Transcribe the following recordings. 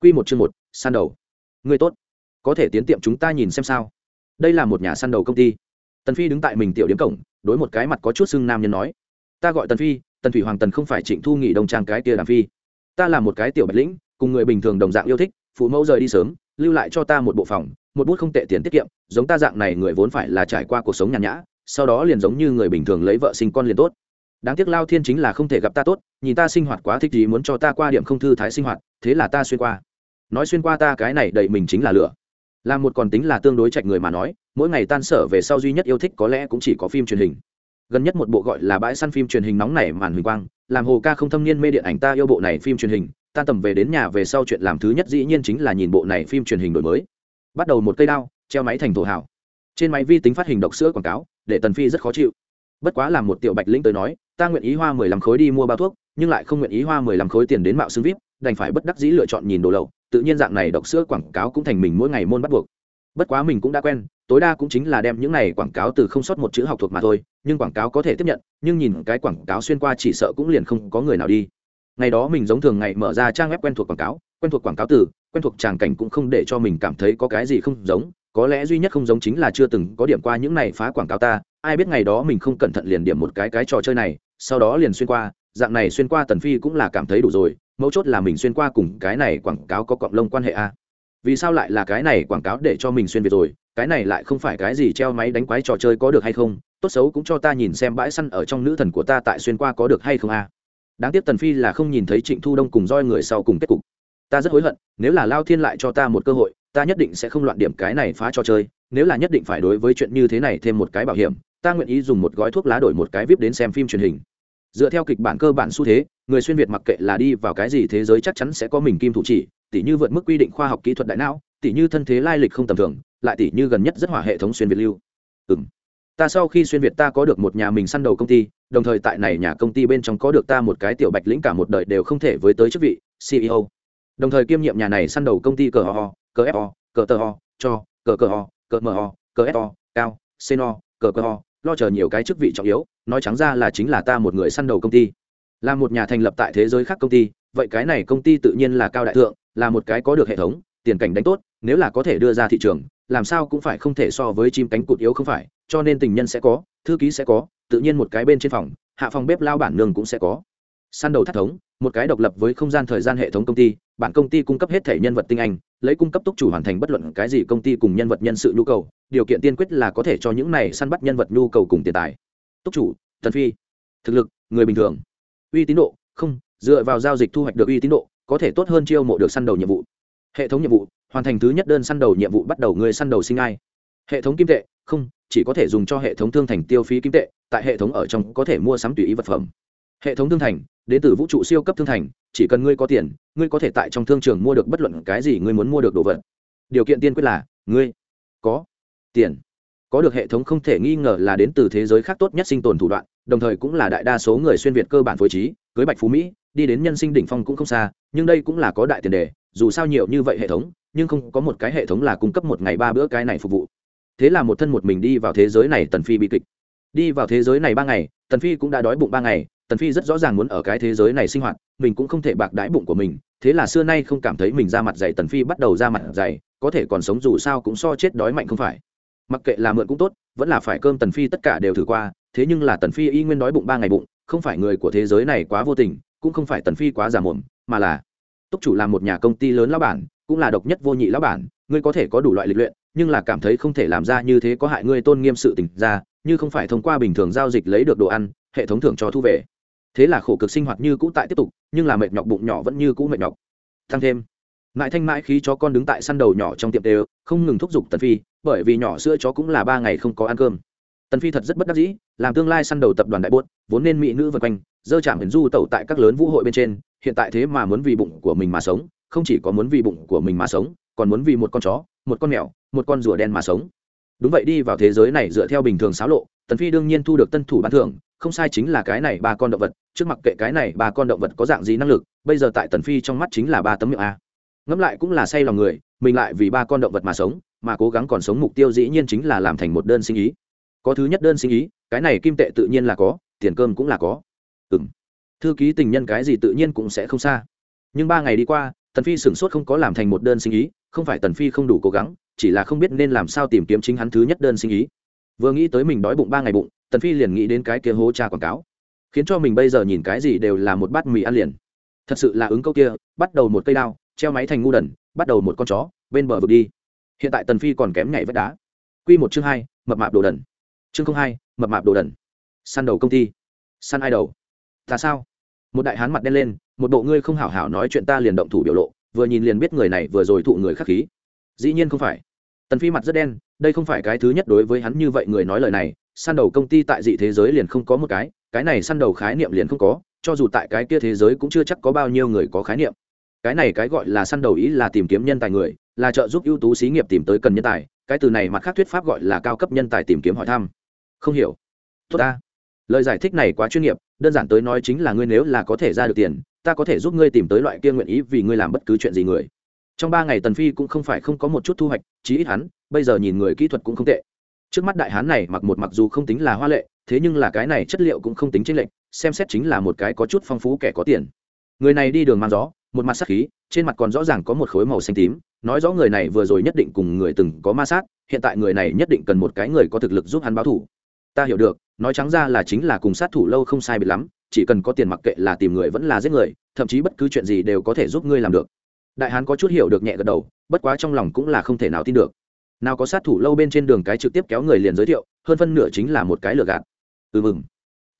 Quy một chương một, săn đầu. Người tốt, có thể tiến tiệm chúng ta nhìn xem sao? Đây là một nhà săn đầu công ty. Tần Phi đứng tại mình tiểu điểm cổng, đối một cái mặt có chút sưng nam nhân nói: "Ta gọi Tần Phi, Tần Thủy Hoàng Tần không phải Trịnh Thu Nghị đồng trang cái kia Đàm phi. Ta là một cái tiểu bạch lĩnh, cùng người bình thường đồng dạng yêu thích, phụ mẫu rời đi sớm, lưu lại cho ta một bộ phòng, một bút không tệ tiền tiết kiệm, giống ta dạng này người vốn phải là trải qua cuộc sống nhàn nhã, sau đó liền giống như người bình thường lấy vợ sinh con liền tốt đáng tiếc lao thiên chính là không thể gặp ta tốt nhìn ta sinh hoạt quá thích gì muốn cho ta qua điểm không thư thái sinh hoạt thế là ta xuyên qua nói xuyên qua ta cái này đầy mình chính là lửa. Là một còn tính là tương đối chạch người mà nói, mỗi ngày tan sở về sau duy nhất yêu thích có lẽ cũng chỉ có phim truyền hình. Gần nhất một bộ gọi là bãi săn phim truyền hình nóng này màn huỳnh quang, làm hồ ca không thâm niên mê điện ảnh ta yêu bộ này phim truyền hình tan tầm về đến nhà về sau chuyện làm thứ nhất dĩ nhiên chính là nhìn bộ này phim truyền hình đổi mới. Bắt đầu một cây đao, treo máy thành thổ hảo trên máy vi tính phát hình độc sữa quảng cáo, để tần phi rất khó chịu. Bất quá làm một tiểu bạch lĩnh tới nói, ta nguyện ý hoa mười lăm khối đi mua bao thuốc, nhưng lại không nguyện ý hoa mười lăm khối tiền đến mạo xương vip, đành phải bất đắc dĩ lựa chọn nhìn đồ lậu tự nhiên dạng này đọc sữa quảng cáo cũng thành mình mỗi ngày môn bắt buộc. Bất quá mình cũng đã quen, tối đa cũng chính là đem những này quảng cáo từ không sót một chữ học thuộc mà thôi, nhưng quảng cáo có thể tiếp nhận, nhưng nhìn cái quảng cáo xuyên qua chỉ sợ cũng liền không có người nào đi. Ngày đó mình giống thường ngày mở ra trang web quen thuộc quảng cáo, quen thuộc quảng cáo từ, quen thuộc tràng cảnh cũng không để cho mình cảm thấy có cái gì không giống, có lẽ duy nhất không giống chính là chưa từng có điểm qua những này phá quảng cáo ta, ai biết ngày đó mình không cẩn thận liền điểm một cái cái trò chơi này, sau đó liền xuyên qua, dạng này xuyên qua tần phi cũng là cảm thấy đủ rồi mấu chốt là mình xuyên qua cùng cái này quảng cáo có cọng lông quan hệ a à. vì sao lại là cái này quảng cáo để cho mình xuyên việt rồi cái này lại không phải cái gì treo máy đánh quái trò chơi có được hay không tốt xấu cũng cho ta nhìn xem bãi săn ở trong nữ thần của ta tại xuyên qua có được hay không a à. đáng tiếc tần phi là không nhìn thấy trịnh thu đông cùng roi người sau cùng kết cục ta rất hối hận, nếu là lao thiên lại cho ta một cơ hội, ta nhất định sẽ không loạn điểm cái này phá trò chơi, nếu là nhất định phải đối với chuyện như thế này thêm một cái bảo hiểm, ta nguyện ý dùng một gói thuốc lá đổi một cái vip đến xem phim truyền hình dựa theo kịch bản cơ bản xu thế, người xuyên việt mặc kệ là đi vào cái gì thế giới chắc chắn sẽ có mình kim thủ chỉ, tỉ như vượt mức quy định khoa học kỹ thuật đại não, tỉ như thân thế lai lịch không tầm thường, lại tỉ như gần nhất rất hỏa hệ thống xuyên việt lưu. Ừ m ta sau khi xuyên việt ta có được một nhà mình săn đầu công ty, đồng thời tại này nhà công ty bên trong có được ta một cái tiểu bạch lĩnh cả một đời đều không thể với tới chức vị ceo đồng thời kiêm nhiệm nhà này săn đầu công ty cờ ho cờ fo cờ tờ ho cho, cờ cờ ho cờ mờ ho cờ so cao seno cờ cờ ho lo chờ nhiều cái chức vị trọng yếu, nói trắng ra là chính là ta một người săn đầu công ty. Là một nhà thành lập tại thế giới khác công ty, vậy cái này công ty tự nhiên là cao đại thượng, là một cái có được hệ thống, tiền cảnh đánh tốt, nếu là có thể đưa ra thị trường, làm sao cũng phải không thể so với chim cánh cụt yếu không phải, cho nên tình nhân sẽ có, thư ký sẽ có, tự nhiên một cái bên trên phòng, hạ phòng bếp lao bản nương cũng sẽ có. Săn đầu thắt thống, một cái độc lập với không gian thời gian hệ thống công ty bản công ty cung cấp hết thể nhân vật tinh anh, lấy cung cấp túc chủ hoàn thành bất luận cái gì công ty cùng nhân vật nhân sự nhu cầu, điều kiện tiên quyết là có thể cho những này săn bắt nhân vật nhu cầu cùng tiền tài. Túc chủ thần phi. Thực lực, người bình thường. Uy tín độ, không, dựa vào giao dịch thu hoạch được uy tín độ, có thể tốt hơn chiêu mộ được săn đầu nhiệm vụ. Hệ thống nhiệm vụ, hoàn thành thứ nhất đơn săn đầu nhiệm vụ bắt đầu người săn đầu sinh ai. Hệ thống kim tệ, không, chỉ có thể dùng cho hệ thống thương thành tiêu phí kim tệ, tại hệ thống ở trong có thể mua sắm tùy ý vật phẩm. Hệ thống thương thành, đến từ vũ trụ siêu cấp thương thành chỉ cần ngươi có tiền, ngươi có thể tại trong thương trường mua được bất luận cái gì ngươi muốn mua được đồ vật. Điều kiện tiên quyết là, ngươi có tiền. Có được hệ thống không thể nghi ngờ là đến từ thế giới khác tốt nhất sinh tồn thủ đoạn, đồng thời cũng là đại đa số người xuyên việt cơ bản phối trí, cưới bạch phú mỹ, đi đến nhân sinh đỉnh phong cũng không xa, nhưng đây cũng là có đại tiền đề, dù sao nhiều như vậy hệ thống, nhưng không có một cái hệ thống là cung cấp một ngày ba bữa cái này phục vụ. Thế là một thân một mình đi vào thế giới này tần phi bị kịch. Đi vào thế giới này ba ngày, tần phi cũng đã đói bụng ba ngày tần phi rất rõ ràng muốn ở cái thế giới này sinh hoạt, mình cũng không thể bạc đãi bụng của mình, thế là xưa nay không cảm thấy mình ra mặt dày, tần phi bắt đầu ra mặt dày, có thể còn sống dù sao cũng so chết đói mạnh không phải. Mặc kệ là mượn cũng tốt, vẫn là phải cơm tần phi tất cả đều thử qua, thế nhưng là tần phi y nguyên đói bụng ba ngày bụng, không phải người của thế giới này quá vô tình, cũng không phải tần phi quá giả mồm mà là túc chủ là một nhà công ty lớn lão bản, cũng là độc nhất vô nhị lão bản, ngươi có thể có đủ loại lịch luyện, nhưng là cảm thấy không thể làm ra như thế có hại ngươi tôn nghiêm sự tình ra, như không phải thông qua bình thường giao dịch lấy được đồ ăn, hệ thống thưởng cho thu về thế là khổ cực sinh hoạt như cũ tại tiếp tục, nhưng là mệt nhọc bụng nhỏ vẫn như cũ mệt nhọc. Thăng thêm, mãi thanh mãi khí chó con đứng tại săn đầu nhỏ trong tiệm đều, không ngừng thúc giục tần phi, bởi vì nhỏ sữa chó cũng là ba ngày không có ăn cơm. Tần phi thật rất bất đắc dĩ, làm tương lai săn đầu tập đoàn đại buốt, vốn nên mỹ nữ vân quanh, dơ chạm hiển du tẩu tại các lớn vũ hội bên trên, hiện tại thế mà muốn vì bụng của mình mà sống, không chỉ có muốn vì bụng của mình mà sống, còn muốn vì một con chó, một con mèo, một con rùa đen mà sống. Đúng vậy đi vào thế giới này dựa theo bình thường xáo lộ, tần phi đương nhiên thu được tân thủ ban thưởng không sai chính là cái này ba con động vật, trước mặt kệ cái này ba con động vật có dạng gì năng lực, bây giờ tại tần phi trong mắt chính là ba tấm miệng a. Ngẫm lại cũng là say lòng người, mình lại vì ba con động vật mà sống, mà cố gắng còn sống mục tiêu dĩ nhiên chính là làm thành một đơn sinh ý. Có thứ nhất đơn sinh ý, cái này kim tệ tự nhiên là có, tiền cơm cũng là có. Ừm. Thư ký tình nhân cái gì tự nhiên cũng sẽ không xa. Nhưng ba ngày đi qua, tần phi sửng sốt không có làm thành một đơn sinh ý, không phải tần phi không đủ cố gắng, chỉ là không biết nên làm sao tìm kiếm chính hắn thứ nhất đơn sinh ý. Vừa nghĩ tới mình đói bụng ba ngày bụng tần phi liền nghĩ đến cái kia hố trà quảng cáo, khiến cho mình bây giờ nhìn cái gì đều là một bát mì ăn liền. Thật sự là ứng câu kia, bắt đầu một cây đao, treo máy thành ngu đần, bắt đầu một con chó, bên bờ vực đi. Hiện tại tần phi còn kém nhảy vách đá. Quy một chương hai, mập mạp đồ đần. Chương không hai, mập mạp đồ đần. Săn đầu công ty. Săn ai đầu? Ta sao? Một đại hán mặt đen lên, một bộ ngươi không hảo hảo nói chuyện ta liền động thủ biểu lộ, vừa nhìn liền biết người này vừa rồi thụ người khắc khí. Dĩ nhiên không phải. Tần phi mặt rất đen, đây không phải cái thứ nhất đối với hắn như vậy người nói lời này săn đầu công ty tại dị thế giới liền không có một cái cái này săn đầu khái niệm liền không có, cho dù tại cái kia thế giới cũng chưa chắc có bao nhiêu người có khái niệm. Cái này cái gọi là săn đầu ý là tìm kiếm nhân tài người, là trợ giúp ưu tú xí nghiệp tìm tới cần nhân tài, cái từ này mặt khác thuyết pháp gọi là cao cấp nhân tài tìm kiếm hỏi thăm. Không hiểu. Tốt ta. Lời giải thích này quá chuyên nghiệp, đơn giản tới nói chính là ngươi nếu là có thể ra được tiền, ta có thể giúp ngươi tìm tới loại kia nguyện ý vì ngươi làm bất cứ chuyện gì người. Trong ba ngày tần phi cũng không phải không có một chút thu hoạch, chí ít hắn, bây giờ nhìn người kỹ thuật cũng không tệ trước mắt đại hán này mặc một mặc dù không tính là hoa lệ, thế nhưng là cái này chất liệu cũng không tính chính lệch, xem xét chính là một cái có chút phong phú kẻ có tiền. Người này đi đường mang gió, một mặt sắc khí, trên mặt còn rõ ràng có một khối màu xanh tím, nói rõ người này vừa rồi nhất định cùng người từng có ma sát, hiện tại người này nhất định cần một cái người có thực lực giúp hắn báo thủ. Ta hiểu được, nói trắng ra là chính là cùng sát thủ lâu không sai biệt lắm, chỉ cần có tiền mặc kệ là tìm người vẫn là giết người, thậm chí bất cứ chuyện gì đều có thể giúp ngươi làm được. Đại hán có chút hiểu được nhẹ gật đầu, bất quá trong lòng cũng là không thể nào tin được nào có sát thủ lâu bên trên đường cái trực tiếp kéo người liền giới thiệu, hơn phân nửa chính là một cái lừa gạt. Ừ mừng.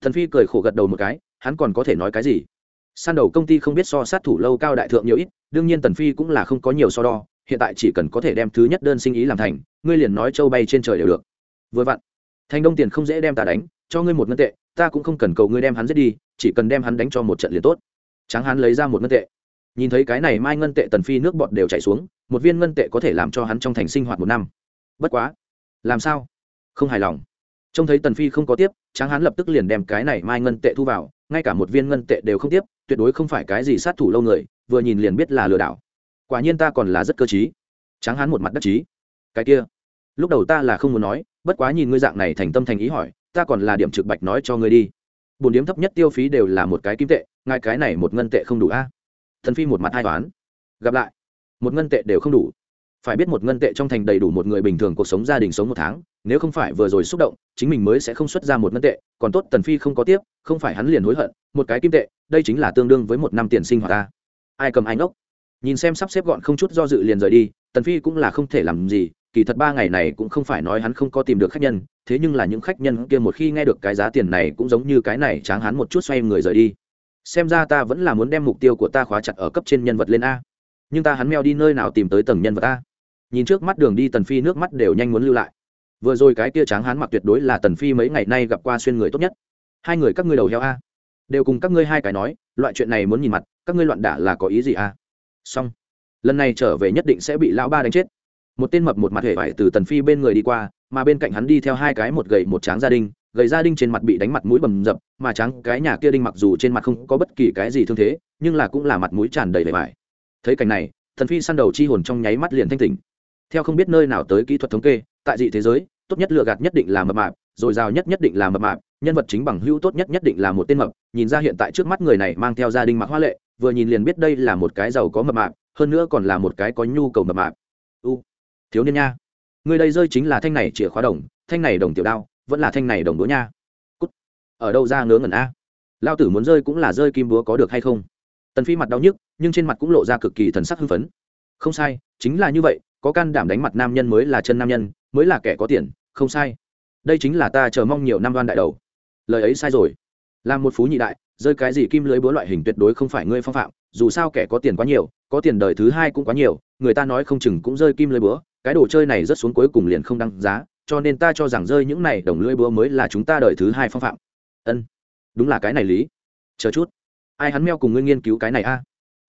Thần phi cười khổ gật đầu một cái, hắn còn có thể nói cái gì? San đầu công ty không biết so sát thủ lâu cao đại thượng nhiều ít, đương nhiên tần phi cũng là không có nhiều so đo, hiện tại chỉ cần có thể đem thứ nhất đơn sinh ý làm thành, ngươi liền nói châu bay trên trời đều được. Vừa vặn, thành đông tiền không dễ đem ta đánh, cho ngươi một ngân tệ, ta cũng không cần cầu ngươi đem hắn giết đi, chỉ cần đem hắn đánh cho một trận liền tốt. Tráng hắn lấy ra một ngân tệ. Nhìn thấy cái này mai ngân tệ tần phi nước bọt đều chảy xuống một viên ngân tệ có thể làm cho hắn trong thành sinh hoạt một năm. Bất quá, làm sao? Không hài lòng. Trông thấy tần phi không có tiếp, tráng hắn lập tức liền đem cái này mai ngân tệ thu vào, ngay cả một viên ngân tệ đều không tiếp, tuyệt đối không phải cái gì sát thủ lâu người, vừa nhìn liền biết là lừa đảo. Quả nhiên ta còn là rất cơ trí. Tráng hắn một mặt đắc chí. Cái kia, lúc đầu ta là không muốn nói, bất quá nhìn ngươi dạng này thành tâm thành ý hỏi, ta còn là điểm trực bạch nói cho ngươi đi. Bồn điếm thấp nhất tiêu phí đều là một cái kim tệ ngay cái này một ngân tệ không đủ a. Thần phi một mặt hai toán. Gặp lại một ngân tệ đều không đủ. Phải biết một ngân tệ trong thành đầy đủ một người bình thường cuộc sống gia đình sống một tháng, nếu không phải vừa rồi xúc động, chính mình mới sẽ không xuất ra một ngân tệ, còn tốt tần phi không có tiếp, không phải hắn liền hối hận, một cái kim tệ, đây chính là tương đương với một năm tiền sinh hoạt ta. Ai cầm ai ngốc? Nhìn xem sắp xếp gọn không chút do dự liền rời đi, tần phi cũng là không thể làm gì, kỳ thật ba ngày này cũng không phải nói hắn không có tìm được khách nhân, thế nhưng là những khách nhân kia một khi nghe được cái giá tiền này cũng giống như cái này tráng hắn một chút xoay người rời đi. Xem ra ta vẫn là muốn đem mục tiêu của ta khóa chặt ở cấp trên nhân vật lên a nhưng ta hắn meo đi nơi nào tìm tới tầng nhân vật a nhìn trước mắt đường đi tần phi nước mắt đều nhanh muốn lưu lại. Vừa rồi cái kia tráng hắn mặc tuyệt đối là tần phi mấy ngày nay gặp qua xuyên người tốt nhất. Hai người các ngươi đầu heo a. Đều cùng các ngươi hai cái nói, loại chuyện này muốn nhìn mặt, các ngươi loạn đả là có ý gì a? Xong. Lần này trở về nhất định sẽ bị lão ba đánh chết. Một tên mập một mặt hề vải từ tần phi bên người đi qua, mà bên cạnh hắn đi theo hai cái một gầy một tráng gia đình, gầy gia đình trên mặt bị đánh mặt mũi bầm dập, mà trắng cái nhà kia đinh mặc dù trên mặt không có bất kỳ cái gì thương thế, nhưng là cũng là mặt mũi tràn đầy vẻ vải thấy cảnh này, thần phi săn đầu chi hồn trong nháy mắt liền thanh tỉnh. Theo không biết nơi nào tới kỹ thuật thống kê, tại dị thế giới, tốt nhất lựa gạt nhất định là mập mạp, rồi giàu nhất nhất định là mập mạp, nhân vật chính bằng hữu tốt nhất nhất định là một tên mập. Nhìn ra hiện tại trước mắt người này mang theo gia đình mặc hoa lệ, vừa nhìn liền biết đây là một cái giàu có mập mạp, hơn nữa còn là một cái có nhu cầu mập mạp. U, thiếu niên nha. Người đây rơi chính là thanh này chìa khóa đồng, thanh này đồng tiểu đao, vẫn là thanh này đồng đũa nha. Cút. ở đâu ra ngớ ngẩn a? Lao tử muốn rơi cũng là rơi kim búa có được hay không? Tần phi mặt đau nhức, nhưng trên mặt cũng lộ ra cực kỳ thần sắc hưng phấn. Không sai, chính là như vậy, có can đảm đánh mặt nam nhân mới là chân nam nhân, mới là kẻ có tiền, không sai. Đây chính là ta chờ mong nhiều năm đoan đại đầu. Lời ấy sai rồi. Làm một phú nhị đại, rơi cái gì kim lưới búa loại hình tuyệt đối không phải ngươi phong phạm, dù sao kẻ có tiền quá nhiều, có tiền đời thứ hai cũng quá nhiều, người ta nói không chừng cũng rơi kim lưới búa, cái đồ chơi này rất xuống cuối cùng liền không đăng giá, cho nên ta cho rằng rơi những này đồng lưỡi búa mới là chúng ta đời thứ hai phong phạm. Ân, đúng là cái này lý. Chờ chút ai hắn meo cùng ngươi nghiên cứu cái này a?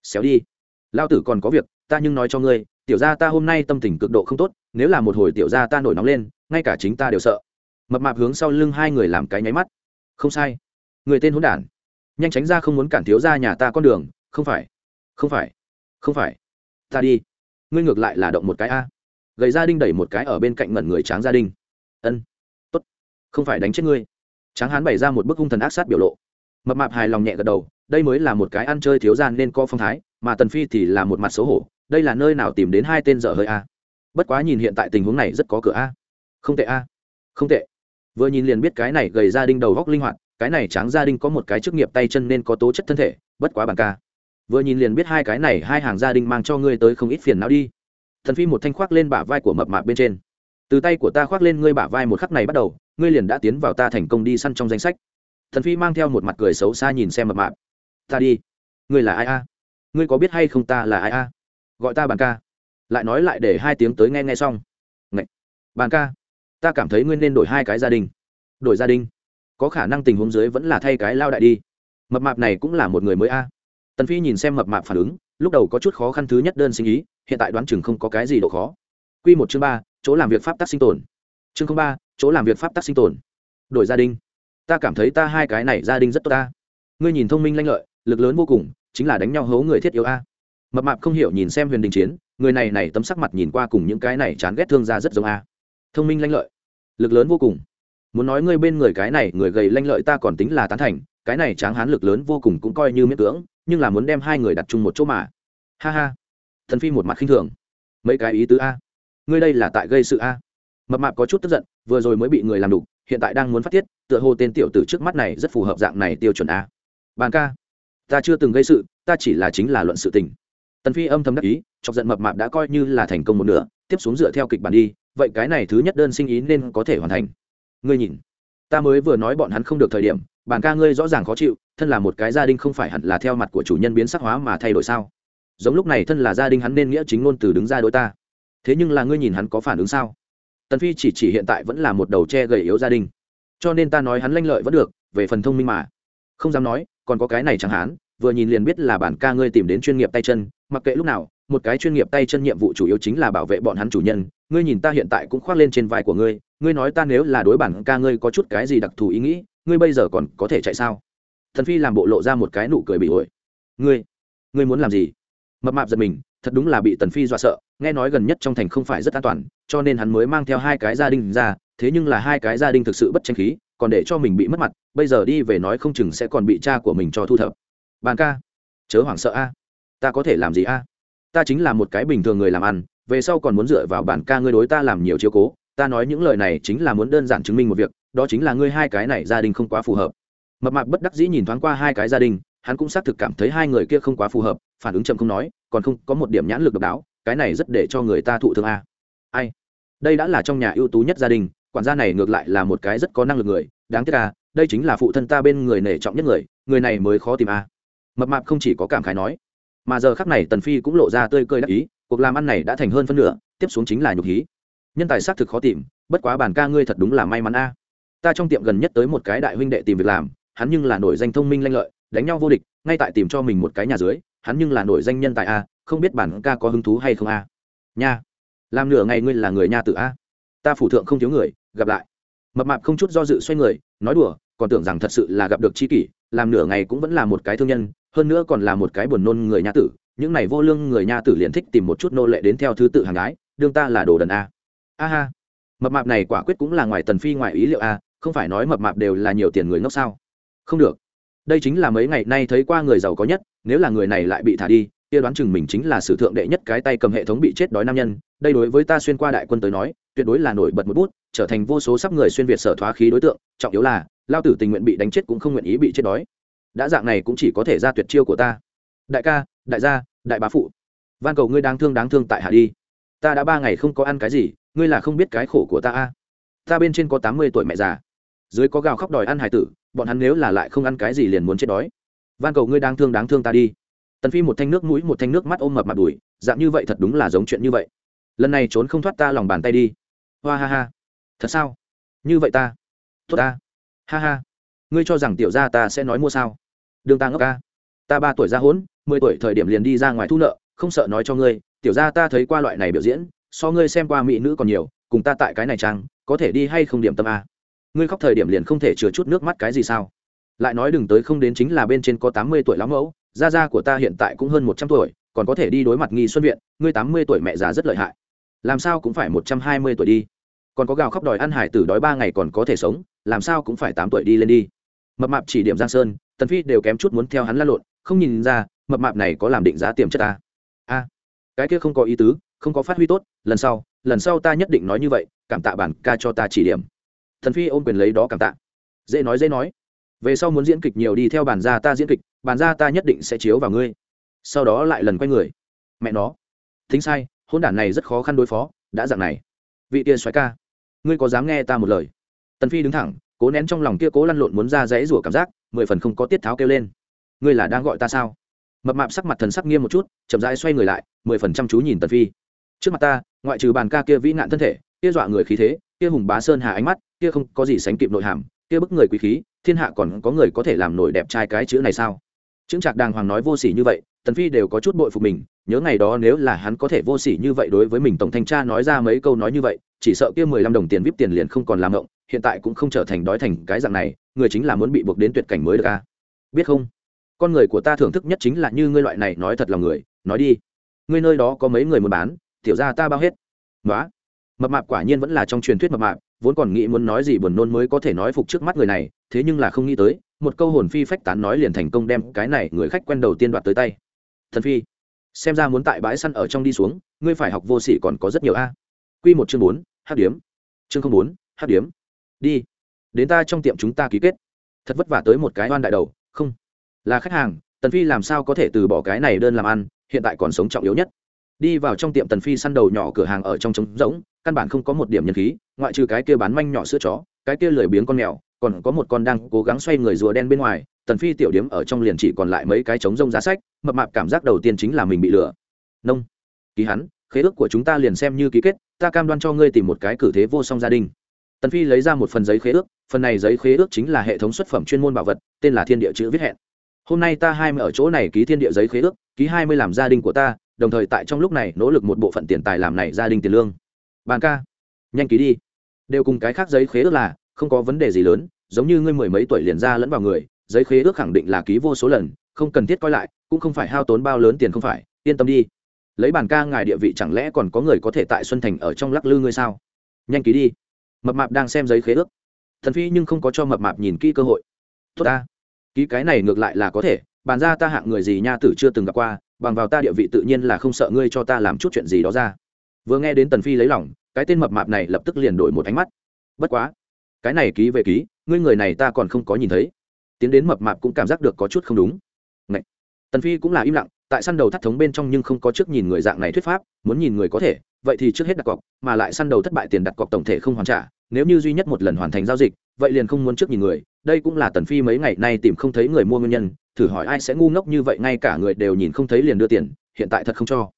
Xéo đi. Lao tử còn có việc, ta nhưng nói cho ngươi, tiểu gia ta hôm nay tâm tình cực độ không tốt, nếu là một hồi tiểu gia ta nổi nóng lên, ngay cả chính ta đều sợ. Mập mạp hướng sau lưng hai người làm cái nháy mắt. Không sai. Người tên hỗn đản. Nhanh tránh ra không muốn cản thiếu ra nhà ta con đường, không phải. Không phải. Không phải. Ta đi. Ngươi ngược lại là động một cái a. Gầy gia đình đẩy một cái ở bên cạnh ngẩn người tráng gia đình ân. Tốt. Không phải đánh chết ngươi. Tráng hán bày ra một bức hung thần ác sát biểu lộ. Mập mạp hài lòng nhẹ gật đầu đây mới là một cái ăn chơi thiếu gian nên có phong thái, mà tần phi thì là một mặt xấu hổ, đây là nơi nào tìm đến hai tên dở hơi a? Bất quá nhìn hiện tại tình huống này rất có cửa a. Không tệ a. Không tệ. Vừa nhìn liền biết cái này gầy gia đình đầu góc linh hoạt, cái này tráng gia đình có một cái chức nghiệp tay chân nên có tố chất thân thể, bất quá bàn ca. Vừa nhìn liền biết hai cái này, hai hàng gia đình mang cho ngươi tới không ít phiền não đi. Thần phi một thanh khoác lên bả vai của mập mạp bên trên. Từ tay của ta khoác lên ngươi bả vai một khắc này bắt đầu, ngươi liền đã tiến vào ta thành công đi săn trong danh sách. Thần phi mang theo một mặt cười xấu xa nhìn xem mập mạp ta đi. Ngươi là ai a? Ngươi có biết hay không ta là ai a? Gọi ta bàn ca. Lại nói lại để hai tiếng tới nghe nghe xong. Ngậy! bàn ca, ta cảm thấy ngươi nên đổi hai cái gia đình. Đổi gia đình. Có khả năng tình huống dưới vẫn là thay cái lao đại đi. Mập mạp này cũng là một người mới a. Tần phi nhìn xem mập mạp phản ứng, lúc đầu có chút khó khăn thứ nhất đơn sinh ý, hiện tại đoán chừng không có cái gì độ khó. Quy một chương ba, chỗ làm việc pháp tắc sinh tồn. Chương ba, chỗ làm việc pháp tắc sinh tồn. Đổi gia đình. Ta cảm thấy ta hai cái này gia đình rất tốt ta. Ngươi nhìn thông minh lanh lợi lực lớn vô cùng, chính là đánh nhau hố người thiết yếu a. Mập mạp không hiểu nhìn xem huyền đình chiến, người này này tấm sắc mặt nhìn qua cùng những cái này chán ghét thương ra rất giống a. Thông minh lanh lợi, lực lớn vô cùng. Muốn nói ngươi bên người cái này, người gầy lanh lợi ta còn tính là tán thành, cái này tráng hán lực lớn vô cùng cũng coi như miễn cưỡng, nhưng là muốn đem hai người đặt chung một chỗ mà. Ha ha. Thần phi một mặt khinh thường. Mấy cái ý tứ a? Ngươi đây là tại gây sự a? Mập mạp có chút tức giận, vừa rồi mới bị người làm đục, hiện tại đang muốn phát tiết, tựa hồ tên tiểu tử trước mắt này rất phù hợp dạng này tiêu chuẩn a. Bàn ca ta chưa từng gây sự, ta chỉ là chính là luận sự tình. Tần phi âm thầm đắc ý, chọc giận mập mạp đã coi như là thành công một nửa, tiếp xuống dựa theo kịch bản đi, vậy cái này thứ nhất đơn sinh ý nên có thể hoàn thành. Ngươi nhìn, ta mới vừa nói bọn hắn không được thời điểm, bản ca ngươi rõ ràng khó chịu, thân là một cái gia đình không phải hẳn là theo mặt của chủ nhân biến sắc hóa mà thay đổi sao? Giống lúc này thân là gia đình hắn nên nghĩa chính ngôn từ đứng ra đối ta. Thế nhưng là ngươi nhìn hắn có phản ứng sao? Tần phi chỉ chỉ hiện tại vẫn là một đầu tre gầy yếu gia đình. Cho nên ta nói hắn lanh lợi vẫn được, về phần thông minh mà. Không dám nói còn có cái này chẳng hạn, vừa nhìn liền biết là bản ca ngươi tìm đến chuyên nghiệp tay chân, mặc kệ lúc nào, một cái chuyên nghiệp tay chân nhiệm vụ chủ yếu chính là bảo vệ bọn hắn chủ nhân, ngươi nhìn ta hiện tại cũng khoác lên trên vai của ngươi ngươi nói ta nếu là đối bản ca ngươi có chút cái gì đặc thù ý nghĩ, ngươi bây giờ còn có thể chạy sao? Thần phi làm bộ lộ ra một cái nụ cười bị ổi. Ngươi ngươi muốn làm gì? Mập mạp giật mình, thật đúng là bị tần phi dọa sợ, nghe nói gần nhất trong thành không phải rất an toàn, cho nên hắn mới mang theo hai cái gia đình ra, thế nhưng là hai cái gia đình thực sự bất tranh khí còn để cho mình bị mất mặt, bây giờ đi về nói không chừng sẽ còn bị cha của mình cho thu thập. Bàn ca, chớ hoảng sợ a. Ta có thể làm gì a? Ta chính là một cái bình thường người làm ăn, về sau còn muốn dựa vào bản ca ngươi đối ta làm nhiều chiếu cố. Ta nói những lời này chính là muốn đơn giản chứng minh một việc, đó chính là ngươi hai cái này gia đình không quá phù hợp. Mập mạp bất đắc dĩ nhìn thoáng qua hai cái gia đình, hắn cũng xác thực cảm thấy hai người kia không quá phù hợp, phản ứng chậm không nói, còn không có một điểm nhãn lực độc đáo, cái này rất để cho người ta thụ thương a. Ai? Đây đã là trong nhà ưu tú nhất gia đình quản gia này ngược lại là một cái rất có năng lực người, đáng tiếc à đây chính là phụ thân ta bên người nể trọng nhất người người này mới khó tìm a mập mạp không chỉ có cảm khái nói, mà giờ khắc này tần phi cũng lộ ra tươi cười đắc ý, cuộc làm ăn này đã thành hơn phân nửa, tiếp xuống chính là nhục hí. Nhân tài xác thực khó tìm, bất quá bản ca ngươi thật đúng là may mắn a ta trong tiệm gần nhất tới một cái đại huynh đệ tìm việc làm, hắn nhưng là nổi danh thông minh lanh lợi, đánh nhau vô địch, ngay tại tìm cho mình một cái nhà dưới, hắn nhưng là nổi danh nhân tài a không biết bản ca có hứng thú hay không a nha, làm nửa ngày ngươi là người nha tự a ta phủ thượng không thiếu người gặp lại. Mập mạp không chút do dự xoay người, nói đùa, còn tưởng rằng thật sự là gặp được chi kỷ, làm nửa ngày cũng vẫn là một cái thương nhân, hơn nữa còn là một cái buồn nôn người nha tử, những này vô lương người nha tử liền thích tìm một chút nô lệ đến theo thứ tự hàng gái, đương ta là đồ đần a. A ha. Mập mạp này quả quyết cũng là ngoài tần phi ngoài ý liệu a, không phải nói mập mạp đều là nhiều tiền người ngốc sao? Không được. Đây chính là mấy ngày nay thấy qua người giàu có nhất, nếu là người này lại bị thả đi, kia đoán chừng mình chính là sử thượng đệ nhất cái tay cầm hệ thống bị chết đói nam nhân đây đối với ta xuyên qua đại quân tới nói, tuyệt đối là nổi bật một bút, trở thành vô số sắp người xuyên việt sở thoá khí đối tượng, trọng yếu là, lao tử tình nguyện bị đánh chết cũng không nguyện ý bị chết đói. Đã dạng này cũng chỉ có thể ra tuyệt chiêu của ta. Đại ca, đại gia, đại bá phụ, van cầu ngươi đáng thương đáng thương tại hạ đi. Ta đã ba ngày không có ăn cái gì, ngươi là không biết cái khổ của ta a. Ta bên trên có tám mươi tuổi mẹ già. Dưới có gào khóc đòi ăn hải tử, bọn hắn nếu là lại không ăn cái gì liền muốn chết đói. Van cầu ngươi đáng thương đáng thương ta đi. Tần phi một thanh nước mũi, một thanh nước mắt ôm mập mặt đùi, dạng như vậy thật đúng là giống chuyện như vậy lần này trốn không thoát ta lòng bàn tay đi. Hoa ha ha. Thật sao? Như vậy ta. Tốt ta. Ha ha. Ngươi cho rằng tiểu gia ta sẽ nói mua sao? Đường ta ngốc ca. Ta ba tuổi ra hốn, mười tuổi thời điểm liền đi ra ngoài thu nợ, không sợ nói cho ngươi, tiểu gia ta thấy qua loại này biểu diễn, so ngươi xem qua mỹ nữ còn nhiều, cùng ta tại cái này trang có thể đi hay không điểm tâm a? Ngươi khóc thời điểm liền không thể chứa chút nước mắt cái gì sao? Lại nói đừng tới không đến chính là bên trên có tám mươi tuổi lão mẫu, gia gia của ta hiện tại cũng hơn một trăm tuổi, còn có thể đi đối mặt nghi xuân viện, ngươi tám mươi tuổi mẹ già rất lợi hại làm sao cũng phải một trăm hai mươi tuổi đi. Còn có gào khóc đòi ăn hải tử đói ba ngày còn có thể sống, làm sao cũng phải tám tuổi đi lên đi. Mập mạp chỉ điểm giang sơn, tần phi đều kém chút muốn theo hắn lăn lộn, không nhìn ra, mập mạp này có làm định giá tiềm chất ta a cái kia không có ý tứ, không có phát huy tốt, lần sau lần sau ta nhất định nói như vậy, cảm tạ bản ca cho ta chỉ điểm. Thần phi ôm quyền lấy đó cảm tạ. Dễ nói dễ nói. Về sau muốn diễn kịch nhiều đi theo bản gia ta diễn kịch, bản gia ta nhất định sẽ chiếu vào ngươi. Sau đó lại lần quay người. Mẹ nó. Thính sai hôn đản này rất khó khăn đối phó, đã dạng này. Vị kia xoáy ca, ngươi có dám nghe ta một lời? Tần phi đứng thẳng, cố nén trong lòng kia cố lăn lộn muốn ra dãy rủa cảm giác, mười phần không có tiết tháo kêu lên. Ngươi là đang gọi ta sao? Mập mạp sắc mặt thần sắc nghiêm một chút, chậm rãi xoay người lại, mười phần chăm chú nhìn tần phi. Trước mặt ta, ngoại trừ bàn ca kia vĩ nạn thân thể, kia dọa người khí thế, kia hùng bá sơn hà ánh mắt, kia không có gì sánh kịp nội hàm, kia bức người quý khí, thiên hạ còn có người có thể làm nổi đẹp trai cái chữ này sao? Chứng trạc đàng hoàng nói vô sỉ như vậy tần phi đều có chút bội phục mình, nhớ ngày đó nếu là hắn có thể vô sỉ như vậy đối với mình, tổng thanh tra nói ra mấy câu nói như vậy, chỉ sợ kia mười lăm đồng tiền vip tiền liền không còn làm ngộng, hiện tại cũng không trở thành đói thành cái dạng này, người chính là muốn bị buộc đến tuyệt cảnh mới được ca biết không? Con người của ta thưởng thức nhất chính là như ngươi loại này nói thật lòng người, nói đi. Ngươi nơi đó có mấy người muốn bán, tiểu ra ta bao hết. Nói mập mạp quả nhiên vẫn là trong truyền thuyết mập mạp, vốn còn nghĩ muốn nói gì buồn nôn mới có thể nói phục trước mắt người này, thế nhưng là không nghĩ tới, một câu hồn phi phách tán nói liền thành công đem cái này người khách quen đầu tiên đoạt tới tay thần phi. Xem ra muốn tại bãi săn ở trong đi xuống, ngươi phải học vô sỉ còn có rất nhiều a. Q một chương bốn, hát điếm. Chương không bốn, hát điếm. Đi. Đến ta trong tiệm chúng ta ký kết. Thật vất vả tới một cái oan đại đầu, không. Là khách hàng, tần phi làm sao có thể từ bỏ cái này đơn làm ăn, hiện tại còn sống trọng yếu nhất. Đi vào trong tiệm tần phi săn đầu nhỏ cửa hàng ở trong trống rỗng, căn bản không có một điểm nhân khí, ngoại trừ cái kia bán manh nhỏ sữa chó, cái kia lười biếng con mèo còn có một con đang cố gắng xoay người rùa đen bên ngoài, tần phi tiểu điếm ở trong liền chỉ còn lại mấy cái trống rông giá sách, mập mạp cảm giác đầu tiên chính là mình bị lừa. Nông, ký hắn, khế ước của chúng ta liền xem như ký kết, ta cam đoan cho ngươi tìm một cái cử thế vô song gia đình. Tần phi lấy ra một phần giấy khế ước, phần này giấy khế ước chính là hệ thống xuất phẩm chuyên môn bảo vật, tên là thiên địa chữ viết hẹn. Hôm nay ta hai mươi ở chỗ này ký thiên địa giấy khế ước, ký hai mươi làm gia đình của ta, đồng thời tại trong lúc này nỗ lực một bộ phận tiền tài làm này gia đình tiền lương. Bàn ca, nhanh ký đi. Đều cùng cái khác giấy khế ước là không có vấn đề gì lớn, giống như ngươi mười mấy tuổi liền ra lẫn vào người, giấy khế ước khẳng định là ký vô số lần, không cần thiết coi lại, cũng không phải hao tốn bao lớn tiền không phải, yên tâm đi. Lấy bàn ca ngài địa vị chẳng lẽ còn có người có thể tại xuân thành ở trong lắc lư ngươi sao? Nhanh ký đi. Mập mạp đang xem giấy khế ước. Thần phi nhưng không có cho mập mạp nhìn kỹ cơ hội. Tốt ta. Ký cái này ngược lại là có thể, bàn ra ta hạng người gì nha tử chưa từng gặp qua, bằng vào ta địa vị tự nhiên là không sợ ngươi cho ta làm chút chuyện gì đó ra. Vừa nghe đến tần phi lấy lòng, cái tên mập mạp này lập tức liền đổi một ánh mắt. Bất quá cái này ký về ký, ngươi người này ta còn không có nhìn thấy. Tiến đến mập mạp cũng cảm giác được có chút không đúng. Ngậy. tần phi cũng là im lặng, tại săn đầu thắt thống bên trong nhưng không có trước nhìn người dạng này thuyết pháp, muốn nhìn người có thể, vậy thì trước hết đặt cọc, mà lại săn đầu thất bại tiền đặt cọc tổng thể không hoàn trả, nếu như duy nhất một lần hoàn thành giao dịch, vậy liền không muốn trước nhìn người. Đây cũng là tần phi mấy ngày nay tìm không thấy người mua nguyên nhân, thử hỏi ai sẽ ngu ngốc như vậy, ngay cả người đều nhìn không thấy liền đưa tiền, hiện tại thật không cho.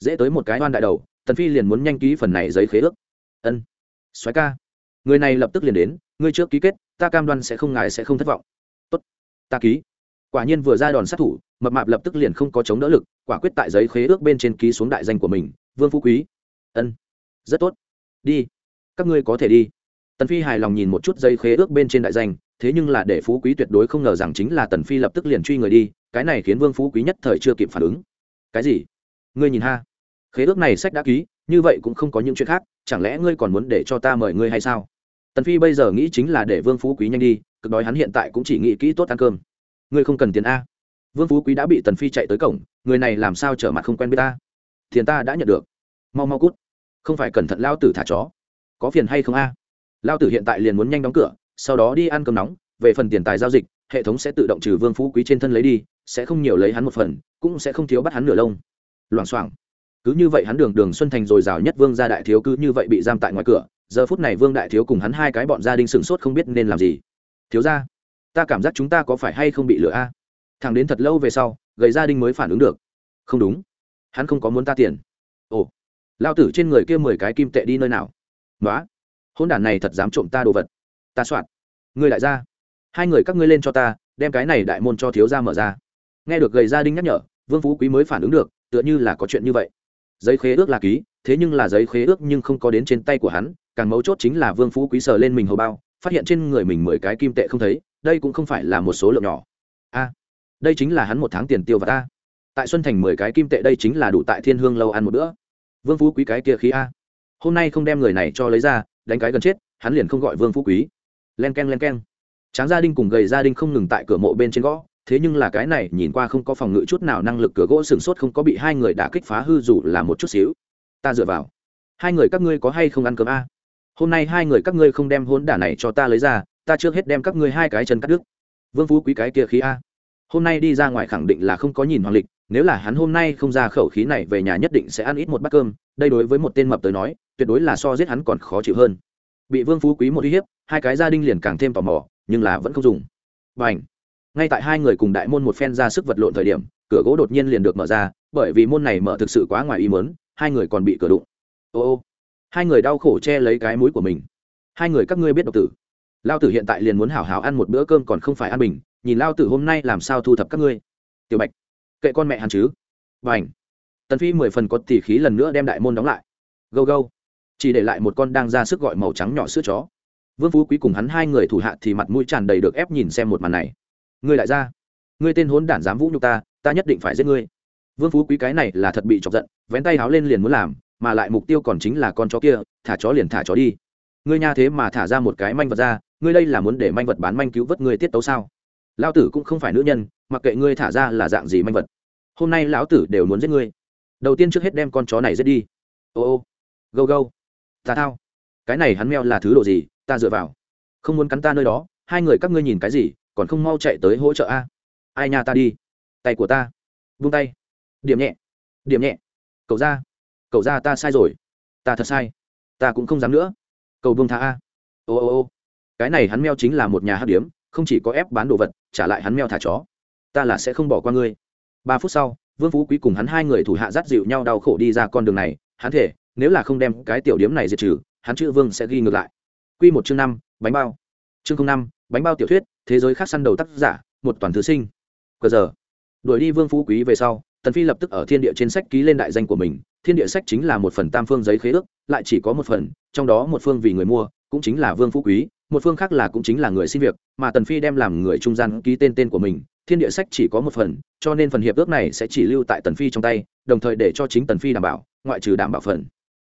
Dễ tới một cái oan đại đầu, tần phi liền muốn nhanh ký phần này giấy khế ước. Ân. Soái ca người này lập tức liền đến, ngươi trước ký kết, ta cam đoan sẽ không ngại, sẽ không thất vọng. Tốt, ta ký. Quả nhiên vừa ra đòn sát thủ, mập mạp lập tức liền không có chống đỡ lực, quả quyết tại giấy khế ước bên trên ký xuống đại danh của mình, vương phú quý. Ân, rất tốt. Đi, các ngươi có thể đi. Tần phi hài lòng nhìn một chút giấy khế ước bên trên đại danh, thế nhưng là để phú quý tuyệt đối không ngờ rằng chính là tần phi lập tức liền truy người đi, cái này khiến vương phú quý nhất thời chưa kịp phản ứng. Cái gì? Ngươi nhìn ha. Khế ước này sách đã ký như vậy cũng không có những chuyện khác, chẳng lẽ ngươi còn muốn để cho ta mời ngươi hay sao? Tần phi bây giờ nghĩ chính là để vương phú quý nhanh đi, cực đói hắn hiện tại cũng chỉ nghĩ kỹ tốt ăn cơm. Ngươi không cần tiền a. Vương phú quý đã bị tần phi chạy tới cổng, người này làm sao trở mặt không quen biết ta? Tiền ta đã nhận được. Mau mau cút. Không phải cẩn thận lao tử thả chó. Có phiền hay không a? Lao tử hiện tại liền muốn nhanh đóng cửa, sau đó đi ăn cơm nóng, về phần tiền tài giao dịch, hệ thống sẽ tự động trừ vương phú quý trên thân lấy đi, sẽ không nhiều lấy hắn một phần, cũng sẽ không thiếu bắt hắn nửa lông. Loảng xoảng cứ như vậy hắn đường đường xuân thành dồi dào nhất vương gia đại thiếu cứ như vậy bị giam tại ngoài cửa, giờ phút này vương đại thiếu cùng hắn hai cái bọn gia đình sửng sốt không biết nên làm gì. Thiếu ra ta cảm giác chúng ta có phải hay không bị lừa a? Thằng đến thật lâu về sau, gầy gia đình mới phản ứng được. Không đúng, hắn không có muốn ta tiền. Ồ lao tử trên người kia mười cái kim tệ đi nơi nào? Nói hôn đản này thật dám trộm ta đồ vật. Ta soạn. Ngươi đại gia hai người các ngươi lên cho ta, đem cái này đại môn cho thiếu gia mở ra. Nghe được gầy gia đình nhắc nhở, vương phú quý mới phản ứng được, tựa như là có chuyện như vậy giấy khế ước là ký, thế nhưng là giấy khế ước nhưng không có đến trên tay của hắn, càng mấu chốt chính là vương phú quý sờ lên mình hầu bao, phát hiện trên người mình mười cái kim tệ không thấy, đây cũng không phải là một số lượng nhỏ. A, đây chính là hắn một tháng tiền tiêu và ta tại xuân thành mười cái kim tệ đây chính là đủ tại thiên hương lâu ăn một bữa. Vương phú quý cái kia khí a. Hôm nay không đem người này cho lấy ra, đánh cái gần chết, hắn liền không gọi vương phú quý. Len k e n len k e n tráng gia đình cùng gầy gia đình không ngừng tại cửa mộ bên trên gõ thế nhưng là cái này, nhìn qua không có phòng ngự chút nào, năng lực cửa gỗ sừng sốt không có bị hai người đã kích phá hư dù là một chút xíu. Ta dựa vào. Hai người các ngươi có hay không ăn cơm a? Hôm nay hai người các ngươi không đem hôn đả này cho ta lấy ra, ta trước hết đem các ngươi hai cái chân cắt đứt. Vương phú quý cái kia khí a. Hôm nay đi ra ngoài khẳng định là không có nhìn hoàng lịch, nếu là hắn hôm nay không ra khẩu khí này về nhà nhất định sẽ ăn ít một bát cơm, đây đối với một tên mập tới nói, tuyệt đối là so giết hắn còn khó chịu hơn. Bị vương phú quý một uy hiếp, hai cái gia đình liền càng thêm tò mò, nhưng là vẫn không dùng. Và ảnh ngay tại hai người cùng đại môn một phen ra sức vật lộn thời điểm, cửa gỗ đột nhiên liền được mở ra, bởi vì môn này mở thực sự quá ngoài ý mớn hai người còn bị cửa đụng. Ô ô, hai người đau khổ che lấy cái mũi của mình. Hai người các ngươi biết độc tử. Lao tử hiện tại liền muốn hảo hảo ăn một bữa cơm còn không phải ăn bình, nhìn lao tử hôm nay làm sao thu thập các ngươi. Tiểu bạch, kệ con mẹ hàn chứ. Và ảnh tần phi mười phần có tỉ khí lần nữa đem đại môn đóng lại. Gâu gâu. Chỉ để lại một con đang ra sức gọi màu trắng nhỏ sữa chó. Vương phú quý cùng hắn hai người thủ hạ thì mặt mũi tràn đầy được ép nhìn xem một màn này ngươi lại ra ngươi tên hốn đản dám vũ nhục ta ta nhất định phải giết ngươi. Vương phú quý cái này là thật bị chọc giận, vén tay háo lên liền muốn làm, mà lại mục tiêu còn chính là con chó kia, thả chó liền thả chó đi. Ngươi nha thế mà thả ra một cái manh vật ra, ngươi đây là muốn để manh vật bán manh cứu vớt ngươi tiết tấu sao? Lão tử cũng không phải nữ nhân, mặc kệ ngươi thả ra là dạng gì manh vật, hôm nay lão tử đều muốn giết ngươi. Đầu tiên trước hết đem con chó này giết đi. Ô ô, gâu gâu, ta thao. Cái này hắn meo là thứ đồ gì, ta dựa vào. Không muốn cắn ta nơi đó, hai người các ngươi nhìn cái gì còn không mau chạy tới hỗ trợ a? Ai nhà ta đi. Tay của ta. Vung tay. Điểm nhẹ. Điểm nhẹ. Cậu ra. Cậu ra ta sai rồi. Ta thật sai. Ta cũng không dám nữa. Cầu vung tha a. Ô ô ô. Cái này hắn meo chính là một nhà hát điếm, không chỉ có ép bán đồ vật, trả lại hắn meo thả chó. Ta là sẽ không bỏ qua ngươi. Ba phút sau, vương phú quý cùng hắn hai người thủ hạ dắt dịu nhau đau khổ đi ra con đường này. Hắn thể nếu là không đem cái tiểu điếm này diệt trừ, hắn chữ vương sẽ ghi ngược lại. Q một chương năm, bánh bao. Chương năm, bánh bao tiểu thuyết thế giới khác săn đầu tác giả, một toàn thứ sinh. Cờ giờ, đuổi đi vương phú quý về sau, tần phi lập tức ở thiên địa trên sách ký lên đại danh của mình. Thiên địa sách chính là một phần tam phương giấy khế ước, lại chỉ có một phần, trong đó một phương vì người mua, cũng chính là vương phú quý, một phương khác là cũng chính là người xin việc, mà tần phi đem làm người trung gian ký tên tên của mình. Thiên địa sách chỉ có một phần, cho nên phần hiệp ước này sẽ chỉ lưu tại tần phi trong tay, đồng thời để cho chính tần phi đảm bảo, ngoại trừ đảm bảo phần.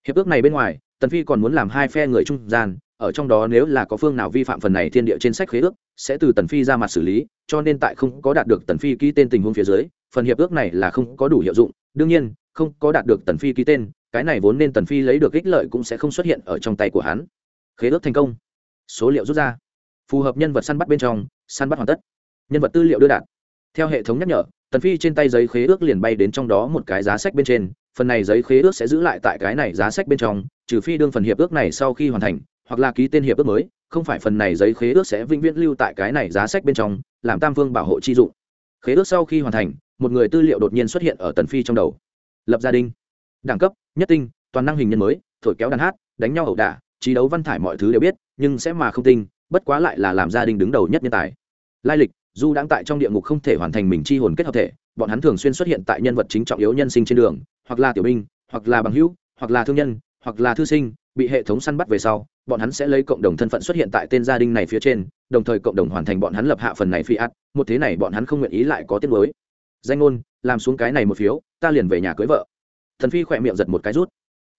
Hiệp ước này bên ngoài, tần phi còn muốn làm hai phe người trung gian ở trong đó nếu là có phương nào vi phạm phần này thiên địa trên sách khế ước, sẽ từ tần phi ra mặt xử lý, cho nên tại không có đạt được tần phi ký tên tình huống phía dưới, phần hiệp ước này là không có đủ hiệu dụng. Đương nhiên, không có đạt được tần phi ký tên, cái này vốn nên tần phi lấy được ích lợi cũng sẽ không xuất hiện ở trong tay của hắn. Khế ước thành công. Số liệu rút ra. Phù hợp nhân vật săn bắt bên trong, săn bắt hoàn tất. Nhân vật tư liệu đưa đạt. Theo hệ thống nhắc nhở, tần phi trên tay giấy khế ước liền bay đến trong đó một cái giá sách bên trên. Phần này giấy khế ước sẽ giữ lại tại cái này giá sách bên trong, trừ phi đương phần hiệp ước này sau khi hoàn thành hoặc là ký tên hiệp ước mới, không phải phần này giấy khế ước sẽ vĩnh viễn lưu tại cái này giá sách bên trong, làm tam vương bảo hộ chi dụng. Khế ước sau khi hoàn thành, một người tư liệu đột nhiên xuất hiện ở tần phi trong đầu. Lập gia đình. Đẳng cấp, nhất tinh, toàn năng hình nhân mới, thổi kéo đàn hát, đánh nhau ẩu đả trí đấu văn thải mọi thứ đều biết, nhưng sẽ mà không tinh, bất quá lại là làm gia đình đứng đầu nhất nhân tài. Lai lịch du đang tại trong địa ngục không thể hoàn thành mình chi hồn kết hợp thể, bọn hắn thường xuyên xuất hiện tại nhân vật chính trọng yếu nhân sinh trên đường, hoặc là tiểu binh, hoặc là bằng hữu, hoặc là thương nhân hoặc là thư sinh, bị hệ thống săn bắt về sau, bọn hắn sẽ lấy cộng đồng thân phận xuất hiện tại tên gia đình này phía trên, đồng thời cộng đồng hoàn thành bọn hắn lập hạ phần này phi ắt một thế này bọn hắn không nguyện ý lại có tiết mới danh ngôn, làm xuống cái này một phiếu, ta liền về nhà cưới vợ. Thần phi khỏe miệng giật một cái rút.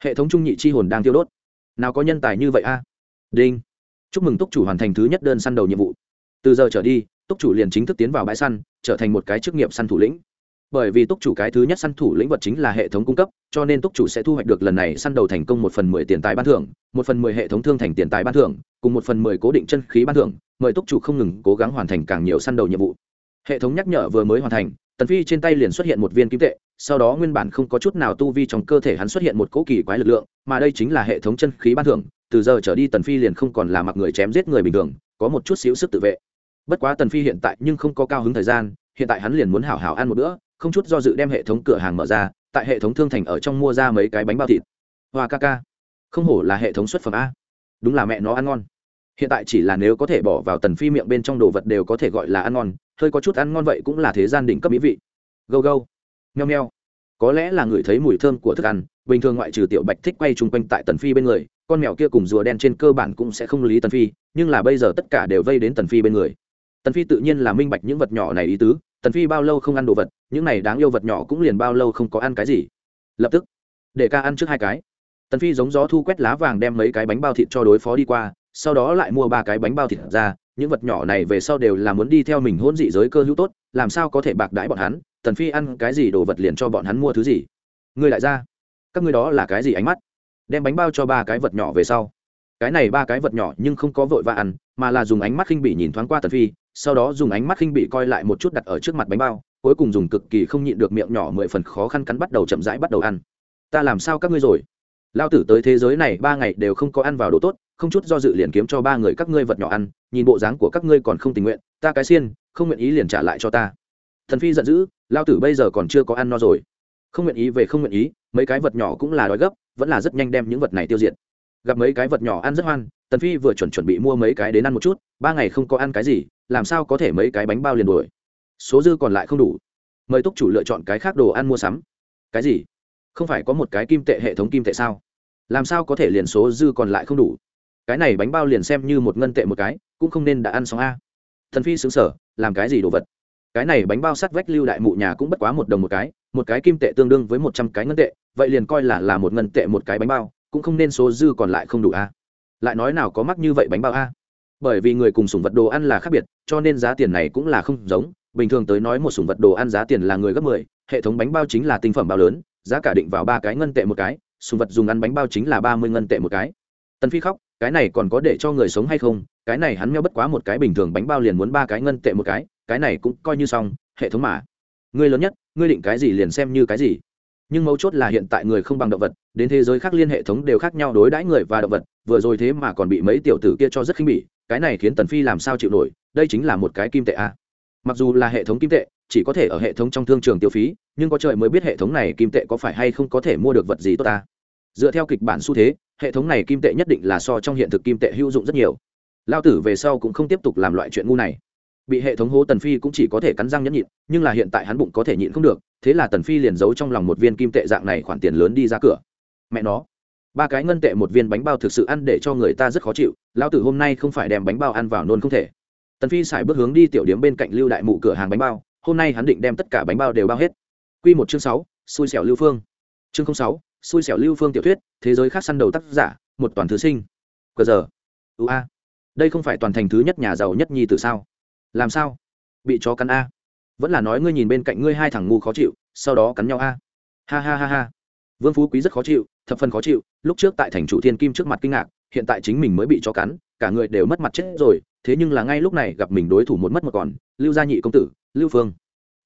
Hệ thống trung nhị chi hồn đang tiêu đốt. Nào có nhân tài như vậy a? Đinh. Chúc mừng túc chủ hoàn thành thứ nhất đơn săn đầu nhiệm vụ. Từ giờ trở đi, túc chủ liền chính thức tiến vào bãi săn, trở thành một cái chức nghiệp săn thủ lĩnh bởi vì túc chủ cái thứ nhất săn thủ lĩnh vật chính là hệ thống cung cấp, cho nên túc chủ sẽ thu hoạch được lần này săn đầu thành công một phần mười tiền tài ban thưởng, một phần mười hệ thống thương thành tiền tài ban thưởng, cùng một phần mười cố định chân khí ban thưởng, mời túc chủ không ngừng cố gắng hoàn thành càng nhiều săn đầu nhiệm vụ. Hệ thống nhắc nhở vừa mới hoàn thành, tần phi trên tay liền xuất hiện một viên kim tệ, sau đó nguyên bản không có chút nào tu vi trong cơ thể hắn xuất hiện một cỗ kỳ quái lực lượng, mà đây chính là hệ thống chân khí ban thưởng, từ giờ trở đi tần phi liền không còn là mặc người chém giết người bình thường, có một chút xíu sức tự vệ. Bất quá tần phi hiện tại nhưng không có cao hứng thời gian, hiện tại hắn liền muốn hảo hảo ăn một bữa không chút do dự đem hệ thống cửa hàng mở ra, tại hệ thống thương thành ở trong mua ra mấy cái bánh bao thịt. Hoa ca ca. Không hổ là hệ thống xuất phẩm a. Đúng là mẹ nó ăn ngon. Hiện tại chỉ là nếu có thể bỏ vào tần phi miệng bên trong đồ vật đều có thể gọi là ăn ngon, hơi có chút ăn ngon vậy cũng là thế gian đỉnh cấp mỹ vị. Gâu gâu. Nheo nheo có lẽ là người thấy mùi thơm của thức ăn, bình thường ngoại trừ tiểu bạch thích quay chung quanh tại tần phi bên người, con mèo kia cùng rùa đen trên cơ bản cũng sẽ không lý tần phi, nhưng là bây giờ tất cả đều vây đến tần phi bên người. Tần phi tự nhiên là minh bạch những vật nhỏ này ý tứ tần phi bao lâu không ăn đồ vật, những này đáng yêu vật nhỏ cũng liền bao lâu không có ăn cái gì. Lập tức, để ca ăn trước hai cái. Tần phi giống gió thu quét lá vàng đem mấy cái bánh bao thịt cho đối phó đi qua, sau đó lại mua ba cái bánh bao thịt ra, những vật nhỏ này về sau đều là muốn đi theo mình hôn dị giới cơ hữu tốt, làm sao có thể bạc đãi bọn hắn, tần phi ăn cái gì đồ vật liền cho bọn hắn mua thứ gì. Ngươi lại ra, các ngươi đó là cái gì ánh mắt? Đem bánh bao cho ba cái vật nhỏ về sau. Cái này ba cái vật nhỏ nhưng không có vội vã ăn, mà là dùng ánh mắt khinh bỉ nhìn thoáng qua tần phi sau đó dùng ánh mắt khinh bỉ coi lại một chút đặt ở trước mặt bánh bao, cuối cùng dùng cực kỳ không nhịn được miệng nhỏ mười phần khó khăn cắn bắt đầu chậm rãi bắt đầu ăn. Ta làm sao các ngươi rồi? Lao tử tới thế giới này ba ngày đều không có ăn vào đồ tốt, không chút do dự liền kiếm cho ba người các ngươi vật nhỏ ăn, nhìn bộ dáng của các ngươi còn không tình nguyện, ta cái xiên, không nguyện ý liền trả lại cho ta. Thần phi giận dữ lao tử bây giờ còn chưa có ăn no rồi. Không nguyện ý về không nguyện ý, mấy cái vật nhỏ cũng là đói gấp, vẫn là rất nhanh đem những vật này tiêu diệt. Gặp mấy cái vật nhỏ ăn rất hoan, tần phi vừa chuẩn chuẩn bị mua mấy cái đến ăn một chút, ba ngày không có ăn cái gì làm sao có thể mấy cái bánh bao liền đuổi? Số dư còn lại không đủ. Mời túc chủ lựa chọn cái khác đồ ăn mua sắm. Cái gì? Không phải có một cái kim tệ hệ thống kim tệ sao? Làm sao có thể liền số dư còn lại không đủ? Cái này bánh bao liền xem như một ngân tệ một cái, cũng không nên đã ăn xong a. Thần phi xứng sở làm cái gì đồ vật? Cái này bánh bao sắt vách lưu đại mụ nhà cũng bất quá một đồng một cái một cái kim tệ tương đương với một trăm cái ngân tệ, vậy liền coi là là một ngân tệ một cái bánh bao, cũng không nên số dư còn lại không đủ a. Lại nói nào có mắc như vậy bánh bao a? Bởi vì người cùng sủng vật đồ ăn là khác biệt, cho nên giá tiền này cũng là không giống. Bình thường tới nói một sủng vật đồ ăn giá tiền là người gấp mười, hệ thống bánh bao chính là tinh phẩm bao lớn, giá cả định vào ba cái ngân tệ một cái sùng vật dùng ăn bánh bao chính là ba mươi ngân tệ một cái. Tần phi khóc, cái này còn có để cho người sống hay không? Cái này hắn meo bất quá một cái bình thường bánh bao liền muốn ba cái ngân tệ một cái cái này cũng coi như xong, hệ thống mà. Ngươi lớn nhất, ngươi định cái gì liền xem như cái gì nhưng mấu chốt là hiện tại người không bằng động vật, đến thế giới khác liên hệ thống đều khác nhau đối đãi người và động vật, vừa rồi thế mà còn bị mấy tiểu tử kia cho rất khinh bỉ, cái này khiến tần phi làm sao chịu nổi, đây chính là một cái kim tệ a. Mặc dù là hệ thống kim tệ, chỉ có thể ở hệ thống trong thương trường tiêu phí, nhưng có trời mới biết hệ thống này kim tệ có phải hay không có thể mua được vật gì tốt ta. Dựa theo kịch bản xu thế, hệ thống này kim tệ nhất định là so trong hiện thực kim tệ hữu dụng rất nhiều. Lao tử về sau cũng không tiếp tục làm loại chuyện ngu này bị hệ thống hố tần phi cũng chỉ có thể cắn răng nhẫn nhịn, nhưng là hiện tại hắn bụng có thể nhịn không được, thế là tần phi liền giấu trong lòng một viên kim tệ dạng này khoản tiền lớn đi ra cửa. Mẹ nó, ba cái ngân tệ một viên bánh bao thực sự ăn để cho người ta rất khó chịu lao tử hôm nay không phải đem bánh bao ăn vào nôn không thể. Tần phi xài bước hướng đi tiểu điếm bên cạnh lưu đại mụ cửa hàng bánh bao, hôm nay hắn định đem tất cả bánh bao đều bao hết. Quy một chương sáu, xui xẻo lưu phương. Chương sáu, xui xẻo lưu phương tiểu thuyết, thế giới khác săn đầu tác giả, một toàn thứ sinh. Cờ giờ. Ưu a. Đây không phải toàn thành thứ nhất nhà giàu nhất nhi từ sao? Làm sao? Bị chó cắn a. Vẫn là nói ngươi nhìn bên cạnh ngươi hai thằng ngu khó chịu, sau đó cắn nhau a. Ha ha ha ha. Vương phú quý rất khó chịu, thập phần khó chịu, lúc trước tại thành chủ thiên kim trước mặt kinh ngạc, hiện tại chính mình mới bị chó cắn, cả người đều mất mặt chết rồi, thế nhưng là ngay lúc này gặp mình đối thủ một mất một còn, lưu gia nhị công tử, lưu phương.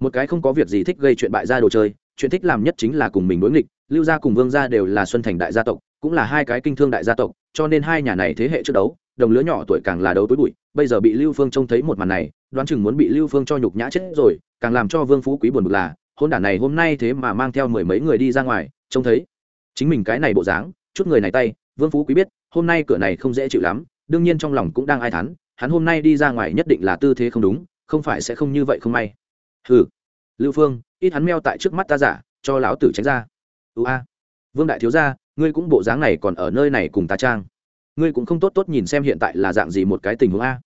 Một cái không có việc gì thích gây chuyện bại gia đồ chơi, chuyện thích làm nhất chính là cùng mình đối nghịch, lưu gia cùng vương gia đều là xuân thành đại gia tộc, cũng là hai cái kinh thương đại gia tộc, cho nên hai nhà này thế hệ trước đấu, đồng lứa nhỏ tuổi càng là đấu tối bụi, bây giờ bị lưu phương trông thấy một màn này đoán chừng muốn bị lưu phương cho nhục nhã chết rồi, càng làm cho vương phú quý buồn bực là, hôn đản này hôm nay thế mà mang theo mười mấy người đi ra ngoài, trông thấy. Chính mình cái này bộ dáng, chút người này tay, vương phú quý biết, hôm nay cửa này không dễ chịu lắm, đương nhiên trong lòng cũng đang ai thắn hắn hôm nay đi ra ngoài nhất định là tư thế không đúng, không phải sẽ không như vậy không may. Hừ. Lưu phương, ít hắn meo tại trước mắt ta giả, cho lão tử tránh ra. Ưu a. Vương đại thiếu gia, ngươi cũng bộ dáng này còn ở nơi này cùng ta trang. Ngươi cũng không tốt tốt nhìn xem hiện tại là dạng gì một cái tình huống a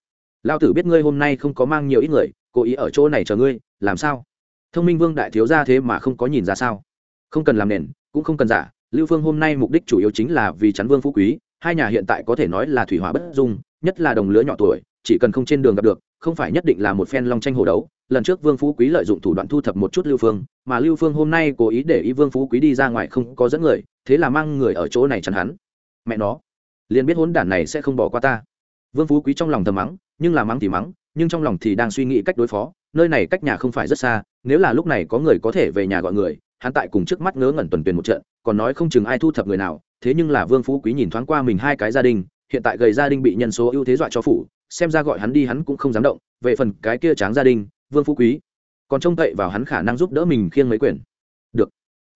lão tử biết ngươi hôm nay không có mang nhiều ít người, cố ý ở chỗ này chờ ngươi, làm sao? Thông minh vương đại thiếu gia thế mà không có nhìn ra sao? Không cần làm nền, cũng không cần giả, lưu phương hôm nay mục đích chủ yếu chính là vì chắn vương phú quý, hai nhà hiện tại có thể nói là thủy hỏa bất dung, nhất là đồng lứa nhỏ tuổi, chỉ cần không trên đường gặp được, không phải nhất định là một phen long tranh hồ đấu. Lần trước vương phú quý lợi dụng thủ đoạn thu thập một chút lưu phương, mà lưu phương hôm nay cố ý để ý vương phú quý đi ra ngoài không có dẫn người, thế là mang người ở chỗ này chắn hắn. Mẹ nó, liền biết hốn đản này sẽ không bỏ qua ta. Vương phú quý trong lòng thầm mắng nhưng là mắng thì mắng, nhưng trong lòng thì đang suy nghĩ cách đối phó, nơi này cách nhà không phải rất xa, nếu là lúc này có người có thể về nhà gọi người, hắn tại cùng trước mắt ngớ ngẩn tuần tuyền một trận, còn nói không chừng ai thu thập người nào, thế nhưng là vương phú quý nhìn thoáng qua mình hai cái gia đình, hiện tại gầy gia đình bị nhân số ưu thế dọa cho phủ, xem ra gọi hắn đi hắn cũng không dám động, về phần cái kia tráng gia đình, vương phú quý, còn trông cậy vào hắn khả năng giúp đỡ mình khiêng mấy quyền được.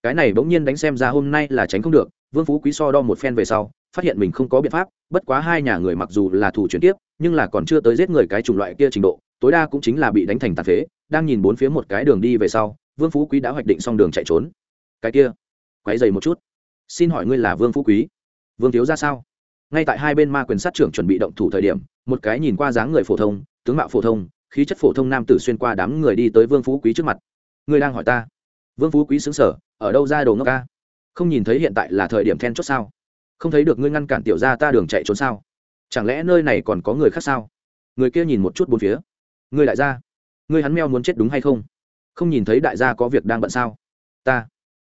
Cái này bỗng nhiên đánh xem ra hôm nay là tránh không được, vương phú quý so đo một phen về sau, phát hiện mình không có biện pháp, bất quá hai nhà người mặc dù là thủ chuyển tiếp nhưng là còn chưa tới giết người cái chủng loại kia trình độ, tối đa cũng chính là bị đánh thành tàn phế, đang nhìn bốn phía một cái đường đi về sau, vương phú quý đã hoạch định xong đường chạy trốn. Cái kia quáy dày một chút. Xin hỏi ngươi là vương phú quý? Vương thiếu ra sao? Ngay tại hai bên ma quyền sát trưởng chuẩn bị động thủ thời điểm, một cái nhìn qua dáng người phổ thông, tướng mạo phổ thông, khí chất phổ thông nam tử xuyên qua đám người đi tới vương phú quý trước mặt. Ngươi đang hỏi ta? Vương phú quý xứng sở ở đâu ra đồ ngốc ca? Không nhìn thấy hiện tại là thời điểm then chốt sao? Không thấy được ngươi ngăn cản tiểu ra ta đường chạy trốn sao? Chẳng lẽ nơi này còn có người khác sao? Người kia nhìn một chút bốn phía. Người đại gia người hắn meo muốn chết đúng hay không? Không nhìn thấy đại gia có việc đang bận sao? Ta.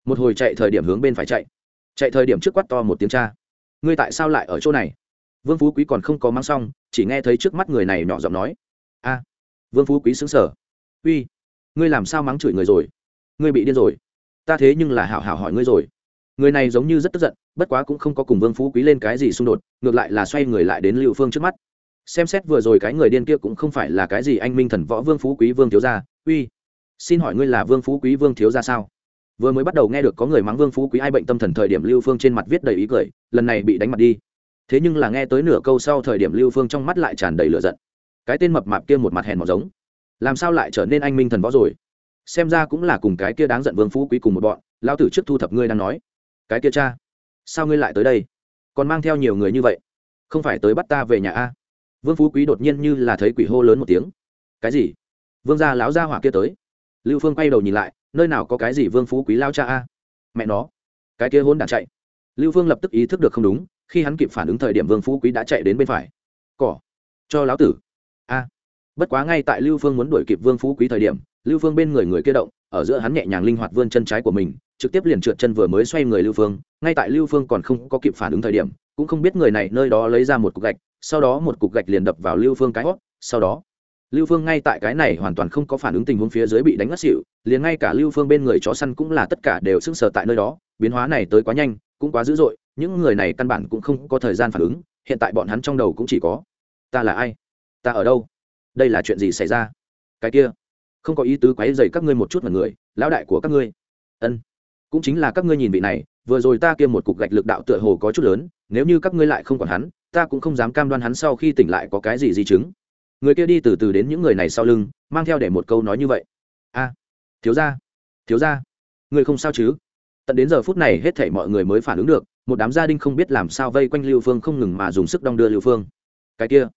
Một hồi chạy thời điểm hướng bên phải chạy. Chạy thời điểm trước quát to một tiếng cha. Ngươi tại sao lại ở chỗ này? Vương phú quý còn không có mang xong, chỉ nghe thấy trước mắt người này nhỏ giọng nói. A. Vương phú quý xứng sở uy, ngươi làm sao mắng chửi người rồi? Ngươi bị điên rồi. Ta thế nhưng là hảo hảo hỏi ngươi rồi người này giống như rất tức giận, bất quá cũng không có cùng vương phú quý lên cái gì xung đột, ngược lại là xoay người lại đến lưu phương trước mắt. Xem xét vừa rồi cái người điên kia cũng không phải là cái gì anh minh thần võ vương phú quý vương thiếu gia, uy. Xin hỏi ngươi là vương phú quý vương thiếu gia sao? Vừa mới bắt đầu nghe được có người mắng vương phú quý ai bệnh tâm thần thời điểm lưu phương trên mặt viết đầy ý cười, lần này bị đánh mặt đi. Thế nhưng là nghe tới nửa câu sau thời điểm lưu phương trong mắt lại tràn đầy lửa giận. Cái tên mập mạp kia một mặt hèn mọt giống. Làm sao lại trở nên anh minh thần võ rồi? Xem ra cũng là cùng cái kia đáng giận vương phú quý cùng một bọn lao tử trước thu thập ngươi đang nói cái kia cha, sao ngươi lại tới đây? Còn mang theo nhiều người như vậy, không phải tới bắt ta về nhà a? Vương phú quý đột nhiên như là thấy quỷ hô lớn một tiếng. Cái gì? Vương gia láo gia hỏa kia tới. Lưu phương quay đầu nhìn lại, nơi nào có cái gì vương phú quý lao cha a? Mẹ nó, cái kia hôn đản chạy. Lưu phương lập tức ý thức được không đúng, khi hắn kịp phản ứng thời điểm vương phú quý đã chạy đến bên phải. Cỏ, cho lão tử. A, bất quá ngay tại lưu phương muốn đuổi kịp vương phú quý thời điểm, lưu phương bên người người kia động, ở giữa hắn nhẹ nhàng linh hoạt vươn chân trái của mình trực tiếp liền trượt chân vừa mới xoay người lưu phương, ngay tại lưu phương còn không có kịp phản ứng thời điểm, cũng không biết người này nơi đó lấy ra một cục gạch, sau đó một cục gạch liền đập vào lưu phương cái hót, sau đó, lưu phương ngay tại cái này hoàn toàn không có phản ứng tình huống phía dưới bị đánh ngất xỉu, liền ngay cả lưu phương bên người chó săn cũng là tất cả đều sững sờ tại nơi đó, biến hóa này tới quá nhanh, cũng quá dữ dội, những người này căn bản cũng không có thời gian phản ứng, hiện tại bọn hắn trong đầu cũng chỉ có, ta là ai? Ta ở đâu? Đây là chuyện gì xảy ra? Cái kia, không có ý tứ quấy dày các ngươi một chút mà người, lão đại của các ngươi. Ân cũng chính là các ngươi nhìn vị này, vừa rồi ta kia một cục gạch lực đạo tựa hồ có chút lớn, nếu như các ngươi lại không còn hắn, ta cũng không dám cam đoan hắn sau khi tỉnh lại có cái gì di chứng. Người kia đi từ từ đến những người này sau lưng, mang theo để một câu nói như vậy. A, thiếu ra thiếu ra người không sao chứ? Tận đến giờ phút này hết thảy mọi người mới phản ứng được, một đám gia đình không biết làm sao vây quanh lưu phương không ngừng mà dùng sức đong đưa lưu phương. Cái kia,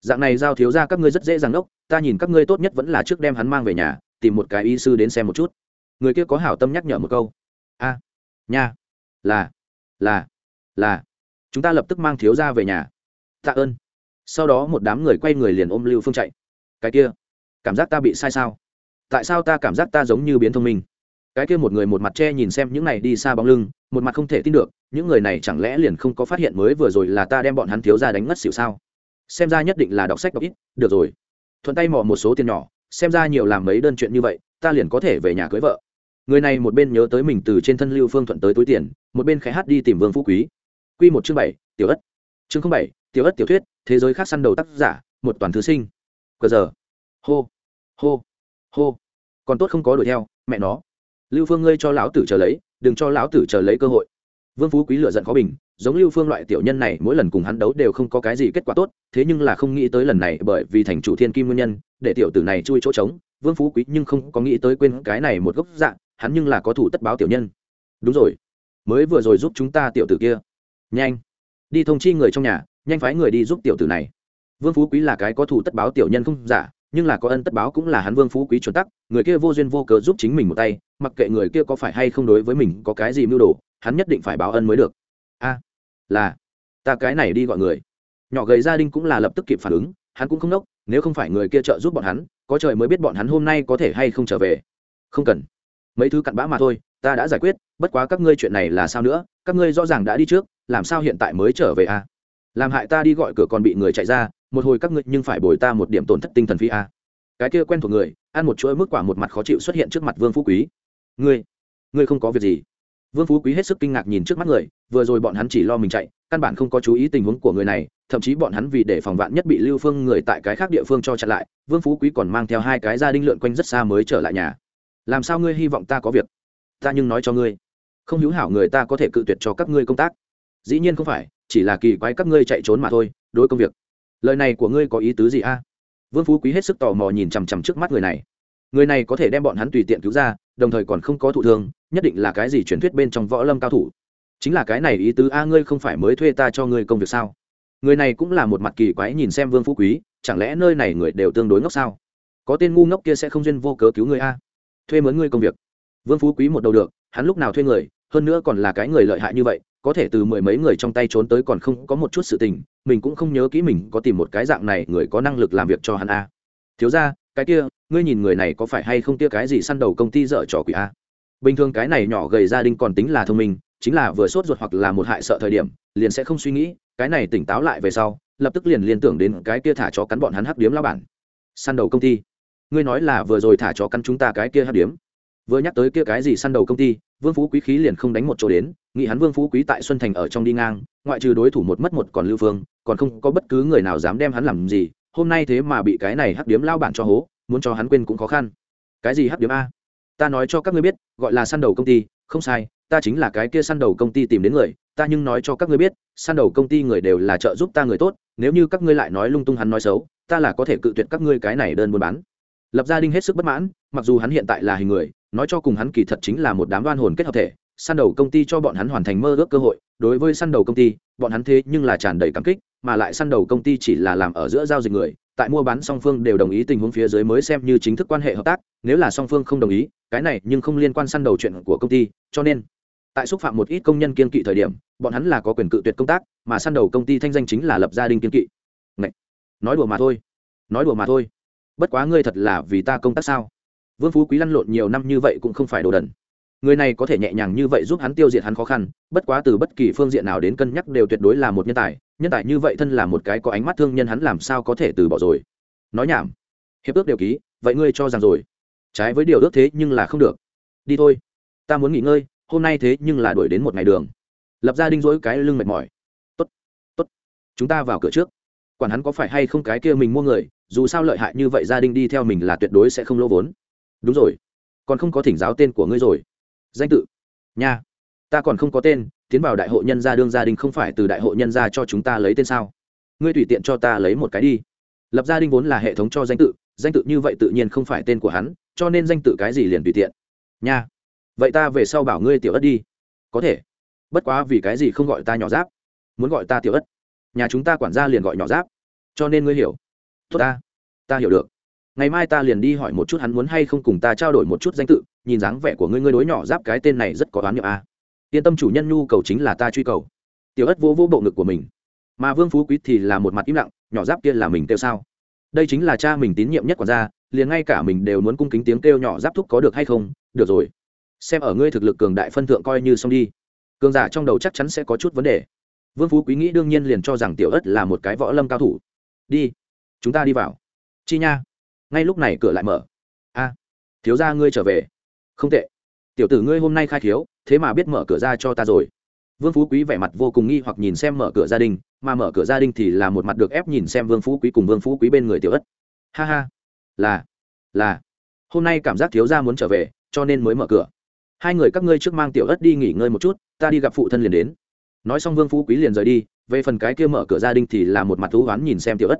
dạng này giao thiếu ra các ngươi rất dễ dàng đốc, ta nhìn các ngươi tốt nhất vẫn là trước đem hắn mang về nhà, tìm một cái y sư đến xem một chút. Người kia có hảo tâm nhắc nhở một câu a, nha, là là là. Chúng ta lập tức mang thiếu ra về nhà. Tạ ơn. Sau đó một đám người quay người liền ôm lưu phương chạy. Cái kia, cảm giác ta bị sai sao? Tại sao ta cảm giác ta giống như biến thông minh? Cái kia một người một mặt che nhìn xem những này đi xa bóng lưng, một mặt không thể tin được, những người này chẳng lẽ liền không có phát hiện mới vừa rồi là ta đem bọn hắn thiếu ra đánh ngất xỉu sao? Xem ra nhất định là đọc sách đọc ít, được rồi. Thuận tay mò một số tiền nhỏ, xem ra nhiều làm mấy đơn chuyện như vậy, ta liền có thể về nhà cưới vợ người này một bên nhớ tới mình từ trên thân lưu phương thuận tới túi tiền, một bên khẽ hát đi tìm vương phú quý. Q một chương bảy, tiểu ất. Chương bảy, tiểu ất tiểu thuyết, thế giới khác săn đầu tác giả, một toàn thứ sinh. Cờ giờ. Hô. Hô. Hô. Còn tốt không có đuổi theo, mẹ nó. Lưu phương ngươi cho lão tử chờ lấy, đừng cho lão tử chờ lấy cơ hội. Vương phú quý lựa giận khó bình, giống lưu phương loại tiểu nhân này, mỗi lần cùng hắn đấu đều không có cái gì kết quả tốt, thế nhưng là không nghĩ tới lần này, bởi vì thành chủ thiên kim nguyên nhân, để tiểu tử này chui chỗ trống. Vương phú quý nhưng không có nghĩ tới quên cái này một gốc dạng hắn nhưng là có thủ tất báo tiểu nhân. Đúng rồi. Mới vừa rồi giúp chúng ta tiểu tử kia. Nhanh. Đi thông chi người trong nhà, nhanh phái người đi giúp tiểu tử này. Vương phú quý là cái có thủ tất báo tiểu nhân không giả, nhưng là có ân tất báo cũng là hắn vương phú quý chuẩn tắc, người kia vô duyên vô cớ giúp chính mình một tay, mặc kệ người kia có phải hay không đối với mình có cái gì mưu đồ, hắn nhất định phải báo ân mới được. A, là, ta cái này đi gọi người. Nhỏ gầy gia đình cũng là lập tức kịp phản ứng, hắn cũng không nốc, nếu không phải người kia trợ giúp bọn hắn, có trời mới biết bọn hắn hôm nay có thể hay không trở về. Không cần mấy thứ cặn bã mà thôi, ta đã giải quyết, bất quá các ngươi chuyện này là sao nữa, các ngươi rõ ràng đã đi trước, làm sao hiện tại mới trở về a làm hại ta đi gọi cửa còn bị người chạy ra, một hồi các ngươi nhưng phải bồi ta một điểm tổn thất tinh thần phi a à? cái kia quen thuộc người, ăn một chuỗi mức quả một mặt khó chịu xuất hiện trước mặt vương phú quý. Ngươi ngươi không có việc gì. Vương phú quý hết sức kinh ngạc nhìn trước mắt người, vừa rồi bọn hắn chỉ lo mình chạy, căn bản không có chú ý tình huống của người này, thậm chí bọn hắn vì để phòng vạn nhất bị lưu phương người tại cái khác địa phương cho chặn lại, vương phú quý còn mang theo hai cái gia đinh lượn quanh rất xa mới trở lại nhà làm sao ngươi hy vọng ta có việc? Ta nhưng nói cho ngươi, không hữu hảo người ta có thể cự tuyệt cho các ngươi công tác. Dĩ nhiên không phải, chỉ là kỳ quái các ngươi chạy trốn mà thôi, đối công việc. Lời này của ngươi có ý tứ gì a? Vương phú quý hết sức tò mò nhìn chằm chằm trước mắt người này. Người này có thể đem bọn hắn tùy tiện cứu ra, đồng thời còn không có thụ thương, nhất định là cái gì truyền thuyết bên trong võ lâm cao thủ. Chính là cái này ý tứ a, ngươi không phải mới thuê ta cho ngươi công việc sao? Người này cũng là một mặt kỳ quái nhìn xem vương phú quý, chẳng lẽ nơi này người đều tương đối ngốc sao? Có tên ngu ngốc kia sẽ không duyên vô cớ cứu người a? Thuê mướn ngươi công việc. Vương phú quý một đầu được, hắn lúc nào thuê người, hơn nữa còn là cái người lợi hại như vậy, có thể từ mười mấy người trong tay trốn tới còn không có một chút sự tình, mình cũng không nhớ kỹ mình có tìm một cái dạng này người có năng lực làm việc cho hắn a. Thiếu ra cái kia, ngươi nhìn người này có phải hay không kia cái gì săn đầu công ty dở trò quỷ a? Bình thường cái này nhỏ gầy gia đình còn tính là thông minh, chính là vừa sốt ruột hoặc là một hại sợ thời điểm, liền sẽ không suy nghĩ, cái này tỉnh táo lại về sau, lập tức liền liên tưởng đến cái kia thả chó cắn bọn hắn hắc điếm lao bản. Săn đầu công ty ngươi nói là vừa rồi thả chó căn chúng ta cái kia hắc điếm. Vừa nhắc tới kia cái gì săn đầu công ty, vương phú quý khí liền không đánh một chỗ đến, nghĩ hắn vương phú quý tại xuân thành ở trong đi ngang, ngoại trừ đối thủ một mất một còn lưu phương, còn không có bất cứ người nào dám đem hắn làm gì, hôm nay thế mà bị cái này hắc điếm lao bản cho hố, muốn cho hắn quên cũng khó khăn. Cái gì hắc điếm a? Ta nói cho các ngươi biết, gọi là săn đầu công ty, không sai, ta chính là cái kia săn đầu công ty tìm đến người, ta nhưng nói cho các ngươi biết, săn đầu công ty người đều là trợ giúp ta người tốt, nếu như các ngươi lại nói lung tung hắn nói xấu, ta là có thể cự tuyệt các ngươi cái này đơn buôn bán lập gia đình hết sức bất mãn, mặc dù hắn hiện tại là hình người, nói cho cùng hắn kỳ thật chính là một đám đoan hồn kết hợp thể, săn đầu công ty cho bọn hắn hoàn thành mơ ước cơ hội, đối với săn đầu công ty, bọn hắn thế nhưng là tràn đầy cảm kích, mà lại săn đầu công ty chỉ là làm ở giữa giao dịch người, tại mua bán song phương đều đồng ý tình huống phía dưới mới xem như chính thức quan hệ hợp tác, nếu là song phương không đồng ý, cái này nhưng không liên quan săn đầu chuyện của công ty, cho nên, tại xúc phạm một ít công nhân kiên kỵ thời điểm, bọn hắn là có quyền cự tuyệt công tác, mà săn đầu công ty thanh danh chính là lập gia đình kiên kỵ Ngậy! nói đùa mà thôi, nói đùa mà thôi bất quá ngươi thật là vì ta công tác sao? Vương phú quý lăn lộn nhiều năm như vậy cũng không phải đồ đần. Người này có thể nhẹ nhàng như vậy giúp hắn tiêu diệt hắn khó khăn, bất quá từ bất kỳ phương diện nào đến cân nhắc đều tuyệt đối là một nhân tài nhân tài như vậy thân là một cái có ánh mắt thương nhân hắn làm sao có thể từ bỏ rồi. Nói nhảm. Hiệp ước đều ký, vậy ngươi cho rằng rồi. Trái với điều ước thế nhưng là không được. Đi thôi. Ta muốn nghỉ ngơi, hôm nay thế nhưng là đuổi đến một ngày đường. Lập ra đinh dỗi cái lưng mệt mỏi. Tốt tốt. Chúng ta vào cửa trước. Quản hắn có phải hay không cái kia mình mua người dù sao lợi hại như vậy gia đình đi theo mình là tuyệt đối sẽ không lỗ vốn. Đúng rồi. Còn không có thỉnh giáo tên của ngươi rồi. Danh tự. Nha. Ta còn không có tên, tiến vào đại hội nhân gia đương gia đình không phải từ đại hội nhân gia cho chúng ta lấy tên sao? Ngươi tùy tiện cho ta lấy một cái đi. Lập gia đình vốn là hệ thống cho danh tự danh tự như vậy tự nhiên không phải tên của hắn, cho nên danh tự cái gì liền tùy tiện. Nha. Vậy ta về sau bảo ngươi tiểu ất đi. Có thể. Bất quá vì cái gì không gọi ta nhỏ giáp? Muốn gọi ta tiểu ất. Nhà chúng ta quản gia liền gọi nhỏ giáp. Cho nên ngươi hiểu tốt ta ta hiểu được. Ngày mai ta liền đi hỏi một chút hắn muốn hay không cùng ta trao đổi một chút danh tự, nhìn dáng vẻ của ngươi ngươi đối nhỏ giáp cái tên này rất có đoán niệm a. À. yên tâm chủ nhân nhu cầu chính là ta truy cầu. Tiểu ất vô vô bộ ngực của mình. Mà vương phú quý thì là một mặt im lặng, nhỏ giáp kia là mình kêu sao? Đây chính là cha mình tín nhiệm nhất quản gia, liền ngay cả mình đều muốn cung kính tiếng kêu nhỏ giáp thúc có được hay không? Được rồi. Xem ở ngươi thực lực cường đại phân thượng coi như xong đi. Cường giả trong đầu chắc chắn sẽ có chút vấn đề. Vương phú quý nghĩ đương nhiên liền cho rằng tiểu ất là một cái võ lâm cao thủ. Đi chúng ta đi vào. Chi nha. Ngay lúc này cửa lại mở. A, thiếu ra ngươi trở về. Không tệ. Tiểu tử ngươi hôm nay khai thiếu, thế mà biết mở cửa ra cho ta rồi. Vương phú quý vẻ mặt vô cùng nghi hoặc nhìn xem mở cửa gia đình, mà mở cửa gia đình thì là một mặt được ép nhìn xem vương phú quý cùng vương phú quý bên người tiểu ất. Ha ha. Là là. Hôm nay cảm giác thiếu gia muốn trở về, cho nên mới mở cửa. Hai người các ngươi trước mang tiểu ất đi nghỉ ngơi một chút, ta đi gặp phụ thân liền đến. Nói xong vương phú quý liền rời đi, về phần cái kia mở cửa gia đình thì là một mặt thú oán nhìn xem tiểu ất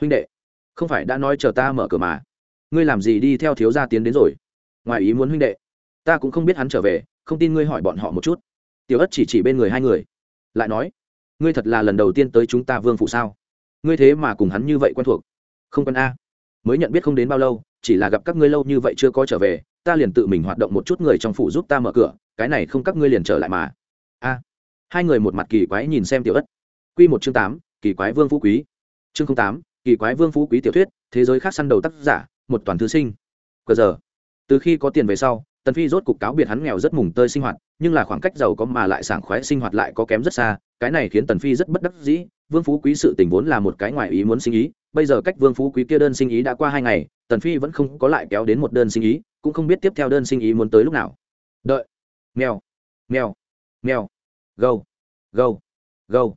huynh đệ, không phải đã nói chờ ta mở cửa mà. Ngươi làm gì đi theo thiếu gia tiến đến rồi? Ngoài ý muốn huynh đệ, ta cũng không biết hắn trở về, không tin ngươi hỏi bọn họ một chút. Tiểu ất chỉ chỉ bên người hai người, lại nói, ngươi thật là lần đầu tiên tới chúng ta vương phụ sao? Ngươi thế mà cùng hắn như vậy quen thuộc. Không quen a, mới nhận biết không đến bao lâu, chỉ là gặp các ngươi lâu như vậy chưa có trở về, ta liền tự mình hoạt động một chút người trong phủ giúp ta mở cửa, cái này không các ngươi liền trở lại mà. A. Hai người một mặt kỳ quái nhìn xem tiểu ất. Q một chương tám, kỳ quái vương phú quý. Chương tám kỳ quái vương phú quý tiểu thuyết, thế giới khác săn đầu tác giả, một toàn thư sinh. Cờ giờ, từ khi có tiền về sau, tần phi rốt cục cáo biệt hắn nghèo rất mùng tơi sinh hoạt, nhưng là khoảng cách giàu có mà lại sảng khoái sinh hoạt lại có kém rất xa, cái này khiến tần phi rất bất đắc dĩ, vương phú quý sự tình vốn là một cái ngoài ý muốn sinh ý, bây giờ cách vương phú quý kia đơn sinh ý đã qua hai ngày, tần phi vẫn không có lại kéo đến một đơn sinh ý, cũng không biết tiếp theo đơn sinh ý muốn tới lúc nào. Đợi, mèo mèo mèo, gâu gâu gâu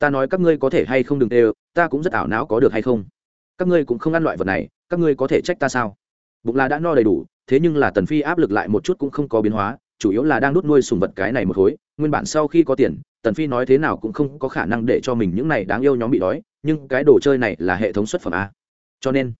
ta nói các ngươi có thể hay không đừng đều ta cũng rất ảo não có được hay không. Các ngươi cũng không ăn loại vật này, các ngươi có thể trách ta sao? Bụng là đã no đầy đủ, thế nhưng là tần phi áp lực lại một chút cũng không có biến hóa, chủ yếu là đang đút nuôi sùng vật cái này một khối, nguyên bản sau khi có tiền, tần phi nói thế nào cũng không có khả năng để cho mình những này đáng yêu nhóm bị đói, nhưng cái đồ chơi này là hệ thống xuất phẩm a. Cho nên,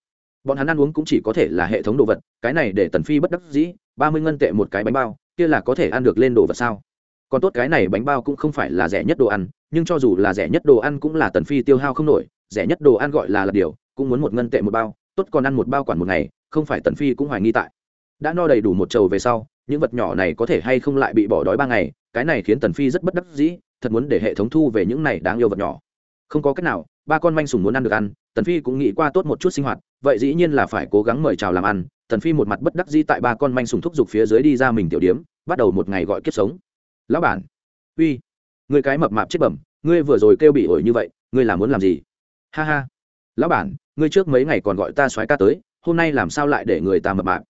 bọn hắn ăn uống cũng chỉ có thể là hệ thống đồ vật, cái này để tần phi bất đắc dĩ, ba mươi ngân tệ một cái bánh bao, kia là có thể ăn được lên đồ vật sao? Còn tốt cái này bánh bao cũng không phải là rẻ nhất đồ ăn, nhưng cho dù là rẻ nhất đồ ăn cũng là tần phi tiêu hao không nổi, rẻ nhất đồ ăn gọi là là điều, cũng muốn một ngân tệ một bao, tốt còn ăn một bao quản một ngày, không phải tần phi cũng hoài nghi tại. Đã no đầy đủ một trầu về sau, những vật nhỏ này có thể hay không lại bị bỏ đói ba ngày, cái này khiến tần phi rất bất đắc dĩ, thật muốn để hệ thống thu về những này đáng yêu vật nhỏ. Không có cách nào, ba con manh sùng muốn ăn được ăn, tần phi cũng nghĩ qua tốt một chút sinh hoạt, vậy dĩ nhiên là phải cố gắng mời chào làm ăn, tần phi một mặt bất đắc dĩ tại ba con manh sùng thúc giục phía dưới đi ra mình tiểu điếm, bắt đầu một ngày gọi kiếp sống lão bản. Uy người cái mập mạp chết bẩm, ngươi vừa rồi kêu bị ổi như vậy, ngươi là muốn làm gì? Ha ha. Lão bản, ngươi trước mấy ngày còn gọi ta soái ca tới, hôm nay làm sao lại để người ta mập mạp?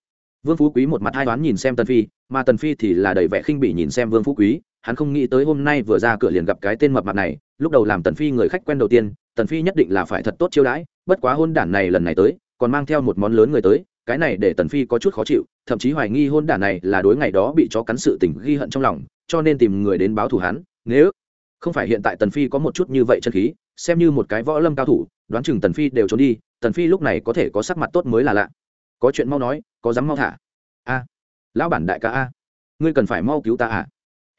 Vương phú quý một mặt hai đoán nhìn xem tần phi, mà tần phi thì là đầy vẻ khinh bỉ nhìn xem vương phú quý, hắn không nghĩ tới hôm nay vừa ra cửa liền gặp cái tên mập mạp này, lúc đầu làm tần phi người khách quen đầu tiên, tần phi nhất định là phải thật tốt chiêu đãi, bất quá hôn đản này lần này tới, còn mang theo một món lớn người tới, cái này để tần phi có chút khó chịu, thậm chí hoài nghi hôn đản này là đối ngày đó bị chó cắn sự tình ghi hận trong lòng cho nên tìm người đến báo thủ hắn, nếu không phải hiện tại tần phi có một chút như vậy chân khí, xem như một cái võ lâm cao thủ, đoán chừng tần phi đều trốn đi, tần phi lúc này có thể có sắc mặt tốt mới là lạ. Có chuyện mau nói, có dám mau thả? A, lão bản đại ca a, ngươi cần phải mau cứu ta à?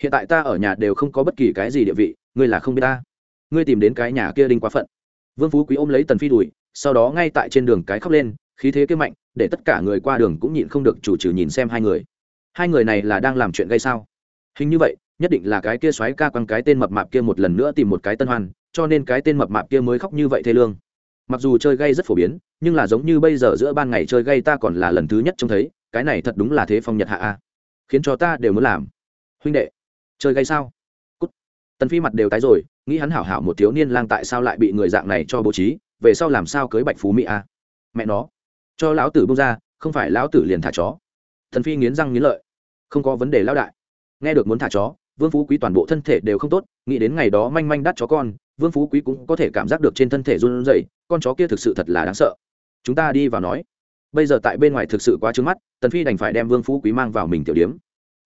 Hiện tại ta ở nhà đều không có bất kỳ cái gì địa vị, ngươi là không biết ta. Ngươi tìm đến cái nhà kia đinh quá phận. Vương phú quý ôm lấy tần phi đùi, sau đó ngay tại trên đường cái khóc lên, khí thế kia mạnh, để tất cả người qua đường cũng nhịn không được chủ trừ nhìn xem hai người. Hai người này là đang làm chuyện gây sao? Hình như vậy, nhất định là cái kia xoáy ca quăng cái tên mập mạp kia một lần nữa tìm một cái tân hoan, cho nên cái tên mập mạp kia mới khóc như vậy thê lương. Mặc dù chơi gay rất phổ biến, nhưng là giống như bây giờ giữa ban ngày chơi gay ta còn là lần thứ nhất trông thấy, cái này thật đúng là thế phong nhật hạ a. Khiến cho ta đều muốn làm. Huynh đệ, chơi gay sao? Cút. Tần phi mặt đều tái rồi, nghĩ hắn hảo hảo một thiếu niên lang tại sao lại bị người dạng này cho bố trí, về sau làm sao cưới bạch phú mỹ a? Mẹ nó. Cho lão tử bông ra, không phải lão tử liền thả chó. Thần phi nghiến răng nghiến lợi. Không có vấn đề lão đại nghe được muốn thả chó, vương phú quý toàn bộ thân thể đều không tốt, nghĩ đến ngày đó manh manh đắt chó con, vương phú quý cũng có thể cảm giác được trên thân thể run rẩy, con chó kia thực sự thật là đáng sợ. Chúng ta đi vào nói. Bây giờ tại bên ngoài thực sự quá trứng mắt, tần phi đành phải đem vương phú quý mang vào mình tiểu điếm.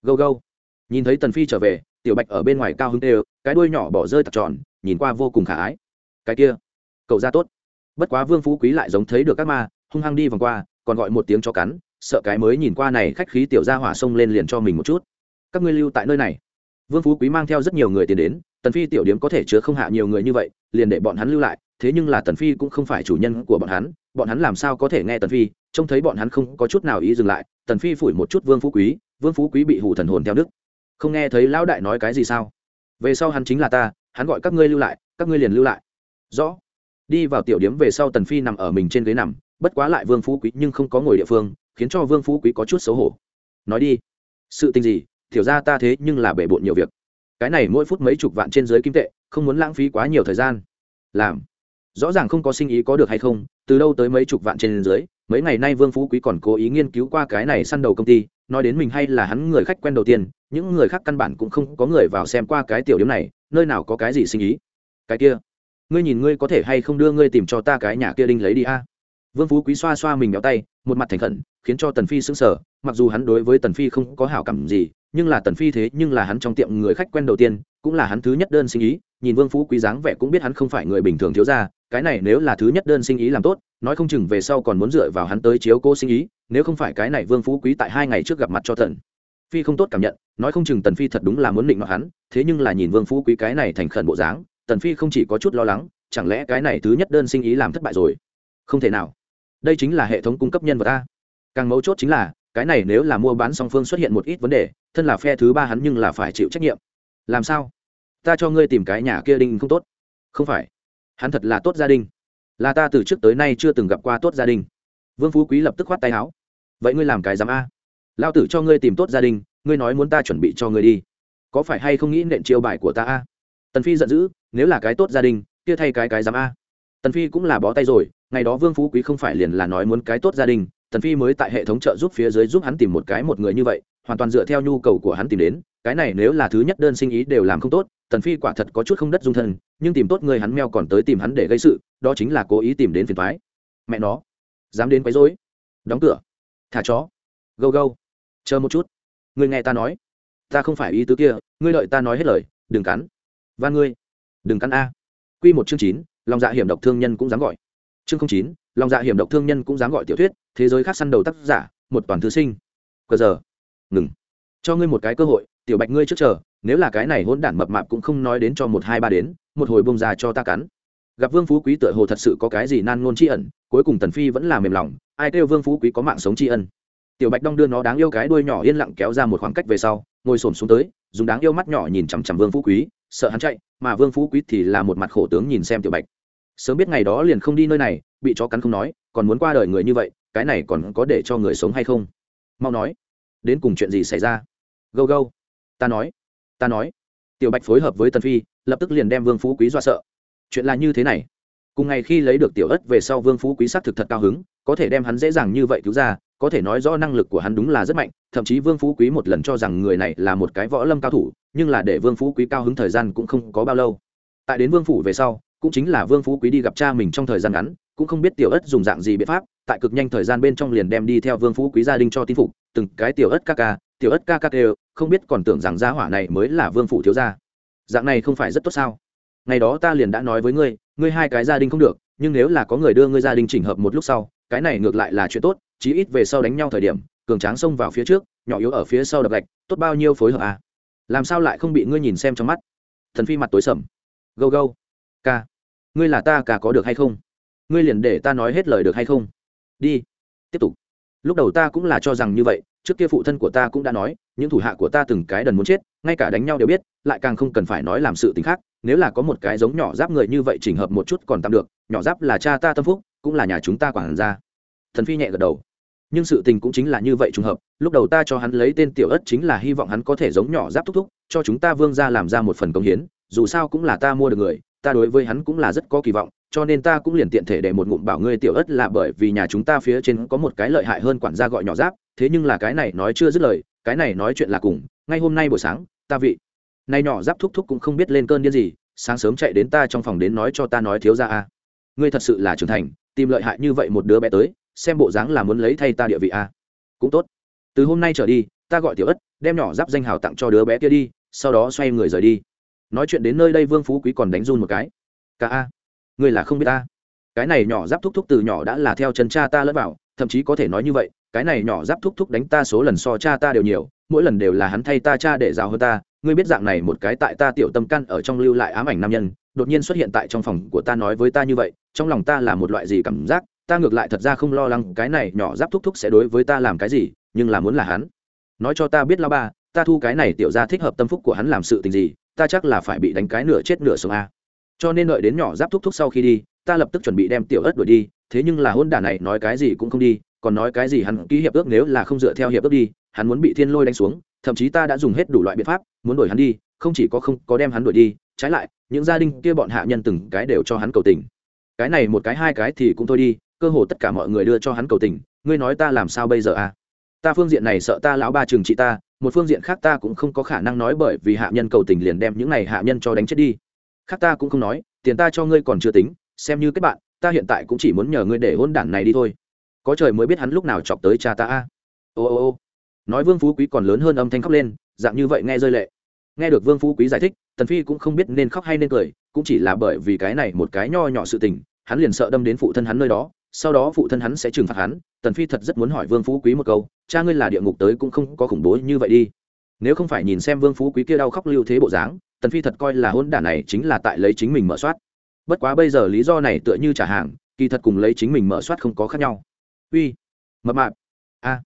Gâu gâu. Nhìn thấy tần phi trở về, tiểu bạch ở bên ngoài cao hứng tê cái đuôi nhỏ bỏ rơi tặc tròn, nhìn qua vô cùng khả ái. Cái kia, cậu ra tốt. Bất quá vương phú quý lại giống thấy được các ma, hung hăng đi vòng qua, còn gọi một tiếng cho cắn, sợ cái mới nhìn qua này khách khí tiểu ra hỏa sông lên liền cho mình một chút các ngươi lưu tại nơi này. Vương phú quý mang theo rất nhiều người tiền đến, tần phi tiểu điếm có thể chứa không hạ nhiều người như vậy, liền để bọn hắn lưu lại, thế nhưng là tần phi cũng không phải chủ nhân của bọn hắn bọn hắn làm sao có thể nghe tần phi, trông thấy bọn hắn không có chút nào ý dừng lại, tần phi phủi một chút vương phú quý, vương phú quý bị hủ thần hồn theo đức. Không nghe thấy lão đại nói cái gì sao? Về sau hắn chính là ta, hắn gọi các ngươi lưu lại, các ngươi liền lưu lại. Rõ. Đi vào tiểu điếm về sau tần phi nằm ở mình trên ghế nằm, bất quá lại vương phú quý nhưng không có ngồi địa phương, khiến cho vương phú quý có chút xấu hổ. Nói đi. Sự tình gì? Tiểu ra ta thế nhưng là bể bộn nhiều việc. Cái này mỗi phút mấy chục vạn trên giới kim tệ, không muốn lãng phí quá nhiều thời gian. Làm. Rõ ràng không có sinh ý có được hay không, từ đâu tới mấy chục vạn trên dưới, mấy ngày nay vương phú quý còn cố ý nghiên cứu qua cái này săn đầu công ty, nói đến mình hay là hắn người khách quen đầu tiên, những người khác căn bản cũng không có người vào xem qua cái tiểu điểm này, nơi nào có cái gì sinh ý. Cái kia. Ngươi nhìn ngươi có thể hay không đưa ngươi tìm cho ta cái nhà kia đinh lấy đi a? Vương phú quý xoa xoa mình béo tay, một mặt thành khẩn, khiến cho tần phi sững sờ, mặc dù hắn đối với tần phi không có hảo cảm gì nhưng là tần phi thế nhưng là hắn trong tiệm người khách quen đầu tiên, cũng là hắn thứ nhất đơn sinh ý, nhìn vương phú quý dáng vẻ cũng biết hắn không phải người bình thường thiếu ra cái này nếu là thứ nhất đơn sinh ý làm tốt, nói không chừng về sau còn muốn dựa vào hắn tới chiếu cô sinh ý, nếu không phải cái này vương phú quý tại hai ngày trước gặp mặt cho tần phi không tốt cảm nhận, nói không chừng tần phi thật đúng là muốn định mặc hắn, thế nhưng là nhìn vương phú quý cái này thành khẩn bộ dáng, tần phi không chỉ có chút lo lắng, chẳng lẽ cái này thứ nhất đơn sinh ý làm thất bại rồi? Không thể nào. Đây chính là hệ thống cung cấp nhân vật a. Càng mấu chốt chính là cái này nếu là mua bán song phương xuất hiện một ít vấn đề, thân là phe thứ ba hắn nhưng là phải chịu trách nhiệm. Làm sao? Ta cho ngươi tìm cái nhà kia đinh không tốt. Không phải. Hắn thật là tốt gia đình. Là ta từ trước tới nay chưa từng gặp qua tốt gia đình. Vương phú quý lập tức khoát tay áo. Vậy ngươi làm cái giám a. Lao tử cho ngươi tìm tốt gia đình, ngươi nói muốn ta chuẩn bị cho ngươi đi. Có phải hay không nghĩ nện chiêu bài của ta a? Tần phi giận dữ, nếu là cái tốt gia đình, kia thay cái cái giám a. Tần phi cũng là bó tay rồi, ngày đó vương phú quý không phải liền là nói muốn cái tốt gia đình tần phi mới tại hệ thống trợ giúp phía dưới giúp hắn tìm một cái một người như vậy, hoàn toàn dựa theo nhu cầu của hắn tìm đến, cái này nếu là thứ nhất đơn sinh ý đều làm không tốt, tần phi quả thật có chút không đất dung thân, nhưng tìm tốt người hắn meo còn tới tìm hắn để gây sự, đó chính là cố ý tìm đến phiền thoái mẹ nó, dám đến quấy rối. Đóng cửa. Thả chó. Gâu gâu. Chờ một chút. Ngươi nghe ta nói. Ta không phải ý tứ kia, ngươi lợi ta nói hết lời, đừng cắn. Van ngươi. Đừng cắn a. Quy một chương chín, lòng dạ hiểm độc thương nhân cũng dám gọi. Chương chín lòng dạ hiểm độc thương nhân cũng dám gọi tiểu thuyết, thế giới khác săn đầu tác giả, một toàn thư sinh. Cờ giờ. Ngừng. Cho ngươi một cái cơ hội, tiểu bạch ngươi trước chờ, nếu là cái này hỗn đản mập mạp cũng không nói đến cho một hai ba đến, một hồi bông ra cho ta cắn. Gặp vương phú quý tựa hồ thật sự có cái gì nan ngôn tri ẩn, cuối cùng tần phi vẫn là mềm lòng, ai kêu vương phú quý có mạng sống tri ân. Tiểu bạch đong đưa nó đáng yêu cái đuôi nhỏ yên lặng kéo ra một khoảng cách về sau, ngồi xổm xuống tới, dùng đáng yêu mắt nhỏ nhìn chằm chằm vương phú quý, sợ hắn chạy, mà vương phú quý thì là một mặt khổ tướng nhìn xem tiểu bạch sớm biết ngày đó liền không đi nơi này, bị chó cắn không nói, còn muốn qua đời người như vậy, cái này còn có để cho người sống hay không? Mau nói. Đến cùng chuyện gì xảy ra? Gâu gâu. Ta nói. Ta nói. Tiểu bạch phối hợp với tần phi, lập tức liền đem vương phú quý do sợ. Chuyện là như thế này. Cùng ngày khi lấy được tiểu ất về sau vương phú quý xác thực thật cao hứng, có thể đem hắn dễ dàng như vậy cứu ra, có thể nói rõ năng lực của hắn đúng là rất mạnh, thậm chí vương phú quý một lần cho rằng người này là một cái võ lâm cao thủ, nhưng là để vương phú quý cao hứng thời gian cũng không có bao lâu. Tại đến vương phủ về sau cũng chính là vương phú quý đi gặp cha mình trong thời gian ngắn, cũng không biết tiểu ất dùng dạng gì biện pháp, tại cực nhanh thời gian bên trong liền đem đi theo vương phú quý gia đình cho tin phục, từng cái tiểu ất ca ca, tiểu ất ca ca đều, không biết còn tưởng rằng gia hỏa này mới là vương phủ thiếu gia. Dạng này không phải rất tốt sao? Ngày đó ta liền đã nói với ngươi ngươi hai cái gia đình không được, nhưng nếu là có người đưa ngươi gia đình chỉnh hợp một lúc sau, cái này ngược lại là chuyện tốt, chí ít về sau đánh nhau thời điểm, cường tráng xông vào phía trước, nhỏ yếu ở phía sau đập gạch, tốt bao nhiêu phối hợp à? Làm sao lại không bị ngươi nhìn xem trong mắt? Thần phi mặt tối sầm. Gâu gâu. Ca ngươi là ta cả có được hay không? Ngươi liền để ta nói hết lời được hay không? Đi, tiếp tục. Lúc đầu ta cũng là cho rằng như vậy, trước kia phụ thân của ta cũng đã nói, những thủ hạ của ta từng cái đần muốn chết, ngay cả đánh nhau đều biết, lại càng không cần phải nói làm sự t ì n h khác, nếu là có một cái giống nhỏ giáp người như vậy chỉnh hợp một chút còn tạm được, nhỏ giáp là cha ta tâm phúc, cũng là nhà chúng ta quản ra thần phi nhẹ gật đầu. Nhưng sự tình cũng chính là như vậy trùng hợp, lúc đầu ta cho hắn lấy tên tiểu ất chính là hy vọng hắn có thể giống nhỏ giáp thúc thúc, cho chúng ta vương ra làm ra một phần công hiến, dù sao cũng là ta mua được người ta đối với hắn cũng là rất có kỳ vọng, cho nên ta cũng liền tiện thể để một ngụm bảo ngươi tiểu ất là bởi vì nhà chúng ta phía trên có một cái lợi hại hơn quản gia gọi nhỏ giáp, thế nhưng là cái này nói chưa dứt lời, cái này nói chuyện là cùng, ngay hôm nay buổi sáng, ta vị. Nay nhỏ giáp thúc thúc cũng không biết lên cơn điên gì, sáng sớm chạy đến ta trong phòng đến nói cho ta nói thiếu ra a. Ngươi thật sự là trưởng thành, tìm lợi hại như vậy một đứa bé tới, xem bộ dáng là muốn lấy thay ta địa vị a. Cũng tốt. Từ hôm nay trở đi, ta gọi tiểu ất, đem nhỏ giáp danh hào tặng cho đứa bé kia đi, sau đó xoay người rời đi nói chuyện đến nơi đây vương phú quý còn đánh run một cái. Ca a, ngươi là không biết ta. Cái này nhỏ giáp thúc thúc từ nhỏ đã là theo chân cha ta lẫn vào, thậm chí có thể nói như vậy, cái này nhỏ giáp thúc thúc đánh ta số lần so cha ta đều nhiều, mỗi lần đều là hắn thay ta cha để giáo hơn ta. Ngươi biết dạng này một cái tại ta tiểu tâm căn ở trong lưu lại ám ảnh nam nhân, đột nhiên xuất hiện tại trong phòng của ta nói với ta như vậy, trong lòng ta là một loại gì cảm giác? Ta ngược lại thật ra không lo lắng cái này nhỏ giáp thúc thúc sẽ đối với ta làm cái gì, nhưng là muốn là hắn. Nói cho ta biết lao ba, ta thu cái này tiểu ra thích hợp tâm phúc của hắn làm sự tình gì ta chắc là phải bị đánh cái nửa chết nửa sống a. Cho nên đợi đến nhỏ giáp thúc thúc sau khi đi, ta lập tức chuẩn bị đem tiểu ớt đuổi đi, thế nhưng là hôn đả này nói cái gì cũng không đi, còn nói cái gì hắn ký hiệp ước nếu là không dựa theo hiệp ước đi, hắn muốn bị thiên lôi đánh xuống, thậm chí ta đã dùng hết đủ loại biện pháp, muốn đuổi hắn đi, không chỉ có không có đem hắn đuổi đi, trái lại, những gia đình kia bọn hạ nhân từng cái đều cho hắn cầu tình. Cái này một cái hai cái thì cũng thôi đi, cơ hồ tất cả mọi người đưa cho hắn cầu tình, ngươi nói ta làm sao bây giờ à ta phương diện này sợ ta lão ba trừng trị ta một phương diện khác ta cũng không có khả năng nói bởi vì hạ nhân cầu tình liền đem những này hạ nhân cho đánh chết đi. Khác ta cũng không nói, tiền ta cho ngươi còn chưa tính, xem như kết bạn, ta hiện tại cũng chỉ muốn nhờ ngươi để hôn đản này đi thôi. Có trời mới biết hắn lúc nào chọc tới cha ta a. Ô ô ô. Nói vương phú quý còn lớn hơn âm thanh khóc lên, dạng như vậy nghe rơi lệ. Nghe được vương phú quý giải thích, tần phi cũng không biết nên khóc hay nên cười, cũng chỉ là bởi vì cái này một cái nho nhỏ sự tình, hắn liền sợ đâm đến phụ thân hắn nơi đó, sau đó phụ thân hắn sẽ trừng phạt hắn tần phi thật rất muốn hỏi vương phú quý một câu, cha ngươi là địa ngục tới cũng không có khủng bố như vậy đi. Nếu không phải nhìn xem vương phú quý kia đau khóc lưu thế bộ dáng, tần phi thật coi là hôn đả này chính là tại lấy chính mình mở soát. Bất quá bây giờ lý do này tựa như trả hàng, kỳ thật cùng lấy chính mình mở soát không có khác nhau. Uy, mập mạp. A,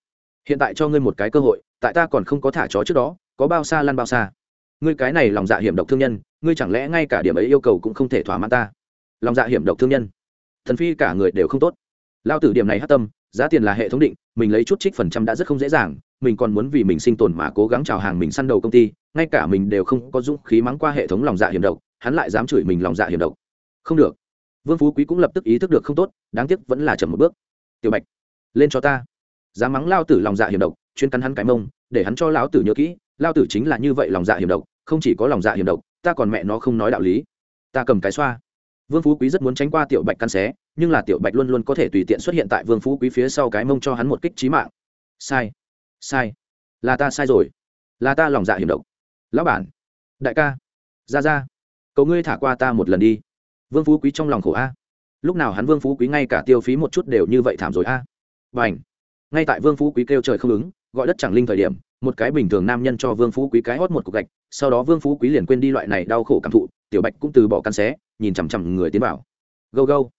hiện tại cho ngươi một cái cơ hội, tại ta còn không có thả chó trước đó, có bao xa lăn bao xa. Ngươi cái này lòng dạ hiểm độc thương nhân, ngươi chẳng lẽ ngay cả điểm ấy yêu cầu cũng không thể thỏa mãn ta? Lòng dạ hiểm độc thương nhân. Thần phi cả người đều không tốt. Lao tử điểm này hát tâm giá tiền là hệ thống định, mình lấy chút trích phần trăm đã rất không dễ dàng, mình còn muốn vì mình sinh tồn mà cố gắng chào hàng mình săn đầu công ty, ngay cả mình đều không có dũng khí mắng qua hệ thống lòng dạ hiểm độc, hắn lại dám chửi mình lòng dạ hiểm độc. Không được. Vương phú quý cũng lập tức ý thức được không tốt, đáng tiếc vẫn là chậm một bước. Tiểu bạch, lên cho ta. Dám mắng lao tử lòng dạ hiểm độc, chuyên cắn hắn cái mông, để hắn cho lão tử nhớ kỹ, lao tử chính là như vậy lòng dạ hiểm độc, không chỉ có lòng dạ hiểm độc, ta còn mẹ nó không nói đạo lý. Ta cầm cái xoa. Vương phú quý rất muốn tránh qua tiểu bạch căn xé nhưng là tiểu bạch luôn luôn có thể tùy tiện xuất hiện tại vương phú quý phía sau cái mông cho hắn một kích trí mạng. Sai sai, là ta sai rồi, là ta lòng dạ hiểm độc. Lão bản, đại ca, ra ra, cầu ngươi thả qua ta một lần đi. Vương phú quý trong lòng khổ a. Lúc nào hắn vương phú quý ngay cả tiêu phí một chút đều như vậy thảm rồi a. À. và ảnh ngay tại vương phú quý kêu trời không ứng, gọi đất chẳng linh thời điểm, một cái bình thường nam nhân cho vương phú quý cái hót một cục gạch, sau đó vương phú quý liền quên đi loại này đau khổ cảm thụ, tiểu bạch cũng từ bỏ căn xé, nhìn chằm chằm người tiến vào. Gâu gâu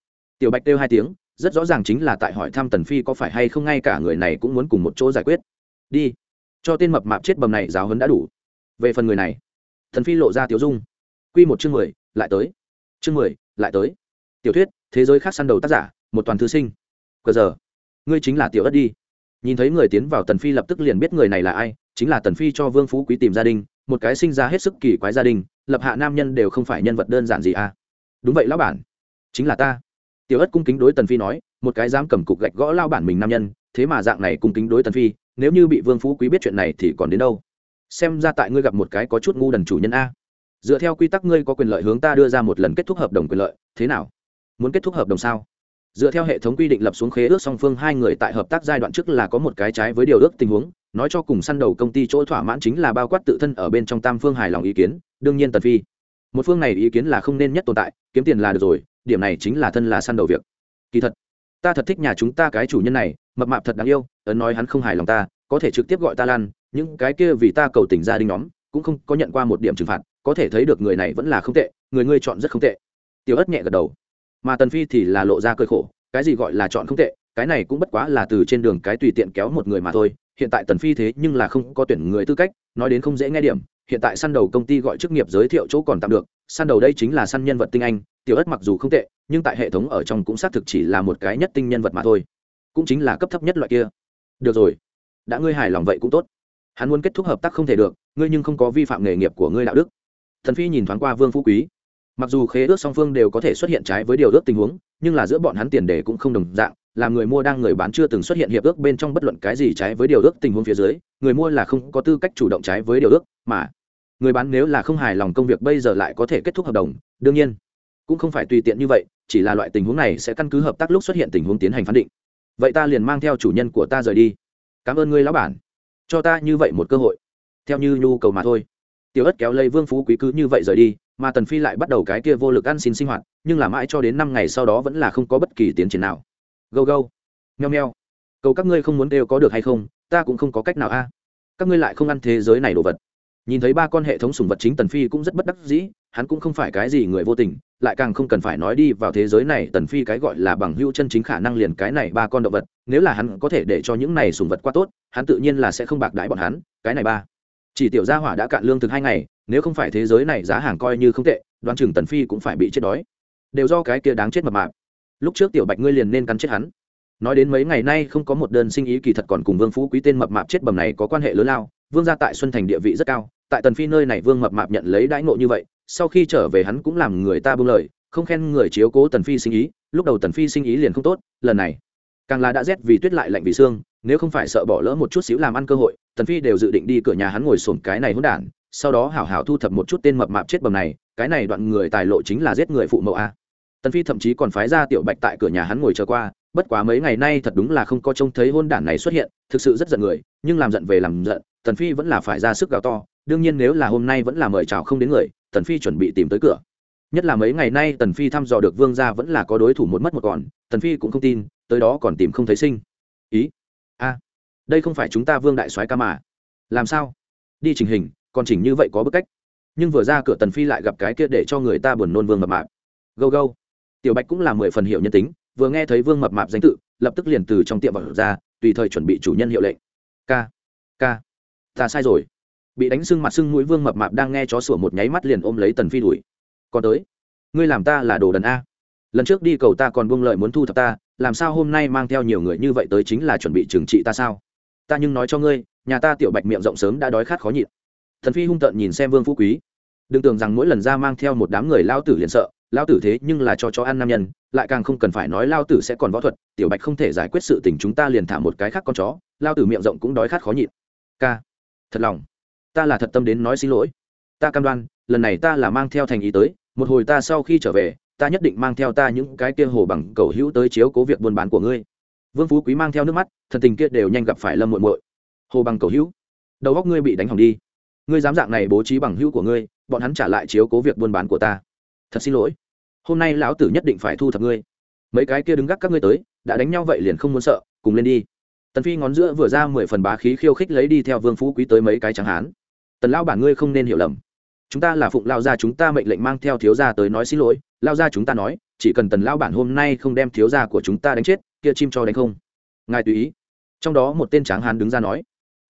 tiểu bạch kêu hai tiếng, rất rõ ràng chính là tại hỏi thăm tần phi có phải hay không ngay cả người này cũng muốn cùng một chỗ giải quyết. Đi. Cho tên mập mạp chết bầm này giáo hấn đã đủ. Về phần người này thần phi lộ ra tiểu dung. Quy một chương mười, lại tới. Chương mười, lại tới. Tiểu thuyết, thế giới khác săn đầu tác giả, một toàn thư sinh. Cờ giờ, ngươi chính là tiểu ất đi. Nhìn thấy người tiến vào tần phi lập tức liền biết người này là ai, chính là tần phi cho vương phú quý tìm gia đình, một cái sinh ra hết sức kỳ quái gia đình, lập hạ nam nhân đều không phải nhân vật đơn giản gì à. Đúng vậy lão bản, chính là ta tiểu ất cung kính đối tần phi nói, một cái dám cầm cục gạch gõ lao bản mình nam nhân, thế mà dạng này cung kính đối tần phi, nếu như bị vương phú quý biết chuyện này thì còn đến đâu? Xem ra tại ngươi gặp một cái có chút ngu đần chủ nhân a. Dựa theo quy tắc ngươi có quyền lợi hướng ta đưa ra một lần kết thúc hợp đồng quyền lợi, thế nào? Muốn kết thúc hợp đồng sao? Dựa theo hệ thống quy định lập xuống khế ước song phương hai người tại hợp tác giai đoạn trước là có một cái trái với điều ước tình huống, nói cho cùng săn đầu công ty chỗ thỏa mãn chính là bao quát tự thân ở bên trong tam phương hài lòng ý kiến, đương nhiên tần phi, một phương này ý kiến là không nên nhất tồn tại, kiếm tiền là được rồi điểm này chính là thân là săn đầu việc. Kỳ thật, ta thật thích nhà chúng ta cái chủ nhân này, mập mạp thật đáng yêu, ấn nói hắn không hài lòng ta, có thể trực tiếp gọi ta lan, những cái kia vì ta cầu tình gia đình nhóm, cũng không có nhận qua một điểm trừng phạt, có thể thấy được người này vẫn là không tệ, người ngươi chọn rất không tệ. Tiểu ất nhẹ gật đầu. Mà tần phi thì là lộ ra cơi khổ, cái gì gọi là chọn không tệ, cái này cũng bất quá là từ trên đường cái tùy tiện kéo một người mà thôi, hiện tại tần phi thế nhưng là không có tuyển người tư cách, nói đến không dễ nghe điểm, hiện tại săn đầu công ty gọi chức nghiệp giới thiệu chỗ còn tạm được, săn đầu đây chính là săn nhân vật tinh anh tiểu ất mặc dù không tệ, nhưng tại hệ thống ở trong cũng xác thực chỉ là một cái nhất tinh nhân vật mà thôi. Cũng chính là cấp thấp nhất loại kia. Được rồi. Đã ngươi hài lòng vậy cũng tốt. Hắn muốn kết thúc hợp tác không thể được, ngươi nhưng không có vi phạm nghề nghiệp của ngươi đạo đức. Thần phi nhìn thoáng qua vương phú quý. Mặc dù khế ước song phương đều có thể xuất hiện trái với điều ước tình huống, nhưng là giữa bọn hắn tiền đề cũng không đồng dạng làm người mua đang người bán chưa từng xuất hiện hiệp ước bên trong bất luận cái gì trái với điều ước tình huống phía dưới, người mua là không có tư cách chủ động trái với điều ước, mà người bán nếu là không hài lòng công việc bây giờ lại có thể kết thúc hợp đồng, đương nhiên cũng không phải tùy tiện như vậy, chỉ là loại tình huống này sẽ căn cứ hợp tác lúc xuất hiện tình huống tiến hành phán định. Vậy ta liền mang theo chủ nhân của ta rời đi. Cảm ơn ngươi lão bản. Cho ta như vậy một cơ hội. Theo như nhu cầu mà thôi. Tiểu ất kéo lấy vương phú quý cứ như vậy rời đi, mà tần phi lại bắt đầu cái kia vô lực ăn xin sinh hoạt, nhưng là mãi cho đến năm ngày sau đó vẫn là không có bất kỳ tiến triển nào. Gâu gâu. Nheo nheo cầu các ngươi không muốn đều có được hay không, ta cũng không có cách nào a. Các ngươi lại không ăn thế giới này đồ vật. Nhìn thấy ba con hệ thống sùng vật chính tần phi cũng rất bất đắc dĩ, hắn cũng không phải cái gì người vô tình lại càng không cần phải nói đi vào thế giới này, tần phi cái gọi là bằng hữu chân chính khả năng liền cái này ba con động vật, nếu là hắn có thể để cho những này sùng vật quá tốt, hắn tự nhiên là sẽ không bạc đãi bọn hắn, cái này ba. Chỉ tiểu gia hỏa đã cạn lương thực hai ngày, nếu không phải thế giới này giá hàng coi như không tệ, đoán chừng tần phi cũng phải bị chết đói. Đều do cái kia đáng chết mập mạp. Lúc trước tiểu bạch ngươi liền nên cắn chết hắn. Nói đến mấy ngày nay không có một đơn sinh ý kỳ thật còn cùng vương phú quý tên mập mạp chết bầm này có quan hệ lớn lao, vương gia tại xuân thành địa vị rất cao, tại tần phi nơi này vương mập mạp nhận lấy đãi ngộ như vậy sau khi trở về hắn cũng làm người ta buông lời, không khen người chiếu cố tần phi sinh ý, lúc đầu tần phi sinh ý liền không tốt, lần này, càng là đã rét vì tuyết lại lạnh vì xương, nếu không phải sợ bỏ lỡ một chút xíu làm ăn cơ hội, tần phi đều dự định đi cửa nhà hắn ngồi sồn cái này hỗn đản, sau đó hảo hảo thu thập một chút tên mập mạp chết bầm này, cái này đoạn người tài lộ chính là giết người phụ mẫu a. Tần phi thậm chí còn phái ra tiểu bạch tại cửa nhà hắn ngồi chờ qua, bất quá mấy ngày nay thật đúng là không có trông thấy hôn đản này xuất hiện, thực sự rất giận người, nhưng làm giận về làm giận, tần phi vẫn là phải ra sức gào to đương nhiên nếu là hôm nay vẫn là mời chào không đến người, tần phi chuẩn bị tìm tới cửa. Nhất là mấy ngày nay tần phi thăm dò được vương gia vẫn là có đối thủ một mất một còn, tần phi cũng không tin, tới đó còn tìm không thấy sinh. Ý? A, đây không phải chúng ta vương đại soái ca mà. Làm sao? Đi chỉnh hình, còn chỉnh như vậy có bức cách. Nhưng vừa ra cửa tần phi lại gặp cái kia để cho người ta buồn nôn vương mập mạp. Gâu gâu. Tiểu bạch cũng là mười phần hiệu nhân tính, vừa nghe thấy vương mập mạp danh tự, lập tức liền từ trong tiệm vật ra, tùy thời chuẩn bị chủ nhân hiệu lệnh. Ca ca, ta sai rồi bị đánh sưng mặt sưng mũi vương mập mạp đang nghe chó sủa một nháy mắt liền ôm lấy tần phi đuổi. Còn tới, ngươi làm ta là đồ đần a. Lần trước đi cầu ta còn buông lợi muốn thu thập ta, làm sao hôm nay mang theo nhiều người như vậy tới chính là chuẩn bị trừng trị ta sao? Ta nhưng nói cho ngươi, nhà ta tiểu bạch miệng rộng sớm đã đói khát khó nhịn. Thần phi hung tợn nhìn xem vương phú quý. Đừng tưởng rằng mỗi lần ra mang theo một đám người lao tử liền sợ, lao tử thế nhưng là cho chó ăn nam nhân, lại càng không cần phải nói lao tử sẽ còn võ thuật, tiểu bạch không thể giải quyết sự tình chúng ta liền thả một cái khác con chó, lao tử miệng rộng cũng đói khát khó nhịn. Ca, thật lòng ta là thật tâm đến nói xin lỗi. Ta cam đoan, lần này ta là mang theo thành ý tới, một hồi ta sau khi trở về, ta nhất định mang theo ta những cái kia hồ bằng cầu hữu tới chiếu cố việc buôn bán của ngươi. Vương phú quý mang theo nước mắt, thần tình kia đều nhanh gặp phải lâm muội muội. Hồ bằng cầu hữu, đầu góc ngươi bị đánh hỏng đi. Ngươi dám dạng này bố trí bằng hữu của ngươi, bọn hắn trả lại chiếu cố việc buôn bán của ta. Thật xin lỗi. Hôm nay lão tử nhất định phải thu thập ngươi. Mấy cái kia đứng gác các ngươi tới, đã đánh nhau vậy liền không muốn sợ, cùng lên đi. Tần phi ngón giữa vừa ra mười phần bá khí khiêu khích lấy đi theo vương phú quý tới mấy cái chẳng hán tần lão bản ngươi không nên hiểu lầm. Chúng ta là phụng lao gia, chúng ta mệnh lệnh mang theo thiếu gia tới nói xin lỗi. Lao gia chúng ta nói, chỉ cần tần lão bản hôm nay không đem thiếu gia của chúng ta đánh chết, kia chim cho đánh không. Ngài tùy ý. Trong đó một tên tráng hán đứng ra nói,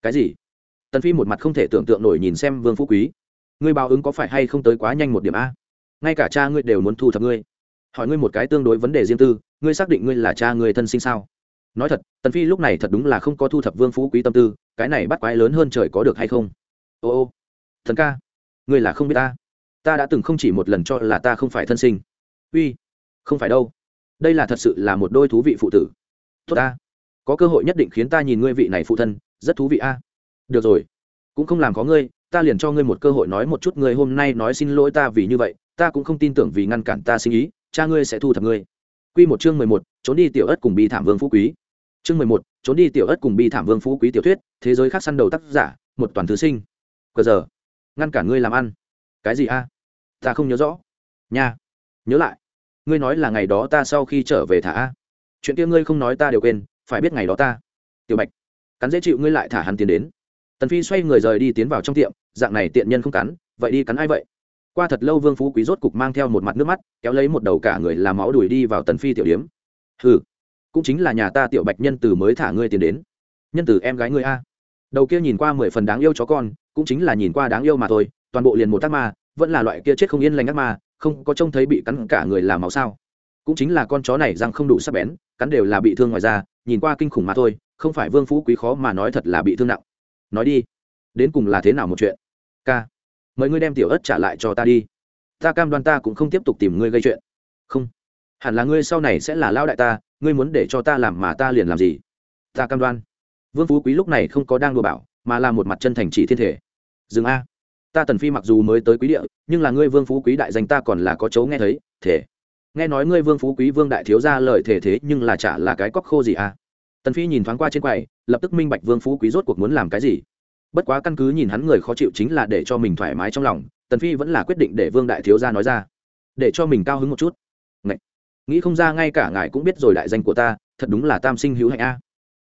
cái gì? Tần phi một mặt không thể tưởng tượng nổi nhìn xem vương phú quý. Ngươi báo ứng có phải hay không tới quá nhanh một điểm a? Ngay cả cha ngươi đều muốn thu thập ngươi. Hỏi ngươi một cái tương đối vấn đề riêng tư, ngươi xác định ngươi là cha ngươi thân sinh sao? Nói thật, tần phi lúc này thật đúng là không có thu thập vương phú quý tâm tư, cái này bắt quái lớn hơn trời có được hay không? Ô ô thần ca ngươi là không biết ta. Ta đã từng không chỉ một lần cho là ta không phải thân sinh. Uy không phải đâu. Đây là thật sự là một đôi thú vị phụ tử. Tốt ta có cơ hội nhất định khiến ta nhìn ngươi vị này phụ thân rất thú vị a. Được rồi cũng không làm có ngươi ta liền cho ngươi một cơ hội nói một chút ngươi hôm nay nói xin lỗi ta vì như vậy ta cũng không tin tưởng vì ngăn cản ta sinh ý cha ngươi sẽ thu thập ngươi. Quy một chương mười một, trốn đi tiểu ất cùng bi thảm vương phú quý. Chương mười một, trốn đi tiểu ất cùng bi thảm vương phú quý tiểu thuyết, thế giới khác săn đầu tác giả, một toàn thứ sinh. Cờ giờ, ngăn cản ngươi làm ăn. Cái gì a? Ta không nhớ rõ. Nha. Nhớ lại. Ngươi nói là ngày đó ta sau khi trở về thả a. Chuyện kia ngươi không nói ta đều quên, phải biết ngày đó ta. Tiểu Bạch, cắn dễ chịu ngươi lại thả hắn tiến đến. Tần Phi xoay người rời đi tiến vào trong tiệm, dạng này tiện nhân không cắn, vậy đi cắn ai vậy? qua thật lâu vương phú quý rốt cục mang theo một mặt nước mắt kéo lấy một đầu cả người làm máu đuổi đi vào tần phi tiểu điếm hừ cũng chính là nhà ta tiểu bạch nhân từ mới thả ngươi tiền đến nhân từ em gái ngươi a đầu kia nhìn qua mười phần đáng yêu chó con, cũng chính là nhìn qua đáng yêu mà thôi, toàn bộ liền một tác ma, vẫn là loại kia chết không yên lành ác ma, không có trông thấy bị cắn cả người làm máu sao. Cũng chính là con chó này răng không đủ sắc bén, cắn đều là bị thương ngoài ra nhìn qua kinh khủng mà thôi, không phải vương phú quý khó mà nói thật là bị thương nặng. Nói đi, đến cùng là thế nào một chuyện? K mời ngươi đem tiểu ớt trả lại cho ta đi. Ta cam đoan ta cũng không tiếp tục tìm ngươi gây chuyện. Không, hẳn là ngươi sau này sẽ là lao đại ta, ngươi muốn để cho ta làm mà ta liền làm gì? Ta cam đoan vương phú quý lúc này không có đang đùa bảo, mà là một mặt chân thành chỉ thiên thể. Dừng a. Ta tần phi mặc dù mới tới quý địa, nhưng là ngươi vương phú quý đại danh ta còn là có chấu nghe thấy, thể. Nghe nói ngươi vương phú quý vương đại thiếu ra lời thể thế nhưng là chả là cái cóc khô gì a. Tần phi nhìn thoáng qua trên quầy, lập tức minh bạch vương phú quý rốt cuộc muốn làm cái gì. Bất quá căn cứ nhìn hắn người khó chịu chính là để cho mình thoải mái trong lòng, tần phi vẫn là quyết định để vương đại thiếu gia nói ra. Để cho mình cao hứng một chút. Ngậy! nghĩ không ra ngay cả ngài cũng biết rồi đại danh của ta, thật đúng là tam sinh hữu hạnh a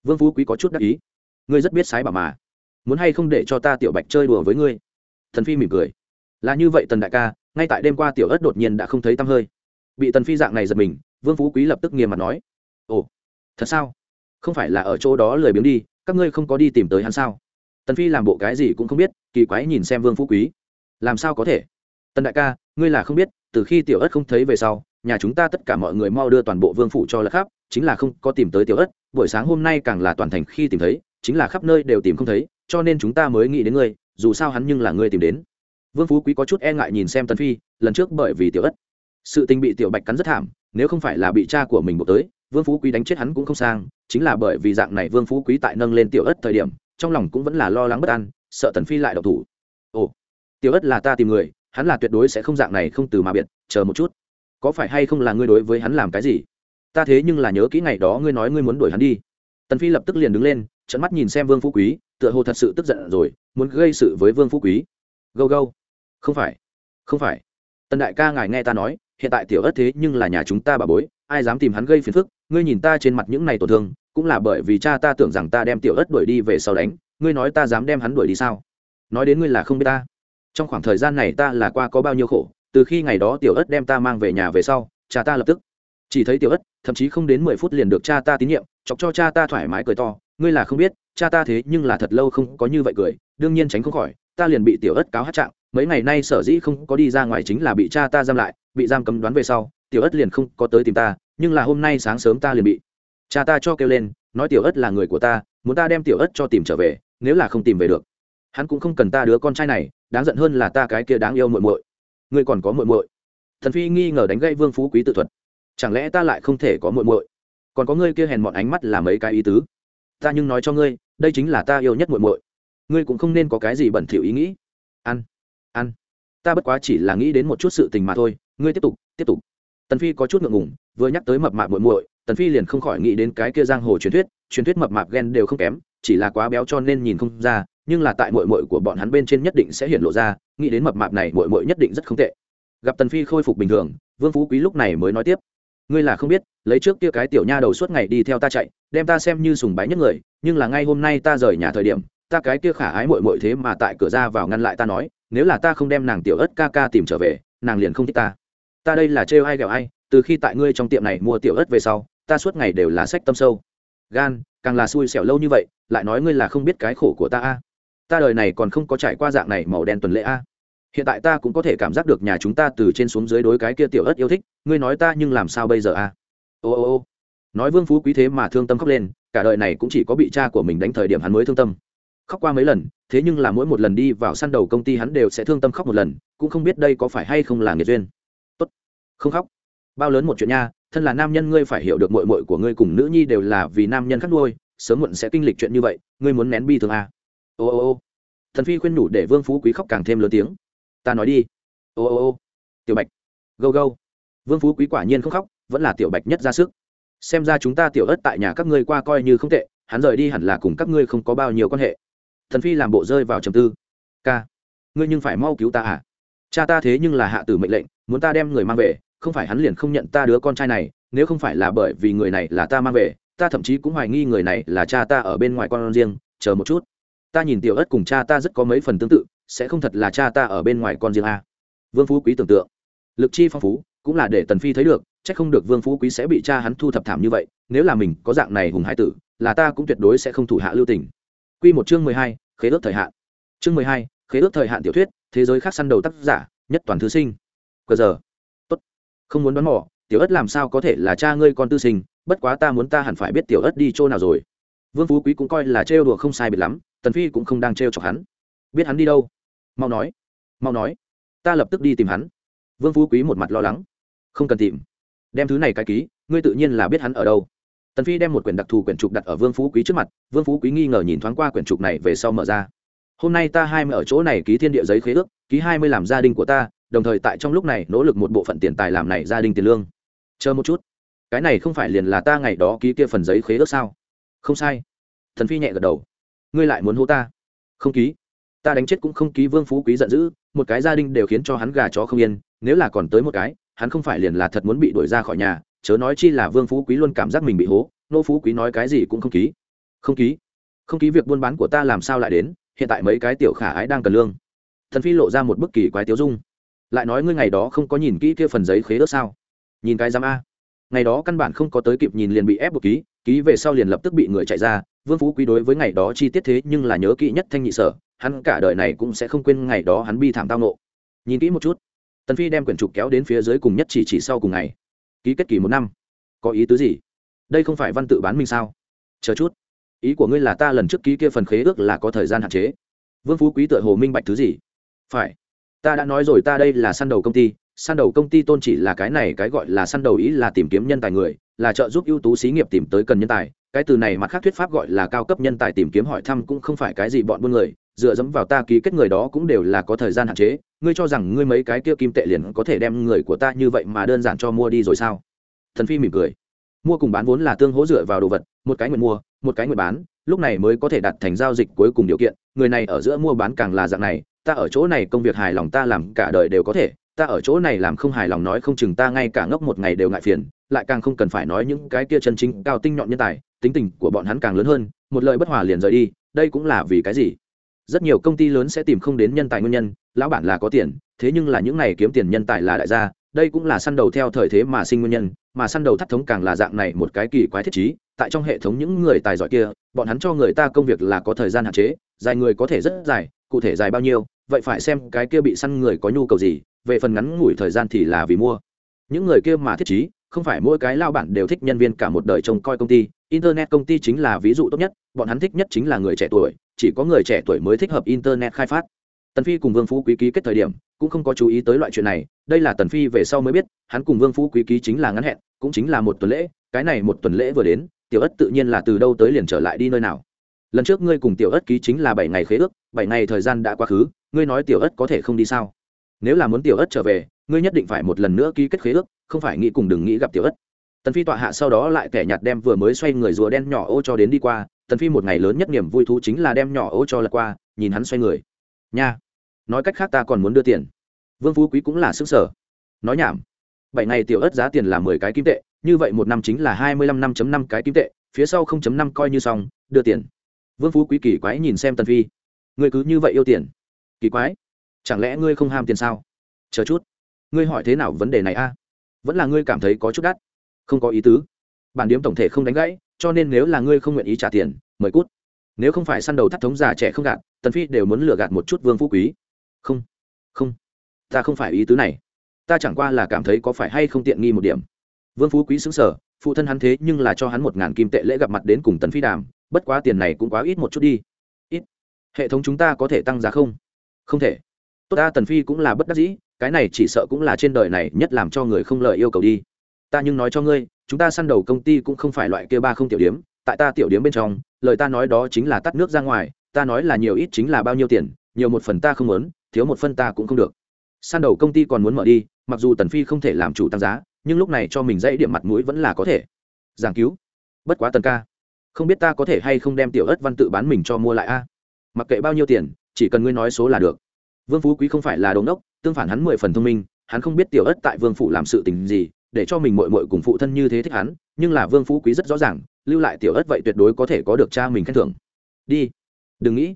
vương phú quý có chút đắc ý. Ngươi rất biết sái bảo mà. Muốn hay không để cho ta tiểu bạch chơi đùa với ngươi? Thần phi mỉm cười. Là như vậy tần đại ca, ngay tại đêm qua tiểu ất đột nhiên đã không thấy tăm hơi. Bị tần phi dạng này giật mình, vương phú quý lập tức nghiêm mặt nói. Ồ, thật sao? Không phải là ở chỗ đó lười biếng đi, các ngươi không có đi tìm tới hắn sao? Tần phi làm bộ cái gì cũng không biết, kỳ quái nhìn xem vương phú quý. Làm sao có thể? Tần đại ca, ngươi là không biết, từ khi tiểu ất không thấy về sau nhà chúng ta tất cả mọi người mau đưa toàn bộ vương phủ cho là khắp, chính là không có tìm tới tiểu ất, buổi sáng hôm nay càng là toàn thành khi tìm thấy, chính là khắp nơi đều tìm không thấy, cho nên chúng ta mới nghĩ đến ngươi, dù sao hắn nhưng là ngươi tìm đến. Vương phú quý có chút e ngại nhìn xem tần phi, lần trước bởi vì tiểu ất. Sự tình bị tiểu bạch cắn rất thảm, nếu không phải là bị cha của mình buộc tới, vương phú quý đánh chết hắn cũng không sang, chính là bởi vì dạng này vương phú quý tại nâng lên tiểu ất thời điểm, trong lòng cũng vẫn là lo lắng bất an, sợ tần phi lại độc thủ. Ồ, tiểu ất là ta tìm người, hắn là tuyệt đối sẽ không dạng này không từ mà biệt, chờ một chút có phải hay không là ngươi đối với hắn làm cái gì? Ta thế nhưng là nhớ kỹ ngày đó ngươi nói ngươi muốn đuổi hắn đi. Tần phi lập tức liền đứng lên trận mắt nhìn xem vương phú quý, tựa hồ thật sự tức giận rồi, muốn gây sự với vương phú quý. Gâu gâu. Không phải. Không phải. Tần đại ca ngài nghe ta nói, hiện tại tiểu ất thế nhưng là nhà chúng ta bà bối, ai dám tìm hắn gây phiền phức, ngươi nhìn ta trên mặt những này tổn thương, cũng là bởi vì cha ta tưởng rằng ta đem tiểu ất đuổi đi về sau đánh, ngươi nói ta dám đem hắn đuổi đi sao? Nói đến ngươi là không biết ta. Trong khoảng thời gian này ta là qua có bao nhiêu khổ từ khi ngày đó tiểu ất đem ta mang về nhà về sau, cha ta lập tức. Chỉ thấy tiểu ất, thậm chí không đến mười phút liền được cha ta tín nhiệm, chọc cho cha ta thoải mái cười to, ngươi là không biết, cha ta thế nhưng là thật lâu không có như vậy cười, đương nhiên tránh không khỏi, ta liền bị tiểu ất cáo hát trạng, mấy ngày nay sở dĩ không có đi ra ngoài chính là bị cha ta giam lại, bị giam cấm đoán về sau, tiểu ất liền không có tới tìm ta, nhưng là hôm nay sáng sớm ta liền bị cha ta cho kêu lên, nói tiểu ất là người của ta, muốn ta đem tiểu ất cho tìm trở về, nếu là không tìm về được. Hắn cũng không cần ta đứa con trai này, đáng giận hơn là ta cái kia đáng yêu muội muội ngươi còn có muội muội. Thần phi nghi ngờ đánh gây vương phú quý tự thuật. Chẳng lẽ ta lại không thể có muội muội? Còn có ngươi kia hèn mọn ánh mắt là mấy cái ý tứ? Ta nhưng nói cho ngươi, đây chính là ta yêu nhất muội muội. Ngươi cũng không nên có cái gì bẩn thỉu ý nghĩ. Ăn ăn. Ta bất quá chỉ là nghĩ đến một chút sự tình mà thôi. Ngươi tiếp tục tiếp tục. Tần phi có chút ngượng ngùng, vừa nhắc tới mập mạp muội muội, tần phi liền không khỏi nghĩ đến cái kia giang hồ truyền thuyết truyền thuyết mập mạp ghen đều không kém, chỉ là quá béo cho nên nhìn không ra nhưng là tại muội muội của bọn hắn bên trên nhất định sẽ hiện lộ ra, nghĩ đến mập mạp này muội muội nhất định rất không tệ. Gặp tần phi khôi phục bình thường, vương phú quý lúc này mới nói tiếp, ngươi là không biết, lấy trước kia cái tiểu nha đầu suốt ngày đi theo ta chạy, đem ta xem như sùng bái nhất người, nhưng là ngay hôm nay ta rời nhà thời điểm, ta cái kia khả ái muội muội thế mà tại cửa ra vào ngăn lại ta nói, nếu là ta không đem nàng tiểu ớt ca ca tìm trở về, nàng liền không thích ta. Ta đây là trêu ai ghẹo ai, từ khi tại ngươi trong tiệm này mua tiểu ớt về sau, ta suốt ngày đều là sách tâm sâu. Gan, càng là xui xẻo lâu như vậy, lại nói ngươi là không biết cái khổ của ta a ta đời này còn không có trải qua dạng này màu đen tuần lễ a. Hiện tại ta cũng có thể cảm giác được nhà chúng ta từ trên xuống dưới đối cái kia tiểu ớt yêu thích, ngươi nói ta nhưng làm sao bây giờ a? Ô ô ô. Nói vương phú quý thế mà thương tâm khóc lên, cả đời này cũng chỉ có bị cha của mình đánh thời điểm hắn mới thương tâm. Khóc qua mấy lần, thế nhưng là mỗi một lần đi vào săn đầu công ty hắn đều sẽ thương tâm khóc một lần, cũng không biết đây có phải hay không là nghiệt duyên. Tốt. Không khóc. Bao lớn một chuyện nha, thân là nam nhân ngươi phải hiểu được mội mội của ngươi cùng nữ nhi đều là vì nam nhân khắc nuôi, sớm muộn sẽ kinh lịch chuyện như vậy, ngươi muốn nén bi thương à ô ô ô. Thần phi khuyên nhủ để vương phú quý khóc càng thêm lớn tiếng. Ta nói đi. Ô ô ô. Tiểu bạch. Gâu gâu. Vương phú quý quả nhiên không khóc, vẫn là tiểu bạch nhất ra sức. Xem ra chúng ta tiểu ớt tại nhà các ngươi qua coi như không tệ, hắn rời đi hẳn là cùng các ngươi không có bao nhiêu quan hệ. Thần phi làm bộ rơi vào trầm tư. Ca, ngươi nhưng phải mau cứu ta à? Cha ta thế nhưng là hạ tử mệnh lệnh, muốn ta đem người mang về, không phải hắn liền không nhận ta đứa con trai này, nếu không phải là bởi vì người này là ta mang về, ta thậm chí cũng hoài nghi người này là cha ta ở bên ngoài con riêng, chờ một chút ta nhìn tiểu ất cùng cha ta rất có mấy phần tương tự, sẽ không thật là cha ta ở bên ngoài con riêng a. Vương phú quý tưởng tượng. Lực chi phong phú, cũng là để tần phi thấy được c h ắ c không được vương phú quý sẽ bị cha hắn thu thập thảm như vậy, nếu là mình có dạng này hùng hải tử, là ta cũng tuyệt đối sẽ không thủ hạ lưu tình. Q một chương mười hai, khế ước thời hạn. Chương mười hai, khế ước thời hạn tiểu thuyết, thế giới khác săn đầu tác giả, nhất toàn thứ sinh. Cờ giờ. Tốt. Không muốn đoán mỏ tiểu ất làm sao có thể là cha ngươi con tư sinh, bất quá ta muốn ta hẳn phải biết tiểu ất đi chỗ nào rồi. Vương phú quý cũng coi là trêu đùa không sai biệt lắm tần phi cũng không đang trêu chọc hắn. Biết hắn đi đâu? Mau nói. Mau nói. Ta lập tức đi tìm hắn. Vương phú quý một mặt lo lắng. Không cần tìm. Đem thứ này cái ký, ngươi tự nhiên là biết hắn ở đâu. Tần phi đem một quyển đặc thù quyển trục đặt ở vương phú quý trước mặt, vương phú quý nghi ngờ nhìn thoáng qua quyển trục này về sau mở ra. Hôm nay ta hai mươi ở chỗ này ký thiên địa giấy khế ước, ký hai mươi làm gia đình của ta, đồng thời tại trong lúc này nỗ lực một bộ phận tiền tài làm này gia đình tiền lương. Chờ một chút. Cái này không phải liền là ta ngày đó ký kia phần giấy khế ước sao? Không sai. Thần phi nhẹ gật đầu ngươi lại muốn hô ta? Không ký. Ta đánh chết cũng không ký, vương phú quý giận dữ, một cái gia đình đều khiến cho hắn gà chó không yên, nếu là còn tới một cái, hắn không phải liền là thật muốn bị đuổi ra khỏi nhà, chớ nói chi là vương phú quý luôn cảm giác mình bị hố, nô phú quý nói cái gì cũng không ký. Không ký. Không ký việc buôn bán của ta làm sao lại đến, hiện tại mấy cái tiểu khả ái đang cần lương. Thần phi lộ ra một bức kỳ quái tiếu dung. Lại nói ngươi ngày đó không có nhìn kỹ kia phần giấy khế ớt sao? Nhìn cái giám a. Ngày đó căn bản không có tới kịp nhìn liền bị ép buộc ký ký về sau liền lập tức bị người chạy ra vương phú quý đối với ngày đó chi tiết thế nhưng là nhớ kỹ nhất thanh nhị sở, hắn cả đời này cũng sẽ không quên ngày đó hắn bi thảm tao nộ. Nhìn kỹ một chút, tần phi đem quyển trục kéo đến phía dưới cùng nhất chỉ chỉ sau cùng ngày. Ký kết kỳ một năm. Có ý tứ gì? Đây không phải văn tự bán mình sao? Chờ chút. Ý của ngươi là ta lần trước ký kia phần khế ước là có thời gian hạn chế. Vương phú quý tựa hồ minh bạch thứ gì? Phải. Ta đã nói rồi ta đây là săn đầu công ty săn đầu công ty tôn chỉ là cái này, cái gọi là săn đầu ý là tìm kiếm nhân tài người, là trợ giúp ưu tú xí nghiệp tìm tới cần nhân tài. Cái từ này mặt khác thuyết pháp gọi là cao cấp nhân tài tìm kiếm hỏi thăm cũng không phải cái gì bọn buôn người, dựa dẫm vào ta ký kết người đó cũng đều là có thời gian hạn chế. Ngươi cho rằng ngươi mấy cái kia kim tệ liền có thể đem người của ta như vậy mà đơn giản cho mua đi rồi sao? Thần phi mỉm cười. Mua cùng bán vốn là tương hỗ dựa vào đồ vật, một cái nguyện mua, một cái nguyện bán, lúc này mới có thể đặt thành giao dịch cuối cùng điều kiện. Người này ở giữa mua bán càng là dạng này, ta ở chỗ này công việc hài lòng ta làm cả đời đều có thể ta ở chỗ này làm không hài lòng nói không chừng ta ngay cả ngốc một ngày đều ngại phiền, lại càng không cần phải nói những cái kia chân chính cao tinh nhọn nhân tài, tính tình của bọn hắn càng lớn hơn, một lời bất hòa liền rời đi, đây cũng là vì cái gì? Rất nhiều công ty lớn sẽ tìm không đến nhân tài nguyên nhân, lão bản là có tiền, thế nhưng là những này kiếm tiền nhân tài là đại gia, đây cũng là săn đầu theo thời thế mà sinh nguyên nhân, mà săn đầu thắt thống càng là dạng này một cái kỳ quái thiết chí tại trong hệ thống những người tài giỏi kia, bọn hắn cho người ta công việc là có thời gian hạn chế, dài người có thể rất dài, cụ thể dài bao nhiêu, vậy phải xem cái kia bị săn người có nhu cầu gì về phần ngắn ngủi thời gian thì là vì mua. Những người kia mà thiết chí không phải mỗi cái lao bản đều thích nhân viên cả một đời trông coi công ty. Internet công ty chính là ví dụ tốt nhất, bọn hắn thích nhất chính là người trẻ tuổi, chỉ có người trẻ tuổi mới thích hợp internet khai phát. Tần phi cùng vương phú quý ký kết thời điểm, cũng không có chú ý tới loại chuyện này. Đây là tần phi về sau mới biết, hắn cùng vương phú quý ký chính là ngắn hẹn, cũng chính là một tuần lễ. Cái này một tuần lễ vừa đến, tiểu ất tự nhiên là từ đâu tới liền trở lại đi nơi nào. Lần trước ngươi cùng tiểu ất ký chính là bảy ngày khế ước, bảy ngày thời gian đã quá khứ, ngươi nói tiểu ất có thể không đi sao? Nếu là muốn tiểu ất trở về, ngươi nhất định phải một lần nữa ký kết khế ước, không phải nghĩ cùng đừng nghĩ gặp tiểu ất. Tần phi tọa hạ sau đó lại kẻ nhạt đem vừa mới xoay người rùa đen nhỏ ô cho đến đi qua, tần phi một ngày lớn nhất niềm vui thú chính là đem nhỏ ô cho lật qua, nhìn hắn xoay người. Nha, nói cách khác ta còn muốn đưa tiền. Vương phú quý cũng là xứng sở. Nói nhảm. Bảy ngày tiểu ất giá tiền là mười cái kim tệ, như vậy một năm chính là hai mươi lăm năm chấm năm cái kim tệ, phía sau không chấm năm coi như xong, đưa tiền. Vương phú quý kỳ quái nhìn xem tần phi. Ngươi cứ như vậy yêu tiền. Kỳ quái chẳng lẽ ngươi không ham tiền sao? Chờ chút. Ngươi hỏi thế nào vấn đề này a? Vẫn là ngươi cảm thấy có chút đắt. Không có ý tứ. Bản điếm tổng thể không đánh gãy, cho nên nếu là ngươi không nguyện ý trả tiền, mời cút. Nếu không phải săn đầu thắt thống già trẻ không gạt, tần phi đều muốn lừa gạt một chút vương phú quý. Không không. Ta không phải ý tứ này. Ta chẳng qua là cảm thấy có phải hay không tiện nghi một điểm. Vương phú quý xứng sở phụ thân hắn thế nhưng là cho hắn một ngàn kim tệ lễ gặp mặt đến cùng tần phi đàm, bất quá tiền này cũng quá ít một chút đi. Ít. Hệ thống chúng ta có thể tăng giá không? Không thể tốt ta, tần phi cũng là bất đắc dĩ, cái này chỉ sợ cũng là trên đời này nhất làm cho người không lời yêu cầu đi. Ta nhưng nói cho ngươi, chúng ta săn đầu công ty cũng không phải loại kia ba không tiểu điếm, tại ta tiểu điếm bên trong, lời ta nói đó chính là tắt nước ra ngoài, ta nói là nhiều ít chính là bao nhiêu tiền, nhiều một phần ta không muốn, thiếu một phân ta cũng không được. Săn đầu công ty còn muốn mở đi, mặc dù tần phi không thể làm chủ tăng giá, nhưng lúc này cho mình dãy điểm mặt mũi vẫn là có thể. Giảng cứu. Bất quá tần ca, không biết ta có thể hay không đem tiểu ất văn tự bán mình cho mua lại a? Mặc kệ bao nhiêu tiền, chỉ cần ngươi nói số là được vương phú quý không phải là đống đốc tương phản hắn mười phần thông minh, hắn không biết tiểu ất tại vương phủ làm sự tình gì, để cho mình mội mội cùng phụ thân như thế thích hắn, nhưng là vương phú quý rất rõ ràng, lưu lại tiểu ất vậy tuyệt đối có thể có được cha mình khen thưởng. Đi, đừng nghĩ,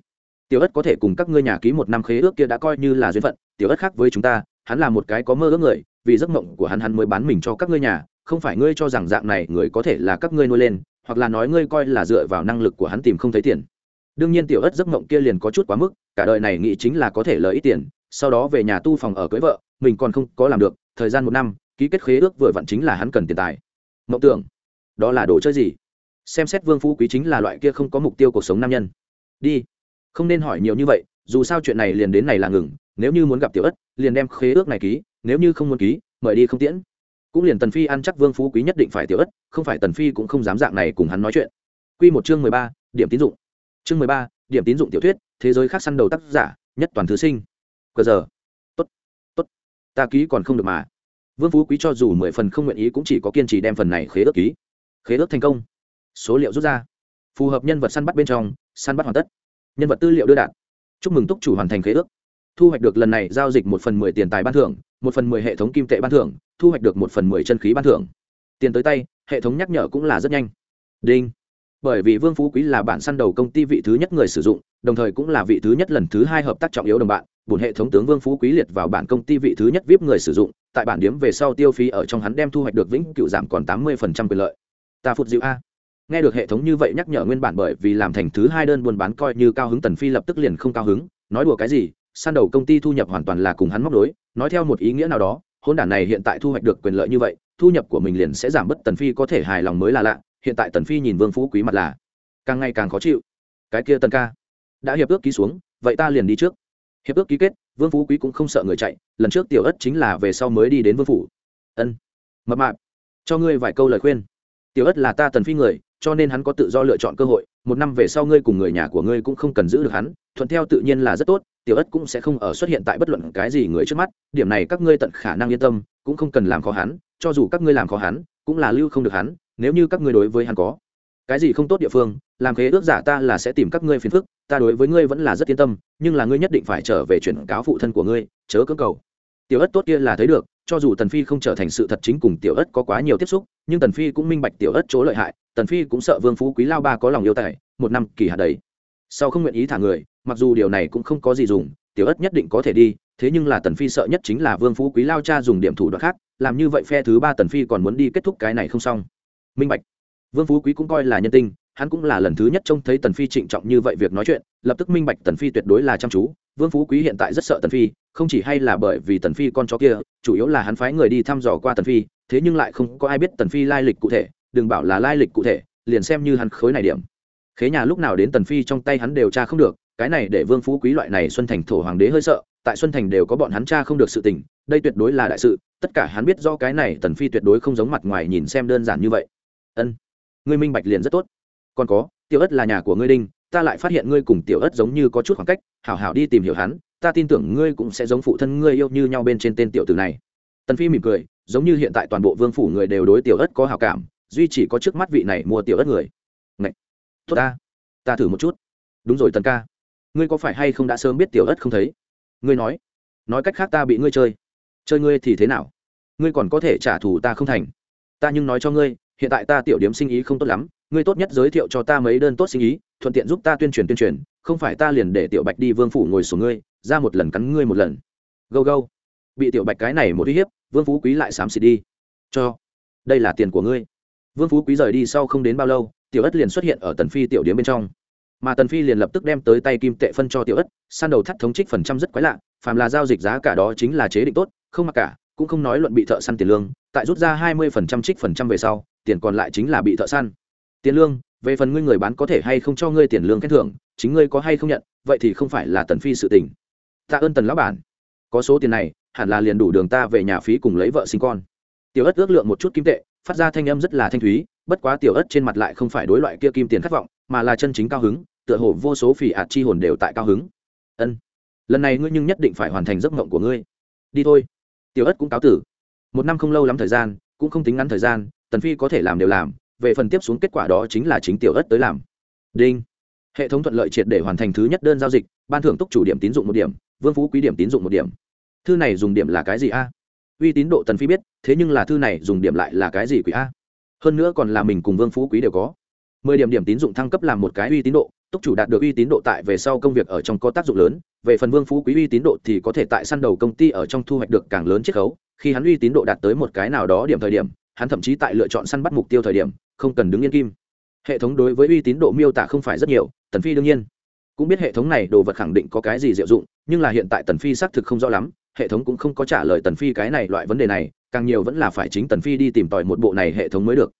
tiểu ất có thể cùng các ngươi nhà ký một năm khế ước kia đã coi như là duyên phận, tiểu ất khác với chúng ta, hắn là một cái có mơ ước người, vì giấc mộng của hắn hắn mới bán mình cho các ngươi nhà, không phải ngươi cho rằng dạng này người có thể là các ngươi nuôi lên, hoặc là nói ngươi coi là dựa vào năng lực của hắn tìm không thấy tiền đương nhiên tiểu ất giấc mộng kia liền có chút quá mức, cả đời này nghĩ chính là có thể lợi ít tiền, sau đó về nhà tu phòng ở cưới vợ, mình còn không có làm được, thời gian một năm, ký kết khế ước vừa vặn chính là hắn cần tiền tài. Mộng tưởng, đó là đồ chơi gì? Xem xét vương phú quý chính là loại kia không có mục tiêu cuộc sống nam nhân. Đi, không nên hỏi nhiều như vậy, dù sao chuyện này liền đến này là ngừng, nếu như muốn gặp tiểu ất, liền đem khế ước này ký, nếu như không muốn ký, mời đi không tiễn. Cũng liền tần phi ăn chắc vương phú quý nhất định phải tiểu ất, không phải tần phi cũng không dám dạng này cùng hắn nói chuyện. Quy một chương mười ba, điểm tín dụng chương mười ba, điểm tín dụng tiểu thuyết, thế giới khác săn đầu tác giả, nhất toàn thứ sinh. Cờ giờ. Tốt tốt. Ta ký còn không được mà. Vương phú quý cho dù mười phần không nguyện ý cũng chỉ có kiên trì đem phần này khế ước ký. Khế ước thành công. Số liệu rút ra. Phù hợp nhân vật săn bắt bên trong, săn bắt hoàn tất. Nhân vật tư liệu đưa đạt. Chúc mừng túc chủ hoàn thành khế ước. Thu hoạch được lần này giao dịch một phần mười tiền tài ban thưởng, một phần mười hệ thống kim tệ ban thưởng, thu hoạch được một phần mười chân khí ban thưởng. Tiền tới tay, hệ thống nhắc nhở cũng là rất nhanh. Đinh bởi vì vương phú quý là bản săn đầu công ty vị thứ nhất người sử dụng, đồng thời cũng là vị thứ nhất lần thứ hai hợp tác trọng yếu đồng bạn. Bổn hệ thống tướng vương phú quý liệt vào bản công ty vị thứ nhất vip người sử dụng, tại bản điếm về sau tiêu phí ở trong hắn đem thu hoạch được vĩnh cựu giảm còn tám mươi phần trăm quyền lợi. Ta phụt dịu a. Nghe được hệ thống như vậy nhắc nhở nguyên bản bởi vì làm thành thứ hai đơn buôn bán coi như cao hứng tần phi lập tức liền không cao hứng, nói đùa cái gì, săn đầu công ty thu nhập hoàn toàn là cùng hắn móc đối, nói theo một ý nghĩa nào đó hôn đản này hiện tại thu hoạch được quyền lợi như vậy, thu nhập của mình liền sẽ giảm bớt tần phi có thể hài lòng mới là lạ hiện tại tần phi nhìn vương phú quý mặt là càng ngày càng khó chịu. Cái kia tần ca, đã hiệp ước ký xuống, vậy ta liền đi trước. Hiệp ước ký kết, vương phú quý cũng không sợ người chạy, lần trước tiểu ất chính là về sau mới đi đến vương phủ. Ân, mập mạp, cho ngươi vài câu lời khuyên. Tiểu ất là ta tần phi người, cho nên hắn có tự do lựa chọn cơ hội, một năm về sau ngươi cùng người nhà của ngươi cũng không cần giữ được hắn, thuận theo tự nhiên là rất tốt, tiểu ất cũng sẽ không ở xuất hiện tại bất luận cái gì người trước mắt, điểm này các ngươi tận khả năng yên tâm, cũng không cần làm khó hắn, cho dù các ngươi làm khó hắn, cũng là lưu không được hắn nếu như các ngươi đối với hắn có cái gì không tốt địa phương, làm khế ước giả ta là sẽ tìm các ngươi phiền phức, ta đối với ngươi vẫn là rất yên tâm, nhưng là ngươi nhất định phải trở về chuyển cáo phụ thân của ngươi, chớ cơ cầu. Tiểu ất tốt kia là thấy được, cho dù tần phi không trở thành sự thật chính cùng tiểu ất có quá nhiều tiếp xúc, nhưng tần phi cũng minh bạch tiểu ất chỗ lợi hại, tần phi cũng sợ vương phú quý lao ba có lòng yêu tài, một năm kỳ hạt đấy. Sau không nguyện ý thả người, mặc dù điều này cũng không có gì dùng, tiểu ất nhất định có thể đi, thế nhưng là tần phi sợ nhất chính là vương phú quý lao cha dùng điểm thủ đoạn khác, làm như vậy phe thứ ba tần phi còn muốn đi kết thúc cái này không xong minh bạch. Vương phú quý cũng coi là nhân tinh, hắn cũng là lần thứ nhất trông thấy tần phi trịnh trọng như vậy việc nói chuyện, lập tức minh bạch tần phi tuyệt đối là chăm chú. Vương phú quý hiện tại rất sợ tần phi, không chỉ hay là bởi vì tần phi con chó kia, chủ yếu là hắn phái người đi thăm dò qua tần phi, thế nhưng lại không có ai biết tần phi lai lịch cụ thể, đừng bảo là lai lịch cụ thể, liền xem như hắn khối này điểm. Khế nhà lúc nào đến tần phi trong tay hắn đều tra không được, cái này để vương phú quý loại này xuân thành thổ hoàng đế hơi sợ, tại xuân thành đều có bọn hắn cha không được sự tình, đây tuyệt đối là đại sự, tất cả hắn biết do cái này tần phi tuyệt đối không giống mặt ngoài nhìn xem đơn giản như vậy ân. Ngươi minh bạch liền rất tốt. Còn có, tiểu ất là nhà của ngươi đinh, ta lại phát hiện ngươi cùng tiểu ất giống như có chút khoảng cách, hảo hảo đi tìm hiểu hắn, ta tin tưởng ngươi cũng sẽ giống phụ thân ngươi yêu như nhau bên trên tên tiểu tử này. Tần phi mỉm cười, giống như hiện tại toàn bộ vương phủ người đều đối tiểu ất có hảo cảm, duy chỉ có trước mắt vị này mua tiểu ất người. Ngậy! tốt ta. Ta thử một chút. Đúng rồi tần ca. Ngươi có phải hay không đã sớm biết tiểu ất không thấy? Ngươi nói. Nói cách khác ta bị ngươi chơi. Chơi ngươi thì thế nào? Ngươi còn có thể trả thù ta không thành. Ta nhưng nói cho ngươi hiện tại ta tiểu điểm sinh ý không tốt lắm, ngươi tốt nhất giới thiệu cho ta mấy đơn tốt sinh ý, thuận tiện giúp ta tuyên truyền tuyên truyền, không phải ta liền để tiểu bạch đi vương phủ ngồi xuống ngươi, ra một lần cắn ngươi một lần. Gâu gâu. Bị tiểu bạch cái này một uy hiếp, vương phú quý lại xám xịt đi. Cho, đây là tiền của ngươi. Vương phú quý rời đi sau không đến bao lâu, tiểu ất liền xuất hiện ở tần phi tiểu điếm bên trong. Mà tần phi liền lập tức đem tới tay kim tệ phân cho tiểu ất, san đầu thắt thống trích phần trăm rất quái lạ, phàm là giao dịch giá cả đó chính là chế định tốt, không mặc cả, cũng không nói luận bị thợ săn tiền lương, tại rút ra hai mươi phần trăm trích phần trăm về sau tiền còn lại chính là bị thợ săn. Tiền lương, về phần ngươi người bán có thể hay không cho ngươi tiền lương khen thưởng, chính ngươi có hay không nhận, vậy thì không phải là tần phi sự tình. Tạ ơn tần lão bản. Có số tiền này, hẳn là liền đủ đường ta về nhà phí cùng lấy vợ sinh con. Tiểu ất ước lượng một chút kim tệ, phát ra thanh âm rất là thanh thúy, bất quá tiểu ất trên mặt lại không phải đối loại kia kim tiền khát vọng, mà là chân chính cao hứng, tựa hồ vô số phỉ ạt chi hồn đều tại cao hứng. Ân, lần này ngươi nhưng nhất định phải hoàn thành giấc mộng của ngươi. Đi thôi. Tiểu ất cũng cáo tử. Một năm không lâu lắm thời gian, cũng không tính ngắn thời gian tần phi có thể làm đều làm, về phần tiếp xuống kết quả đó chính là chính tiểu ất tới làm. Đinh. Hệ thống thuận lợi triệt để hoàn thành thứ nhất đơn giao dịch, ban thưởng túc chủ điểm tín dụng một điểm, vương phú quý điểm tín dụng một điểm. Thư này dùng điểm là cái gì a? Uy tín độ tần phi biết, thế nhưng là thư này dùng điểm lại là cái gì quý a? Hơn nữa còn là mình cùng vương phú quý đều có. Mười điểm điểm tín dụng thăng cấp làm một cái uy tín độ, túc chủ đạt được uy tín độ tại về sau công việc ở trong có tác dụng lớn, về phần vương phú quý uy tín độ thì có thể tại săn đầu công ty ở trong thu hoạch được càng lớn chiết khấu, khi hắn uy tín độ đạt tới một cái nào đó điểm thời điểm hắn thậm chí tại lựa chọn săn bắt mục tiêu thời điểm, không cần đứng yên kim. Hệ thống đối với uy tín độ miêu tả không phải rất nhiều, tần phi đương nhiên cũng biết hệ thống này đồ vật khẳng định có cái gì diệu dụng, nhưng là hiện tại tần phi xác thực không rõ lắm, hệ thống cũng không có trả lời tần phi cái này loại vấn đề này, càng nhiều vẫn là phải chính tần phi đi tìm tòi một bộ này hệ thống mới được.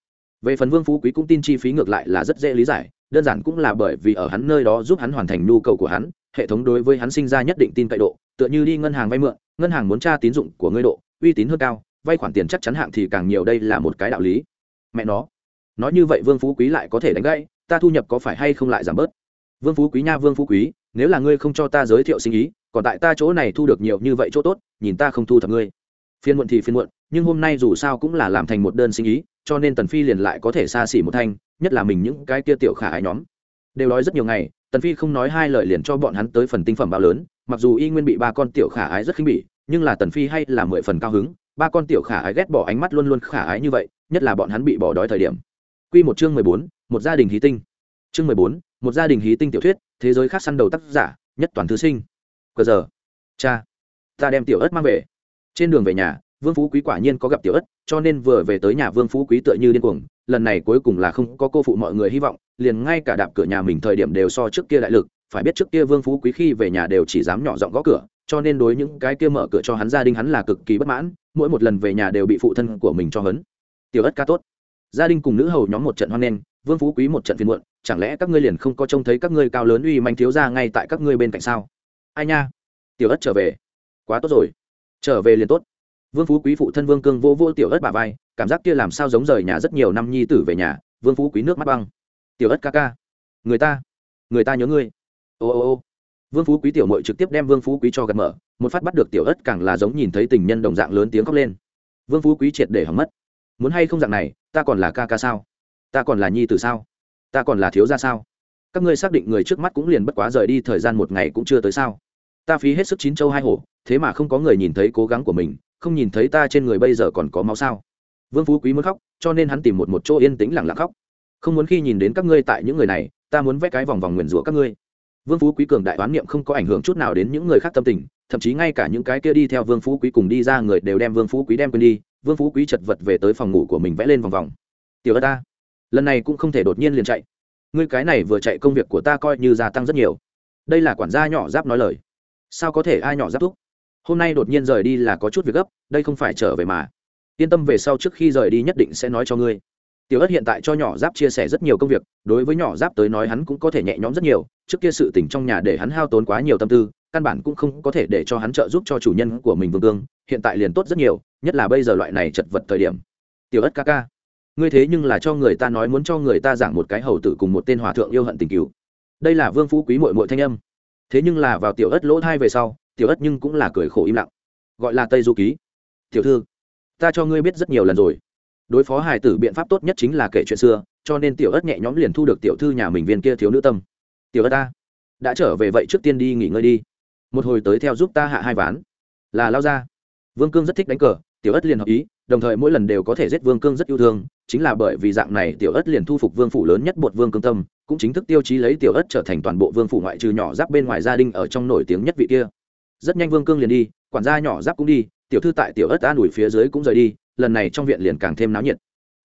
Về phần vương phú quý cũng tin chi phí ngược lại là rất dễ lý giải, đơn giản cũng là bởi vì ở hắn nơi đó giúp hắn hoàn thành nhu cầu của hắn, hệ thống đối với hắn sinh ra nhất định tin cậy độ, tựa như đi ngân hàng vay mượn, ngân hàng muốn tra tín dụng của ngươi độ, uy tín hơn cao vay khoản tiền chắc chắn hạng thì càng nhiều đây là một cái đạo lý. Mẹ nó. Nói như vậy vương phú quý lại có thể đánh gãy, ta thu nhập có phải hay không lại giảm bớt? Vương phú quý nha, vương phú quý, nếu là ngươi không cho ta giới thiệu sinh ý, còn tại ta chỗ này thu được nhiều như vậy chỗ tốt, nhìn ta không thu thập ngươi. Phiên muộn thì phiên muộn, nhưng hôm nay dù sao cũng là làm thành một đơn sinh ý, cho nên tần phi liền lại có thể xa xỉ một thanh, nhất là mình những cái kia tiểu khả ái nhóm. Đều nói rất nhiều ngày, tần phi không nói hai lời liền cho bọn hắn tới phần tinh phẩm bao lớn, mặc dù y nguyên bị ba con tiểu khả ái rất khinh bỉ, nhưng là tần phi hay là mười phần cao hứng ba con tiểu khả ái ghét bỏ ánh mắt luôn luôn khả ái như vậy nhất là bọn hắn bị bỏ đói thời điểm. Quy một chương mười bốn, một gia đình hí tinh. Chương mười bốn, một gia đình hí tinh tiểu thuyết thế giới khác săn đầu tác giả nhất toàn thứ sinh. Cờ giờ. Cha. Ta đem tiểu ớt mang về. Trên đường về nhà vương phú quý quả nhiên có gặp tiểu ất cho nên vừa về tới nhà vương phú quý tựa như điên cuồng lần này cuối cùng là không có cô phụ mọi người hy vọng liền ngay cả đạp cửa nhà mình thời điểm đều so trước kia đại lực phải biết trước kia vương phú quý khi về nhà đều chỉ dám nhỏ giọng gõ cửa cho nên đối những cái kia mở cửa cho hắn gia đình hắn là cực kỳ bất mãn mỗi một lần về nhà đều bị phụ thân của mình cho hấn. Tiểu ất ca tốt. Gia đình cùng nữ hầu nhóm một trận hoan nghênh, vương phú quý một trận phiền muộn, chẳng lẽ các ngươi liền không có trông thấy các ngươi cao lớn uy manh thiếu ra ngay tại các ngươi bên cạnh sao? Ai nha? Tiểu ất trở về. Quá tốt rồi. Trở về liền tốt. Vương phú quý phụ thân vương cương vô vô tiểu ất bà vai, cảm giác kia làm sao giống rời nhà rất nhiều năm nhi tử về nhà, vương phú quý nước mắt băng. Tiểu ất ca ca. Người ta. Người ta nhớ ngươi. Ô ô ô. Vương phú quý tiểu mội trực tiếp đem vương phú quý cho gật mở một phát bắt được tiểu ất càng là giống nhìn thấy tình nhân đồng dạng lớn tiếng khóc lên. Vương phú quý triệt để hỏng mất. Muốn hay không dạng này, ta còn là ca ca sao? Ta còn là nhi tử sao? Ta còn là thiếu gia sao? Các ngươi xác định người trước mắt cũng liền bất quá rời đi thời gian một ngày cũng chưa tới sao? Ta phí hết sức chín châu hai hổ, thế mà không có người nhìn thấy cố gắng của mình, không nhìn thấy ta trên người bây giờ còn có máu sao? Vương phú quý muốn khóc, cho nên hắn tìm một một chỗ yên tĩnh lặng lặng khóc. Không muốn khi nhìn đến các ngươi tại những người này, ta muốn vẽ cái vòng vòng nguyền rủa các ngươi. Vương phú quý cường đại đoán niệm không có ảnh hưởng chút nào đến những người khác tâm tình thậm chí ngay cả những cái kia đi theo vương phú quý cùng đi ra người đều đem vương phú quý đem quên đi, vương phú quý chật vật về tới phòng ngủ của mình vẽ lên vòng vòng. Tiểu ớt ta, lần này cũng không thể đột nhiên liền chạy. Ngươi cái này vừa chạy công việc của ta coi như gia tăng rất nhiều. Đây là quản gia nhỏ giáp nói lời. Sao có thể ai nhỏ giáp thúc? Hôm nay đột nhiên rời đi là có chút việc gấp, đây không phải trở về mà. Yên tâm về sau trước khi rời đi nhất định sẽ nói cho ngươi. Tiểu ất hiện tại cho nhỏ giáp chia sẻ rất nhiều công việc, đối với nhỏ giáp tới nói hắn cũng có thể nhẹ nhõm rất nhiều, trước kia sự tỉnh trong nhà để hắn hao tốn quá nhiều tâm tư căn bản cũng không có thể để cho hắn trợ giúp cho chủ nhân của mình vương cương, hiện tại liền tốt rất nhiều, nhất là bây giờ loại này chật vật thời điểm. Tiểu ất ca ca, ngươi thế nhưng là cho người ta nói muốn cho người ta giảng một cái hầu tử cùng một tên hòa thượng yêu hận tình cứu đây là vương phú quý mội mội thanh âm. Thế nhưng là vào tiểu ất lỗ thai về sau, tiểu ất nhưng cũng là cười khổ im lặng. Gọi là tây du ký. Tiểu thư, ta cho ngươi biết rất nhiều lần rồi. Đối phó hài tử biện pháp tốt nhất chính là kể chuyện xưa, cho nên tiểu ất nhẹ nhõm liền thu được tiểu thư nhà mình viên kia thiếu nữ tâm. Tiểu ất ta, đã trở về vậy trước tiên đi nghỉ ngơi đi một hồi tới theo giúp ta hạ hai ván. Là lao ra. Vương cương rất thích đánh cờ, tiểu ất liền hợp ý, đồng thời mỗi lần đều có thể giết vương cương rất yêu thương, chính là bởi vì dạng này tiểu ất liền thu phục vương phủ lớn nhất bột vương cương tâm, cũng chính thức tiêu chí lấy tiểu ất trở thành toàn bộ vương phủ ngoại trừ nhỏ giáp bên ngoài gia đình ở trong nổi tiếng nhất vị kia. Rất nhanh vương cương liền đi, quản gia nhỏ giáp cũng đi, tiểu thư tại tiểu ất an ủi phía dưới cũng rời đi, lần này trong viện liền càng thêm náo nhiệt.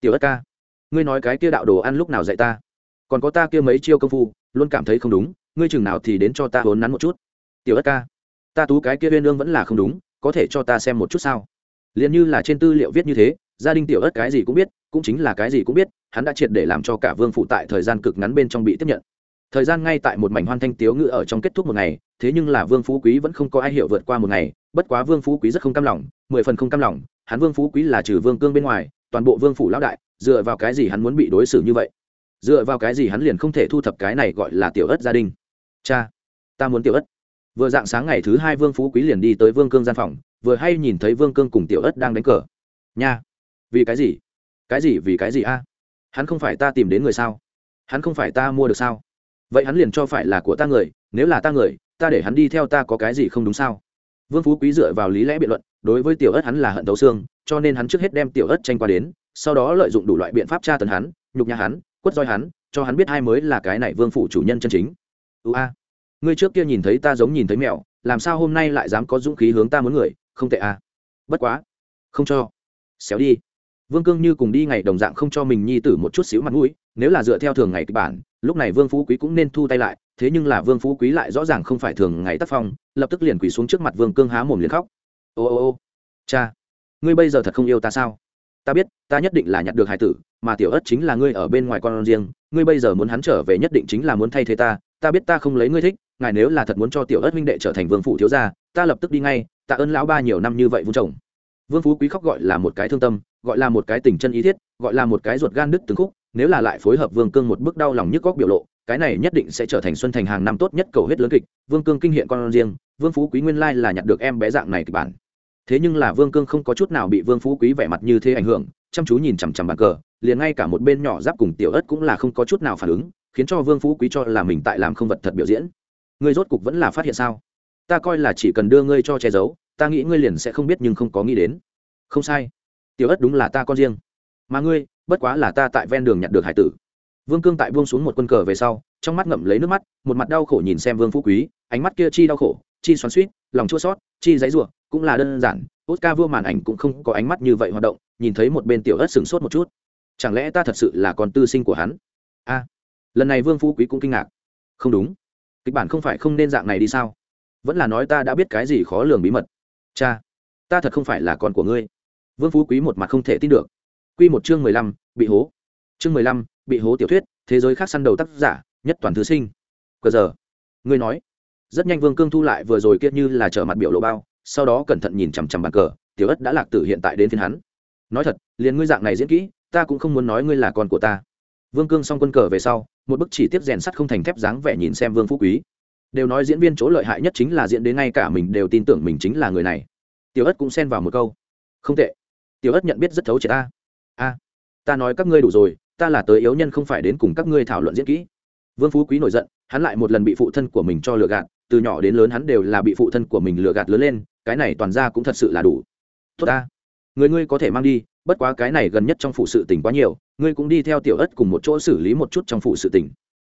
Tiểu ất ca, ngươi nói cái kia đạo đồ ăn lúc nào dạy ta? Còn có ta kia mấy chiêu công phu, luôn cảm thấy không đúng, ngươi chừng nào thì đến cho ta vốn nắn một chút tiểu ất ca, ta tú cái kia uyên ương vẫn là không đúng, có thể cho ta xem một chút sao? Liền như là trên tư liệu viết như thế, gia đình tiểu ất cái gì cũng biết, cũng chính là cái gì cũng biết, hắn đã triệt để làm cho cả vương phụ tại thời gian cực ngắn bên trong bị tiếp nhận. Thời gian ngay tại một mảnh hoan thanh tiếu ngữ ở trong kết thúc một ngày, thế nhưng là vương phú quý vẫn không có ai hiểu vượt qua một ngày, bất quá vương phú quý rất không cam lòng, mười phần không cam lòng, hắn vương phú quý là trừ vương cương bên ngoài, toàn bộ vương phủ lão đại, dựa vào cái gì hắn muốn bị đối xử như vậy? Dựa vào cái gì hắn liền không thể thu thập cái này gọi là tiểu ất gia đình? Cha, ta muốn tiểu ất vừa dạng sáng ngày thứ hai vương phú quý liền đi tới vương cương gian phòng, vừa hay nhìn thấy vương cương cùng tiểu ất đang đánh cờ. Nha! Vì cái gì? Cái gì? Vì cái gì a? Hắn không phải ta tìm đến người sao? Hắn không phải ta mua được sao? Vậy hắn liền cho phải là của ta người, nếu là ta người, ta để hắn đi theo ta có cái gì không đúng sao? Vương phú quý dựa vào lý lẽ biện luận, đối với tiểu ất hắn là hận thấu xương, cho nên hắn trước hết đem tiểu ất tranh qua đến, sau đó lợi dụng đủ loại biện pháp tra tấn hắn, nhục nhã hắn, quất roi hắn, cho hắn biết hai mới là cái này vương phủ chủ nhân chân chính. Ưu a! Ngươi trước kia nhìn thấy ta giống nhìn thấy mèo, làm sao hôm nay lại dám có dũng khí hướng ta muốn người không tệ à? bất quá không cho. Xéo đi. Vương cương như cùng đi ngày đồng dạng không cho mình nhi tử một chút xíu mặt mũi nếu là dựa theo thường ngày kịch bản lúc này vương phú quý cũng nên thu tay lại thế nhưng là vương phú quý lại rõ ràng không phải thường ngày tác phong lập tức liền quỳ xuống trước mặt vương cương há mồm liền khóc. Ô ô ô cha ngươi bây giờ thật không yêu ta sao? Ta biết ta nhất định là nhặt được hải tử mà tiểu ất chính là ngươi ở bên ngoài con riêng ngươi bây giờ muốn hắn trở về nhất định chính là muốn thay thế ta ta biết ta không lấy ngươi thích, ngài nếu là thật muốn cho tiểu ất minh đệ trở thành vương phủ thiếu gia, ta lập tức đi ngay, tạ ơn lão ba nhiều năm như vậy vung chồng vương phú quý khóc gọi là một cái thương tâm, gọi là một cái tình chân ý thiết, gọi là một cái ruột gan đứt từng khúc, nếu là lại phối hợp vương cương một bước đau lòng nhức góc biểu lộ, cái này nhất định sẽ trở thành xuân thành hàng năm tốt nhất cầu hết lớn kịch, vương cương kinh hiện con riêng, vương phú quý nguyên lai là nhặt được em bé dạng này kịch bản. Thế nhưng là vương cương không có chút nào bị vương phú quý vẻ mặt như thế ảnh hưởng, chăm chú nhìn chằm chằm bàn cờ, liền ngay cả một bên nhỏ giáp cùng tiểu ớt cũng là không có chút nào phản ứng khiến cho vương phú quý cho là mình tại làm không vật thật biểu diễn. Ngươi rốt cục vẫn là phát hiện sao? Ta coi là chỉ cần đưa ngươi cho che giấu, ta nghĩ ngươi liền sẽ không biết nhưng không có nghĩ đến. Không sai. Tiểu ất đúng là ta con riêng. Mà ngươi, bất quá là ta tại ven đường nhặt được hải tử. Vương cương tại buông xuống một quân cờ về sau, trong mắt ngậm lấy nước mắt, một mặt đau khổ nhìn xem vương phú quý, ánh mắt kia chi đau khổ, chi xoắn suýt lòng chua sót chi giấy ruộng cũng là đơn giản, oscar vua màn ảnh cũng không có ánh mắt như vậy hoạt động, nhìn thấy một bên tiểu ất sửng sốt một chút. Chẳng lẽ ta thật sự là con tư sinh của hắn? A lần này vương phú quý cũng kinh ngạc. Không đúng. Kịch bản không phải không nên dạng này đi sao? Vẫn là nói ta đã biết cái gì khó lường bí mật. Cha, ta thật không phải là con của ngươi. Vương phú quý một mặt không thể tin được. Q một chương mười lăm, bị hố. Chương mười lăm, bị hố tiểu thuyết, thế giới khác săn đầu tác giả, nhất toàn thứ sinh. Cờ giờ, ngươi nói. Rất nhanh vương cương thu lại vừa rồi kia như là trở mặt biểu lộ bao, sau đó cẩn thận nhìn chằm chằm bàn cờ, tiểu ất đã lạc tử hiện tại đến phiên hắn. Nói thật, liền ngươi dạng này diễn kỹ, ta cũng không muốn nói ngươi là con của ta. Vương cương xong quân cờ về sau một bức chỉ tiếp rèn sắt không thành thép dáng vẻ nhìn xem vương phú quý. Đều nói diễn viên chỗ lợi hại nhất chính là diễn đến ngay cả mình đều tin tưởng mình chính là người này. Tiểu ất cũng xen vào một câu. Không tệ. Tiểu ất nhận biết rất thấu triệt ta. A, ta nói các ngươi đủ rồi, ta là tới yếu nhân không phải đến cùng các ngươi thảo luận diễn kỹ. Vương phú quý nổi giận, hắn lại một lần bị phụ thân của mình cho lừa gạt, từ nhỏ đến lớn hắn đều là bị phụ thân của mình lừa gạt lớn lên, cái này toàn ra cũng thật sự là đủ. Tốt ta. Người ngươi có thể mang đi bất quá cái này gần nhất trong phụ sự tình quá nhiều, ngươi cũng đi theo tiểu ất cùng một chỗ xử lý một chút trong phụ sự tình.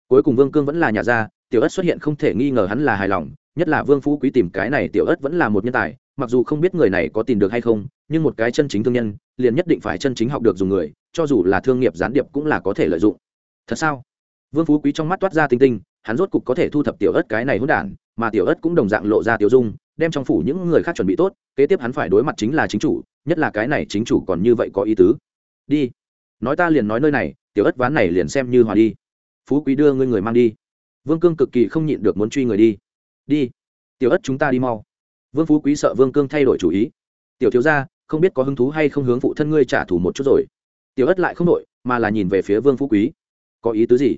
cuối cùng vương cương vẫn là nhà ra, tiểu ất xuất hiện không thể nghi ngờ hắn là hài lòng, nhất là vương phú quý tìm cái này tiểu ất vẫn là một nhân tài, mặc dù không biết người này có tìm được hay không, nhưng một cái chân chính thương nhân, liền nhất định phải chân chính học được dùng người, cho dù là thương nghiệp gián điệp cũng là có thể lợi dụng thật sao vương phú quý trong mắt toát ra tinh tinh, hắn rốt cục có thể thu thập tiểu ất cái này hỗn đản, mà tiểu ất cũng đồng dạng lộ ra tiểu dung, đem trong phủ những người khác chuẩn bị tốt, kế tiếp hắn phải đối mặt chính là chính chủ nhất là cái này chính chủ còn như vậy có ý tứ. Đi. Nói ta liền nói nơi này, tiểu ất ván này liền xem như hòa đi. Phú quý đưa ngươi người mang đi. Vương cương cực kỳ không nhịn được muốn truy người đi. Đi. Tiểu ất chúng ta đi mau. Vương phú quý sợ vương cương thay đổi chủ ý. Tiểu thiếu gia, không biết có hứng thú hay không hướng phụ thân ngươi trả thù một chút rồi. Tiểu ất lại không đội mà là nhìn về phía vương phú quý. Có ý tứ gì?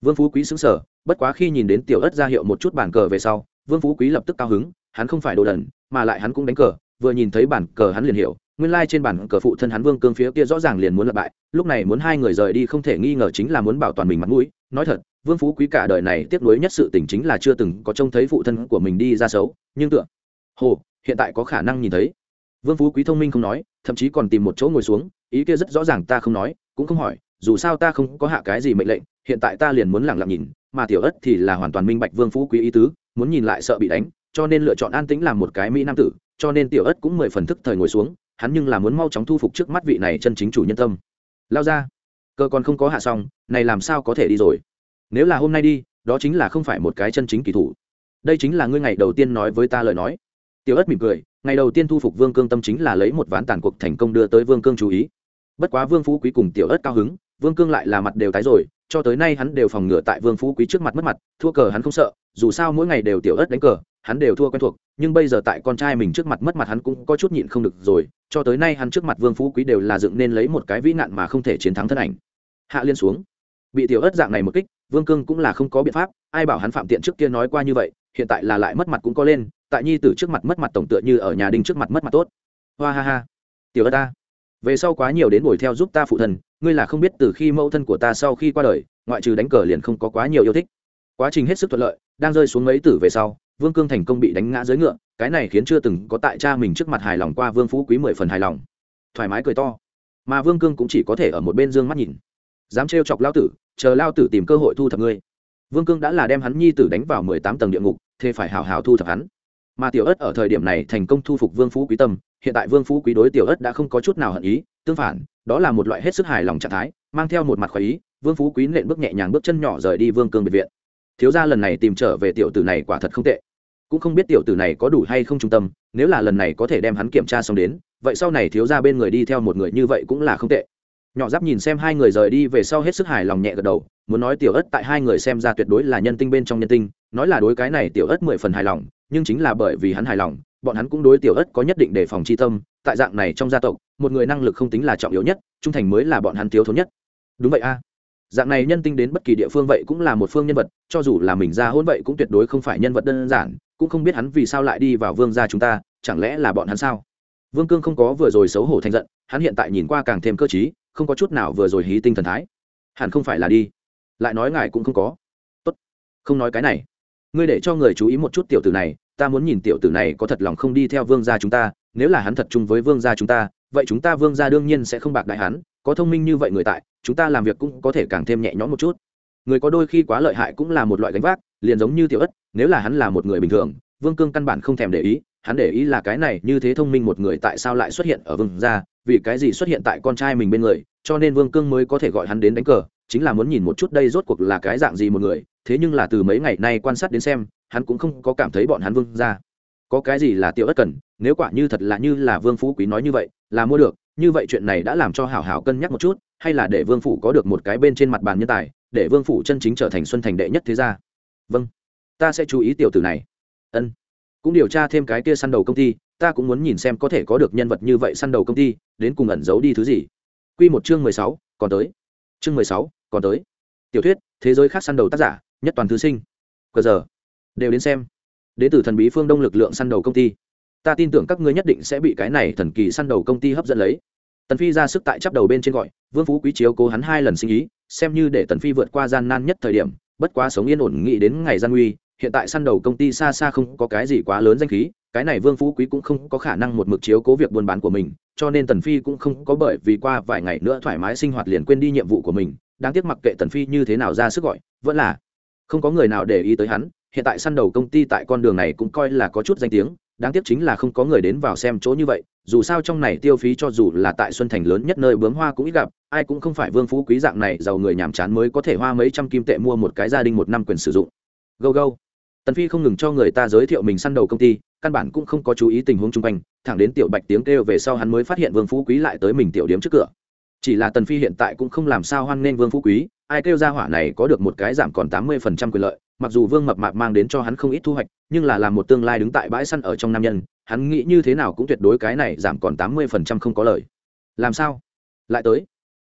Vương phú quý xứng sở bất quá khi nhìn đến tiểu ất ra hiệu một chút bàn cờ về sau, vương phú quý lập tức cao hứng, hắn không phải đồ đần, mà lại hắn cũng đánh cờ, vừa nhìn thấy bản cờ hắn liền hiểu nguyên lai trên bản cờ phụ thân hắn vương cương phía kia rõ ràng liền muốn lập bại, lúc này muốn hai người rời đi không thể nghi ngờ chính là muốn bảo toàn mình mặt mũi. Nói thật, vương phú quý cả đời này tiếc nuối nhất sự tình chính là chưa từng có trông thấy phụ thân của mình đi ra xấu, nhưng tựa, hồ, hiện tại có khả năng nhìn thấy. Vương phú quý thông minh không nói, thậm chí còn tìm một chỗ ngồi xuống, ý kia rất rõ ràng ta không nói, cũng không hỏi, dù sao ta không có hạ cái gì mệnh lệnh, hiện tại ta liền muốn lẳng lặng nhìn, mà tiểu ất thì là hoàn toàn minh bạch vương phú quý ý tứ, muốn nhìn lại sợ bị đánh, cho nên lựa chọn an tĩnh làm một cái mỹ nam tử, cho nên tiểu ất cũng mười phần thức thời ngồi xuống hắn nhưng là muốn mau chóng thu phục trước mắt vị này chân chính chủ nhân tâm. Lao ra cơ còn không có hạ xong, này làm sao có thể đi rồi? Nếu là hôm nay đi, đó chính là không phải một cái chân chính kỳ thủ. Đây chính là ngươi ngày đầu tiên nói với ta lời nói. Tiểu ất mỉm cười, ngày đầu tiên thu phục vương cương tâm chính là lấy một ván tàn cuộc thành công đưa tới vương cương chú ý. Bất quá vương phú quý cùng tiểu ất cao hứng, vương cương lại là mặt đều tái rồi, cho tới nay hắn đều phòng ngừa tại vương phú quý trước mặt mất mặt, thua cờ hắn không sợ, dù sao mỗi ngày đều tiểu ất đánh cờ hắn đều thua quen thuộc, nhưng bây giờ tại con trai mình trước mặt mất mặt hắn cũng có chút nhịn không được rồi, cho tới nay hắn trước mặt vương phú quý đều là dựng nên lấy một cái vĩ nạn mà không thể chiến thắng thân ảnh. Hạ liên xuống. Bị tiểu ất dạng này một kích, vương cương cũng là không có biện pháp, ai bảo hắn phạm tiện trước kia nói qua như vậy, hiện tại là lại mất mặt cũng có lên, tại nhi tử trước mặt mất mặt tổng tựa như ở nhà đình trước mặt mất mặt tốt. Hoa ha ha. Tiểu ất ta. Về sau quá nhiều đến ngồi theo giúp ta phụ thân ngươi là không biết từ khi mẫu thân của ta sau khi qua đời, ngoại trừ đánh cờ liền không có quá nhiều yêu thích. Quá trình hết sức thuận lợi, đang rơi xuống mấy tử về sau vương cương thành công bị đánh ngã dưới ngựa, cái này khiến chưa từng có tại cha mình trước mặt hài lòng qua vương phú quý mười phần hài lòng. Thoải mái cười to. Mà vương cương cũng chỉ có thể ở một bên d ư ơ n g mắt nhìn. Dám trêu chọc lao tử, chờ lao tử tìm cơ hội thu thập ngươi. Vương cương đã là đem hắn nhi tử đánh vào mười tám tầng địa ngục, thế phải hào hào thu thập hắn. Mà tiểu ớt ở thời điểm này thành công thu phục vương phú quý tâm, hiện tại vương phú quý đối tiểu ớt đã không có chút nào hận ý, tương phản, đó là một loại hết sức hài lòng trạng thái, mang theo một mặt khoái ý, vương phú quý nện bước nhẹ nhàng bước chân nhỏ rời đi vương cương biệt viện. Thiếu gia lần này tìm trở về tiểu tử này quả thật không tệ cũng không biết tiểu tử này có đủ hay không trung tâm, nếu là lần này có thể đem hắn kiểm tra xong đến, vậy sau này thiếu gia bên người đi theo một người như vậy cũng là không tệ. Nhỏ giáp nhìn xem hai người rời đi về sau hết sức hài lòng nhẹ gật đầu, muốn nói tiểu ất tại hai người xem ra tuyệt đối là nhân tinh bên trong nhân tinh, nói là đối cái này tiểu ất mười phần hài lòng, nhưng chính là bởi vì hắn hài lòng, bọn hắn cũng đối tiểu ất có nhất định đề phòng chi tâm, tại dạng này trong gia tộc, một người năng lực không tính là trọng yếu nhất, trung thành mới là bọn hắn thiếu thốn nhất. Đúng vậy a. Dạng này nhân tinh đến bất kỳ địa phương vậy cũng là một phương nhân vật, cho dù là mình ra hôn vậy cũng tuyệt đối không phải nhân vật đơn giản cũng không biết hắn vì sao lại đi vào vương gia chúng ta, chẳng lẽ là bọn hắn sao? Vương cương không có vừa rồi xấu hổ thành giận, hắn hiện tại nhìn qua càng thêm cơ t không có chút nào vừa rồi hí tinh thần thái. Hẳn không phải là đi. Lại nói ngài cũng không có. Tốt. Không nói cái này. Ngươi để cho người chú ý một chút tiểu tử này, ta muốn nhìn tiểu tử này có thật lòng không đi theo vương gia chúng ta, nếu là hắn thật chung với vương gia chúng ta, vậy chúng ta vương gia đương nhiên sẽ không bạc đại hắn, có thông minh như vậy người tại, chúng ta làm việc cũng có thể càng thêm nhẹ nhõm một chút người có đôi khi quá lợi hại cũng là một loại gánh vác, liền giống như tiểu ất, nếu là hắn là một người bình thường, vương cương căn bản không thèm để ý, hắn để ý là cái này như thế thông minh một người tại sao lại xuất hiện ở vương gia, vì cái gì xuất hiện tại con trai mình bên người, cho nên vương cương mới có thể gọi hắn đến đánh cờ, chính là muốn nhìn một chút đây rốt cuộc là cái dạng gì một người, thế nhưng là từ mấy ngày nay quan sát đến xem, hắn cũng không có cảm thấy bọn hắn vương gia. Có cái gì là tiểu ất cần, nếu quả như thật là như là vương phú quý nói như vậy, là mua được, như vậy chuyện này đã làm cho hảo hảo cân nhắc một chút, hay là để vương phủ có được một cái bên trên mặt bàn nhân tài để vương phủ chân chính trở thành xuân thành đệ nhất thế gia. Vâng ta sẽ chú ý tiểu tử này. Ân. Cũng điều tra thêm cái kia săn đầu công ty, ta cũng muốn nhìn xem có thể có được nhân vật như vậy săn đầu công ty, đến cùng ẩn giấu đi thứ gì. Q một chương mười sáu, còn tới. Chương mười sáu, còn tới. Tiểu thuyết, thế giới khác săn đầu tác giả, nhất toàn thư sinh. Cờ giờ, đều đến xem. Đến từ thần bí phương đông lực lượng săn đầu công ty. Ta tin tưởng các ngươi nhất định sẽ bị cái này thần kỳ săn đầu công ty hấp dẫn lấy tần phi ra sức tại chắp đầu bên trên gọi, vương phú quý chiếu cố hắn hai lần sinh ý, xem như để tần phi vượt qua gian nan nhất thời điểm, bất quá sống yên ổn nghĩ đến ngày gian nguy, hiện tại săn đầu công ty xa xa không có cái gì quá lớn danh khí, cái này vương phú quý cũng không có khả năng một mực chiếu cố việc buôn bán của mình, cho nên tần phi cũng không có bởi vì qua vài ngày nữa thoải mái sinh hoạt liền quên đi nhiệm vụ của mình. Đáng tiếc mặc kệ tần phi như thế nào ra sức gọi, vẫn là không có người nào để ý tới hắn, hiện tại săn đầu công ty tại con đường này cũng coi là có chút danh tiếng đáng tiếc chính là không có người đến vào xem chỗ như vậy, dù sao trong này tiêu phí cho dù là tại xuân thành lớn nhất nơi bướm hoa cũng ít gặp, ai cũng không phải vương phú quý dạng này giàu người nhàm chán mới có thể hoa mấy trăm kim tệ mua một cái gia đình một năm quyền sử dụng. Go go. Tần phi không ngừng cho người ta giới thiệu mình săn đầu công ty, căn bản cũng không có chú ý tình huống chung quanh, thẳng đến tiểu bạch tiếng kêu về sau hắn mới phát hiện vương phú quý lại tới mình tiểu điếm trước cửa. Chỉ là tần phi hiện tại cũng không làm sao hoan nghênh vương phú quý ai kêu ra hỏa này có được một cái giảm còn tám mươi phần trăm quyền lợi, mặc dù vương mập mạp mang đến cho hắn không ít thu hoạch, nhưng là làm một tương lai đứng tại bãi săn ở trong nam nhân, hắn nghĩ như thế nào cũng tuyệt đối cái này giảm còn tám mươi phần trăm không có lời. Làm sao? Lại tới.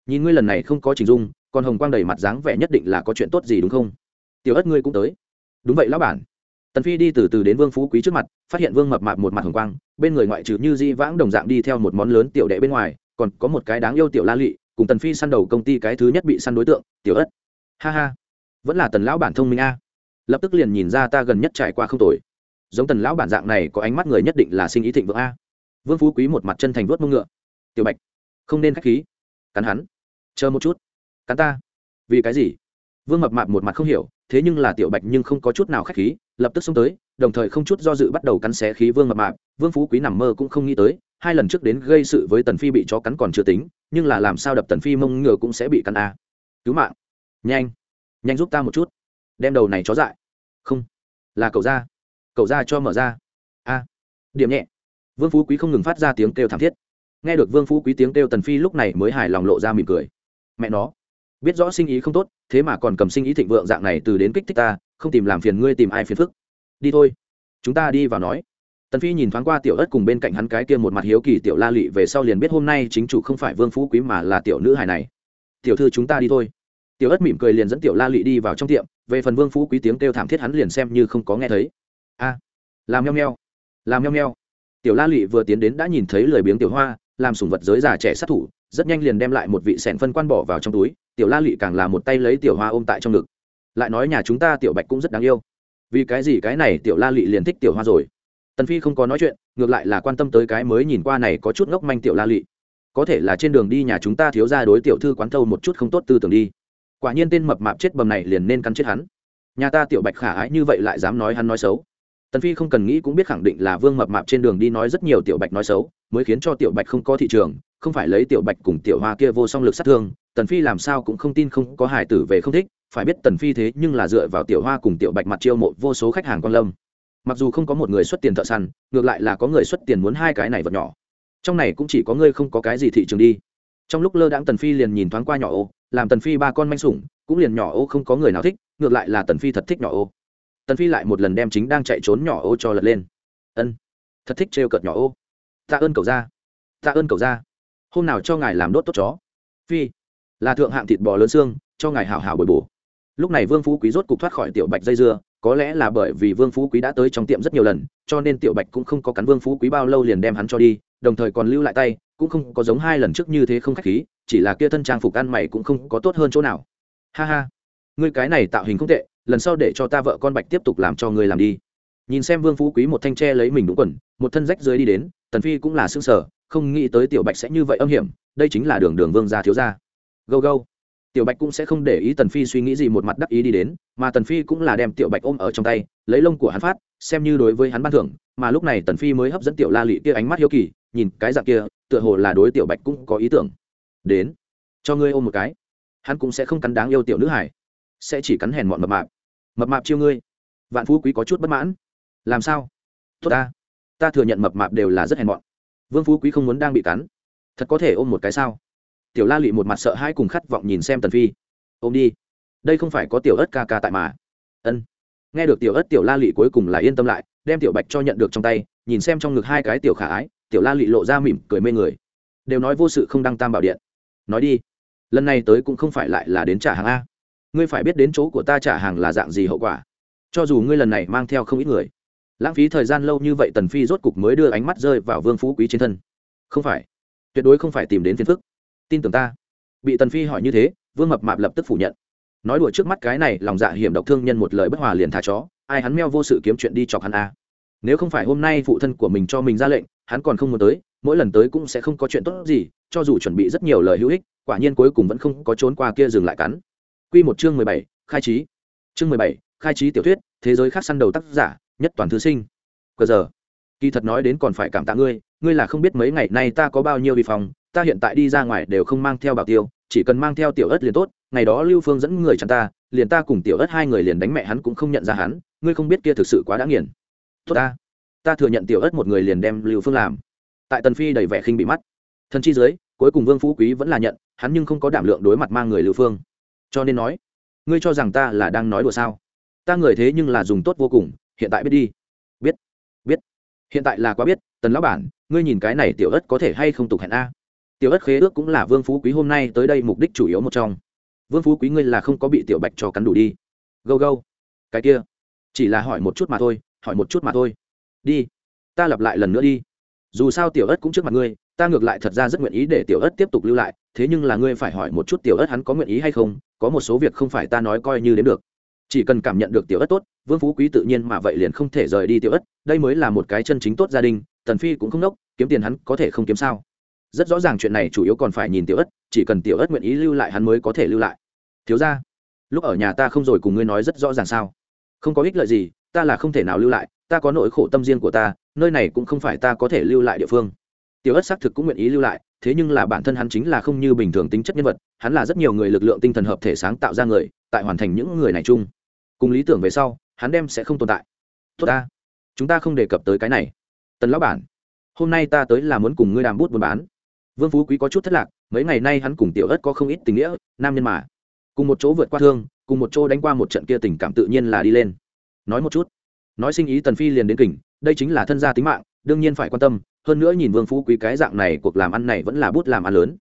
Nhìn ngươi lần này không có chỉnh dung còn hồng quang đầy mặt dáng vẻ nhất định là có chuyện tốt gì đúng không? Tiểu ất ngươi cũng tới. Đúng vậy lão bản. Tần phi đi từ từ đến vương phú quý trước mặt, phát hiện vương mập mạp một mặt hồng quang, bên người ngoại trừ như di vãng đồng dạng đi theo một món lớn tiểu đệ bên ngoài, còn có một cái đáng yêu tiểu la lị cùng tần phi săn đầu công ty cái thứ nhất bị săn đối tượng, tiểu ất. Ha ha, vẫn là tần lão bản thông minh a. Lập tức liền nhìn ra ta gần nhất trải qua không tồi. Giống tần lão bản dạng này có ánh mắt người nhất định là sinh ý thịnh vượng a. Vương phú quý một mặt chân thành vuốt mông ngựa. Tiểu bạch, không nên k h á c h khí. Cắn hắn. Chờ một chút. Cắn ta. Vì cái gì? Vương mập mạp một mặt không hiểu, thế nhưng là tiểu bạch nhưng không có chút nào k h á c h khí, lập tức xông tới, đồng thời không chút do dự bắt đầu cắn xé khí vương mập mạp. Vương phú quý nằm mơ cũng không nghĩ tới hai lần trước đến gây sự với tần phi bị chó cắn còn chưa tính, nhưng là làm sao đập tần phi mông ngựa cũng sẽ bị cắn a cứu mạng. Nhanh. Nhanh giúp ta một chút. Đem đầu này chó dại. Không. Là cậu ra. Cậu ra cho mở ra. A. Điểm nhẹ. Vương phú quý không ngừng phát ra tiếng kêu thảm thiết. Nghe được vương phú quý tiếng kêu tần phi lúc này mới hài lòng lộ ra mỉm cười. Mẹ nó. Biết rõ sinh ý không tốt, thế mà còn cầm sinh ý thịnh vượng dạng này từ đến kích thích ta, không tìm làm phiền ngươi tìm ai phiền phức. Đi thôi. Chúng ta đi vào nói tần phi nhìn thoáng qua tiểu ất cùng bên cạnh hắn cái kia một mặt hiếu kỳ tiểu la lị về sau liền biết hôm nay chính chủ không phải vương phú quý mà là tiểu nữ hài này. Tiểu thư chúng ta đi thôi. Tiểu ất mỉm cười liền dẫn tiểu la lị đi vào trong tiệm, về phần vương phú quý tiếng kêu thảm thiết hắn liền xem như không có nghe thấy. A, làm nheo nheo làm nheo nheo tiểu la lị vừa tiến đến đã nhìn thấy lời biếng tiểu hoa, làm sủng vật giới già trẻ sát thủ, rất nhanh liền đem lại một vị sẻn phân quan bỏ vào trong túi, tiểu la lị càng là một tay lấy tiểu hoa ôm tại trong ngực. Lại nói nhà chúng ta tiểu bạch cũng rất đáng yêu. Vì cái gì cái này tiểu la lị liền thích tiểu hoa rồi? Tần phi không có nói chuyện, ngược lại là quan tâm tới cái mới nhìn qua này có chút ngốc manh tiểu la lị. Có thể là trên đường đi nhà chúng ta thiếu ra đối tiểu thư quán thâu một chút không tốt tư tưởng đi. Quả nhiên tên mập mạp chết bầm này liền nên cắn chết hắn. Nhà ta tiểu bạch khả ái như vậy lại dám nói hắn nói xấu. Tần phi không cần nghĩ cũng biết khẳng định là vương mập mạp trên đường đi nói rất nhiều tiểu bạch nói xấu, mới khiến cho tiểu bạch không có thị trường, không phải lấy tiểu bạch cùng tiểu hoa kia vô song lực sát thương. Tần phi làm sao cũng không tin không có hải tử về không thích, phải biết tần phi thế nhưng là dựa vào tiểu hoa cùng tiểu bạch mặt chiêu mộ vô số khách hàng quan lâm mặc dù không có một người xuất tiền thợ săn, ngược lại là có người xuất tiền muốn hai cái này vật nhỏ. Trong này cũng chỉ có ngươi không có cái gì thị trường đi. Trong lúc lơ đãng tần phi liền nhìn thoáng qua nhỏ ô, làm tần phi ba con manh sủng, cũng liền nhỏ ô không có người nào thích, ngược lại là tần phi thật thích nhỏ ô. Tần phi lại một lần đem chính đang chạy trốn nhỏ ô cho lật lên. Ân, thật thích trêu cợt nhỏ ô. Tạ ơn cậu ra tạ ơn cậu ra hôm nào cho ngài làm đốt tốt chó. Phi, là thượng hạng thịt bò lớn xương, cho ngài hảo hảo bồi bổ. Lúc này vương phú quý rốt cục thoát khỏi tiểu bạch dây dưa có lẽ là bởi vì vương phú quý đã tới trong tiệm rất nhiều lần, cho nên tiểu bạch cũng không có cắn vương phú quý bao lâu liền đem hắn cho đi, đồng thời còn lưu lại tay, cũng không có giống hai lần trước như thế không khách khí, chỉ là kia thân trang phục ăn mày cũng không có tốt hơn chỗ nào. Ha ha, ngươi cái này tạo hình không tệ, lần sau để cho ta vợ con bạch tiếp tục làm cho ngươi làm đi. Nhìn xem vương phú quý một thanh tre lấy mình đúng quần, một thân rách dưới đi đến, tần phi cũng là xương sở không nghĩ tới tiểu bạch sẽ như vậy âm hiểm, đây chính là đường đường vương gia thiếu gia. Gâu gâu tiểu bạch cũng sẽ không để ý tần phi suy nghĩ gì một mặt đắc ý đi đến, mà tần phi cũng là đem tiểu bạch ôm ở trong tay, lấy lông của hắn phát, xem như đối với hắn ban thưởng, mà lúc này tần phi mới hấp dẫn tiểu la lị kia ánh mắt hiếu kỳ, nhìn cái dạng kia, tựa hồ là đối tiểu bạch cũng có ý tưởng. Đến, cho ngươi ôm một cái. Hắn cũng sẽ không cắn đáng yêu tiểu nữ hải sẽ chỉ cắn hèn mọn mập mạp. Mập mạp chiêu ngươi, vạn phú quý có chút bất mãn. Làm sao? Tốt ta ta thừa nhận mập mạp đều là rất hèn mọn, vương phú quý không muốn đang bị cắn, thật có thể ôm một cái sao? Tiểu la lị một mặt sợ hãi cùng khát vọng nhìn xem tần phi. Ôm đi. Đây không phải có tiểu ớt ca ca tại mà. Ân. Nghe được tiểu ớt tiểu la lị cuối cùng là yên tâm lại, đem tiểu bạch cho nhận được trong tay, nhìn xem trong ngực hai cái tiểu khả ái, tiểu la lị lộ ra mỉm cười mê người. Đều nói vô sự không đăng tam bảo điện. Nói đi. Lần này tới cũng không phải lại là đến trả hàng a. Ngươi phải biết đến chỗ của ta trả hàng là dạng gì hậu quả. Cho dù ngươi lần này mang theo không ít người. Lãng phí thời gian lâu như vậy tần phi rốt cục mới đưa ánh mắt rơi vào vương phú quý trên thân. Không phải. Tuyệt đối không phải tìm đến phiền phức tin tưởng ta. Bị tần phi hỏi như thế, vương mập mạp lập tức phủ nhận. Nói đùa trước mắt cái này lòng dạ hiểm độc thương nhân một lời bất hòa liền thả chó, ai hắn meo vô sự kiếm chuyện đi chọc hắn a. Nếu không phải hôm nay phụ thân của mình cho mình ra lệnh, hắn còn không muốn tới, mỗi lần tới cũng sẽ không có chuyện tốt gì, cho dù chuẩn bị rất nhiều lời hữu ích, quả nhiên cuối cùng vẫn không có trốn qua kia dừng lại cắn. Quy một chương mười bảy, khai trí. Chương mười bảy, khai trí tiểu thuyết, thế giới khác săn đầu tác giả, nhất toàn thư sinh. Cờ giờ. Kỳ thật nói đến còn phải cảm tạ ngươi ngươi là không biết mấy ngày nay ta có bao nhiêu vi phòng ta hiện tại đi ra ngoài đều không mang theo bảo tiêu, chỉ cần mang theo tiểu ớt liền tốt, ngày đó lưu phương dẫn người chặn ta, liền ta cùng tiểu ớt hai người liền đánh mẹ hắn cũng không nhận ra hắn, ngươi không biết kia thực sự quá đã nghiền. Tốt ta. Ta thừa nhận tiểu ớt một người liền đem lưu phương làm. Tại tần phi đầy vẻ khinh bị mắt. Thần chi dưới, cuối cùng vương phú quý vẫn là nhận, hắn nhưng không có đảm lượng đối mặt mang người lưu phương. Cho nên nói, ngươi cho rằng ta là đang nói đùa sao? Ta người thế nhưng là dùng tốt vô cùng, hiện tại biết đi. Biết. Biết. Hiện tại là quá biết, tần lão bản, ngươi nhìn cái này tiểu ớt có thể hay không tục hẹn a? Tiểu ất khế ước cũng là vương phú quý hôm nay tới đây mục đích chủ yếu một trong. Vương phú quý ngươi là không có bị tiểu bạch cho cắn đủ đi. Gâu gâu. Cái kia. Chỉ là hỏi một chút mà thôi, hỏi một chút mà thôi. Đi. Ta lặp lại lần nữa đi. Dù sao tiểu ất cũng trước mặt ngươi, ta ngược lại thật ra rất nguyện ý để tiểu ất tiếp tục lưu lại, thế nhưng là ngươi phải hỏi một chút tiểu ất hắn có nguyện ý hay không, có một số việc không phải ta nói coi như đến được. Chỉ cần cảm nhận được tiểu ất tốt, vương phú quý tự nhiên mà vậy liền không thể rời đi tiểu ất, đây mới là một cái chân chính tốt gia đình, tần phi cũng không đốc, kiếm tiền hắn có thể không kiếm sao? Rất rõ ràng chuyện này chủ yếu còn phải nhìn tiểu ất, chỉ cần tiểu ất nguyện ý lưu lại hắn mới có thể lưu lại. Thiếu ra lúc ở nhà ta không rồi cùng ngươi nói rất rõ ràng sao? Không có ích lợi gì, ta là không thể nào lưu lại, ta có nỗi khổ tâm riêng của ta, nơi này cũng không phải ta có thể lưu lại địa phương. Tiểu ất xác thực cũng nguyện ý lưu lại, thế nhưng là bản thân hắn chính là không như bình thường tính chất nhân vật, hắn là rất nhiều người lực lượng tinh thần hợp thể sáng tạo ra người, tại hoàn thành những người này chung. Cùng lý tưởng về sau, hắn đem sẽ không tồn tại. Tốt ta, chúng ta không đề cập tới cái này. Tần lão bản, hôm nay ta tới là muốn cùng ngươi đàm bút buôn bán vương phú quý có chút thất lạc, mấy ngày nay hắn cùng tiểu ớt có không ít tình nghĩa, nam nhân mà. Cùng một chỗ vượt qua thương, cùng một chỗ đánh qua một trận kia tình cảm tự nhiên là đi lên. Nói một chút. Nói sinh ý tần phi liền đến kỉnh, đây chính là thân gia tính mạng, đương nhiên phải quan tâm, hơn nữa nhìn vương phú quý cái dạng này, cuộc làm ăn này vẫn là bút làm ăn lớn.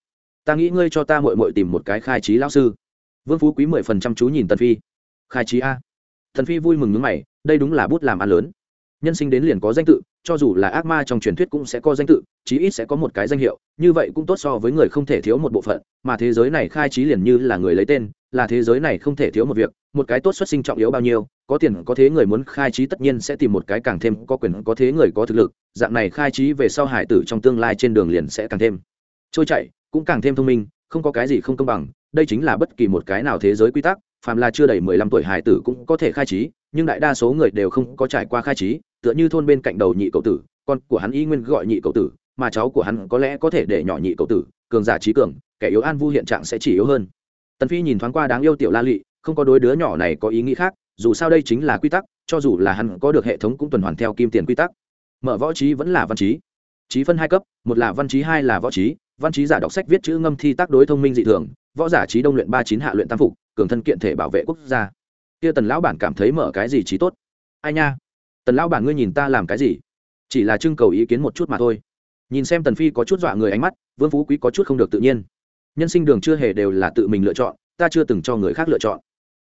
Ta nghĩ ngươi cho ta mội mội tìm một cái khai trí lão sư. Vương phú quý mười phần trăm chú nhìn tần phi. Khai trí a. Thần phi vui mừng nhứ mày, đây đúng là bút làm ăn lớn nhân sinh đến liền có danh tự, cho dù là ác ma trong truyền thuyết cũng sẽ có danh tự, chí ít sẽ có một cái danh hiệu, như vậy cũng tốt so với người không thể thiếu một bộ phận, mà thế giới này khai trí liền như là người lấy tên, là thế giới này không thể thiếu một việc, một cái tốt xuất sinh trọng yếu bao nhiêu, có tiền có thế người muốn khai trí tất nhiên sẽ tìm một cái càng thêm có quyền, có thế người có thực lực, dạng này khai trí về sau hải tử trong tương lai trên đường liền sẽ càng thêm trôi chạy cũng càng thêm thông minh, không có cái gì không công bằng, đây chính là bất kỳ một cái nào thế giới quy tắc, phàm là chưa đầy mười lăm tuổi hải tử cũng có thể khai trí, nhưng đại đa số người đều không có trải qua khai trí tựa như thôn bên cạnh đầu nhị cậu tử, con của hắn y nguyên gọi nhị cậu tử, mà cháu của hắn có lẽ có thể để nhỏ nhị cậu tử, cường giả trí cường, kẻ yếu an vu hiện trạng sẽ chỉ yếu hơn. Tần phi nhìn thoáng qua đáng yêu tiểu la lị, không có đối đứa nhỏ này có ý nghĩ khác, dù sao đây chính là quy tắc, cho dù là hắn có được hệ thống cũng tuần hoàn theo kim tiền quy tắc. Mở võ trí vẫn là văn trí. Trí phân hai cấp, một là văn trí, hai là võ trí. Văn trí giả đọc sách viết chữ ngâm thi tác đối thông minh dị thường, võ giả trí đông luyện ba chín hạ luyện tam phục, cường thân kiện thể bảo vệ quốc gia. Kia tần lão bản cảm thấy mở cái gì trí tốt? Ai nha? Tần lão bản ngươi nhìn ta làm cái gì? Chỉ là trưng cầu ý kiến một chút mà thôi. Nhìn xem tần phi có chút dọa người ánh mắt, vương phú quý có chút không được tự nhiên. Nhân sinh đường chưa hề đều là tự mình lựa chọn, ta chưa từng cho người khác lựa chọn.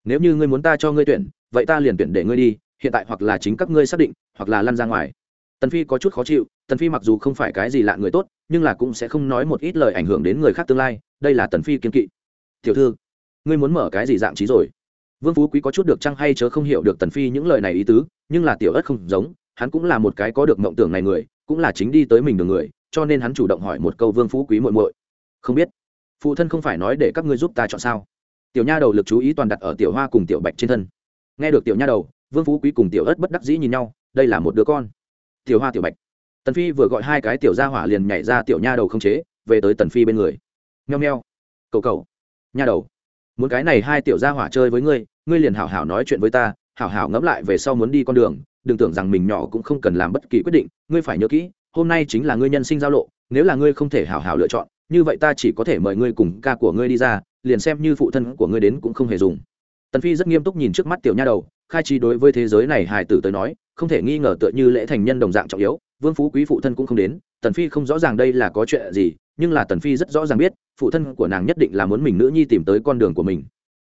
Nếu như ngươi muốn ta cho ngươi tuyển, vậy ta liền tuyển để ngươi đi, hiện tại hoặc là chính các ngươi xác định, hoặc là lăn ra ngoài. Tần phi có chút khó chịu, tần phi mặc dù không phải cái gì lạ người tốt, nhưng là cũng sẽ không nói một ít lời ảnh hưởng đến người khác tương lai, đây là tần phi kiên kỵ. Tiểu thư, ngươi muốn mở cái gì dạng trí rồi? Vương phú quý có chút được chăng hay chớ không hiểu được tần phi những lời này ý tứ nhưng là tiểu ất không giống, hắn cũng là một cái có được mộng tưởng này người, cũng là chính đi tới mình đường người, cho nên hắn chủ động hỏi một câu vương phú quý muội muội. Không biết, phụ thân không phải nói để các ngươi giúp ta chọn sao? Tiểu nha đầu lực chú ý toàn đặt ở tiểu hoa cùng tiểu bạch trên thân. Nghe được tiểu nha đầu, vương phú quý cùng tiểu ất bất đắc dĩ nhìn nhau, đây là một đứa con. Tiểu hoa tiểu bạch. Tần phi vừa gọi hai cái tiểu gia hỏa liền nhảy ra tiểu nha đầu không chế, về tới tần phi bên người. Nheo nheo cầu cầu nha đầu. Muốn cái này hai tiểu gia hỏa chơi với ngươi ngươi liền hảo hảo nói chuyện với ta hảo hảo ngẫm lại về sau muốn đi con đường, đừng tưởng rằng mình nhỏ cũng không cần làm bất kỳ quyết định, ngươi phải nhớ kỹ, hôm nay chính là ngươi nhân sinh giao lộ, nếu là ngươi không thể hảo hảo lựa chọn, như vậy ta chỉ có thể mời ngươi cùng ca của ngươi đi ra, liền xem như phụ thân của ngươi đến cũng không hề dùng. Tần phi rất nghiêm túc nhìn trước mắt tiểu nha đầu, khai trí đối với thế giới này hài tử tới nói, không thể nghi ngờ tựa như lễ thành nhân đồng dạng trọng yếu, vương phú quý phụ thân cũng không đến, tần phi không rõ ràng đây là có chuyện gì, nhưng là tần phi rất rõ ràng biết, phụ thân của nàng nhất định là muốn mình nữ nhi tìm tới con đường của mình.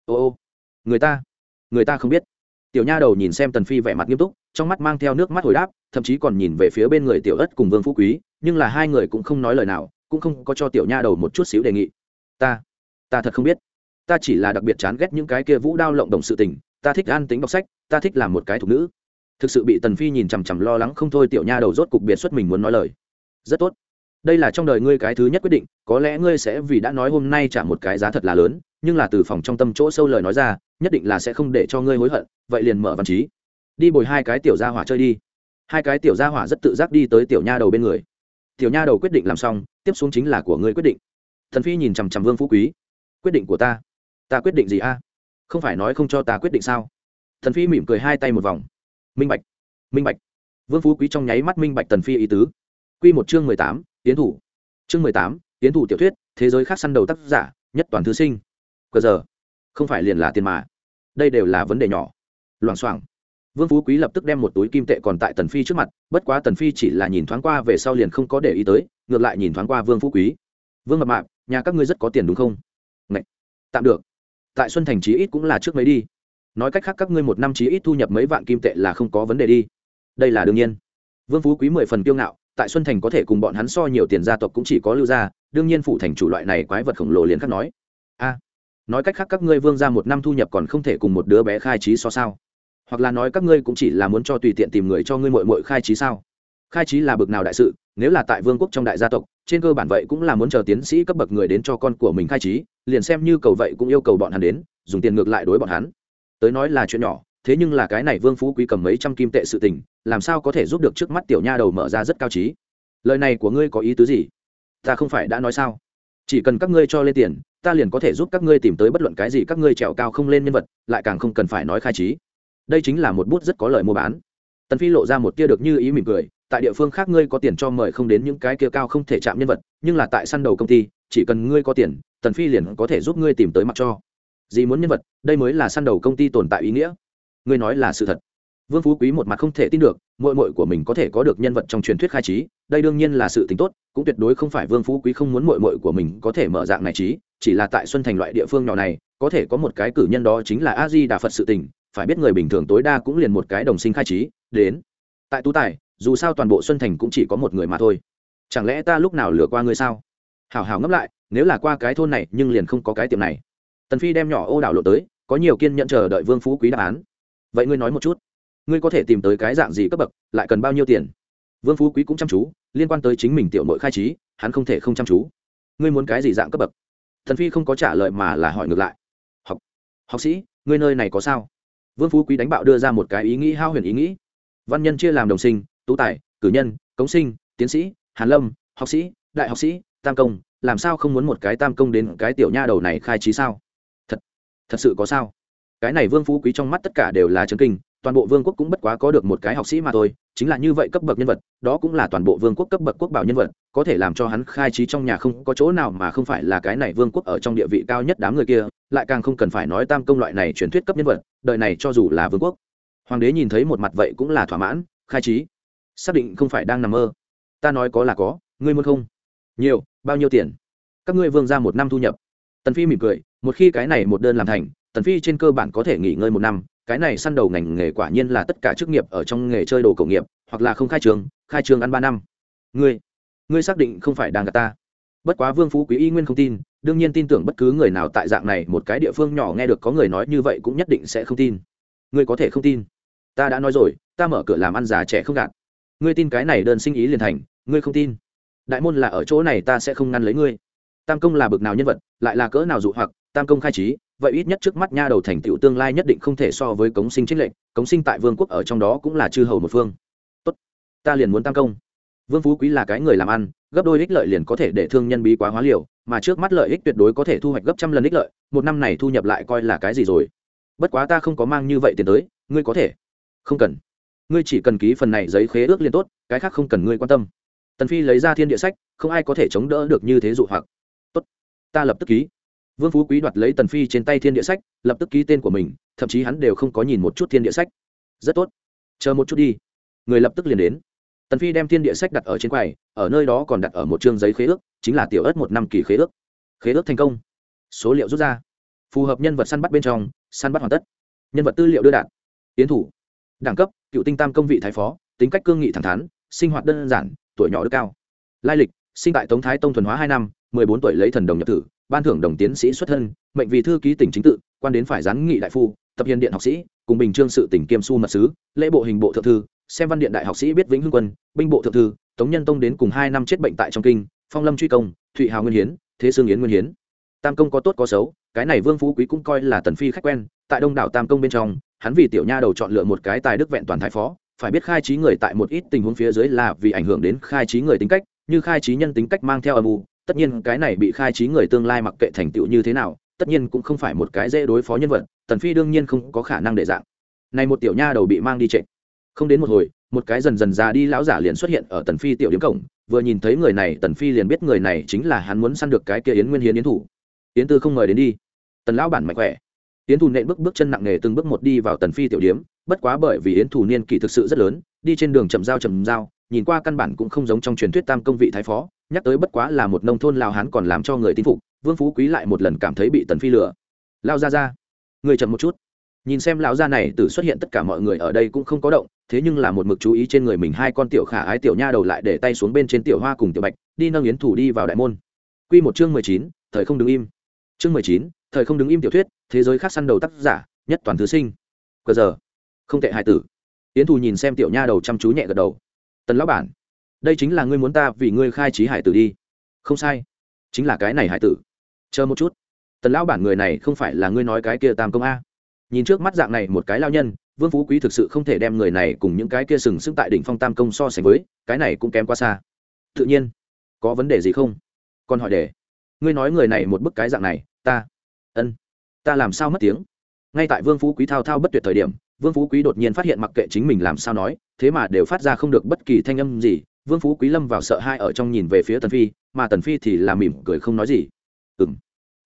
Ô ô, người ta người ta không biết tiểu nha đầu nhìn xem tần phi vẻ mặt nghiêm túc, trong mắt mang theo nước mắt hồi đáp, thậm chí còn nhìn về phía bên người tiểu ất cùng vương phú quý, nhưng là hai người cũng không nói lời nào, cũng không có cho tiểu nha đầu một chút xíu đề nghị. Ta ta thật không biết. Ta chỉ là đặc biệt chán ghét những cái kia vũ đao lộng đồng sự tình, ta thích an tính đọc sách, ta thích làm một cái thục nữ. Thực sự bị tần phi nhìn chằm chằm lo lắng không thôi, tiểu nha đầu rốt cục biệt xuất mình muốn nói lời. Rất tốt. Đây là trong đời ngươi cái thứ nhất quyết định, có lẽ ngươi sẽ vì đã nói hôm nay trả một cái giá thật là lớn, nhưng là từ phòng trong tâm chỗ sâu lời nói ra nhất định là sẽ không để cho ngươi hối hận, vậy liền mở văn trí. Đi bồi hai cái tiểu gia hỏa chơi đi. Hai cái tiểu gia hỏa rất tự giác đi tới tiểu nha đầu bên người. Tiểu nha đầu quyết định làm xong, tiếp xuống chính là của ngươi quyết định. Thần phi nhìn chằm chằm vương phú quý. Quyết định của ta? Ta quyết định gì a? Không phải nói không cho ta quyết định sao? Thần phi mỉm cười hai tay một vòng. Minh bạch. Minh bạch. Vương phú quý trong nháy mắt minh bạch tần phi ý tứ. Q một chương mười tám tiến thủ. Chương mười tám tiến thủ tiểu thuyết, thế giới khác săn đầu tác giả, nhất toàn thư sinh. Cờ giờ không phải liền là tiền mà. Đây đều là vấn đề nhỏ. Loảng xoảng. Vương phú quý lập tức đem một túi kim tệ còn tại tần phi trước mặt, bất quá tần phi chỉ là nhìn thoáng qua về sau liền không có để ý tới, ngược lại nhìn thoáng qua vương phú quý. Vương mập mạp, nhà các ngươi rất có tiền đúng không? Ngậy. tạm được. Tại xuân thành chí ít cũng là trước mấy đi. Nói cách khác các ngươi một năm chí ít thu nhập mấy vạn kim tệ là không có vấn đề đi. Đây là đương nhiên. Vương phú quý mười phần kiêu ngạo, tại xuân thành có thể cùng bọn hắn so nhiều tiền gia tộc cũng chỉ có lưu gia, đương nhiên phụ thành chủ loại này quái vật khổng lồ liền khắc nói. A nói cách khác các ngươi vương ra một năm thu nhập còn không thể cùng một đứa bé khai trí so sao? Hoặc là nói các ngươi cũng chỉ là muốn cho tùy tiện tìm người cho ngươi mội mội khai trí sao? Khai trí là bực nào đại sự, nếu là tại vương quốc trong đại gia tộc, trên cơ bản vậy cũng là muốn chờ tiến sĩ cấp bậc người đến cho con của mình khai trí, liền xem như cầu vậy cũng yêu cầu bọn hắn đến, dùng tiền ngược lại đối bọn hắn. Tới nói là chuyện nhỏ, thế nhưng là cái này vương phú quý cầm mấy trăm kim tệ sự tình, làm sao có thể giúp được trước mắt tiểu nha đầu mở ra rất cao trí? Lời này của ngươi có ý tứ gì? Ta không phải đã nói sao? Chỉ cần các ngươi cho lên tiền, ta liền có thể giúp các ngươi tìm tới bất luận cái gì các ngươi trèo cao không lên nhân vật, lại càng không cần phải nói khai trí. Đây chính là một bút rất có lời mua bán. Tần phi lộ ra một tia được như ý mỉm cười, tại địa phương khác ngươi có tiền cho mời không đến những cái kia cao không thể chạm nhân vật, nhưng là tại săn đầu công ty, chỉ cần ngươi có tiền, tần phi liền có thể giúp ngươi tìm tới mặt cho. Gì muốn nhân vật, đây mới là săn đầu công ty tồn tại ý nghĩa. Ngươi nói là sự thật vương phú quý một mặt không thể tin được mội mội của mình có thể có được nhân vật trong truyền thuyết khai trí, đây đương nhiên là sự tình tốt, cũng tuyệt đối không phải vương phú quý không muốn mội mội của mình có thể mở dạng này trí, chỉ là tại xuân thành loại địa phương nhỏ này, có thể có một cái cử nhân đó chính là a di đà phật sự tình, phải biết người bình thường tối đa cũng liền một cái đồng sinh khai trí, đến. Tại tú tài, dù sao toàn bộ xuân thành cũng chỉ có một người mà thôi. Chẳng lẽ ta lúc nào lừa qua ngươi sao? Hảo hảo ngẫm lại, nếu là qua cái thôn này, nhưng liền không có cái tiệm này. Tần phi đem nhỏ ô đảo lộ tới, có nhiều kiên nhẫn chờ đợi vương phú quý đáp án. Vậy ngươi nói một chút ngươi có thể tìm tới cái dạng gì cấp bậc, lại cần bao nhiêu tiền? Vương phú quý cũng chăm chú, liên quan tới chính mình tiểu nội khai trí, hắn không thể không chăm chú. Ngươi muốn cái gì dạng cấp bậc? Thần phi không có trả lời mà là hỏi ngược lại. Học. Học sĩ, ngươi nơi này có sao? Vương phú quý đánh bạo đưa ra một cái ý nghĩ hao huyền ý nghĩ. Văn nhân chia làm đồng sinh, tú tài, cử nhân, cống sinh, tiến sĩ, hàn lâm, học sĩ, đại học sĩ, tam công, làm sao không muốn một cái tam công đến cái tiểu nha đầu này khai trí sao? Thật thật sự có sao? Cái này vương phú quý trong mắt tất cả đều là chấn kinh toàn bộ vương quốc cũng bất quá có được một cái học sĩ mà thôi, chính là như vậy cấp bậc nhân vật, đó cũng là toàn bộ vương quốc cấp bậc quốc bảo nhân vật, có thể làm cho hắn khai trí trong nhà không có chỗ nào mà không phải là cái này vương quốc ở trong địa vị cao nhất đám người kia, lại càng không cần phải nói tam công loại này truyền thuyết cấp nhân vật, đời này cho dù là vương quốc. Hoàng đế nhìn thấy một mặt vậy cũng là thỏa mãn, khai trí. Xác định không phải đang nằm mơ. Ta nói có là có, ngươi muốn không? Nhiều, bao nhiêu tiền? Các ngươi vương ra một năm thu nhập. Tần phi mỉm cười, một khi cái này một đơn làm thành, tần phi trên cơ bản có thể nghỉ ngơi một năm cái này săn đầu ngành nghề quả nhiên là tất cả chức nghiệp ở trong nghề chơi đồ cổ nghiệp, hoặc là không khai trường khai trường ăn ba năm. Ngươi ngươi xác định không phải đang gặp ta. Bất quá vương phú quý y nguyên không tin, đương nhiên tin tưởng bất cứ người nào tại dạng này một cái địa phương nhỏ nghe được có người nói như vậy cũng nhất định sẽ không tin. Ngươi có thể không tin. Ta đã nói rồi, ta mở cửa làm ăn già trẻ không gạt. Ngươi tin cái này đơn sinh ý liền thành, ngươi không tin. Đại môn là ở chỗ này ta sẽ không ngăn lấy ngươi. Tam công là bực nào nhân vật, lại là cỡ nào dụ hoặc, tam công khai trí vậy ít nhất trước mắt nha đầu thành tựu tương lai nhất định không thể so với cống sinh trích lệnh, cống sinh tại vương quốc ở trong đó cũng là chư hầu một phương. Tốt, ta liền muốn tam công. Vương phú quý là cái người làm ăn, gấp đôi ích lợi liền có thể để thương nhân bí quá hóa liều, mà trước mắt lợi ích tuyệt đối có thể thu hoạch gấp trăm lần ích lợi, một năm này thu nhập lại coi là cái gì rồi? Bất quá ta không có mang như vậy tiền tới, ngươi có thể. Không cần. Ngươi chỉ cần ký phần này giấy khế ước liền tốt, cái khác không cần ngươi quan tâm. Tần phi lấy ra thiên địa sách, không ai có thể chống đỡ được như thế dụ hoặc. Tốt, ta lập tức ký vương phú quý đoạt lấy tần phi trên tay thiên địa sách, lập tức ký tên của mình, thậm chí hắn đều không có nhìn một chút thiên địa sách. Rất tốt. Chờ một chút đi. Người lập tức liền đến. Tần phi đem thiên địa sách đặt ở trên quầy, ở nơi đó còn đặt ở một chương giấy khế ước, chính là tiểu ớt một năm kỳ khế ước. Khế ước thành công. Số liệu rút ra. Phù hợp nhân vật săn bắt bên trong, săn bắt hoàn tất. Nhân vật tư liệu đưa đạt. tiến thủ. Đẳng cấp, cựu tinh tam công vị thái phó, tính cách cương nghị thẳng thắn, sinh hoạt đơn giản, tuổi nhỏ đức cao. Lai lịch, sinh tại tống thái tông thuần hóa hai năm, mười bốn tuổi lấy thần đồng nhập tử ban thưởng đồng tiến sĩ xuất thân, mệnh vì thư ký tỉnh chính tự, quan đến phải gián nghị đại phu, tập hiền điện học sĩ, cùng bình trương sự tỉnh kiêm su mật sứ, lễ bộ hình bộ thượng thư, xem văn điện đại học sĩ biết vĩnh hưng quân, binh bộ thượng thư, tống nhân tông đến cùng hai năm chết bệnh tại trong kinh, phong lâm truy công, thụy hào nguyên hiến, thế sương yến nguyên hiến. Tam công có tốt có xấu, cái này vương phú quý cũng coi là tần phi khách quen, tại đông đảo tam công bên trong, hắn vì tiểu nha đầu chọn lựa một cái tài đức vẹn toàn thái phó, phải biết khai trí người tại một ít tình huống phía dưới là vì ảnh hưởng đến khai trí người tính cách, như khai trí nhân tính cách mang theo âm u tất nhiên cái này bị khai trí người tương lai mặc kệ thành tựu như thế nào, tất nhiên cũng không phải một cái dễ đối phó nhân vật, tần phi đương nhiên không có khả năng để dạng. Này một tiểu nha đầu bị mang đi trệ. Không đến một hồi, một cái dần dần già đi lão giả liền xuất hiện ở tần phi tiểu điểm cổng, vừa nhìn thấy người này, tần phi liền biết người này chính là hắn muốn săn được cái kia yến nguyên hiến yến thủ. Yến tư không mời đến đi. Tần lão bản mạnh khỏe. Yến thủ nện bước bước chân nặng nề từng bước một đi vào tần phi tiểu điếm bất quá bởi vì yến thủ niên kỷ thực sự rất lớn, đi trên đường chậm giao chậm giao nhìn qua căn bản cũng không giống trong truyền thuyết tam công vị thái phó, nhắc tới bất quá là một nông thôn lao hán còn làm cho người tin phục, vương phú quý lại một lần cảm thấy bị tần phi lừa. Lao ra ra người chậm một chút. Nhìn xem lão gia này từ xuất hiện tất cả mọi người ở đây cũng không có động, thế nhưng là một mực chú ý trên người mình hai con tiểu khả ái tiểu nha đầu lại để tay xuống bên trên tiểu hoa cùng tiểu bạch, đi nâng yến thủ đi vào đại môn. Quy một chương mười chín, thời không đứng im. Chương mười chín, thời không đứng im tiểu thuyết, thế giới khác săn đầu tác giả, nhất toàn thứ sinh. Cờ giờ, không tệ hài tử. Yến thủ nhìn xem tiểu nha đầu chăm chú nhẹ gật đầu tần lão bản, đây chính là ngươi muốn ta vì ngươi khai trí hải tử đi. Không sai, chính là cái này hải tử. Chờ một chút. Tần lão bản người này không phải là ngươi nói cái kia tam công a. Nhìn trước mắt dạng này một cái lao nhân, vương phú quý thực sự không thể đem người này cùng những cái kia sừng sững tại đỉnh phong tam công so sánh với, cái này cũng kém quá xa. Tự nhiên, có vấn đề gì không? Còn hỏi để. Ngươi nói người này một bức cái dạng này, ta, ân, ta làm sao mất tiếng? Ngay tại vương phú quý thao thao bất tuyệt thời điểm vương phú quý đột nhiên phát hiện mặc kệ chính mình làm sao nói, thế mà đều phát ra không được bất kỳ thanh âm gì. Vương phú quý lâm vào sợ hai ở trong nhìn về phía tần phi, mà tần phi thì là mỉm cười không nói gì. Ừm.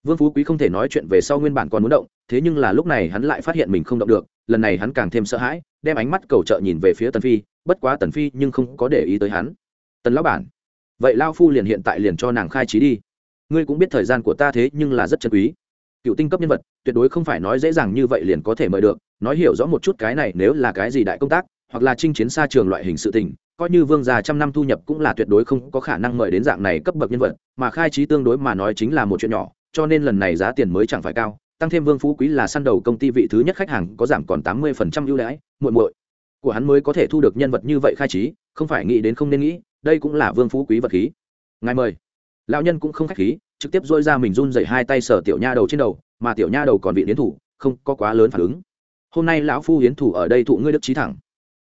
Vương phú quý không thể nói chuyện về sau nguyên bản còn muốn động, thế nhưng là lúc này hắn lại phát hiện mình không động được, lần này hắn càng thêm sợ hãi, đem ánh mắt cầu trợ nhìn về phía tần phi, bất quá tần phi nhưng không có để ý tới hắn. Tần lão bản, vậy lao phu liền hiện tại liền cho nàng khai trí đi. Ngươi cũng biết thời gian của ta thế nhưng là rất chân quý cựu tinh cấp nhân vật, tuyệt đối không phải nói dễ dàng như vậy liền có thể mời được. Nói hiểu rõ một chút cái này nếu là cái gì đại công tác, hoặc là chinh chiến xa trường loại hình sự tình, coi như vương già trăm năm thu nhập cũng là tuyệt đối không có khả năng mời đến dạng này cấp bậc nhân vật, mà khai trí tương đối mà nói chính là một chuyện nhỏ, cho nên lần này giá tiền mới chẳng phải cao, tăng thêm vương phú quý là săn đầu công ty vị thứ nhất khách hàng có giảm còn tám mươi phần trăm ưu đãi muội muội. Của hắn mới có thể thu được nhân vật như vậy khai trí, không phải nghĩ đến không nên nghĩ, đây cũng là vương phú quý vật khí. Ngài mời. Lão nhân cũng không khách khí trực tiếp dôi ra mình run dậy hai tay sở tiểu nha đầu trên đầu, mà tiểu nha đầu còn bị yến thủ, không có quá lớn phản ứng. Hôm nay lão phu yến thủ ở đây thụ ngươi đức trí thẳng.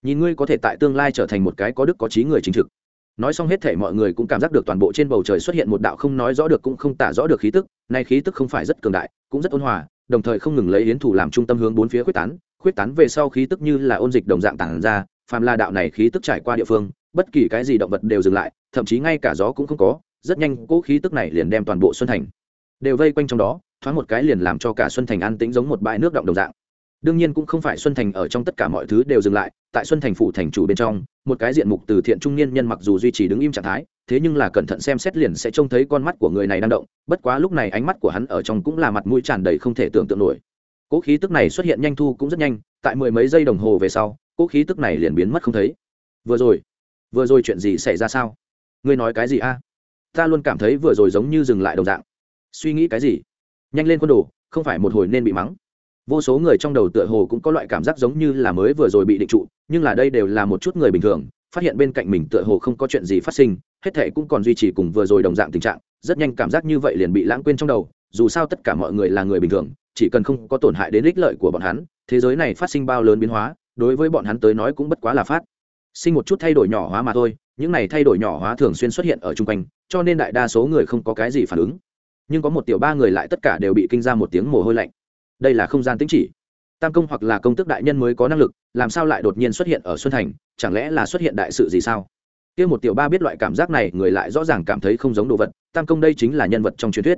Nhìn ngươi có thể tại tương lai trở thành một cái có đức có trí người chính trực. Nói xong hết thể mọi người cũng cảm giác được toàn bộ trên bầu trời xuất hiện một đạo không nói rõ được cũng không tả rõ được khí tức, nay khí tức không phải rất cường đại, cũng rất ôn hòa, đồng thời không ngừng lấy yến thủ làm trung tâm hướng bốn phía quyết tán quyết tán về sau khí tức như là ôn dịch đồng dạng tản ra, phàm là đạo này khí tức trải qua địa phương, bất kỳ cái gì động vật đều dừng lại, thậm chí ngay cả gió cũng không có rất nhanh cỗ khí tức này liền đem toàn bộ xuân thành đều vây quanh trong đó, thoáng một cái liền làm cho cả xuân thành an tĩnh giống một bãi nước động đồng dạng. Đương nhiên cũng không phải xuân thành ở trong tất cả mọi thứ đều dừng lại, tại xuân thành phủ thành chủ bên trong, một cái diện mục từ thiện trung niên nhân mặc dù duy trì đứng im trạng thái, thế nhưng là cẩn thận xem xét liền sẽ trông thấy con mắt của người này đang động, bất quá lúc này ánh mắt của hắn ở trong cũng là mặt mũi tràn đầy không thể tưởng tượng nổi. Cỗ khí tức này xuất hiện nhanh thu cũng rất nhanh, tại mười mấy giây đồng hồ về sau, cỗ khí tức này liền biến mất không thấy. Vừa rồi vừa rồi chuyện gì xảy ra sao? Ngươi nói cái gì a? Ta luôn cảm thấy vừa rồi giống như dừng lại đồng dạng. Suy nghĩ cái gì? Nhanh lên quân đồ, không phải một hồi nên bị mắng. Vô số người trong đầu tựa hồ cũng có loại cảm giác giống như là mới vừa rồi bị định trụ, nhưng là đây đều là một chút người bình thường, phát hiện bên cạnh mình tựa hồ không có chuyện gì phát sinh, hết thể cũng còn duy trì cùng vừa rồi đồng dạng tình trạng, rất nhanh cảm giác như vậy liền bị lãng quên trong đầu, dù sao tất cả mọi người là người bình thường, chỉ cần không có tổn hại đến ích lợi của bọn hắn, thế giới này phát sinh bao lớn biến hóa, đối với bọn hắn tới nói cũng bất quá là phát sinh một chút thay đổi nhỏ hóa mà thôi những này thay đổi nhỏ hóa thường xuyên xuất hiện ở chung quanh, cho nên đại đa số người không có cái gì phản ứng. Nhưng có một tiểu ba người lại tất cả đều bị kinh ra một tiếng mồ hôi lạnh. Đây là không gian tính chỉ. Tam công hoặc là công tước đại nhân mới có năng lực, làm sao lại đột nhiên xuất hiện ở xuân thành, chẳng lẽ là xuất hiện đại sự gì sao? Kia một tiểu ba biết loại cảm giác này, người lại rõ ràng cảm thấy không giống đồ vật, tam công đây chính là nhân vật trong truyền thuyết.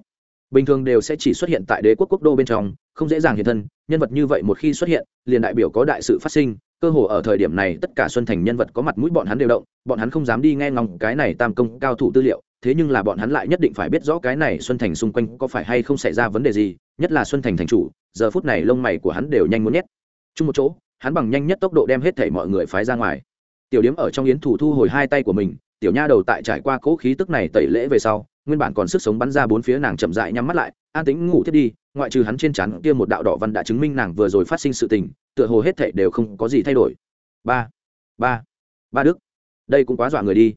Bình thường đều sẽ chỉ xuất hiện tại đế quốc quốc đô bên trong, không dễ dàng hiện thân, nhân vật như vậy một khi xuất hiện, liền đại biểu có đại sự phát sinh cơ hồ ở thời điểm này tất cả xuân thành nhân vật có mặt mũi bọn hắn đều động, bọn hắn không dám đi nghe ngóng cái này tam công cao thủ tư liệu, thế nhưng là bọn hắn lại nhất định phải biết rõ cái này xuân thành xung quanh có phải hay không xảy ra vấn đề gì, nhất là xuân thành thành chủ, giờ phút này lông mày của hắn đều nhanh muốn nhét. Chung một chỗ, hắn bằng nhanh nhất tốc độ đem hết thảy mọi người phái ra ngoài. Tiểu điếm ở trong yến thủ thu hồi hai tay của mình, tiểu nha đầu tại trải qua cỗ khí tức này tẩy lễ về sau, nguyên bản còn sức sống bắn ra bốn phía nàng chậm dại nhắm mắt lại, an tĩnh ngủ thiết đi, ngoại trừ hắn trên chắn kia một đạo đỏ văn đã chứng minh nàng vừa rồi phát sinh sự tình tựa hồ hết thảy đều không có gì thay đổi. Ba ba ba đức. Đây cũng quá dọa người đi.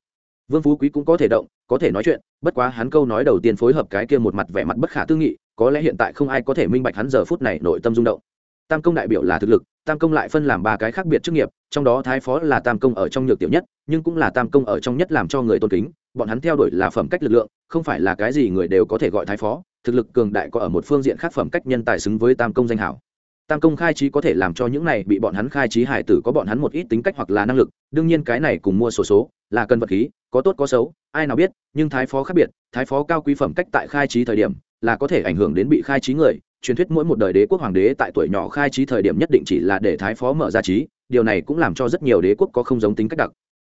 Vương phú quý cũng có thể động, có thể nói chuyện, bất quá hắn câu nói đầu tiên phối hợp cái kia một mặt vẻ mặt bất khả tư nghị, có lẽ hiện tại không ai có thể minh bạch hắn giờ phút này nội tâm rung động. Tam công đại biểu là thực lực, tam công lại phân làm ba cái khác biệt chức nghiệp, trong đó thái phó là tam công ở trong nhược tiểu nhất, nhưng cũng là tam công ở trong nhất làm cho người tôn kính, bọn hắn theo đuổi là phẩm cách lực lượng, không phải là cái gì người đều có thể gọi thái phó, thực lực cường đại có ở một phương diện khác phẩm cách nhân tài xứng với tam công danh hảo tam công khai trí có thể làm cho những này bị bọn hắn khai trí hải tử có bọn hắn một ít tính cách hoặc là năng lực đương nhiên cái này cùng mua sổ số, số là cần vật khí có tốt có xấu ai nào biết nhưng thái phó khác biệt thái phó cao quý phẩm cách tại khai trí thời điểm là có thể ảnh hưởng đến bị khai trí người. Truyền thuyết mỗi một đời đế quốc hoàng đế tại tuổi nhỏ khai trí thời điểm nhất định chỉ là để thái phó mở ra trí điều này cũng làm cho rất nhiều đế quốc có không giống tính cách đặc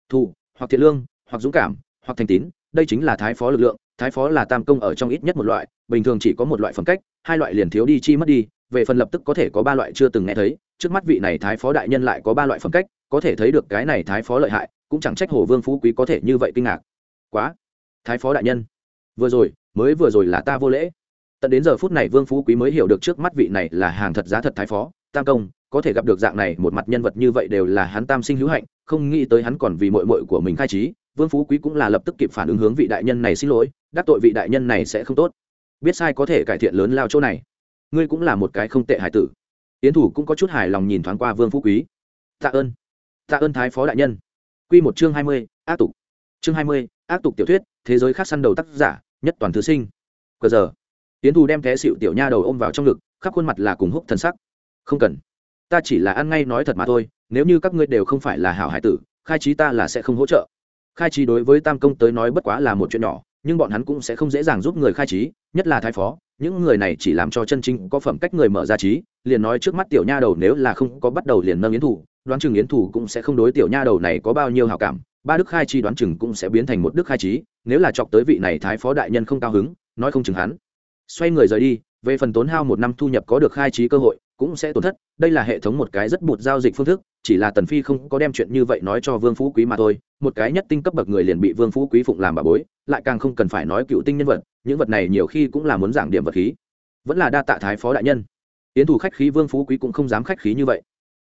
thù hoặc thiện lương hoặc dũng cảm hoặc thành tín đây chính là thái phó lực lượng thái phó là tam công ở trong ít nhất một loại bình thường chỉ có một loại phẩm cách hai loại liền thiếu đi chi mất đi về phần lập tức có thể có ba loại chưa từng nghe thấy, trước mắt vị này thái phó đại nhân lại có ba loại phẩm cách, có thể thấy được cái này thái phó lợi hại, cũng chẳng trách hồ vương phú quý có thể như vậy kinh ngạc. Quá, thái phó đại nhân, vừa rồi, mới vừa rồi là ta vô lễ. Tận đến giờ phút này vương phú quý mới hiểu được trước mắt vị này là hàng thật giá thật thái phó, tam công, có thể gặp được dạng này một mặt nhân vật như vậy đều là hắn tam sinh hữu hạnh, không nghĩ tới hắn còn vì mội mội của mình khai trí, vương phú quý cũng là lập tức kịp phản ứng hướng vị đại nhân này xin lỗi, đắc tội vị đại nhân này sẽ không tốt. Biết sai có thể cải thiện lớn lao chỗ này ngươi cũng là một cái không tệ hải tử. Yến thủ cũng có chút hài lòng nhìn thoáng qua vương phú quý. Tạ ơn. Tạ ơn thái phó đại nhân. Q một chương hai mươi, ác tục. Chương hai mươi, ác tục tiểu thuyết, thế giới khác săn đầu tác giả, nhất toàn thứ sinh. Cờ giờ. Yến thủ đem té xịu tiểu nha đầu ôm vào trong ngực, khắp khuôn mặt là cùng húc thần sắc. Không cần. Ta chỉ là ăn ngay nói thật mà thôi, nếu như các ngươi đều không phải là hảo hải tử, khai trí ta là sẽ không hỗ trợ. Khai trí đối với tam công tới nói bất quá là một chuyện nhỏ nhưng bọn hắn cũng sẽ không dễ dàng giúp người khai trí, nhất là thái phó, những người này chỉ làm cho chân chính có phẩm cách người mở ra trí, liền nói trước mắt tiểu nha đầu nếu là không có bắt đầu liền nâng yến thủ, đoán chừng yến thủ cũng sẽ không đối tiểu nha đầu này có bao nhiêu hào cảm, ba đức khai trí đoán chừng cũng sẽ biến thành một đức khai trí, nếu là chọc tới vị này thái phó đại nhân không cao hứng, nói không chừng hắn. Xoay người rời đi, về phần tốn hao một năm thu nhập có được khai trí cơ hội, cũng sẽ tổn thất, đây là hệ thống một cái rất bụt giao dịch phương thức, chỉ là tần phi không có đem chuyện như vậy nói cho vương phú quý mà thôi một cái nhất tinh cấp bậc người liền bị vương phú quý phụng làm bà bối, lại càng không cần phải nói cựu tinh nhân vật, những vật này nhiều khi cũng là muốn giảng điểm vật khí. Vẫn là đa tạ thái phó đại nhân. Yến thủ khách khí vương phú quý cũng không dám khách khí như vậy.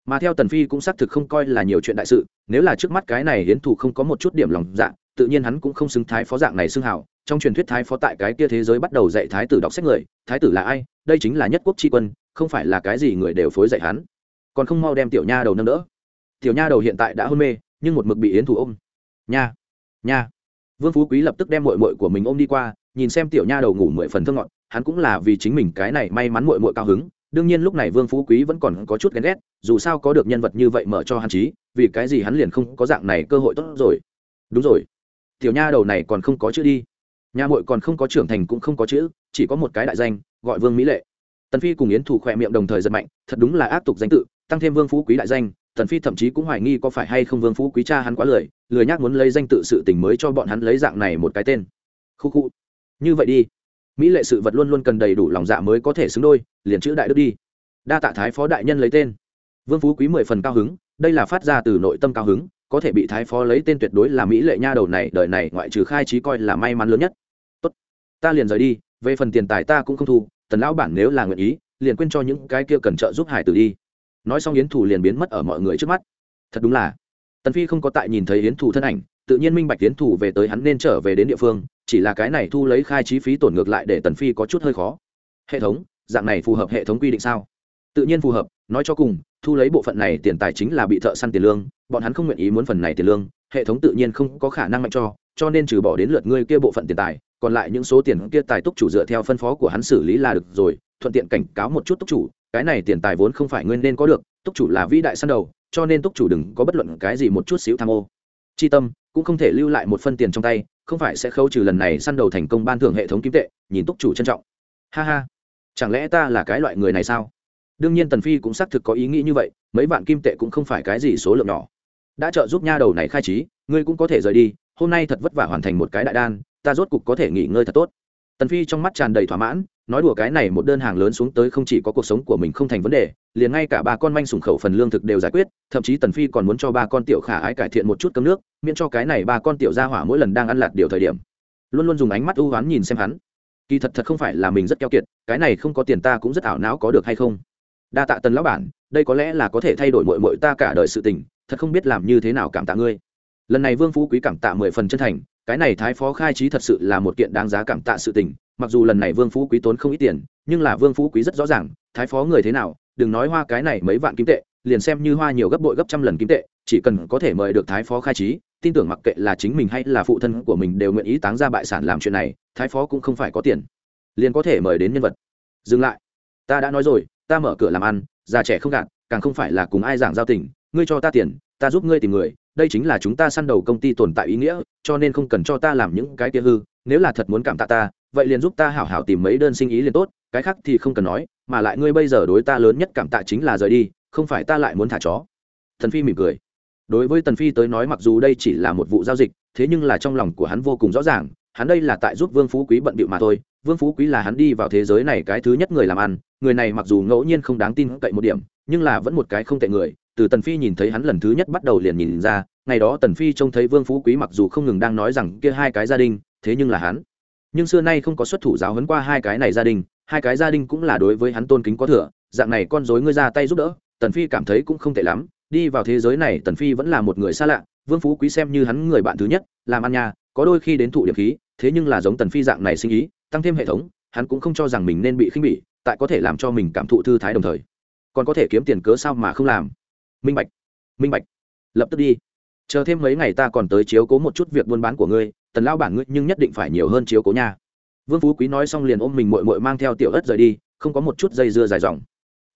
Mà theo tần phi cũng xác thực không coi là nhiều chuyện đại sự, nếu là trước mắt cái này yến thủ không có một chút điểm lòng dạ tự nhiên hắn cũng không xứng thái phó dạng này xưng hào. Trong truyền thuyết thái phó tại cái kia thế giới bắt đầu dạy thái tử đọc sách người, thái tử là ai? Đây chính là nhất quốc tri quân, không phải là cái gì người đều phối dạy hắn. Còn không mau đem tiểu nha đầu nâng đỡ. Tiểu nha đầu hiện tại đã hôn mê nhưng một mực bị yến thủ ôm. Nha nha. Vương phú quý lập tức đem mội mội của mình ôm đi qua, nhìn xem tiểu nha đầu ngủ mười phần thương ngọn hắn cũng là vì chính mình cái này may mắn mội mội cao hứng. Đương nhiên lúc này vương phú quý vẫn còn có chút ghen ghét, dù sao có được nhân vật như vậy mở cho hắn trí, vì cái gì hắn liền không có dạng này cơ hội tốt rồi. Đúng rồi. Tiểu nha đầu này còn không có chữ đi. Nhà mội còn không có trưởng thành cũng không có chữ, chỉ có một cái đại danh, gọi vương mỹ lệ. Tần phi cùng yến thủ khỏe miệng đồng thời giật mạnh, thật đúng là áp tục danh tự, tăng thêm vương phú quý đại danh tần phi thậm chí cũng hoài nghi có phải hay không vương phú quý cha hắn quá lười lười nhác muốn lấy danh tự sự tình mới cho bọn hắn lấy dạng này một cái tên. Khu khu. Như vậy đi. Mỹ lệ sự vật luôn luôn cần đầy đủ lòng dạ mới có thể xứng đôi, liền chữ đại đức đi. Đa tạ thái phó đại nhân lấy tên. Vương phú quý mười phần cao hứng, đây là phát ra từ nội tâm cao hứng, có thể bị thái phó lấy tên tuyệt đối là mỹ lệ nha đầu này, đời này ngoại trừ khai trí coi là may mắn lớn nhất. Tốt. Ta liền rời đi, về phần tiền tài ta cũng không thu, tần lão bản nếu là nguyện ý, liền quên cho những cái kia cần trợ giúp hải tử đi nói xong yến thủ liền biến mất ở mọi người trước mắt. Thật đúng là, tần phi không có tại nhìn thấy yến thủ thân ảnh, tự nhiên minh bạch yến thủ về tới hắn nên trở về đến địa phương, chỉ là cái này thu lấy khai chi phí tổn ngược lại để tần phi có chút hơi khó. Hệ thống, dạng này phù hợp hệ thống quy định sao? Tự nhiên phù hợp, nói cho cùng, thu lấy bộ phận này tiền tài chính là bị thợ săn tiền lương, bọn hắn không nguyện ý muốn phần này tiền lương, hệ thống tự nhiên không có khả năng mạnh cho cho nên trừ bỏ đến lượt ngươi kia bộ phận tiền tài, còn lại những số tiền kia tài túc chủ dựa theo phân phó của hắn xử lý là được rồi, thuận tiện cảnh cáo một chút túc chủ cái này tiền tài vốn không phải ngươi nên có được, túc chủ là vĩ đại săn đầu, cho nên túc chủ đừng có bất luận cái gì một chút xíu tham ô. Chi tâm, cũng không thể lưu lại một phân tiền trong tay, không phải sẽ khấu trừ lần này săn đầu thành công ban thưởng hệ thống kim tệ, nhìn túc chủ trân trọng. Ha ha. Chẳng lẽ ta là cái loại người này sao? Đương nhiên tần phi cũng xác thực có ý nghĩ như vậy, mấy vạn kim tệ cũng không phải cái gì số lượng nhỏ. Đã trợ giúp nha đầu này khai trí, ngươi cũng có thể rời đi, hôm nay thật vất vả hoàn thành một cái đại đan, ta rốt cục có thể nghỉ ngơi thật tốt. Tần phi trong mắt tràn đầy thỏa mãn nói đùa cái này một đơn hàng lớn xuống tới không chỉ có cuộc sống của mình không thành vấn đề, liền ngay cả ba con manh sủng khẩu phần lương thực đều giải quyết, thậm chí tần phi còn muốn cho ba con tiểu khả ái cải thiện một chút cơm nước, miễn cho cái này ba con tiểu gia hỏa mỗi lần đang ăn lạt điều thời điểm. Luôn luôn dùng ánh mắt ưu oán nhìn xem hắn. Kỳ thật thật không phải là mình rất keo kiệt, cái này không có tiền ta cũng rất ảo não có được hay không? Đa tạ tần lão bản, đây có lẽ là có thể thay đổi mội mội ta cả đời sự tình, thật không biết làm như thế nào cảm tạ ngươi. Lần này vương phú quý cảm tạ mười phần chân thành, cái này thái phó khai trí thật sự là một kiện đáng giá cảm tạ sự tình mặc dù lần này vương phú quý tốn không ít tiền, nhưng là vương phú quý rất rõ ràng, thái phó người thế nào, đừng nói hoa cái này mấy vạn kim tệ, liền xem như hoa nhiều gấp bội gấp trăm lần kim tệ, chỉ cần có thể mời được thái phó khai trí, tin tưởng mặc kệ là chính mình hay là phụ thân của mình đều nguyện ý táng ra bại sản làm chuyện này, thái phó cũng không phải có tiền, liền có thể mời đến nhân vật. Dừng lại. Ta đã nói rồi, ta mở cửa làm ăn, già trẻ không gạt, càng không phải là cùng ai giảng giao tình, ngươi cho ta tiền, ta giúp ngươi tìm người, đây chính là chúng ta săn đầu công ty tồn tại ý nghĩa, cho nên không cần cho ta làm những cái kia hư, nếu là thật muốn cảm tạ ta vậy liền giúp ta hảo hảo tìm mấy đơn sinh ý liền tốt, cái khác thì không cần nói, mà lại ngươi bây giờ đối ta lớn nhất cảm tạ chính là rời đi, không phải ta lại muốn thả chó. Thần phi mỉm cười. Đối với tần phi tới nói mặc dù đây chỉ là một vụ giao dịch, thế nhưng là trong lòng của hắn vô cùng rõ ràng, hắn đây là tại giúp vương phú quý bận bịu mà thôi, vương phú quý là hắn đi vào thế giới này cái thứ nhất người làm ăn, người này mặc dù ngẫu nhiên không đáng tin cậy một điểm, nhưng là vẫn một cái không tệ người, từ tần phi nhìn thấy hắn lần thứ nhất bắt đầu liền nhìn ra, ngày đó tần phi trông thấy vương phú quý mặc dù không ngừng đang nói rằng kia hai cái gia đình, thế nhưng là hắn nhưng xưa nay không có xuất thủ giáo huấn qua hai cái này gia đình, hai cái gia đình cũng là đối với hắn tôn kính có thừa, dạng này con dối ngươi ra tay giúp đỡ, tần phi cảm thấy cũng không tệ lắm, đi vào thế giới này tần phi vẫn là một người xa lạ, vương phú quý xem như hắn người bạn thứ nhất, làm ăn nhà, có đôi khi đến thụ điểm khí, thế nhưng là giống tần phi dạng này sinh ý, tăng thêm hệ thống, hắn cũng không cho rằng mình nên bị khinh bỉ, tại có thể làm cho mình cảm thụ thư thái đồng thời, còn có thể kiếm tiền cớ sao mà không làm. Minh bạch minh bạch, lập tức đi chờ thêm mấy ngày ta còn tới chiếu cố một chút việc buôn bán của ngươi, tần lao bản ngươi nhưng nhất định phải nhiều hơn chiếu cố nha. Vương phú quý nói xong liền ôm mình mội mội mang theo tiểu ất rời đi, không có một chút dây dưa dài dòng.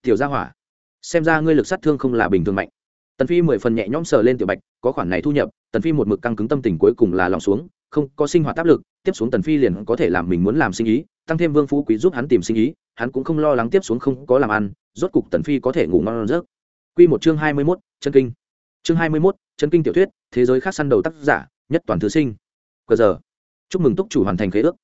Tiểu gia hỏa, xem ra ngươi lực sát thương không là bình thường mạnh. Tần phi mười phần nhẹ nhõm sờ lên tiểu bạch, có khoản này thu nhập, tần phi một mực căng cứng tâm tình cuối cùng là lòng xuống, không có sinh hoạt áp lực, tiếp xuống tần phi liền có thể làm mình muốn làm sinh ý, tăng thêm vương phú quý giúp hắn tìm sinh ý, hắn cũng không lo lắng tiếp xuống không có làm ăn, rốt cục tần phi có thể ngủ ngon giấc. Quy một chương hai mươi mốt, chân kinh. Chương hai mươi mốt chân kinh tiểu thuyết, thế giới khác săn đầu tác giả, nhất toàn thứ sinh. Cờ giờ, chúc mừng túc chủ hoàn thành khế ước.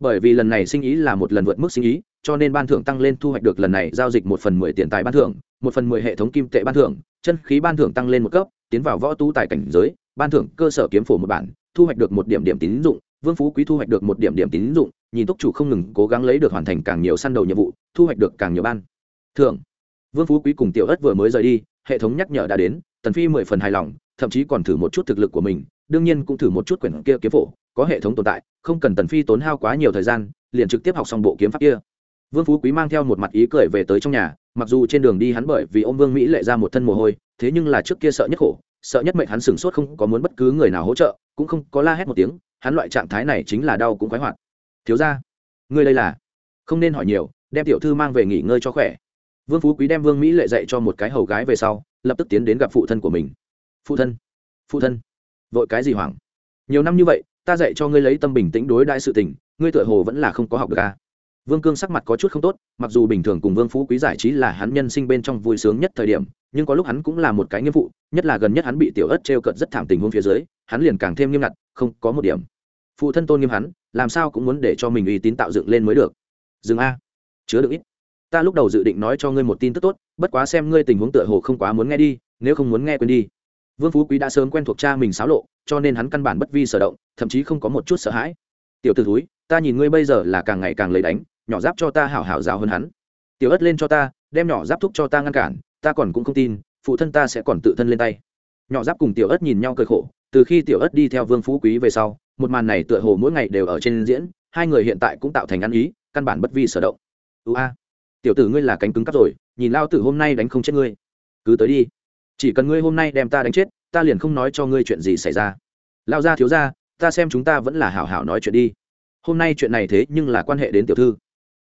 Bởi vì lần này sinh ý là một lần vượt mức sinh ý, cho nên ban thưởng tăng lên thu hoạch được lần này giao dịch một phần mười tiền tài ban thưởng, một phần mười hệ thống kim tệ ban thưởng, chân khí ban thưởng tăng lên một cấp, tiến vào võ tu tài cảnh giới, ban thưởng cơ sở kiếm phổ một bản, thu hoạch được một điểm điểm tín dụng, vương phú quý thu hoạch được một điểm điểm tín dụng, nhìn túc chủ không ngừng cố gắng lấy được hoàn thành càng nhiều săn đầu nhiệm vụ, thu hoạch được càng nhiều ban thưởng. Vương phú quý cùng tiểu ất vừa mới rời đi, hệ thống nhắc nhở đã đến, tần phi mười phần hài lòng thậm chí còn thử một chút thực lực của mình, đương nhiên cũng thử một chút quyển kia kiếm phổ, có hệ thống tồn tại, không cần tần phi tốn hao quá nhiều thời gian, liền trực tiếp học xong bộ kiếm pháp kia. Vương phú quý mang theo một mặt ý cười về tới trong nhà, mặc dù trên đường đi hắn bởi vì ông vương mỹ lệ ra một thân mồ hôi, thế nhưng là trước kia sợ nhất khổ, sợ nhất mệnh hắn sửng sốt không có muốn bất cứ người nào hỗ trợ, cũng không có la hét một tiếng, hắn loại trạng thái này chính là đau cũng khoái hoạt. Thiếu ra ngươi đây là? Không nên hỏi nhiều, đem tiểu thư mang về nghỉ ngơi cho khỏe. Vương phú quý đem vương mỹ lệ dạy cho một cái hầu gái về sau, lập tức tiến đến gặp phụ thân của mình phụ thân phụ thân. Vội cái gì hoảng? Nhiều năm như vậy, ta dạy cho ngươi lấy tâm bình tĩnh đối đãi sự tình, ngươi tựa hồ vẫn là không có học được à. vương cương sắc mặt có chút không tốt, mặc dù bình thường cùng vương phú quý giải trí là hắn nhân sinh bên trong vui sướng nhất thời điểm, nhưng có lúc hắn cũng là một cái nghiêm vụ nhất là gần nhất hắn bị tiểu ớt t r e o cợt rất thảm tình huống phía dưới, hắn liền càng thêm nghiêm ngặt, không có một điểm. Phụ thân tôn nghiêm hắn, làm sao cũng muốn để cho mình uy tín tạo dựng lên mới được. Dừng a. Chứa được ít. Ta lúc đầu dự định nói cho ngươi một tin tức tốt, bất quá xem ngươi tình huống tựa hồ không quá muốn nghe đi, nếu không muốn nghe quên đi vương phú quý đã sớm quen thuộc cha mình xáo lộ, cho nên hắn căn bản bất vi sở động, thậm chí không có một chút sợ hãi. Tiểu t ử thúi, ta nhìn ngươi bây giờ là càng ngày càng lấy đánh, nhỏ giáp cho ta hảo hảo rào hơn hắn. Tiểu ất lên cho ta, đem nhỏ giáp thúc cho ta ngăn cản, ta còn cũng không tin, phụ thân ta sẽ còn tự thân lên tay. Nhỏ giáp cùng tiểu ất nhìn nhau cười khổ, từ khi tiểu ất đi theo vương phú quý về sau, một màn này tựa hồ mỗi ngày đều ở trên diễn, hai người hiện tại cũng tạo thành ăn ý, căn bản bất vi sở động. Ưu a, tiểu tử ngươi là cánh cứng cắp rồi, nhìn lao tử hôm nay đánh không chết ngươi. Cứ tới đi chỉ cần ngươi hôm nay đem ta đánh chết, ta liền không nói cho ngươi chuyện gì xảy ra. Lao ra thiếu ra ta xem chúng ta vẫn là hảo hảo nói chuyện đi. Hôm nay chuyện này thế nhưng là quan hệ đến tiểu thư.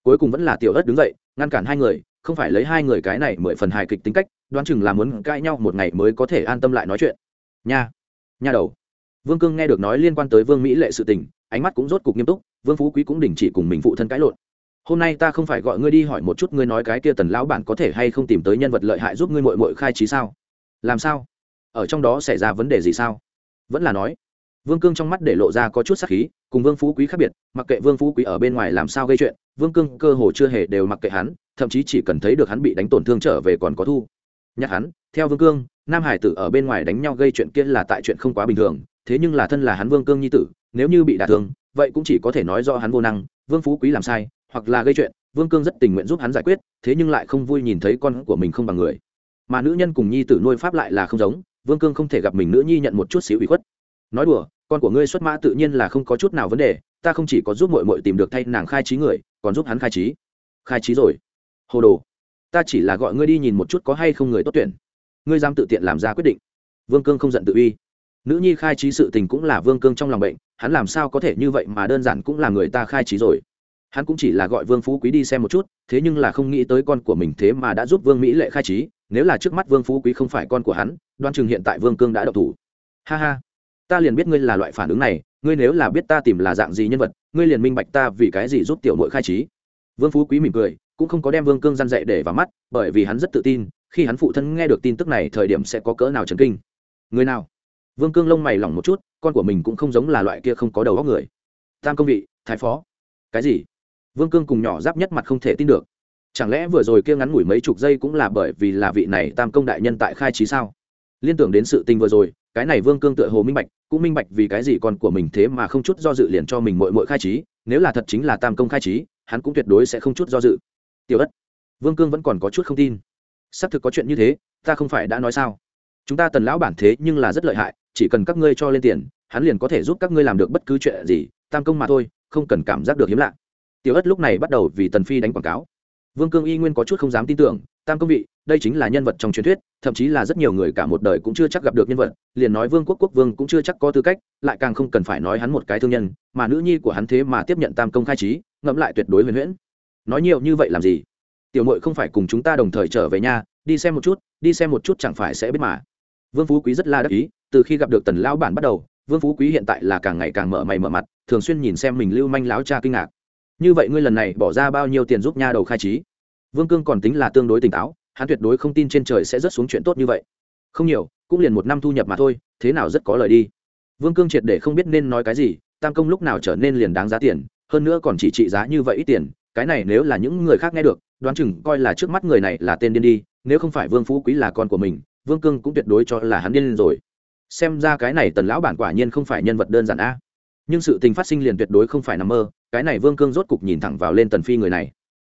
Cuối cùng vẫn là tiểu ất đứng dậy, ngăn cản hai người, không phải lấy hai người cái này mười phần hài kịch tính cách, đoán chừng là muốn cãi nhau một ngày mới có thể an tâm lại nói chuyện. Nha nha đầu. Vương cương nghe được nói liên quan tới vương mỹ lệ sự tình, ánh mắt cũng rốt cục nghiêm túc, vương phú quý cũng đình chỉ cùng mình phụ thân cãi lộn. Hôm nay ta không phải gọi ngươi đi hỏi một chút ngươi nói cái kia tần lão bản có thể hay không tìm tới nhân vật lợi hại giúp ngươi mội mội khai trí sao? Làm sao? Ở trong đó xảy ra vấn đề gì sao? Vẫn là nói, vương cương trong mắt để lộ ra có chút sắc khí, cùng vương phú quý khác biệt, mặc kệ vương phú quý ở bên ngoài làm sao gây chuyện, vương cương cơ hồ chưa hề đều mặc kệ hắn, thậm chí chỉ cần thấy được hắn bị đánh tổn thương trở về còn có thu. Nhắc hắn, theo vương cương, nam hải tử ở bên ngoài đánh nhau gây chuyện kia là tại chuyện không quá bình thường, thế nhưng là thân là hắn vương cương nhi tử, nếu như bị đả thương, vậy cũng chỉ có thể nói do hắn vô năng, vương phú quý làm sai, hoặc là gây chuyện, vương cương rất tình nguyện giúp hắn giải quyết, thế nhưng lại không vui nhìn thấy con của mình không bằng người mà nữ nhân cùng nhi tử nuôi pháp lại là không giống, vương cương không thể gặp mình nữ nhi nhận một chút xíu ủy khuất. Nói đùa, con của ngươi xuất mã tự nhiên là không có chút nào vấn đề, ta không chỉ có giúp mội mội tìm được thay nàng khai trí người, còn giúp hắn khai trí. Khai trí rồi. Hồ đồ, ta chỉ là gọi ngươi đi nhìn một chút có hay không người tốt tuyển. Ngươi dám tự tiện làm ra quyết định. Vương cương không giận tự uy. Nữ nhi khai trí sự tình cũng là vương cương trong lòng bệnh, hắn làm sao có thể như vậy mà đơn giản cũng là người ta khai trí rồi. Hắn cũng chỉ là gọi vương phú quý đi xem một chút, thế nhưng là không nghĩ tới con của mình thế mà đã giúp vương mỹ lệ khai trí nếu là trước mắt vương phú quý không phải con của hắn, đoan chừng hiện tại vương cương đã độc thủ. Ha ha. Ta liền biết ngươi là loại phản ứng này, ngươi nếu là biết ta tìm là dạng gì nhân vật, ngươi liền minh bạch ta vì cái gì giúp tiểu nội khai trí. Vương phú quý mỉm cười, cũng không có đem vương cương g i a n dạy để vào mắt, bởi vì hắn rất tự tin, khi hắn phụ thân nghe được tin tức này thời điểm sẽ có cỡ nào trần kinh. Người nào? Vương cương lông mày lỏng một chút, con của mình cũng không giống là loại kia không có đầu óc người. Tam công vị, thái phó. Cái gì? Vương cương cùng nhỏ giáp nhất mặt không thể tin được chẳng lẽ vừa rồi kia ngắn ngủi mấy chục giây cũng là bởi vì là vị này tam công đại nhân tại khai trí sao? Liên tưởng đến sự tình vừa rồi, cái này vương cương tựa hồ minh bạch, cũng minh bạch vì cái gì còn của mình thế mà không chút do dự liền cho mình mội mội khai trí, nếu là thật chính là tam công khai trí, hắn cũng tuyệt đối sẽ không chút do dự. Tiểu ất, vương cương vẫn còn có chút không tin. Xác thực có chuyện như thế, ta không phải đã nói sao? Chúng ta tần lão bản thế nhưng là rất lợi hại, chỉ cần các ngươi cho lên tiền, hắn liền có thể giúp các ngươi làm được bất cứ chuyện gì, tam công mà thôi, không cần cảm giác được hiếm lạ. Tiểu ất lúc này bắt đầu vì tần phi đánh quảng cáo vương cương y nguyên có chút không dám tin tưởng, tam công vị, đây chính là nhân vật trong truyền thuyết, thậm chí là rất nhiều người cả một đời cũng chưa chắc gặp được nhân vật, liền nói vương quốc quốc vương cũng chưa chắc có tư cách, lại càng không cần phải nói hắn một cái thương nhân, mà nữ nhi của hắn thế mà tiếp nhận tam công khai trí, ngẫm lại tuyệt đối huyền huyễn. Nói nhiều như vậy làm gì? Tiểu mội không phải cùng chúng ta đồng thời trở về nhà, đi xem một chút, đi xem một chút chẳng phải sẽ biết mà. Vương phú quý rất là đắc ý, từ khi gặp được tần lão bản bắt đầu, vương phú quý hiện tại là càng ngày càng mở mày mở mặt, thường xuyên nhìn xem mình lưu manh láo cha kinh ngạc. Như vậy ngươi lần này bỏ ra bao nhiêu tiền giúp nha đầu khai trí? Vương cương còn tính là tương đối tỉnh táo, hắn tuyệt đối không tin trên trời sẽ rớt xuống chuyện tốt như vậy. Không nhiều, cũng liền một năm thu nhập mà thôi, thế nào rất có lời đi. Vương cương triệt để không biết nên nói cái gì, tam công lúc nào trở nên liền đáng giá tiền, hơn nữa còn chỉ trị giá như vậy ít tiền, cái này nếu là những người khác nghe được, đoán chừng coi là trước mắt người này là tên điên đi, nếu không phải vương phú quý là con của mình, vương cương cũng tuyệt đối cho là hắn điên rồi. Xem ra cái này tần lão bản quả nhiên không phải nhân vật đơn giản a. Nhưng sự tình phát sinh liền tuyệt đối không phải nằm mơ, cái này vương cương rốt cục nhìn thẳng vào lên tần phi người này.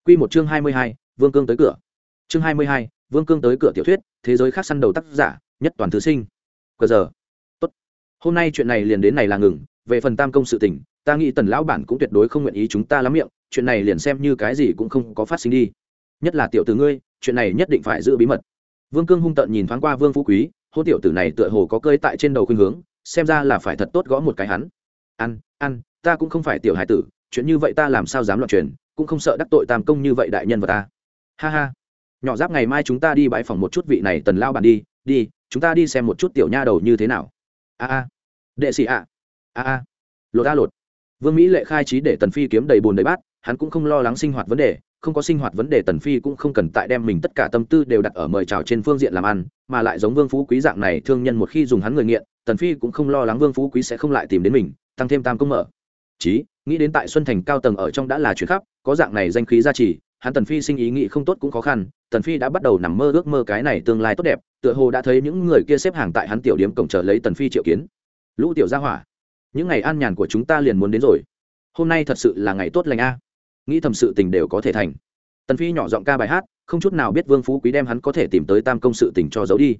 Q một chương hai mươi hai vương cương tới cửa. Chương hai mươi hai, vương cương tới cửa tiểu thuyết, thế giới khác săn đầu tác giả, nhất toàn thứ sinh. Cờ giờ. Tốt. Hôm nay chuyện này liền đến này là ngừng. Về phần tam công sự tình, ta nghĩ tần lão bản cũng tuyệt đối không nguyện ý chúng ta lắm miệng, chuyện này liền xem như cái gì cũng không có phát sinh đi. Nhất là tiểu tử ngươi, chuyện này nhất định phải giữ bí mật. Vương cương hung tận nhìn thoáng qua vương phú quý hô tiểu tử này tựa hồ có cơi tại trên đầu khuyên hướng, xem ra là phải thật tốt gõ một cái hắn. Ăn ăn, ta cũng không phải tiểu hải tử, chuyện như vậy ta làm sao dám loạn truyền, cũng không sợ đắc tội tam công như vậy đại nhân và ta ha ha. Nhỏ giáp ngày mai chúng ta đi bãi phòng một chút vị này tần lao bàn đi đi, chúng ta đi xem một chút tiểu nha đầu như thế nào. A a. Đệ sĩ ạ. A a. Lột a lột. Vương mỹ lệ khai trí để tần phi kiếm đầy bùn đầy bát, hắn cũng không lo lắng sinh hoạt vấn đề, không có sinh hoạt vấn đề tần phi cũng không cần tại đem mình tất cả tâm tư đều đặt ở mời chào trên phương diện làm ăn, mà lại giống vương phú quý dạng này thương nhân một khi dùng hắn người nghiện, tần phi cũng không lo lắng vương phú quý sẽ không lại tìm đến mình, tăng thêm tam công mở. Chí, nghĩ đến tại xuân thành cao tầng ở trong đã là chuyện khắp có dạng này danh khí gia trì hắn tần phi sinh ý nghĩ không tốt cũng khó khăn, tần phi đã bắt đầu nằm mơ ước mơ cái này tương lai tốt đẹp, tựa hồ đã thấy những người kia xếp hàng tại hắn tiểu điếm cổng chờ lấy tần phi triệu kiến. Lũ tiểu gia hỏa, những ngày an nhàn của chúng ta liền muốn đến rồi. Hôm nay thật sự là ngày tốt lành a. Nghĩ thầm sự tình đều có thể thành. Tần phi nhỏ giọng ca bài hát, không chút nào biết vương phú quý đem hắn có thể tìm tới tam công sự tình cho giấu đi.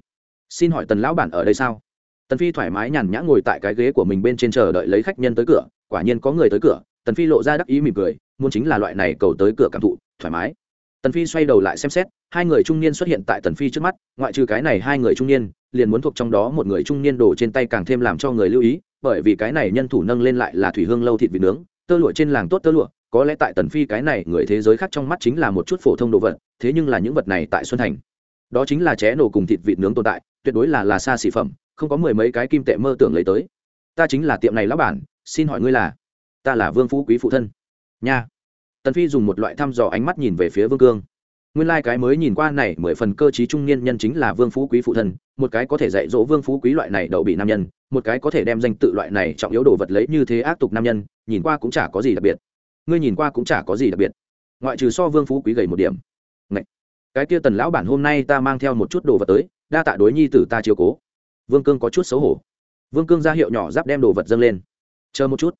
Xin hỏi tần lão bản ở đây sao? Tần phi thoải mái nhàn nhã ngồi tại cái ghế của mình bên trên chờ đợi lấy khách nhân tới cửa, quả nhiên có người tới cửa, tần phi lộ ra đắc ý mỉm cười, muốn chính là loại này cầu tới cửa cảm thụ thoải mái. Tần phi xoay đầu lại xem xét, hai người trung niên xuất hiện tại tần phi trước mắt, ngoại trừ cái này hai người trung niên, liền muốn thuộc trong đó một người trung niên đổ trên tay càng thêm làm cho người lưu ý, bởi vì cái này nhân thủ nâng lên lại là thủy hương lâu thịt vịt nướng, tơ lụa trên làng tốt tơ lụa, có lẽ tại tần phi cái này người thế giới khác trong mắt chính là một chút phổ thông đồ vật, thế nhưng là những vật này tại xuân thành. Đó chính là ché nổ cùng thịt vịt nướng tồn tại, tuyệt đối là là xa xỉ phẩm, không có mười mấy cái kim tệ mơ tưởng lấy tới. Ta chính là tiệm này lão bản, xin hỏi ngươi là? Ta là vương phú quý phụ thân. Nha tần phi dùng một loại thăm dò ánh mắt nhìn về phía vương cương. Nguyên lai、like、cái mới nhìn qua này mười phần cơ t trung niên nhân chính là vương phú quý phụ thân, một cái có thể dạy dỗ vương phú quý loại này đậu bị nam nhân, một cái có thể đem danh tự loại này trọng yếu đồ vật lấy như thế ác tục nam nhân, nhìn qua cũng chả có gì đặc biệt. Ngươi nhìn qua cũng chả có gì đặc biệt. Ngoại trừ so vương phú quý gầy một điểm. Ngậy! cái kia tần lão bản hôm nay ta mang theo một chút đồ vật tới, đa tạ đối nhi tử ta chiếu cố. Vương cương có chút xấu hổ. Vương cương ra hiệu nhỏ giáp đem đồ vật dâng lên. Chờ một chút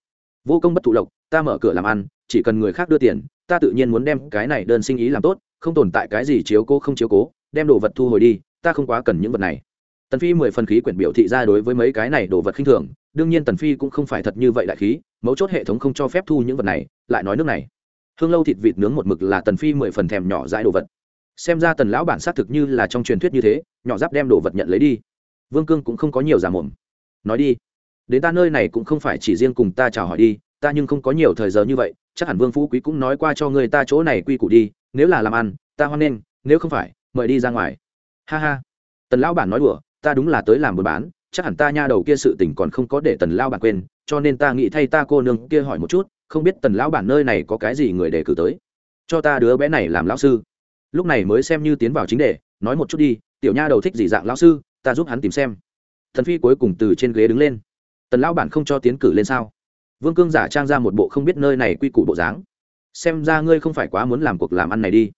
vô công bất thụ lộc, ta mở cửa làm ăn, chỉ cần người khác đưa tiền, ta tự nhiên muốn đem cái này đơn sinh ý làm tốt, không tồn tại cái gì chiếu cố không chiếu cố, đem đồ vật thu hồi đi, ta không quá cần những vật này. Tần phi mười phần khí quyển biểu thị ra đối với mấy cái này đồ vật khinh thường, đương nhiên tần phi cũng không phải thật như vậy đại khí, mấu chốt hệ thống không cho phép thu những vật này, lại nói nước này. Hương lâu thịt vịt nướng một mực là tần phi mười phần thèm nhỏ dãi đồ vật. Xem ra tần lão bản xác thực như là trong truyền thuyết như thế, nhỏ giáp đem đồ vật nhận lấy đi. Vương cương cũng không có nhiều giả mồm. Nói đi đến ta nơi này cũng không phải chỉ riêng cùng ta chào hỏi đi, ta nhưng không có nhiều thời giờ như vậy, chắc hẳn vương phú quý cũng nói qua cho người ta chỗ này quy củ đi, nếu là làm ăn, ta hoan nghênh, nếu không phải, mời đi ra ngoài. Ha ha. Tần lão bản nói đùa, ta đúng là tới làm buôn bán, chắc hẳn ta nha đầu kia sự tình còn không có để tần lão bản quên, cho nên ta nghĩ thay ta cô nương kia hỏi một chút, không biết tần lão bản nơi này có cái gì người để cử tới. Cho ta đứa bé này làm lão sư. Lúc này mới xem như tiến vào chính đề, nói một chút đi, tiểu nha đầu thích gì dạng lão sư, ta giúp hắn tìm xem. Thần phi cuối cùng từ trên ghế đứng lên tần lão bản không cho tiến cử lên sao? Vương cương giả trang ra một bộ không biết nơi này quy củ bộ dáng. Xem ra ngươi không phải quá muốn làm cuộc làm ăn này đi.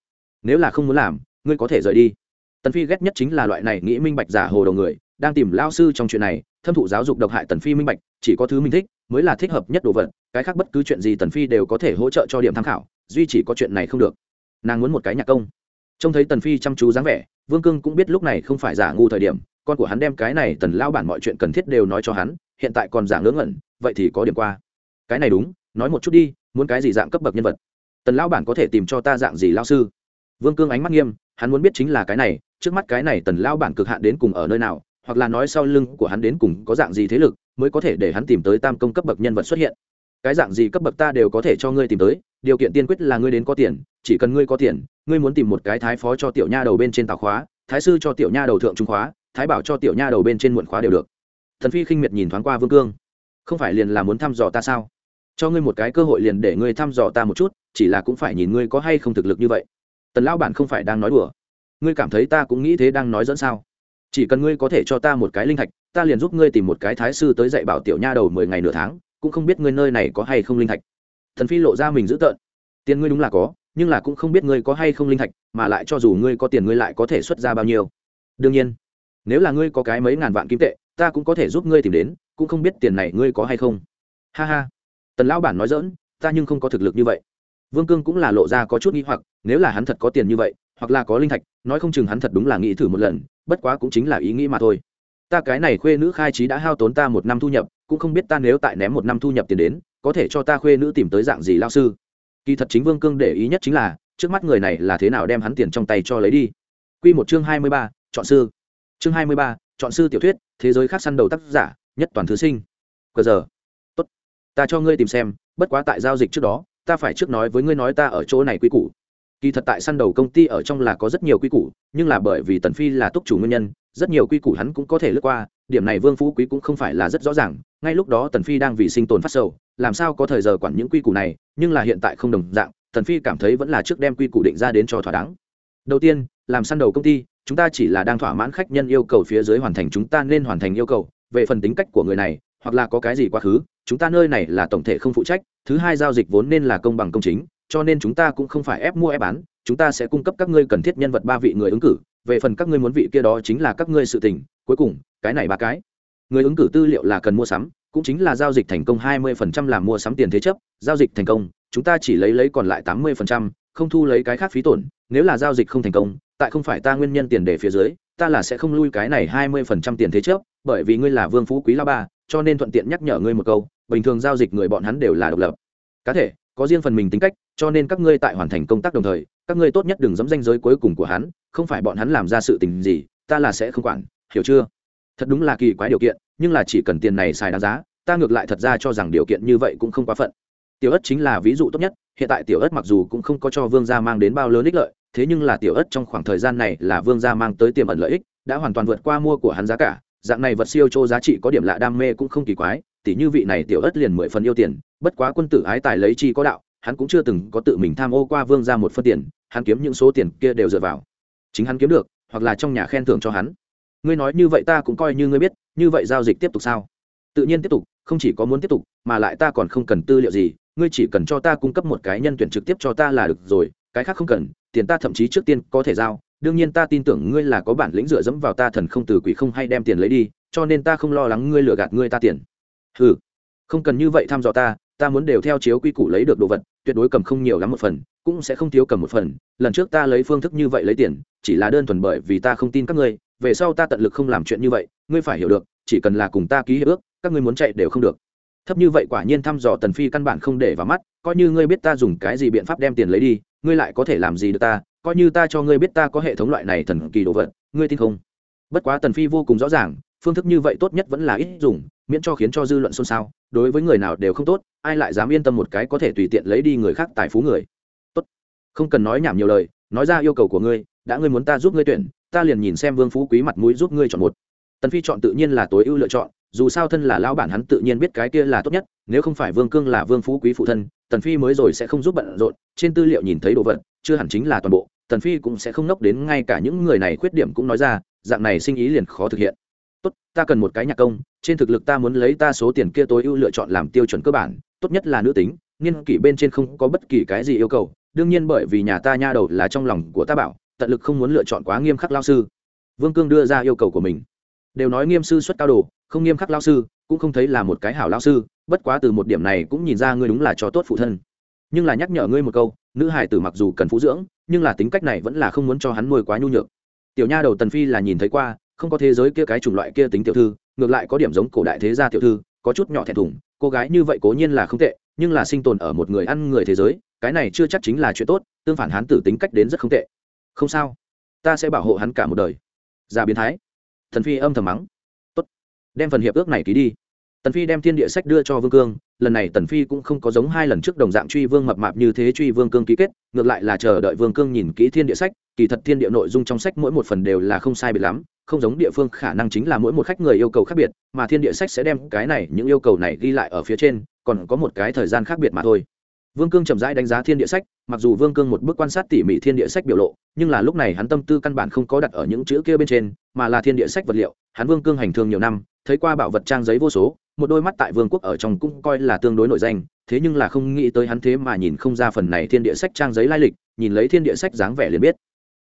Nếu là không muốn làm, ngươi có thể rời đi. Tần phi ghét nhất chính là loại này nghĩ minh bạch giả hồ đầu người, đang tìm lao sư trong chuyện này, thâm thụ giáo dục độc hại tần phi minh bạch, chỉ có thứ minh thích, mới là thích hợp nhất đồ vật, cái khác bất cứ chuyện gì tần phi đều có thể hỗ trợ cho điểm tham khảo, duy chỉ có chuyện này không được. Nàng muốn một cái nhạc công. Trông thấy tần phi chăm chú dáng vẻ, vương cương cũng biết lúc này không phải giả ngu thời điểm con của hắn đem cái này tần lao bản mọi chuyện cần thiết đều nói cho hắn, hiện tại còn giả ngớ ngẩn, vậy thì có điểm qua. Cái này đúng, nói một chút đi, muốn cái gì dạng cấp bậc nhân vật? Tần lao bản có thể tìm cho ta dạng gì lao sư? Vương cương ánh mắt nghiêm, hắn muốn biết chính là cái này, trước mắt cái này tần lao bản cực hạn đến cùng ở nơi nào, hoặc là nói sau lưng của hắn đến cùng có dạng gì thế lực, mới có thể để hắn tìm tới tam công cấp bậc nhân vật xuất hiện. Cái dạng gì cấp bậc ta đều có thể cho ngươi tìm tới, điều kiện tiên quyết là ngươi đến có tiền, chỉ cần ngươi có tiền, ngươi muốn tìm một cái thái phó cho tiểu nha đầu bên trên tàu khóa, thái sư cho tiểu nha đầu thượng trung khóa thái bảo cho tiểu nha đầu bên trên muộn khóa đều được. Thần phi khinh miệt nhìn thoáng qua vương cương. Không phải liền là muốn thăm dò ta sao? Cho ngươi một cái cơ hội liền để ngươi thăm dò ta một chút, chỉ là cũng phải nhìn ngươi có hay không thực lực như vậy. Tần lão bản không phải đang nói đùa. Ngươi cảm thấy ta cũng nghĩ thế đang nói dẫn sao? Chỉ cần ngươi có thể cho ta một cái linh thạch, ta liền giúp ngươi tìm một cái thái sư tới dạy bảo tiểu nha đầu mười ngày nửa tháng, cũng không biết ngươi nơi này có hay không linh thạch. Thần phi lộ ra mình dữ tợn. Tiền ngươi đúng là có, nhưng là cũng không biết ngươi có hay không linh thạch, mà lại cho dù ngươi có tiền ngươi lại có thể xuất ra bao nhiêu. Đương nhiên nếu là ngươi có cái mấy ngàn vạn kim tệ, ta cũng có thể giúp ngươi tìm đến, cũng không biết tiền này ngươi có hay không. Ha ha. Tần lão bản nói dỡn ta nhưng không có thực lực như vậy. Vương cương cũng là lộ ra có chút nghi hoặc, nếu là hắn thật có tiền như vậy, hoặc là có linh thạch, nói không chừng hắn thật đúng là nghĩ thử một lần, bất quá cũng chính là ý nghĩ mà thôi. Ta cái này khuê nữ khai trí đã hao tốn ta một năm thu nhập, cũng không biết ta nếu tại ném một năm thu nhập tiền đến, có thể cho ta khuê nữ tìm tới dạng gì lao sư? Kỳ thật chính vương cương để ý nhất chính là, trước mắt người này là thế nào đem hắn tiền trong tay cho lấy đi. Q một chương hai mươi ba, chọn sư chương hai mươi ba, chọn sư tiểu thuyết, thế giới khác săn đầu tác giả, nhất toàn thứ sinh. Cờ giờ. Tốt. Ta cho ngươi tìm xem, bất quá tại giao dịch trước đó, ta phải trước nói với ngươi nói ta ở chỗ này quy củ. Kỳ thật tại săn đầu công ty ở trong là có rất nhiều quy củ, nhưng là bởi vì tần phi là túc chủ nguyên nhân, rất nhiều quy củ hắn cũng có thể lướt qua, điểm này vương phú quý cũng không phải là rất rõ ràng, ngay lúc đó tần phi đang vì sinh tồn phát sầu, làm sao có thời giờ quản những quy củ này, nhưng là hiện tại không đồng dạng, tần phi cảm thấy vẫn là trước đem quy củ định ra đến cho thỏa đáng. Đầu tiên, làm săn đầu công ty chúng ta chỉ là đang thỏa mãn khách nhân yêu cầu phía dưới hoàn thành chúng ta nên hoàn thành yêu cầu, về phần tính cách của người này, hoặc là có cái gì quá khứ, chúng ta nơi này là tổng thể không phụ trách, thứ hai giao dịch vốn nên là công bằng công chính, cho nên chúng ta cũng không phải ép mua ép bán, chúng ta sẽ cung cấp các ngươi cần thiết nhân vật ba vị người ứng cử, về phần các ngươi muốn vị kia đó chính là các ngươi sự tình, cuối cùng, cái này ba cái. Người ứng cử tư liệu là cần mua sắm, cũng chính là giao dịch thành công hai mươi phần trăm làm mua sắm tiền thế chấp, giao dịch thành công, chúng ta chỉ lấy lấy còn lại tám mươi phần trăm, không thu lấy cái khác phí tổn, nếu là giao dịch không thành công tại không phải ta nguyên nhân tiền để phía dưới, ta là sẽ không lui cái này hai mươi phần trăm tiền thế chấp bởi vì ngươi là vương phú quý la ba, cho nên thuận tiện nhắc nhở ngươi một câu, bình thường giao dịch người bọn hắn đều là độc lập. Cá thể, có riêng phần mình tính cách, cho nên các ngươi tại hoàn thành công tác đồng thời, các ngươi tốt nhất đừng dẫm danh giới cuối cùng của hắn, không phải bọn hắn làm ra sự tình gì, ta là sẽ không quản, hiểu chưa? Thật đúng là kỳ quái điều kiện, nhưng là chỉ cần tiền này xài đáng giá, ta ngược lại thật ra cho rằng điều kiện như vậy cũng không quá phận. Tiểu ất chính là ví dụ tốt nhất, hiện tại tiểu ất mặc dù cũng không có cho vương gia mang đến bao lớn ích lợi thế nhưng là tiểu ất trong khoảng thời gian này là vương gia mang tới tiềm ẩn lợi ích, đã hoàn toàn vượt qua mua của hắn giá cả. Dạng này vật siêu chô giá trị có điểm lạ đam mê cũng không kỳ quái, tỉ như vị này tiểu ất liền mười phần yêu tiền, bất quá quân tử ái tài lấy chi có đạo, hắn cũng chưa từng có tự mình tham ô qua vương ra một phân tiền, hắn kiếm những số tiền kia đều dựa vào. Chính hắn kiếm được, hoặc là trong nhà khen thưởng cho hắn. Ngươi nói như vậy ta cũng coi như ngươi biết, như vậy giao dịch tiếp tục sao? Tự nhiên tiếp tục, không chỉ có muốn tiếp tục, mà lại ta còn không cần tư liệu gì, ngươi chỉ cần cho ta cung cấp một cái nhân tuyển trực tiếp cho ta là được rồi, cái khác không cần tiền ta thậm chí trước tiên có thể giao, đương nhiên ta tin tưởng ngươi là có bản lĩnh dựa dẫm vào ta thần không từ quỷ không hay đem tiền lấy đi, cho nên ta không lo lắng ngươi lừa gạt ngươi ta tiền. Ừ không cần như vậy thăm dò ta ta muốn đều theo chiếu quy củ lấy được đồ vật, tuyệt đối cầm không nhiều lắm một phần, cũng sẽ không thiếu cầm một phần, lần trước ta lấy phương thức như vậy lấy tiền, chỉ là đơn thuần bởi vì ta không tin các ngươi, về sau ta tận lực không làm chuyện như vậy, ngươi phải hiểu được, chỉ cần là cùng ta ký hiệp ước, các ngươi muốn chạy đều không được. Thấp như vậy quả nhiên thăm dò tần phi căn bản không để vào mắt, coi như ngươi biết ta dùng cái gì biện pháp đem tiền lấy đi ngươi lại có thể làm gì được ta, coi như ta cho ngươi biết ta có hệ thống loại này thần kỳ đồ vật, ngươi tin không? Bất quá tần phi vô cùng rõ ràng, phương thức như vậy tốt nhất vẫn là ít dùng, miễn cho khiến cho dư luận xôn xao, đối với người nào đều không tốt, ai lại dám yên tâm một cái có thể tùy tiện lấy đi người khác tài phú người. Tốt. Không cần nói nhảm nhiều lời, nói ra yêu cầu của ngươi, đã ngươi muốn ta giúp ngươi tuyển, ta liền nhìn xem vương phú quý mặt mũi giúp ngươi chọn một. Tần phi chọn tự nhiên là tối ưu lựa chọn dù sao thân là lao bản hắn tự nhiên biết cái kia là tốt nhất, nếu không phải vương cương là vương phú quý phụ thân, tần phi mới rồi sẽ không giúp bận rộn, trên tư liệu nhìn thấy đồ vật, chưa hẳn chính là toàn bộ, tần phi cũng sẽ không nốc đến ngay cả những người này khuyết điểm cũng nói ra, dạng này sinh ý liền khó thực hiện. Tốt, ta cần một cái nhạc công, trên thực lực ta muốn lấy ta số tiền kia tối ưu lựa chọn làm tiêu chuẩn cơ bản, tốt nhất là nữ tính, niên kỷ bên trên không có bất kỳ cái gì yêu cầu, đương nhiên bởi vì nhà ta nha đầu là trong lòng của ta bảo, tận lực không muốn lựa chọn quá nghiêm khắc lao sư. Vương cương đưa ra yêu cầu của mình. Đều nói nghiêm sư xuất cao đồ không nghiêm khắc lao sư, cũng không thấy là một cái hảo lao sư, bất quá từ một điểm này cũng nhìn ra ngươi đúng là cho tốt phụ thân. Nhưng là nhắc nhở ngươi một câu, nữ hải tử mặc dù cần phú dưỡng, nhưng là tính cách này vẫn là không muốn cho hắn nuôi quá nhu nhược. Tiểu nha đầu tần phi là nhìn thấy qua, không có thế giới kia cái chủng loại kia tính tiểu thư, ngược lại có điểm giống cổ đại thế gia tiểu thư, có chút nhỏ thẹn thùng, cô gái như vậy cố nhiên là không tệ, nhưng là sinh tồn ở một người ăn người thế giới, cái này chưa chắc chính là chuyện tốt, tương phản hắn tử tính cách đến rất không tệ. Không sao, ta sẽ bảo hộ hắn cả một đời. Già biến thái. Thần phi âm thầm mắng đem phần hiệp ước này ký đi. Tần phi đem thiên địa sách đưa cho vương cương, lần này tần phi cũng không có giống hai lần trước đồng dạng truy vương mập mạp như thế truy vương cương ký kết, ngược lại là chờ đợi vương cương nhìn kỹ thiên địa sách, kỳ thật thiên địa nội dung trong sách mỗi một phần đều là không sai biệt lắm, không giống địa phương khả năng chính là mỗi một khách người yêu cầu khác biệt, mà thiên địa sách sẽ đem cái này, những yêu cầu này ghi lại ở phía trên, còn có một cái thời gian khác biệt mà thôi. Vương cương chậm rãi đánh giá thiên địa sách, mặc dù vương cương một bước quan sát tỉ mỉ thiên địa sách biểu lộ, nhưng là lúc này hắn tâm tư căn bản không có đặt ở những chữ kia bên trên, mà là thiên địa sách vật liệu, hắn vương cương hành thương nhiều năm thấy qua bảo vật trang giấy vô số, một đôi mắt tại vương quốc ở trong cũng coi là tương đối nổi danh, thế nhưng là không nghĩ tới hắn thế mà nhìn không ra phần này thiên địa sách trang giấy lai lịch, nhìn lấy thiên địa sách dáng vẻ liền biết.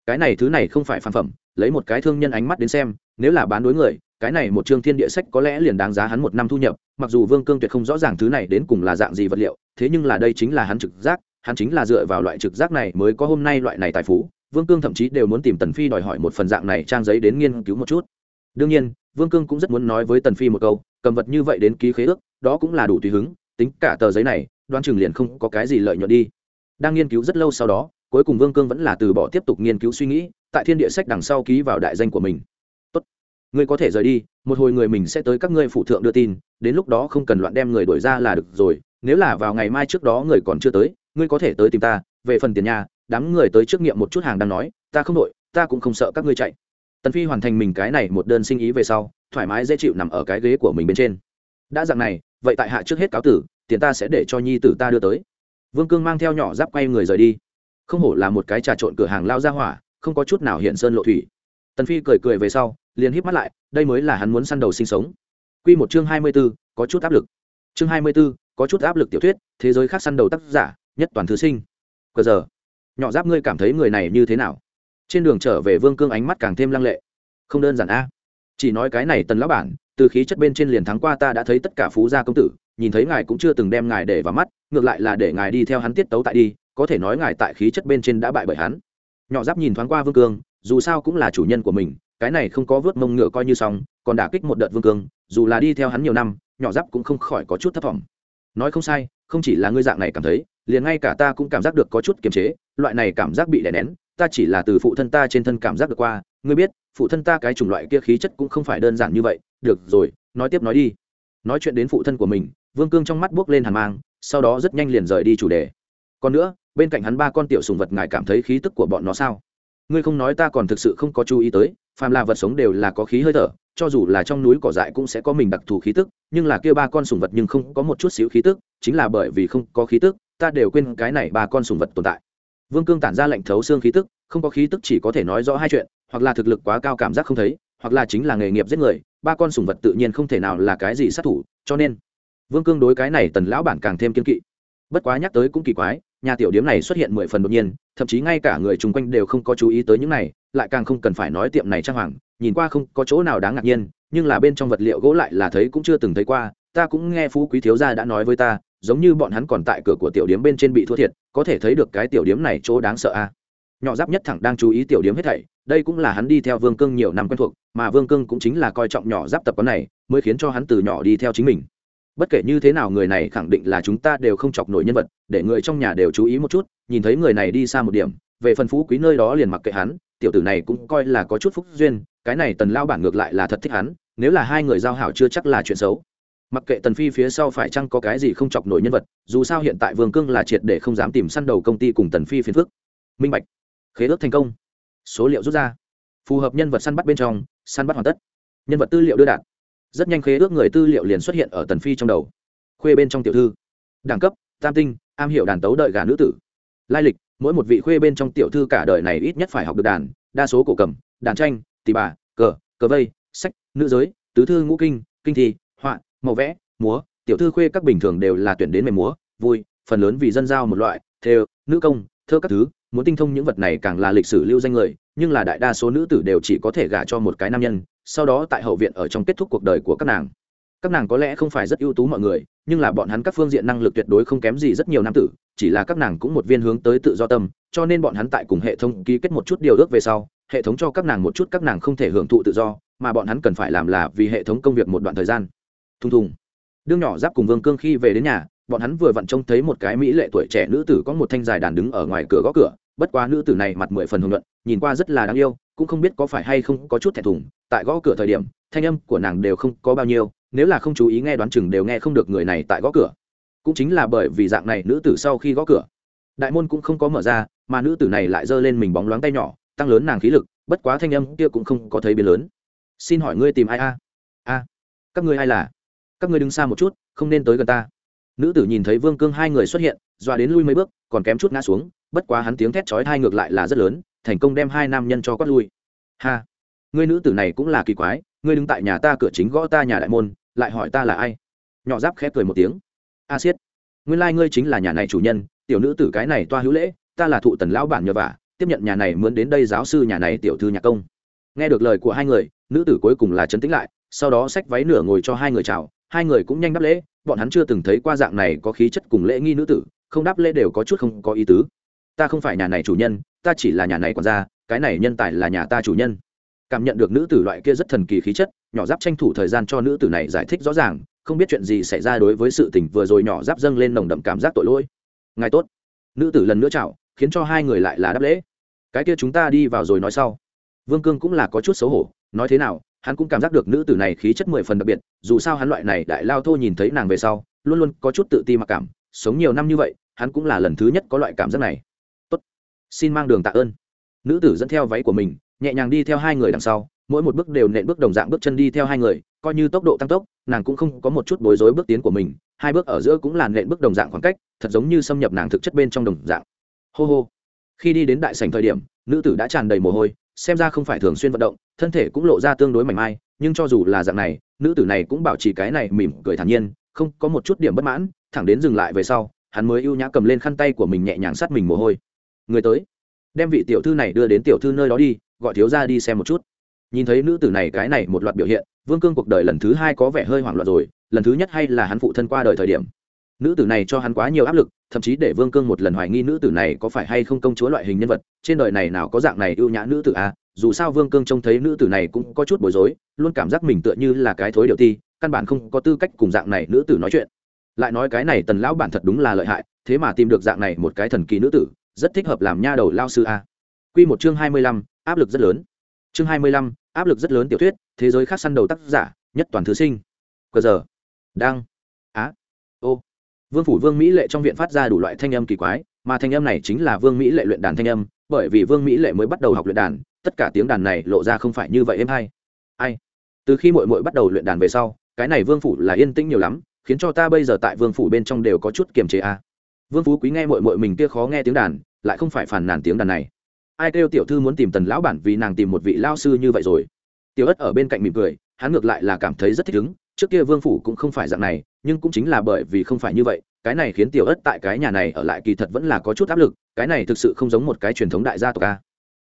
Cái này thứ này không phải phản phẩm, lấy một cái thương nhân ánh mắt đến xem, nếu là bán đối người, cái này một chương thiên địa sách có lẽ liền đáng giá hắn một năm thu nhập, mặc dù vương cương tuyệt không rõ ràng thứ này đến cùng là dạng gì vật liệu, thế nhưng là đây chính là hắn trực giác, hắn chính là dựa vào loại trực giác này mới có hôm nay loại này tài phú, vương cương thậm chí đều muốn tìm tần phi đòi hỏi một phần dạng này trang giấy đến nghiên cứu một chút đương nhiên, vương cương cũng rất muốn nói với tần phi một câu, cầm vật như vậy đến ký khế ước, đó cũng là đủ tùy hứng, tính cả tờ giấy này đoan chừng liền không có cái gì lợi nhuận đi. Đang nghiên cứu rất lâu sau đó, cuối cùng vương cương vẫn là từ bỏ tiếp tục nghiên cứu suy nghĩ, tại thiên địa sách đằng sau ký vào đại danh của mình. Tốt, ngươi có thể rời đi, một hồi người mình sẽ tới các ngươi phụ thượng đưa tin, đến lúc đó không cần loạn đem người đuổi ra là được rồi, nếu là vào ngày mai trước đó người còn chưa tới, ngươi có thể tới tìm ta, về phần tiền nhà, đám người tới trước nghiệm một chút hàng đang nói, ta không đội, ta cũng không sợ các ngươi chạy tần phi hoàn thành mình cái này một đơn sinh ý về sau thoải mái dễ chịu nằm ở cái ghế của mình bên trên. Đã dặn này vậy tại hạ trước hết cáo tử tiền ta sẽ để cho nhi tử ta đưa tới. Vương cương mang theo nhỏ giáp quay người rời đi. Không hổ là một cái trà trộn cửa hàng lao ra hỏa không có chút nào hiện sơn lộ thủy. Tần phi cười cười về sau liền híp mắt lại đây mới là hắn muốn săn đầu sinh sống. Quy một chương hai mươi 24, có chút áp lực. Chương hai mươi 24, có chút áp lực tiểu thuyết thế giới khác săn đầu tác giả nhất toàn thứ sinh. Cờ giờ nhỏ giáp ngươi cảm thấy người này như thế nào? Trên đường trở về vương cương ánh mắt càng thêm lăng lệ. Không đơn giản a. Chỉ nói cái này tần lão bản, từ khí chất bên trên liền thắng qua ta đã thấy tất cả phú gia công tử, nhìn thấy ngài cũng chưa từng đem ngài để vào mắt, ngược lại là để ngài đi theo hắn tiết tấu tại đi, có thể nói ngài tại khí chất bên trên đã bại bởi hắn. Nhỏ giáp nhìn thoáng qua vương cương, dù sao cũng là chủ nhân của mình, cái này không có vớt mông ngựa coi như xong, còn đả kích một đợt vương cương, dù là đi theo hắn nhiều năm, nhỏ giáp cũng không khỏi có chút thất vọng nói không sai, không chỉ là ngươi dạng này cảm thấy, liền ngay cả ta cũng cảm giác được có chút kiềm chế, loại này cảm giác bị đè nén ta chỉ là từ phụ thân ta trên thân cảm giác được qua, ngươi biết, phụ thân ta cái chủng loại kia khí chất cũng không phải đơn giản như vậy, được rồi, nói tiếp nói đi. Nói chuyện đến phụ thân của mình, vương cương trong mắt buốc lên hàn mang, sau đó rất nhanh liền rời đi chủ đề. Còn nữa, bên cạnh hắn ba con tiểu sùng vật ngài cảm thấy khí tức của bọn nó sao? Ngươi không nói ta còn thực sự không có chú ý tới, phàm là vật sống đều là có khí hơi thở, cho dù là trong núi cỏ dại cũng sẽ có mình đặc thù khí tức, nhưng là kia ba con sùng vật nhưng không có một chút xíu khí tức, chính là bởi vì không có khí tức, ta đều quên cái này ba con sùng vật tồn tại vương cương tản ra lệnh thấu xương khí tức, không có khí tức chỉ có thể nói rõ hai chuyện, hoặc là thực lực quá cao cảm giác không thấy, hoặc là chính là nghề nghiệp giết người, ba con sùng vật tự nhiên không thể nào là cái gì sát thủ, cho nên vương cương đối cái này tần lão bản càng thêm kiên kỵ. Bất quá nhắc tới cũng kỳ quái, nhà tiểu điếm này xuất hiện mười phần đột nhiên, thậm chí ngay cả người chung quanh đều không có chú ý tới những này, lại càng không cần phải nói tiệm này trang hoàng, nhìn qua không có chỗ nào đáng ngạc nhiên, nhưng là bên trong vật liệu gỗ lại là thấy cũng chưa từng thấy qua, ta cũng nghe phú quý thiếu gia đã nói với ta giống như bọn hắn còn tại cửa của tiểu điếm bên trên bị thua thiệt, có thể thấy được cái tiểu điếm này chỗ đáng sợ a à. nhỏ giáp nhất thẳng đang chú ý tiểu điếm hết thảy, đây cũng là hắn đi theo vương cương nhiều năm quen thuộc, mà vương cương cũng chính là coi trọng nhỏ giáp tập quán này, mới khiến cho hắn từ nhỏ đi theo chính mình bất kể như thế nào người này khẳng định là chúng ta đều không chọc nổi nhân vật, để người trong nhà đều chú ý một chút, nhìn thấy người này đi xa một điểm, về phần phú quý nơi đó liền mặc kệ hắn, tiểu tử này cũng coi là có chút phúc duyên, cái này tần lao bản ngược lại là thật thích hắn, nếu là hai người giao hảo chưa chắc là chuyện xấu mặc kệ tần phi phía sau phải chăng có cái gì không chọc nổi nhân vật, dù sao hiện tại vương cương là triệt để không dám tìm săn đầu công ty cùng tần phi phiền phức. Minh bạch. Khế ước thành công. Số liệu rút ra. Phù hợp nhân vật săn bắt bên trong, săn bắt hoàn tất. Nhân vật tư liệu đưa đạt. Rất nhanh khế ước người tư liệu liền xuất hiện ở tần phi trong đầu. Khuê bên trong tiểu thư. Đẳng cấp, tam tinh, am hiểu đàn tấu đợi gà nữ tử. Lai lịch, mỗi một vị khuê bên trong tiểu thư cả đời này ít nhất phải học được đàn, đa số cổ cầm, đàn tranh tì bà, cờ cờ vây, sách, nữ giới, tứ thư ngũ kinh kinh thi, họa màu vẽ, múa, tiểu thư khuê các bình thường đều là tuyển đến mềm múa, vui, phần lớn vì dân giao một loại, thêu, nữ công, thơ các thứ, muốn tinh thông những vật này càng là lịch sử lưu danh người, nhưng là đại đa số nữ tử đều chỉ có thể gả cho một cái nam nhân, sau đó tại hậu viện ở trong kết thúc cuộc đời của các nàng. Các nàng có lẽ không phải rất ưu tú mọi người, nhưng là bọn hắn các phương diện năng lực tuyệt đối không kém gì rất nhiều nam tử, chỉ là các nàng cũng một viên hướng tới tự do tâm, cho nên bọn hắn tại cùng hệ thống ký kết một chút điều ước về sau, hệ thống cho các nàng một chút các nàng không thể hưởng thụ tự do, mà bọn hắn cần phải làm là vì hệ thống công việc một đoạn thời gian thùng thùng đương nhỏ giáp cùng vương cương khi về đến nhà, bọn hắn vừa vặn trông thấy một cái mỹ lệ tuổi trẻ nữ tử có một thanh dài đàn đứng ở ngoài cửa gõ cửa. Bất quá nữ tử này mặt mười phần hưởng luận nhìn qua rất là đáng yêu, cũng không biết có phải hay không có chút thẹn thùng. Tại gõ cửa thời điểm, thanh âm của nàng đều không có bao nhiêu, nếu là không chú ý nghe đoán chừng đều nghe không được người này tại gõ cửa. Cũng chính là bởi vì dạng này nữ tử sau khi gõ cửa, đại môn cũng không có mở ra, mà nữ tử này lại giơ lên mình bóng loáng tay nhỏ, tăng lớn nàng khí lực, bất quá thanh âm kia cũng không có thấy biến lớn. Xin hỏi ngươi tìm ai a? A, các ngươi ai là? Các ngươi đứng xa một chút, không nên tới gần ta. Nữ tử nhìn thấy vương cương hai người xuất hiện, dọa đến lui mấy bước, còn kém chút ngã xuống, bất quá hắn tiếng thét chói hai ngược lại là rất lớn, thành công đem hai nam nhân cho quát lui. Ha! Ngươi nữ tử này cũng là kỳ quái, ngươi đứng tại nhà ta cửa chính gõ ta nhà đại môn, lại hỏi ta là ai? Nhỏ giáp khép cười một tiếng. A siết! Nguyên lai、like、ngươi chính là nhà này chủ nhân, tiểu nữ tử cái này toa hữu lễ, ta là thụ tần lão bản nhờ vả, tiếp nhận nhà này mướn đến đây giáo sư nhà này tiểu thư nhạc công. Nghe được lời của hai người, nữ tử cuối cùng là chấn tĩnh lại, sau đó xách váy nửa ngồi cho hai người chào hai người cũng nhanh đáp lễ, bọn hắn chưa từng thấy qua dạng này có khí chất cùng lễ nghi nữ tử, không đáp lễ đều có chút không có ý tứ. Ta không phải nhà này chủ nhân, ta chỉ là nhà này còn ra cái này nhân tài là nhà ta chủ nhân. Cảm nhận được nữ tử loại kia rất thần kỳ khí chất, nhỏ giáp tranh thủ thời gian cho nữ tử này giải thích rõ ràng, không biết chuyện gì xảy ra đối với sự tình vừa rồi nhỏ giáp dâng lên nồng đậm cảm giác tội lỗi. Ngài tốt. Nữ tử lần nữa chào, khiến cho hai người lại là đáp lễ. Cái kia chúng ta đi vào rồi nói sau. Vương cương cũng là có chút xấu hổ, nói thế nào hắn cũng cảm giác được nữ tử này khí chất mười phần đặc biệt, dù sao hắn loại này đại lao thô nhìn thấy nàng về sau, luôn luôn có chút tự ti mặc cảm, sống nhiều năm như vậy, hắn cũng là lần thứ nhất có loại cảm giác này. Tốt. Xin mang đường tạ ơn. Nữ tử dẫn theo váy của mình, nhẹ nhàng đi theo hai người đằng sau, mỗi một bước đều nện bước đồng dạng bước chân đi theo hai người, coi như tốc độ tăng tốc, nàng cũng không có một chút bối rối bước tiến của mình, hai bước ở giữa cũng là nện bước đồng dạng khoảng cách, thật giống như xâm nhập nàng thực chất bên trong đồng dạng. Hô hô. Khi đi đến đại sảnh thời điểm, nữ tử đã tràn đầy mồ hôi xem ra không phải thường xuyên vận động, thân thể cũng lộ ra tương đối mảnh mai, nhưng cho dù là dạng này, nữ tử này cũng bảo trì cái này mỉm cười thản nhiên, không có một chút điểm bất mãn, thẳng đến dừng lại về sau, hắn mới ưu nhã cầm lên khăn tay của mình nhẹ nhàng sát mình mồ hôi. Người tới, đem vị tiểu thư này đưa đến tiểu thư nơi đó đi, gọi thiếu ra đi xem một chút. Nhìn thấy nữ tử này cái này một loạt biểu hiện, vương cương cuộc đời lần thứ hai có vẻ hơi hoảng loạn rồi, lần thứ nhất hay là hắn phụ thân qua đời thời điểm nữ tử này cho hắn quá nhiều áp lực, thậm chí để vương cương một lần hoài nghi nữ tử này có phải hay không công chúa loại hình nhân vật, trên đời này nào có dạng này ưu nhã nữ tử à dù sao vương cương trông thấy nữ tử này cũng có chút bối rối, luôn cảm giác mình tựa như là cái thối điệu ti, căn bản không có tư cách cùng dạng này nữ tử nói chuyện. Lại nói cái này tần lão bản thật đúng là lợi hại, thế mà tìm được dạng này một cái thần kỳ nữ tử, rất thích hợp làm nha đầu lao sư a. Q một chương hai mươi lăm, áp lực rất lớn. Chương hai mươi lăm, áp lực rất lớn tiểu thuyết, thế giới khác săn đầu tác giả, nhất toàn thứ sinh. Cờ giờ. Đang vương phủ vương mỹ lệ trong viện phát ra đủ loại thanh âm kỳ quái, mà thanh âm này chính là vương mỹ lệ luyện đàn thanh âm, bởi vì vương mỹ lệ mới bắt đầu học luyện đàn, tất cả tiếng đàn này lộ ra không phải như vậy em hay. Ai? Từ khi mội mội bắt đầu luyện đàn về sau, cái này vương phủ là yên tĩnh nhiều lắm, khiến cho ta bây giờ tại vương phủ bên trong đều có chút kiềm chế a. Vương phú quý nghe mội mội mình kia khó nghe tiếng đàn, lại không phải phản nàn tiếng đàn này. Ai kêu tiểu thư muốn tìm tần lão bản vì nàng tìm một vị lao sư như vậy rồi? Tiểu ất ở bên cạnh mỉm cười, hắn ngược lại là cảm thấy rất thích ứng trước kia vương phủ cũng không phải dạng này, nhưng cũng chính là bởi vì không phải như vậy, cái này khiến tiểu ất tại cái nhà này ở lại kỳ thật vẫn là có chút áp lực, cái này thực sự không giống một cái truyền thống đại gia tộc a.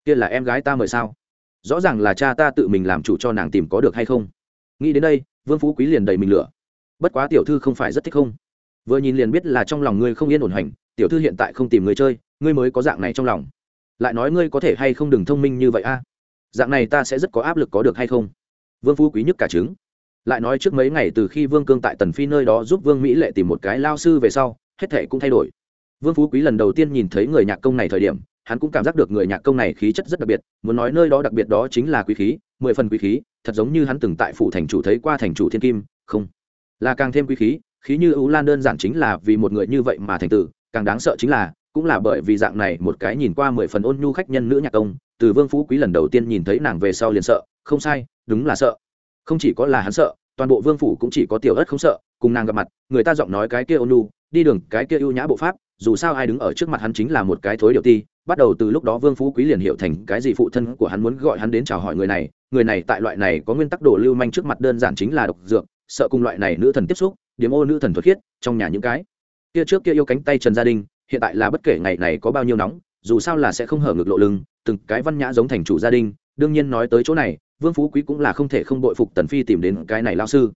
kia là em gái ta mời sao? Rõ ràng là cha ta tự mình làm chủ cho nàng tìm có được hay không? Nghĩ đến đây, vương phú quý liền đầy mình lửa. Bất quá tiểu thư không phải rất thích không? Vừa nhìn liền biết là trong lòng ngươi không yên ổn hành, tiểu thư hiện tại không tìm người chơi, ngươi mới có dạng này trong lòng. Lại nói ngươi có thể hay không đừng thông minh như vậy a? Dạng này ta sẽ rất có áp lực có được hay không? Vương phú quý nhất cả trứng lại nói trước mấy ngày từ khi vương cương tại tần phi nơi đó giúp vương mỹ lệ tìm một cái lao sư về sau, hết thể cũng thay đổi. Vương phú quý lần đầu tiên nhìn thấy người nhạc công này thời điểm, hắn cũng cảm giác được người nhạc công này khí chất rất đặc biệt, muốn nói nơi đó đặc biệt đó chính là quý khí, mười phần quý khí, thật giống như hắn từng tại phủ thành chủ thấy qua thành chủ thiên kim, không, là càng thêm quý khí khí như ưu lan đơn giản chính là vì một người như vậy mà thành tử, càng đáng sợ chính là, cũng là bởi vì dạng này một cái nhìn qua mười phần ôn nhu khách nhân nữ nhạc công, từ vương phú quý lần đầu tiên nhìn thấy nàng về sau liền sợ, không sai, đúng là sợ không chỉ có là hắn sợ, toàn bộ vương phủ cũng chỉ có tiểu ất không sợ, cùng nàng gặp mặt, người ta giọng nói cái kia ôn nhu, đi đường cái kia ưu nhã bộ pháp, dù sao ai đứng ở trước mặt hắn chính là một cái thối điệu ti, bắt đầu từ lúc đó vương phú quý liền hiểu thành cái gì phụ thân của hắn muốn gọi hắn đến chào hỏi người này người này tại loại này có nguyên tắc đồ lưu manh trước mặt đơn giản chính là độc dược, sợ cùng loại này nữ thần tiếp xúc Điểm ô nữ thần thuật khiết, trong nhà những cái kia trước kia yêu cánh tay trần gia đình hiện tại là bất kể ngày này có bao nhiêu nóng, dù sao là sẽ không hở ngực lộ lưng, từng cái văn nhã giống thành chủ gia đình đương nhiên nói tới chỗ này vương phú quý cũng là không thể không bội phục tần phi tìm đến cái này lao sư.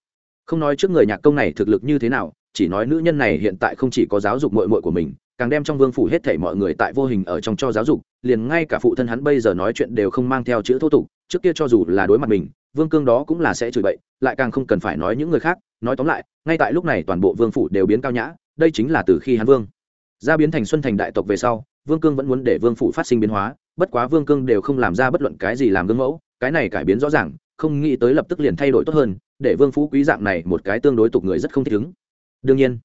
Không nói trước người nhạc công này thực lực như thế nào, chỉ nói nữ nhân này hiện tại không chỉ có giáo dục mội mội của mình, càng đem trong vương phủ hết thảy mọi người tại vô hình ở trong cho giáo dục, liền ngay cả phụ thân hắn bây giờ nói chuyện đều không mang theo chữ thô tục, trước kia cho dù là đối mặt mình, vương cương đó cũng là sẽ chửi bậy, lại càng không cần phải nói những người khác, nói tóm lại, ngay tại lúc này toàn bộ vương phủ đều biến cao nhã, đây chính là từ khi hắn vương. Ra biến thành xuân thành đại tộc về sau, vương cương vẫn muốn để vương phủ phát sinh biến hóa, bất quá vương cương đều không làm ra bất luận cái gì làm gương mẫu cái này cải biến rõ ràng, không nghĩ tới lập tức liền thay đổi tốt hơn, để vương phú quý dạng này một cái tương đối tục người rất không thích ứng. Đương nhiên,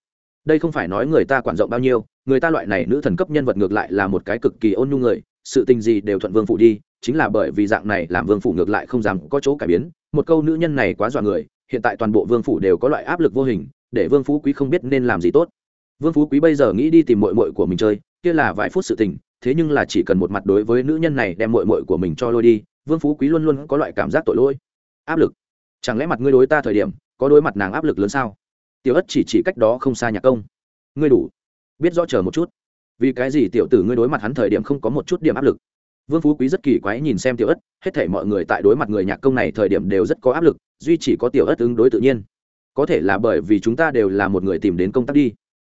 đây không phải nói người ta quản rộng bao nhiêu, người ta loại này nữ thần cấp nhân vật ngược lại là một cái cực kỳ ôn nhu người, sự tình gì đều thuận vương phủ đi, chính là bởi vì dạng này làm vương phủ ngược lại không dám có chỗ cải biến. Một câu nữ nhân này quá dọa người, hiện tại toàn bộ vương phủ đều có loại áp lực vô hình, để vương phú quý không biết nên làm gì tốt. Vương phú quý bây giờ nghĩ đi tìm mội mội của mình chơi, kia là vài phút sự tình, thế nhưng là chỉ cần một mặt đối với nữ nhân này đem mội mội của mình cho lôi đi vương phú quý luôn luôn có loại cảm giác tội lỗi. Áp lực. Chẳng lẽ mặt ngươi đối ta thời điểm, có đối mặt nàng áp lực lớn sao? Tiểu ất chỉ chỉ cách đó không xa nhạc công. Ngươi đủ. Biết rõ chờ một chút. Vì cái gì tiểu tử ngươi đối mặt hắn thời điểm không có một chút điểm áp lực? Vương phú quý rất kỳ quái nhìn xem tiểu ất, hết thể mọi người tại đối mặt người nhạc công này thời điểm đều rất có áp lực, duy chỉ có tiểu ất ứng đối tự nhiên. Có thể là bởi vì chúng ta đều là một người tìm đến công tác đi.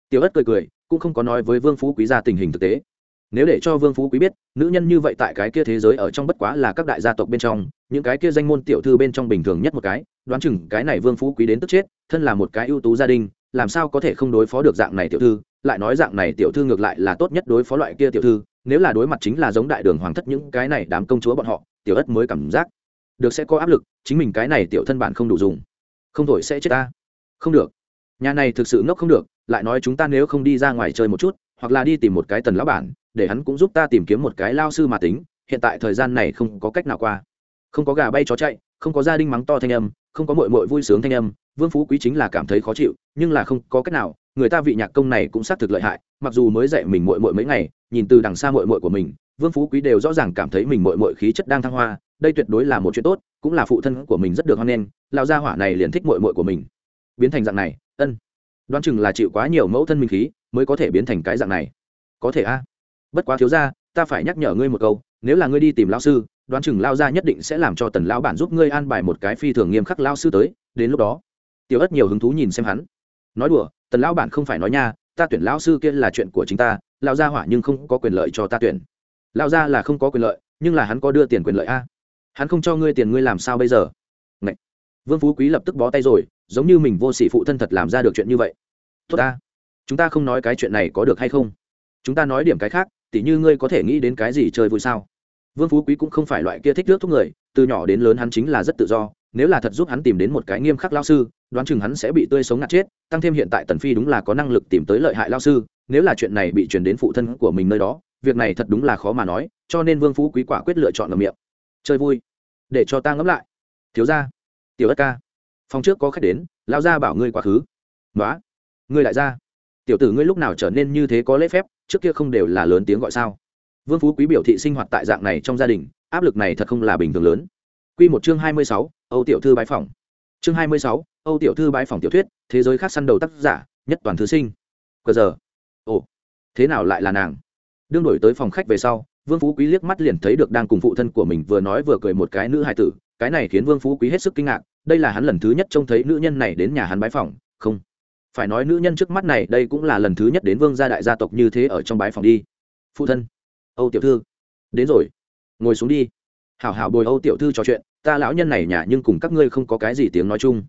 Tiểu ất cười cười, cũng không có nói với vương phú quý ra tình hình thực tế nếu để cho vương phú quý biết, nữ nhân như vậy tại cái kia thế giới ở trong bất quá là các đại gia tộc bên trong, những cái kia danh môn tiểu thư bên trong bình thường nhất một cái, đoán chừng cái này vương phú quý đến tức chết, thân là một cái ưu tú gia đình, làm sao có thể không đối phó được dạng này tiểu thư, lại nói dạng này tiểu thư ngược lại là tốt nhất đối phó loại kia tiểu thư, nếu là đối mặt chính là giống đại đường hoàng thất những cái này đám công chúa bọn họ, tiểu ất mới cảm giác được sẽ có áp lực, chính mình cái này tiểu thân bản không đủ dùng. Không thổi sẽ chết ta. Không được. Nhà này thực sự ngốc không được, lại nói chúng ta nếu không đi ra ngoài chơi một chút, hoặc là đi tìm một cái tần lão bản để hắn cũng giúp ta tìm kiếm một cái lao sư mà tính, hiện tại thời gian này không có cách nào qua. Không có gà bay chó chạy, không có gia đình mắng to thanh âm, không có mội mội vui sướng thanh âm, vương phú quý chính là cảm thấy khó chịu, nhưng là không có cách nào, người ta vị nhạc công này cũng xác thực lợi hại, mặc dù mới dạy mình mội mội mấy ngày, nhìn từ đằng xa mội mội của mình, vương phú quý đều rõ ràng cảm thấy mình mội mội khí chất đang thăng hoa, đây tuyệt đối là một chuyện tốt, cũng là phụ thân của mình rất được hoan nghênh lao gia hỏa này liền thích mội mội của mình. Biến thành dạng này, ân. Đoán chừng là chịu quá nhiều mẫu thân minh khí, mới có thể biến thành cái dạng này. Có thể a bất quá thiếu ra ta phải nhắc nhở ngươi một câu, nếu là ngươi đi tìm lao sư, đoán chừng lao ra nhất định sẽ làm cho tần lão bản giúp ngươi an bài một cái phi thường nghiêm khắc lao sư tới, đến lúc đó, tiểu ất nhiều hứng thú nhìn xem hắn. Nói đùa, tần lão bản không phải nói nha, ta tuyển lão sư kia là chuyện của chính ta lao ra hỏa nhưng không có quyền lợi cho ta tuyển. Lao ra là không có quyền lợi, nhưng là hắn có đưa tiền quyền lợi a. Hắn không cho ngươi tiền ngươi làm sao bây giờ? Ngậy. vương phú quý lập tức bó tay rồi, giống như mình vô s ỉ phụ thân thật làm ra được chuyện như vậy. Tốt ta. Chúng ta không nói cái chuyện này có được hay không? Chúng ta nói điểm cái khác tỉ như ngươi có thể nghĩ đến cái gì chơi vui sao? Vương phú quý cũng không phải loại kia thích nước thúc người, từ nhỏ đến lớn hắn chính là rất tự do, nếu là thật giúp hắn tìm đến một cái nghiêm khắc lao sư, đoán chừng hắn sẽ bị tươi sống ngạt chết, tăng thêm hiện tại tần phi đúng là có năng lực tìm tới lợi hại lao sư, nếu là chuyện này bị truyền đến phụ thân của mình nơi đó, việc này thật đúng là khó mà nói, cho nên vương phú quý quả quyết lựa chọn ngầm miệng. Chơi vui. Để cho ta ngẫm lại. Thiếu ra tiểu ất ca. Phòng trước có khách đến lao ra bảo ngươi quá khứ. Nói ngươi lại ra tiểu tử ngươi lúc nào trở nên như thế có lễ phép trước kia không đều là lớn tiếng gọi sao? Vương phú quý biểu thị sinh hoạt tại dạng này trong gia đình, áp lực này thật không là bình thường lớn. Q một chương hai mươi sáu, âu tiểu thư bái phòng chương hai mươi sáu, âu tiểu thư bái phòng tiểu thuyết, thế giới khác săn đầu tác giả, nhất toàn thư sinh. Cờ giờ. Ồ, thế nào lại là nàng? Đương đổi tới phòng khách về sau, vương phú quý liếc mắt liền thấy được đang cùng phụ thân của mình vừa nói vừa cười một cái nữ hài tử, cái này khiến vương phú quý hết sức kinh ngạc, đây là hắn lần thứ nhất trông thấy nữ nhân này đến nhà hắn bái phòng không phải nói nữ nhân trước mắt này đây cũng là lần thứ nhất đến vương gia đại gia tộc như thế ở trong bái phòng đi. Phụ thân, âu tiểu thư. Đến rồi. Ngồi xuống đi. Hảo hảo bồi âu tiểu thư trò chuyện, ta lão nhân này nhà nhưng cùng các ngươi không có cái gì tiếng nói chung.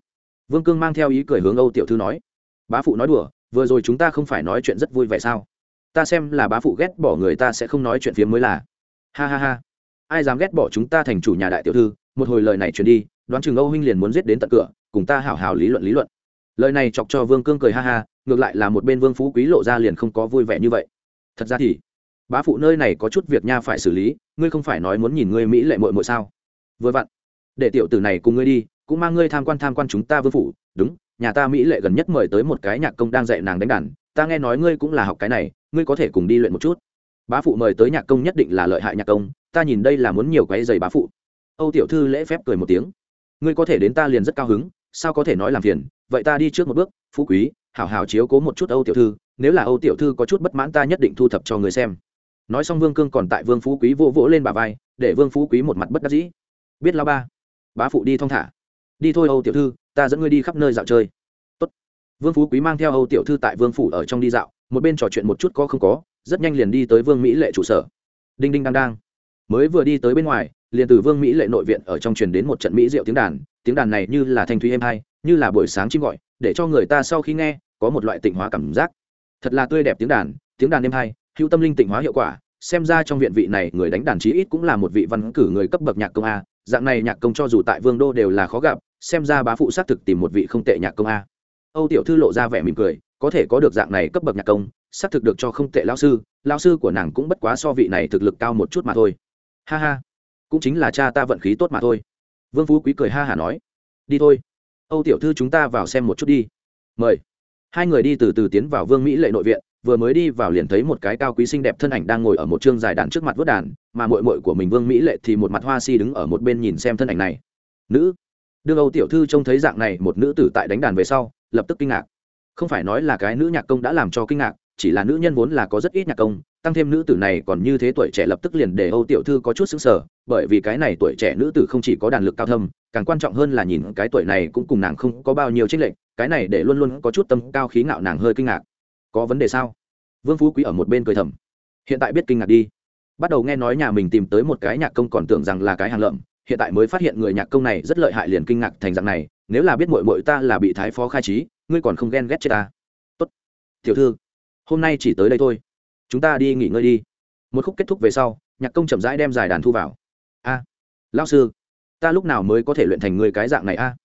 Vương cương mang theo ý cười hướng âu tiểu thư nói. Bá phụ nói đùa, vừa rồi chúng ta không phải nói chuyện rất vui vẻ sao? Ta xem là bá phụ ghét bỏ người ta sẽ không nói chuyện phía mới là. Ha ha ha. Ai dám ghét bỏ chúng ta thành chủ nhà đại tiểu thư? Một hồi lời này truyền đi, đoán chừng âu huynh liền muốn giết đến tận cửa, cùng ta hảo hảo lý luận lý luận lời này chọc cho vương cương cười ha ha, ngược lại là một bên vương phú quý lộ ra liền không có vui vẻ như vậy. Thật ra thì, bá phụ nơi này có chút việc nha phải xử lý, ngươi không phải nói muốn nhìn ngươi mỹ lệ mội mội sao? Vừa vặn, để tiểu tử này cùng ngươi đi, cũng mang ngươi tham quan tham quan chúng ta vương phủ. Đúng, nhà ta mỹ lệ gần nhất mời tới một cái nhạc công đang dạy nàng đánh đàn, ta nghe nói ngươi cũng là học cái này, ngươi có thể cùng đi luyện một chút. Bá phụ mời tới nhạc công nhất định là lợi hại nhạc công, ta nhìn đây là muốn nhiều cái giày bá phụ. Âu tiểu thư lễ phép cười một tiếng. Ngươi có thể đến ta liền rất cao hứng, sao có thể nói làm phiền vậy ta đi trước một bước, phú quý, hảo hảo chiếu cố một chút âu tiểu thư, nếu là âu tiểu thư có chút bất mãn ta nhất định thu thập cho người xem. Nói xong vương cương còn tại vương phú quý vỗ vỗ lên bà vai, để vương phú quý một mặt bất đắc dĩ. Biết lao ba, bá phụ đi thong thả. Đi thôi âu tiểu thư, ta dẫn ngươi đi khắp nơi dạo chơi. Tốt. vương phú quý mang theo âu tiểu thư tại vương phủ ở trong đi dạo, một bên trò chuyện một chút có không có, rất nhanh liền đi tới vương mỹ lệ trụ sở. Đinh đinh đang đang. Mới vừa đi tới bên ngoài, liền từ vương mỹ lệ nội viện ở trong truyền đến một trận mỹ rượu tiếng đàn tiếng đàn này như là thanh thúy êm hai, như là buổi sáng chim gọi, để cho người ta sau khi nghe, có một loại tịnh hóa cảm giác. Thật là tươi đẹp tiếng đàn tiếng đàn êm hai, hữu tâm linh tịnh hóa hiệu quả, xem ra trong viện vị này người đánh đàn chí ít cũng là một vị văn cử người cấp bậc nhạc công a, dạng này nhạc công cho dù tại vương đô đều là khó gặp, xem ra bá phụ xác thực tìm một vị không tệ nhạc công a. Âu tiểu thư lộ ra vẻ mỉm cười, có thể có được dạng này cấp bậc nhạc công, xác thực được cho không tệ lao sư lao sư của nàng cũng bất quá so vị này thực lực cao một chút mà thôi. Ha ha, cũng chính là cha ta vận khí tốt mà thôi vương phú quý cười ha hả nói, đi thôi. Âu tiểu thư chúng ta vào xem một chút đi. Mời. Hai người đi từ từ tiến vào vương mỹ lệ nội viện, vừa mới đi vào liền thấy một cái cao quý xinh đẹp thân ảnh đang ngồi ở một chương dài đàn trước mặt vớt đàn, mà mội mội của mình vương mỹ lệ thì một mặt hoa si đứng ở một bên nhìn xem thân ảnh này. Nữ. Đương âu tiểu thư trông thấy dạng này, một nữ tử tại đánh đàn về sau, lập tức kinh ngạc. Không phải nói là cái nữ nhạc công đã làm cho kinh ngạc, chỉ là nữ nhân vốn là có rất ít nhạc công tăng thêm nữ tử này còn như thế tuổi trẻ lập tức liền để âu tiểu thư có chút sững sờ bởi vì cái này tuổi trẻ nữ tử không chỉ có đàn lực cao thâm càng quan trọng hơn là nhìn cái tuổi này cũng cùng nàng không có bao nhiêu chênh lệch, cái này để luôn luôn có chút tâm cao khí ngạo nàng hơi kinh ngạc. Có vấn đề sao? Vương phú quý ở một bên cười thầm. Hiện tại biết kinh ngạc đi. Bắt đầu nghe nói nhà mình tìm tới một cái nhạc công còn tưởng rằng là cái hàng lợm hiện tại mới phát hiện người nhạc công này rất lợi hại liền kinh ngạc thành dạng này nếu là biết muội muội ta là bị thái phó khai trí ngươi còn không ghen ghét chết ta. Tốt. Tiểu thư hôm nay chỉ tới đây thôi chúng ta đi nghỉ ngơi đi. Một khúc kết thúc về sau nhạc công chậm rãi đem giải đàn thu vào. A à, lao sư ta lúc nào mới có thể luyện thành người cái dạng này a?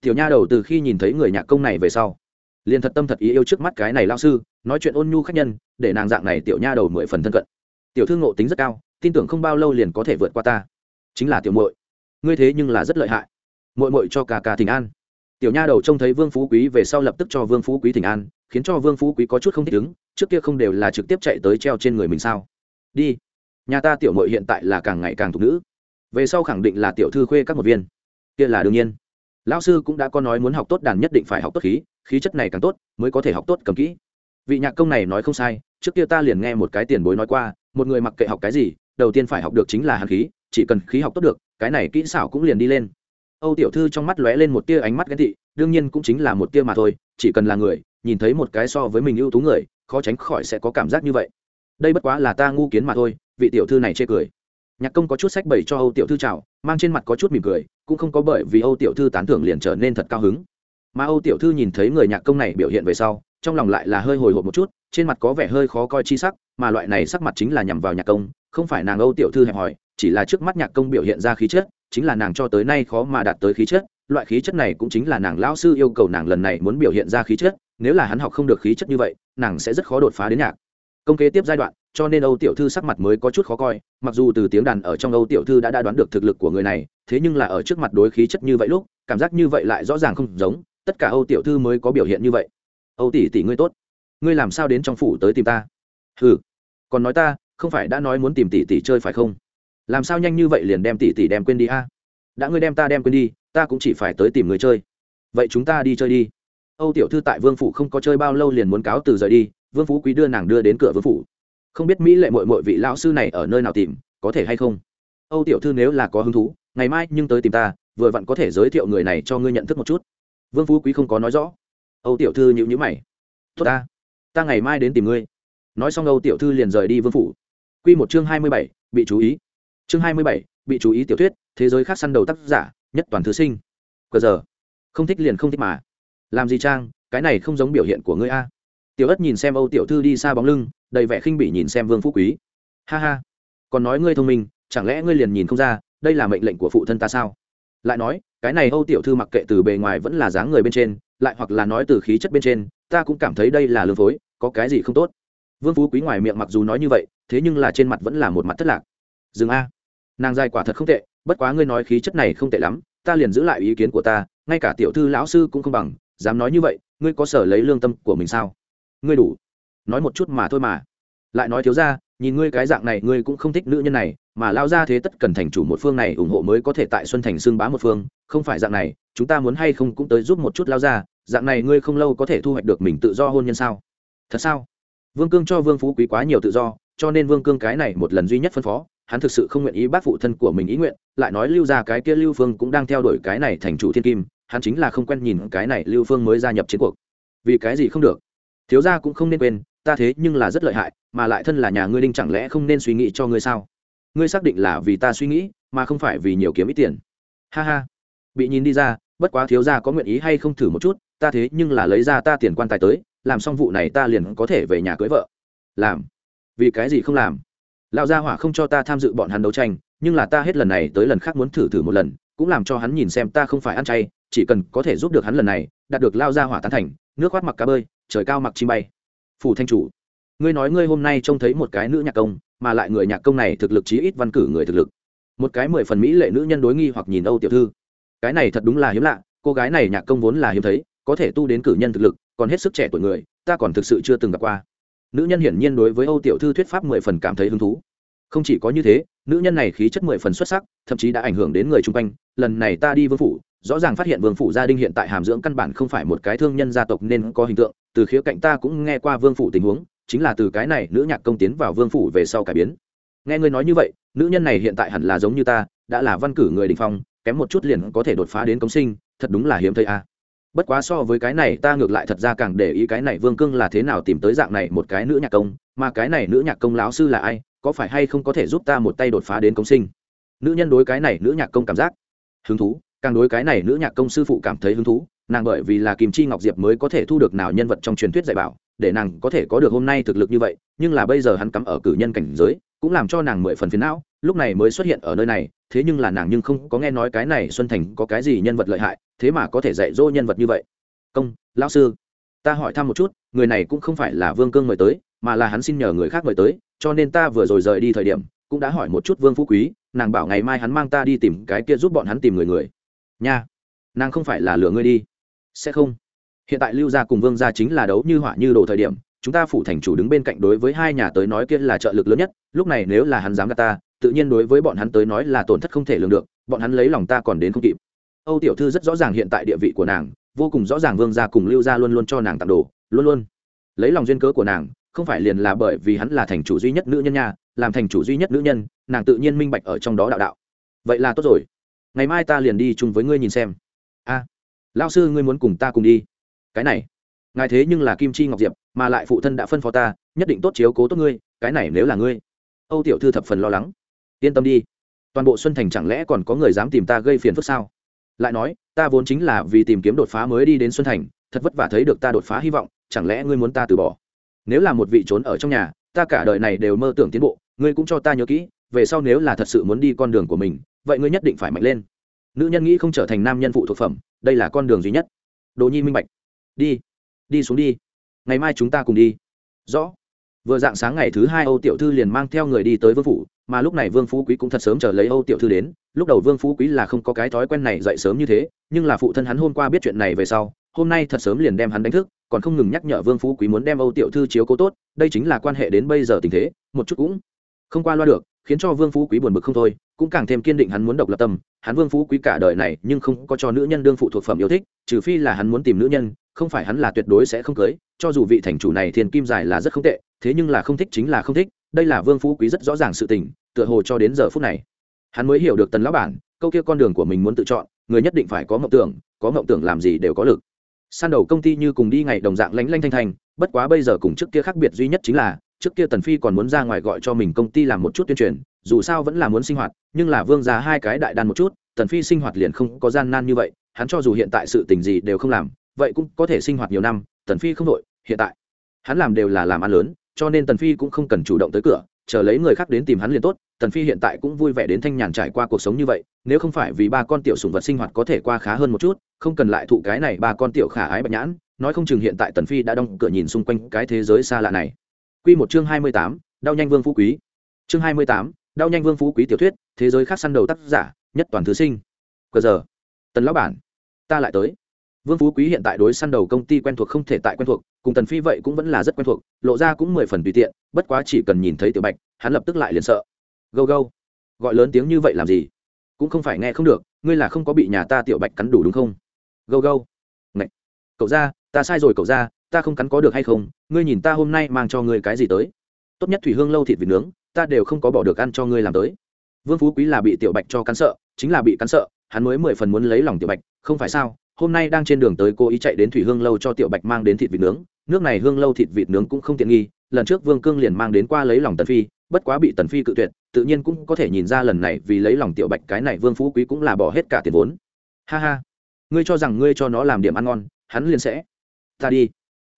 Tiểu nha đầu từ khi nhìn thấy người nhạc công này về sau liền thật tâm thật ý yêu trước mắt cái này lao sư nói chuyện ôn nhu khách nhân để nàng dạng này tiểu nha đầu mười phần thân cận. Tiểu thư ngộ tính rất cao tin tưởng không bao lâu liền có thể vượt qua ta. Chính là tiểu muội. Ngươi thế nhưng là rất lợi hại. Muội muội cho cả cả thỉnh an tiểu nha đầu trông thấy vương phú quý về sau lập tức cho vương phú quý thỉnh an, khiến cho vương phú quý có chút không thích ứng, trước kia không đều là trực tiếp chạy tới treo trên người mình sao? Đi. Nhà ta tiểu mội hiện tại là càng ngày càng thục nữ. Về sau khẳng định là tiểu thư khuê các một viên. Kia là đương nhiên. Lão sư cũng đã có nói muốn học tốt đàn nhất định phải học tốt khí khí chất này càng tốt, mới có thể học tốt cầm kỹ. Vị nhạc công này nói không sai, trước kia ta liền nghe một cái tiền bối nói qua, một người mặc kệ học cái gì, đầu tiên phải học được chính là hàn khí, chỉ cần khí học tốt được, cái này kỹ xảo cũng liền đi lên âu tiểu thư trong mắt lóe lên một tia ánh mắt ghen tị, đương nhiên cũng chính là một tia mà thôi, chỉ cần là người, nhìn thấy một cái so với mình ưu tú người, khó tránh khỏi sẽ có cảm giác như vậy. Đây bất quá là ta ngu kiến mà thôi, vị tiểu thư này chê cười. Nhạc công có chút sách bày cho âu tiểu thư chào, mang trên mặt có chút mỉm cười, cũng không có bởi vì âu tiểu thư tán thưởng liền trở nên thật cao hứng. Mà âu tiểu thư nhìn thấy người nhạc công này biểu hiện về sau, trong lòng lại là hơi hồi hộp một chút, trên mặt có vẻ hơi khó coi chi sắc, mà loại này sắc mặt chính là nhằm vào nhạc công, không phải nàng âu tiểu thư hẹp hòi chỉ là trước mắt nhạc công biểu hiện ra khí chất chính là nàng cho tới nay khó mà đạt tới khí chất loại khí chất này cũng chính là nàng lão sư yêu cầu nàng lần này muốn biểu hiện ra khí chất nếu là hắn học không được khí chất như vậy nàng sẽ rất khó đột phá đến nhạc. Công kế tiếp giai đoạn cho nên âu tiểu thư sắc mặt mới có chút khó coi mặc dù từ tiếng đàn ở trong âu tiểu thư đã, đã đoán được thực lực của người này thế nhưng là ở trước mặt đối khí chất như vậy lúc cảm giác như vậy lại rõ ràng không giống tất cả âu tiểu thư mới có biểu hiện như vậy. Âu tỷ tỷ ngươi tốt. Ngươi làm sao đến trong phủ tới tìm ta? Ừ còn nói ta không phải đã nói muốn tìm tỷ tỷ chơi phải không? Làm sao nhanh như vậy liền đem tỷ tỷ đem quên đi a? Đã ngươi đem ta đem quên đi, ta cũng chỉ phải tới tìm người chơi. Vậy chúng ta đi chơi đi. Âu tiểu thư tại vương phủ không có chơi bao lâu liền muốn cáo từ rời đi, vương phú quý đưa nàng đưa đến cửa vương phủ. Không biết mỹ lệ mội mội vị lão sư này ở nơi nào tìm, có thể hay không? Âu tiểu thư nếu là có hứng thú, ngày mai nhưng tới tìm ta, vừa vặn có thể giới thiệu người này cho ngươi nhận thức một chút. Vương phú quý không có nói rõ. Âu tiểu thư nhịu nhữ mày. Tốt ta ta ngày mai đến tìm ngươi. Nói xong âu tiểu thư liền rời đi vương phủ. Q một chương hai mươi bảy, bị chú ý chương hai mươi bảy, bị chú ý tiểu thuyết, thế giới khác săn đầu tác giả, nhất toàn thứ sinh. Cờ giờ, không thích liền không thích mà. Làm gì trang, cái này không giống biểu hiện của ngươi a. Tiểu ất nhìn xem âu tiểu thư đi xa bóng lưng, đầy vẻ khinh bỉ nhìn xem vương phú quý. Ha ha, còn nói ngươi thông minh, chẳng lẽ ngươi liền nhìn không ra, đây là mệnh lệnh của phụ thân ta sao? Lại nói, cái này âu tiểu thư mặc kệ từ bề ngoài vẫn là dáng người bên trên, lại hoặc là nói từ khí chất bên trên, ta cũng cảm thấy đây là lương phối có cái gì không tốt? Vương phú quý ngoài miệng mặc dù nói như vậy, thế nhưng là trên mặt vẫn là một mặt thất lạc. Dừng a nàng dài quả thật không tệ, bất quá ngươi nói khí chất này không tệ lắm, ta liền giữ lại ý kiến của ta, ngay cả tiểu thư lão sư cũng không bằng, dám nói như vậy, ngươi có sở lấy lương tâm của mình sao? Ngươi đủ. Nói một chút mà thôi mà. Lại nói thiếu ra nhìn ngươi cái dạng này, ngươi cũng không thích nữ nhân này, mà lao ra thế tất cần thành chủ một phương này, ủng hộ mới có thể tại xuân thành xương bá một phương, không phải dạng này, chúng ta muốn hay không cũng tới giúp một chút lao ra dạng này ngươi không lâu có thể thu hoạch được mình tự do hôn nhân sao? Thật sao? Vương cương cho vương phú quý quá nhiều tự do, cho nên vương cương cái này một lần duy nhất phân phó hắn thực sự không nguyện ý bác phụ thân của mình ý nguyện, lại nói lưu ra cái kia lưu phương cũng đang theo đuổi cái này thành chủ thiên kim, hắn chính là không quen nhìn cái này lưu phương mới gia nhập chiến cuộc. Vì cái gì không được? Thiếu gia cũng không nên quên, ta thế nhưng là rất lợi hại, mà lại thân là nhà ngươi đinh chẳng lẽ không nên suy nghĩ cho ngươi sao? Ngươi xác định là vì ta suy nghĩ, mà không phải vì nhiều kiếm ít tiền. Ha ha. Bị nhìn đi ra, bất quá thiếu gia có nguyện ý hay không thử một chút, ta thế nhưng là lấy ra ta tiền quan tài tới, làm xong vụ này ta liền có thể về nhà cưới vợ. Làm. Vì cái gì không làm? Lão gia hỏa không cho ta tham dự bọn hắn đấu tranh, nhưng là ta hết lần này tới lần khác muốn thử thử một lần, cũng làm cho hắn nhìn xem ta không phải ăn chay, chỉ cần có thể giúp được hắn lần này, đạt được lao gia hỏa tán thành, nước khoát mặc cá bơi, trời cao mặc chim bay. Phủ thanh chủ, ngươi nói ngươi hôm nay trông thấy một cái nữ nhạc công, mà lại người nhạc công này thực lực chí ít văn cử người thực lực. Một cái mười phần mỹ lệ nữ nhân đối nghi hoặc nhìn âu tiểu thư. Cái này thật đúng là hiếm lạ, cô gái này nhạc công vốn là hiếm thấy, có thể tu đến cử nhân thực lực, còn hết sức trẻ tuổi người, ta còn thực sự chưa từng gặp qua nữ nhân hiển nhiên đối với âu tiểu thư thuyết pháp mười phần cảm thấy hứng thú. Không chỉ có như thế, nữ nhân này khí chất mười phần xuất sắc, thậm chí đã ảnh hưởng đến người chung quanh. Lần này ta đi vương phủ, rõ ràng phát hiện vương phủ gia đình hiện tại hàm dưỡng căn bản không phải một cái thương nhân gia tộc nên có hình tượng. Từ khía cạnh ta cũng nghe qua vương phủ tình huống, chính là từ cái này nữ nhạc công tiến vào vương phủ về sau cải biến. Nghe ngươi nói như vậy, nữ nhân này hiện tại hẳn là giống như ta, đã là văn cử người đình phong, kém một chút liền có thể đột phá đến cống sinh, thật đúng là hiếm thấy a bất quá so với cái này ta ngược lại thật ra càng để ý cái này vương cương là thế nào tìm tới dạng này một cái nữ nhạc công, mà cái này nữ nhạc công lão sư là ai, có phải hay không có thể giúp ta một tay đột phá đến công sinh? Nữ nhân đối cái này nữ nhạc công cảm giác hứng thú, càng đối cái này nữ nhạc công sư phụ cảm thấy hứng thú, nàng bởi vì là kim chi ngọc diệp mới có thể thu được nào nhân vật trong truyền thuyết dạy bảo, để nàng có thể có được hôm nay thực lực như vậy, nhưng là bây giờ hắn cắm ở cử nhân cảnh giới, cũng làm cho nàng mười phần phiến não, lúc này mới xuất hiện ở nơi này, thế nhưng là nàng nhưng không có nghe nói cái này xuân thành có cái gì nhân vật lợi hại thế mà có thể dạy dỗ nhân vật như vậy. Công, lão sư, ta hỏi thăm một chút, người này cũng không phải là vương cương mời tới, mà là hắn xin nhờ người khác mời tới, cho nên ta vừa rồi rời đi thời điểm, cũng đã hỏi một chút vương phú quý, nàng bảo ngày mai hắn mang ta đi tìm cái kia giúp bọn hắn tìm người người. Nha, nàng không phải là lừa ngươi đi. Sẽ không. Hiện tại lưu gia cùng vương gia chính là đấu như họa như đồ thời điểm, chúng ta phủ thành chủ đứng bên cạnh đối với hai nhà tới nói kia là trợ lực lớn nhất, lúc này nếu là hắn dám gạt ta, tự nhiên đối với bọn hắn tới nói là tổn thất không thể lường được, bọn hắn lấy lòng ta còn đến không kịp âu tiểu thư rất rõ ràng hiện tại địa vị của nàng vô cùng rõ ràng vương gia cùng lưu gia luôn luôn cho nàng tặng đồ luôn luôn. Lấy lòng duyên cớ của nàng không phải liền là bởi vì hắn là thành chủ duy nhất nữ nhân nha làm thành chủ duy nhất nữ nhân nàng tự nhiên minh bạch ở trong đó đạo đạo. Vậy là tốt rồi. Ngày mai ta liền đi chung với ngươi nhìn xem. A à, lao sư ngươi muốn cùng ta cùng đi. Cái này ngài thế nhưng là kim chi ngọc diệp mà lại phụ thân đã phân phó ta nhất định tốt chiếu cố tốt ngươi cái này nếu là ngươi. Âu tiểu thư thập phần lo lắng. Yên tâm đi. Toàn bộ xuân thành chẳng lẽ còn có người dám tìm ta gây phiền phức sao? Lại nói, ta vốn chính là vì tìm kiếm đột phá mới đi đến xuân thành, thật vất vả thấy được ta đột phá hy vọng, chẳng lẽ ngươi muốn ta từ bỏ? Nếu là một vị trốn ở trong nhà, ta cả đời này đều mơ tưởng tiến bộ, ngươi cũng cho ta nhớ kỹ, về sau nếu là thật sự muốn đi con đường của mình, vậy ngươi nhất định phải mạnh lên. Nữ nhân nghĩ không trở thành nam nhân phụ thuộc phẩm, đây là con đường duy nhất. Đồ nhi minh bạch. Đi đi xuống đi. Ngày mai chúng ta cùng đi. Rõ. Vừa dạng sáng ngày thứ hai, âu tiểu thư liền mang theo người đi tới vương phủ mà lúc này vương phú quý cũng thật sớm chờ lấy âu tiểu thư đến lúc đầu vương phú quý là không có cái thói quen này dậy sớm như thế nhưng là phụ thân hắn hôm qua biết chuyện này về sau hôm nay thật sớm liền đem hắn đánh thức còn không ngừng nhắc nhở vương phú quý muốn đem âu tiểu thư chiếu cố tốt đây chính là quan hệ đến bây giờ tình thế một chút cũng không qua loa được khiến cho vương phú quý buồn bực không thôi cũng càng thêm kiên định hắn muốn độc lập tâm hắn vương phú quý cả đời này nhưng không có cho nữ nhân đương phụ thuộc phẩm yêu thích trừ phi là hắn muốn tìm nữ nhân không phải hắn là tuyệt đối sẽ không cưới cho dù vị thành chủ này thiền kim dài là rất không tệ thế nhưng là không thích chính là không thích đây là vương phú quý rất rõ ràng sự tình tựa hồ cho đến giờ phút này. Hắn mới hiểu được tần lão bản, câu kia con đường của mình muốn tự chọn, người nhất định phải có mộng tưởng, có mộng tưởng làm gì đều có lực. San đầu công ty như cùng đi ngày đồng dạng lánh lanh thanh thanh, bất quá bây giờ cùng trước kia khác biệt duy nhất chính là, trước kia tần phi còn muốn ra ngoài gọi cho mình công ty làm một chút tuyên truyền, dù sao vẫn là muốn sinh hoạt, nhưng là vương ra hai cái đại đan một chút, tần phi sinh hoạt liền không có gian nan như vậy, hắn cho dù hiện tại sự tình gì đều không làm, vậy cũng có thể sinh hoạt nhiều năm, tần phi không đội hiện tại, hắn làm đều là làm ăn lớn, cho nên tần phi cũng không cần chủ động tới cửa chờ lấy người khác đến tìm hắn liền tốt tần phi hiện tại cũng vui vẻ đến thanh nhàn trải qua cuộc sống như vậy nếu không phải vì ba con tiểu sủng vật sinh hoạt có thể qua khá hơn một chút không cần lại thụ cái này ba con tiểu khả ái bạch nhãn nói không chừng hiện tại tần phi đã đóng cửa nhìn xung quanh cái thế giới xa lạ này. Quy một chương hai mươi tám, đau nhanh vương phú quý. Chương hai mươi tám, đau nhanh vương phú quý tiểu thuyết thế giới khác săn đầu tác giả nhất toàn thứ sinh. Cờ giờ tần lão bản ta lại tới vương phú quý hiện tại đối săn đầu công ty quen thuộc không thể tại quen thuộc, cùng tần phi vậy cũng vẫn là rất quen thuộc, lộ ra cũng mười phần tùy tiện, bất quá chỉ cần nhìn thấy tiểu bạch, hắn lập tức lại liền sợ. Gâu gâu, gọi lớn tiếng như vậy làm gì? Cũng không phải nghe không được, ngươi là không có bị nhà ta tiểu bạch cắn đủ đúng không? Gâu gâu Ngậy. cậu ra, ta sai rồi cậu ra, ta không cắn có được hay không, ngươi nhìn ta hôm nay mang cho ngươi cái gì tới? Tốt nhất thủy hương lâu thịt vịt nướng, ta đều không có bỏ được ăn cho ngươi làm tới. Vương phú quý là bị tiểu bạch cho cắn sợ, chính là bị cắn sợ, hắn mới mười phần muốn lấy lòng tiểu bạch, không phải sao? Hôm nay đang trên đường tới cô ý chạy đến thủy hương lâu cho tiểu bạch mang đến thịt vịt nướng. Nước này hương lâu thịt vịt nướng cũng không tiện nghi, lần trước vương cương liền mang đến qua lấy lòng tần phi, bất quá bị tần phi cự tuyệt, tự nhiên cũng có thể nhìn ra lần này vì lấy lòng tiểu bạch cái này vương phú quý cũng là bỏ hết cả tiền vốn. Ha ha, ngươi cho rằng ngươi cho nó làm điểm ăn ngon, hắn liền sẽ. Ta đi.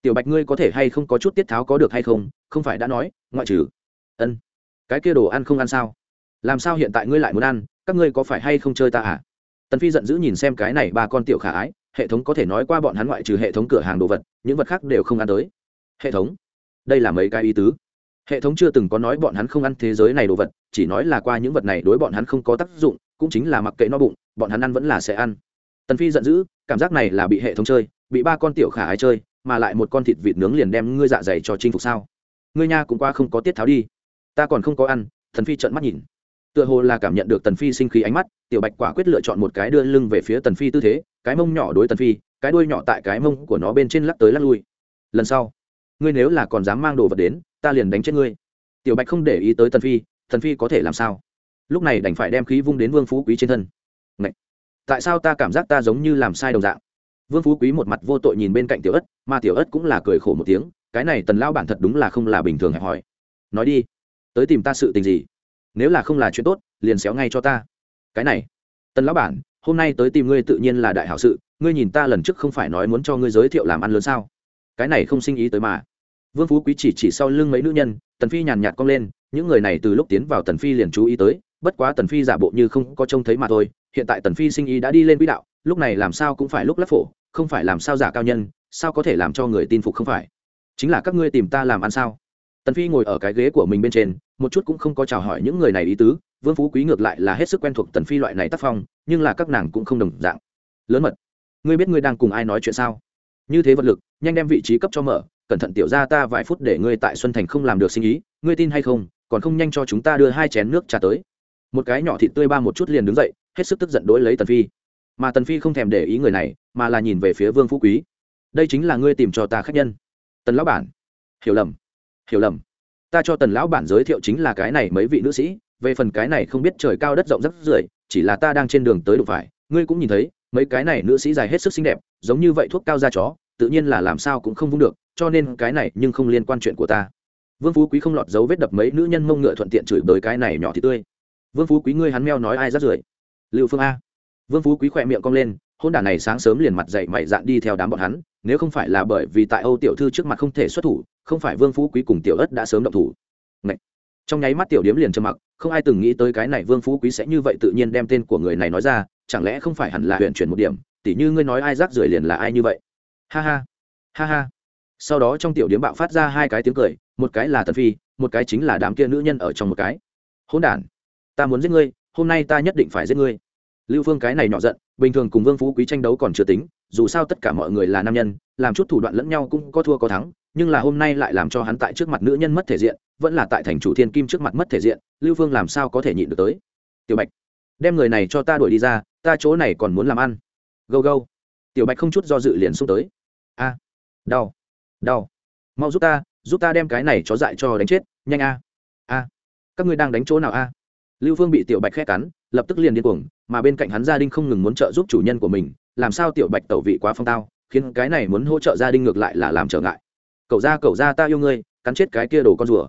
Tiểu bạch ngươi có thể hay không có chút tiết tháo có được hay không không phải đã nói, ngoại trừ. Ân. Cái kia đồ ăn không ăn sao? Làm sao hiện tại ngươi lại muốn ăn, các ngươi có phải hay không chơi ta à? Tần phi giận dữ nhìn xem cái này ba con tiểu khả ái, hệ thống có thể nói qua bọn hắn ngoại trừ hệ thống cửa hàng đồ vật, những vật khác đều không ăn tới. Hệ thống, đây là mấy cái ý tứ? Hệ thống chưa từng có nói bọn hắn không ăn thế giới này đồ vật, chỉ nói là qua những vật này đối bọn hắn không có tác dụng, cũng chính là mặc kệ no bụng, bọn hắn ăn vẫn là sẽ ăn. Tần phi giận dữ, cảm giác này là bị hệ thống chơi, bị ba con tiểu khả ái chơi, mà lại một con thịt vịt nướng liền đem ngươi dạ dày cho chinh phục sao? Ngươi nha cũng qua không có tiết tháo đi. Ta còn không có ăn thần phi trợn mắt nhìn tựa hồ là cảm nhận được tần phi sinh khí ánh mắt, tiểu bạch quả quyết lựa chọn một cái đưa lưng về phía tần phi tư thế, cái mông nhỏ đối tần phi, cái đuôi nhỏ tại cái mông của nó bên trên lắc tới lắc lui. Lần sau, ngươi nếu là còn dám mang đồ vật đến, ta liền đánh chết ngươi. Tiểu bạch không để ý tới tần phi tần phi có thể làm sao? Lúc này đành phải đem khí vung đến vương phú quý trên thân. Ngậy! tại sao ta cảm giác ta giống như làm sai đồng dạng? Vương phú quý một mặt vô tội nhìn bên cạnh tiểu ất, mà tiểu ất cũng là cười khổ một tiếng, cái này tần lao bản thật đúng là không là bình thường hẹp hỏi nói đi, tới tìm ta sự tình gì? Nếu là không là chuyện tốt, liền xéo ngay cho ta. Cái này, tần lão bản, hôm nay tới tìm ngươi tự nhiên là đại hảo sự, ngươi nhìn ta lần trước không phải nói muốn cho ngươi giới thiệu làm ăn lớn sao? Cái này không sinh ý tới mà. Vương phú quý chỉ chỉ sau lưng mấy nữ nhân, tần phi nhàn nhạt cong lên, những người này từ lúc tiến vào tần phi liền chú ý tới, bất quá tần phi giả bộ như không có trông thấy mà thôi, hiện tại tần phi sinh ý đã đi lên quỹ đạo, lúc này làm sao cũng phải lúc lắc phổ, không phải làm sao giả cao nhân, sao có thể làm cho người tin phục không phải? Chính là các ngươi tìm ta làm ăn sao? Tần phi ngồi ở cái ghế của mình bên trên một chút cũng không có chào hỏi những người này ý tứ, vương phú quý ngược lại là hết sức quen thuộc tần phi loại này tác phong, nhưng là các nàng cũng không đồng dạng. Lớn mật, ngươi biết ngươi đang cùng ai nói chuyện sao? Như thế vật lực, nhanh đem vị trí cấp cho mở, cẩn thận tiểu ra ta vài phút để ngươi tại xuân thành không làm được sinh ý, ngươi tin hay không, còn không nhanh cho chúng ta đưa hai chén nước trà tới. Một cái nhỏ thịt tươi ba một chút liền đứng dậy, hết sức tức giận đối lấy tần phi. Mà tần phi không thèm để ý người này, mà là nhìn về phía vương phú quý. Đây chính là ngươi tìm cho ta khách nhân. Tần lão bản. Hiểu lầm. Hiểu lầm ta cho tần lão bản giới thiệu chính là cái này mấy vị nữ sĩ, về phần cái này không biết trời cao đất rộng rất rưởi, chỉ là ta đang trên đường tới đụng phải, ngươi cũng nhìn thấy, mấy cái này nữ sĩ dài hết sức xinh đẹp, giống như vậy thuốc cao da chó, tự nhiên là làm sao cũng không vung được, cho nên cái này nhưng không liên quan chuyện của ta. Vương phú quý không lọt dấu vết đập mấy nữ nhân mông ngựa thuận tiện chửi bới cái này nhỏ thì tươi. Vương phú quý ngươi hắn meo nói ai rát rưởi? Lưu phương a. Vương phú quý khỏe miệng cong lên, hôn đả này sáng sớm liền mặt dậy mày dạn đi theo đám bọn hắn, nếu không phải là bởi vì tại âu tiểu thư trước mặt không thể xuất thủ không phải vương phú quý cùng tiểu ất đã sớm động thủ. Ngậy! trong nháy mắt tiểu điếm liền trầm mặc, không ai từng nghĩ tới cái này vương phú quý sẽ như vậy tự nhiên đem tên của người này nói ra, chẳng lẽ không phải hẳn là huyện chuyển một điểm, tỉ như ngươi nói ai rác rưởi liền là ai như vậy? Ha ha. Ha ha. Sau đó trong tiểu điếm bạo phát ra hai cái tiếng cười, một cái là tần phi, một cái chính là đám kia nữ nhân ở trong một cái. Hỗn đản, ta muốn giết ngươi, hôm nay ta nhất định phải giết ngươi lưu phương cái này nhỏ giận, bình thường cùng vương phú quý tranh đấu còn chưa tính, dù sao tất cả mọi người là nam nhân, làm chút thủ đoạn lẫn nhau cũng có thua có thắng, nhưng là hôm nay lại làm cho hắn tại trước mặt nữ nhân mất thể diện, vẫn là tại thành chủ thiên kim trước mặt mất thể diện, lưu phương làm sao có thể nhịn được tới? Tiểu bạch, đem người này cho ta đuổi đi ra, ta chỗ này còn muốn làm ăn. Gâu gâu. Tiểu bạch không chút do dự liền xuống tới. A. Đau. Đau. Mau giúp ta giúp ta đem cái này cho dại cho đánh chết, nhanh a. A. Các ngươi đang đánh chỗ nào a? Lưu phương bị tiểu bạch khét cắn lập tức liền điên cuồng, mà bên cạnh hắn gia đình không ngừng muốn trợ giúp chủ nhân của mình, làm sao tiểu bạch tẩu vị quá phong tao, khiến cái này muốn hỗ trợ gia đình ngược lại là làm trở ngại. Cậu ra cậu ra, ta yêu ngươi, cắn chết cái kia đồ con rùa.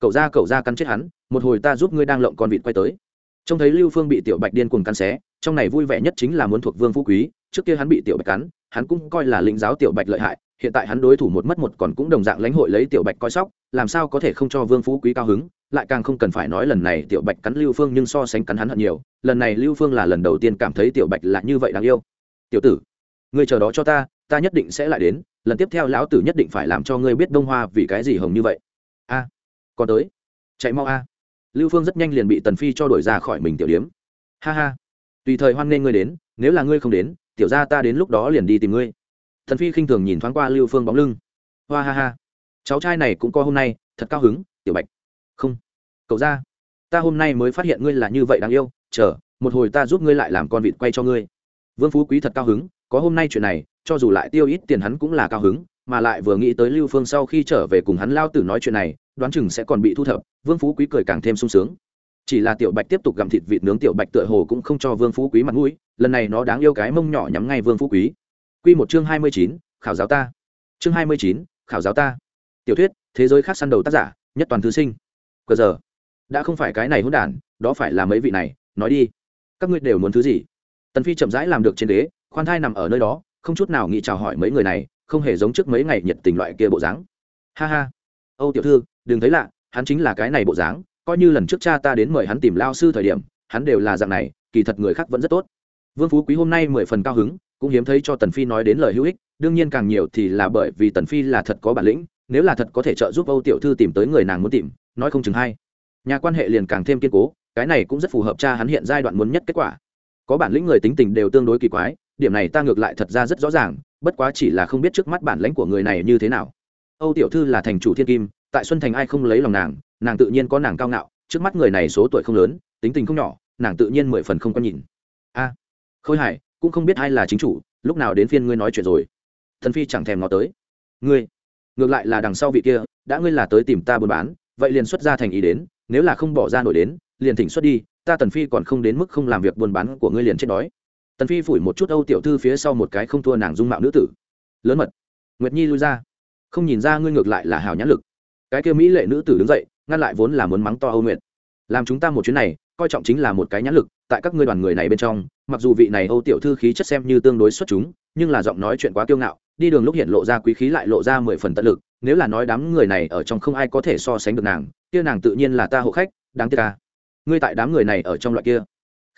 Cậu ra cậu ra, cắn chết hắn, một hồi ta giúp ngươi đang lộng con vịt quay tới. Trông thấy lưu phương bị tiểu bạch điên cuồng cắn xé, trong này vui vẻ nhất chính là muốn thuộc vương phú quý, trước kia hắn bị tiểu bạch cắn, hắn cũng coi là lĩnh giáo tiểu bạch lợi hại hiện tại hắn đối thủ một mất một còn cũng đồng dạng lãnh hội lấy tiểu bạch coi sóc, làm sao có thể không cho vương phú quý cao hứng, lại càng không cần phải nói lần này tiểu bạch cắn lưu phương nhưng so sánh cắn hắn hận nhiều, lần này lưu phương là lần đầu tiên cảm thấy tiểu bạch là như vậy đáng yêu. Tiểu tử, ngươi chờ đó cho ta ta nhất định sẽ lại đến, lần tiếp theo lão tử nhất định phải làm cho ngươi biết đông hoa vì cái gì hồng như vậy. A, còn tới, chạy mau a. Lưu phương rất nhanh liền bị tần phi cho đổi ra khỏi mình tiểu điếm. Ha ha, tùy thời hoan nghênh ngươi đến, nếu là ngươi không đến, tiểu ra ta đến lúc đó liền đi tìm ngươi thần phi khinh thường nhìn thoáng qua lưu phương bóng lưng. Hoa ha ha. Cháu trai này cũng có hôm nay, thật cao hứng, tiểu bạch. Không. Cậu ra. Ta hôm nay mới phát hiện ngươi là như vậy đáng yêu. Chờ, một hồi ta giúp ngươi lại làm con vịt quay cho ngươi. Vương phú quý thật cao hứng, có hôm nay chuyện này, cho dù lại tiêu ít tiền hắn cũng là cao hứng, mà lại vừa nghĩ tới lưu phương sau khi trở về cùng hắn lao tử nói chuyện này, đoán chừng sẽ còn bị thu thập, vương phú quý cười càng thêm sung sướng. Chỉ là tiểu bạch tiếp tục gặm thịt vịt nướng, tiểu bạch tựa hồ cũng không cho vương phú quý mặt mũi, lần này nó đáng yêu cái mông nhỏ nhắm ngay vương phú quý. Quy một chương hai mươi chín, khảo giáo ta. Chương hai mươi chín, khảo giáo ta. Tiểu thuyết, thế giới khác săn đầu tác giả, nhất toàn thư sinh. Cờ giờ, đã không phải cái này hỗn đản, đó phải là mấy vị này, nói đi. Các ngươi đều muốn thứ gì? Tần phi chậm rãi làm được trên đế khoan thai nằm ở nơi đó, không chút nào nghĩ chào hỏi mấy người này, không hề giống trước mấy ngày nhiệt tình loại kia bộ dáng. Ha ha. Âu tiểu thư, đừng thấy lạ, hắn chính là cái này bộ dáng, coi như lần trước cha ta đến mời hắn tìm lao sư thời điểm, hắn đều là dạng này, kỳ thật người khác vẫn rất tốt. Vương phú quý hôm nay mười phần cao hứng cũng hiếm thấy cho tần phi nói đến lời hữu ích, đương nhiên càng nhiều thì là bởi vì tần phi là thật có bản lĩnh, nếu là thật có thể trợ giúp âu tiểu thư tìm tới người nàng muốn tìm, nói không chừng hay. Nhà quan hệ liền càng thêm kiên cố, cái này cũng rất phù hợp cha hắn hiện giai đoạn muốn nhất kết quả. Có bản lĩnh người tính tình đều tương đối kỳ quái, điểm này ta ngược lại thật ra rất rõ ràng, bất quá chỉ là không biết trước mắt bản lãnh của người này như thế nào. Âu tiểu thư là thành chủ thiên kim, tại xuân thành ai không lấy lòng nàng nàng tự nhiên có nàng cao ngạo, trước mắt người này số tuổi không lớn, tính tình không nhỏ, nàng tự nhiên mười phần không có nhìn. A, khôi hải cũng không biết ai là chính chủ, lúc nào đến phiên ngươi nói chuyện rồi. Thần phi chẳng thèm ngó tới. Ngươi, ngược lại là đằng sau vị kia, đã ngươi là tới tìm ta buôn bán, vậy liền xuất ra thành ý đến, nếu là không bỏ ra nổi đến, liền thỉnh xuất đi, ta tần phi còn không đến mức không làm việc buôn bán của ngươi liền chết đói. Tần phi phủi một chút âu tiểu thư phía sau một cái không thua nàng dung mạo nữ tử. Lớn mật. Nguyệt nhi lui ra. Không nhìn ra ngươi ngược lại là hào nhãn lực. Cái kia mỹ lệ nữ tử đứng dậy, ngăn lại vốn là muốn mắng to âu nguyệt. Làm chúng ta một chuyến này coi trọng chính là một cái nhãn lực, tại các ngươi đoàn người này bên trong, mặc dù vị này âu tiểu thư khí chất xem như tương đối xuất chúng, nhưng là giọng nói chuyện quá kiêu ngạo, đi đường lúc hiện lộ ra quý khí lại lộ ra mười phần tận lực, nếu là nói đám người này ở trong không ai có thể so sánh được nàng, kia nàng tự nhiên là ta hộ khách, đáng tiếc ca ngươi tại đám người này ở trong loại kia,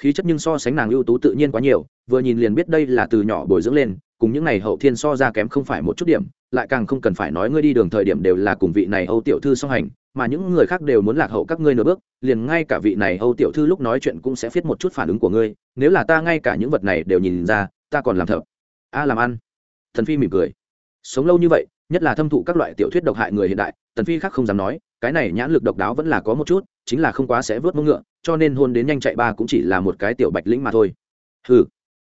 khí chất nhưng so sánh nàng ưu tú tự nhiên quá nhiều, vừa nhìn liền biết đây là từ nhỏ bồi dưỡng lên, cùng những này hậu thiên so ra kém không phải một chút điểm lại càng không cần phải nói ngươi đi đường thời điểm đều là cùng vị này âu tiểu thư song hành, mà những người khác đều muốn lạc hậu các ngươi nửa bước, liền ngay cả vị này âu tiểu thư lúc nói chuyện cũng sẽ viết một chút phản ứng của ngươi, nếu là ta ngay cả những vật này đều nhìn ra, ta còn làm thợ. A làm ăn. Thần phi mỉm cười. Sống lâu như vậy, nhất là thâm thụ các loại tiểu thuyết độc hại người hiện đại tần phi khác không dám nói, cái này nhãn lực độc đáo vẫn là có một chút, chính là không quá sẽ vớt mông ngựa, cho nên hôn đến nhanh chạy ba cũng chỉ là một cái tiểu bạch lĩnh mà thôi. Hừ,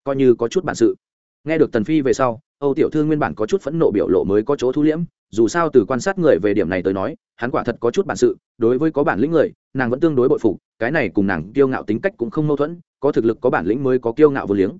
coi như có chút bản sự. Nghe được tần phi về sau âu tiểu thư nguyên bản có chút phẫn nộ biểu lộ mới có chỗ thu liễm, dù sao từ quan sát người về điểm này tới nói, hắn quả thật có chút bản sự, đối với có bản lĩnh người, nàng vẫn tương đối bội phục, cái này cùng nàng kiêu ngạo tính cách cũng không mâu thuẫn, có thực lực có bản lĩnh mới có kiêu ngạo vô liếng.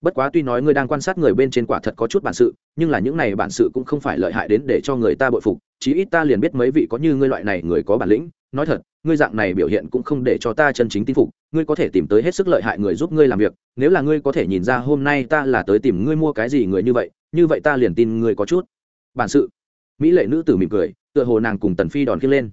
Bất quá tuy nói ngươi đang quan sát người bên trên quả thật có chút bản sự, nhưng là những này bản sự cũng không phải lợi hại đến để cho người ta bội phục, chí ít ta liền biết mấy vị có như ngươi loại này người có bản lĩnh. Nói thật, ngươi dạng này biểu hiện cũng không để cho ta chân chính tin phục, ngươi có thể tìm tới hết sức lợi hại người giúp ngươi làm việc, nếu là ngươi có thể nhìn ra hôm nay ta là tới tìm ngươi mua cái gì người như vậy như vậy ta liền tin ngươi có chút. Bản sự. Mỹ lệ nữ tử mỉm cười, tựa hồ nàng cùng tần phi đòn kia lên.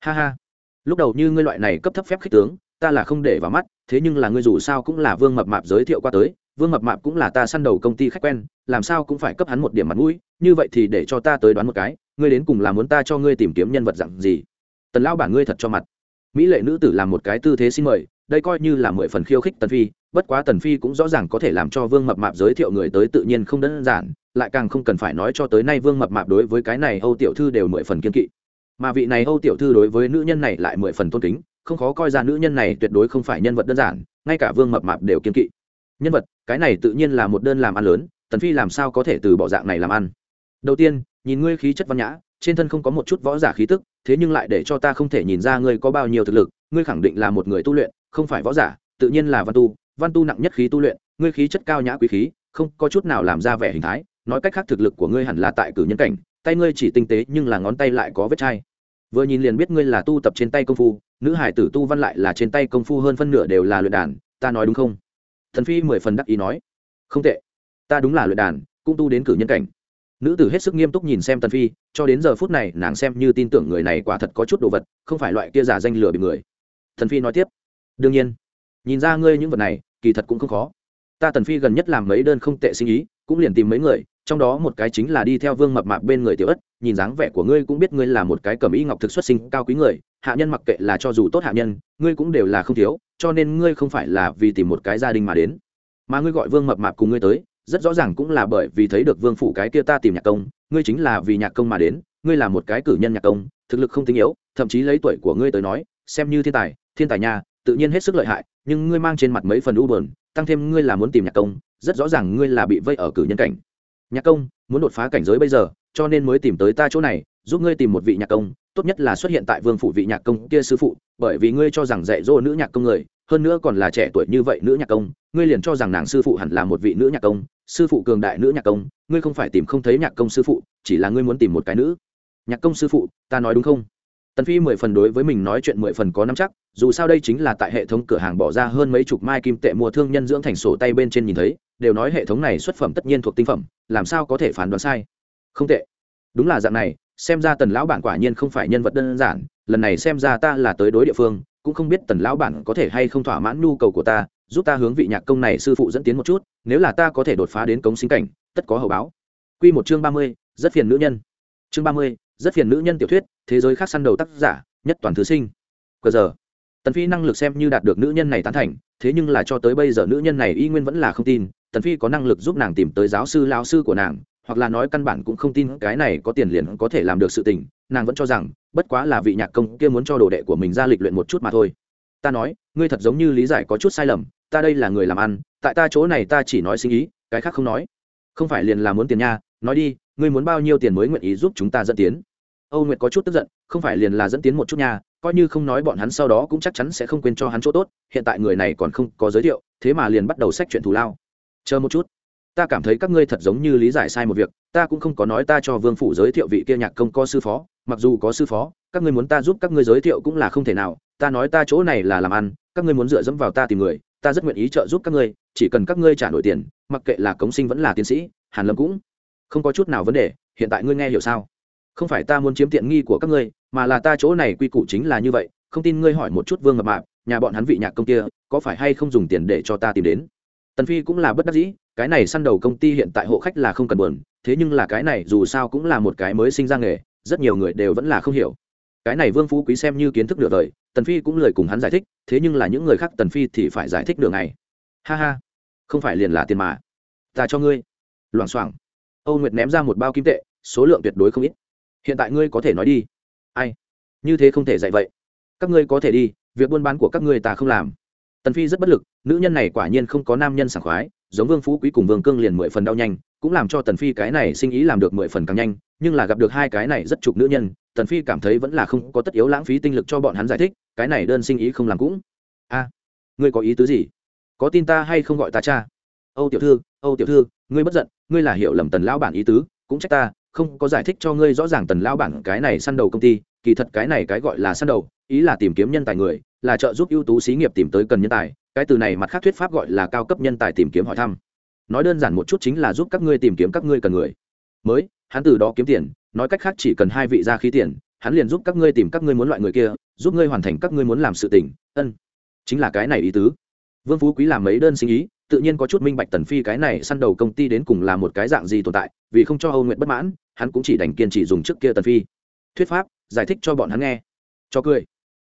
Ha ha. Lúc đầu như ngươi loại này cấp thấp phép khích tướng, ta là không để vào mắt, thế nhưng là ngươi dù sao cũng là vương mập mạp giới thiệu qua tới, vương mập mạp cũng là ta săn đầu công ty khách quen, làm sao cũng phải cấp hắn một điểm mặt mũi, như vậy thì để cho ta tới đoán một cái, ngươi đến cùng là muốn ta cho ngươi tìm kiếm nhân vật dặn gì? Tần lão bản ngươi thật cho mặt. Mỹ lệ nữ tử làm một cái tư thế xin mời, đây coi như là mười phần khiêu khích tần phi bất quá tần phi cũng rõ ràng có thể làm cho vương mập mạp giới thiệu người tới tự nhiên không đơn giản, lại càng không cần phải nói cho tới nay vương mập mạp đối với cái này âu tiểu thư đều mười phần kiên kỵ. Mà vị này âu tiểu thư đối với nữ nhân này lại mười phần tôn kính, không khó coi ra nữ nhân này tuyệt đối không phải nhân vật đơn giản, ngay cả vương mập mạp đều kiên kỵ. Nhân vật, cái này tự nhiên là một đơn làm ăn lớn, tần phi làm sao có thể từ bỏ dạng này làm ăn? Đầu tiên, nhìn ngươi khí chất văn nhã, trên thân không có một chút võ giả khí tức, thế nhưng lại để cho ta không thể nhìn ra ngươi có bao nhiêu thực lực, ngươi khẳng định là một người tu luyện, không phải võ giả, tự nhiên là văn tu văn tu nặng nhất khí tu luyện, ngươi khí chất cao nhã quý khí, không có chút nào làm ra vẻ hình thái, nói cách khác thực lực của ngươi hẳn là tại cử nhân cảnh, tay ngươi chỉ tinh tế nhưng là ngón tay lại có vết chai. Vừa nhìn liền biết ngươi là tu tập trên tay công phu, nữ hải tử tu văn lại là trên tay công phu hơn phân nửa đều là luyện đàn, ta nói đúng không? Thần phi mười phần đắc ý nói. Không tệ. Ta đúng là luyện đàn, cũng tu đến cử nhân cảnh. Nữ tử hết sức nghiêm túc nhìn xem tần phi, cho đến giờ phút này nàng xem như tin tưởng người này quả thật có chút đồ vật, không phải loại kia giả danh lừa bị người. Thần phi nói tiếp. Đương nhiên nhìn ra ngươi những vật này, kỳ thật cũng không khó ta tần phi gần nhất làm mấy đơn không tệ sinh ý, cũng liền tìm mấy người, trong đó một cái chính là đi theo vương mập mạp bên người tiểu ất, nhìn dáng vẻ của ngươi cũng biết ngươi là một cái cầm ý ngọc thực xuất sinh cao quý người, hạ nhân mặc kệ là cho dù tốt hạ nhân, ngươi cũng đều là không thiếu, cho nên ngươi không phải là vì tìm một cái gia đình mà đến mà ngươi gọi vương mập mạp cùng ngươi tới, rất rõ ràng cũng là bởi vì thấy được vương phủ cái kia ta tìm nhạc công, ngươi chính là vì nhạc công mà đến, ngươi là một cái cử nhân nhạc công, thực lực không tinh yếu, thậm chí lấy tuổi của ngươi tới nói, xem như thiên tài thiên tài nhà tự nhiên hết sức lợi hại, nhưng ngươi mang trên mặt mấy phần u bờn tăng thêm ngươi là muốn tìm nhạc công, rất rõ ràng ngươi là bị vây ở cử nhân cảnh. Nhạc công, muốn đột phá cảnh giới bây giờ, cho nên mới tìm tới ta chỗ này, giúp ngươi tìm một vị nhạc công, tốt nhất là xuất hiện tại vương phủ vị nhạc công kia sư phụ, bởi vì ngươi cho rằng dạy dỗ nữ nhạc công người, hơn nữa còn là trẻ tuổi như vậy nữ nhạc công, ngươi liền cho rằng nàng sư phụ hẳn là một vị nữ nhạc công, sư phụ cường đại nữ nhạc công, ngươi không phải tìm không thấy nhạc công sư phụ, chỉ là ngươi muốn tìm một cái nữ. Nhạc công sư phụ, ta nói đúng không? Tần phi mười phần đối với mình nói chuyện mười phần có nắm chắc, dù sao đây chính là tại hệ thống cửa hàng bỏ ra hơn mấy chục mai kim tệ mua thương nhân dưỡng thành sổ tay bên trên nhìn thấy, đều nói hệ thống này xuất phẩm tất nhiên thuộc tinh phẩm, làm sao có thể phán đoán sai. Không tệ. Đúng là dạng này, xem ra tần lão bản quả nhiên không phải nhân vật đơn giản, lần này xem ra ta là tới đối địa phương, cũng không biết tần lão bản có thể hay không thỏa mãn nhu cầu của ta, giúp ta hướng vị nhạc công này sư phụ dẫn tiến một chút, nếu là ta có thể đột phá đến cống sinh cảnh, tất có hậu báo. Quy một chương ba mươi, rất phiền nữ nhân. Chương ba mươi rất phiền nữ nhân tiểu thuyết, thế giới khác săn đầu tác giả, nhất toàn thứ sinh. Cờ giờ, tần phi năng lực xem như đạt được nữ nhân này tán thành, thế nhưng là cho tới bây giờ nữ nhân này y nguyên vẫn là không tin. Tần phi có năng lực giúp nàng tìm tới giáo sư, lao sư của nàng, hoặc là nói căn bản cũng không tin cái này có tiền liền có thể làm được sự tình. Nàng vẫn cho rằng, bất quá là vị nhạc công kia muốn cho đồ đệ của mình ra lịch luyện một chút mà thôi. Ta nói, ngươi thật giống như lý giải có chút sai lầm, ta đây là người làm ăn, tại ta chỗ này ta chỉ nói sinh ý, cái khác không nói. Không phải liền là muốn tiền nha, nói đi ngươi muốn bao nhiêu tiền mới nguyện ý giúp chúng ta dẫn tiến? Âu nguyệt có chút tức giận, không phải liền là dẫn tiến một chút nha, coi như không nói bọn hắn sau đó cũng chắc chắn sẽ không quên cho hắn chỗ tốt, hiện tại người này còn không có giới thiệu, thế mà liền bắt đầu sách chuyện thù lao. Chờ một chút, ta cảm thấy các ngươi thật giống như lý giải sai một việc, ta cũng không có nói ta cho vương phủ giới thiệu vị kia nhạc công có sư phó, mặc dù có sư phó, các ngươi muốn ta giúp các ngươi giới thiệu cũng là không thể nào, ta nói ta chỗ này là làm ăn, các ngươi muốn dựa dẫm vào ta tìm người, ta rất nguyện ý trợ giúp các ngươi, chỉ cần các ngươi trả nổi tiền, mặc kệ là cống sinh vẫn là tiến sĩ, hàn lâm cũng không có chút nào vấn đề, hiện tại ngươi nghe hiểu sao? Không phải ta muốn chiếm tiện nghi của các ngươi, mà là ta chỗ này quy củ chính là như vậy, không tin ngươi hỏi một chút vương mập mạp, nhà bọn hắn vị nhạc công kia, có phải hay không dùng tiền để cho ta tìm đến? Tần phi cũng là bất đắc dĩ, cái này săn đầu công ty hiện tại hộ khách là không cần buồn, thế nhưng là cái này dù sao cũng là một cái mới sinh ra nghề, rất nhiều người đều vẫn là không hiểu. Cái này vương phú quý xem như kiến thức được đời, tần phi cũng lời cùng hắn giải thích, thế nhưng là những người khác tần phi thì phải giải thích đường này ha ha, không phải liền là tiền mà. Ta cho ngươi. Loảng xoảng âu nguyệt ném ra một bao kim tệ, số lượng tuyệt đối không ít. Hiện tại ngươi có thể nói đi. Ai? Như thế không thể dạy vậy. Các ngươi có thể đi, việc buôn bán của các ngươi ta không làm. Tần phi rất bất lực, nữ nhân này quả nhiên không có nam nhân sảng khoái, giống vương phú quý cùng vương cương liền mười phần đau nhanh, cũng làm cho tần phi cái này sinh ý làm được mười phần càng nhanh, nhưng là gặp được hai cái này rất chục nữ nhân, tần phi cảm thấy vẫn là không có tất yếu lãng phí tinh lực cho bọn hắn giải thích, cái này đơn sinh ý không làm cũng. A, ngươi có ý tứ gì? Có tin ta hay không gọi ta cha? Âu tiểu thư, âu tiểu thư, ngươi bất giận ngươi là hiểu lầm tần lão bản ý tứ, cũng trách ta, không có giải thích cho ngươi rõ ràng tần lão bản cái này săn đầu công ty, kỳ thật cái này cái gọi là săn đầu, ý là tìm kiếm nhân tài người, là trợ giúp ưu tú xí nghiệp tìm tới cần nhân tài, cái từ này mặt khác thuyết pháp gọi là cao cấp nhân tài tìm kiếm hỏi thăm. Nói đơn giản một chút chính là giúp các ngươi tìm kiếm các ngươi cần người. Mới, hắn từ đó kiếm tiền, nói cách khác chỉ cần hai vị ra khí tiền, hắn liền giúp các ngươi tìm các ngươi muốn loại người kia, giúp ngươi hoàn thành các ngươi muốn làm sự tình, ân. Chính là cái này ý tứ. Vương phú quý làm mấy đơn sinh ý tự nhiên có chút minh bạch tần phi cái này săn đầu công ty đến cùng là một cái dạng gì tồn tại, vì không cho âu nguyện bất mãn, hắn cũng chỉ đành kiên trì dùng trước kia tần phi. Thuyết pháp, giải thích cho bọn hắn nghe. Cho cười.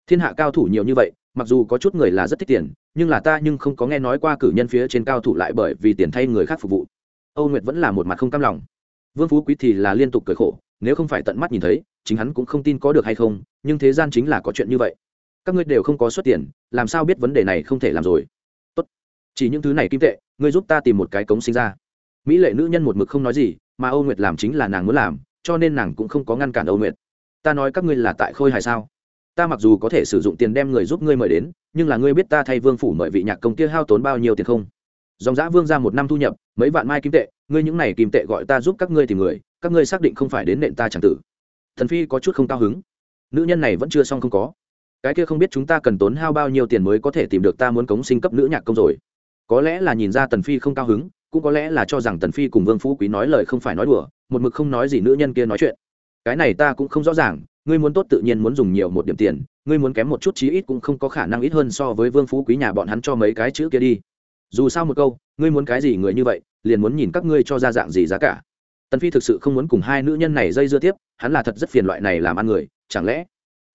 Thiên hạ cao thủ nhiều như vậy, mặc dù có chút người là rất thích tiền, nhưng là ta nhưng không có nghe nói qua cử nhân phía trên cao thủ lại bởi vì tiền thay người khác phục vụ. Âu nguyệt vẫn là một mặt không cam lòng. Vương phú quý thì là liên tục cười khổ, nếu không phải tận mắt nhìn thấy, chính hắn cũng không tin có được hay không, nhưng thế gian chính là có chuyện như vậy. Các ngươi đều không có xuất tiền, làm sao biết vấn đề này không thể làm rồi? Chỉ những thứ này kim tệ, ngươi giúp ta tìm một cái cống sinh ra. Mỹ lệ nữ nhân một mực không nói gì, mà âu nguyệt làm chính là nàng muốn làm, cho nên nàng cũng không có ngăn cản âu nguyệt. Ta nói các ngươi là tại khôi hài sao? Ta mặc dù có thể sử dụng tiền đem người giúp ngươi mời đến, nhưng là ngươi biết ta thay vương phủ mời vị nhạc công kia hao tốn bao nhiêu tiền không? Dòng giã vương ra một năm thu nhập, mấy vạn mai kim tệ, ngươi những này kim tệ gọi ta giúp các ngươi tìm người, các ngươi xác định không phải đến nện ta chẳng tử. Thần phi có chút không cao hứng. Nữ nhân này vẫn chưa xong không có. Cái kia không biết chúng ta cần tốn hao bao nhiêu tiền mới có thể tìm được ta muốn cống sinh cấp nữ nhạc công rồi có lẽ là nhìn ra tần phi không cao hứng, cũng có lẽ là cho rằng tần phi cùng vương phú quý nói lời không phải nói đùa, một mực không nói gì nữ nhân kia nói chuyện. Cái này ta cũng không rõ ràng, ngươi muốn tốt tự nhiên muốn dùng nhiều một điểm tiền, ngươi muốn kém một chút chí ít cũng không có khả năng ít hơn so với vương phú quý nhà bọn hắn cho mấy cái chữ kia đi. Dù sao một câu, ngươi muốn cái gì người như vậy, liền muốn nhìn các ngươi cho ra dạng gì giá cả. Tần phi thực sự không muốn cùng hai nữ nhân này dây dưa tiếp, hắn là thật rất phiền loại này làm ăn người, chẳng lẽ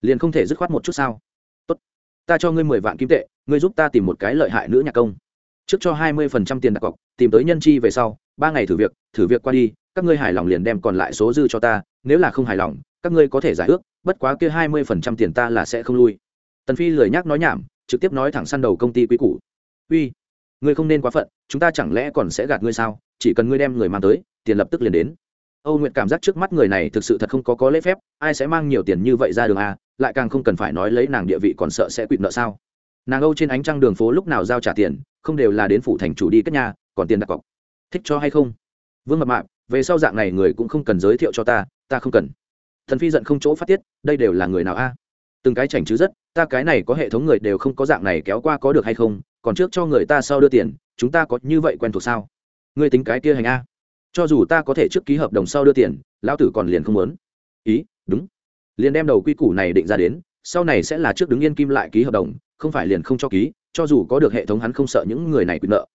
liền không thể dứt khoát một chút sao? Tốt, ta cho ngươi mười vạn kim tệ, ngươi giúp ta tìm một cái lợi hại nữ nhạc công trước cho hai mươi phần trăm tiền đặt cọc, tìm tới nhân chi về sau, ba ngày thử việc thử việc qua đi, các ngươi hài lòng liền đem còn lại số dư cho ta, nếu là không hài lòng, các ngươi có thể giải ước, bất quá kia hai mươi phần trăm tiền ta là sẽ không lui. Tần phi lười nhắc nói nhảm, trực tiếp nói thẳng săn đầu công ty quý cũ uy, ngươi không nên quá phận, chúng ta chẳng lẽ còn sẽ gạt ngươi sao? Chỉ cần ngươi đem người mang tới, tiền lập tức liền đến. Âu nguyệt cảm giác trước mắt người này thực sự thật không có có lễ phép, ai sẽ mang nhiều tiền như vậy ra đường a lại càng không cần phải nói lấy nàng địa vị còn sợ sẽ quỵt nợ sao? Nàng âu trên ánh trăng đường phố lúc nào giao trả tiền không đều là đến phủ thành chủ đi cất nhà, còn tiền đặt cọc. Thích cho hay không? Vương mập mạp, về sau dạng này người cũng không cần giới thiệu cho ta ta không cần. Thần phi giận không chỗ phát tiết, đây đều là người nào a? Từng cái chảnh chứ rất, ta cái này có hệ thống người đều không có dạng này kéo qua có được hay không, còn trước cho người ta sau đưa tiền, chúng ta có như vậy quen thuộc sao? Ngươi tính cái kia hành a? Cho dù ta có thể trước ký hợp đồng sau đưa tiền, lão tử còn liền không muốn. Ý, đúng. Liền đem đầu quy củ này định ra đến, sau này sẽ là trước đứng yên kim lại ký hợp đồng, không phải liền không cho ký cho dù có được hệ thống hắn không sợ những người này quyền nợ.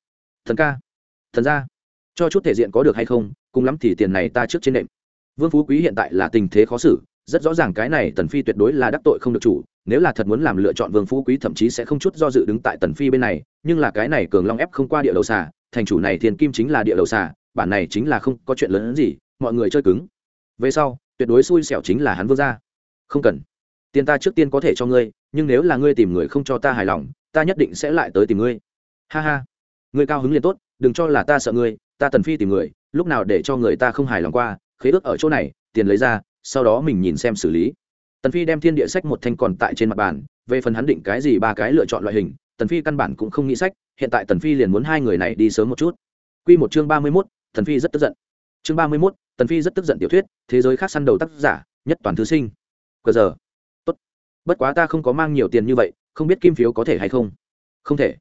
Thần ca, thần ra cho chút thể diện có được hay không, cùng lắm thì tiền này ta trước trên nệm. Vương phú quý hiện tại là tình thế khó xử, rất rõ ràng cái này tần phi tuyệt đối là đắc tội không được chủ, nếu là thật muốn làm lựa chọn vương phú quý thậm chí sẽ không chút do dự đứng tại tần phi bên này, nhưng là cái này cường long ép không qua địa đầu xà, thành chủ này thiền kim chính là địa đầu xà, bản này chính là không có chuyện lớn hơn gì, mọi người chơi cứng. Về sau, tuyệt đối xui xẻo chính là hắn vương gia. Không cần. Tiền ta trước tiên có thể cho ngươi, nhưng nếu là ngươi tìm người không cho ta hài lòng ta nhất định sẽ lại tới tìm ngươi. Ha ha. Ngươi cao hứng liền tốt đừng cho là ta sợ ngươi ta tần phi tìm người lúc nào để cho người ta không hài lòng qua khế ước ở chỗ này tiền lấy ra sau đó mình nhìn xem xử lý. Tần phi đem thiên địa sách một thanh còn tại trên mặt bàn về phần hắn định cái gì ba cái lựa chọn loại hình tần phi căn bản cũng không nghĩ sách hiện tại tần phi liền muốn hai người này đi sớm một chút. Quy một chương ba mươi 31, tần phi rất tức giận. Chương ba mươi 31, tần phi rất tức giận tiểu thuyết thế giới khác săn đầu tác giả nhất toàn thứ sinh. Cờ giờ. Tốt. Bất quá ta không có mang nhiều tiền như vậy không biết kim phiếu có thể hay không? Không thể.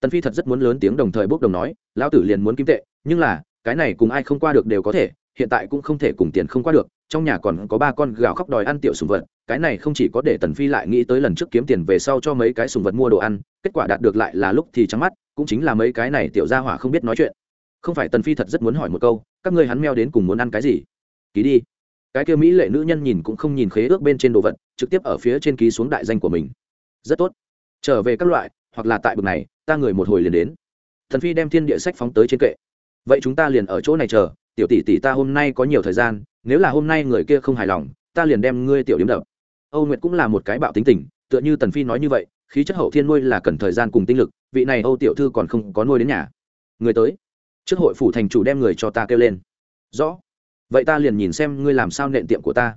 Tần phi thật rất muốn lớn tiếng đồng thời bốc đồng nói, lão tử liền muốn kim tệ, nhưng là, cái này cùng ai không qua được đều có thể, hiện tại cũng không thể cùng tiền không qua được, trong nhà còn có ba con gạo khóc đòi ăn tiểu sùng vật, cái này không chỉ có để tần phi lại nghĩ tới lần trước kiếm tiền về sau cho mấy cái sùng vật mua đồ ăn, kết quả đạt được lại là lúc thì trắng mắt, cũng chính là mấy cái này tiểu gia hỏa không biết nói chuyện. Không phải tần phi thật rất muốn hỏi một câu, các ngươi hắn meo đến cùng muốn ăn cái gì? Ký đi. Cái kia mỹ lệ nữ nhân nhìn cũng không nhìn khế ước bên trên đồ vật, trực tiếp ở phía trên ký xuống đại danh của mình. Rất tốt trở về các loại, hoặc là tại bực này, ta người một hồi liền đến. Thần phi đem thiên địa sách phóng tới trên kệ. Vậy chúng ta liền ở chỗ này chờ, tiểu tỷ tỷ ta hôm nay có nhiều thời gian, nếu là hôm nay người kia không hài lòng, ta liền đem ngươi tiểu điểm đập. Âu nguyệt cũng là một cái bạo tính tình, tựa như tần phi nói như vậy, khí chất hậu thiên nuôi là cần thời gian cùng tinh lực, vị này âu tiểu thư còn không có nuôi đến nhà. Người tới. Trước hội phủ thành chủ đem người cho ta kêu lên. Rõ. Vậy ta liền nhìn xem ngươi làm sao nện tiệm của ta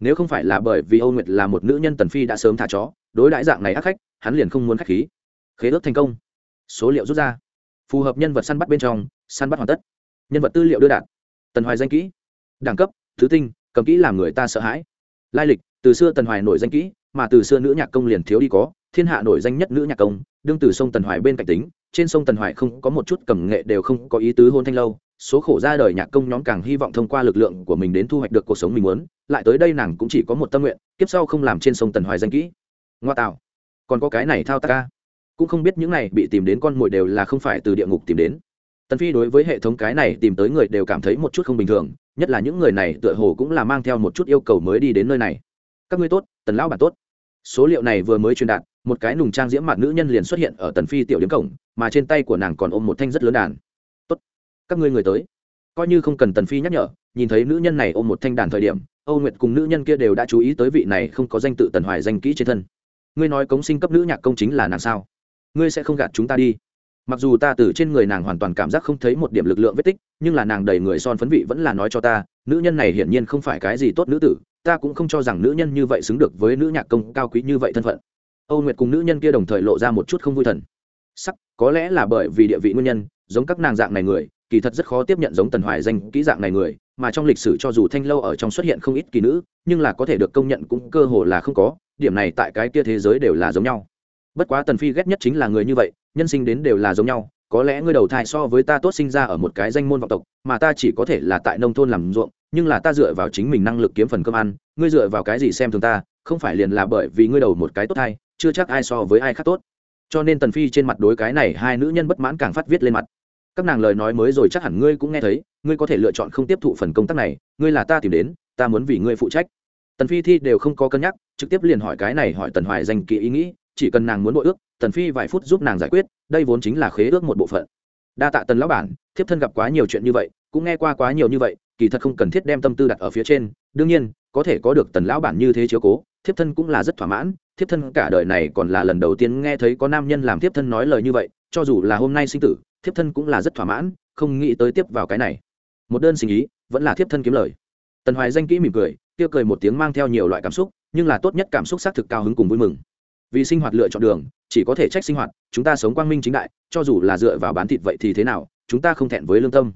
nếu không phải là bởi vì âu nguyệt là một nữ nhân tần phi đã sớm thả chó, đối đãi dạng này ác khách, hắn liền không muốn khách khí. Khế ước thành công. Số liệu rút ra. Phù hợp nhân vật săn bắt bên trong, săn bắt hoàn tất. Nhân vật tư liệu đưa đạt. Tần hoài danh kỹ. Đẳng cấp, thứ tinh, cầm kỹ làm người ta sợ hãi. Lai lịch, từ xưa tần hoài nổi danh kỹ, mà từ xưa nữ nhạc công liền thiếu đi có. Thiên hạ nổi danh nhất nữ nhạc công, đương từ sông tần hoài bên cạnh tính trên sông tần hoài không có một chút cầm nghệ đều không có ý tứ hôn thanh lâu. Số khổ ra đời nhạc công nhóm càng hy vọng thông qua lực lượng của mình đến thu hoạch được cuộc sống mình muốn. Lại tới đây nàng cũng chỉ có một tâm nguyện, kiếp sau không làm trên sông tần hoài danh kỹ. Ngoa tạo. Còn có cái này thao ta ca. Cũng không biết những này bị tìm đến con mồi đều là không phải từ địa ngục tìm đến. Tần phi đối với hệ thống cái này tìm tới người đều cảm thấy một chút không bình thường, nhất là những người này tựa hồ cũng là mang theo một chút yêu cầu mới đi đến nơi này. Các ngươi tốt, tần lão bản tốt số liệu này vừa mới truyền đạt, một cái nùng trang diễm mặt nữ nhân liền xuất hiện ở tần phi tiểu điếm cổng, mà trên tay của nàng còn ôm một thanh rất lớn đàn. Tốt, các ngươi người tới. Coi như không cần tần phi nhắc nhở, nhìn thấy nữ nhân này ôm một thanh đàn thời điểm, âu nguyệt cùng nữ nhân kia đều đã chú ý tới vị này không có danh tự tần hoài danh kỹ trên thân. Ngươi nói cống sinh cấp nữ nhạc công chính là nàng sao? Ngươi sẽ không gạt chúng ta đi. Mặc dù ta từ trên người nàng hoàn toàn cảm giác không thấy một điểm lực lượng vết tích, nhưng là nàng đầy người son phấn vị vẫn là nói cho ta, nữ nhân này hiển nhiên không phải cái gì tốt nữ tử ta cũng không cho rằng nữ nhân như vậy xứng được với nữ nhạc công cao quý như vậy thân phận. Âu nguyệt cùng nữ nhân kia đồng thời lộ ra một chút không vui thần. Sắc, có lẽ là bởi vì địa vị nguyên nhân, giống các nàng dạng này người, kỳ thật rất khó tiếp nhận giống tần hoài danh kỹ dạng này người, mà trong lịch sử cho dù thanh lâu ở trong xuất hiện không ít kỳ nữ, nhưng là có thể được công nhận cũng cơ hồ là không có, điểm này tại cái kia thế giới đều là giống nhau. Bất quá tần phi ghét nhất chính là người như vậy, nhân sinh đến đều là giống nhau, có lẽ ngươi đầu thai so với ta tốt sinh ra ở một cái danh môn vọng tộc, mà ta chỉ có thể là tại nông thôn làm ruộng nhưng là ta dựa vào chính mình năng lực kiếm phần cơm ăn, ngươi dựa vào cái gì xem thường ta, không phải liền là bởi vì ngươi đầu một cái tốt hay, chưa chắc ai so với ai khác tốt. Cho nên tần phi trên mặt đối cái này hai nữ nhân bất mãn càng phát viết lên mặt. Các nàng lời nói mới rồi chắc hẳn ngươi cũng nghe thấy, ngươi có thể lựa chọn không tiếp thụ phần công tác này, ngươi là ta tìm đến, ta muốn vì ngươi phụ trách. Tần phi thi đều không có cân nhắc, trực tiếp liền hỏi cái này hỏi tần hoài dành kỹ ý nghĩ, chỉ cần nàng muốn bội ước, tần phi vài phút giúp nàng giải quyết, đây vốn chính là khế ước một bộ phận. Đa tạ tần lão bản, thiếp thân gặp quá nhiều chuyện như vậy, cũng nghe qua quá nhiều như vậy kỳ thật không cần thiết đem tâm tư đặt ở phía trên, đương nhiên, có thể có được tần lão bản như thế chiếu cố, thiếp thân cũng là rất thỏa mãn, thiếp thân cả đời này còn là lần đầu tiên nghe thấy có nam nhân làm thiếp thân nói lời như vậy, cho dù là hôm nay sinh tử, thiếp thân cũng là rất thỏa mãn, không nghĩ tới tiếp vào cái này. Một đơn sinh ý, vẫn là thiếp thân kiếm lời. Tần hoài danh kỹ mỉm cười tiêu cười một tiếng mang theo nhiều loại cảm xúc, nhưng là tốt nhất cảm xúc xác thực cao hứng cùng vui mừng. Vì sinh hoạt lựa chọn đường, chỉ có thể trách sinh hoạt, chúng ta sống quang minh chính đại, cho dù là dựa vào bán thịt vậy thì thế nào, chúng ta không thẹn với lương tâm.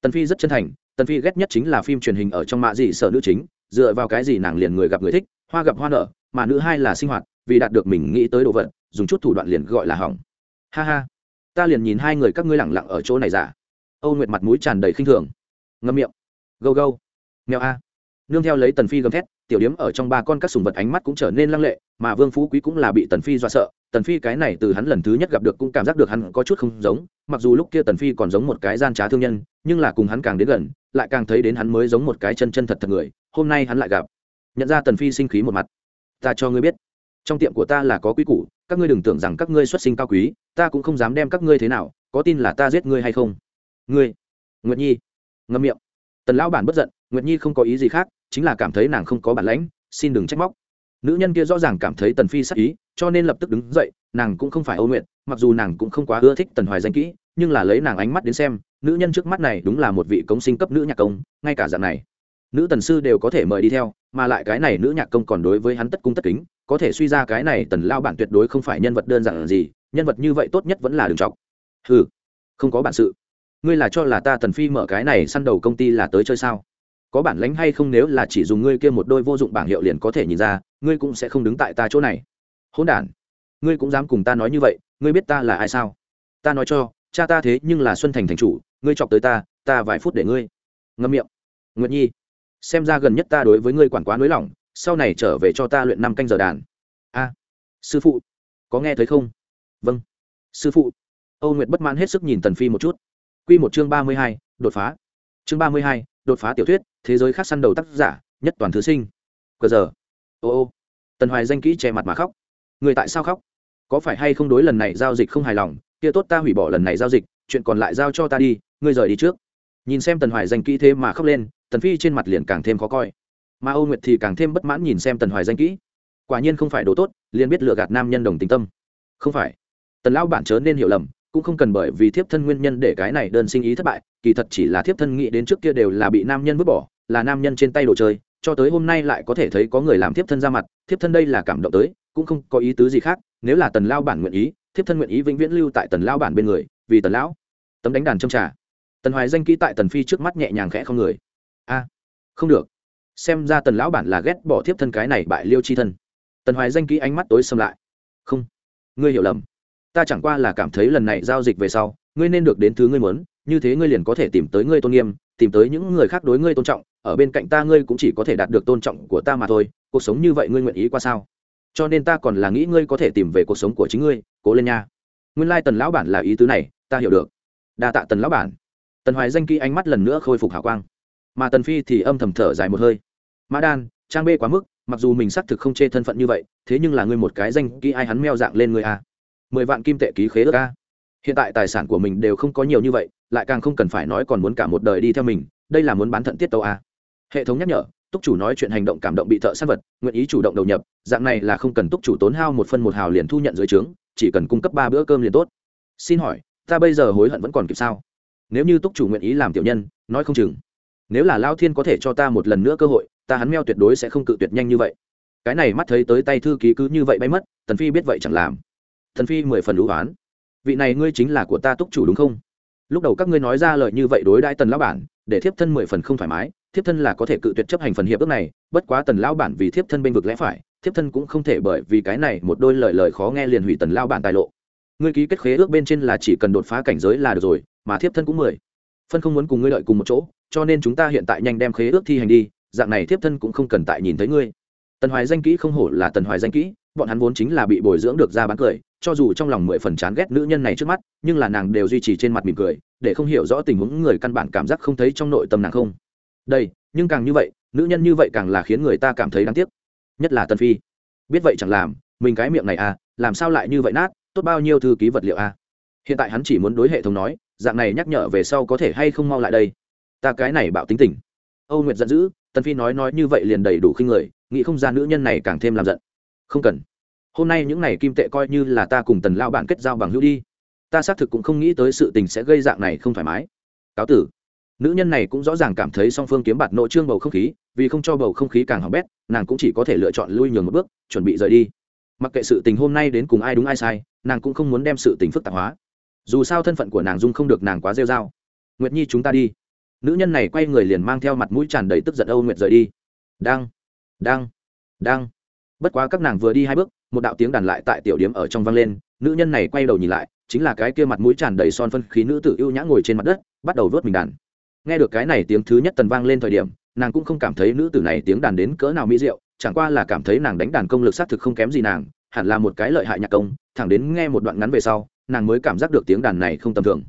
Tần phi rất chân thành tần phi ghét nhất chính là phim truyền hình ở trong mạ gì sở nữ chính dựa vào cái gì nàng liền người gặp người thích hoa gặp hoa nở, mà nữ hai là sinh hoạt vì đạt được mình nghĩ tới đồ vật dùng chút thủ đoạn liền gọi là hỏng. Ha ha ta liền nhìn hai người các ngươi lẳng lặng ở chỗ này giả. Âu nguyệt mặt mũi tràn đầy khinh thường. Ngâm miệng. Gâu gâu. Nghèo a. Nương theo lấy tần phi gầm thét tiểu điếm ở trong ba con các sùng vật ánh mắt cũng trở nên lăng lệ, mà vương phú quý cũng là bị tần phi dọa sợ. Tần phi cái này từ hắn lần thứ nhất gặp được cũng cảm giác được hắn có chút không giống, mặc dù lúc kia tần phi còn giống một cái gian trá thương nhân, nhưng là cùng hắn càng đến gần, lại càng thấy đến hắn mới giống một cái chân chân thật thật người, hôm nay hắn lại gặp. Nhận ra tần phi sinh khí một mặt. Ta cho ngươi biết, trong tiệm của ta là có quý củ, các ngươi đừng tưởng rằng các ngươi xuất sinh cao quý, ta cũng không dám đem các ngươi thế nào, có tin là ta giết ngươi hay không? Ngươi, nguyệt nhi. Ngâm miệng. Tần lão bản bất giận, nguyệt nhi không có ý gì khác chính là cảm thấy nàng không có bản lãnh, xin đừng trách móc. Nữ nhân kia rõ ràng cảm thấy tần phi sắc ý, cho nên lập tức đứng dậy, nàng cũng không phải âu nguyện mặc dù nàng cũng không quá ưa thích tần hoài danh kỹ, nhưng là lấy nàng ánh mắt đến xem, nữ nhân trước mắt này đúng là một vị cống sinh cấp nữ nhạc công, ngay cả dạng này, nữ tần sư đều có thể mời đi theo, mà lại cái này nữ nhạc công còn đối với hắn tất cung tất kính, có thể suy ra cái này tần lao bản tuyệt đối không phải nhân vật đơn giản gì, nhân vật như vậy tốt nhất vẫn là đường trọc ừ không có bản sự. Ngươi là cho là ta tần phi mở cái này săn đầu công ty là tới chơi sao? Có bản lánh hay không nếu là chỉ dùng ngươi kia một đôi vô dụng bảng hiệu liền có thể nhìn ra, ngươi cũng sẽ không đứng tại ta chỗ này. Hỗn đản, ngươi cũng dám cùng ta nói như vậy, ngươi biết ta là ai sao? Ta nói cho, cha ta thế nhưng là xuân thành thành chủ, ngươi chọc tới ta ta vài phút để ngươi. Ngâm miệng. Nguyệt nhi, xem ra gần nhất ta đối với ngươi quản quá nới lỏng sau này trở về cho ta luyện năm canh giờ đàn. A, sư phụ, có nghe thấy không? Vâng. Sư phụ, âu nguyệt bất mãn hết sức nhìn tần phi một chút. Q một chương ba mươi hai, đột phá. Chương ba mươi hai, đột phá tiểu thuyết thế giới khác săn đầu tác giả, nhất toàn thứ sinh. Cờ giờ. Ô ô. Tần hoài danh kỹ che mặt mà khóc. Người tại sao khóc? Có phải hay không đối lần này giao dịch không hài lòng? Kia tốt ta hủy bỏ lần này giao dịch, chuyện còn lại giao cho ta đi, ngươi rời đi trước. Nhìn xem tần hoài danh kỹ thế mà khóc lên, tần phi trên mặt liền càng thêm khó coi. Mà âu nguyệt thì càng thêm bất mãn nhìn xem tần hoài danh kỹ. Quả nhiên không phải đồ tốt, liền biết lừa gạt nam nhân đồng tình tâm. Không phải. Tần lão bản chớ nên hiểu lầm, cũng không cần bởi vì thiếp thân nguyên nhân để cái này đơn sinh ý thất bại, kỳ thật chỉ là thiếp thân nghĩ đến trước kia đều là bị nam nhân vứt bỏ là nam nhân trên tay đồ chơi, cho tới hôm nay lại có thể thấy có người làm thiếp thân ra mặt, thiếp thân đây là cảm động tới, cũng không có ý tứ gì khác, nếu là tần lao bản nguyện ý, thiếp thân nguyện ý vĩnh viễn lưu tại tần lao bản bên người, vì tần lão. Tấm đánh đàn trong trà. Tần hoài danh kỹ tại tần phi trước mắt nhẹ nhàng khẽ không người. A, không được. Xem ra tần lão bản là ghét bỏ thiếp thân cái này bại liêu chi thân. Tần hoài danh kỹ ánh mắt tối xâm lại. Không, ngươi hiểu lầm. Ta chẳng qua là cảm thấy lần này giao dịch về sau, ngươi nên được đến thứ ngươi muốn, như thế ngươi liền có thể tìm tới ngươi tôn nghiêm, tìm tới những người khác đối ngươi tôn trọng ở bên cạnh ta ngươi cũng chỉ có thể đạt được tôn trọng của ta mà thôi, cuộc sống như vậy ngươi nguyện ý qua sao? Cho nên ta còn là nghĩ ngươi có thể tìm về cuộc sống của chính ngươi, cố lên nha. Nguyên lai tần lão bản là ý tứ này, ta hiểu được. Đa tạ tần lão bản. Tần hoài danh kỹ ánh mắt lần nữa khôi phục hào quang. Mà tần phi thì âm thầm thở dài một hơi. Mã đan, trang bê quá mức, mặc dù mình xác thực không chê thân phận như vậy, thế nhưng là ngươi một cái danh kỹ ai hắn meo dạng lên ngươi a. Mười vạn kim tệ ký khế ước a. Hiện tại tài sản của mình đều không có nhiều như vậy, lại càng không cần phải nói còn muốn cả một đời đi theo mình, đây là muốn bán thận tiết tàu a hệ thống nhắc nhở, túc chủ nói chuyện hành động cảm động bị thợ săn vật, nguyện ý chủ động đầu nhập, dạng này là không cần túc chủ tốn hao một phân một hào liền thu nhận dưới trướng, chỉ cần cung cấp ba bữa cơm liền tốt. Xin hỏi, ta bây giờ hối hận vẫn còn kịp sao? Nếu như túc chủ nguyện ý làm tiểu nhân, nói không chừng. Nếu là lao thiên có thể cho ta một lần nữa cơ hội, ta hắn meo tuyệt đối sẽ không cự tuyệt nhanh như vậy. Cái này mắt thấy tới tay thư ký cứ như vậy bay mất, tần phi biết vậy chẳng làm. Thần phi mười phần đủ oán. Vị này ngươi chính là của ta túc chủ đúng không? Lúc đầu các ngươi nói ra lời như vậy đối đãi tần lão bản, để thiếp thân mười phần không thoải mái thiếp thân là có thể cự tuyệt chấp hành phần hiệp ước này, bất quá tần lão bản vì thiếp thân bênh vực lẽ phải, thiếp thân cũng không thể bởi vì cái này một đôi lời lời khó nghe liền hủy tần lão bản tài lộ. Ngươi ký kết khế ước bên trên là chỉ cần đột phá cảnh giới là được rồi, mà thiếp thân cũng mười. Phân không muốn cùng ngươi đợi cùng một chỗ, cho nên chúng ta hiện tại nhanh đem khế ước thi hành đi, dạng này thiếp thân cũng không cần tại nhìn thấy ngươi. Tần hoài danh kỹ không hổ là tần hoài danh kỹ, bọn hắn vốn chính là bị bồi dưỡng được ra bán cười, cho dù trong lòng mười phần chán ghét nữ nhân này trước mắt, nhưng là nàng đều duy trì trên mặt mỉm cười, để không hiểu rõ tình huống người căn bản cảm giác không thấy trong nội tâm nàng không đây, nhưng càng như vậy, nữ nhân như vậy càng là khiến người ta cảm thấy đáng tiếc. Nhất là tân phi. Biết vậy chẳng làm, mình cái miệng này à làm sao lại như vậy nát, tốt bao nhiêu thư ký vật liệu à. Hiện tại hắn chỉ muốn đối hệ thống nói, dạng này nhắc nhở về sau có thể hay không mau lại đây. Ta cái này bạo tính tình. Âu nguyệt giận dữ tân phi nói nói như vậy liền đầy đủ khinh người, nghĩ không ra nữ nhân này càng thêm làm giận. Không cần. Hôm nay những này kim tệ coi như là ta cùng tần lao bản kết giao bằng hữu đi. Ta xác thực cũng không nghĩ tới sự tình sẽ gây dạng này không thoải mái. Cáo tử nữ nhân này cũng rõ ràng cảm thấy song phương kiếm bạt nội trương bầu không khí, vì không cho bầu không khí càng hỏng bét, nàng cũng chỉ có thể lựa chọn lui nhường một bước, chuẩn bị rời đi. Mặc kệ sự tình hôm nay đến cùng ai đúng ai sai, nàng cũng không muốn đem sự tình phức tạp hóa. Dù sao thân phận của nàng dung không được nàng quá rêu r a o nguyệt nhi chúng ta đi. Nữ nhân này quay người liền mang theo mặt mũi tràn đầy tức giận âu nguyệt rời đi. Đang đang đang. Bất quá các nàng vừa đi hai bước, một đạo tiếng đàn lại tại tiểu điếm ở trong vang lên, nữ nhân này quay đầu nhìn lại, chính là cái kia mặt mũi tràn đầy son phân khí nữ tử ưu nhã ngồi trên mặt đất, bắt đầu vớt mình đàn nghe được cái này tiếng thứ nhất tần vang lên thời điểm, nàng cũng không cảm thấy nữ tử này tiếng đàn đến cỡ nào mỹ diệu, chẳng qua là cảm thấy nàng đánh đàn công lực xác thực không kém gì nàng, hẳn là một cái lợi hại nhạc công, thẳng đến nghe một đoạn ngắn về sau, nàng mới cảm giác được tiếng đàn này không tầm thường.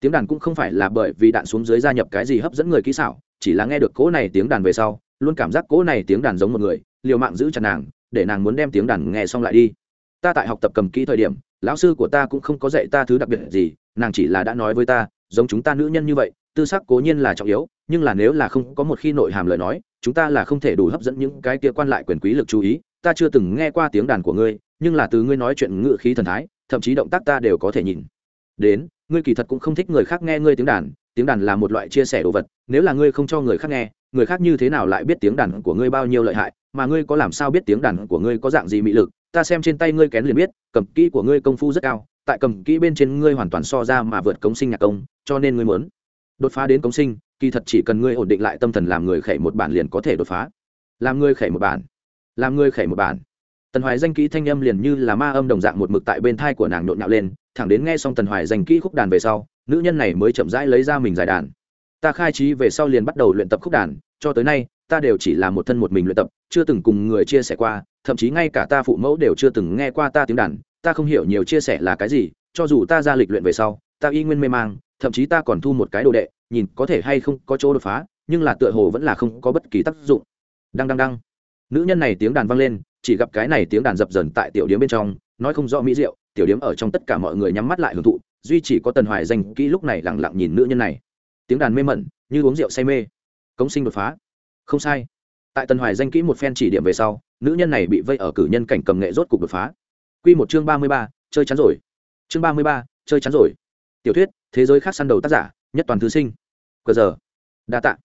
Tiếng đàn cũng không phải là bởi vì đạn xuống dưới gia nhập cái gì hấp dẫn người kỹ xảo, chỉ là nghe được cỗ này tiếng đàn về sau, luôn cảm giác cỗ này tiếng đàn giống một người, liều mạng giữ chặt nàng, để nàng muốn đem tiếng đàn nghe xong lại đi. Ta tại học tập cầm kỹ thời điểm, lão sư của ta cũng không có dạy ta thứ đặc biệt gì, nàng chỉ là đã nói với ta, giống chúng ta nữ nhân như vậy tư sắc cố nhiên là trọng yếu, nhưng là nếu là không có một khi nội hàm lời nói, chúng ta là không thể đủ hấp dẫn những cái kia quan lại quyền quý lực chú ý. Ta chưa từng nghe qua tiếng đàn của ngươi, nhưng là từ ngươi nói chuyện ngự khí thần thái, thậm chí động tác ta đều có thể nhìn. Đến, ngươi kỳ thật cũng không thích người khác nghe ngươi tiếng đàn tiếng đàn là một loại chia sẻ đồ vật, nếu là ngươi không cho người khác nghe, người khác như thế nào lại biết tiếng đàn của ngươi bao nhiêu lợi hại, mà ngươi có làm sao biết tiếng đàn của ngươi có dạng gì mị lực, ta xem trên tay ngươi kén liền biết, cầm kỹ của ngươi công phu rất cao, tại cầm kỹ bên trên ngươi hoàn toàn so ra mà vượt cống sinh nhạc công, cho nên ngươi muốn đột phá đến cống sinh, kỳ thật chỉ cần ngươi ổn định lại tâm thần làm người khẩy một bản liền có thể đột phá. Làm ngươi khẩy một bản. Làm ngươi khẩy một bản. Tần hoài danh kỹ thanh âm liền như là ma âm đồng dạng một mực tại bên thai của nàng nhộn nhạo lên, thẳng đến nghe xong tần hoài danh kỹ khúc đàn về sau, nữ nhân này mới chậm rãi lấy ra mình giải đàn. Ta khai trí về sau liền bắt đầu luyện tập khúc đàn, cho tới nay, ta đều chỉ là một thân một mình luyện tập, chưa từng cùng người chia sẻ qua, thậm chí ngay cả ta phụ mẫu đều chưa từng nghe qua ta tiếng đàn, ta không hiểu nhiều chia sẻ là cái gì, cho dù ta ra lịch luyện về sau, ta y nguyên mê mang thậm chí ta còn thu một cái đồ đệ, nhìn có thể hay không có chỗ đột phá, nhưng là tựa hồ vẫn là không có bất kỳ tác dụng. Đăng đăng đăng. Nữ nhân này tiếng đàn vang lên, chỉ gặp cái này tiếng đàn dập dần tại tiểu điếm bên trong, nói không rõ mỹ diệu, tiểu điếm ở trong tất cả mọi người nhắm mắt lại hưởng thụ, duy chỉ có tần hoài danh kỹ lúc này lẳng lặng nhìn nữ nhân này. Tiếng đàn mê mẩn, như uống rượu say mê. Cống sinh đột phá. Không sai. Tại tần hoài danh kỹ một phen chỉ điểm về sau, nữ nhân này bị vây ở cử nhân cảnh cầm nghệ rốt cục đột phá. Q một chương ba mươi ba, chơi chắn rồi. Chương ba mươi ba, chơi chắn rồi tiểu thuyết, thế giới khác săn đầu tác giả, nhất toàn thư sinh. Cờ giờ. Đa t ạ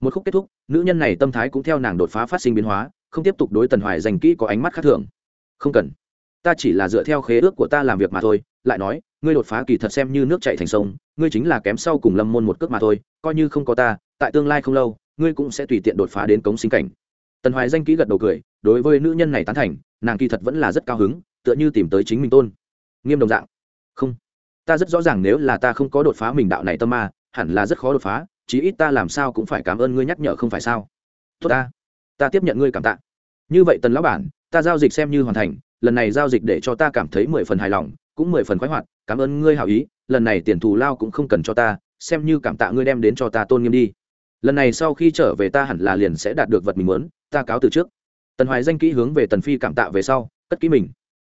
một khúc kết thúc, nữ nhân này tâm thái cũng theo nàng đột phá phát sinh biến hóa, không tiếp tục đối tần hoài danh kỹ có ánh mắt khác thường. Không cần. Ta chỉ là dựa theo khế ước của ta làm việc mà thôi, lại nói, ngươi đột phá kỳ thật xem như nước chạy thành sông, ngươi chính là kém sau cùng lâm môn một cước mà thôi, coi như không có ta, tại tương lai không lâu, ngươi cũng sẽ tùy tiện đột phá đến cống sinh cảnh. Tần hoài danh kỹ gật đầu cười, đối với nữ nhân này tán thành, nàng kỳ thật vẫn là rất cao hứng, tựa như tìm tới chính mình tôn. Nghiêm đồng dạng. Không ta rất rõ ràng nếu là ta không có đột phá mình đạo này tâm ma, hẳn là rất khó đột phá, chí ít ta làm sao cũng phải cảm ơn ngươi nhắc nhở không phải sao? Tốt ta. Ta tiếp nhận ngươi cảm tạ. Như vậy tần lão bản, ta giao dịch xem như hoàn thành, lần này giao dịch để cho ta cảm thấy mười phần hài lòng, cũng mười phần khoái hoạt, cảm ơn ngươi hảo ý, lần này tiền thù lao cũng không cần cho ta, xem như cảm tạ ngươi đem đến cho ta tôn nghiêm đi. Lần này sau khi trở về ta hẳn là liền sẽ đạt được vật mình muốn, ta cáo từ trước. Tần hoài danh kỹ hướng về tần phi cảm tạ về sau, cất kỹ mình.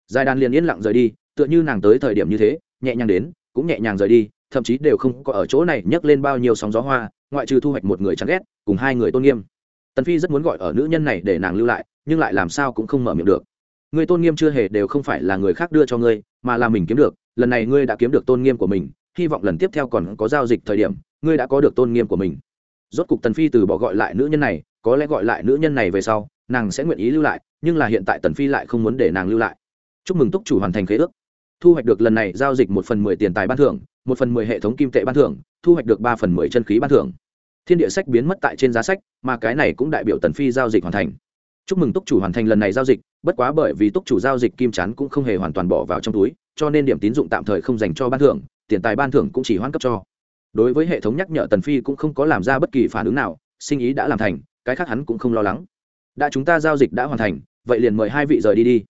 Giai đàn liền yên lặng rời đi, tựa như nàng tới thời điểm như thế nhẹ nhàng đến, cũng nhẹ nhàng rời đi, thậm chí đều không có ở chỗ này nhấc lên bao nhiêu sóng gió hoa, ngoại trừ thu hoạch một người chán ghét, cùng hai người tôn nghiêm. Tần phi rất muốn gọi ở nữ nhân này để nàng lưu lại, nhưng lại làm sao cũng không mở miệng được. Người tôn nghiêm chưa hề đều không phải là người khác đưa cho ngươi, mà là mình kiếm được, lần này ngươi đã kiếm được tôn nghiêm của mình, hy vọng lần tiếp theo còn có giao dịch thời điểm, ngươi đã có được tôn nghiêm của mình. Rốt cục tần phi từ bỏ gọi lại nữ nhân này, có lẽ gọi lại nữ nhân này về sau, nàng sẽ nguyện ý lưu lại, nhưng là hiện tại tần phi lại không muốn để nàng lưu lại. Chúc mừng túc chủ hoàn thành khế ước thu hoạch được lần này giao dịch một phần mười tiền tài ban thưởng, một phần mười hệ thống kim tệ ban thưởng, thu hoạch được ba phần mười chân khí ban thưởng. Thiên địa sách biến mất tại trên giá sách, mà cái này cũng đại biểu tần phi giao dịch hoàn thành. Chúc mừng túc chủ hoàn thành lần này giao dịch, bất quá bởi vì túc chủ giao dịch kim chắn cũng không hề hoàn toàn bỏ vào trong túi, cho nên điểm tín dụng tạm thời không dành cho ban thưởng, tiền tài ban thưởng cũng chỉ hoãn cấp cho. Đối với hệ thống nhắc nhở tần phi cũng không có làm ra bất kỳ phản ứng nào, sinh ý đã làm thành, cái khác hắn cũng không lo lắng. Đã chúng ta giao dịch đã hoàn thành, vậy liền mời hai vị rời đi đi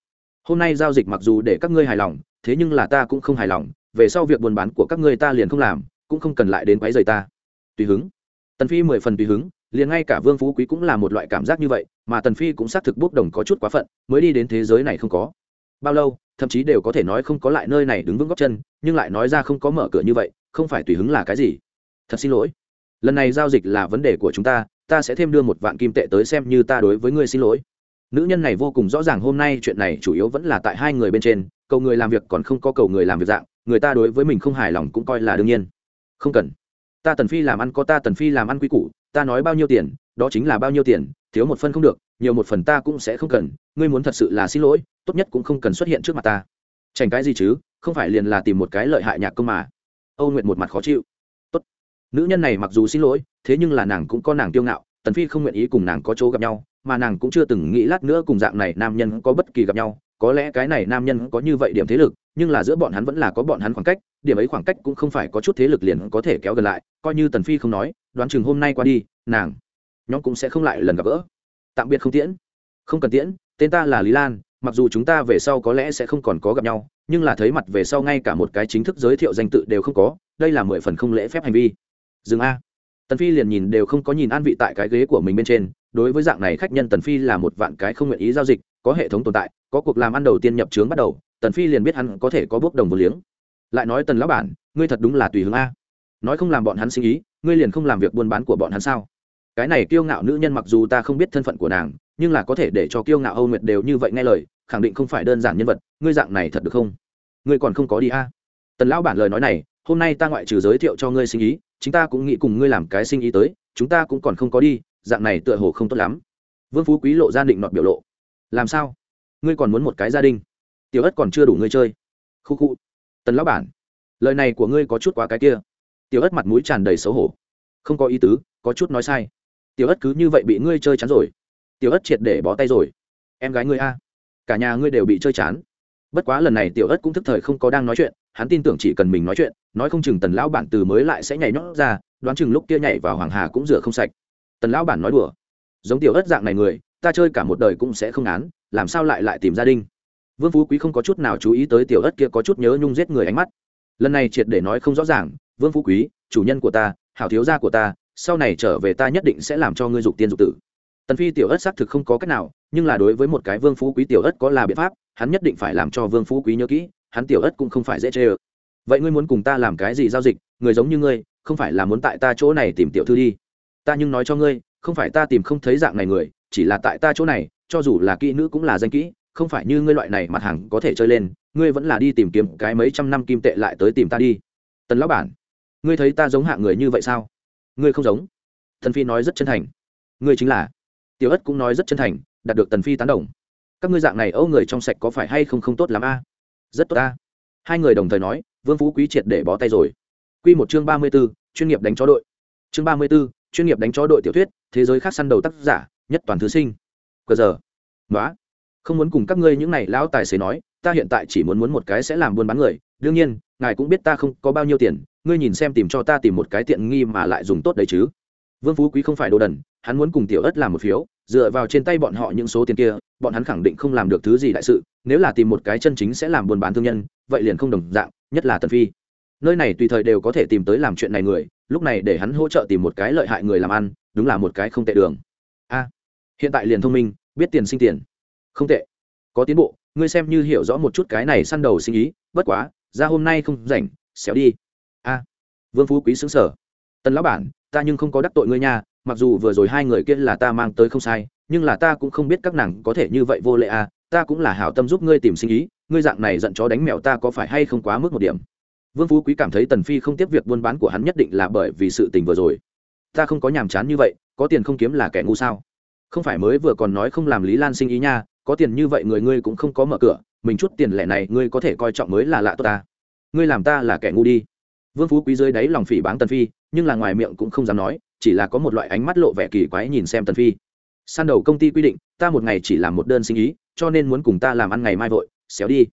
hôm nay giao dịch mặc dù để các ngươi hài lòng, thế nhưng là ta cũng không hài lòng, về sau việc buôn bán của các ngươi ta liền không làm, cũng không cần lại đến quấy rầy ta. Tùy hứng. Tần phi mười phần tùy hứng, liền ngay cả vương phú quý cũng là một loại cảm giác như vậy, mà tần phi cũng xác thực bốc đồng có chút quá phận, mới đi đến thế giới này không có bao lâu, thậm chí đều có thể nói không có lại nơi này đứng vững góc chân, nhưng lại nói ra không có mở cửa như vậy, không phải tùy hứng là cái gì. Thật xin lỗi. Lần này giao dịch là vấn đề của chúng ta ta sẽ thêm đưa một vạn kim tệ tới xem như ta đối với ngươi xin lỗi nữ nhân này vô cùng rõ ràng hôm nay chuyện này chủ yếu vẫn là tại hai người bên trên, cầu người làm việc còn không có cầu người làm việc dạng, người ta đối với mình không hài lòng cũng coi là đương nhiên. Không cần. Ta tần phi làm ăn có ta tần phi làm ăn quy củ, ta nói bao nhiêu tiền, đó chính là bao nhiêu tiền, thiếu một phân không được, nhiều một phần ta cũng sẽ không cần, ngươi muốn thật sự là xin lỗi, tốt nhất cũng không cần xuất hiện trước mặt ta. Tránh cái gì chứ, không phải liền là tìm một cái lợi hại nhạc công mà. Âu nguyện một mặt khó chịu. Tốt. Nữ nhân này mặc dù xin lỗi, thế nhưng là nàng cũng có nàng kiêu ngạo, tần phi không nguyện ý cùng nàng có chỗ gặp nhau mà nàng cũng chưa từng nghĩ lát nữa cùng dạng này nam nhân có bất kỳ gặp nhau. Có lẽ cái này nam nhân có như vậy điểm thế lực, nhưng là giữa bọn hắn vẫn là có bọn hắn khoảng cách, điểm ấy khoảng cách cũng không phải có chút thế lực liền có thể kéo gần lại, coi như tần phi không nói, đoán chừng hôm nay qua đi, nàng, nhóm cũng sẽ không lại lần gặp gỡ. Tạm biệt không tiễn. Không cần tiễn, tên ta là lý lan, mặc dù chúng ta về sau có lẽ sẽ không còn có gặp nhau, nhưng là thấy mặt về sau ngay cả một cái chính thức giới thiệu danh tự đều không có, đây là mười phần không lễ phép hành vi. Dừng a. Tần phi liền nhìn đều không có nhìn an vị tại cái ghế của mình bên trên đối với dạng này khách nhân tần phi là một vạn cái không nguyện ý giao dịch, có hệ thống tồn tại, có cuộc làm ăn đầu tiên nhập trướng bắt đầu, tần phi liền biết hắn có thể có bước đồng vô liếng. Lại nói tần lão bản, ngươi thật đúng là tùy hướng a. Nói không làm bọn hắn sinh ý, ngươi liền không làm việc buôn bán của bọn hắn sao? Cái này kiêu ngạo nữ nhân mặc dù ta không biết thân phận của nàng, nhưng là có thể để cho kiêu ngạo âu nguyệt đều như vậy nghe lời, khẳng định không phải đơn giản nhân vật, ngươi dạng này thật được không? Ngươi còn không có đi a. Tần lão bản lời nói này, hôm nay ta ngoại trừ giới thiệu cho ngươi sinh ý chúng ta cũng nghĩ cùng ngươi làm cái sinh ý tới, chúng ta cũng còn không có đi dạng này tựa hồ không tốt lắm. Vương phú quý lộ gia định nọt biểu lộ. Làm sao? Ngươi còn muốn một cái gia đình? Tiểu ất còn chưa đủ ngươi chơi. Khu khu. Tần lão bản, lời này của ngươi có chút quá cái kia. Tiểu ất mặt mũi tràn đầy xấu hổ. Không có ý tứ, có chút nói sai. Tiểu ất cứ như vậy bị ngươi chơi chán rồi. Tiểu ất triệt để bó tay rồi. Em gái ngươi a. Cả nhà ngươi đều bị chơi chán. Bất quá lần này tiểu ất cũng thức thời không có đang nói chuyện, hắn tin tưởng chỉ cần mình nói chuyện, nói không chừng tần lão bản từ mới lại sẽ nhảy nhót ra, đoán chừng lúc kia nhảy vào hoàng hà cũng rửa không sạch tần lão bản nói đùa. Giống tiểu ất dạng này người, ta chơi cả một đời cũng sẽ không án, làm sao lại lại tìm gia đình? Vương phú quý không có chút nào chú ý tới tiểu ất kia có chút nhớ nhung giết người ánh mắt. Lần này triệt để nói không rõ ràng, vương phú quý, chủ nhân của ta, hảo thiếu gia của ta, sau này trở về ta nhất định sẽ làm cho ngươi dục tiên dục tử. Tần phi tiểu ất xác thực không có cách nào, nhưng là đối với một cái vương phú quý tiểu ất có là biện pháp, hắn nhất định phải làm cho vương phú quý nhớ kỹ, hắn tiểu ất cũng không phải dễ chê ơ. Vậy ngươi muốn cùng ta làm cái gì giao dịch? Người giống như ngươi, không phải là muốn tại ta chỗ này tìm tiểu thư đi ta nhưng nói cho ngươi, không phải ta tìm không thấy dạng này người, chỉ là tại ta chỗ này, cho dù là kỹ nữ cũng là danh kỹ, không phải như ngươi loại này mặt hàng có thể chơi lên, ngươi vẫn là đi tìm kiếm cái mấy trăm năm kim tệ lại tới tìm ta đi. Tần lão bản, ngươi thấy ta giống hạng người như vậy sao? Ngươi không giống. Thần phi nói rất chân thành. Ngươi chính là. Tiểu ất cũng nói rất chân thành, đạt được tần phi tán đồng. Các ngươi dạng này âu người trong sạch có phải hay không không tốt lắm a? Rất tốt a. Hai người đồng thời nói, vương phú quý triệt để bó tay rồi. Q một chương ba mươi b ố chuyên nghiệp đánh chó đội. Chương ba mươi b ố chuyên nghiệp đánh chó đội tiểu thuyết, thế giới khác săn đầu tác giả, nhất toàn thứ sinh. Cờ giờ. Nói không muốn cùng các ngươi những này lão tài xế nói, ta hiện tại chỉ muốn muốn một cái sẽ làm buôn bán người. Đương nhiên, ngài cũng biết ta không có bao nhiêu tiền, ngươi nhìn xem tìm cho ta tìm một cái tiện nghi mà lại dùng tốt đấy chứ. Vương phú quý không phải đồ đần, hắn muốn cùng tiểu ất làm một phiếu, dựa vào trên tay bọn họ những số tiền kia, bọn hắn khẳng định không làm được thứ gì đại sự, nếu là tìm một cái chân chính sẽ làm buôn bán thương nhân, vậy liền không đồng dạng, nhất là tần phi. Nơi này tùy thời đều có thể tìm tới làm chuyện này người lúc này để hắn hỗ trợ tìm một cái lợi hại người làm ăn, đúng là một cái không tệ đường. A, hiện tại liền thông minh, biết tiền sinh tiền. Không tệ. Có tiến bộ, ngươi xem như hiểu rõ một chút cái này săn đầu sinh ý, bất quá, ra hôm nay không rảnh, xéo đi. A, vương phú quý xứng sở tần lão bản, ta nhưng không có đắc tội ngươi nha, mặc dù vừa rồi hai người kia là ta mang tới không sai, nhưng là ta cũng không biết các nàng có thể như vậy vô lệ à ta cũng là hảo tâm giúp ngươi tìm sinh ý, ngươi dạng này giận chó đánh mèo ta có phải hay không quá mức một điểm vương phú quý cảm thấy tần phi không tiếp việc buôn bán của hắn nhất định là bởi vì sự tình vừa rồi. Ta không có nhàm chán như vậy, có tiền không kiếm là kẻ ngu sao? Không phải mới vừa còn nói không làm lý lan sinh ý nha, có tiền như vậy người ngươi cũng không có mở cửa, mình chút tiền lẻ này ngươi có thể coi trọng mới là lạ tốt ta. Ngươi làm ta là kẻ ngu đi. Vương phú quý dưới đáy lòng phỉ báng tần phi, nhưng là ngoài miệng cũng không dám nói, chỉ là có một loại ánh mắt lộ vẻ kỳ quái nhìn xem tần phi. San đầu công ty quy định, ta một ngày chỉ làm một đơn sinh ý, cho nên muốn cùng ta làm ăn ngày mai vội, xéo đi.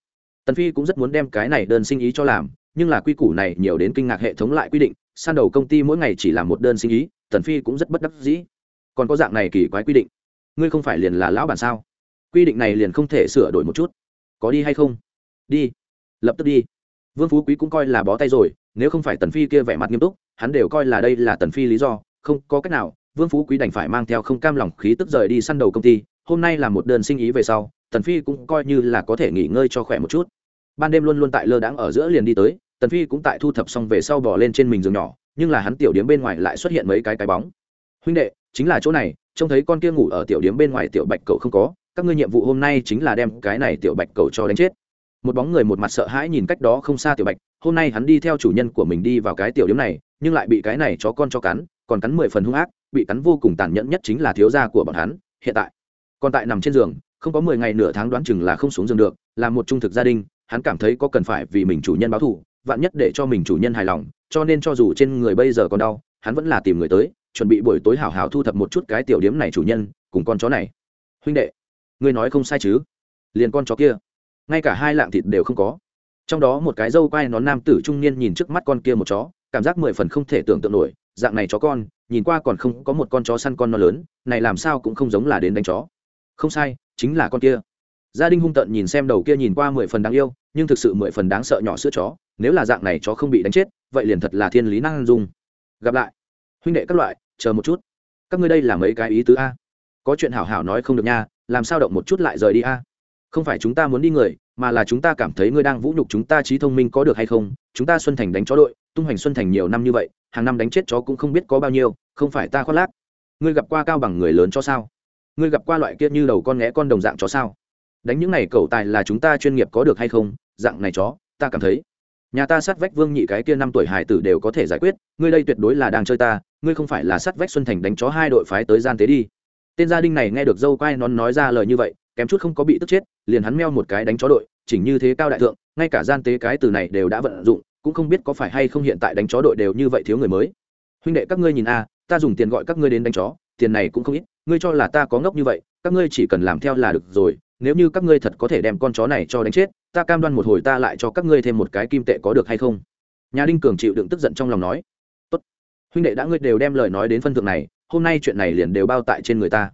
Tần phi cũng rất muốn đem cái này đơn sinh ý cho làm nhưng là quy củ này nhiều đến kinh ngạc hệ thống lại quy định, san đầu công ty mỗi ngày chỉ làm một đơn sinh ý, tần phi cũng rất bất đắc dĩ. Còn có dạng này kỳ quái quy định. Ngươi không phải liền là lão bản sao? Quy định này liền không thể sửa đổi một chút. Có đi hay không? Đi. Lập tức đi. Vương phú quý cũng coi là bó tay rồi, nếu không phải tần phi kia vẻ mặt nghiêm túc, hắn đều coi là đây là tần phi lý do, không có cách nào. Vương phú quý đành phải mang theo không cam lòng khí tức rời đi săn đầu công ty, hôm nay là một đơn sinh ý về sau, tần phi cũng coi như là có thể nghỉ ngơi cho khỏe một chút ban đêm luôn luôn tại lơ đãng ở giữa liền đi tới, tần phi cũng tại thu thập xong về sau bỏ lên trên mình giường nhỏ, nhưng là hắn tiểu điếm bên ngoài lại xuất hiện mấy cái cái bóng. Huynh đệ, chính là chỗ này, trông thấy con kia ngủ ở tiểu điếm bên ngoài tiểu bạch cậu không có, các ngươi nhiệm vụ hôm nay chính là đem cái này tiểu bạch cậu cho đánh chết. Một bóng người một mặt sợ hãi nhìn cách đó không xa tiểu bạch, hôm nay hắn đi theo chủ nhân của mình đi vào cái tiểu điếm này, nhưng lại bị cái này chó con cho cắn, còn cắn mười phần hung ác, bị cắn vô cùng tàn nhẫn nhất chính là thiếu gia của bọn hắn, hiện tại. Còn tại nằm trên giường, không có mười ngày nửa tháng đoán chừng là không xuống giường được, là một trung thực gia đình hắn cảm thấy có cần phải vì mình chủ nhân báo thù, vạn nhất để cho mình chủ nhân hài lòng, cho nên cho dù trên người bây giờ còn đau, hắn vẫn là tìm người tới, chuẩn bị buổi tối hảo hảo thu thập một chút cái tiểu điếm này chủ nhân, cùng con chó này. Huynh đệ, ngươi nói không sai chứ? Liền con chó kia, ngay cả hai lạng thịt đều không có. Trong đó một cái dâu quai nón nam tử trung niên nhìn trước mắt con kia một chó, cảm giác mười phần không thể tưởng tượng nổi, dạng này chó con, nhìn qua còn không có một con chó săn con nó lớn, này làm sao cũng không giống là đến đánh chó. Không sai, chính là con kia. Gia đình hung tận nhìn xem đầu kia nhìn qua mười phần đáng yêu nhưng thực sự mười phần đáng sợ nhỏ sữa chó, nếu là dạng này chó không bị đánh chết, vậy liền thật là thiên lý năng dung. Gặp lại. Huynh đệ các loại, chờ một chút. Các ngươi đây là mấy cái ý tứ a? Có chuyện hảo hảo nói không được nha, làm sao động một chút lại rời đi a? Không phải chúng ta muốn đi người, mà là chúng ta cảm thấy ngươi đang vũ nhục chúng ta trí thông minh có được hay không? Chúng ta xuân thành đánh chó đội, tung hoành xuân thành nhiều năm như vậy, hàng năm đánh chết chó cũng không biết có bao nhiêu, không phải ta khoác lác. Ngươi gặp qua cao bằng người lớn cho sao? Ngươi gặp qua loại kia như đầu con nghé con đồng dạng chó sao? Đánh những này cầu tài là chúng ta chuyên nghiệp có được hay không? Dạng này chó, ta cảm thấy. Nhà ta sát vách vương nhị cái kia năm tuổi hải tử đều có thể giải quyết, ngươi đây tuyệt đối là đang chơi ta, ngươi không phải là sát vách xuân thành đánh chó hai đội phái tới gian tế đi. Tên gia đình này nghe được dâu quai nón nói ra lời như vậy, kém chút không có bị tức chết, liền hắn meo một cái đánh chó đội, chỉnh như thế cao đại thượng, ngay cả gian tế cái từ này đều đã vận dụng, cũng không biết có phải hay không hiện tại đánh chó đội đều như vậy thiếu người mới. Huynh đệ các ngươi nhìn a, ta dùng tiền gọi các ngươi đến đánh chó, tiền này cũng không ít, ngươi cho là ta có ngốc như vậy, các ngươi chỉ cần làm theo là được rồi nếu như các ngươi thật có thể đem con chó này cho đánh chết, ta cam đoan một hồi ta lại cho các ngươi thêm một cái kim tệ có được hay không? Nhà đinh cường chịu đựng tức giận trong lòng nói. Tốt. Huynh đệ đã ngươi đều đem lời nói đến phân thượng này, hôm nay chuyện này liền đều bao tại trên người ta.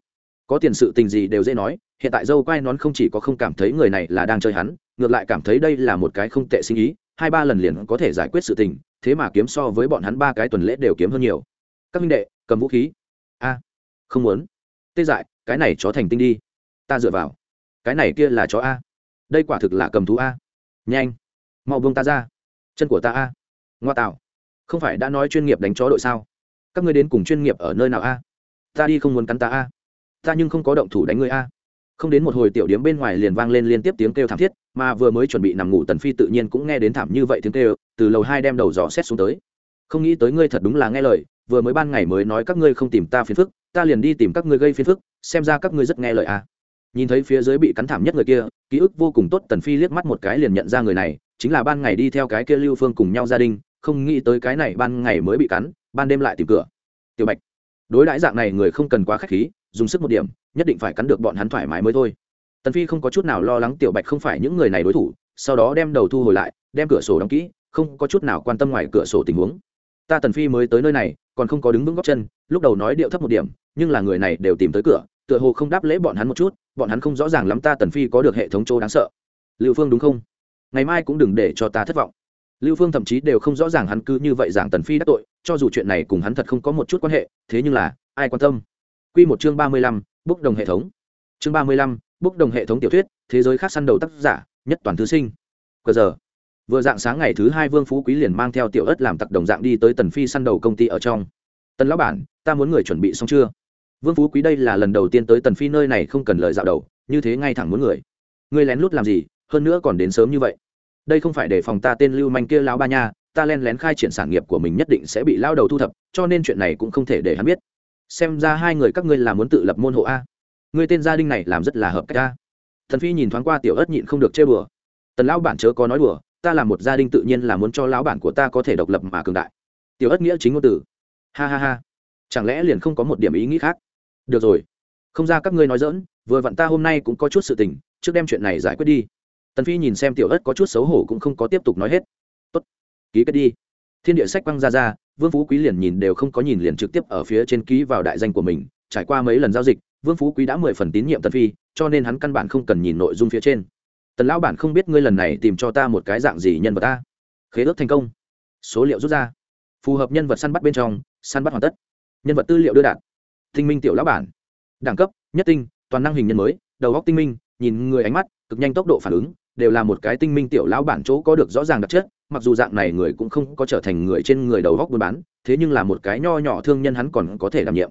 Có tiền sự tình gì đều dễ nói, hiện tại dâu quai nón không chỉ có không cảm thấy người này là đang chơi hắn, ngược lại cảm thấy đây là một cái không tệ sinh ý, hai ba lần liền có thể giải quyết sự tình, thế mà kiếm so với bọn hắn ba cái tuần lễ đều kiếm hơn nhiều. Các minh đệ, cầm vũ khí. A, không muốn. Tê dại, cái này chó thành tinh đi. Ta dựa vào cái này kia là chó a. Đây quả thực là cầm thú a. Nhanh, mau buông ta ra. Chân của ta a. Ngoa tạo. Không phải đã nói chuyên nghiệp đánh chó đội sao? Các ngươi đến cùng chuyên nghiệp ở nơi nào a? Ta đi không muốn cắn ta a. Ta nhưng không có động thủ đánh ngươi a. Không đến một hồi tiểu điếm bên ngoài liền vang lên liên tiếp tiếng kêu thảm thiết, mà vừa mới chuẩn bị nằm ngủ tần phi tự nhiên cũng nghe đến thảm như vậy tiếng kêu, từ lầu hai đem đầu dò xét xuống tới. Không nghĩ tới ngươi thật đúng là nghe lời, vừa mới ban ngày mới nói các ngươi không tìm ta phiền phức, ta liền đi tìm các ngươi gây phiền phức, xem ra các ngươi rất nghe lời à nhìn thấy phía dưới bị cắn thảm nhất người kia, ký ức vô cùng tốt, tần phi liếc mắt một cái liền nhận ra người này, chính là ban ngày đi theo cái kia lưu phương cùng nhau gia đình, không nghĩ tới cái này ban ngày mới bị cắn, ban đêm lại tìm cửa. Tiểu bạch, đối đãi dạng này người không cần quá khách khí, dùng sức một điểm, nhất định phải cắn được bọn hắn thoải mái mới thôi. Tần phi không có chút nào lo lắng tiểu bạch không phải những người này đối thủ, sau đó đem đầu thu hồi lại, đem cửa sổ đóng kỹ, không có chút nào quan tâm ngoài cửa sổ tình huống. Ta tần phi mới tới nơi này, còn không có đứng vững góc chân, lúc đầu nói điệu thấp một điểm, nhưng là người này đều tìm tới cửa, tựa hồ không đáp lễ bọn hắn một chút bọn hắn không rõ ràng lắm ta tần phi có được hệ thống chỗ đáng sợ. Lưu phương đúng không? Ngày mai cũng đừng để cho ta thất vọng. Lưu phương thậm chí đều không rõ ràng hắn cứ như vậy giảng tần phi đắc tội cho dù chuyện này cùng hắn thật không có một chút quan hệ thế nhưng là ai quan tâm? Quy một chương ba mươi lăm, bốc đồng hệ thống. Chương ba mươi lăm, bốc đồng hệ thống tiểu thuyết thế giới khác săn đầu tác giả nhất toàn thứ sinh. Cờ giờ. Vừa dạng sáng ngày thứ hai vương phú quý liền mang theo tiểu ất làm tặc đồng dạng đi tới tần phi săn đầu công ty ở trong. Tần lão bản ta muốn người chuẩn bị xong chưa? Vương phú quý đây là lần đầu tiên tới tần phi nơi này không cần lời dạo đầu, như thế ngay thẳng muốn người. Ngươi lén lút làm gì, hơn nữa còn đến sớm như vậy. Đây không phải để phòng ta tên lưu manh kia lão ba nha, ta len lén khai triển sản nghiệp của mình nhất định sẽ bị lao đầu thu thập, cho nên chuyện này cũng không thể để hắn biết. Xem ra hai người các ngươi là muốn tự lập môn hộ a. Ngươi tên gia đình này làm rất là hợp cách a. Thần phi nhìn thoáng qua tiểu ớt nhịn không được chơi bừa. Tần lão bản chớ có nói đùa, ta là một gia đình tự nhiên là muốn cho lão bản của ta có thể độc lập mà cường đại. Tiểu ớt nghĩa chính ngôn từ. Ha ha ha. Chẳng lẽ liền không có một điểm ý nghĩ khác? Được rồi. Không ra các ngươi nói dỡn vừa vặn ta hôm nay cũng có chút sự tình, trước đem chuyện này giải quyết đi. Tần phi nhìn xem tiểu ớt có chút xấu hổ cũng không có tiếp tục nói hết. Tốt. Ký kết đi. Thiên địa sách quăng ra ra, vương phú quý liền nhìn đều không có nhìn liền trực tiếp ở phía trên ký vào đại danh của mình, trải qua mấy lần giao dịch, vương phú quý đã mười phần tín nhiệm tần phi, cho nên hắn căn bản không cần nhìn nội dung phía trên. Tần lão bản không biết ngươi lần này tìm cho ta một cái dạng gì nhân vật ta. Khế ước thành công. Số liệu rút ra. Phù hợp nhân vật săn bắt bên trong, săn bắt hoàn tất. Nhân vật tư liệu đưa đạt tinh minh tiểu lão bản. Đẳng cấp, nhất tinh, toàn năng hình nhân mới, đầu góc tinh minh, nhìn người ánh mắt, cực nhanh tốc độ phản ứng, đều là một cái tinh minh tiểu lão bản chỗ có được rõ ràng đặc chất, mặc dù dạng này người cũng không có trở thành người trên người đầu góc buôn bán, thế nhưng là một cái nho nhỏ thương nhân hắn còn có thể đảm nhiệm.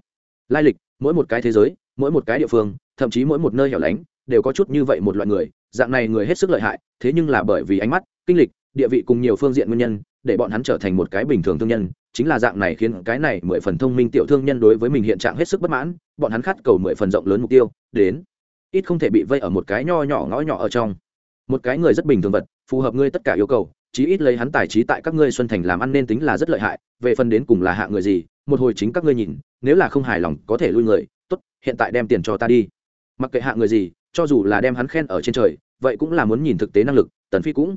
Lai lịch, mỗi một cái thế giới, mỗi một cái địa phương, thậm chí mỗi một nơi hẻo lánh, đều có chút như vậy một loại người, dạng này người hết sức lợi hại, thế nhưng là bởi vì ánh mắt, kinh lịch, địa vị cùng nhiều phương diện nguyên nhân để bọn hắn trở thành một cái bình thường thương nhân, chính là dạng này khiến cái này mười phần thông minh tiểu thương nhân đối với mình hiện trạng hết sức bất mãn, bọn hắn khát cầu mười phần rộng lớn mục tiêu, đến, ít không thể bị vây ở một cái nho nhỏ ngõ nhỏ ở trong. Một cái người rất bình thường vật, phù hợp ngươi tất cả yêu cầu, chí ít lấy hắn tài trí tại các ngươi xuân thành làm ăn nên tính là rất lợi hại, về phần đến cùng là hạ người gì, một hồi chính các ngươi nhìn, nếu là không hài lòng có thể lui người, tốt, hiện tại đem tiền cho ta đi. Mặc kệ hạ người gì, cho dù là đem hắn khen ở trên trời, vậy cũng là muốn nhìn thực tế năng lực, tần phi cũng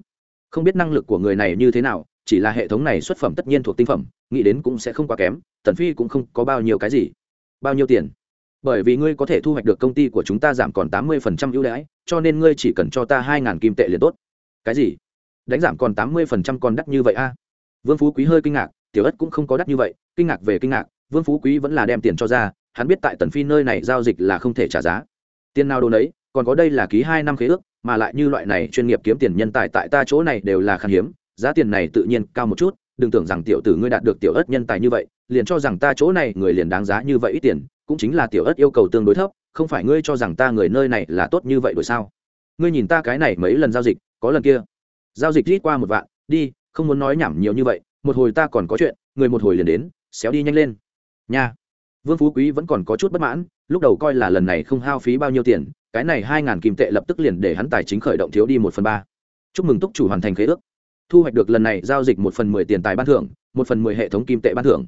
không biết năng lực của người này như thế nào chỉ là hệ thống này xuất phẩm tất nhiên thuộc tinh phẩm, nghĩ đến cũng sẽ không quá kém, tần phi cũng không có bao nhiêu cái gì. Bao nhiêu tiền? Bởi vì ngươi có thể thu hoạch được công ty của chúng ta giảm còn tám mươi phần trăm ưu đãi, cho nên ngươi chỉ cần cho ta hai ngàn kim tệ liền tốt. Cái gì? Đánh giảm còn tám mươi phần trăm còn đắt như vậy a? Vương phú quý hơi kinh ngạc, tiểu ất cũng không có đắt như vậy, kinh ngạc về kinh ngạc, vương phú quý vẫn là đem tiền cho ra, hắn biết tại tần phi nơi này giao dịch là không thể trả giá. Tiền nào đồ nấy, còn có đây là ký hai năm khế ước, mà lại như loại này chuyên nghiệp kiếm tiền nhân tài tại ta chỗ này đều là khan hiếm giá tiền này tự nhiên cao một chút, đừng tưởng rằng tiểu tử ngươi đạt được tiểu ất nhân tài như vậy, liền cho rằng ta chỗ này người liền đáng giá như vậy ít tiền, cũng chính là tiểu ất yêu cầu tương đối thấp, không phải ngươi cho rằng ta người nơi này là tốt như vậy đổi sao? Ngươi nhìn ta cái này mấy lần giao dịch, có lần kia. Giao dịch ít qua một vạn, đi, không muốn nói nhảm nhiều như vậy, một hồi ta còn có chuyện, người một hồi liền đến, xéo đi nhanh lên. Nha. Vương phú quý vẫn còn có chút bất mãn, lúc đầu coi là lần này không hao phí bao nhiêu tiền, cái này hai ngàn kim tệ lập tức liền để hắn tài chính khởi động thiếu đi một phần ba. Chúc mừng túc chủ hoàn thành khế ước thu hoạch được lần này giao dịch một phần mười tiền tài ban thưởng, một phần mười hệ thống kim tệ ban thưởng.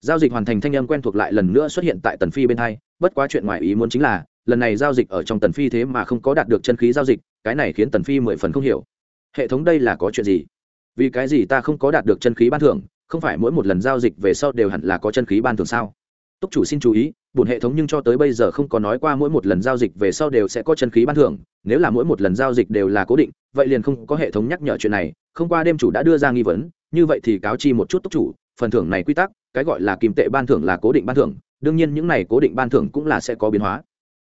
Giao dịch hoàn thành thanh âm quen thuộc lại lần nữa xuất hiện tại tần phi bên hai, bất quá chuyện ngoài ý muốn chính là, lần này giao dịch ở trong tần phi thế mà không có đạt được chân khí giao dịch, cái này khiến tần phi mười phần không hiểu. Hệ thống đây là có chuyện gì? Vì cái gì ta không có đạt được chân khí ban thưởng, không phải mỗi một lần giao dịch về sau đều hẳn là có chân khí ban thưởng sao? Túc chủ xin chú ý, bổn hệ thống nhưng cho tới bây giờ không có nói qua mỗi một lần giao dịch về sau đều sẽ có chân khí ban thưởng, nếu là mỗi một lần giao dịch đều là cố định, vậy liền không có hệ thống nhắc nhở chuyện này không qua đêm chủ đã đưa ra nghi vấn, như vậy thì cáo chi một chút túc chủ, phần thưởng này quy tắc, cái gọi là kim tệ ban thưởng là cố định ban thưởng, đương nhiên những này cố định ban thưởng cũng là sẽ có biến hóa.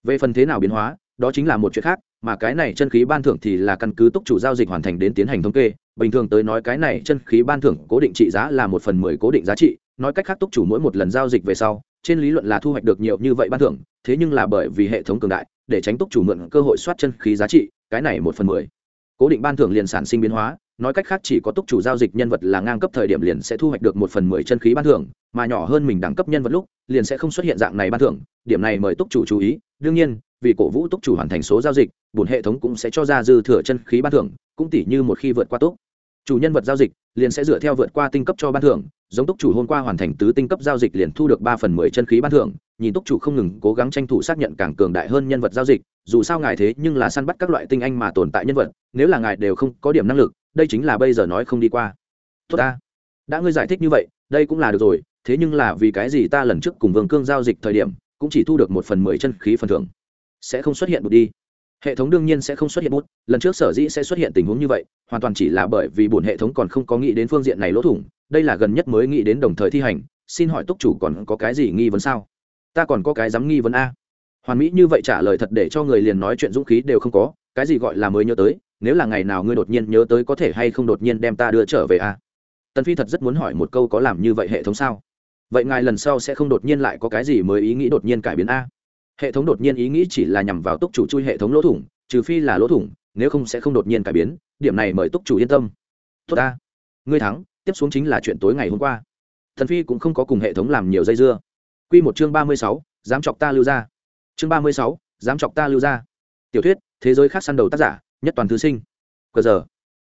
Về phần thế nào biến hóa, đó chính là một chuyện khác, mà cái này chân khí ban thưởng thì là căn cứ túc chủ giao dịch hoàn thành đến tiến hành thống kê, bình thường tới nói cái này chân khí ban thưởng cố định trị giá là một phần mười cố định giá trị, nói cách khác túc chủ mỗi một lần giao dịch về sau, trên lý luận là thu hoạch được nhiều như vậy ban thưởng, thế nhưng là bởi vì hệ thống cường đại, để tránh túc chủ mượn cơ hội soát chân khí giá trị, cái này một phần mười. Cố định ban thưởng liền sản sinh biến hóa nói cách khác chỉ có túc chủ giao dịch nhân vật là ngang cấp thời điểm liền sẽ thu hoạch được một phần mười chân khí ban thưởng, mà nhỏ hơn mình đẳng cấp nhân vật lúc, liền sẽ không xuất hiện dạng này ban thưởng, điểm này mời túc chủ chú ý. Đương nhiên, vì cổ vũ túc chủ hoàn thành số giao dịch bùn hệ thống cũng sẽ cho ra dư thừa chân khí ban thưởng, cũng tỷ như một khi vượt qua túc chủ nhân vật giao dịch, liền sẽ dựa theo vượt qua tinh cấp cho ban thưởng, giống túc chủ hôm qua hoàn thành tứ tinh cấp giao dịch liền thu được ba phần mười chân khí ban thưởng, nhìn túc chủ không ngừng cố gắng tranh thủ xác nhận càng cường đại hơn nhân vật giao dịch, dù sao ngài thế nhưng là săn bắt các loại tinh anh mà tồn tại nhân vật, nếu là ngài đều không có điểm năng lực đây chính là bây giờ nói không đi qua. Tốt ta. Đã ngươi giải thích như vậy, đây cũng là được rồi, thế nhưng là vì cái gì ta lần trước cùng vương cương giao dịch thời điểm, cũng chỉ thu được một phần mười chân khí phần thưởng. Sẽ không xuất hiện một đi. Hệ thống đương nhiên sẽ không xuất hiện bút lần trước sở dĩ sẽ xuất hiện tình huống như vậy, hoàn toàn chỉ là bởi vì bổn hệ thống còn không có nghĩ đến phương diện này lỗ thủng, đây là gần nhất mới nghĩ đến đồng thời thi hành, xin hỏi túc chủ còn có cái gì nghi vấn sao? Ta còn có cái dám nghi vấn a. Hoàn mỹ như vậy trả lời thật để cho người liền nói chuyện dũng khí đều không có, cái gì gọi là mới nhớ tới nếu là ngày nào ngươi đột nhiên nhớ tới có thể hay không đột nhiên đem ta đưa trở về a tần phi thật rất muốn hỏi một câu có làm như vậy hệ thống sao? Vậy ngài lần sau sẽ không đột nhiên lại có cái gì mới ý nghĩ đột nhiên cải biến a? Hệ thống đột nhiên ý nghĩ chỉ là nhằm vào túc chủ chui hệ thống lỗ thủng, trừ phi là lỗ thủng, nếu không sẽ không đột nhiên cải biến, điểm này mời túc chủ yên tâm. Tốt ta. Ngươi thắng, tiếp xuống chính là chuyện tối ngày hôm qua. Thần phi cũng không có cùng hệ thống làm nhiều dây dưa. Q một chương ba mươi sáu, dám chọc ta lưu ra. Chương ba mươi sáu, dám chọc ta lưu ra. Tiểu thuyết, thế giới khác săn đầu tác giả nhất toàn thư sinh. Cờ giờ,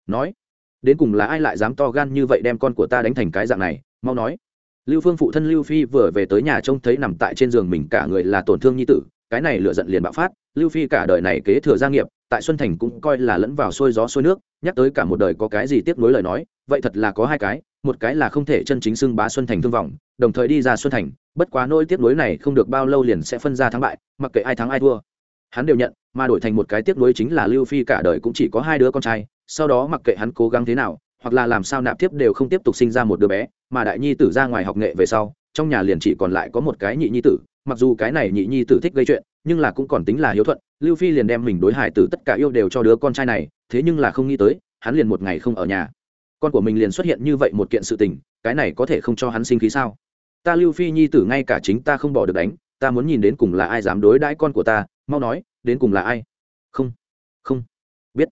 nói, đến cùng là ai lại dám to gan như vậy đem con của ta đánh thành cái dạng này? Mau nói. Lưu phương phụ thân lưu phi vừa về tới nhà trông thấy nằm tại trên giường mình cả người là tổn thương nhi tử, cái này lựa giận liền bạo phát. Lưu phi cả đời này kế thừa gia nghiệp, tại xuân thành cũng coi là lẫn vào sôi gió sôi nước, nhắc tới cả một đời có cái gì tiếp nối lời nói, vậy thật là có hai cái, một cái là không thể chân chính xưng bá xuân thành thương vọng, đồng thời đi ra xuân thành, bất quá nỗi tiếp nối này không được bao lâu liền sẽ phân ra thắng bại, mặc kệ ai thắng ai thua. Hắn đều nhận mà đổi thành một cái tiếc nuối chính là lưu phi cả đời cũng chỉ có hai đứa con trai, sau đó mặc kệ hắn cố gắng thế nào, hoặc là làm sao nạp tiếp đều không tiếp tục sinh ra một đứa bé, mà đại nhi tử ra ngoài học nghệ về sau, trong nhà liền chỉ còn lại có một cái nhị nhi tử, mặc dù cái này nhị nhi tử thích gây chuyện, nhưng là cũng còn tính là hiếu thuận, lưu phi liền đem mình đối hải tử tất cả yêu đều cho đứa con trai này, thế nhưng là không nghĩ tới, hắn liền một ngày không ở nhà. Con của mình liền xuất hiện như vậy một kiện sự tình, cái này có thể không cho hắn sinh khí sao? Ta lưu phi nhi tử ngay cả chính ta không bỏ được đánh, ta muốn nhìn đến cùng là ai dám đối đãi con của ta, mau nói đến cùng là ai? Không không biết.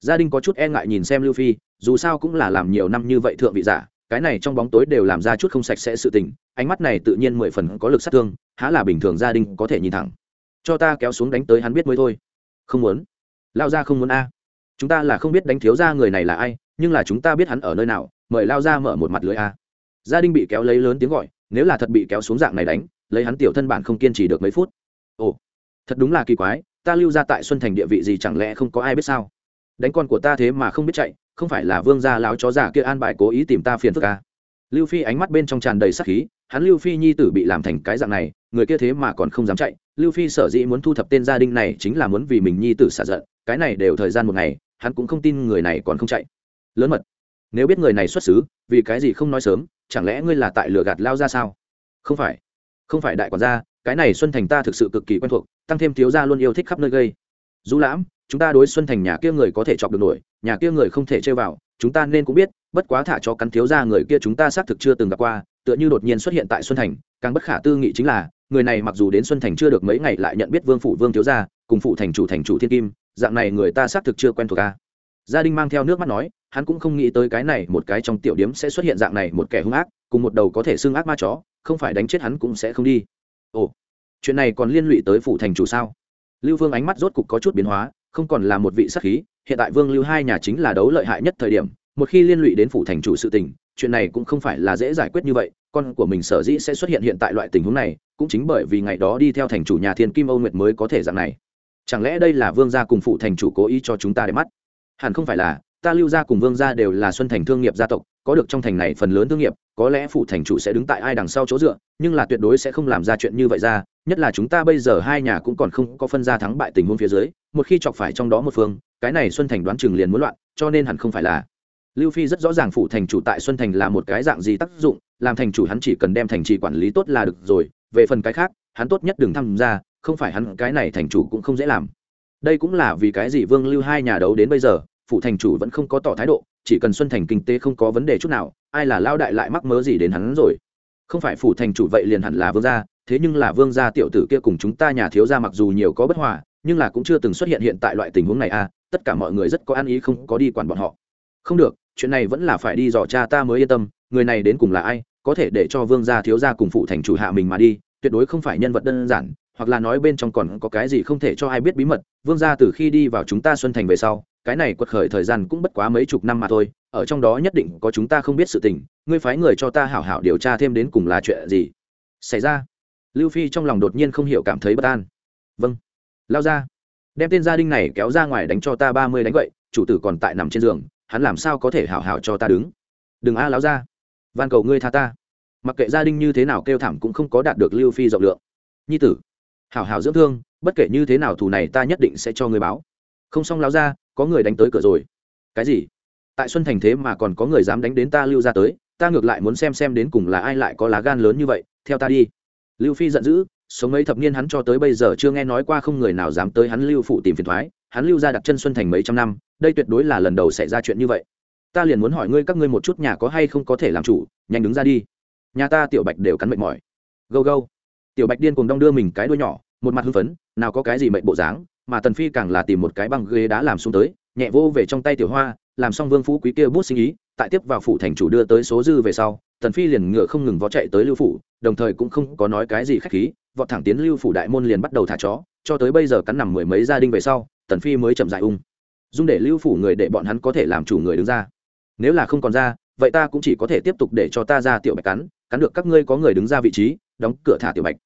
Gia đình có chút e ngại nhìn xem lưu phi, dù sao cũng là làm nhiều năm như vậy thượng vị giả, cái này trong bóng tối đều làm ra chút không sạch sẽ sự tình, ánh mắt này tự nhiên mười phần có lực sát thương, há là bình thường gia đình có thể nhìn thẳng. Cho ta kéo xuống đánh tới hắn biết mới thôi. Không muốn. Lao ra không muốn a. Chúng ta là không biết đánh thiếu ra người này là ai, nhưng là chúng ta biết hắn ở nơi nào, mời lao ra mở một mặt lưới a. Gia đình bị kéo lấy lớn tiếng gọi, nếu là thật bị kéo xuống dạng này đánh, lấy hắn tiểu thân bản không kiên trì được mấy phút. Ồ, thật đúng là kỳ quái ta lưu ra tại xuân thành địa vị gì chẳng lẽ không có ai biết sao? Đánh con của ta thế mà không biết chạy, không phải là vương gia láo chó già kia an bài cố ý tìm ta phiền phức à. lưu phi ánh mắt bên trong tràn đầy sắc khí, hắn lưu phi nhi tử bị làm thành cái dạng này, người kia thế mà còn không dám chạy. Lưu phi sở dĩ muốn thu thập tên gia đình này chính là muốn vì mình nhi tử xả giận, cái này đều thời gian một ngày, hắn cũng không tin người này còn không chạy. Lớn mật, nếu biết người này xuất xứ, vì cái gì không nói sớm, chẳng lẽ ngươi là tại lừa gạt lao ra sao? Không phải không phải đại quản gia cái này xuân thành ta thực sự cực kỳ quen thuộc, tăng thêm thiếu gia luôn yêu thích khắp nơi gây. Du lãm, chúng ta đối xuân thành nhà kia người có thể chọc được nổi, nhà kia người không thể chơi vào, chúng ta nên cũng biết, bất quá thả cho cắn thiếu gia người kia chúng ta xác thực chưa từng gặp qua, tựa như đột nhiên xuất hiện tại xuân thành, càng bất khả tư nghị chính là, người này mặc dù đến xuân thành chưa được mấy ngày lại nhận biết vương phủ vương thiếu gia, cùng phụ thành chủ thành chủ thiên kim, dạng này người ta xác thực chưa quen thuộc ca gia đình mang theo nước mắt nói, hắn cũng không nghĩ tới cái này một cái trong tiểu điếm sẽ xuất hiện dạng này một kẻ hung ác, cùng một đầu có thể xưng ác ma chó, không phải đánh chết hắn cũng sẽ không đi ồ, chuyện này còn liên lụy tới phủ thành chủ sao? Lưu vương ánh mắt rốt cục có chút biến hóa, không còn là một vị sắc khí, hiện tại vương lưu hai nhà chính là đấu lợi hại nhất thời điểm, một khi liên lụy đến phủ thành chủ sự tình, chuyện này cũng không phải là dễ giải quyết như vậy, con của mình sở dĩ sẽ xuất hiện hiện tại loại tình huống này, cũng chính bởi vì ngày đó đi theo thành chủ nhà thiên kim âu nguyệt mới có thể dạng này. Chẳng lẽ đây là vương gia cùng phụ thành chủ cố ý cho chúng ta để mắt? Hẳn không phải là, ta lưu gia cùng vương gia đều là xuân thành thương nghiệp gia tộc, có được trong thành này phần lớn thương nghiệp có lẽ phụ thành chủ sẽ đứng tại ai đằng sau chỗ dựa, nhưng là tuyệt đối sẽ không làm ra chuyện như vậy ra, nhất là chúng ta bây giờ hai nhà cũng còn không có phân ra thắng bại tình huống phía dưới, một khi chọc phải trong đó một phương, cái này xuân thành đoán chừng liền muốn loạn, cho nên hẳn không phải là. Lưu phi rất rõ ràng phụ thành chủ tại xuân thành là một cái dạng gì tác dụng, làm thành chủ hắn chỉ cần đem thành trì quản lý tốt là được rồi, về phần cái khác, hắn tốt nhất đừng tham gia, không phải hắn, cái này thành chủ cũng không dễ làm. Đây cũng là vì cái gì vương lưu hai nhà đấu đến bây giờ phụ thành chủ vẫn không có tỏ thái độ, chỉ cần xuân thành kinh tế không có vấn đề chút nào, ai là lao đại lại mắc mớ gì đến hắn rồi? Không phải phủ thành chủ vậy liền hẳn là vương gia, thế nhưng là vương gia tiểu tử kia cùng chúng ta nhà thiếu gia mặc dù nhiều có bất hòa, nhưng là cũng chưa từng xuất hiện hiện tại loại tình huống này à tất cả mọi người rất có ăn ý không có đi quản bọn họ. Không được, chuyện này vẫn là phải đi dò cha ta mới yên tâm, người này đến cùng là ai, có thể để cho vương gia thiếu gia cùng phụ thành chủ hạ mình mà đi, tuyệt đối không phải nhân vật đơn giản, hoặc là nói bên trong còn có cái gì không thể cho ai biết bí mật, vương gia từ khi đi vào chúng ta xuân thành về sau cái này quật khởi thời gian cũng bất quá mấy chục năm mà thôi, ở trong đó nhất định có chúng ta không biết sự tình, ngươi phái người cho ta hảo hảo điều tra thêm đến cùng là chuyện gì. Xảy ra. Lưu phi trong lòng đột nhiên không hiểu cảm thấy bất an. Vâng. Lao ra. Đem tên gia đình này kéo ra ngoài đánh cho ta ba mươi đánh vậy, chủ tử còn tại nằm trên giường, hắn làm sao có thể hảo hảo cho ta đứng? Đừng a à láo ra. Van cầu ngươi tha ta. Mặc kệ gia đình như thế nào kêu thảm cũng không có đạt được lưu phi rộng lượng. Nhi tử. Hảo hảo dưỡng thương, bất kể như thế nào thù này ta nhất định sẽ cho ngươi báo. Không xong láo ra có người đánh tới cửa rồi. Cái gì? Tại xuân thành thế mà còn có người dám đánh đến ta lưu ra tới, ta ngược lại muốn xem xem đến cùng là ai lại có lá gan lớn như vậy, theo ta đi. Lưu phi giận dữ, sống mấy thập niên hắn cho tới bây giờ chưa nghe nói qua không người nào dám tới hắn lưu phụ tìm phiền thoái, hắn lưu ra đặt chân xuân thành mấy trăm năm, đây tuyệt đối là lần đầu xảy ra chuyện như vậy. Ta liền muốn hỏi ngươi các ngươi một chút nhà có hay không có thể làm chủ, nhanh đứng ra đi. Nhà ta tiểu bạch đều cắn mệt mỏi. Gâu gâu. Tiểu bạch điên cùng đong đưa mình cái đuôi nhỏ, một mặt hưng phấn, nào có cái gì mệnh bộ dáng mà tần phi càng là tìm một cái băng ghế đá làm xuống tới, nhẹ vô về trong tay tiểu hoa, làm xong vương phú quý kia bút sinh ý, tại tiếp vào phủ thành chủ đưa tới số dư về sau, tần phi liền ngựa không ngừng vó chạy tới lưu phủ, đồng thời cũng không có nói cái gì khách khí, vọt thẳng tiến lưu phủ đại môn liền bắt đầu thả chó, cho tới bây giờ cắn nằm mười mấy gia đình về sau, tần phi mới chậm dại ung. Dung để lưu phủ người để bọn hắn có thể làm chủ người đứng ra. Nếu là không còn ra, vậy ta cũng chỉ có thể tiếp tục để cho ta ra tiểu bạch cắn cắn được các ngươi có người đứng ra vị trí, đóng cửa thả tiểu bạch.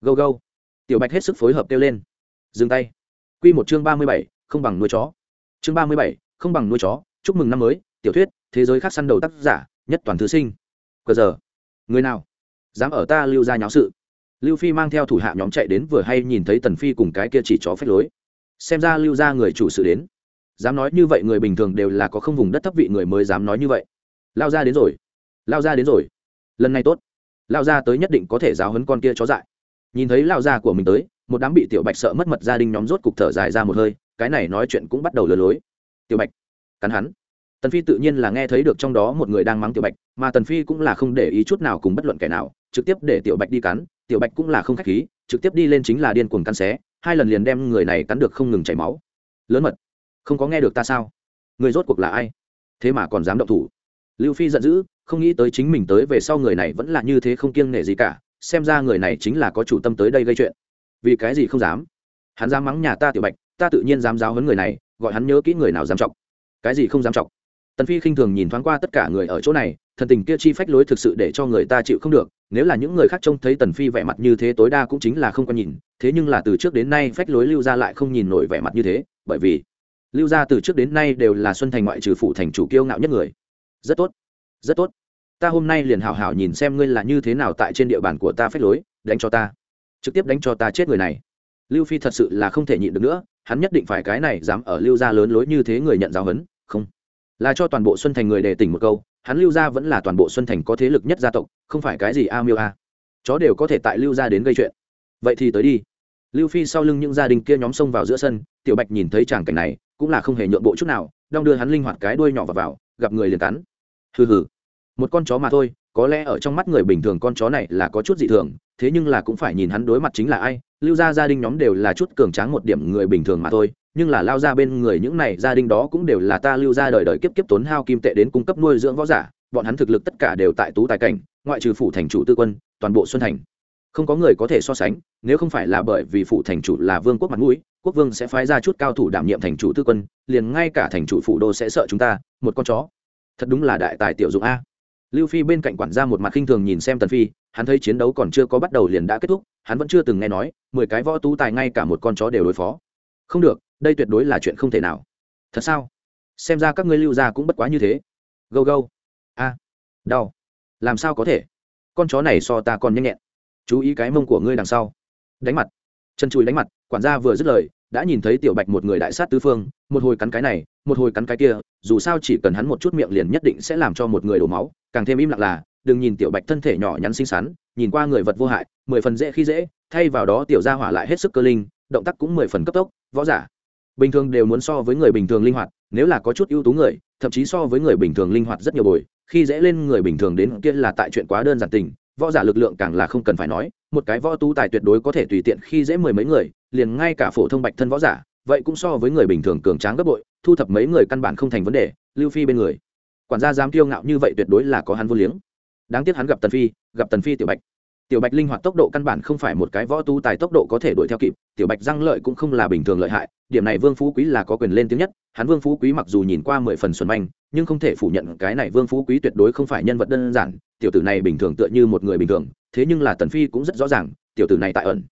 Gâu gâu. Tiểu bạch hết sức phối hợp kêu lên. Dừng tay quy một chương ba mươi bảy, không bằng nuôi chó. Chương ba mươi bảy, không bằng nuôi chó. Chúc mừng năm mới. Tiểu thuyết, thế giới khác săn đầu tác giả, nhất toàn thứ sinh. Cờ giờ. Người nào? Dám ở ta lưu ra nháo sự. Lưu phi mang theo thủ hạ nhóm chạy đến vừa hay nhìn thấy tần phi cùng cái kia chỉ chó phách lối. Xem ra lưu ra người chủ sự đến. Dám nói như vậy người bình thường đều là có không vùng đất thấp vị người mới dám nói như vậy. Lao ra đến rồi. Lao ra đến rồi. Lần này tốt. Lao ra tới nhất định có thể giáo huấn con kia chó dại. Nhìn thấy lao ra của mình tới một đám bị tiểu bạch sợ mất mật gia đình nhóm rốt cục thở dài ra một hơi, cái này nói chuyện cũng bắt đầu lừa lối. Tiểu bạch, cắn hắn. Tần phi tự nhiên là nghe thấy được trong đó một người đang mắng tiểu bạch, mà tần phi cũng là không để ý chút nào cùng bất luận kẻ nào, trực tiếp để tiểu bạch đi cắn, tiểu bạch cũng là không khách khí, trực tiếp đi lên chính là điên cuồng cắn xé, hai lần liền đem người này cắn được không ngừng chảy máu. Lớn mật, không có nghe được ta sao? Người rốt cuộc là ai? Thế mà còn dám động thủ. Lưu phi giận dữ, không nghĩ tới chính mình tới về sau người này vẫn là như thế không kiêng nể gì cả, xem ra người này chính là có chủ tâm tới đây gây chuyện vì cái gì không dám? Hắn dám mắng nhà ta tiểu bạch, ta tự nhiên dám giáo hấn người này, gọi hắn nhớ kỹ người nào dám chọc. Cái gì không dám chọc? Tần phi khinh thường nhìn thoáng qua tất cả người ở chỗ này, thần tình kia chi phách lối thực sự để cho người ta chịu không được, nếu là những người khác trông thấy tần phi vẻ mặt như thế tối đa cũng chính là không có nhìn, thế nhưng là từ trước đến nay phách lối lưu ra lại không nhìn nổi vẻ mặt như thế, bởi vì lưu gia từ trước đến nay đều là xuân thành ngoại trừ phủ thành chủ kiêu ngạo nhất người. Rất tốt rất tốt. Ta hôm nay liền hào hào nhìn xem ngươi là như thế nào tại trên địa bàn của ta phách lối, đánh cho ta trực tiếp đánh cho ta chết người này. Lưu phi thật sự là không thể nhịn được nữa hắn nhất định phải cái này dám ở lưu gia lớn lối như thế người nhận giáo huấn không. Là cho toàn bộ xuân thành người đề tỉnh một câu hắn lưu gia vẫn là toàn bộ xuân thành có thế lực nhất gia tộc không phải cái gì a miêu a. Chó đều có thể tại lưu gia đến gây chuyện. Vậy thì tới đi. Lưu phi sau lưng những gia đình kia nhóm xông vào giữa sân tiểu bạch nhìn thấy tràng cảnh này cũng là không hề nhượng bộ chút nào đong đưa hắn linh hoạt cái đuôi nhỏ vào, vào gặp người liền cắn. Hừ hừ. Một con chó mà thôi có lẽ ở trong mắt người bình thường con chó này là có chút dị thường, thế nhưng là cũng phải nhìn hắn đối mặt chính là ai. Lưu gia gia đình nhóm đều là chút cường tráng một điểm người bình thường mà thôi, nhưng là lao ra bên người những này gia đình đó cũng đều là ta lưu ra đời đời kiếp kiếp tốn hao kim tệ đến cung cấp nuôi dưỡng võ giả, bọn hắn thực lực tất cả đều tại tú tài cảnh, ngoại trừ phủ thành chủ tư quân, toàn bộ xuân thành. Không có người có thể so sánh, nếu không phải là bởi vì phủ thành chủ là vương quốc mặt mũi, quốc vương sẽ phái ra chút cao thủ đảm nhiệm thành chủ tư quân, liền ngay cả thành chủ phủ đô sẽ sợ chúng ta, một con chó. Thật đúng là đại tài tiểu dụng a lưu phi bên cạnh quản gia một mặt khinh thường nhìn xem tần phi, hắn thấy chiến đấu còn chưa có bắt đầu liền đã kết thúc, hắn vẫn chưa từng nghe nói, mười cái võ tú tài ngay cả một con chó đều đối phó. Không được, đây tuyệt đối là chuyện không thể nào. Thật sao? Xem ra các ngươi lưu gia cũng bất quá như thế. Gâu gâu. A. À, đau. Làm sao có thể? Con chó này so ta còn nhanh nhẹn. Chú ý cái mông của ngươi đằng sau. Đánh mặt. Chân chùi đánh mặt, quản gia vừa dứt lời đã nhìn thấy tiểu bạch một người đại sát tứ phương, một hồi cắn cái này, một hồi cắn cái kia, dù sao chỉ cần hắn một chút miệng liền nhất định sẽ làm cho một người đổ máu, càng thêm im lặng là, đừng nhìn tiểu bạch thân thể nhỏ nhắn xinh xắn, nhìn qua người vật vô hại, mười phần dễ khi dễ, thay vào đó tiểu gia hỏa lại hết sức cơ linh, động tác cũng mười phần cấp tốc, võ giả. Bình thường đều muốn so với người bình thường linh hoạt, nếu là có chút ưu tú người, thậm chí so với người bình thường linh hoạt rất nhiều bồi, khi dễ lên người bình thường đến kia là tại chuyện quá đơn giản tình, võ giả lực lượng càng là không cần phải nói, một cái võ tú tài tuyệt đối có thể tùy tiện khi dễ mười mấy người liền ngay cả phổ thông bạch thân võ giả, vậy cũng so với người bình thường cường tráng gấp bội, thu thập mấy người căn bản không thành vấn đề, lưu phi bên người. Quản gia dám kiêu ngạo như vậy tuyệt đối là có hắn vô liếng. Đáng tiếc hắn gặp tần phi, gặp tần phi tiểu bạch. Tiểu bạch linh hoạt tốc độ căn bản không phải một cái võ tu tài tốc độ có thể đuổi theo kịp, tiểu bạch răng lợi cũng không là bình thường lợi hại, điểm này vương phú quý là có quyền lên tiếng nhất, hắn vương phú quý mặc dù nhìn qua mười phần xuân manh, nhưng không thể phủ nhận cái này vương phú quý tuyệt đối không phải nhân vật đơn giản, tiểu tử này bình thường tựa như một người bình thường, thế nhưng là tần phi cũng rất rõ ràng, tiểu tử này tại ẩn.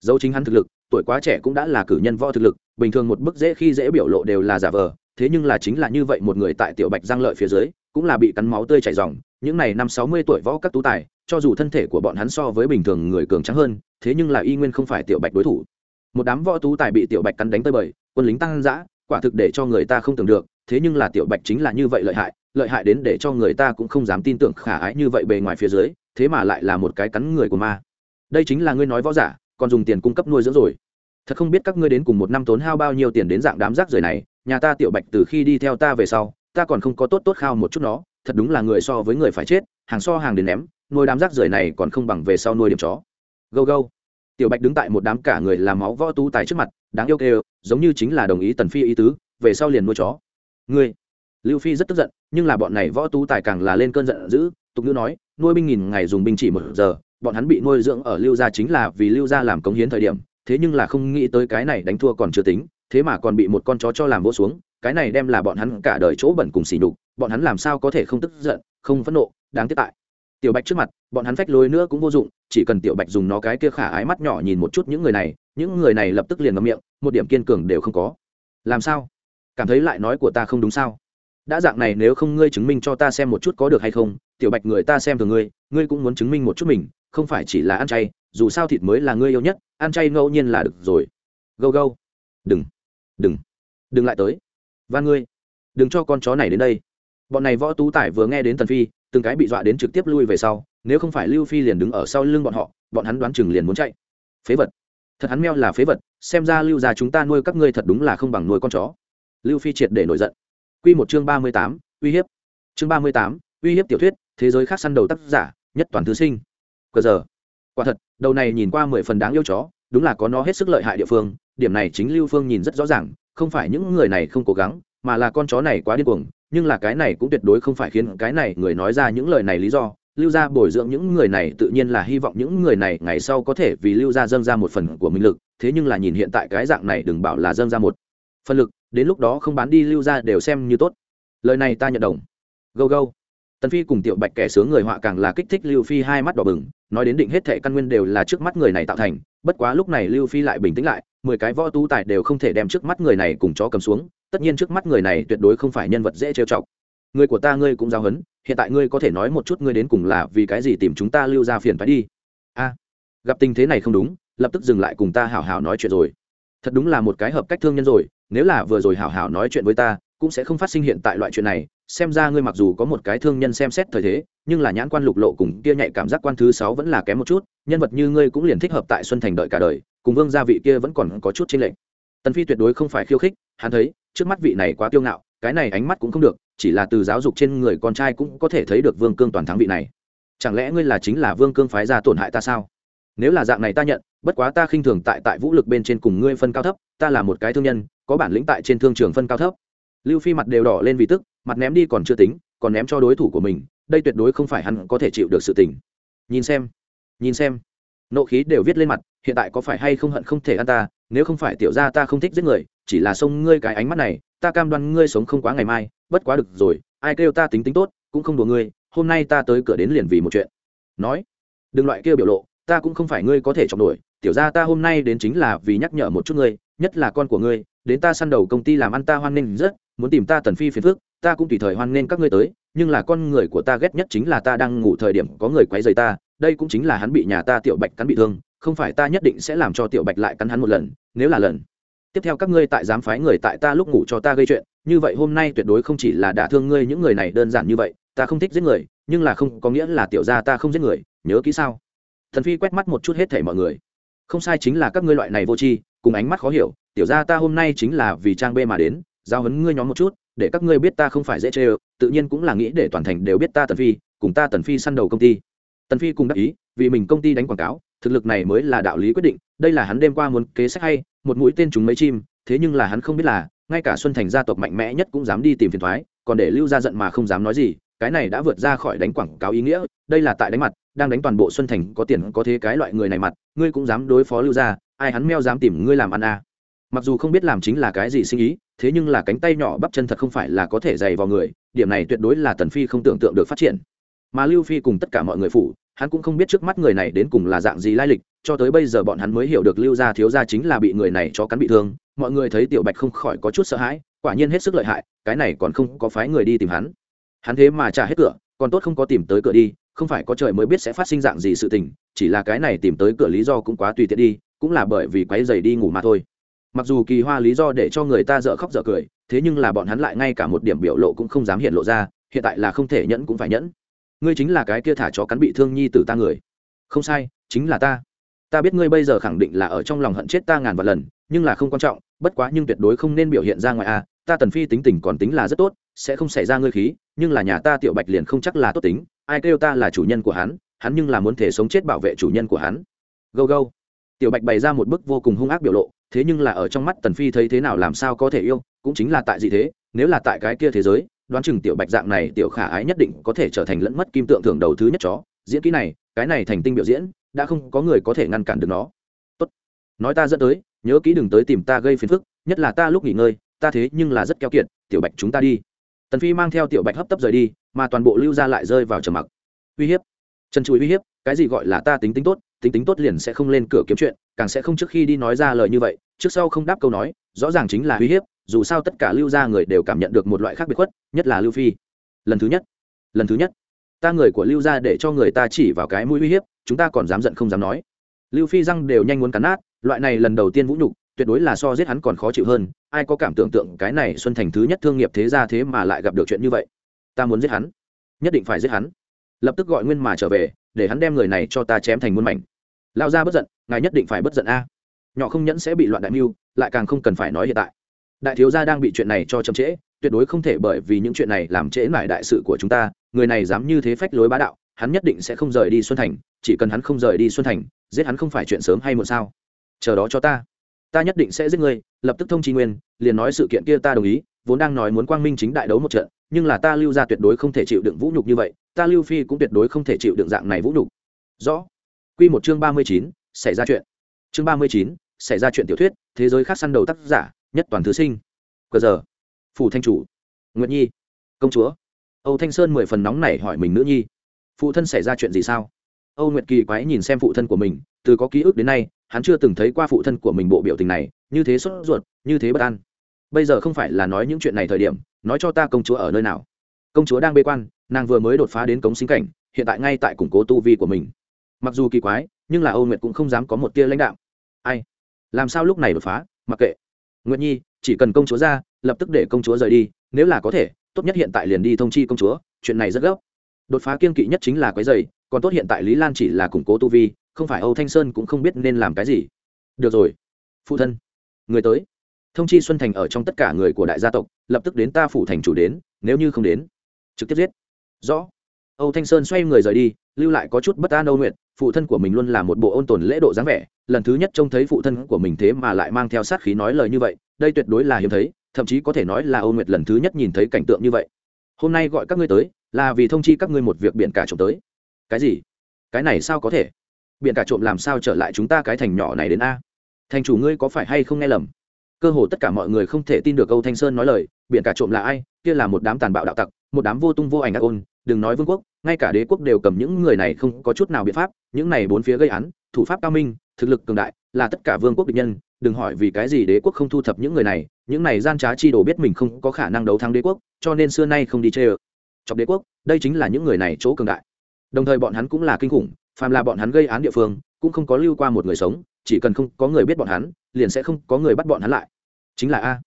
Dấu chính hắn thực lực tuổi quá trẻ cũng đã là cử nhân võ thực lực, bình thường một bức dễ khi dễ biểu lộ đều là giả vờ, thế nhưng là chính là như vậy một người tại tiểu bạch giang lợi phía dưới, cũng là bị cắn máu tươi chảy ròng những này năm sáu mươi tuổi võ các tú tài, cho dù thân thể của bọn hắn so với bình thường người cường trắng hơn, thế nhưng là y nguyên không phải tiểu bạch đối thủ. Một đám võ tú tài bị tiểu bạch cắn đánh tơi bời, quân lính tăng dã, quả thực để cho người ta không tưởng được, thế nhưng là tiểu bạch chính là như vậy lợi hại lợi hại đến để cho người ta cũng không dám tin tưởng khả ái như vậy bề ngoài phía dưới, thế mà lại là một cái cắn người của ma. Đây chính là ngươi nói võ giả còn dùng tiền cung cấp nuôi dưỡng rồi. Thật không biết các ngươi đến cùng một năm tốn hao bao nhiêu tiền đến dạng đám rác rưởi này, nhà ta tiểu bạch từ khi đi theo ta về sau, ta còn không có tốt tốt khao một chút nó, thật đúng là người so với người phải chết, hàng so hàng đến ném, nuôi đám rác rưởi này còn không bằng về sau nuôi điểm chó. Gâu gâu. Tiểu bạch đứng tại một đám cả người làm máu võ tú tài trước mặt, đáng yêu kêu, giống như chính là đồng ý tần phi ý tứ, về sau liền nuôi chó. Ngươi. Lưu phi rất tức giận, nhưng là bọn này võ tú tài càng là lên cơn giận dữ, tục ngữ nói, nuôi binh nghìn ngày dùng binh chỉ một giờ bọn hắn bị nuôi dưỡng ở lưu gia chính là vì lưu gia làm cống hiến thời điểm, thế nhưng là không nghĩ tới cái này đánh thua còn chưa tính, thế mà còn bị một con chó cho làm vỗ xuống, cái này đem là bọn hắn cả đời chỗ bẩn cùng xỉ nhục, bọn hắn làm sao có thể không tức giận, không phẫn nộ, đáng tiếc tại. Tiểu bạch trước mặt, bọn hắn phách lối nữa cũng vô dụng, chỉ cần tiểu bạch dùng nó cái kia khả ái mắt nhỏ nhìn một chút những người này, những người này lập tức liền ngậm miệng, một điểm kiên cường đều không có. Làm sao? Cảm thấy lại nói của ta không đúng sao? Đã dạng này nếu không ngươi chứng minh cho ta xem một chút có được hay không, tiểu bạch người ta xem thường ngươi ngươi cũng muốn chứng minh một chút mình không phải chỉ là ăn chay, dù sao thịt mới là ngươi yêu nhất, ăn chay ngẫu nhiên là được rồi. Gâu gâu. Đừng. Đừng. Đừng lại tới. Và ngươi. Đừng cho con chó này đến đây. Bọn này võ tú tải vừa nghe đến tần phi, từng cái bị dọa đến trực tiếp lui về sau, nếu không phải lưu phi liền đứng ở sau lưng bọn họ, bọn hắn đoán chừng liền muốn chạy. Phế vật. Thật hắn meo là phế vật, xem ra lưu già chúng ta nuôi các ngươi thật đúng là không bằng nuôi con chó. Lưu phi triệt để nổi giận. Quy một chương ba mươi tám, uy hiếp. Chương ba mươi tám, uy hiếp tiểu thuyết, thế giới khác săn đầu tác giả, nhất toàn thứ sinh cờ giờ. Quả thật, đầu này nhìn qua mười phần đáng yêu chó, đúng là có nó hết sức lợi hại địa phương, điểm này chính lưu phương nhìn rất rõ ràng, không phải những người này không cố gắng, mà là con chó này quá điên cuồng, nhưng là cái này cũng tuyệt đối không phải khiến cái này người nói ra những lời này lý do. Lưu gia bồi dưỡng những người này tự nhiên là hy vọng những người này ngày sau có thể vì lưu gia dâng ra một phần của minh lực, thế nhưng là nhìn hiện tại cái dạng này đừng bảo là dâng ra một phần lực, đến lúc đó không bán đi lưu gia đều xem như tốt. Lời này ta nhận đồng. Gâu gâu. Tần phi cùng tiểu bạch kẻ sướng người họa càng là kích thích lưu phi hai mắt đỏ bừng nói đến định hết thệ căn nguyên đều là trước mắt người này tạo thành, bất quá lúc này lưu phi lại bình tĩnh lại, mười cái võ tú tài đều không thể đem trước mắt người này cùng chó cầm xuống, tất nhiên trước mắt người này tuyệt đối không phải nhân vật dễ trêu chọc. Người của ta ngươi cũng giao hấn hiện tại ngươi có thể nói một chút ngươi đến cùng là vì cái gì tìm chúng ta lưu ra phiền phải đi. A, gặp tình thế này không đúng, lập tức dừng lại cùng ta hảo hảo nói chuyện rồi. Thật đúng là một cái hợp cách thương nhân rồi, nếu là vừa rồi hảo hảo nói chuyện với ta cũng sẽ không phát sinh hiện tại loại chuyện này. Xem ra ngươi mặc dù có một cái thương nhân xem xét thời thế, nhưng là nhãn quan lục lộ cùng kia nhạy cảm giác quan thứ sáu vẫn là kém một chút, nhân vật như ngươi cũng liền thích hợp tại xuân thành đợi cả đời, cùng vương gia vị kia vẫn còn có chút chênh lệch. Tần phi tuyệt đối không phải khiêu khích, hắn thấy, trước mắt vị này quá kiêu ngạo, cái này ánh mắt cũng không được, chỉ là từ giáo dục trên người con trai cũng có thể thấy được vương cương toàn thắng vị này. Chẳng lẽ ngươi là chính là vương cương phái ra tổn hại ta sao? Nếu là dạng này ta nhận, bất quá ta khinh thường tại tại vũ lực bên trên cùng ngươi phân cao thấp, ta là một cái thương nhân, có bản lĩnh tại trên thương trường phân cao thấp lưu phi mặt đều đỏ lên vì tức, mặt ném đi còn chưa tính, còn ném cho đối thủ của mình, đây tuyệt đối không phải hắn có thể chịu được sự tình. Nhìn xem nhìn xem. Nộ khí đều viết lên mặt, hiện tại có phải hay không hận không thể ăn ta, nếu không phải tiểu ra ta không thích giết người, chỉ là xông ngươi cái ánh mắt này, ta cam đoan ngươi sống không quá ngày mai, bất quá được rồi, ai kêu ta tính tính tốt, cũng không đùa ngươi, hôm nay ta tới cửa đến liền vì một chuyện. Nói, đừng loại kêu biểu lộ, ta cũng không phải ngươi có thể chọc nổi tiểu ra ta hôm nay đến chính là vì nhắc nhở một chút ngươi, nhất là con của ngươi, đến ta săn đầu công ty làm ăn ta hoan nghênh rất muốn tìm ta tần phi phiền phức, ta cũng tùy thời hoan nghênh các ngươi tới, nhưng là con người của ta ghét nhất chính là ta đang ngủ thời điểm có người quấy rầy ta, đây cũng chính là hắn bị nhà ta tiểu bạch cắn bị thương, không phải ta nhất định sẽ làm cho tiểu bạch lại cắn hắn một lần, nếu là lần tiếp theo các ngươi tại dám phái người tại ta lúc ngủ cho ta gây chuyện, như vậy hôm nay tuyệt đối không chỉ là đả thương ngươi những người này đơn giản như vậy, ta không thích giết người, nhưng là không có nghĩa là tiểu gia ta không giết người, nhớ kỹ sao? Thần phi quét mắt một chút hết thảy mọi người. Không sai chính là các ngươi loại này vô tri, cùng ánh mắt khó hiểu, tiểu gia ta hôm nay chính là vì trang bê mà đến giao hấn ngươi nhóm một chút, để các ngươi biết ta không phải dễ chê ơ, tự nhiên cũng là nghĩ để toàn thành đều biết ta tần phi, cùng ta tần phi săn đầu công ty tần phi cùng đắc ý, vì mình công ty đánh quảng cáo, thực lực này mới là đạo lý quyết định, đây là hắn đêm qua muốn kế sách hay, một mũi tên chúng mấy chim, thế nhưng là hắn không biết là, ngay cả xuân thành gia tộc mạnh mẽ nhất cũng dám đi tìm phiền thoái, còn để lưu ra giận mà không dám nói gì, cái này đã vượt ra khỏi đánh quảng cáo ý nghĩa, đây là tại đánh mặt, đang đánh toàn bộ xuân thành có tiền có thế cái loại người này mặt, ngươi cũng dám đối phó lưu ra ai hắn meo dám tìm ngươi làm ăn à. mặc dù không biết làm chính là cái gì sinh ý thế nhưng là cánh tay nhỏ bắp chân thật không phải là có thể dày vào người, điểm này tuyệt đối là tần phi không tưởng tượng được phát triển. Mà lưu phi cùng tất cả mọi người phụ hắn cũng không biết trước mắt người này đến cùng là dạng gì lai lịch, cho tới bây giờ bọn hắn mới hiểu được lưu gia thiếu gia chính là bị người này cho cắn bị thương, mọi người thấy tiểu bạch không khỏi có chút sợ hãi, quả nhiên hết sức lợi hại, cái này còn không có phái người đi tìm hắn. Hắn thế mà trả hết cửa, còn tốt không có tìm tới cửa đi, không phải có trời mới biết sẽ phát sinh dạng gì sự tình, chỉ là cái này tìm tới cửa lý do cũng quá tùy tiện đi, cũng là bởi vì quấy giày đi ngủ mà thôi mặc dù kỳ hoa lý do để cho người ta dở khóc dở cười, thế nhưng là bọn hắn lại ngay cả một điểm biểu lộ cũng không dám hiện lộ ra, hiện tại là không thể nhẫn cũng phải nhẫn. Ngươi chính là cái kia thả chó cắn bị thương nhi tử ta người. Không sai, chính là ta. Ta biết ngươi bây giờ khẳng định là ở trong lòng hận chết ta ngàn vạn lần, nhưng là không quan trọng, bất quá nhưng tuyệt đối không nên biểu hiện ra ngoài a ta tần phi tính tình còn tính là rất tốt, sẽ không xảy ra ngươi khí, nhưng là nhà ta tiểu bạch liền không chắc là tốt tính, ai kêu ta là chủ nhân của hắn hắn nhưng là muốn thể sống chết bảo vệ chủ nhân của hắn. Gâu gâu. Tiểu bạch bày ra một bức vô cùng hung ác biểu lộ thế nhưng là ở trong mắt tần phi thấy thế nào làm sao có thể yêu, cũng chính là tại gì thế, nếu là tại cái kia thế giới, đoán chừng tiểu bạch dạng này tiểu khả ái nhất định có thể trở thành lẫn mất kim tượng thưởng đầu thứ nhất chó. Diễn kỹ này, cái này thành tinh biểu diễn, đã không có người có thể ngăn cản được nó. Tốt. Nói ta dẫn tới, nhớ kỹ đừng tới tìm ta gây phiền phức, nhất là ta lúc nghỉ ngơi, ta thế nhưng là rất keo kiệt, tiểu bạch chúng ta đi. Tần phi mang theo tiểu bạch hấp tấp rời đi, mà toàn bộ lưu ra lại rơi vào trầm mặc. Uy hiếp. Chân chùi uy hiếp, cái gì gọi là ta tính tính tốt tính tính tốt liền sẽ không lên cửa kiếm chuyện, càng sẽ không trước khi đi nói ra lời như vậy, trước sau không đáp câu nói, rõ ràng chính là uy hiếp, dù sao tất cả lưu gia người đều cảm nhận được một loại khác biệt khuất, nhất là lưu phi. Lần thứ nhất, lần thứ nhất, ta người của lưu gia để cho người ta chỉ vào cái mũi uy hiếp, chúng ta còn dám giận không dám nói. Lưu phi răng đều nhanh muốn cắn nát, loại này lần đầu tiên vũ nhục, tuyệt đối là so giết hắn còn khó chịu hơn, ai có cảm tưởng tượng cái này xuân thành thứ nhất thương nghiệp thế ra thế mà lại gặp được chuyện như vậy? Ta muốn giết hắn, nhất định phải giết hắn. Lập tức gọi nguyên mà trở về, để hắn đem người này cho ta chém thành muôn mảnh lao ra bất giận, ngài nhất định phải bất giận a. Nhỏ không nhẫn sẽ bị loạn đại mưu, lại càng không cần phải nói hiện tại. Đại thiếu gia đang bị chuyện này cho chậm trễ, tuyệt đối không thể bởi vì những chuyện này làm trễ mải đại sự của chúng ta, người này dám như thế phách lối bá đạo, hắn nhất định sẽ không rời đi xuân thành, chỉ cần hắn không rời đi xuân thành, giết hắn không phải chuyện sớm hay muộn sao? Chờ đó cho ta. Ta nhất định sẽ giết ngươi, lập tức thông tri nguyên, liền nói sự kiện kia ta đồng ý, vốn đang nói muốn quang minh chính đại đấu một trận, nhưng là ta lưu ra tuyệt đối không thể chịu đựng vũ nhục như vậy, ta lưu phi cũng tuyệt đối không thể chịu đựng dạng này vũ nhục. Rõ quy một chương ba mươi chín, xảy ra chuyện. Chương ba mươi chín, xảy ra chuyện tiểu thuyết, thế giới khác săn đầu tác giả, nhất toàn thứ sinh. Cờ giờ. Phủ thanh chủ. Nguyệt nhi. Công chúa. Âu thanh sơn mười phần nóng nảy hỏi mình nữ nhi. Phụ thân xảy ra chuyện gì sao? Âu nguyệt kỳ quái nhìn xem phụ thân của mình, từ có ký ức đến nay, hắn chưa từng thấy qua phụ thân của mình bộ biểu tình này, như thế sốt ruột, như thế bất an. Bây giờ không phải là nói những chuyện này thời điểm, nói cho ta công chúa ở nơi nào. Công chúa đang bê quan, nàng vừa mới đột phá đến cống sinh cảnh, hiện tại ngay tại củng cố tu vi của mình mặc dù kỳ quái, nhưng là âu nguyệt cũng không dám có một tia lãnh đạo ai? Làm sao lúc này đột phá? Mặc kệ. Nguyệt nhi, chỉ cần công chúa ra, lập tức để công chúa rời đi, nếu là có thể, tốt nhất hiện tại liền đi thông chi công chúa, chuyện này rất gấp. Đột phá kiên kỵ nhất chính là quái dày, còn tốt hiện tại lý lan chỉ là củng cố tu vi, không phải âu thanh sơn cũng không biết nên làm cái gì. Được rồi. Phụ thân. Người tới. Thông chi xuân thành ở trong tất cả người của đại gia tộc, lập tức đến ta phủ thành chủ đến, nếu như không đến. Trực tiếp giết. Rõ. Âu thanh sơn xoay người rời đi, lưu lại có chút bất an âu nguyện phụ thân của mình luôn là một bộ ôn tồn lễ độ dáng vẻ, lần thứ nhất trông thấy phụ thân của mình thế mà lại mang theo sát khí nói lời như vậy, đây tuyệt đối là hiếm thấy, thậm chí có thể nói là ôn nguyệt lần thứ nhất nhìn thấy cảnh tượng như vậy. Hôm nay gọi các ngươi tới, là vì thông chi các ngươi một việc biển cả trộm tới. Cái gì? Cái này sao có thể? Biển cả trộm làm sao trở lại chúng ta cái thành nhỏ này đến a? Thành chủ ngươi có phải hay không nghe lầm? Cơ hồ tất cả mọi người không thể tin được âu thanh sơn nói lời, biển cả trộm là ai? Kia là một đám tàn bạo đạo tặc, một đám vô tung vô ảnh ác ôn, đừng nói vương quốc ngay cả đế quốc đều cầm những người này không có chút nào biện pháp, những này bốn phía gây án, thủ pháp cao minh, thực lực cường đại, là tất cả vương quốc địch nhân, đừng hỏi vì cái gì đế quốc không thu thập những người này, những này gian trá chi đồ biết mình không có khả năng đấu thắng đế quốc, cho nên xưa nay không đi chê ở chọc đế quốc, đây chính là những người này chỗ cường đại. Đồng thời bọn hắn cũng là kinh khủng, phàm là bọn hắn gây án địa phương, cũng không có lưu qua một người sống, chỉ cần không có người biết bọn hắn, liền sẽ không có người bắt bọn hắn lại. Chính là a.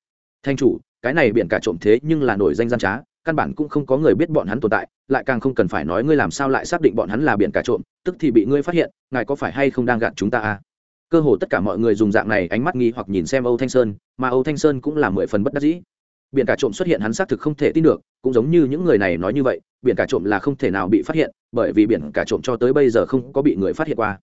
Thanh chủ, cái này biển cả trộm thế nhưng là nổi danh gian trá căn bản cũng không có người biết bọn hắn tồn tại, lại càng không cần phải nói ngươi làm sao lại xác định bọn hắn là biển cả trộm, tức thì bị ngươi phát hiện, ngài có phải hay không đang gạt chúng ta à? cơ hồ tất cả mọi người dùng dạng này ánh mắt nghi hoặc nhìn xem âu thanh sơn, mà âu thanh sơn cũng là mười phần bất đắc dĩ biển cả trộm xuất hiện hắn xác thực không thể tin được, cũng giống như những người này nói như vậy, biển cả trộm là không thể nào bị phát hiện, bởi vì biển cả trộm cho tới bây giờ không có bị người phát hiện qua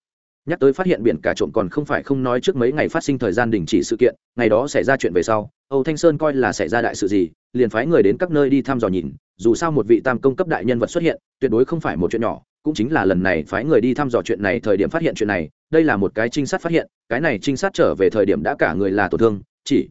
nhắc tới phát hiện biển cả trộm còn không phải không nói trước mấy ngày phát sinh thời gian đình chỉ sự kiện, ngày đó xảy ra chuyện về sau, âu thanh sơn coi là xảy ra đại sự gì, liền phái người đến các nơi đi thăm dò nhìn, dù sao một vị tam công cấp đại nhân vật xuất hiện, tuyệt đối không phải một chuyện nhỏ, cũng chính là lần này phái người đi thăm dò chuyện này thời điểm phát hiện chuyện này, đây là một cái trinh sát phát hiện, cái này trinh sát trở về thời điểm đã cả người là tổn thương, chỉ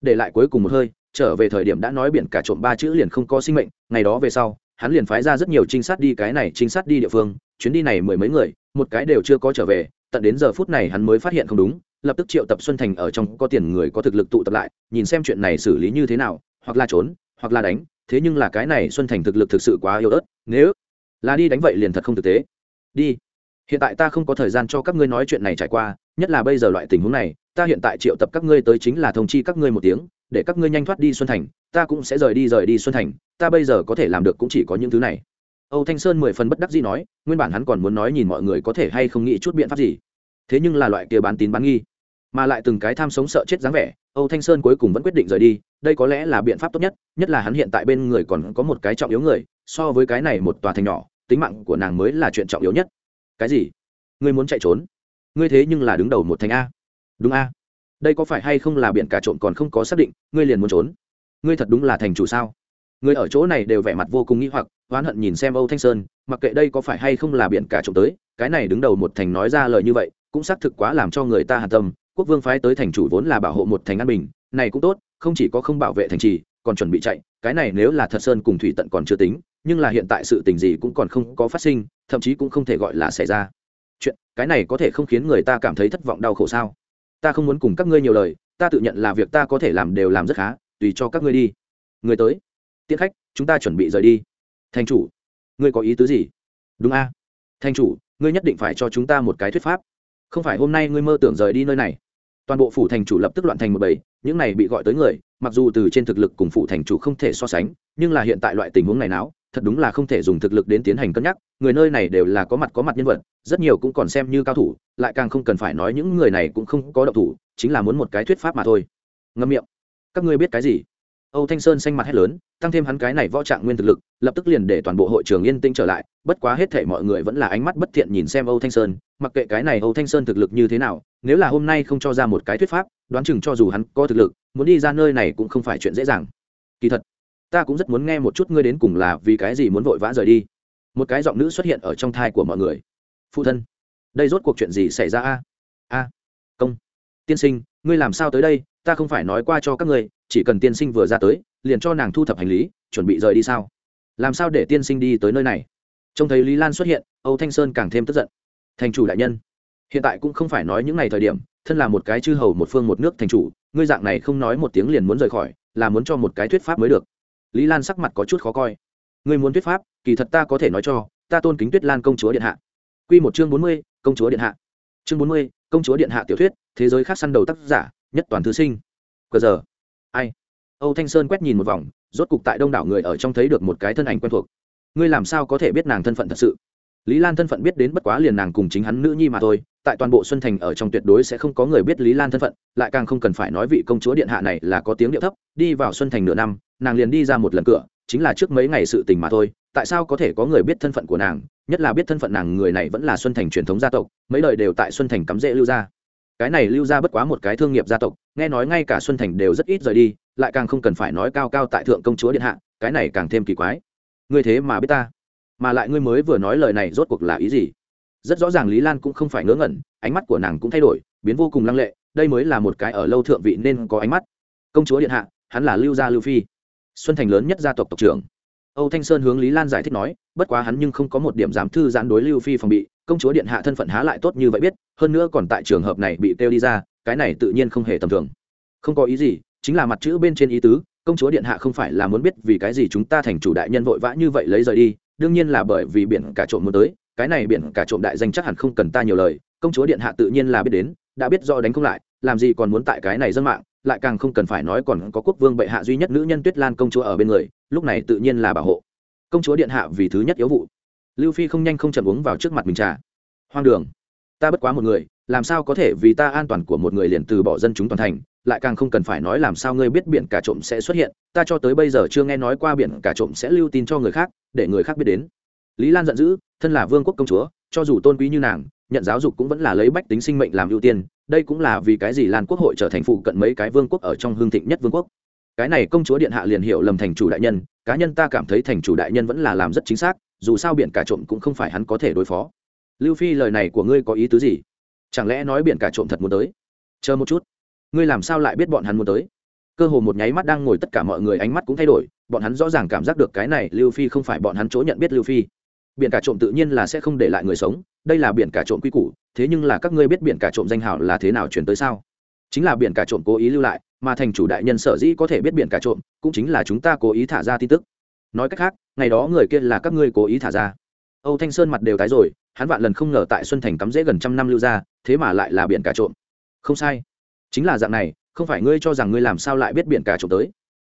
để lại cuối cùng một hơi, trở về thời điểm đã nói biển cả trộm ba chữ liền không có sinh mệnh, ngày đó về sau hắn liền phái ra rất nhiều trinh sát đi cái này trinh sát đi địa phương, chuyến đi này mười mấy người, một cái đều chưa có trở về, tận đến giờ phút này hắn mới phát hiện không đúng, lập tức triệu tập xuân thành ở trong có tiền người có thực lực tụ tập lại, nhìn xem chuyện này xử lý như thế nào, hoặc là trốn, hoặc là đánh, thế nhưng là cái này xuân thành thực lực thực sự quá yếu ớt, nếu là đi đánh vậy liền thật không thực tế. Đi. Hiện tại ta không có thời gian cho các ngươi nói chuyện này trải qua, nhất là bây giờ loại tình huống này, ta hiện tại triệu tập các ngươi tới chính là thông chi các ngươi một tiếng để các ngươi nhanh thoát đi xuân thành, ta cũng sẽ rời đi rời đi xuân thành, ta bây giờ có thể làm được cũng chỉ có những thứ này. Âu thanh sơn mười phần bất đắc dĩ nói, nguyên bản hắn còn muốn nói nhìn mọi người có thể hay không nghĩ chút biện pháp gì. Thế nhưng là loại kia bán tín bán nghi, mà lại từng cái tham sống sợ chết dáng vẻ, âu thanh sơn cuối cùng vẫn quyết định rời đi, đây có lẽ là biện pháp tốt nhất nhất là hắn hiện tại bên người còn có một cái trọng yếu người, so với cái này một tòa thành nhỏ, tính mạng của nàng mới là chuyện trọng yếu nhất. Cái gì? Ngươi muốn chạy trốn? Ngươi thế nhưng là đứng đầu một thành a. Đúng a đây có phải hay không là biển cả trộm còn không có xác định, ngươi liền muốn trốn? Ngươi thật đúng là thành chủ sao? Người ở chỗ này đều vẻ mặt vô cùng nghĩ hoặc, oán hận nhìn xem âu thanh sơn, mặc kệ đây có phải hay không là biển cả trộm tới, cái này đứng đầu một thành nói ra lời như vậy, cũng xác thực quá làm cho người ta hàn tâm, quốc vương phái tới thành chủ vốn là bảo hộ một thành an bình, này cũng tốt, không chỉ có không bảo vệ thành trì, còn chuẩn bị chạy, cái này nếu là thật sơn cùng thủy tận còn chưa tính, nhưng là hiện tại sự tình gì cũng còn không có phát sinh, thậm chí cũng không thể gọi là xảy ra. Chuyện, cái này có thể không khiến người ta cảm thấy thất vọng đau khổ sao? Ta không muốn cùng các ngươi nhiều lời, ta tự nhận là việc ta có thể làm đều làm rất khá, tùy cho các ngươi đi. Người tới. Tiết khách, chúng ta chuẩn bị rời đi. Thành chủ, ngươi có ý tứ gì? Đúng a. À? thành chủ, ngươi nhất định phải cho chúng ta một cái thuyết pháp. Không phải hôm nay ngươi mơ tưởng rời đi nơi này. Toàn bộ phủ thành chủ lập tức loạn thành một bầy, những này bị gọi tới người, mặc dù từ trên thực lực cùng phủ thành chủ không thể so sánh, nhưng là hiện tại loại tình huống này não thật đúng là không thể dùng thực lực đến tiến hành cân nhắc, người nơi này đều là có mặt có mặt nhân vật, rất nhiều cũng còn xem như cao thủ, lại càng không cần phải nói những người này cũng không có động thủ, chính là muốn một cái thuyết pháp mà thôi. Ngâm miệng. Các ngươi biết cái gì? Âu thanh sơn xanh mặt hét lớn, tăng thêm hắn cái này võ trạng nguyên thực lực, lập tức liền để toàn bộ hội trường yên tĩnh trở lại, bất quá hết thể mọi người vẫn là ánh mắt bất thiện nhìn xem âu thanh sơn, mặc kệ cái này âu thanh sơn thực lực như thế nào, nếu là hôm nay không cho ra một cái thuyết pháp, đoán chừng cho dù hắn có thực lực, muốn đi ra nơi này cũng không phải chuyện dễ dàng. Kỳ thật ta cũng rất muốn nghe một chút ngươi đến cùng là vì cái gì muốn vội vã rời đi. Một cái giọng nữ xuất hiện ở trong thai của mọi người. Phụ thân, đây rốt cuộc chuyện gì xảy ra a? A, công, tiên sinh, ngươi làm sao tới đây? Ta không phải nói qua cho các ngươi, chỉ cần tiên sinh vừa ra tới, liền cho nàng thu thập hành lý, chuẩn bị rời đi sao? Làm sao để tiên sinh đi tới nơi này? Trông thấy lý lan xuất hiện, âu thanh sơn càng thêm tức giận. Thành chủ đại nhân, hiện tại cũng không phải nói những ngày thời điểm, thân là một cái chư hầu, một phương, một nước thành chủ, ngươi dạng này không nói một tiếng liền muốn rời khỏi, là muốn cho một cái thuyết pháp mới được lý lan sắc mặt có chút khó coi. Người muốn thuyết pháp, kỳ thật ta có thể nói cho, ta tôn kính tuyết lan công chúa điện hạ. Q một chương bốn mươi, công chúa điện hạ. Chương bốn mươi, công chúa điện hạ tiểu thuyết, thế giới khác săn đầu tác giả, nhất toàn thư sinh. Cờ giờ. Ai? Âu thanh sơn quét nhìn một vòng, rốt cục tại đông đảo người ở trong thấy được một cái thân ảnh quen thuộc. Ngươi làm sao có thể biết nàng thân phận thật sự? Lý lan thân phận biết đến bất quá liền nàng cùng chính hắn nữ nhi mà thôi, tại toàn bộ xuân thành ở trong tuyệt đối sẽ không có người biết lý lan thân phận, lại càng không cần phải nói vị công chúa điện hạ này là có tiếng điệu thấp, đi vào xuân thành nửa năm nàng liền đi ra một lần cửa, chính là trước mấy ngày sự tình mà thôi, tại sao có thể có người biết thân phận của nàng, nhất là biết thân phận nàng người này vẫn là xuân thành truyền thống gia tộc, mấy đời đều tại xuân thành cắm rễ lưu gia. Cái này lưu gia bất quá một cái thương nghiệp gia tộc, nghe nói ngay cả xuân thành đều rất ít rời đi, lại càng không cần phải nói cao cao tại thượng công chúa điện hạ, cái này càng thêm kỳ quái. Ngươi thế mà biết ta, mà lại ngươi mới vừa nói lời này rốt cuộc là ý gì? Rất rõ ràng lý lan cũng không phải ngớ ngẩn, ánh mắt của nàng cũng thay đổi, biến vô cùng lăng lệ, đây mới là một cái ở lâu thượng vị nên có ánh mắt. Công chúa điện hạ, hắn là lưu gia lưu phi xuân thành lớn nhất gia tộc tộc trưởng. Âu thanh sơn hướng lý lan giải thích nói, bất quá hắn nhưng không có một điểm dám thư giãn đối lưu phi phòng bị, công chúa điện hạ thân phận há lại tốt như vậy biết, hơn nữa còn tại trường hợp này bị kêu đi ra, cái này tự nhiên không hề tầm thường. Không có ý gì, chính là mặt chữ bên trên ý tứ, công chúa điện hạ không phải là muốn biết vì cái gì chúng ta thành chủ đại nhân vội vã như vậy lấy rời đi, đương nhiên là bởi vì biển cả trộm muốn tới, cái này biển cả trộm đại danh chắc hẳn không cần ta nhiều lời, công chúa điện hạ tự nhiên là biết đến, đã biết do đánh không lại, làm gì còn muốn tại cái này dân mạng lại càng không cần phải nói còn có quốc vương bệ hạ duy nhất nữ nhân tuyết lan công chúa ở bên người, lúc này tự nhiên là bảo hộ. Công chúa điện hạ vì thứ nhất yếu vụ. Lưu phi không nhanh không chậm uống vào trước mặt mình trà. Hoang đường. Ta bất quá một người, làm sao có thể vì ta an toàn của một người liền từ bỏ dân chúng toàn thành, lại càng không cần phải nói làm sao ngươi biết biển cả trộm sẽ xuất hiện, ta cho tới bây giờ chưa nghe nói qua biển cả trộm sẽ lưu tin cho người khác, để người khác biết đến. Lý lan giận dữ, thân là vương quốc công chúa, cho dù tôn quý như nàng, nhận giáo dục cũng vẫn là lấy bách tính sinh mệnh làm ưu tiên đây cũng là vì cái gì lan quốc hội trở thành phụ cận mấy cái vương quốc ở trong hương thịnh nhất vương quốc? Cái này công chúa điện hạ liền hiểu lầm thành chủ đại nhân, cá nhân ta cảm thấy thành chủ đại nhân vẫn là làm rất chính xác, dù sao biển cả trộm cũng không phải hắn có thể đối phó. Lưu phi, lời này của ngươi có ý tứ gì? Chẳng lẽ nói biển cả trộm thật muốn tới? Chờ một chút. Ngươi làm sao lại biết bọn hắn muốn tới? Cơ hồ một nháy mắt đang ngồi tất cả mọi người ánh mắt cũng thay đổi, bọn hắn rõ ràng cảm giác được cái này lưu phi không phải bọn hắn chỗ nhận biết lưu phi biển cả trộm tự nhiên là sẽ không để lại người sống, đây là biển cả trộm quy củ, thế nhưng là các ngươi biết biển cả trộm danh hào là thế nào chuyển tới sao? Chính là biển cả trộm cố ý lưu lại, mà thành chủ đại nhân sở dĩ có thể biết biển cả trộm, cũng chính là chúng ta cố ý thả ra tin tức. Nói cách khác, ngày đó người kia là các ngươi cố ý thả ra. Âu thanh sơn mặt đều tái rồi, hắn vạn lần không ngờ tại xuân thành cắm rễ gần trăm năm lưu ra, thế mà lại là biển cả trộm. Không sai. Chính là dạng này, không phải ngươi cho rằng ngươi làm sao lại biết biển cả trộm tới?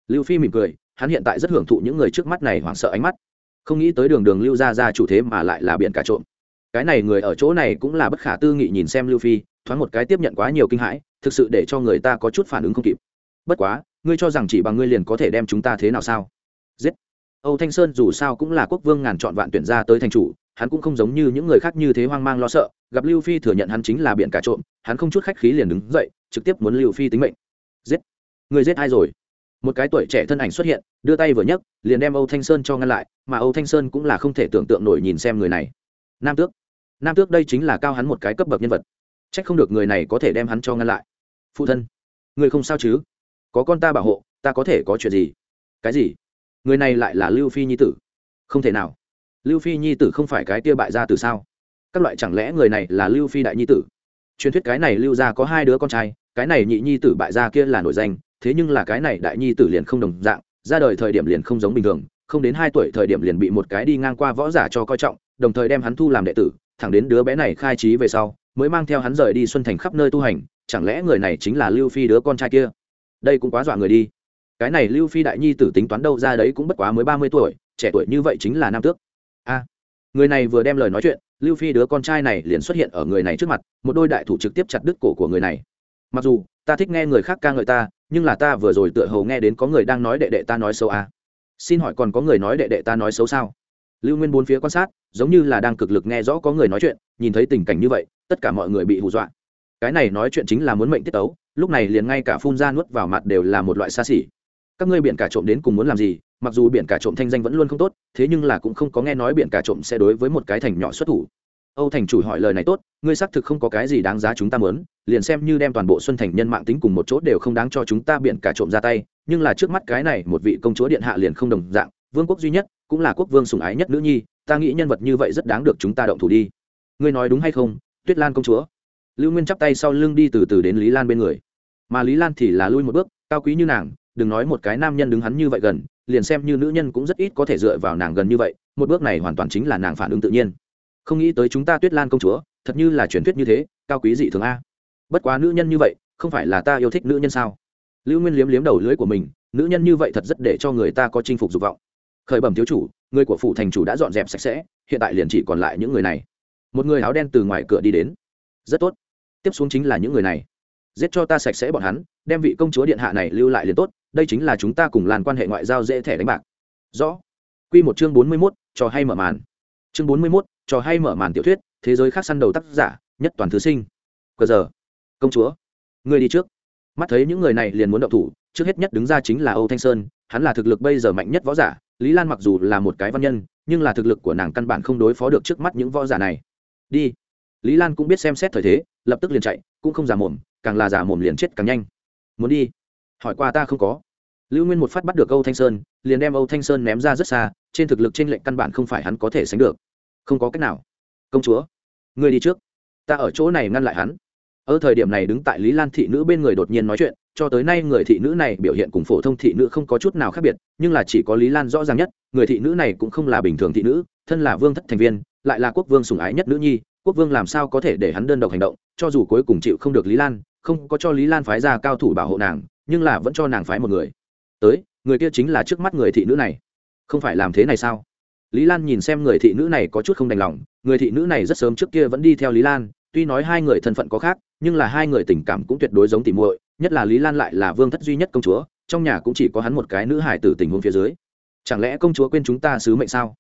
Lưu phi mỉm cười, hắn hiện tại rất hưởng thụ những người trước mắt này hoảng sợ ánh mắt không nghĩ tới đường đường lưu ra ra chủ thế mà lại là biển cả trộm. Cái này người ở chỗ này cũng là bất khả tư nghị nhìn xem lưu phi, thoáng một cái tiếp nhận quá nhiều kinh hãi, thực sự để cho người ta có chút phản ứng không kịp. Bất quá, ngươi cho rằng chỉ bằng ngươi liền có thể đem chúng ta thế nào sao? Giết! Âu thanh sơn dù sao cũng là quốc vương ngàn chọn vạn tuyển ra tới thành chủ, hắn cũng không giống như những người khác như thế hoang mang lo sợ, gặp lưu phi thừa nhận hắn chính là biển cả trộm, hắn không chút khách khí liền đứng dậy, trực tiếp muốn lưu phi tính mệnh. Giết! Người giết ai rồi? Một cái tuổi trẻ thân ảnh xuất hiện, đưa tay vừa nhấc, liền đem âu thanh sơn cho ngăn lại, mà âu thanh sơn cũng là không thể tưởng tượng nổi nhìn xem người này. Nam tước. Nam tước đây chính là cao hắn một cái cấp bậc nhân vật. C h ắ c không được người này có thể đem hắn cho ngăn lại. Phụ thân. Người không sao chứ? Có con ta bảo hộ, ta có thể có chuyện gì? Cái gì? Người này lại là lưu phi nhi tử. Không thể nào. Lưu phi nhi tử không phải cái tia bại gia từ sao? Các loại chẳng lẽ người này là lưu phi đại nhi tử? Truyền thuyết cái này lưu ra có hai đứa con trai, cái này nhị nhi tử bại gia kia là nổi danh thế nhưng là cái này đại nhi tử liền không đồng dạng, ra đời thời điểm liền không giống bình thường, không đến hai tuổi thời điểm liền bị một cái đi ngang qua võ giả cho coi trọng, đồng thời đem hắn thu làm đệ tử, thẳng đến đứa bé này khai trí về sau, mới mang theo hắn rời đi xuân thành khắp nơi tu hành, chẳng lẽ người này chính là lưu phi đứa con trai kia? Đây cũng quá dọa người đi. Cái này lưu phi đại nhi tử tính toán đâu ra đấy cũng bất quá mới ba mươi tuổi, trẻ tuổi như vậy chính là nam tước. A, người này vừa đem lời nói chuyện, lưu phi đứa con trai này liền xuất hiện ở người này trước mặt, một đôi đại thủ trực tiếp chặt đứt cổ của người này. Mặc dù, ta thích nghe người khác ca ngợi ta nhưng là ta vừa rồi tựa hầu nghe đến có người đang nói đệ đệ ta nói xấu à? xin hỏi còn có người nói đệ đệ ta nói xấu sao? Lưu nguyên bốn phía quan sát, giống như là đang cực lực nghe rõ có người nói chuyện, nhìn thấy tình cảnh như vậy, tất cả mọi người bị hù dọa. Cái này nói chuyện chính là muốn mệnh tiết tấu, lúc này liền ngay cả phun ra nuốt vào mặt đều là một loại xa xỉ. Các ngươi biển cả trộm đến cùng muốn làm gì, mặc dù biển cả trộm thanh danh vẫn luôn không tốt, thế nhưng là cũng không có nghe nói biển cả trộm sẽ đối với một cái thành nhỏ xuất thủ âu thành chủ hỏi lời này tốt, ngươi xác thực không có cái gì đáng giá chúng ta mớn liền xem như đem toàn bộ xuân thành nhân mạng tính cùng một chỗ đều không đáng cho chúng ta biện cả trộm ra tay, nhưng là trước mắt cái này một vị công chúa điện hạ liền không đồng dạng, vương quốc duy nhất, cũng là quốc vương sủng ái nhất nữ nhi, ta nghĩ nhân vật như vậy rất đáng được chúng ta động thủ đi. Ngươi nói đúng hay không, tuyết lan công chúa? Lưu nguyên chắp tay sau lưng đi từ từ đến lý lan bên người. Mà lý lan thì là lui một bước, cao quý như nàng, đừng nói một cái nam nhân đứng hắn như vậy gần, liền xem như nữ nhân cũng rất ít có thể dựa vào nàng gần như vậy, một bước này hoàn toàn chính là nàng phản ứng tự nhiên không nghĩ tới chúng ta tuyết lan công chúa, thật như là truyền thuyết như thế, cao quý dị thường a. Bất quá nữ nhân như vậy, không phải là ta yêu thích nữ nhân sao? Lưu nguyên liếm liếm đầu lưới của mình, nữ nhân như vậy thật rất để cho người ta có chinh phục dục vọng. Khởi bẩm thiếu chủ, người của phủ thành chủ đã dọn dẹp sạch sẽ, hiện tại liền chỉ còn lại những người này. Một người áo đen từ ngoài cửa đi đến. Rất tốt. Tiếp xuống chính là những người này. Giết cho ta sạch sẽ bọn hắn, đem vị công chúa điện hạ này lưu lại liền tốt, đây chính là chúng ta cùng làn quan hệ ngoại giao dễ thẻ đánh bạc. Rõ. Q một chương bốn mươi mốt, trò hay mở màn. Chương bốn mươi mốt trò hay mở màn tiểu thuyết, thế giới khác săn đầu tác giả, nhất toàn thứ sinh. Cờ giờ, công chúa người đi trước. Mắt thấy những người này liền muốn động thủ, trước hết nhất đứng ra chính là âu thanh sơn, hắn là thực lực bây giờ mạnh nhất võ giả, lý lan mặc dù là một cái văn nhân, nhưng là thực lực của nàng căn bản không đối phó được trước mắt những võ giả này. Đi. Lý lan cũng biết xem xét thời thế, lập tức liền chạy, cũng không giả mồm, càng là giả mồm liền chết càng nhanh. Muốn đi? Hỏi qua ta không có. Lưu nguyên một phát bắt được âu thanh sơn, liền đem âu thanh sơn ném ra rất xa, trên thực lực trên lệnh căn bản không phải hắn có thể sánh được không có cách nào. Công chúa, ngươi đi trước. Ta ở chỗ này ngăn lại hắn. Ở thời điểm này đứng tại lý lan thị nữ bên người đột nhiên nói chuyện, cho tới nay người thị nữ này biểu hiện cùng phổ thông thị nữ không có chút nào khác biệt, nhưng là chỉ có lý lan rõ ràng nhất, người thị nữ này cũng không là bình thường thị nữ, thân là vương thất thành viên, lại là quốc vương sủng ái nhất nữ nhi, quốc vương làm sao có thể để hắn đơn độc hành động, cho dù cuối cùng chịu không được lý lan, không có cho lý lan phái ra cao thủ bảo hộ nàng, nhưng là vẫn cho nàng phái một người. Tới, người kia chính là trước mắt người thị nữ này. Không phải làm thế này sao? Lý lan nhìn xem người thị nữ này có chút không đành lòng, người thị nữ này rất sớm trước kia vẫn đi theo lý lan, tuy nói hai người thân phận có khác, nhưng là hai người tình cảm cũng tuyệt đối giống tỉ muội, nhất là lý lan lại là vương thất duy nhất công chúa, trong nhà cũng chỉ có hắn một cái nữ hải tử tình huống phía dưới. Chẳng lẽ công chúa quên chúng ta sứ mệnh sao?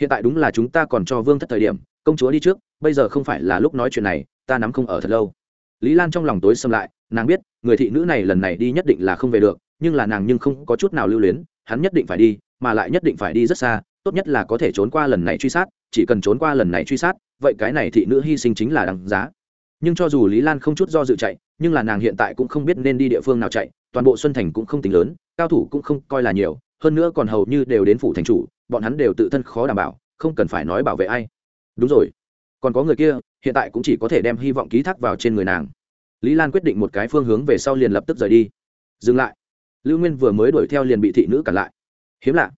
Hiện tại đúng là chúng ta còn cho vương thất thời điểm, công chúa đi trước, bây giờ không phải là lúc nói chuyện này, ta nắm không ở thật lâu. Lý lan trong lòng tối xâm lại, nàng biết, người thị nữ này lần này đi nhất định là không về được, nhưng là nàng nhưng không có chút nào lưu luyến, hắn nhất định phải đi, mà lại nhất định phải đi rất xa tốt nhất là có thể trốn qua lần này truy sát, chỉ cần trốn qua lần này truy sát, vậy cái này thị nữ hy sinh chính là đằng giá. Nhưng cho dù lý lan không chút do dự chạy, nhưng là nàng hiện tại cũng không biết nên đi địa phương nào chạy, toàn bộ xuân thành cũng không tính lớn, cao thủ cũng không coi là nhiều, hơn nữa còn hầu như đều đến phủ thành chủ, bọn hắn đều tự thân khó đảm bảo, không cần phải nói bảo vệ ai. Đúng rồi. Còn có người kia, hiện tại cũng chỉ có thể đem hy vọng ký thác vào trên người nàng. Lý lan quyết định một cái phương hướng về sau liền lập tức rời đi. Dừng lại. Lưu nguyên vừa mới đuổi theo liền bị thị nữ cản lại. Hiếm lạ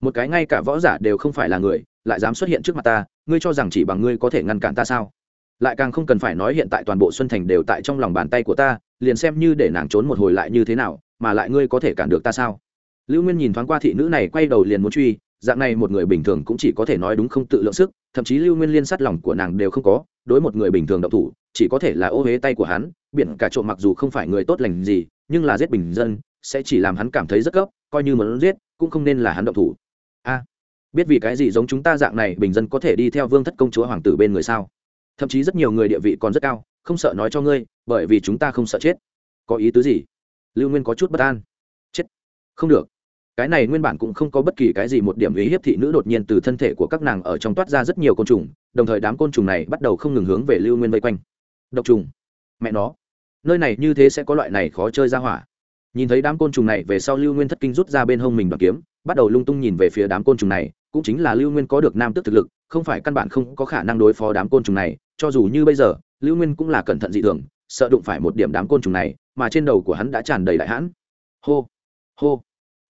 một cái ngay cả võ giả đều không phải là người, lại dám xuất hiện trước mặt ta, ngươi cho rằng chỉ bằng ngươi có thể ngăn cản ta sao? Lại càng không cần phải nói hiện tại toàn bộ xuân thành đều tại trong lòng bàn tay của ta, liền xem như để nàng trốn một hồi lại như thế nào, mà lại ngươi có thể cản được ta sao? Lưu nguyên nhìn thoáng qua thị nữ này quay đầu liền muốn truy, dạng này một người bình thường cũng chỉ có thể nói đúng không tự lượng sức, thậm chí lưu nguyên liên sát lòng của nàng đều không có, đối một người bình thường độc thủ, chỉ có thể là ô huế tay của hắn, biển cả trộm mặc dù không phải người tốt lành gì, nhưng là giết bình dân, sẽ chỉ làm hắn cảm thấy rất gấp, coi như muốn giết, cũng không nên là hắn độc thủ a, biết vì cái gì giống chúng ta dạng này bình dân có thể đi theo vương thất công chúa hoàng tử bên người sao? Thậm chí rất nhiều người địa vị còn rất cao, không sợ nói cho ngươi, bởi vì chúng ta không sợ chết. Có ý tứ gì? Lưu nguyên có chút bất an. Chết. Không được. Cái này nguyên bản cũng không có bất kỳ cái gì một điểm ý hiếp thị nữ đột nhiên từ thân thể của các nàng ở trong toát ra rất nhiều côn trùng, đồng thời đám côn trùng này bắt đầu không ngừng hướng về lưu nguyên vây quanh. Độc trùng. Mẹ nó. Nơi này như thế sẽ có loại này khó chơi ra hỏa. Nhìn thấy đám côn trùng này về sau lưu nguyên thất kinh rút ra bên hông mình đoàn kiếm bắt đầu lung tung nhìn về phía đám côn trùng này, cũng chính là lưu nguyên có được nam tức thực lực, không phải căn bản không có khả năng đối phó đám côn trùng này, cho dù như bây giờ, lưu nguyên cũng là cẩn thận dị thường, sợ đụng phải một điểm đám côn trùng này, mà trên đầu của hắn đã tràn đầy đại hãn. Hô hô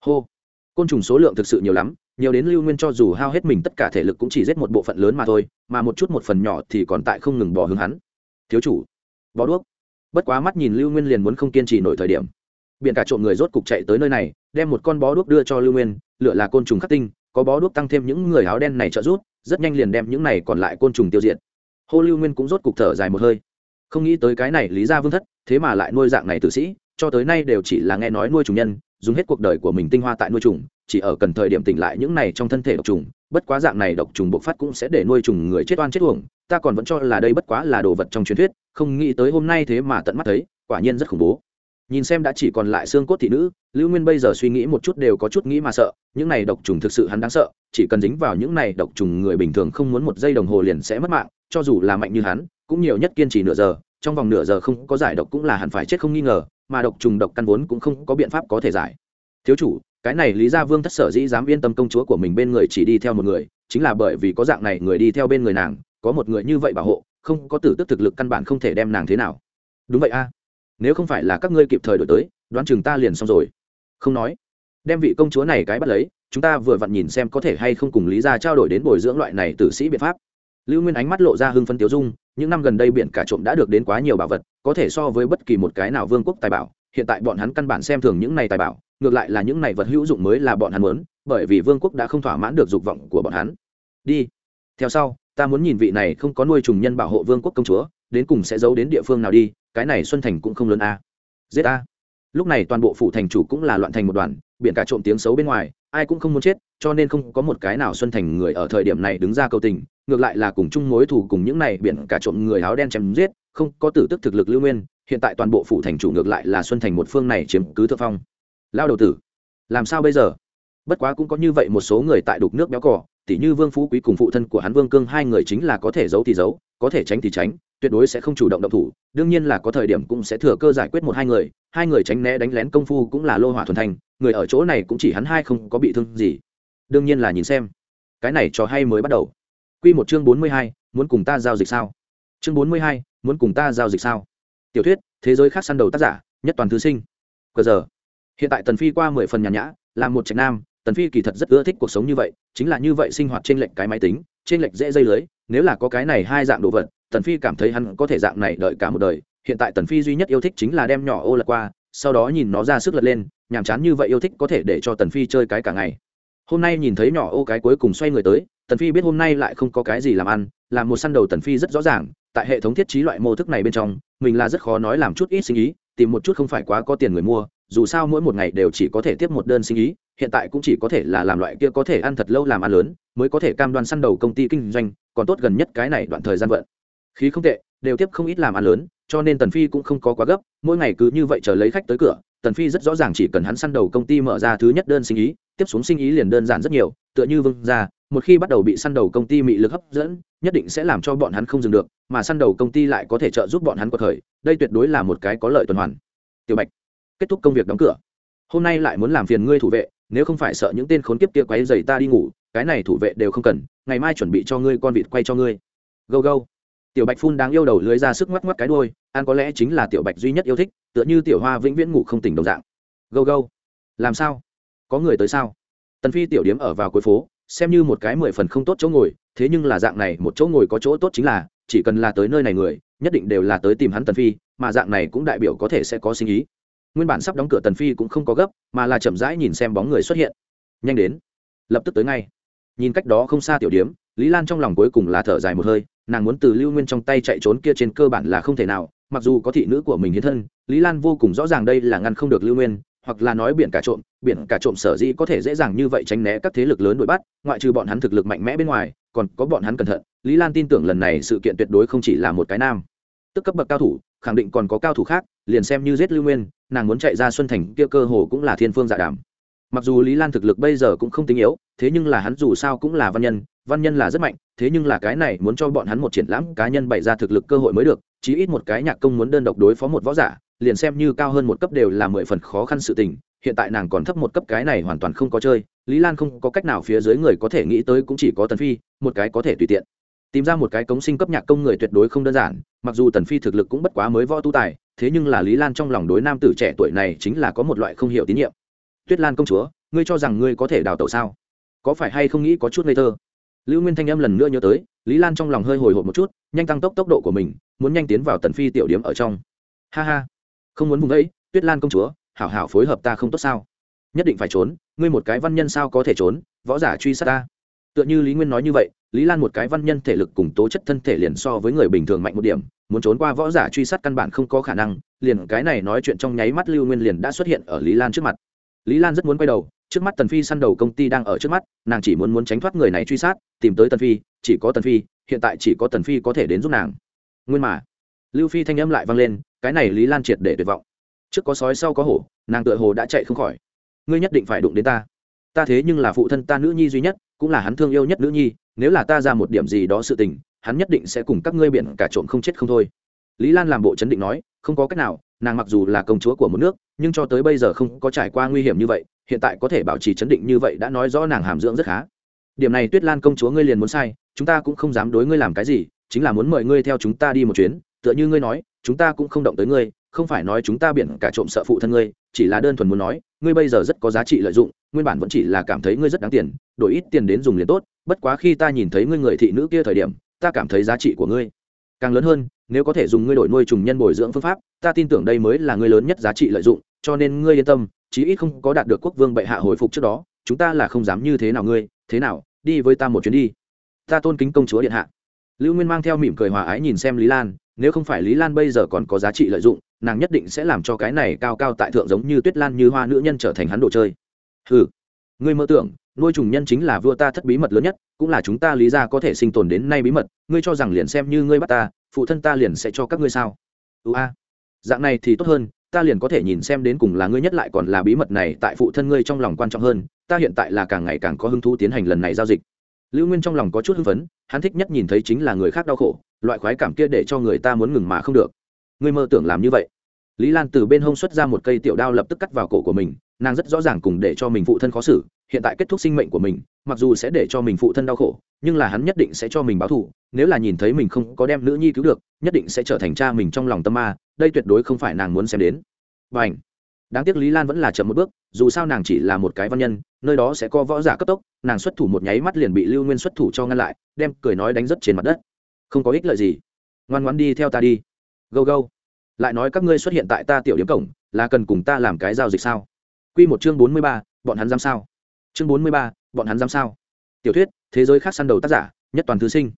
hô. Côn trùng số lượng thực sự nhiều lắm, nhiều đến lưu nguyên cho dù hao hết mình tất cả thể lực cũng chỉ giết một bộ phận lớn mà thôi, mà một chút một phần nhỏ thì còn tại không ngừng bỏ hướng hắn. Thiếu chủ bó đuốc. Bất quá mắt nhìn lưu nguyên liền muốn không kiên trì nổi thời điểm biện cả trộm người rốt cục chạy tới nơi này, đem một con bó đuốc đưa cho lưu nguyên lựa là côn trùng khắc tinh, có bó đuốc tăng thêm những người áo đen này trợ rút rất nhanh liền đem những này còn lại côn trùng tiêu diệt. Hô lưu nguyên cũng rốt cục thở dài một hơi. Không nghĩ tới cái này lý ra vương thất, thế mà lại nuôi dạng này tử sĩ, cho tới nay đều chỉ là nghe nói nuôi trùng nhân, dùng hết cuộc đời của mình tinh hoa tại nuôi trùng, chỉ ở cần thời điểm tỉnh lại những này trong thân thể độc trùng, bất quá dạng này độc trùng bộc phát cũng sẽ để nuôi trùng người chết oan chết uổng, ta còn vẫn cho là đây bất quá là đồ vật trong truyền thuyết, không nghĩ tới hôm nay thế mà tận mắt thấy, quả nhiên rất khủng bố nhìn xem đã chỉ còn lại xương cốt thị nữ, lưu nguyên bây giờ suy nghĩ một chút đều có chút nghĩ mà sợ, những này độc trùng thực sự hắn đáng sợ, chỉ cần dính vào những này độc trùng người bình thường không muốn một giây đồng hồ liền sẽ mất mạng, cho dù là mạnh như hắn, cũng nhiều nhất kiên trì nửa giờ, trong vòng nửa giờ không có giải độc cũng là hẳn phải chết không nghi ngờ, mà độc trùng độc căn vốn cũng không có biện pháp có thể giải. Thiếu chủ, cái này lý gia vương thất sở dĩ dám yên tâm công chúa của mình bên người chỉ đi theo một người, chính là bởi vì có dạng này người đi theo bên người nàng, có một người như vậy bảo hộ, không có tử tức thực lực căn bản không thể đem nàng thế nào. Đúng vậy a nếu không phải là các ngươi kịp thời đổi tới, đoán chừng ta liền xong rồi. Không nói, đem vị công chúa này cái bắt lấy, chúng ta vừa vặn nhìn xem có thể hay không cùng lý ra trao đổi đến bồi dưỡng loại này tử sĩ biện pháp. Lưu nguyên ánh mắt lộ ra hưng phân tiêu dung, những năm gần đây biển cả trộm đã được đến quá nhiều bảo vật, có thể so với bất kỳ một cái nào vương quốc tài bảo, hiện tại bọn hắn căn bản xem thường những này tài bảo, ngược lại là những này vật hữu dụng mới là bọn hắn muốn, bởi vì vương quốc đã không thỏa mãn được dục vọng của bọn hắn. Đi, theo sau, ta muốn nhìn vị này không có nuôi trùng nhân bảo hộ vương quốc công chúa, đến cùng sẽ giấu đến địa phương nào đi cái này xuân thành cũng không lớn a. Giết a. Lúc này toàn bộ phủ thành chủ cũng là loạn thành một đoàn, biển cả trộm tiếng xấu bên ngoài, ai cũng không muốn chết, cho nên không có một cái nào xuân thành người ở thời điểm này đứng ra cầu tình, ngược lại là cùng chung mối thù cùng những này biển cả trộm người áo đen chém giết, không có tử tức thực lực lưu nguyên, hiện tại toàn bộ phủ thành chủ ngược lại là xuân thành một phương này chiếm cứ thượng phong. Lao đầu tử, làm sao bây giờ? Bất quá cũng có như vậy một số người tại đục nước béo cỏ tỉ như vương phú quý cùng phụ thân của hắn vương cương hai người chính là có thể giấu thì giấu, có thể tránh thì tránh, tuyệt đối sẽ không chủ động động thủ, đương nhiên là có thời điểm cũng sẽ thừa cơ giải quyết một hai người hai người tránh né đánh lén công phu cũng là lô hỏa thuần thành người ở chỗ này cũng chỉ hắn hai không có bị thương gì. Đương nhiên là nhìn xem. Cái này cho hay mới bắt đầu. Q một chương bốn mươi hai, muốn cùng ta giao dịch sao? Chương bốn mươi hai, muốn cùng ta giao dịch sao? Tiểu thuyết, thế giới khác săn đầu tác giả, nhất toàn thư sinh. Cờ giờ. Hiện tại tần phi qua mười phần nhàn nhã là một trạch nam tần phi kỳ thật rất ưa thích cuộc sống như vậy, chính là như vậy sinh hoạt trên lệnh cái máy tính trên lệnh dễ dây lưới, nếu là có cái này hai dạng đồ vật, tần phi cảm thấy hắn có thể dạng này đợi cả một đời. Hiện tại tần phi duy nhất yêu thích chính là đem nhỏ ô lật qua, sau đó nhìn nó ra sức lật lên, nhàm chán như vậy yêu thích có thể để cho tần phi chơi cái cả ngày. Hôm nay nhìn thấy nhỏ ô cái cuối cùng xoay người tới, tần phi biết hôm nay lại không có cái gì làm ăn, làm một săn đầu tần phi rất rõ ràng, tại hệ thống thiết trí loại mô thức này bên trong, mình là rất khó nói làm chút ít sinh ý, tìm một chút không phải quá có tiền người mua dù sao mỗi một ngày đều chỉ có thể tiếp một đơn sinh ý, hiện tại cũng chỉ có thể là làm loại kia có thể ăn thật lâu làm ăn lớn, mới có thể cam đoan săn đầu công ty kinh doanh, còn tốt gần nhất cái này đoạn thời gian vận. Khí không tệ, đều tiếp không ít làm ăn lớn, cho nên tần phi cũng không có quá gấp, mỗi ngày cứ như vậy chờ lấy khách tới cửa, tần phi rất rõ ràng chỉ cần hắn săn đầu công ty mở ra thứ nhất đơn sinh ý, tiếp xuống sinh ý liền đơn giản rất nhiều, tựa như vương gia, một khi bắt đầu bị săn đầu công ty mị lực hấp dẫn, nhất định sẽ làm cho bọn hắn không dừng được, mà săn đầu công ty lại có thể trợ giúp bọn hắn có thời đây tuyệt đối là một cái có lợi tuần hoàn. Tiểu bạch kết thúc công việc đóng cửa. Hôm nay lại muốn làm phiền ngươi thủ vệ, nếu không phải sợ những tên khốn kiếp kia quấy dày ta đi ngủ, cái này thủ vệ đều không cần, ngày mai chuẩn bị cho ngươi con vịt quay cho ngươi. Go go tiểu bạch phun đáng yêu đầu lưới ra sức ngoắc ngoắc cái đôi ăn có lẽ chính là tiểu bạch duy nhất yêu thích, tựa như tiểu hoa vĩnh viễn ngủ không tỉnh đồng dạng. Go go làm sao? Có người tới sao? Tần phi tiểu điếm ở vào cuối phố, xem như một cái mười phần không tốt chỗ ngồi, thế nhưng là dạng này một chỗ ngồi có chỗ tốt chính là, chỉ cần là tới nơi này người, nhất định đều là tới tìm hắn tần phi, mà dạng này cũng đại biểu có thể sẽ có sinh ý nguyên bản sắp đóng cửa tần phi cũng không có gấp, mà là chậm rãi nhìn xem bóng người xuất hiện. Nhanh đến. Lập tức tới ngay. Nhìn cách đó không xa tiểu điếm, lý lan trong lòng cuối cùng là thở dài một hơi, nàng muốn từ lưu nguyên trong tay chạy trốn kia trên cơ bản là không thể nào, mặc dù có thị nữ của mình hiến thân, lý lan vô cùng rõ ràng đây là ngăn không được lưu nguyên, hoặc là nói biển cả trộm, biển cả trộm sở dĩ có thể dễ dàng như vậy tránh né các thế lực lớn đuổi bắt, ngoại trừ bọn hắn thực lực mạnh mẽ bên ngoài, còn có bọn hắn cẩn thận, lý lan tin tưởng lần này sự kiện tuyệt đối không chỉ là một cái nam. Tức cấp bậc cao thủ, khẳng định còn có cao thủ khác liền xem như giết lưu nguyên, nàng muốn chạy ra xuân thành kia cơ hồ cũng là thiên phương dạ đàm. Mặc dù lý lan thực lực bây giờ cũng không tinh yếu, thế nhưng là hắn dù sao cũng là văn nhân văn nhân là rất mạnh, thế nhưng là cái này muốn cho bọn hắn một triển lãm cá nhân bày ra thực lực cơ hội mới được, chí ít một cái nhạc công muốn đơn độc đối phó một võ giả, liền xem như cao hơn một cấp đều là mười phần khó khăn sự tình, hiện tại nàng còn thấp một cấp cái này hoàn toàn không có chơi, lý lan không có cách nào phía dưới người có thể nghĩ tới cũng chỉ có tần phi, một cái có thể tùy tiện. Tìm ra một cái cống sinh cấp nhạc công người tuyệt đối không đơn giản, mặc dù tần phi thực lực cũng bất quá mới võ tu tài thế nhưng là lý lan trong lòng đối nam tử trẻ tuổi này chính là có một loại không hiểu tín nhiệm. Tuyết lan công chúa, ngươi cho rằng ngươi có thể đào tẩu sao? Có phải hay không nghĩ có chút ngây thơ? Lưu nguyên thanh âm lần nữa nhớ tới, lý lan trong lòng hơi hồi hộp một chút, nhanh tăng tốc tốc độ của mình, muốn nhanh tiến vào tần phi tiểu điếm ở trong. Ha ha, không muốn vùng ấy, tuyết lan công chúa, hảo hảo phối hợp ta không tốt sao? Nhất định phải trốn, ngươi một cái văn nhân sao có thể trốn, võ giả truy sát ta? Tựa như lý nguyên nói như vậy, lý lan một cái văn nhân thể lực cùng tố chất thân thể liền so với người bình thường mạnh một điểm, muốn trốn qua võ giả truy sát căn bản không có khả năng, liền cái này nói chuyện trong nháy mắt lưu nguyên liền đã xuất hiện ở lý lan trước mặt. Lý lan rất muốn quay đầu, trước mắt tần phi săn đầu công ty đang ở trước mắt, nàng chỉ muốn muốn tránh thoát người này truy sát, tìm tới tần phi, chỉ có tần phi, hiện tại chỉ có tần phi có thể đến giúp nàng. Nguyên mà, lưu phi thanh âm lại vang lên, cái này lý lan triệt để tuyệt vọng. Trước có sói sau có hổ, nàng tựa hồ đã chạy không khỏi. Ngươi nhất định phải đụng đến ta. Ta thế nhưng là phụ thân ta nữ nhi duy nhất cũng là hắn thương yêu nhất nữ nhi, nếu là ta ra một điểm gì đó sự tình, hắn nhất định sẽ cùng các ngươi biển cả trộm không chết không thôi. Lý lan làm bộ chấn định nói, không có cách nào, nàng mặc dù là công chúa của một nước, nhưng cho tới bây giờ không có trải qua nguy hiểm như vậy, hiện tại có thể bảo trì chấn định như vậy đã nói rõ nàng hàm dưỡng rất khá. Điểm này tuyết lan công chúa ngươi liền muốn sai, chúng ta cũng không dám đối ngươi làm cái gì, chính là muốn mời ngươi theo chúng ta đi một chuyến, tựa như ngươi nói, chúng ta cũng không động tới ngươi không phải nói chúng ta biển cả trộm sợ phụ thân ngươi, chỉ là đơn thuần muốn nói, ngươi bây giờ rất có giá trị lợi dụng, nguyên bản vẫn chỉ là cảm thấy ngươi rất đáng tiền, đổi ít tiền đến dùng liền tốt, bất quá khi ta nhìn thấy ngươi người thị nữ kia thời điểm, ta cảm thấy giá trị của ngươi càng lớn hơn, nếu có thể dùng ngươi đổi nuôi trùng nhân bồi dưỡng phương pháp, ta tin tưởng đây mới là ngươi lớn nhất giá trị lợi dụng, cho nên ngươi yên tâm, chí ít không có đạt được quốc vương bệ hạ hồi phục trước đó, chúng ta là không dám như thế nào ngươi, thế nào, đi với ta một chuyến đi. Ta tôn kính công chúa điện hạ. Lưu nguyên mang theo mỉm cười hòa ái nhìn xem lý lan, nếu không phải lý lan bây giờ còn có giá trị lợi dụng nàng nhất định sẽ làm cho cái này cao cao tại thượng giống như tuyết lan như hoa nữ nhân trở thành hắn đồ chơi. Ừ ngươi mơ tưởng, nuôi trùng nhân chính là vua ta thất bí mật lớn nhất, cũng là chúng ta lý ra có thể sinh tồn đến nay bí mật, ngươi cho rằng liền xem như ngươi bắt ta, phụ thân ta liền sẽ cho các ngươi sao? Ưu a, dạng này thì tốt hơn, ta liền có thể nhìn xem đến cùng là ngươi nhất lại còn là bí mật này tại phụ thân ngươi trong lòng quan trọng hơn, ta hiện tại là càng ngày càng có hứng thú tiến hành lần này giao dịch. Lưu nguyên trong lòng có chút hưng phấn, hắn thích nhất nhìn thấy chính là người khác đau khổ, loại khoái cảm kia để cho người ta muốn ngừng mà không được ngươi mơ tưởng làm như vậy. Lý lan từ bên hông xuất ra một cây tiểu đao lập tức cắt vào cổ của mình, nàng rất rõ ràng cùng để cho mình phụ thân khó xử, hiện tại kết thúc sinh mệnh của mình, mặc dù sẽ để cho mình phụ thân đau khổ, nhưng là hắn nhất định sẽ cho mình báo thù, nếu là nhìn thấy mình không có đem nữ nhi cứu được, nhất định sẽ trở thành cha mình trong lòng tâm ma, đây tuyệt đối không phải nàng muốn xem đến. B à ảnh đáng tiếc lý lan vẫn là chậm một bước, dù sao nàng chỉ là một cái văn nhân, nơi đó sẽ có võ giả cấp tốc, nàng xuất thủ một nháy mắt liền bị lưu nguyên xuất thủ cho ngăn lại, đem cười nói đánh rất trên mặt đất. Không có ích lợi gì. Ngoan ngoan đi theo ta đi gâu gâu. Lại nói các ngươi xuất hiện tại ta tiểu điểm cổng, là cần cùng ta làm cái giao dịch sao? Q một chương bốn mươi ba, bọn hắn dám sao? Chương bốn mươi ba, bọn hắn dám sao? Tiểu thuyết, thế giới khác săn đầu tác giả, nhất toàn thư sinh.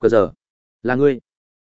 Cờ giờ, là ngươi.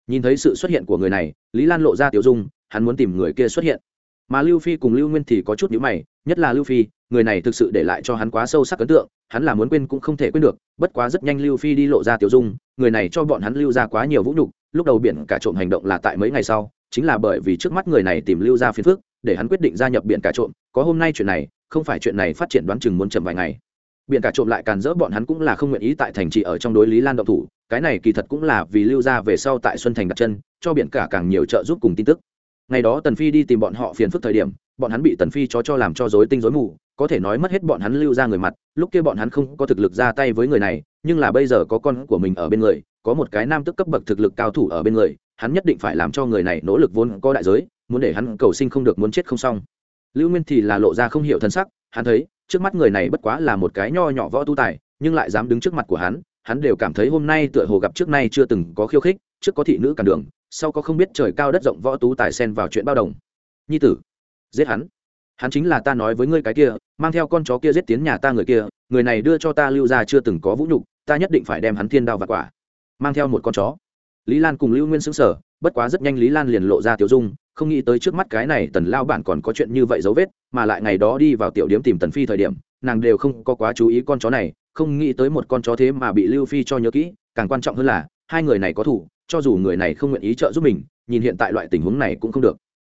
Nhìn thấy sự xuất hiện của người này, lý lan lộ ra tiểu dung, hắn muốn tìm người kia xuất hiện. Mà lưu phi cùng lưu nguyên thì có chút nhữ mày, nhất là lưu phi, người này thực sự để lại cho hắn quá sâu sắc ấn tượng, hắn là muốn quên cũng không thể quên được, bất quá rất nhanh lưu phi đi lộ ra tiểu dung, người này cho bọn hắn lưu ra quá nhiều vũ nhục lúc đầu biển cả trộm hành động là tại mấy ngày sau, chính là bởi vì trước mắt người này tìm lưu ra phiền phước để hắn quyết định gia nhập biển cả trộm. Có hôm nay chuyện này, không phải chuyện này phát triển đoán chừng muốn chậm vài ngày. Biển cả trộm lại càn dỡ bọn hắn cũng là không nguyện ý tại thành trì ở trong đối lý lan động thủ. Cái này kỳ thật cũng là vì lưu ra về sau tại xuân thành đặt chân, cho biển cả càng nhiều trợ giúp cùng tin tức. Ngày đó tần phi đi tìm bọn họ phiền phức thời điểm, bọn hắn bị tần phi cho cho làm cho dối tinh dối mù. Có thể nói mất hết bọn hắn lưu ra người mặt, lúc kia bọn hắn không có thực lực ra tay với người này, nhưng là bây giờ có con của mình ở bên người có một cái nam tức cấp bậc thực lực cao thủ ở bên người, hắn nhất định phải làm cho người này nỗ lực vốn có đại giới, muốn để hắn cầu sinh không được muốn chết không xong. Lưu nguyên thì là lộ ra không hiểu thân sắc, hắn thấy, trước mắt người này bất quá là một cái nho nhỏ võ tu tài, nhưng lại dám đứng trước mặt của hắn hắn đều cảm thấy hôm nay tựa hồ gặp trước nay chưa từng có khiêu khích, trước có thị nữ cản đường, sau có không biết trời cao đất rộng võ tú tài xen vào chuyện bao đồng. Nhi tử, giết hắn. Hắn chính là ta nói với ngươi cái kia, mang theo con chó kia giết tiến nhà ta người kia, người này đưa cho ta lưu ra chưa từng có vũ nhục, ta nhất định phải đem hắn thiên đao và quả mang theo một con chó. Lý lan cùng lưu nguyên xứng sở bất quá rất nhanh lý lan liền lộ ra tiểu dung, không nghĩ tới trước mắt cái này tần lao bản còn có chuyện như vậy dấu vết, mà lại ngày đó đi vào tiểu điếm tìm tần phi thời điểm, nàng đều không có quá chú ý con chó này, không nghĩ tới một con chó thế mà bị lưu phi cho nhớ kỹ, càng quan trọng hơn là, hai người này có thủ, cho dù người này không nguyện ý trợ giúp mình, nhìn hiện tại loại tình huống này cũng không được.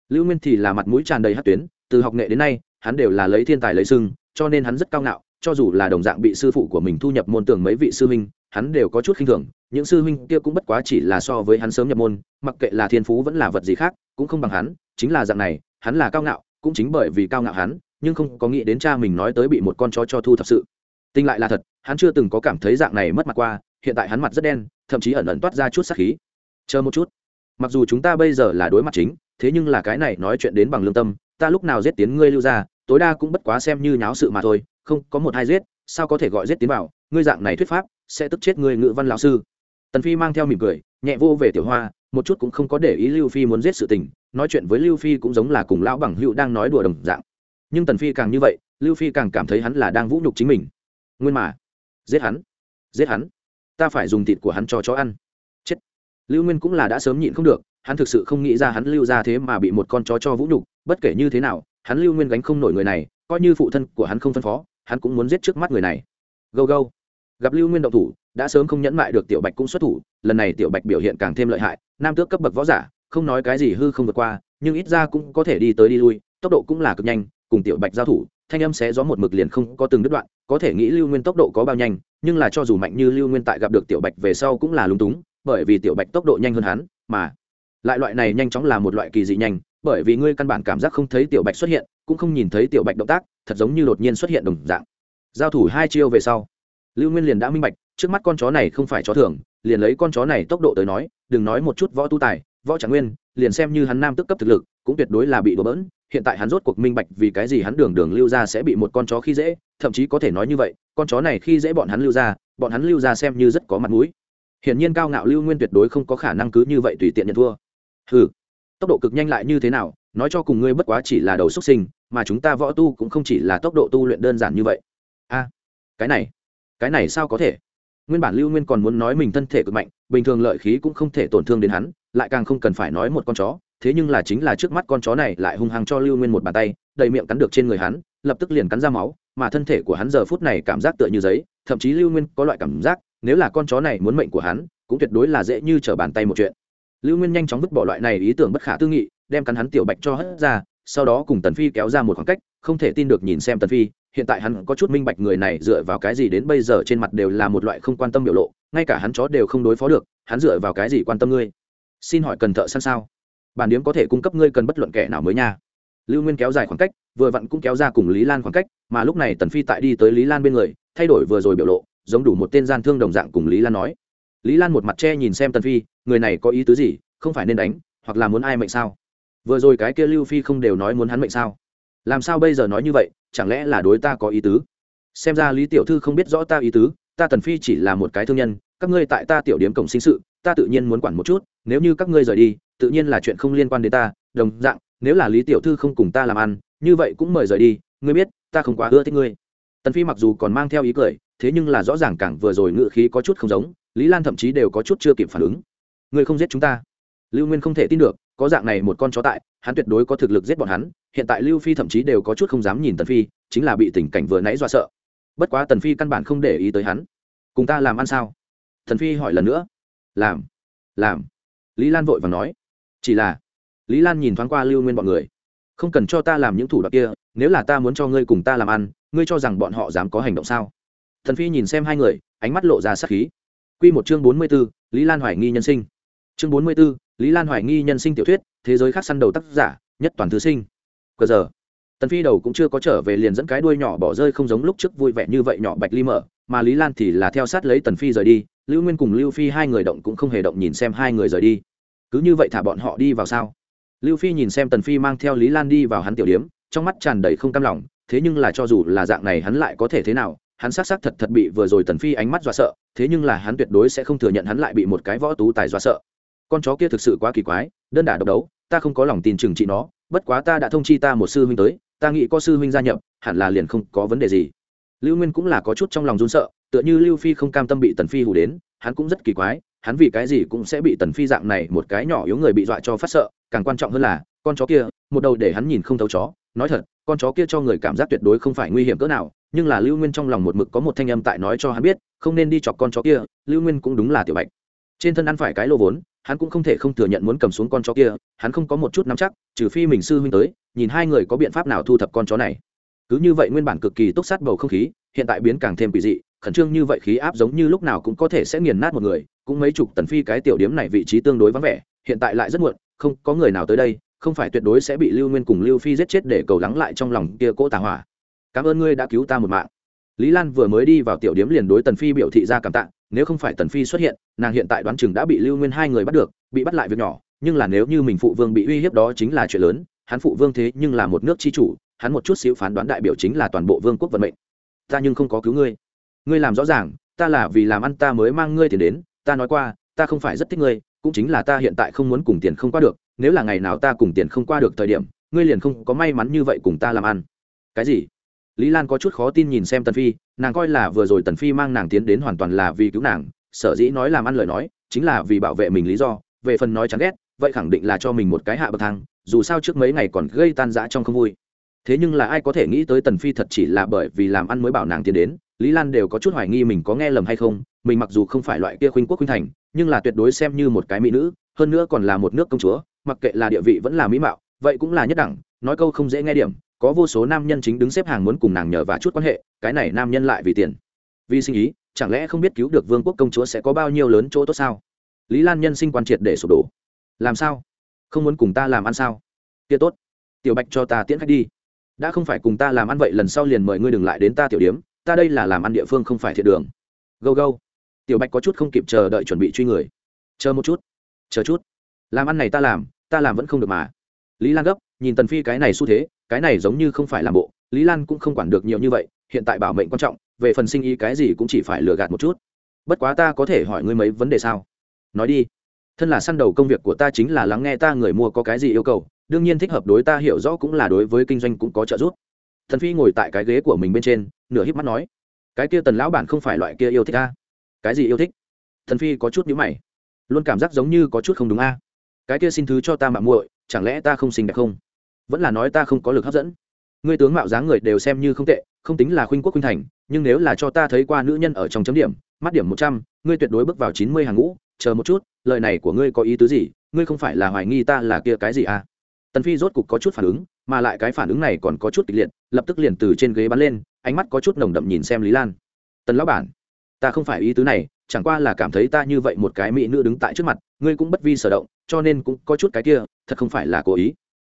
Lưu nguyên thì là mặt mũi tràn đầy hát tuyến, từ học nghệ đến nay, hắn đều là lấy thiên tài lấy sưng cho nên hắn rất cao ngạo cho dù là đồng dạng bị sư phụ của mình thu nhập môn tưởng mấy vị sư huynh, hắn đều có chút khinh thường. Những sư huynh kia cũng bất quá chỉ là so với hắn sớm nhập môn, mặc kệ là thiên phú vẫn là vật gì khác, cũng không bằng hắn. Chính là dạng này, hắn là cao ngạo, cũng chính bởi vì cao ngạo hắn, nhưng không có nghĩ đến cha mình nói tới bị một con chó cho thu thật sự. Tinh lại là thật, hắn chưa từng có cảm thấy dạng này mất mặt qua, hiện tại hắn mặt rất đen, thậm chí ẩn ẩn toát ra chút sắc khí. Chờ một chút. Mặc dù chúng ta bây giờ là đối mặt chính, thế nhưng là cái này nói chuyện đến bằng lương tâm, ta lúc nào giết tiến ngươi lưu ra, tối đa cũng bất quá xem như nháo sự mà thôi không có một hai giết, sao có thể gọi giết tiến vào? Ngươi dạng này thuyết pháp, sẽ tức chết ngươi ngữ văn lão sư. Tần phi mang theo mỉm cười, nhẹ vô về tiểu hoa, một chút cũng không có để ý lưu phi muốn giết sự tình, nói chuyện với lưu phi cũng giống là cùng lão bằng hữu đang nói đùa đồng dạng. Nhưng tần phi càng như vậy, lưu phi càng cảm thấy hắn là đang vũ nhục chính mình. Nguyên mà, giết hắn giết hắn. Ta phải dùng thịt của hắn cho chó ăn. Chết. Lưu nguyên cũng là đã sớm nhịn không được, hắn thực sự không nghĩ ra hắn lưu ra thế mà bị một con chó cho vũ nhục, bất kể như thế nào, hắn lưu nguyên gánh không nổi người này, coi như phụ thân của hắn không phân phó hắn cũng muốn giết trước mắt người này. Gâu gâu. Gặp lưu nguyên động thủ, đã sớm không nhẫn mại được tiểu bạch cũng xuất thủ, lần này tiểu bạch biểu hiện càng thêm lợi hại, nam tước cấp bậc võ giả, không nói cái gì hư không vượt qua, nhưng ít ra cũng có thể đi tới đi lui, tốc độ cũng là cực nhanh, cùng tiểu bạch giao thủ, thanh âm sẽ gió một mực liền không có từng đứt đoạn, có thể nghĩ lưu nguyên tốc độ có bao nhanh, nhưng là cho dù mạnh như lưu nguyên tại gặp được tiểu bạch về sau cũng là lúng túng, bởi vì tiểu bạch tốc độ nhanh hơn hắn, mà lại loại này nhanh chóng là một loại kỳ dị nhanh, bởi vì ngươi căn bản cảm giác không thấy tiểu bạch xuất hiện cũng không nhìn thấy tiểu bạch động tác, thật giống như đột nhiên xuất hiện đồng dạng. Giao thủ hai chiêu về sau, lưu nguyên liền đã minh bạch, trước mắt con chó này không phải chó thường, liền lấy con chó này tốc độ tới nói, đừng nói một chút võ tu tài, võ trạng nguyên, liền xem như hắn nam tức cấp thực lực, cũng tuyệt đối là bị đổ bỡn. Hiện tại hắn rốt cuộc minh bạch vì cái gì hắn đường đường lưu ra sẽ bị một con chó khi dễ, thậm chí có thể nói như vậy, con chó này khi dễ bọn hắn lưu ra bọn hắn lưu ra xem như rất có mặt mũi. Hiển nhiên cao ngạo lưu nguyên tuyệt đối không có khả năng cứ như vậy tùy tiện nhận thua. Ừ tốc độ cực nhanh lại như thế nào, nói cho cùng ngươi bất quá chỉ là đầu xuất sinh mà chúng ta võ tu cũng không chỉ là tốc độ tu luyện đơn giản như vậy. A, cái này cái này sao có thể? Nguyên bản lưu nguyên còn muốn nói mình thân thể cực mạnh, bình thường lợi khí cũng không thể tổn thương đến hắn, lại càng không cần phải nói một con chó, thế nhưng là chính là trước mắt con chó này lại hung hăng cho lưu nguyên một bàn tay, đầy miệng cắn được trên người hắn, lập tức liền cắn ra máu, mà thân thể của hắn giờ phút này cảm giác tựa như giấy, thậm chí lưu nguyên có loại cảm giác, nếu là con chó này muốn mệnh của hắn, cũng tuyệt đối là dễ như trở bàn tay một chuyện. Lưu nguyên nhanh chóng vứt bỏ loại này ý tưởng bất khả tư nghị, đem cắn hắn tiểu bạch cho hất ra sau đó cùng tần phi kéo ra một khoảng cách, không thể tin được nhìn xem tần phi, hiện tại hắn có chút minh bạch người này dựa vào cái gì đến bây giờ trên mặt đều là một loại không quan tâm biểu lộ, ngay cả hắn chó đều không đối phó được, hắn dựa vào cái gì quan tâm ngươi? Xin hỏi cần thợ săn sao? Bản điếm có thể cung cấp ngươi cần bất luận kẻ nào mới nha. Lưu nguyên kéo dài khoảng cách, vừa vặn cũng kéo ra cùng lý lan khoảng cách, mà lúc này tần phi tại đi tới lý lan bên người, thay đổi vừa rồi biểu lộ, giống đủ một tên gian thương đồng dạng cùng lý lan nói. Lý lan một mặt che nhìn xem tần phi, người này có ý tứ gì, không phải nên đánh, hoặc là muốn ai mệnh sao? Vừa rồi cái kia lưu phi không đều nói muốn hắn mệnh sao? Làm sao bây giờ nói như vậy, chẳng lẽ là đối ta có ý tứ? Xem ra lý tiểu thư không biết rõ ta ý tứ, ta tần phi chỉ là một cái thương nhân, các ngươi tại ta tiểu điếm cổng sinh sự, ta tự nhiên muốn quản một chút, nếu như các ngươi rời đi, tự nhiên là chuyện không liên quan đến ta, đồng dạng, nếu là lý tiểu thư không cùng ta làm ăn, như vậy cũng mời rời đi, ngươi biết, ta không quá ưa thích ngươi. Tần phi mặc dù còn mang theo ý cười, thế nhưng là rõ ràng càng vừa rồi ngự khí có chút không giống, lý lan thậm chí đều có chút chưa kịp phản ứng. Ngươi không giết chúng ta. Lưu nguyên không thể tin được có dạng này một con chó tại, hắn tuyệt đối có thực lực giết bọn hắn, hiện tại lưu phi thậm chí đều có chút không dám nhìn tần phi, chính là bị tình cảnh vừa nãy do sợ. Bất quá tần phi căn bản không để ý tới hắn. Cùng ta làm ăn sao? Thần phi hỏi lần nữa. Làm làm. Lý lan vội và nói. Chỉ là, lý lan nhìn thoáng qua lưu nguyên bọn người. Không cần cho ta làm những thủ đoạn kia, nếu là ta muốn cho ngươi cùng ta làm ăn, ngươi cho rằng bọn họ dám có hành động sao? Thần phi nhìn xem hai người, ánh mắt lộ ra sắc khí. Q một chương bốn mươi b ố lý lan hoài nghi nhân sinh. Chương bốn mươi b ố lý lan hoài nghi nhân sinh tiểu thuyết, thế giới khác săn đầu tác giả, nhất toàn thứ sinh. Cờ giờ, tần phi đầu cũng chưa có trở về liền dẫn cái đuôi nhỏ bỏ rơi không giống lúc trước vui vẻ như vậy nhỏ bạch ly mở, mà lý lan thì là theo sát lấy tần phi rời đi, lưu nguyên cùng lưu phi hai người động cũng không hề động nhìn xem hai người rời đi. Cứ như vậy thả bọn họ đi vào sao? Lưu phi nhìn xem tần phi mang theo lý lan đi vào hắn tiểu điếm, trong mắt tràn đầy không cam lòng, thế nhưng là cho dù là dạng này hắn lại có thể thế nào? Hắn xác xác thật thật bị vừa rồi tần phi ánh mắt dọa sợ, thế nhưng là hắn tuyệt đối sẽ không thừa nhận hắn lại bị một cái võ tú tài dọa sợ con chó kia thực sự quá kỳ quái, đơn đả độc đấu, ta không có lòng tin trừng trị nó, bất quá ta đã thông chi ta một sư huynh tới, ta nghĩ có sư huynh gia nhập, hẳn là liền không có vấn đề gì. Lưu nguyên cũng là có chút trong lòng run sợ, tựa như lưu phi không cam tâm bị tần phi hù đến, hắn cũng rất kỳ quái, hắn vì cái gì cũng sẽ bị tần phi dạng này một cái nhỏ yếu người bị dọa cho phát sợ, càng quan trọng hơn là, con chó kia, một đầu để hắn nhìn không thấu chó, nói thật, con chó kia cho người cảm giác tuyệt đối không phải nguy hiểm cỡ nào, nhưng là lưu nguyên trong lòng một mực có một thanh âm tại nói cho hắn biết, không nên đi chọc con chó kia, lưu nguyên cũng đúng là tiểu bạch. Trên thân ăn phải cái lô vốn hắn cũng không thể không thừa nhận muốn cầm xuống con chó kia, hắn không có một chút nắm chắc, trừ phi mình sư huynh tới, nhìn hai người có biện pháp nào thu thập con chó này. Cứ như vậy nguyên bản cực kỳ túc sát bầu không khí, hiện tại biến càng thêm kỳ dị, khẩn trương như vậy khí áp giống như lúc nào cũng có thể sẽ nghiền nát một người, cũng mấy chục tần phi cái tiểu điếm này vị trí tương đối vắng vẻ, hiện tại lại rất muộn, không có người nào tới đây, không phải tuyệt đối sẽ bị lưu nguyên cùng lưu phi giết chết để cầu lắng lại trong lòng kia cỗ tà hỏa. Cảm ơn ngươi đã cứu ta một mạng. Lý lan vừa mới đi vào tiểu điếm liền đối tần phi biểu thị ra cảm tạ nếu không phải tần phi xuất hiện, nàng hiện tại đoán chừng đã bị lưu nguyên hai người bắt được, bị bắt lại việc nhỏ, nhưng là nếu như mình phụ vương bị uy hiếp đó chính là chuyện lớn, hắn phụ vương thế nhưng là một nước tri chủ, hắn một chút xíu phán đoán đại biểu chính là toàn bộ vương quốc vận mệnh. Ta nhưng không có cứu ngươi. Ngươi làm rõ ràng, ta là vì làm ăn ta mới mang ngươi tiền đến, ta nói qua, ta không phải rất thích ngươi, cũng chính là ta hiện tại không muốn cùng tiền không qua được, nếu là ngày nào ta cùng tiền không qua được thời điểm, ngươi liền không có may mắn như vậy cùng ta làm ăn. Cái gì? Lý lan có chút khó tin nhìn xem tần phi, nàng coi là vừa rồi tần phi mang nàng tiến đến hoàn toàn là vì cứu nàng, sở dĩ nói làm ăn lời nói, chính là vì bảo vệ mình lý do, về phần nói chán ghét, vậy khẳng định là cho mình một cái hạ bậc thang, dù sao trước mấy ngày còn gây tan rã trong không vui. Thế nhưng là ai có thể nghĩ tới tần phi thật chỉ là bởi vì làm ăn mới bảo nàng tiến đến, lý lan đều có chút hoài nghi mình có nghe lầm hay không, mình mặc dù không phải loại kia khuynh quốc khuynh thành, nhưng là tuyệt đối xem như một cái mỹ nữ, hơn nữa còn là một nước công chúa, mặc kệ là địa vị vẫn là mỹ mạo, vậy cũng là nhất đẳng, nói câu không dễ nghe điểm có vô số nam nhân chính đứng xếp hàng muốn cùng nàng nhờ và chút quan hệ, cái này nam nhân lại vì tiền. Vì sinh ý, chẳng lẽ không biết cứu được vương quốc công chúa sẽ có bao nhiêu lớn chỗ tốt sao? Lý lan nhân sinh quan triệt để sụp đổ. Làm sao? Không muốn cùng ta làm ăn sao? Kia tốt, tiểu bạch cho ta tiễn khách đi. Đã không phải cùng ta làm ăn vậy, lần sau liền mời ngươi đừng lại đến ta tiểu điếm, ta đây là làm ăn địa phương không phải thiện đường. Gâu gâu. Tiểu bạch có chút không kịp chờ đợi chuẩn bị truy người. Chờ một chút, chờ chút. Làm ăn này ta làm ta làm vẫn không được mà lý lan gấp, nhìn tần phi cái này xu thế, cái này giống như không phải làm bộ, lý lan cũng không quản được nhiều như vậy, hiện tại bảo mệnh quan trọng, về phần sinh ý cái gì cũng chỉ phải lừa gạt một chút. Bất quá ta có thể hỏi ngươi mấy vấn đề sao? Nói đi. Thân là săn đầu công việc của ta chính là lắng nghe ta người mua có cái gì yêu cầu, đương nhiên thích hợp đối ta hiểu rõ cũng là đối với kinh doanh cũng có trợ giúp. Thần phi ngồi tại cái ghế của mình bên trên, nửa híp mắt nói, cái kia tần lão bản không phải loại kia yêu thích a? Cái gì yêu thích? Thần phi có chút nhíu mày, luôn cảm giác giống như có chút không đúng a cái kia xin thứ cho ta mạng muội, chẳng lẽ ta không xinh đẹp không? Vẫn là nói ta không có lực hấp dẫn. Ngươi tướng mạo dáng người đều xem như không tệ, không tính là khuynh quốc khuynh thành, nhưng nếu là cho ta thấy qua nữ nhân ở trong chấm điểm, mắt điểm một trăm, ngươi tuyệt đối bước vào chín mươi hàng ngũ, chờ một chút, lời này của ngươi có ý tứ gì? Ngươi không phải là hoài nghi ta là kia cái gì à? Tần phi rốt cục có chút phản ứng, mà lại cái phản ứng này còn có chút kịch liệt, lập tức liền từ trên ghế bắn lên, ánh mắt có chút nồng đậm nhìn xem lý lan. Tần lão bản, ta không phải ý tứ này chẳng qua là cảm thấy ta như vậy một cái mỹ nữ đứng tại trước mặt, ngươi cũng bất vi sở động, cho nên cũng có chút cái kia, thật không phải là cố ý.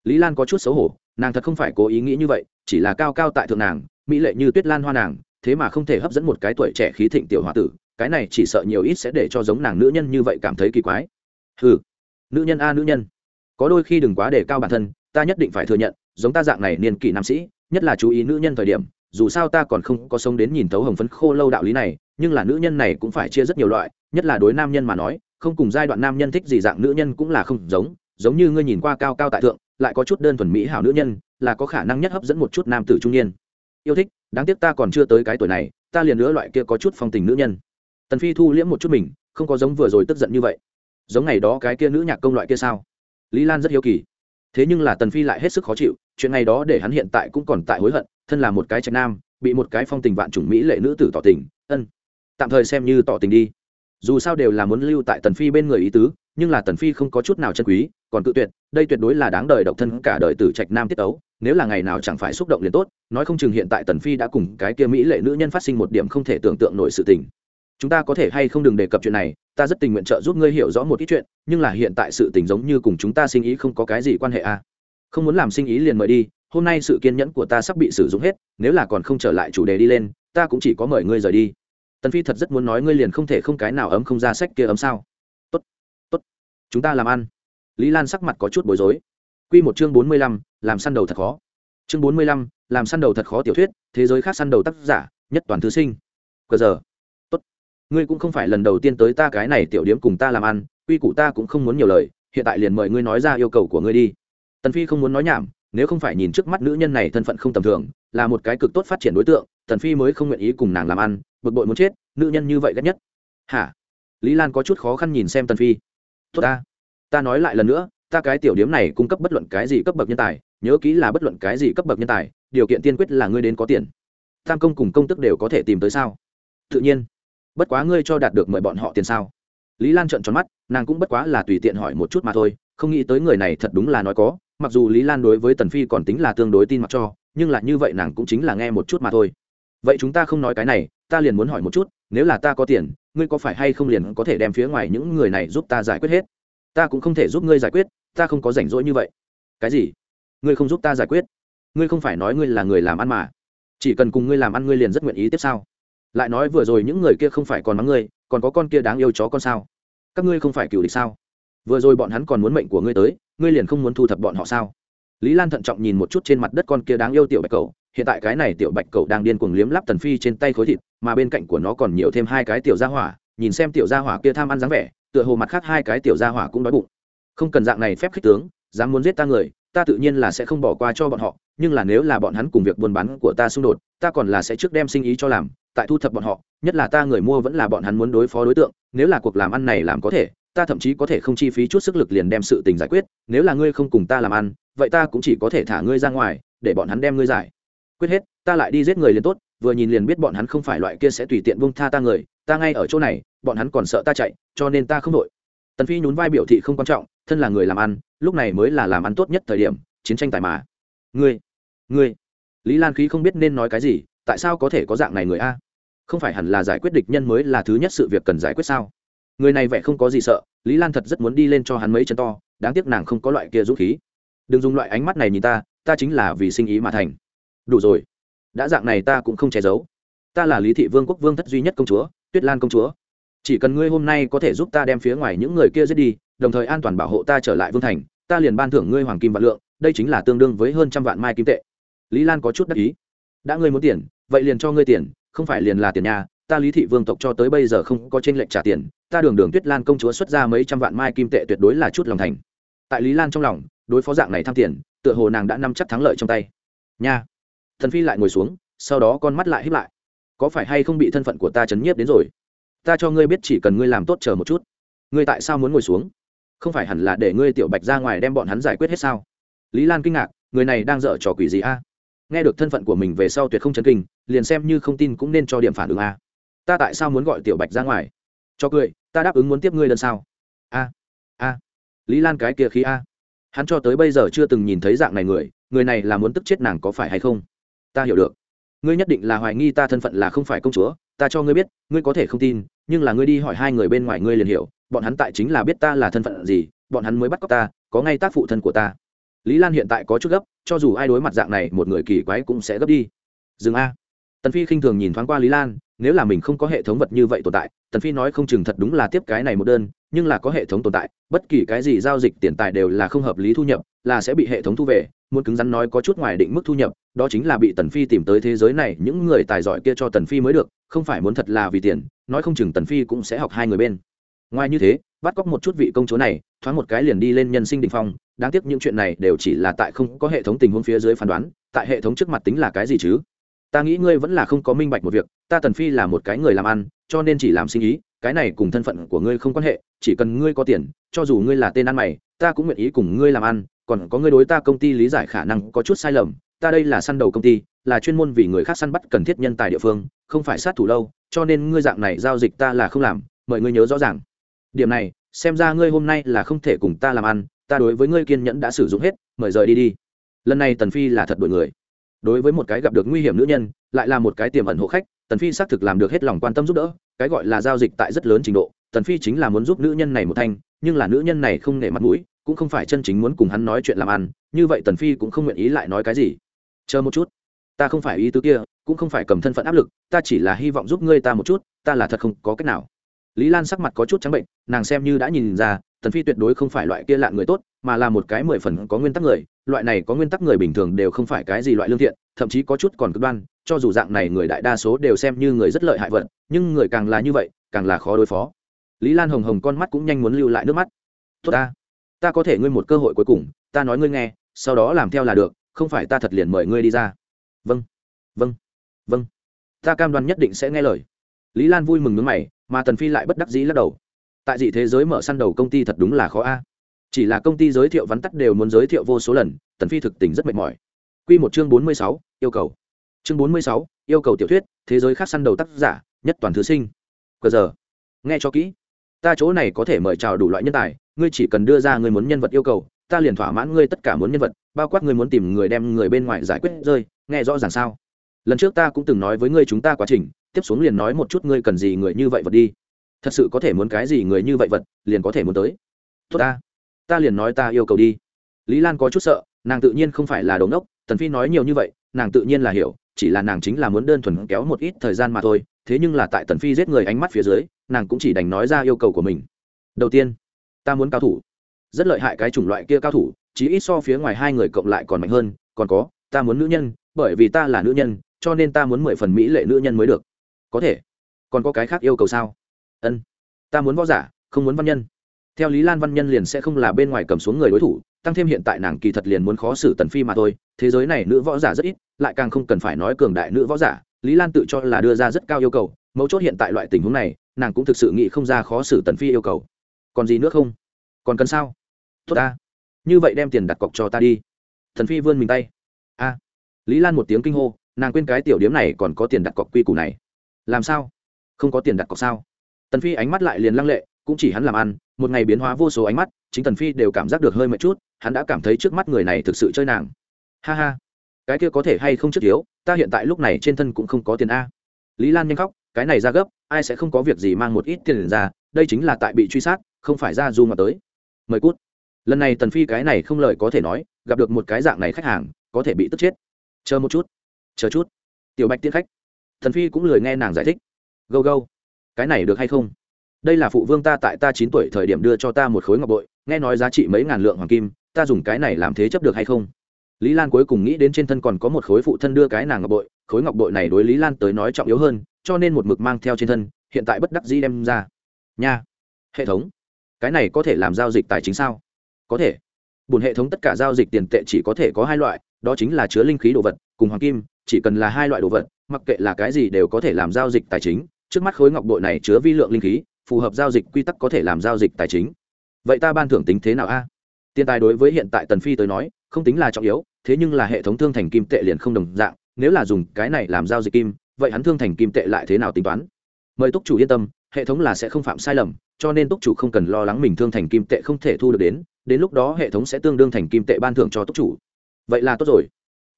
Lý lan có chút xấu hổ, nàng thật không phải cố ý nghĩ như vậy, chỉ là cao cao tại thượng nàng, mỹ lệ như tuyết lan hoa nàng, thế mà không thể hấp dẫn một cái tuổi trẻ khí thịnh tiểu h o a tử, cái này chỉ sợ nhiều ít sẽ để cho giống nàng nữ nhân như vậy cảm thấy kỳ quái. Ừ nữ nhân a nữ nhân. Có đôi khi đừng quá để cao bản thân, ta nhất định phải thừa nhận, giống ta dạng này niên kỷ nam sĩ, nhất là chú ý nữ nhân thời điểm dù sao ta còn không có sống đến nhìn thấu hồng phấn khô lâu đạo lý này, nhưng là nữ nhân này cũng phải chia rất nhiều loại, nhất là đối nam nhân mà nói, không cùng giai đoạn nam nhân thích gì dạng nữ nhân cũng là không giống giống như ngươi nhìn qua cao cao tại thượng, lại có chút đơn thuần mỹ hảo nữ nhân, là có khả năng nhất hấp dẫn một chút nam tử trung niên. Yêu thích, đáng tiếc ta còn chưa tới cái tuổi này, ta liền nữa loại kia có chút phong tình nữ nhân. Tần phi thu liễm một chút mình, không có giống vừa rồi tức giận như vậy. Giống ngày đó cái kia nữ nhạc công loại kia sao? Lý lan rất hiếu kỳ. Thế nhưng là tần phi lại hết sức khó chịu, chuyện ngày đó để hắn hiện tại cũng còn tại hối hận thân là một cái trạch nam, bị một cái phong tình vạn chủng mỹ lệ nữ tử tỏ tình, ân, tạm thời xem như tỏ tình đi. Dù sao đều là muốn lưu tại tần phi bên người ý tứ, nhưng là tần phi không có chút nào chân quý, còn cự tuyệt, đây tuyệt đối là đáng đời độc thân cả đời tử trạch nam tiết ấu nếu là ngày nào chẳng phải xúc động liền tốt, nói không chừng hiện tại tần phi đã cùng cái kia mỹ lệ nữ nhân phát sinh một điểm không thể tưởng tượng nổi sự tình. Chúng ta có thể hay không đừng đề cập chuyện này, ta rất tình nguyện trợ giúp ngươi hiểu rõ một ít chuyện, nhưng là hiện tại sự tình giống như cùng chúng ta sinh ý không có cái gì quan hệ à. Không muốn làm sinh ý liền mời đi hôm nay sự kiên nhẫn của ta sắp bị sử dụng hết nếu là còn không trở lại chủ đề đi lên ta cũng chỉ có mời ngươi rời đi. Tần phi thật rất muốn nói ngươi liền không thể không cái nào ấm không ra sách kia ấm sao. Tốt tốt chúng ta làm ăn. Lý lan sắc mặt có chút bối rối. Quy một chương bốn mươi lăm, làm săn đầu thật khó. Chương bốn mươi lăm, làm săn đầu thật khó tiểu thuyết thế giới khác săn đầu tác giả nhất toàn thứ sinh. Cờ giờ. Tốt. Ngươi cũng không phải lần đầu tiên tới ta cái này tiểu điếm cùng ta làm ăn quy củ ta cũng không muốn nhiều lời hiện tại liền mời ngươi nói ra yêu cầu của ngươi đi. Tần phi không muốn nói nhảm nếu không phải nhìn trước mắt nữ nhân này thân phận không tầm thường, là một cái cực tốt phát triển đối tượng, tần phi mới không nguyện ý cùng nàng làm ăn, bực bội muốn chết, nữ nhân như vậy ghét nhất. Hả? Lý lan có chút khó khăn nhìn xem tần phi. Tốt ta. Ta nói lại lần nữa, ta cái tiểu điếm này cung cấp bất luận cái gì cấp bậc nhân tài, nhớ kỹ là bất luận cái gì cấp bậc nhân tài, điều kiện tiên quyết là ngươi đến có tiền. Tam công cùng công tức đều có thể tìm tới sao? Tự nhiên. Bất quá ngươi cho đạt được mời bọn họ tiền sao? Lý lan trợn tròn mắt, nàng cũng bất quá là tùy tiện hỏi một chút mà thôi, không nghĩ tới người này thật đúng là nói có mặc dù lý lan đối với tần phi còn tính là tương đối tin mặc cho, nhưng là như vậy nàng cũng chính là nghe một chút mà thôi. Vậy chúng ta không nói cái này, ta liền muốn hỏi một chút, nếu là ta có tiền, ngươi có phải hay không liền có thể đem phía ngoài những người này giúp ta giải quyết hết? Ta cũng không thể giúp ngươi giải quyết, ta không có rảnh rỗi như vậy. Cái gì? Ngươi không giúp ta giải quyết? Ngươi không phải nói ngươi là người làm ăn mà. Chỉ cần cùng ngươi làm ăn ngươi liền rất nguyện ý tiếp sao lại nói vừa rồi những người kia không phải còn mắng ngươi, còn có con kia đáng yêu chó con sao? Các ngươi không phải cựu địch sao? Vừa rồi bọn hắn còn muốn mệnh của ngươi tới ngươi liền không muốn thu thập bọn họ sao? Lý lan thận trọng nhìn một chút trên mặt đất con kia đáng yêu tiểu bạch cầu hiện tại cái này tiểu bạch cầu đang điên cuồng liếm lắp tần phi trên tay khối thịt, mà bên cạnh của nó còn nhiều thêm hai cái tiểu gia hỏa, nhìn xem tiểu gia hỏa kia tham ăn dáng vẻ, tựa hồ mặt khác hai cái tiểu gia hỏa cũng đói bụng. Không cần dạng này phép khích tướng, dám muốn giết ta người, ta tự nhiên là sẽ không bỏ qua cho bọn họ, nhưng là nếu là bọn hắn cùng việc buôn bán của ta xung đột, ta còn là sẽ trước đem sinh ý cho làm, tại thu thập bọn họ, nhất là ta người mua vẫn là bọn hắn muốn đối phó đối tượng, nếu là cuộc làm ăn này làm có thể ta thậm chí có thể không chi phí chút sức lực liền đem sự tình giải quyết, nếu là ngươi không cùng ta làm ăn, vậy ta cũng chỉ có thể thả ngươi ra ngoài, để bọn hắn đem ngươi giải. Quyết hết, ta lại đi giết người liền tốt, vừa nhìn liền biết bọn hắn không phải loại kia sẽ tùy tiện bông tha ta người, ta ngay ở chỗ này, bọn hắn còn sợ ta chạy, cho nên ta không đội. Tần phi nhún vai biểu thị không quan trọng, thân là người làm ăn, lúc này mới là làm ăn tốt nhất thời điểm, chiến tranh tài mà. Ngươi ngươi, lý lan khí không biết nên nói cái gì, tại sao có thể có dạng này người a? Không phải hẳn là giải quyết địch nhân mới là thứ nhất sự việc cần giải quyết sao? Người này vẻ không có gì sợ, lý lan thật rất muốn đi lên cho hắn mấy chân to, đáng tiếc nàng không có loại kia dũng khí. Đừng dùng loại ánh mắt này nhìn ta ta chính là vì sinh ý mà thành. Đủ rồi. Đã dạng này ta cũng không che giấu. Ta là lý thị vương quốc vương thất duy nhất công chúa, tuyết lan công chúa. Chỉ cần ngươi hôm nay có thể giúp ta đem phía ngoài những người kia giết đi, đồng thời an toàn bảo hộ ta trở lại vương thành, ta liền ban thưởng ngươi hoàng kim vạn lượng, đây chính là tương đương với hơn trăm vạn mai kim tệ. Lý lan có chút đắc ý. Đã ngươi muốn tiền, vậy liền cho ngươi tiền, không phải liền là tiền nhà ta lý thị vương tộc cho tới bây giờ không có t r ê n lệch trả tiền, ta đường đường tuyết lan công chúa xuất ra mấy trăm vạn mai kim tệ tuyệt đối là chút lòng thành. Tại lý lan trong lòng, đối phó dạng này tham tiền, tựa hồ nàng đã nắm chắc thắng lợi trong tay. Nha. Thần phi lại ngồi xuống, sau đó con mắt lại hiếp lại. Có phải hay không bị thân phận của ta chấn nhiếp đến rồi? Ta cho ngươi biết chỉ cần ngươi làm tốt chờ một chút. Ngươi tại sao muốn ngồi xuống? Không phải hẳn là để ngươi tiểu bạch ra ngoài đem bọn hắn giải quyết hết sao? Lý lan kinh ngạc, người này đang dở trò quỷ gì a? Nghe được thân phận của mình về sau tuyệt không chấn kinh, liền xem như không tin cũng nên cho điểm phản ứng a ta tại sao muốn gọi tiểu bạch ra ngoài? Cho cười, ta đáp ứng muốn tiếp ngươi lần sau. A a. Lý lan cái kia khí a. Hắn cho tới bây giờ chưa từng nhìn thấy dạng này người người này là muốn tức chết nàng có phải hay không? Ta hiểu được. Ngươi nhất định là hoài nghi ta thân phận là không phải công chúa, ta cho ngươi biết, ngươi có thể không tin, nhưng là ngươi đi hỏi hai người bên ngoài ngươi liền hiểu, bọn hắn tại chính là biết ta là thân phận gì, bọn hắn mới bắt cóc ta, có ngay tác phụ thân của ta. Lý lan hiện tại có chút gấp, cho dù ai đối mặt dạng này, một người kỳ quái cũng sẽ gấp đi. Dừng a tần phi khinh thường nhìn thoáng qua lý lan, nếu là mình không có hệ thống vật như vậy tồn tại, tần phi nói không chừng thật đúng là tiếp cái này một đơn, nhưng là có hệ thống tồn tại, bất kỳ cái gì giao dịch tiền tài đều là không hợp lý thu nhập, là sẽ bị hệ thống thu về, muốn cứng rắn nói có chút ngoài định mức thu nhập, đó chính là bị tần phi tìm tới thế giới này, những người tài giỏi kia cho tần phi mới được, không phải muốn thật là vì tiền, nói không chừng tần phi cũng sẽ học hai người bên. Ngoài như thế, bắt cóc một chút vị công chúa này, thoáng một cái liền đi lên nhân sinh đỉnh phong, đáng tiếc những chuyện này đều chỉ là tại không có hệ thống tình huống phía dưới phán đoán, tại hệ thống trước mặt tính là cái gì chứ? Ta nghĩ ngươi vẫn là không có minh bạch một việc, ta tần phi là một cái người làm ăn, cho nên chỉ làm sinh ý, cái này cùng thân phận của ngươi không quan hệ, chỉ cần ngươi có tiền, cho dù ngươi là tên ăn mày, ta cũng nguyện ý cùng ngươi làm ăn, còn có ngươi đối ta công ty lý giải khả năng có chút sai lầm, ta đây là săn đầu công ty, là chuyên môn vì người khác săn bắt cần thiết nhân tài địa phương, không phải sát thủ lâu, cho nên ngươi dạng này giao dịch ta là không làm, mời ngươi nhớ rõ ràng. Điểm này, xem ra ngươi hôm nay là không thể cùng ta làm ăn, ta đối với ngươi kiên nhẫn đã sử dụng hết, mời rời đi đi. Lần này tần phi là thật đổi người đối với một cái gặp được nguy hiểm nữ nhân, lại là một cái tiềm ẩn hộ khách, tần phi xác thực làm được hết lòng quan tâm giúp đỡ, cái gọi là giao dịch tại rất lớn trình độ, tần phi chính là muốn giúp nữ nhân này một thanh, nhưng là nữ nhân này không nể mặt mũi, cũng không phải chân chính muốn cùng hắn nói chuyện làm ăn, như vậy tần phi cũng không nguyện ý lại nói cái gì. Chờ một chút, ta không phải ý tứ kia, cũng không phải cầm thân phận áp lực, ta chỉ là hy vọng giúp ngươi ta một chút, ta là thật không có cách nào lý lan sắc mặt có chút trắng bệnh, nàng xem như đã nhìn ra, tần phi tuyệt đối không phải loại kia lạ người tốt, mà là một cái mười phần có nguyên tắc người, loại này có nguyên tắc người bình thường đều không phải cái gì loại lương thiện, thậm chí có chút còn cực đoan, cho dù dạng này người đại đa số đều xem như người rất lợi hại vật, nhưng người càng là như vậy, càng là khó đối phó. Lý lan hồng hồng con mắt cũng nhanh muốn lưu lại nước mắt. Tốt ta ta có thể ngươi một cơ hội cuối cùng, ta nói ngươi nghe, sau đó làm theo là được, không phải ta thật liền mời ngươi đi ra. Vâng vâng vâng ta cam đoan nhất định sẽ nghe lời. Lý lan vui mừng nước mày mà tần phi lại bất đắc dĩ lắc đầu. Tại dị thế giới mở săn đầu công ty thật đúng là khó a. Chỉ là công ty giới thiệu vắn tắt đều muốn giới thiệu vô số lần tần phi thực tình rất mệt mỏi. Quy một chương bốn mươi sáu, yêu cầu. Chương bốn mươi sáu, yêu cầu tiểu thuyết thế giới khác săn đầu tác giả nhất toàn thứ sinh. Cờ giờ. Nghe cho kỹ. Ta chỗ này có thể mời chào đủ loại nhân tài ngươi chỉ cần đưa ra ngươi muốn nhân vật yêu cầu ta liền thỏa mãn ngươi tất cả muốn nhân vật bao quát ngươi muốn tìm người đem người bên ngoài giải quyết rơi nghe rõ ràng sao? Lần trước ta cũng từng nói với ngươi chúng ta quá trình tiếp xuống liền nói một chút ngươi cần gì người như vậy vật đi. Thật sự có thể muốn cái gì người như vậy vật, liền có thể muốn tới. Tốt ta. Ta liền nói ta yêu cầu đi. Lý lan có chút sợ, nàng tự nhiên không phải là đống đốc tần phi nói nhiều như vậy, nàng tự nhiên là hiểu, chỉ là nàng chính là muốn đơn thuần kéo một ít thời gian mà thôi, thế nhưng là tại tần phi giết người ánh mắt phía dưới, nàng cũng chỉ đành nói ra yêu cầu của mình. Đầu tiên, ta muốn cao thủ. Rất lợi hại cái chủng loại kia cao thủ chỉ ít so phía ngoài hai người cộng lại còn mạnh hơn, còn có, ta muốn nữ nhân, bởi vì ta là nữ nhân, cho nên ta muốn mười phần mỹ lệ nữ nhân mới được có thể. Còn có cái khác yêu cầu sao? Ân. Ta muốn võ giả, không muốn văn nhân. Theo lý lan văn nhân liền sẽ không là bên ngoài cầm xuống người đối thủ, tăng thêm hiện tại nàng kỳ thật liền muốn khó xử tần phi mà thôi, thế giới này nữ võ giả rất ít, lại càng không cần phải nói cường đại nữ võ giả, lý lan tự cho là đưa ra rất cao yêu cầu, mấu chốt hiện tại loại tình huống này, nàng cũng thực sự nghĩ không ra khó xử tần phi yêu cầu. Còn gì nữa không? Còn cần sao? Tốt ta. Như vậy đem tiền đặt cọc cho ta đi. Thần phi vươn mình tay. A. Lý lan một tiếng kinh hô, nàng quên cái tiểu điếm này còn có tiền đặt cọc quy củ này làm sao? Không có tiền đặt cọc sao? Tần phi ánh mắt lại liền lăng lệ, cũng chỉ hắn làm ăn, một ngày biến hóa vô số ánh mắt, chính tần phi đều cảm giác được hơi mệt chút, hắn đã cảm thấy trước mắt người này thực sự chơi nàng. Ha ha, cái kia có thể hay không chất yếu ta hiện tại lúc này trên thân cũng không có tiền a. Lý lan nhanh khóc, cái này ra gấp, ai sẽ không có việc gì mang một ít tiền ra, đây chính là tại bị truy sát, không phải ra du mà tới. Mời cút. Lần này tần phi cái này không lời có thể nói, gặp được một cái dạng này khách hàng, có thể bị tức chết. Chờ một chút, chờ chút. Tiểu bạch tiên khách thần phi cũng lười nghe nàng giải thích. Gâu gâu, cái này được hay không? Đây là phụ vương ta tại ta chín tuổi thời điểm đưa cho ta một khối ngọc bội, nghe nói giá trị mấy ngàn lượng hoàng kim, ta dùng cái này làm thế chấp được hay không? Lý lan cuối cùng nghĩ đến trên thân còn có một khối phụ thân đưa cái nàng ngọc bội, khối ngọc bội này đối lý lan tới nói trọng yếu hơn, cho nên một mực mang theo trên thân, hiện tại bất đắc dĩ đem ra. Nha, hệ thống, cái này có thể làm giao dịch tài chính sao? Có thể. Bùn hệ thống tất cả giao dịch tiền tệ chỉ có thể có hai loại, đó chính là chứa linh khí đồ vật cùng hoàng kim, chỉ cần là hai loại đồ vật, mặc kệ là cái gì đều có thể làm giao dịch tài chính. Trước mắt khối ngọc bội này chứa vi lượng linh khí, phù hợp giao dịch quy tắc có thể làm giao dịch tài chính. Vậy ta ban thưởng tính thế nào a? Tiền tài đối với hiện tại tần phi tới nói, không tính là trọng yếu, thế nhưng là hệ thống thương thành kim tệ liền không đồng dạng, nếu là dùng cái này làm giao dịch kim, vậy hắn thương thành kim tệ lại thế nào tính toán? Mời túc chủ yên tâm, hệ thống là sẽ không phạm sai lầm, cho nên túc chủ không cần lo lắng mình thương thành kim tệ không thể thu được đến đến lúc đó hệ thống sẽ tương đương thành kim tệ ban thưởng cho túc chủ. Vậy là tốt rồi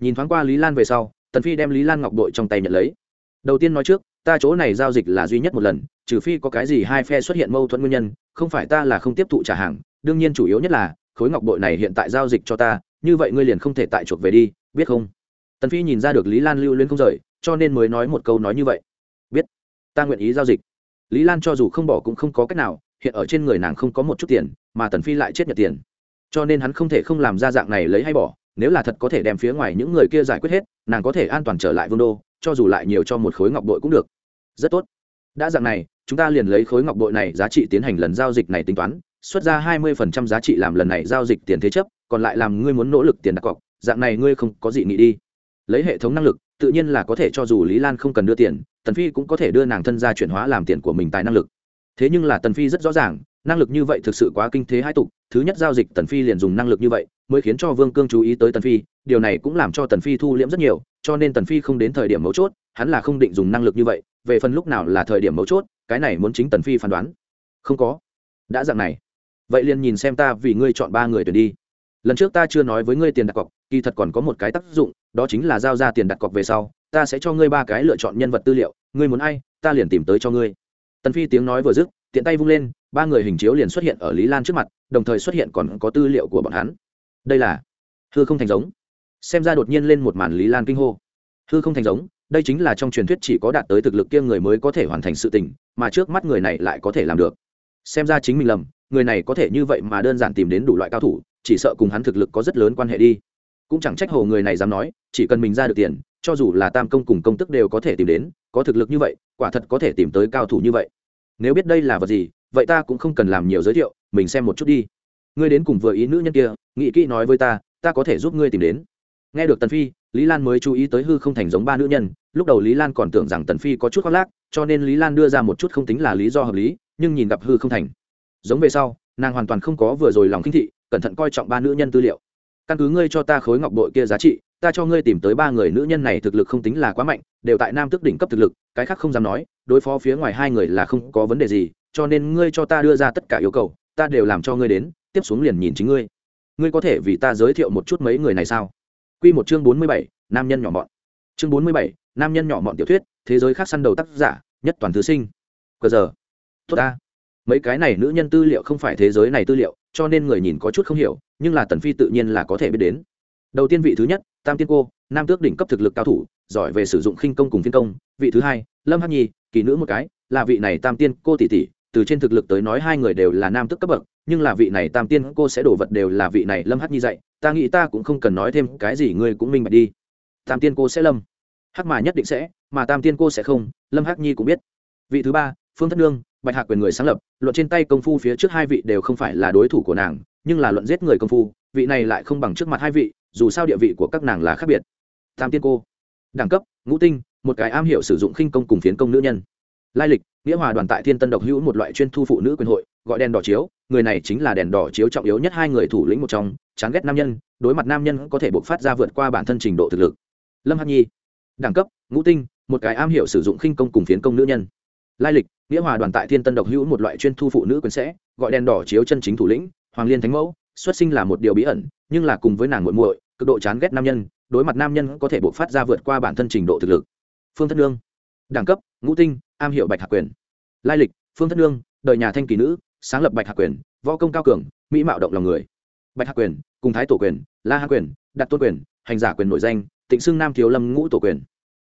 nhìn thoáng qua lý lan về sau, tần phi đem lý lan ngọc đội trong tay nhận lấy. Đầu tiên nói trước, ta chỗ này giao dịch là duy nhất một lần, trừ phi có cái gì hai phe xuất hiện mâu thuẫn nguyên nhân, không phải ta là không tiếp thụ trả hàng, đương nhiên chủ yếu nhất là, khối ngọc bội này hiện tại giao dịch cho ta, như vậy ngươi liền không thể tại chuộc về đi, biết không? Tần phi nhìn ra được lý lan lưu luyến không rời, cho nên mới nói một câu nói như vậy. Biết, ta nguyện ý giao dịch. Lý lan cho dù không bỏ cũng không có cách nào, hiện ở trên người nàng không có một chút tiền, mà tần phi lại chết nhật tiền. Cho nên hắn không thể không làm ra dạng này lấy hay bỏ nếu là thật có thể đem phía ngoài những người kia giải quyết hết, nàng có thể an toàn trở lại vương đô, cho dù lại nhiều cho một khối ngọc bội cũng được. Rất tốt. Đã dạng này, chúng ta liền lấy khối ngọc bội này giá trị tiến hành lần giao dịch này tính toán, xuất ra hai mươi phần trăm giá trị làm lần này giao dịch tiền thế chấp, còn lại làm ngươi muốn nỗ lực tiền đặt cọc, dạng này ngươi không có gì nghĩ đi. Lấy hệ thống năng lực, tự nhiên là có thể cho dù lý lan không cần đưa tiền, tần phi cũng có thể đưa nàng thân ra chuyển hóa làm tiền của mình tài năng lực. Thế nhưng là tần phi rất rõ ràng, năng lực như vậy thực sự quá kinh thế hai tục, thứ nhất giao dịch tần phi liền dùng năng lực như vậy mới khiến cho vương cương chú ý tới tần phi, điều này cũng làm cho tần phi thu liễm rất nhiều, cho nên tần phi không đến thời điểm mấu chốt, hắn là không định dùng năng lực như vậy, về phần lúc nào là thời điểm mấu chốt, cái này muốn chính tần phi phán đoán. Không có. Đã dạng này. Vậy liền nhìn xem ta vì ngươi chọn ba người tuyển đi. Lần trước ta chưa nói với ngươi tiền đặt cọc, kỳ thật còn có một cái tác dụng, đó chính là giao ra tiền đặt cọc về sau, ta sẽ cho ngươi ba cái lựa chọn nhân vật tư liệu, ngươi muốn ai, ta liền tìm tới cho ngươi. Tần phi tiếng nói vừa dứt, tiện tay vung lên, ba người hình chiếu liền xuất hiện ở lý lan trước mặt, đồng thời xuất hiện còn có tư liệu của bọn hắn đây là hư không thành giống. Xem ra đột nhiên lên một màn lý lan kinh hô. Hư không thành giống, đây chính là trong truyền thuyết chỉ có đạt tới thực lực kia người mới có thể hoàn thành sự tình, mà trước mắt người này lại có thể làm được. Xem ra chính mình lầm, người này có thể như vậy mà đơn giản tìm đến đủ loại cao thủ, chỉ sợ cùng hắn thực lực có rất lớn quan hệ đi. Cũng chẳng trách hồ người này dám nói, chỉ cần mình ra được tiền, cho dù là tam công cùng công tức đều có thể tìm đến, có thực lực như vậy, quả thật có thể tìm tới cao thủ như vậy. Nếu biết đây là vật gì, vậy ta cũng không cần làm nhiều giới thiệu, mình xem một chút đi ngươi đến cùng vừa ý nữ nhân kia nghị kỹ nói với ta ta có thể giúp ngươi tìm đến. Nghe được tần phi, lý lan mới chú ý tới hư không thành giống ba nữ nhân, lúc đầu lý lan còn tưởng rằng tần phi có chút khoác lác, cho nên lý lan đưa ra một chút không tính là lý do hợp lý, nhưng nhìn gặp hư không thành. Giống về sau, nàng hoàn toàn không có vừa rồi lòng kinh thị, cẩn thận coi trọng ba nữ nhân tư liệu. Căn cứ ngươi cho ta khối ngọc bội kia giá trị, ta cho ngươi tìm tới ba người nữ nhân này thực lực không tính là quá mạnh, đều tại nam tước đỉnh cấp thực lực, cái khác không dám nói, đối phó phía ngoài hai người là không có vấn đề gì, cho nên ngươi cho ta đưa ra tất cả yêu cầu, ta đều làm cho ngươi đến tiếp xuống liền nhìn chính ngươi ngươi có thể vì ta giới thiệu một chút mấy người này sao Quy một chương bốn mươi bảy, nam nhân nhỏ mọn. Chương bốn mươi bảy, nam nhân nhỏ mọn tiểu thuyết, thế giới khác săn đầu tác giả, nhất toàn thứ sinh. Cờ giờ. Tốt ta. Mấy cái này nữ nhân tư liệu không phải thế giới này tư liệu, cho nên người nhìn có chút không hiểu, nhưng là Tần Phi tự nhiên là có thể biết đến. Đầu tiên vị thứ nhất, Tam Tiên cô, nam tước đỉnh cấp thực lực cao thủ, giỏi về sử dụng khinh công cùng phiên công, vị thứ hai, Lâm Hắc Nhi, kỳ nữ một cái, là vị này Tam Tiên cô tỷ tỷ, từ trên thực lực tới nói hai người đều là nam tước cấp bậc, nhưng là vị này Tam Tiên cô sẽ đổ vật đều là vị này Lâm Hắc Nhi dạy, ta nghĩ ta cũng không cần nói thêm cái gì ngươi cũng minh bạch đi. Tam tiên cô sẽ lâm. Hắc mà nhất định sẽ mà tam tiên cô sẽ không lâm hắc nhi cũng biết. Vị thứ ba phương thất nương bạch hạc quyền người sáng lập luận trên tay công phu phía trước hai vị đều không phải là đối thủ của nàng nhưng là luận giết người công phu vị này lại không bằng trước mặt hai vị dù sao địa vị của các nàng là khác biệt. Tam tiên cô đẳng cấp ngũ tinh một cái am hiểu sử dụng khinh công cùng phiến công nữ nhân lai lịch, nghĩa hòa đoàn tại thiên tân độc hữu một loại chuyên thu phụ nữ quyền hội, gọi đèn đỏ chiếu, người này chính là đèn đỏ chiếu trọng yếu nhất hai người thủ lĩnh một trong, chán ghét nam nhân, đối mặt nam nhân có thể buộc phát ra vượt qua bản thân trình độ thực lực. Lâm hắc nhi, đẳng cấp, ngũ tinh, một cái am hiểu sử dụng khinh công cùng phiến công nữ nhân. Lai lịch, nghĩa hòa đoàn tại thiên tân độc hữu một loại chuyên thu phụ nữ quyền sẽ, gọi đèn đỏ chiếu chân chính thủ lĩnh, hoàng liên thánh mẫu, xuất sinh là một điều bí ẩn, nhưng là cùng với nàng muội muội, cực độ chán ghét nam nhân, đối mặt nam nhân có thể buộc phát ra vượt qua bản thân trình độ thực lực. Phương thất nương đẳng cấp, ngũ tinh, am hiệu bạch hạ quyền. Lai lịch, phương thất nương, đời nhà thanh kỳ nữ, sáng lập bạch hạ quyền, võ công cao cường, mỹ mạo động lòng người. Bạch hạ quyền, cùng thái tổ quyền, la hạ quyền đặt tôn quyền, hành giả quyền nổi danh, tịnh xưng nam thiếu lâm ngũ tổ quyền.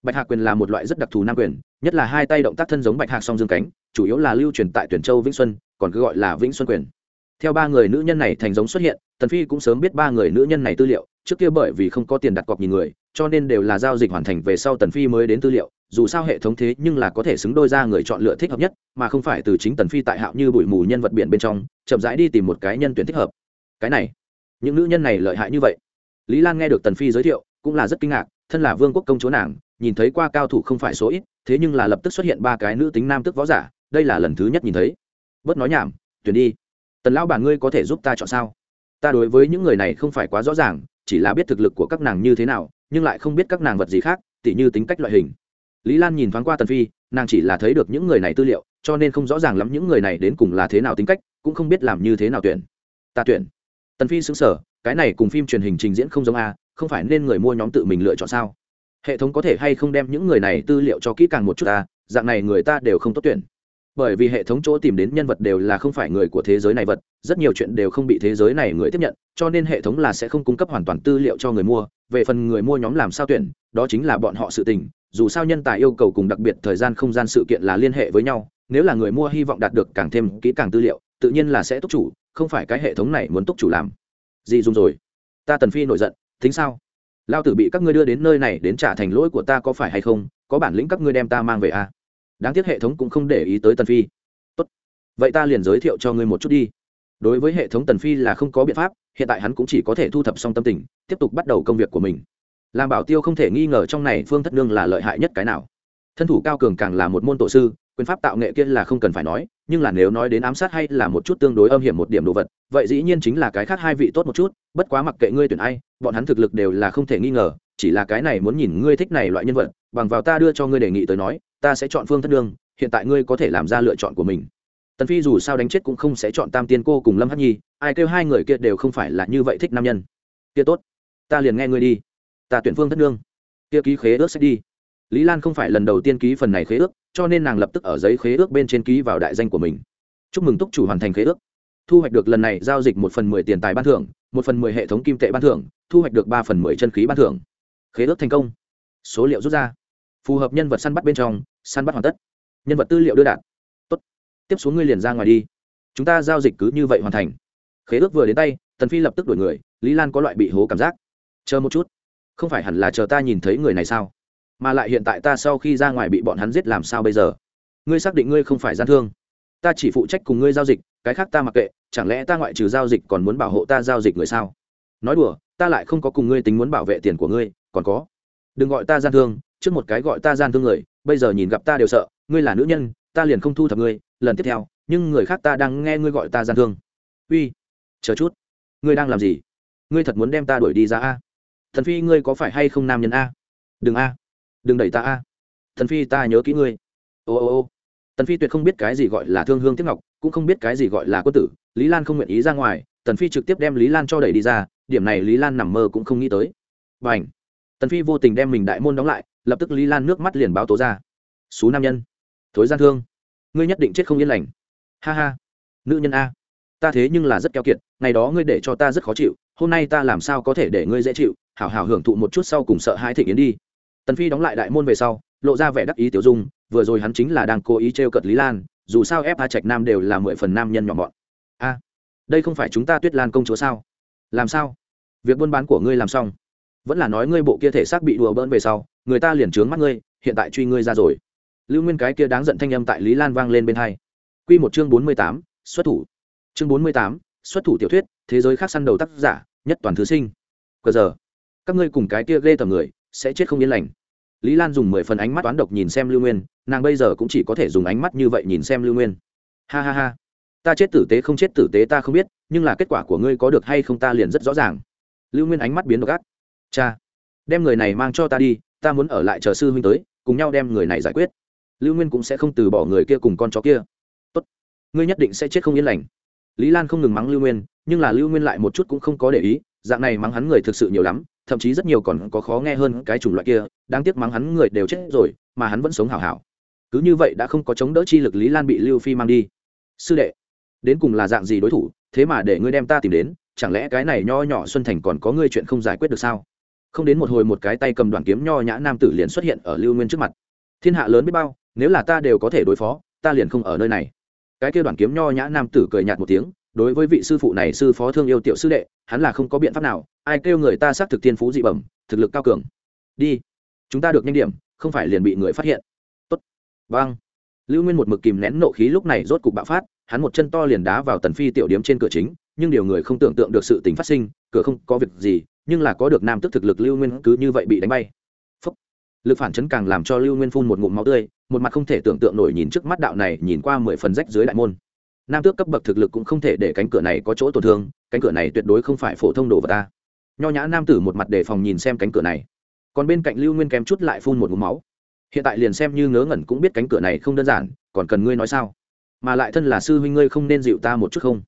Bạch hạ quyền là một loại rất đặc thù nam quyền, nhất là hai tay động tác thân giống bạch hạc song dương cánh, chủ yếu là lưu truyền tại tuyển châu, vĩnh xuân, còn cứ gọi là vĩnh xuân quyền. Theo ba người nữ nhân này thành giống xuất hiện, tần phi cũng sớm biết ba người nữ nhân này tư liệu, trước kia bởi vì không có tiền đặt cọc nhìn người cho nên đều là giao dịch hoàn thành về sau tần phi mới đến tư liệu, dù sao hệ thống thế nhưng là có thể xứng đôi ra người chọn lựa thích hợp nhất, mà không phải từ chính tần phi tại hạo như bụi mù nhân vật biển bên trong, chậm rãi đi tìm một cái nhân tuyển thích hợp. Cái này, những nữ nhân này lợi hại như vậy. Lý lan nghe được tần phi giới thiệu, cũng là rất kinh ngạc, thân là vương quốc công chúa nàng, nhìn thấy qua cao thủ không phải số ít, thế nhưng là lập tức xuất hiện ba cái nữ tính nam tức võ giả, đây là lần thứ nhất nhìn thấy. Bớt nói nhảm, tuyển đi. Tần lão bản ngươi có thể giúp ta chọn sao? Ta đối với những người này không phải quá rõ ràng, chỉ là biết thực lực của các nàng như thế nào nhưng lại không biết các nàng vật gì khác, tỉ như tính cách loại hình. Lý lan nhìn thoáng qua tần phi, nàng chỉ là thấy được những người này tư liệu, cho nên không rõ ràng lắm những người này đến cùng là thế nào tính cách, cũng không biết làm như thế nào tuyển. Ta tuyển. Tần phi xứng sở cái này cùng phim truyền hình trình diễn không giống a, không phải nên người mua nhóm tự mình lựa chọn sao? Hệ thống có thể hay không đem những người này tư liệu cho kỹ càng một chút a, dạng này người ta đều không tốt tuyển bởi vì hệ thống chỗ tìm đến nhân vật đều là không phải người của thế giới này vật, rất nhiều chuyện đều không bị thế giới này người tiếp nhận, cho nên hệ thống là sẽ không cung cấp hoàn toàn tư liệu cho người mua. Về phần người mua nhóm làm sao tuyển, đó chính là bọn họ sự tình. Dù sao nhân tài yêu cầu cùng đặc biệt thời gian không gian sự kiện là liên hệ với nhau, nếu là người mua hy vọng đạt được càng thêm kỹ càng tư liệu, tự nhiên là sẽ túc chủ, không phải cái hệ thống này muốn túc chủ làm. Gì dùng rồi. Ta tần phi nổi giận, tính sao? Lao tử bị các ngươi đưa đến nơi này đến trả thành lỗi của ta có phải hay không? Có bản lĩnh các ngươi đem ta mang về à? Đáng tiếc hệ thống cũng không để ý tới tần phi. Tốt. Vậy ta liền giới thiệu cho ngươi một chút đi. Đối với hệ thống tần phi là không có biện pháp, hiện tại hắn cũng chỉ có thể thu thập xong tâm tình, tiếp tục bắt đầu công việc của mình. Làm bảo tiêu không thể nghi ngờ trong này phương thất nương là lợi hại nhất cái nào. Thân thủ cao cường càng là một môn tổ sư, quyền pháp tạo nghệ kia là không cần phải nói, nhưng là nếu nói đến ám sát hay là một chút tương đối âm hiểm một điểm đồ vật, vậy dĩ nhiên chính là cái khác hai vị tốt một chút, bất quá mặc kệ ngươi tuyển ai, bọn hắn thực lực đều là không thể nghi ngờ, chỉ là cái này muốn nhìn ngươi thích này loại nhân vật, bằng vào ta đưa cho ngươi đề nghị tới nói ta sẽ chọn phương thất đương hiện tại ngươi có thể làm ra lựa chọn của mình. Tần phi dù sao đánh chết cũng không sẽ chọn tam tiên cô cùng lâm hắc nhi, ai kêu hai người kia đều không phải là như vậy thích nam nhân. Kia tốt, ta liền nghe ngươi đi. Ta tuyển phương thất đương kia ký khế ước sẽ đi. Lý lan không phải lần đầu tiên ký phần này khế ước, cho nên nàng lập tức ở giấy khế ước bên trên ký vào đại danh của mình. Chúc mừng túc chủ hoàn thành khế ước. Thu hoạch được lần này giao dịch một phần mười tiền tài ban thưởng, một phần mười hệ thống kim tệ ban thưởng, thu hoạch được ba phần mười chân khí ban thưởng. Khế ước thành công. Số liệu rút ra phù hợp nhân vật săn bắt bên trong, săn bắt hoàn tất. Nhân vật tư liệu đưa đạt. Tốt. tiếp xuống ngươi liền ra ngoài đi. Chúng ta giao dịch cứ như vậy hoàn thành. Khế ước vừa đến tay, tần phi lập tức đuổi người, lý lan có loại bị hố cảm giác. Chờ một chút. Không phải hẳn là chờ ta nhìn thấy người này sao? Mà lại hiện tại ta sau khi ra ngoài bị bọn hắn giết làm sao bây giờ? Ngươi xác định ngươi không phải gian thương. Ta chỉ phụ trách cùng ngươi giao dịch, cái khác ta mặc kệ, chẳng lẽ ta ngoại trừ giao dịch còn muốn bảo hộ ta giao dịch người sao? Nói đùa, ta lại không có cùng ngươi tính muốn bảo vệ tiền của ngươi, còn có. Đừng gọi ta gian thương trước một cái gọi ta gian thương người, bây giờ nhìn gặp ta đều sợ, ngươi là nữ nhân, ta liền không thu thập ngươi, lần tiếp theo, nhưng người khác ta đang nghe ngươi gọi ta gian thương. Uy, chờ chút, ngươi đang làm gì? Ngươi thật muốn đem ta đuổi đi ra a? Thần phi, ngươi có phải hay không nam nhân a? Đừng a, đừng đẩy ta a. Thần phi, ta nhớ kỹ ngươi. Ô ô ô. Tần phi tuyệt không biết cái gì gọi là thương hương tiếp ngọc, cũng không biết cái gì gọi là quân tử, lý lan không nguyện ý ra ngoài tần phi trực tiếp đem lý lan cho đẩy đi ra, điểm này lý lan nằm mơ cũng không nghĩ tới. Và ảnh tần phi vô tình đem mình đại môn đóng lại lập tức lý lan nước mắt liền báo tố ra. Xú nam nhân. Thối gian thương. Ngươi nhất định chết không yên lành. Ha ha. Nữ nhân a. Ta thế nhưng là rất keo kiệt, ngày đó ngươi để cho ta rất khó chịu, hôm nay ta làm sao có thể để ngươi dễ chịu? Hảo hảo hưởng thụ một chút sau cùng sợ hai thịnh yến đi. Tần phi đóng lại đại môn về sau, lộ ra vẻ đắc ý tiểu dung, vừa rồi hắn chính là đang cố ý trêu cợt lý lan, dù sao ép a trạch nam đều là mười phần nam nhân nhỏ mọn. A, đây không phải chúng ta tuyết lan công chúa sao? Làm sao? Việc buôn bán của ngươi làm xong. Vẫn là nói ngươi bộ kia thể xác bị đùa bỡn về sau người ta liền trướng mắt ngươi, hiện tại truy ngươi ra rồi. Lưu nguyên cái kia đáng giận thanh âm tại lý lan vang lên bên hai. Q một chương bốn mươi tám, xuất thủ. Chương bốn mươi tám, xuất thủ tiểu thuyết, thế giới khác săn đầu tác giả, nhất toàn thứ sinh. Cờ giờ, các ngươi cùng cái kia ghê tầm người, sẽ chết không yên lành. Lý lan dùng mười phần ánh mắt toán độc nhìn xem lưu nguyên, nàng bây giờ cũng chỉ có thể dùng ánh mắt như vậy nhìn xem lưu nguyên. Ha ha ha, ta chết tử tế không chết tử tế ta không biết, nhưng là kết quả của ngươi có được hay không ta liền rất rõ ràng. Lưu nguyên ánh mắt biến độc ác. Cha, đem người này mang cho ta đi ta muốn ở lại chờ sư huynh tới, cùng nhau đem người này giải quyết. Lưu nguyên cũng sẽ không từ bỏ người kia cùng con chó kia. Tốt. Ngươi nhất định sẽ chết không yên lành. Lý lan không ngừng mắng lưu nguyên, nhưng là lưu nguyên lại một chút cũng không có để ý, dạng này mắng hắn người thực sự nhiều lắm, thậm chí rất nhiều còn có khó nghe hơn cái chủng loại kia, đáng tiếc mắng hắn người đều chết rồi, mà hắn vẫn sống hảo hảo. Cứ như vậy đã không có chống đỡ chi lực lý lan bị lưu phi mang đi. Sư đệ, đến cùng là dạng gì đối thủ, thế mà để ngươi đem ta tìm đến, chẳng lẽ cái này nho nhỏ xuân thành còn có ngươi chuyện không giải quyết được sao? Không đến một hồi một cái tay cầm đoàn kiếm nho nhã nam tử liền xuất hiện ở lưu nguyên trước mặt. Thiên hạ lớn biết bao, nếu là ta đều có thể đối phó, ta liền không ở nơi này. Cái kia đoàn kiếm nho nhã nam tử cười nhạt một tiếng, đối với vị sư phụ này sư phó thương yêu tiểu sư đệ, hắn là không có biện pháp nào, ai kêu người ta xác thực thiên phú dị bẩm, thực lực cao cường. Đi, chúng ta được nhanh điểm, không phải liền bị người phát hiện. Tốt. Vâng. Lưu nguyên một mực kìm nén nộ khí lúc này rốt cục bạo phát, hắn một chân to liền đá vào tần phi tiểu điếm trên cửa chính, nhưng điều người không tưởng tượng được sự tình phát sinh, cửa không có việc gì nhưng là có được nam tức thực lực lưu nguyên cứ như vậy bị đánh bay. Phúc. lực phản chấn càng làm cho lưu nguyên phun một ngụm máu tươi, một mặt không thể tưởng tượng nổi nhìn trước mắt đạo này, nhìn qua mười phần rách dưới đại môn. Nam tước cấp bậc thực lực cũng không thể để cánh cửa này có chỗ tổn thương, cánh cửa này tuyệt đối không phải phổ thông đồ vật ta. Nho nhã nam tử một mặt đề phòng nhìn xem cánh cửa này. Còn bên cạnh lưu nguyên kém chút lại phun một ngụm máu. Hiện tại liền xem như ngớ ngẩn cũng biết cánh cửa này không đơn giản, còn cần ngươi nói sao? Mà lại thân là sư huynh ngươi không nên dịu ta một chút không?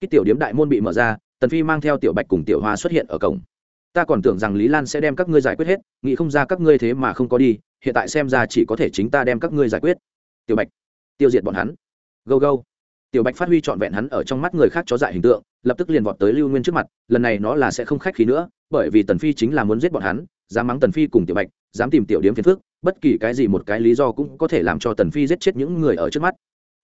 Cái tiểu điếm đại môn bị mở ra, tần phi mang theo tiểu bạch cùng tiểu hoa xuất hiện ở cổng ta còn tưởng rằng lý lan sẽ đem các ngươi giải quyết hết, nghĩ không ra các ngươi thế mà không có đi, hiện tại xem ra chỉ có thể chính ta đem các ngươi giải quyết. Tiểu bạch, tiêu diệt bọn hắn. Gâu gâu. Tiểu bạch phát huy trọn vẹn hắn ở trong mắt người khác chó dại hình tượng, lập tức liền vọt tới lưu nguyên trước mặt, lần này nó là sẽ không khách khí nữa, bởi vì tần phi chính là muốn giết bọn hắn, dám mắng tần phi cùng tiểu bạch, dám tìm tiểu điếm phiền phước bất kỳ cái gì một cái lý do cũng có thể làm cho tần phi giết chết những người ở trước mắt.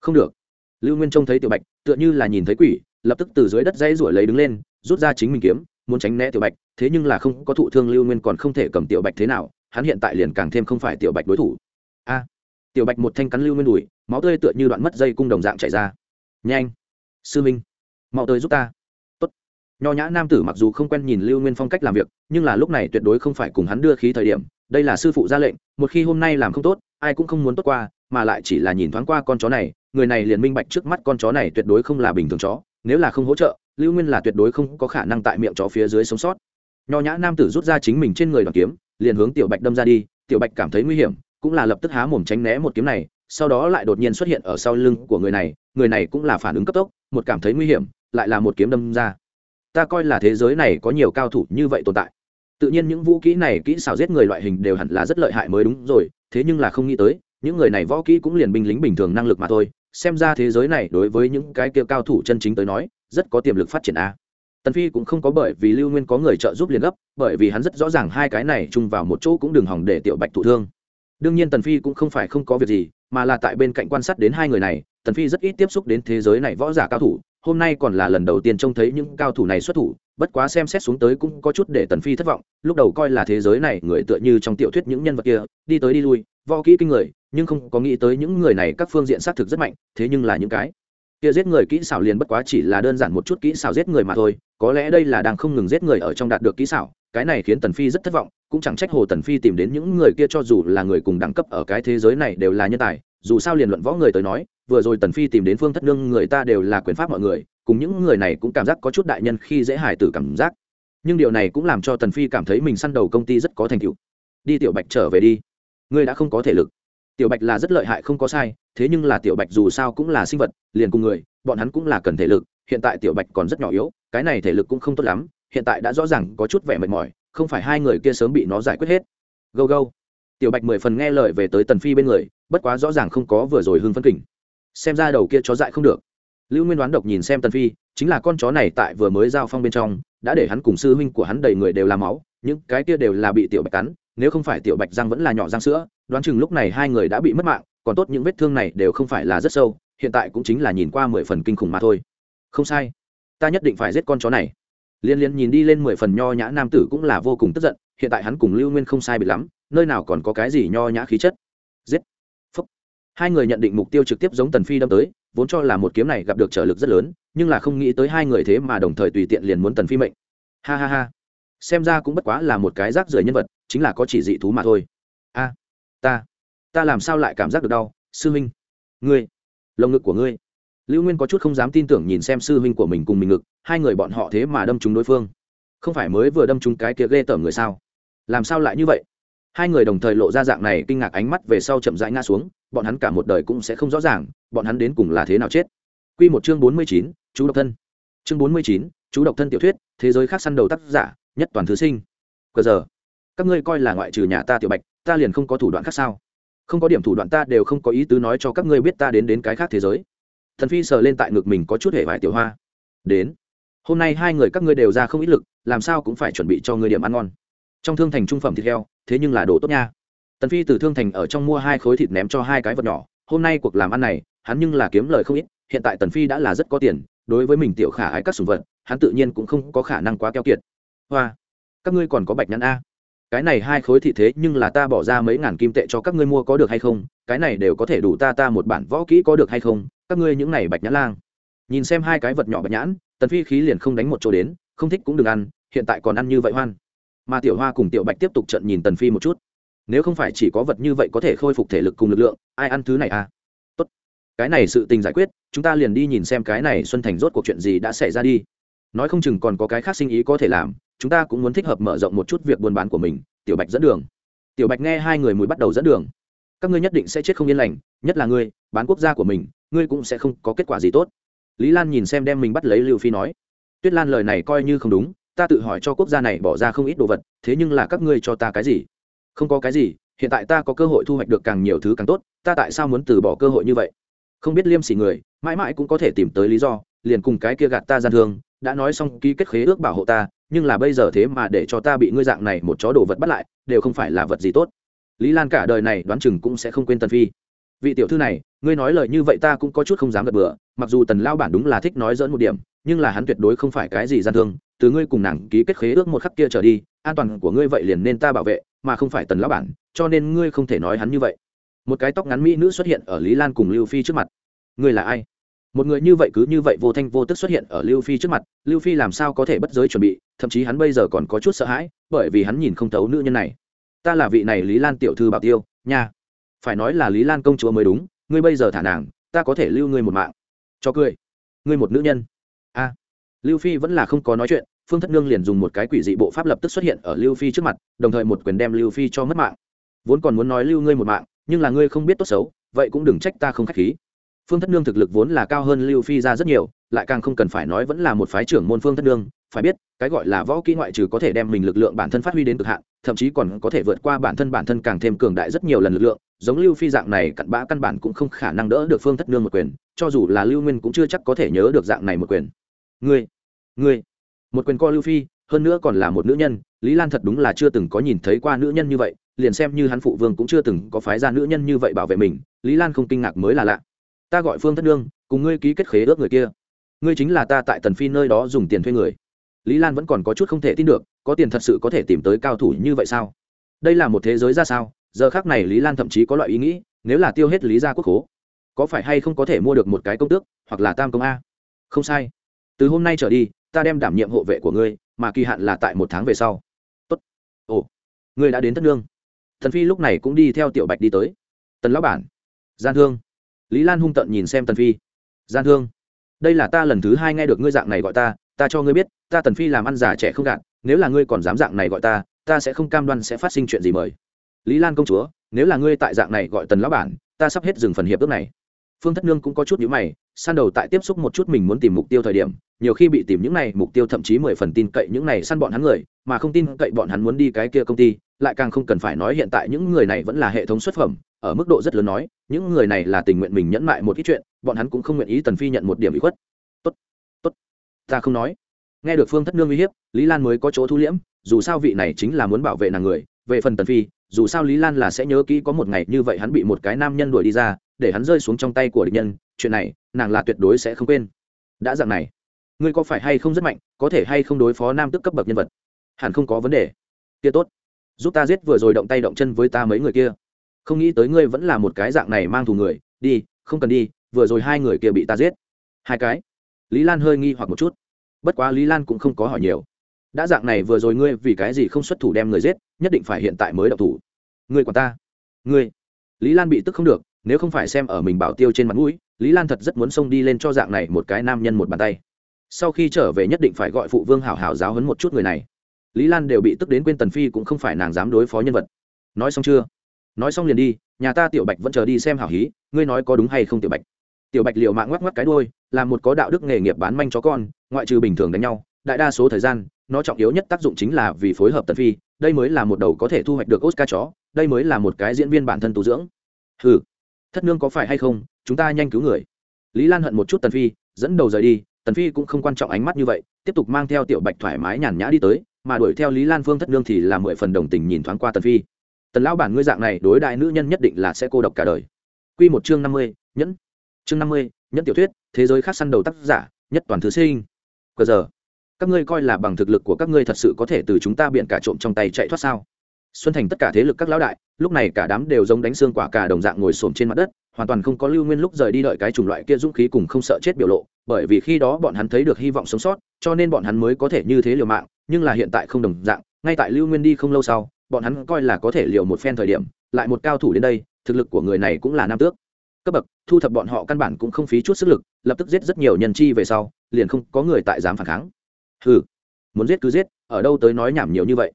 Không được. Lưu nguyên trông thấy tiểu bạch, tựa như là nhìn thấy quỷ, lập tức từ dưới đất dây ruổi lấy đứng lên, rút ra chính mình kiếm muốn tránh né tiểu bạch, thế nhưng là không có thụ thương lưu nguyên còn không thể cầm tiểu bạch thế nào, hắn hiện tại liền càng thêm không phải tiểu bạch đối thủ. A, tiểu bạch một thanh cắn lưu nguyên đùi, máu tươi tựa như đoạn mất dây cung đồng dạng chảy ra. Nhanh, sư minh, mau tới giúp ta. Tốt. nho nhã nam tử mặc dù không quen nhìn lưu nguyên phong cách làm việc, nhưng là lúc này tuyệt đối không phải cùng hắn đưa khí thời điểm, đây là sư phụ ra lệnh, một khi hôm nay làm không tốt, ai cũng không muốn tốt qua, mà lại chỉ là nhìn thoáng qua con chó này, người này liền minh bạch trước mắt con chó này tuyệt đối không là bình thường chó nếu là không hỗ trợ, lưu nguyên là tuyệt đối không có khả năng tại miệng chó phía dưới sống sót. Nho nhã nam tử rút ra chính mình trên người đoàn kiếm, liền hướng tiểu bạch đâm ra đi, tiểu bạch cảm thấy nguy hiểm, cũng là lập tức há mồm tránh né một kiếm này, sau đó lại đột nhiên xuất hiện ở sau lưng của người này người này cũng là phản ứng cấp tốc, một cảm thấy nguy hiểm, lại là một kiếm đâm ra. Ta coi là thế giới này có nhiều cao thủ như vậy tồn tại. Tự nhiên những vũ kỹ này, kỹ xảo giết người loại hình đều hẳn là rất lợi hại mới đúng rồi, thế nhưng là không nghĩ tới, những người này võ kỹ cũng liền binh lính bình thường năng lực mà thôi xem ra thế giới này đối với những cái kia cao thủ chân chính tới nói, rất có tiềm lực phát triển a. Tần phi cũng không có bởi vì lưu nguyên có người trợ giúp liền gấp, bởi vì hắn rất rõ ràng hai cái này chung vào một chỗ cũng đừng hỏng để tiểu bạch thụ thương. Đương nhiên tần phi cũng không phải không có việc gì, mà là tại bên cạnh quan sát đến hai người này, tần phi rất ít tiếp xúc đến thế giới này võ giả cao thủ, hôm nay còn là lần đầu tiên trông thấy những cao thủ này xuất thủ bất quá xem xét xuống tới cũng có chút để tần phi thất vọng, lúc đầu coi là thế giới này người tựa như trong tiểu thuyết những nhân vật kia, đi tới đi lui, võ kỹ kinh người, nhưng không có nghĩ tới những người này các phương diện xác thực rất mạnh, thế nhưng là những cái kia giết người kỹ xảo liền bất quá chỉ là đơn giản một chút kỹ xảo giết người mà thôi, có lẽ đây là đang không ngừng giết người ở trong đạt được kỹ xảo, cái này khiến tần phi rất thất vọng, cũng chẳng trách hồ tần phi tìm đến những người kia cho dù là người cùng đẳng cấp ở cái thế giới này đều là nhân tài, dù sao liền luận võ người tới nói, vừa rồi tần phi tìm đến phương thất nương người ta đều là quyền pháp mọi người cùng những người này cũng cảm giác có chút đại nhân khi dễ hài tử cảm giác. Nhưng điều này cũng làm cho tần phi cảm thấy mình săn đầu công ty rất có thành tựu. Đi tiểu bạch trở về đi. Ngươi đã không có thể lực. Tiểu bạch là rất lợi hại không có sai, thế nhưng là tiểu bạch dù sao cũng là sinh vật, liền cùng người, bọn hắn cũng là cần thể lực, hiện tại tiểu bạch còn rất nhỏ yếu, cái này thể lực cũng không tốt lắm, hiện tại đã rõ ràng có chút vẻ mệt mỏi, không phải hai người kia sớm bị nó giải quyết hết. Gâu gâu. Tiểu bạch mười phần nghe lời về tới tần phi bên người, bất quá rõ ràng không có vừa rồi hưng phân kỉnh. Xem ra đầu kia chó dại không được lưu nguyên đoán độc nhìn xem tần phi, chính là con chó này tại vừa mới giao phong bên trong, đã để hắn cùng sư huynh của hắn đầy người đều làm máu, những cái kia đều là bị tiểu bạch cắn, nếu không phải tiểu bạch răng vẫn là nhỏ răng sữa, đoán chừng lúc này hai người đã bị mất mạng, còn tốt những vết thương này đều không phải là rất sâu, hiện tại cũng chính là nhìn qua mười phần kinh khủng mà thôi. Không sai, ta nhất định phải giết con chó này. Liên liên nhìn đi lên mười phần nho nhã nam tử cũng là vô cùng tức giận, hiện tại hắn cùng lưu nguyên không sai bị lắm, nơi nào còn có cái gì nho nhã khí chất. Giết. Phúc. Hai người nhận định mục tiêu trực tiếp giống tần phi đâm tới vốn cho là một kiếm này gặp được trở lực rất lớn, nhưng là không nghĩ tới hai người thế mà đồng thời tùy tiện liền muốn tần phi mệnh. Ha ha ha. Xem ra cũng bất quá là một cái rác rưởi nhân vật, chính là có chỉ dị thú mà thôi. A, ta ta làm sao lại cảm giác được đau, sư huynh? Ngươi, lồng ngực của ngươi. Lưu nguyên có chút không dám tin tưởng nhìn xem sư huynh của mình cùng mình ngực, hai người bọn họ thế mà đâm trúng đối phương. Không phải mới vừa đâm trúng cái kia ghê tởm người sao? Làm sao lại như vậy? Hai người đồng thời lộ ra dạng này kinh ngạc ánh mắt về sau chậm rãi ngã xuống bọn hắn cả một đời cũng sẽ không rõ ràng bọn hắn đến cùng là thế nào chết Quy một chương bốn mươi chín, chú độc thân. Chương bốn mươi chín, chú độc thân tiểu thuyết, thế giới khác săn đầu tác giả, nhất toàn thứ sinh. Cờ giờ, các ngươi coi là ngoại trừ nhà ta tiểu bạch, ta liền không có thủ đoạn khác sao? Không có điểm thủ đoạn ta đều không có ý tứ nói cho các ngươi biết ta đến đến cái khác thế giới thần phi sờ lên tại ngực mình có chút hệ vải tiểu hoa đến hôm nay hai người các ngươi đều ra không ít lực làm sao cũng phải chuẩn bị cho ngươi điểm ăn ngon trong thương thành trung phẩm thịt heo thế nhưng là đồ tốt nha tần phi từ thương thành ở trong mua hai khối thịt ném cho hai cái vật nhỏ, hôm nay cuộc làm ăn này, hắn nhưng là kiếm lời không ít, hiện tại tần phi đã là rất có tiền, đối với mình tiểu khả ái các sùng vật, hắn tự nhiên cũng không có khả năng quá keo kiệt. Hoa, các ngươi còn có bạch nhãn a. Cái này hai khối thị thế nhưng là ta bỏ ra mấy ngàn kim tệ cho các ngươi mua có được hay không? Cái này đều có thể đủ ta ta một bản võ kỹ có được hay không? Các ngươi những này bạch nhãn lang. Nhìn xem hai cái vật nhỏ bạch nhãn, tần phi khí liền không đánh một chỗ đến, không thích cũng đừng ăn, hiện tại còn ăn như vậy hoan. Mà tiểu hoa cùng tiểu bạch tiếp tục trận nhìn tần phi một chút nếu không phải chỉ có vật như vậy có thể khôi phục thể lực cùng lực lượng, ai ăn thứ này à? Tốt. Cái này sự tình giải quyết, chúng ta liền đi nhìn xem cái này xuân thành rốt cuộc chuyện gì đã xảy ra đi. Nói không chừng còn có cái khác sinh ý có thể làm, chúng ta cũng muốn thích hợp mở rộng một chút việc buôn bán của mình. Tiểu bạch dẫn đường. Tiểu bạch nghe hai người mùi bắt đầu dẫn đường. Các ngươi nhất định sẽ chết không yên lành, nhất là ngươi, bán quốc gia của mình, ngươi cũng sẽ không có kết quả gì tốt. Lý lan nhìn xem đem mình bắt lấy lưu phi nói. Tuyết lan lời này coi như không đúng, ta tự hỏi cho quốc gia này bỏ ra không ít đồ vật, thế nhưng là các ngươi cho ta cái gì? Không có cái gì, hiện tại ta có cơ hội thu hoạch được càng nhiều thứ càng tốt, ta tại sao muốn từ bỏ cơ hội như vậy? Không biết liêm sỉ người, mãi mãi cũng có thể tìm tới lý do, liền cùng cái kia gạt ta gian thương, đã nói xong ký kết khế ước bảo hộ ta, nhưng là bây giờ thế mà để cho ta bị ngươi dạng này một chó đồ vật bắt lại, đều không phải là vật gì tốt. Lý lan cả đời này đoán chừng cũng sẽ không quên tần phi. Vị tiểu thư này, ngươi nói lời như vậy ta cũng có chút không dám gật bừa, mặc dù tần lao bản đúng là thích nói dẫn một điểm, nhưng là hắn tuyệt đối không phải cái gì gian thương, từ ngươi cùng nàng ký kết khế ước một khắc kia trở đi, an toàn của ngươi vậy liền nên ta bảo vệ mà không phải tần lão bản, cho nên ngươi không thể nói hắn như vậy. Một cái tóc ngắn mỹ nữ xuất hiện ở lý lan cùng lưu phi trước mặt. Ngươi là ai? Một người như vậy cứ như vậy vô thanh vô tức xuất hiện ở lưu phi trước mặt, lưu phi làm sao có thể bất giới chuẩn bị, thậm chí hắn bây giờ còn có chút sợ hãi, bởi vì hắn nhìn không thấu nữ nhân này. Ta là vị này lý lan tiểu thư bảo tiêu, nha. Phải nói là lý lan công chúa mới đúng, ngươi bây giờ thả nàng, ta có thể lưu ngươi một mạng. Cho cười. Ngươi một nữ nhân. A. Lưu phi vẫn là không có nói chuyện phương thất nương liền dùng một cái quỷ dị bộ pháp lập tức xuất hiện ở lưu phi trước mặt, đồng thời một quyền đem lưu phi cho mất mạng. Vốn còn muốn nói lưu ngươi một mạng, nhưng là ngươi không biết tốt xấu, vậy cũng đừng trách ta không k h á c h khí. Phương thất nương thực lực vốn là cao hơn lưu phi ra rất nhiều, lại càng không cần phải nói vẫn là một phái trưởng môn phương thất nương, phải biết, cái gọi là võ kỹ ngoại trừ có thể đem mình lực lượng bản thân phát huy đến cực hạn, thậm chí còn có thể vượt qua bản thân bản thân càng thêm cường đại rất nhiều lần lực lượng, giống lưu phi dạng này cặn bã căn bản cũng không khả năng đỡ được phương thất nương một quyền, cho dù là lưu nguyên cũng chưa chắc có thể nhớ được dạng này một quyền. Ngươi ngươi một quyền co lưu phi, hơn nữa còn là một nữ nhân, lý lan thật đúng là chưa từng có nhìn thấy qua nữ nhân như vậy, liền xem như hắn phụ vương cũng chưa từng có phái ra nữ nhân như vậy bảo vệ mình, lý lan không kinh ngạc mới là lạ. Ta gọi phương thất nương, cùng ngươi ký kết khế ước người kia. Ngươi chính là ta tại tần phi nơi đó dùng tiền thuê người. Lý lan vẫn còn có chút không thể tin được, có tiền thật sự có thể tìm tới cao thủ như vậy sao? Đây là một thế giới ra sao? Giờ khác này lý lan thậm chí có loại ý nghĩ, nếu là tiêu hết lý gia quốc khố, có phải hay không có thể mua được một cái công tước, hoặc là tam công a? Không sai. Từ hôm nay trở đi ta đem đảm nhiệm hộ vệ của ngươi, mà kỳ hạn là tại một tháng về sau. Tốt. ồ, ngươi đã đến thất nương. Thần phi lúc này cũng đi theo tiểu bạch đi tới. Tần lão bản. Gian thương. Lý lan hung tận nhìn xem tần phi. Gian thương. Đây là ta lần thứ hai nghe được ngươi dạng này gọi ta ta cho ngươi biết, ta tần phi làm ăn giả trẻ không gạt, nếu là ngươi còn dám dạng này gọi ta ta sẽ không cam đoan sẽ phát sinh chuyện gì mời. Lý lan công chúa, nếu là ngươi tại dạng này gọi tần lão bản, ta sắp hết dừng phần hiệp ước này phương thất nương cũng có chút nhữ mày săn đầu tại tiếp xúc một chút mình muốn tìm mục tiêu thời điểm, nhiều khi bị tìm những này mục tiêu thậm chí mười phần tin cậy những này săn bọn hắn người, mà không tin cậy bọn hắn muốn đi cái kia công ty, lại càng không cần phải nói hiện tại những người này vẫn là hệ thống xuất phẩm, ở mức độ rất lớn nói, những người này là tình nguyện mình nhẫn mại một ít chuyện, bọn hắn cũng không nguyện ý tần phi nhận một điểm bị khuất. Tốt tốt, ta không nói. Nghe được phương thất nương uy hiếp, lý lan mới có chỗ thu liễm, dù sao vị này chính là muốn bảo vệ nàng người, về phần tần phi, dù sao lý lan là sẽ nhớ kỹ có một ngày như vậy hắn bị một cái nam nhân đuổi đi ra để hắn rơi xuống trong tay của địch nhân, chuyện này, nàng là tuyệt đối sẽ không quên. Đã dạng này, ngươi có phải hay không rất mạnh, có thể hay không đối phó nam tức cấp bậc nhân vật? Hẳn không có vấn đề. Kia tốt, giúp ta giết vừa rồi động tay động chân với ta mấy người kia. Không nghĩ tới ngươi vẫn là một cái dạng này mang thù người, đi, không cần đi, vừa rồi hai người kia bị ta giết. Hai cái. Lý lan hơi nghi hoặc một chút. Bất quá lý lan cũng không có hỏi nhiều. Đã dạng này vừa rồi ngươi vì cái gì không xuất thủ đem người giết, nhất định phải hiện tại mới đậu thủ. Ngươi còn ta. Ngươi. Lý lan bị tức không được nếu không phải xem ở mình bảo tiêu trên mặt mũi, lý lan thật rất muốn xông đi lên cho dạng này một cái nam nhân một bàn tay. Sau khi trở về nhất định phải gọi phụ vương hảo hảo giáo hấn một chút người này. Lý lan đều bị tức đến quên tần phi cũng không phải nàng dám đối phó nhân vật. Nói xong chưa? Nói xong liền đi, nhà ta tiểu bạch vẫn chờ đi xem hảo hí, ngươi nói có đúng hay không tiểu bạch? Tiểu bạch liều mạng ngoắc ngoắc cái đôi là một có đạo đức nghề nghiệp bán manh chó con, ngoại trừ bình thường đánh nhau, đại đa số thời gian, nó trọng yếu nhất tác dụng chính là vì phối hợp tần phi, đây mới là một đầu có thể thu hoạch được oscar chó, đây mới là một cái diễn viên bản thân tu dưỡng. Ừ thất nương có phải hay không? Chúng ta nhanh cứu người. Lý lan hận một chút tần phi, dẫn đầu rời đi. Tần phi cũng không quan trọng ánh mắt như vậy, tiếp tục mang theo tiểu bạch thoải mái nhàn nhã đi tới, mà đuổi theo lý lan phương thất nương thì là mười phần đồng tình nhìn thoáng qua tần phi. Tần lão bản ngươi dạng này đối đại nữ nhân nhất định là sẽ cô độc cả đời. Quy một chương năm mươi, nhẫn. Chương năm mươi, nhẫn tiểu thuyết, thế giới khác săn đầu tác giả, nhất toàn thứ sinh. Cờ giờ. Các ngươi coi là bằng thực lực của các ngươi thật sự có thể từ chúng ta biện cả trộm trong tay chạy thoát sao? Xuân thành tất cả thế lực các lão đại lúc này cả đám đều giống đánh xương quả cả đồng dạng ngồi xổm trên mặt đất hoàn toàn không có lưu nguyên lúc rời đi đợi cái chủng loại kia dũng khí cùng không sợ chết biểu lộ bởi vì khi đó bọn hắn thấy được hy vọng sống sót cho nên bọn hắn mới có thể như thế liều mạng nhưng là hiện tại không đồng dạng ngay tại lưu nguyên đi không lâu sau bọn hắn coi là có thể liều một phen thời điểm lại một cao thủ đến đây thực lực của người này cũng là nam tước. Cấp bậc thu thập bọn họ căn bản cũng không phí chút sức lực lập tức giết rất nhiều nhân chi về sau liền không có người tại dám phản kháng. Ừ, muốn giết cứ giết ở đâu tới nói nhảm nhiều như vậy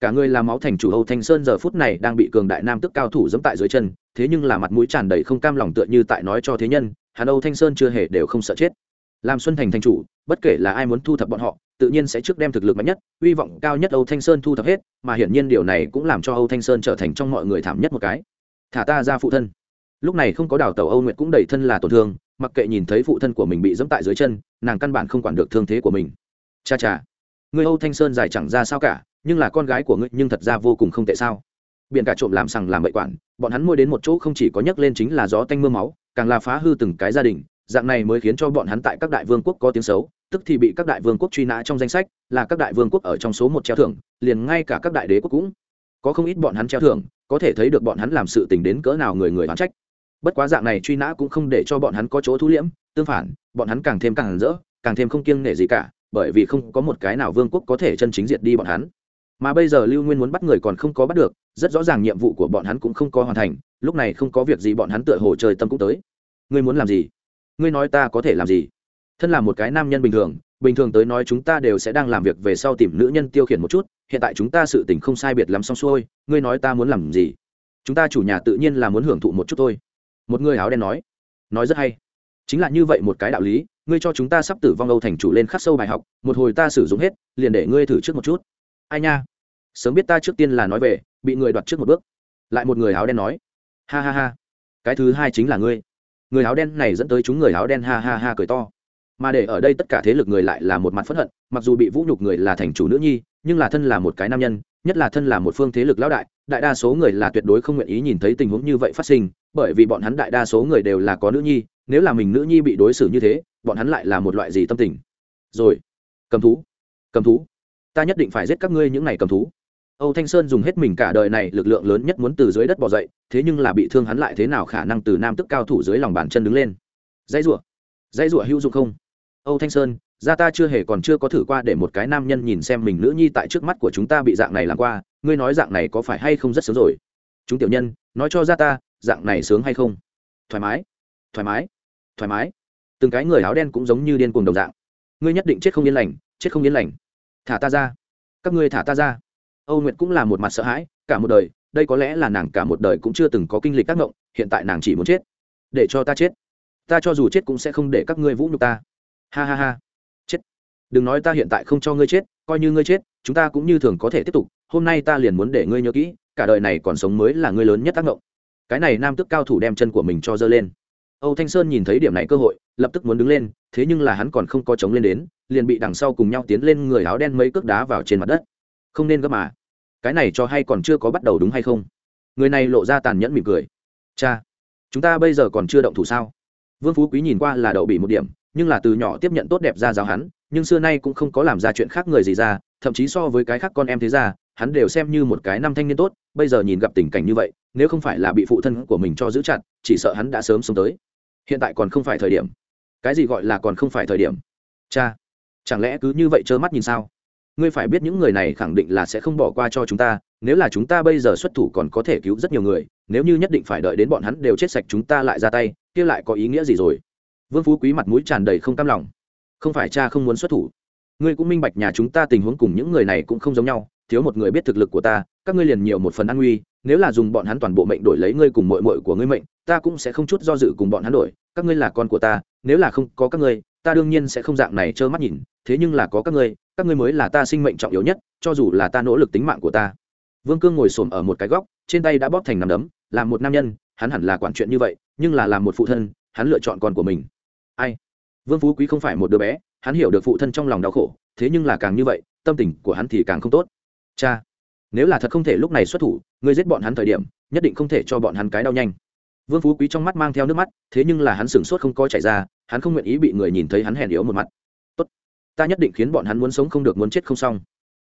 cả người làm máu thành chủ Âu Thanh Sơn giờ phút này đang bị cường đại nam tức cao thủ giẫm tại dưới chân, thế nhưng là mặt mũi tràn đầy không cam lòng tựa như tại nói cho thế nhân, hàn Âu Thanh Sơn chưa hề đều không sợ chết. Làm Xuân Thành thành chủ, bất kể là ai muốn thu thập bọn họ, tự nhiên sẽ trước đem thực lực mạnh nhất, uy vọng cao nhất Âu Thanh Sơn thu thập hết, mà hiển nhiên điều này cũng làm cho Âu Thanh Sơn trở thành trong mọi người thảm nhất một cái. Thả ta ra phụ thân. Lúc này không có đào tàu Âu Nguyệt cũng đầy thân là tổn thương, mặc kệ nhìn thấy phụ thân của mình bị giẫm tại dưới chân, nàng căn bản không quản được thương thế của mình. Cha cha, người Âu Thanh Sơn dài chẳng ra sao cả, nhưng là con gái của ngươi nhưng thật ra vô cùng không tệ sao? Biện cả trộm làm sằng làm bậy quản, bọn hắn môi đến một chỗ không chỉ có nhấc lên chính là gió tanh mưa máu, càng là phá hư từng cái gia đình, dạng này mới khiến cho bọn hắn tại các đại vương quốc có tiếng xấu, tức thì bị các đại vương quốc truy nã trong danh sách, là các đại vương quốc ở trong số một treo thưởng, liền ngay cả các đại đế quốc cũng có không ít bọn hắn treo thưởng, có thể thấy được bọn hắn làm sự tình đến cỡ nào người người đoán trách. Bất quá dạng này truy nã cũng không để cho bọn hắn có chỗ thu liễm, tương phản, bọn hắn càng thêm càng rỡ, càng thêm không kiêng nể gì cả, bởi vì không có một cái nào vương quốc có thể chân chính diệt đi bọn hắn mà bây giờ lưu nguyên muốn bắt người còn không có bắt được, rất rõ ràng nhiệm vụ của bọn hắn cũng không có hoàn thành, lúc này không có việc gì bọn hắn tựa hồ trời tâm cũng tới. Ngươi muốn làm gì? Ngươi nói ta có thể làm gì? Thân là một cái nam nhân bình thường bình thường tới nói chúng ta đều sẽ đang làm việc về sau tìm nữ nhân tiêu khiển một chút, hiện tại chúng ta sự tình không sai biệt lắm xong xuôi, ngươi nói ta muốn làm gì? Chúng ta chủ nhà tự nhiên là muốn hưởng thụ một chút thôi. Một người áo đen nói. Nói rất hay. Chính là như vậy một cái đạo lý, ngươi cho chúng ta sắp tử vong âu thành chủ lên khắc sâu bài học, một hồi ta sử dụng hết, liền để ngươi thử trước một chút ai nha? Sớm biết ta trước tiên là nói về, bị người đoạt trước một bước. Lại một người áo đen nói. Ha ha ha. Cái thứ hai chính là ngươi. Người áo đen này dẫn tới chúng người áo đen ha ha ha cười to. Mà để ở đây tất cả thế lực người lại là một mặt p h ẫ n hận, mặc dù bị vũ nhục người là thành chủ nữ nhi, nhưng là thân là một cái nam nhân, nhất là thân là một phương thế lực lão đại đại đa số người là tuyệt đối không nguyện ý nhìn thấy tình huống như vậy phát sinh, bởi vì bọn hắn đại đa số người đều là có nữ nhi, nếu là mình nữ nhi bị đối xử như thế, bọn hắn lại là một loại gì tâm tình? Rồi, cầm thú cầm thú ta nhất định phải giết các ngươi những này cầm thú. Âu thanh sơn dùng hết mình cả đời này, lực lượng lớn nhất muốn từ dưới đất bỏ dậy, thế nhưng là bị thương hắn lại thế nào khả năng từ nam tức cao thủ dưới lòng bàn chân đứng lên? Dãy rủa dãy rủa hữu dụng không? Âu thanh sơn gia ta chưa hề còn chưa có thử qua để một cái nam nhân nhìn xem mình nữ nhi tại trước mắt của chúng ta bị dạng này làm qua, ngươi nói dạng này có phải hay không rất sớm rồi? Chúng tiểu nhân, nói cho gia ta, dạng này sướng hay không? Thoải mái thoải mái thoải mái. Từng cái người áo đen cũng giống như điên cuồng đồng dạng. Ngươi nhất định chết không yên lành, chết không yên lành thả ta ra. Các ngươi thả ta ra. Âu nguyệt cũng là một mặt sợ hãi, cả một đời, đây có lẽ là nàng cả một đời cũng chưa từng có kinh lịch tác động hiện tại nàng chỉ muốn chết. Để cho ta chết. Ta cho dù chết cũng sẽ không để các ngươi vũ nhục ta. Ha ha ha. Chết. Đừng nói ta hiện tại không cho ngươi chết, coi như ngươi chết, chúng ta cũng như thường có thể tiếp tục. Hôm nay ta liền muốn để ngươi nhớ kỹ, cả đời này còn sống mới là ngươi lớn nhất tác động cái này nam tức cao thủ đem chân của mình cho dơ lên. Âu thanh sơn nhìn thấy điểm này cơ hội, lập tức muốn đứng lên, thế nhưng là hắn còn không có chống lên đến liền bị đằng sau cùng nhau tiến lên người áo đen mấy cước đá vào trên mặt đất. Không nên gấp mà. Cái này cho hay còn chưa có bắt đầu đúng hay không? Người này lộ ra tàn nhẫn mỉm cười. Cha, chúng ta bây giờ còn chưa động thủ sao? Vương phú quý nhìn qua là đậu bị một điểm, nhưng là từ nhỏ tiếp nhận tốt đẹp ra giáo hắn, nhưng xưa nay cũng không có làm ra chuyện khác người gì ra, thậm chí so với cái khác con em thế ra, hắn đều xem như một cái năm thanh niên tốt, bây giờ nhìn gặp tình cảnh như vậy, nếu không phải là bị phụ thân của mình cho giữ chặt, chỉ sợ hắn đã sớm sống tới. Hiện tại còn không phải thời điểm. Cái gì gọi là còn không phải thời điểm? Cha chẳng lẽ cứ như vậy trơ mắt nhìn sao? Ngươi phải biết những người này khẳng định là sẽ không bỏ qua cho chúng ta, nếu là chúng ta bây giờ xuất thủ còn có thể cứu rất nhiều người, nếu như nhất định phải đợi đến bọn hắn đều chết sạch chúng ta lại ra tay, kia lại có ý nghĩa gì rồi? Vương phú quý mặt mũi tràn đầy không cam lòng. Không phải cha không muốn xuất thủ. Ngươi cũng minh bạch nhà chúng ta tình huống cùng những người này cũng không giống nhau, thiếu một người biết thực lực của ta, các ngươi liền nhiều một phần an nguy, nếu là dùng bọn hắn toàn bộ mệnh đổi lấy ngươi cùng mội mội của ngươi mệnh, ta cũng sẽ không chút do dự cùng bọn hắn đổi, các ngươi là con của ta, nếu là không có các ngươi, ta đương nhiên sẽ không dạng này trơ mắt nhìn thế nhưng là có các ngươi các ngươi mới là ta sinh mệnh trọng yếu nhất, cho dù là ta nỗ lực tính mạng của ta. Vương cương ngồi xổm ở một cái góc, trên tay đã bóp thành nằm đấm làm một nam nhân, hắn hẳn là quản chuyện như vậy, nhưng là làm một phụ thân, hắn lựa chọn con của mình. Ai? Vương phú quý không phải một đứa bé, hắn hiểu được phụ thân trong lòng đau khổ, thế nhưng là càng như vậy, tâm tình của hắn thì càng không tốt. Cha, nếu là thật không thể lúc này xuất thủ, ngươi giết bọn hắn thời điểm, nhất định không thể cho bọn hắn cái đau nhanh. Vương phú quý trong mắt mang theo nước mắt, thế nhưng là hắn sửng sốt không có chảy ra, hắn không nguyện ý bị người nhìn thấy hắn hèn yếu một mặt ta nhất định khiến bọn hắn muốn sống không được muốn chết không xong.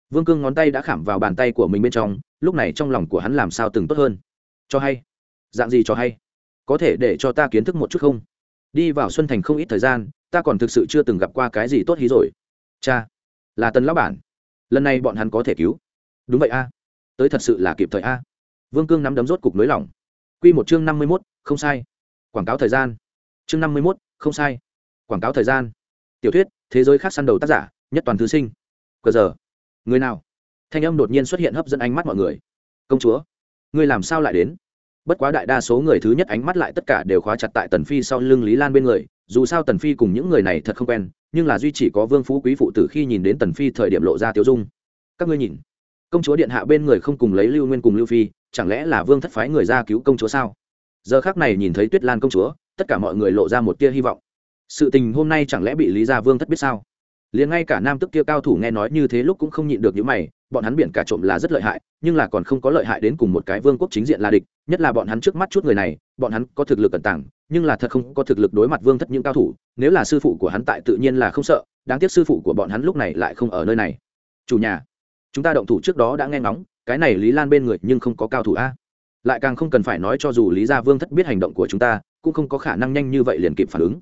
Vương cương ngón tay đã khảm vào bàn tay của mình bên trong, lúc này trong lòng của hắn làm sao từng tốt hơn. Cho hay. Dạng gì cho hay? Có thể để cho ta kiến thức một chút không? Đi vào xuân thành không ít thời gian, ta còn thực sự chưa từng gặp qua cái gì tốt hí rồi. Cha, là tần lão bản. Lần này bọn hắn có thể cứu. Đúng vậy a. Tới thật sự là kịp thời a. Vương cương nắm đấm rốt cục nới lỏng. Q một chương năm mươi mốt, không sai. Quảng cáo thời gian. Chương năm mươi mốt, không sai. Quảng cáo thời gian tiểu thuyết, thế giới khác săn đầu tác giả, nhất toàn thư sinh. Cờ giờ. Người nào? Thanh âm đột nhiên xuất hiện hấp dẫn ánh mắt mọi người. Công chúa, ngươi làm sao lại đến? Bất quá đại đa số người thứ nhất ánh mắt lại tất cả đều khóa chặt tại tần phi sau lưng lý lan bên người, dù sao tần phi cùng những người này thật không quen, nhưng là duy chỉ có vương phú quý phụ tử khi nhìn đến tần phi thời điểm lộ ra tiêu dung. Các ngươi nhìn, công chúa điện hạ bên người không cùng lấy lưu nguyên cùng lưu phi, chẳng lẽ là vương thất phái người ra cứu công chúa sao? Giờ khác này nhìn thấy tuyết lan công chúa, tất cả mọi người lộ ra một tia hy vọng sự tình hôm nay chẳng lẽ bị lý gia vương thất biết sao? Liền ngay cả nam tức kia cao thủ nghe nói như thế lúc cũng không nhịn được những mày, bọn hắn biển cả trộm là rất lợi hại, nhưng là còn không có lợi hại đến cùng một cái vương quốc chính diện là địch, nhất là bọn hắn trước mắt chút người này, bọn hắn có thực lực cẩn tàng, nhưng là thật không có thực lực đối mặt vương thất những cao thủ, nếu là sư phụ của hắn tại tự nhiên là không sợ, đáng tiếc sư phụ của bọn hắn lúc này lại không ở nơi này. Chủ nhà, chúng ta động thủ trước đó đã nghe ngóng, cái này lý lan bên người nhưng không có cao thủ a. Lại càng không cần phải nói cho dù lý gia vương thất biết hành động của chúng ta, cũng không có khả năng nhanh như vậy liền kịp phản ứng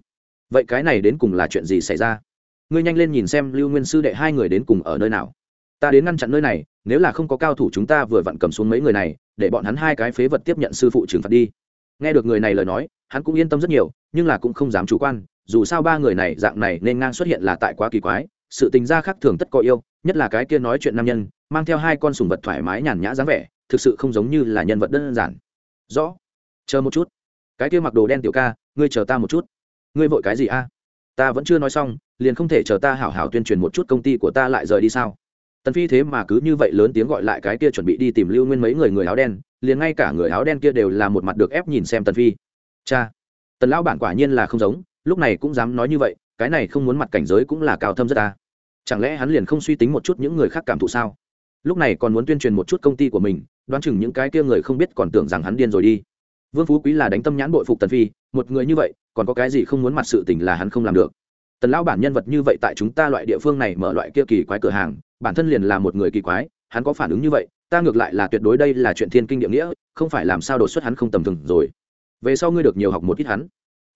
vậy cái này đến cùng là chuyện gì xảy ra? Ngươi nhanh lên nhìn xem lưu nguyên sư đệ hai người đến cùng ở nơi nào. Ta đến ngăn chặn nơi này, nếu là không có cao thủ chúng ta vừa vặn cầm xuống mấy người này, để bọn hắn hai cái phế vật tiếp nhận sư phụ trừng phạt đi. Nghe được người này lời nói, hắn cũng yên tâm rất nhiều, nhưng là cũng không dám chủ quan, dù sao ba người này dạng này nên ngang xuất hiện là tại quá kỳ quái, sự tình gia khác thường tất có yêu, nhất là cái kia nói chuyện nam nhân, mang theo hai con sùng vật thoải mái nhàn nhã dáng vẻ, thực sự không giống như là nhân vật đơn giản. Rõ. Chờ một chút. Cái kia mặc đồ đen tiểu ca, ngươi chờ ta một chút ngươi vội cái gì a? Ta vẫn chưa nói xong, liền không thể chờ ta hảo hảo tuyên truyền một chút công ty của ta lại rời đi sao? Tần phi thế mà cứ như vậy lớn tiếng gọi lại cái kia chuẩn bị đi tìm lưu nguyên mấy người người áo đen, liền ngay cả người áo đen kia đều là một mặt được ép nhìn xem tần phi. Cha, tần lão bản quả nhiên là không giống, lúc này cũng dám nói như vậy, cái này không muốn mặt cảnh giới cũng là cao thâm rất ta. Chẳng lẽ hắn liền không suy tính một chút những người khác cảm thụ sao? Lúc này còn muốn tuyên truyền một chút công ty của mình, đoán chừng những cái kia người không biết còn tưởng rằng hắn điên rồi đi. Vương phú quý là đánh tâm nhãn bội phục tần phi, một người như vậy còn có cái gì không muốn mặt sự tình là hắn không làm được. Tần lão bản nhân vật như vậy tại chúng ta loại địa phương này mở loại kia kỳ quái cửa hàng, bản thân liền là một người kỳ quái, hắn có phản ứng như vậy, ta ngược lại là tuyệt đối đây là chuyện thiên kinh địa nghĩa, không phải làm sao đột xuất hắn không tầm thường rồi. Về sau ngươi được nhiều học một ít hắn.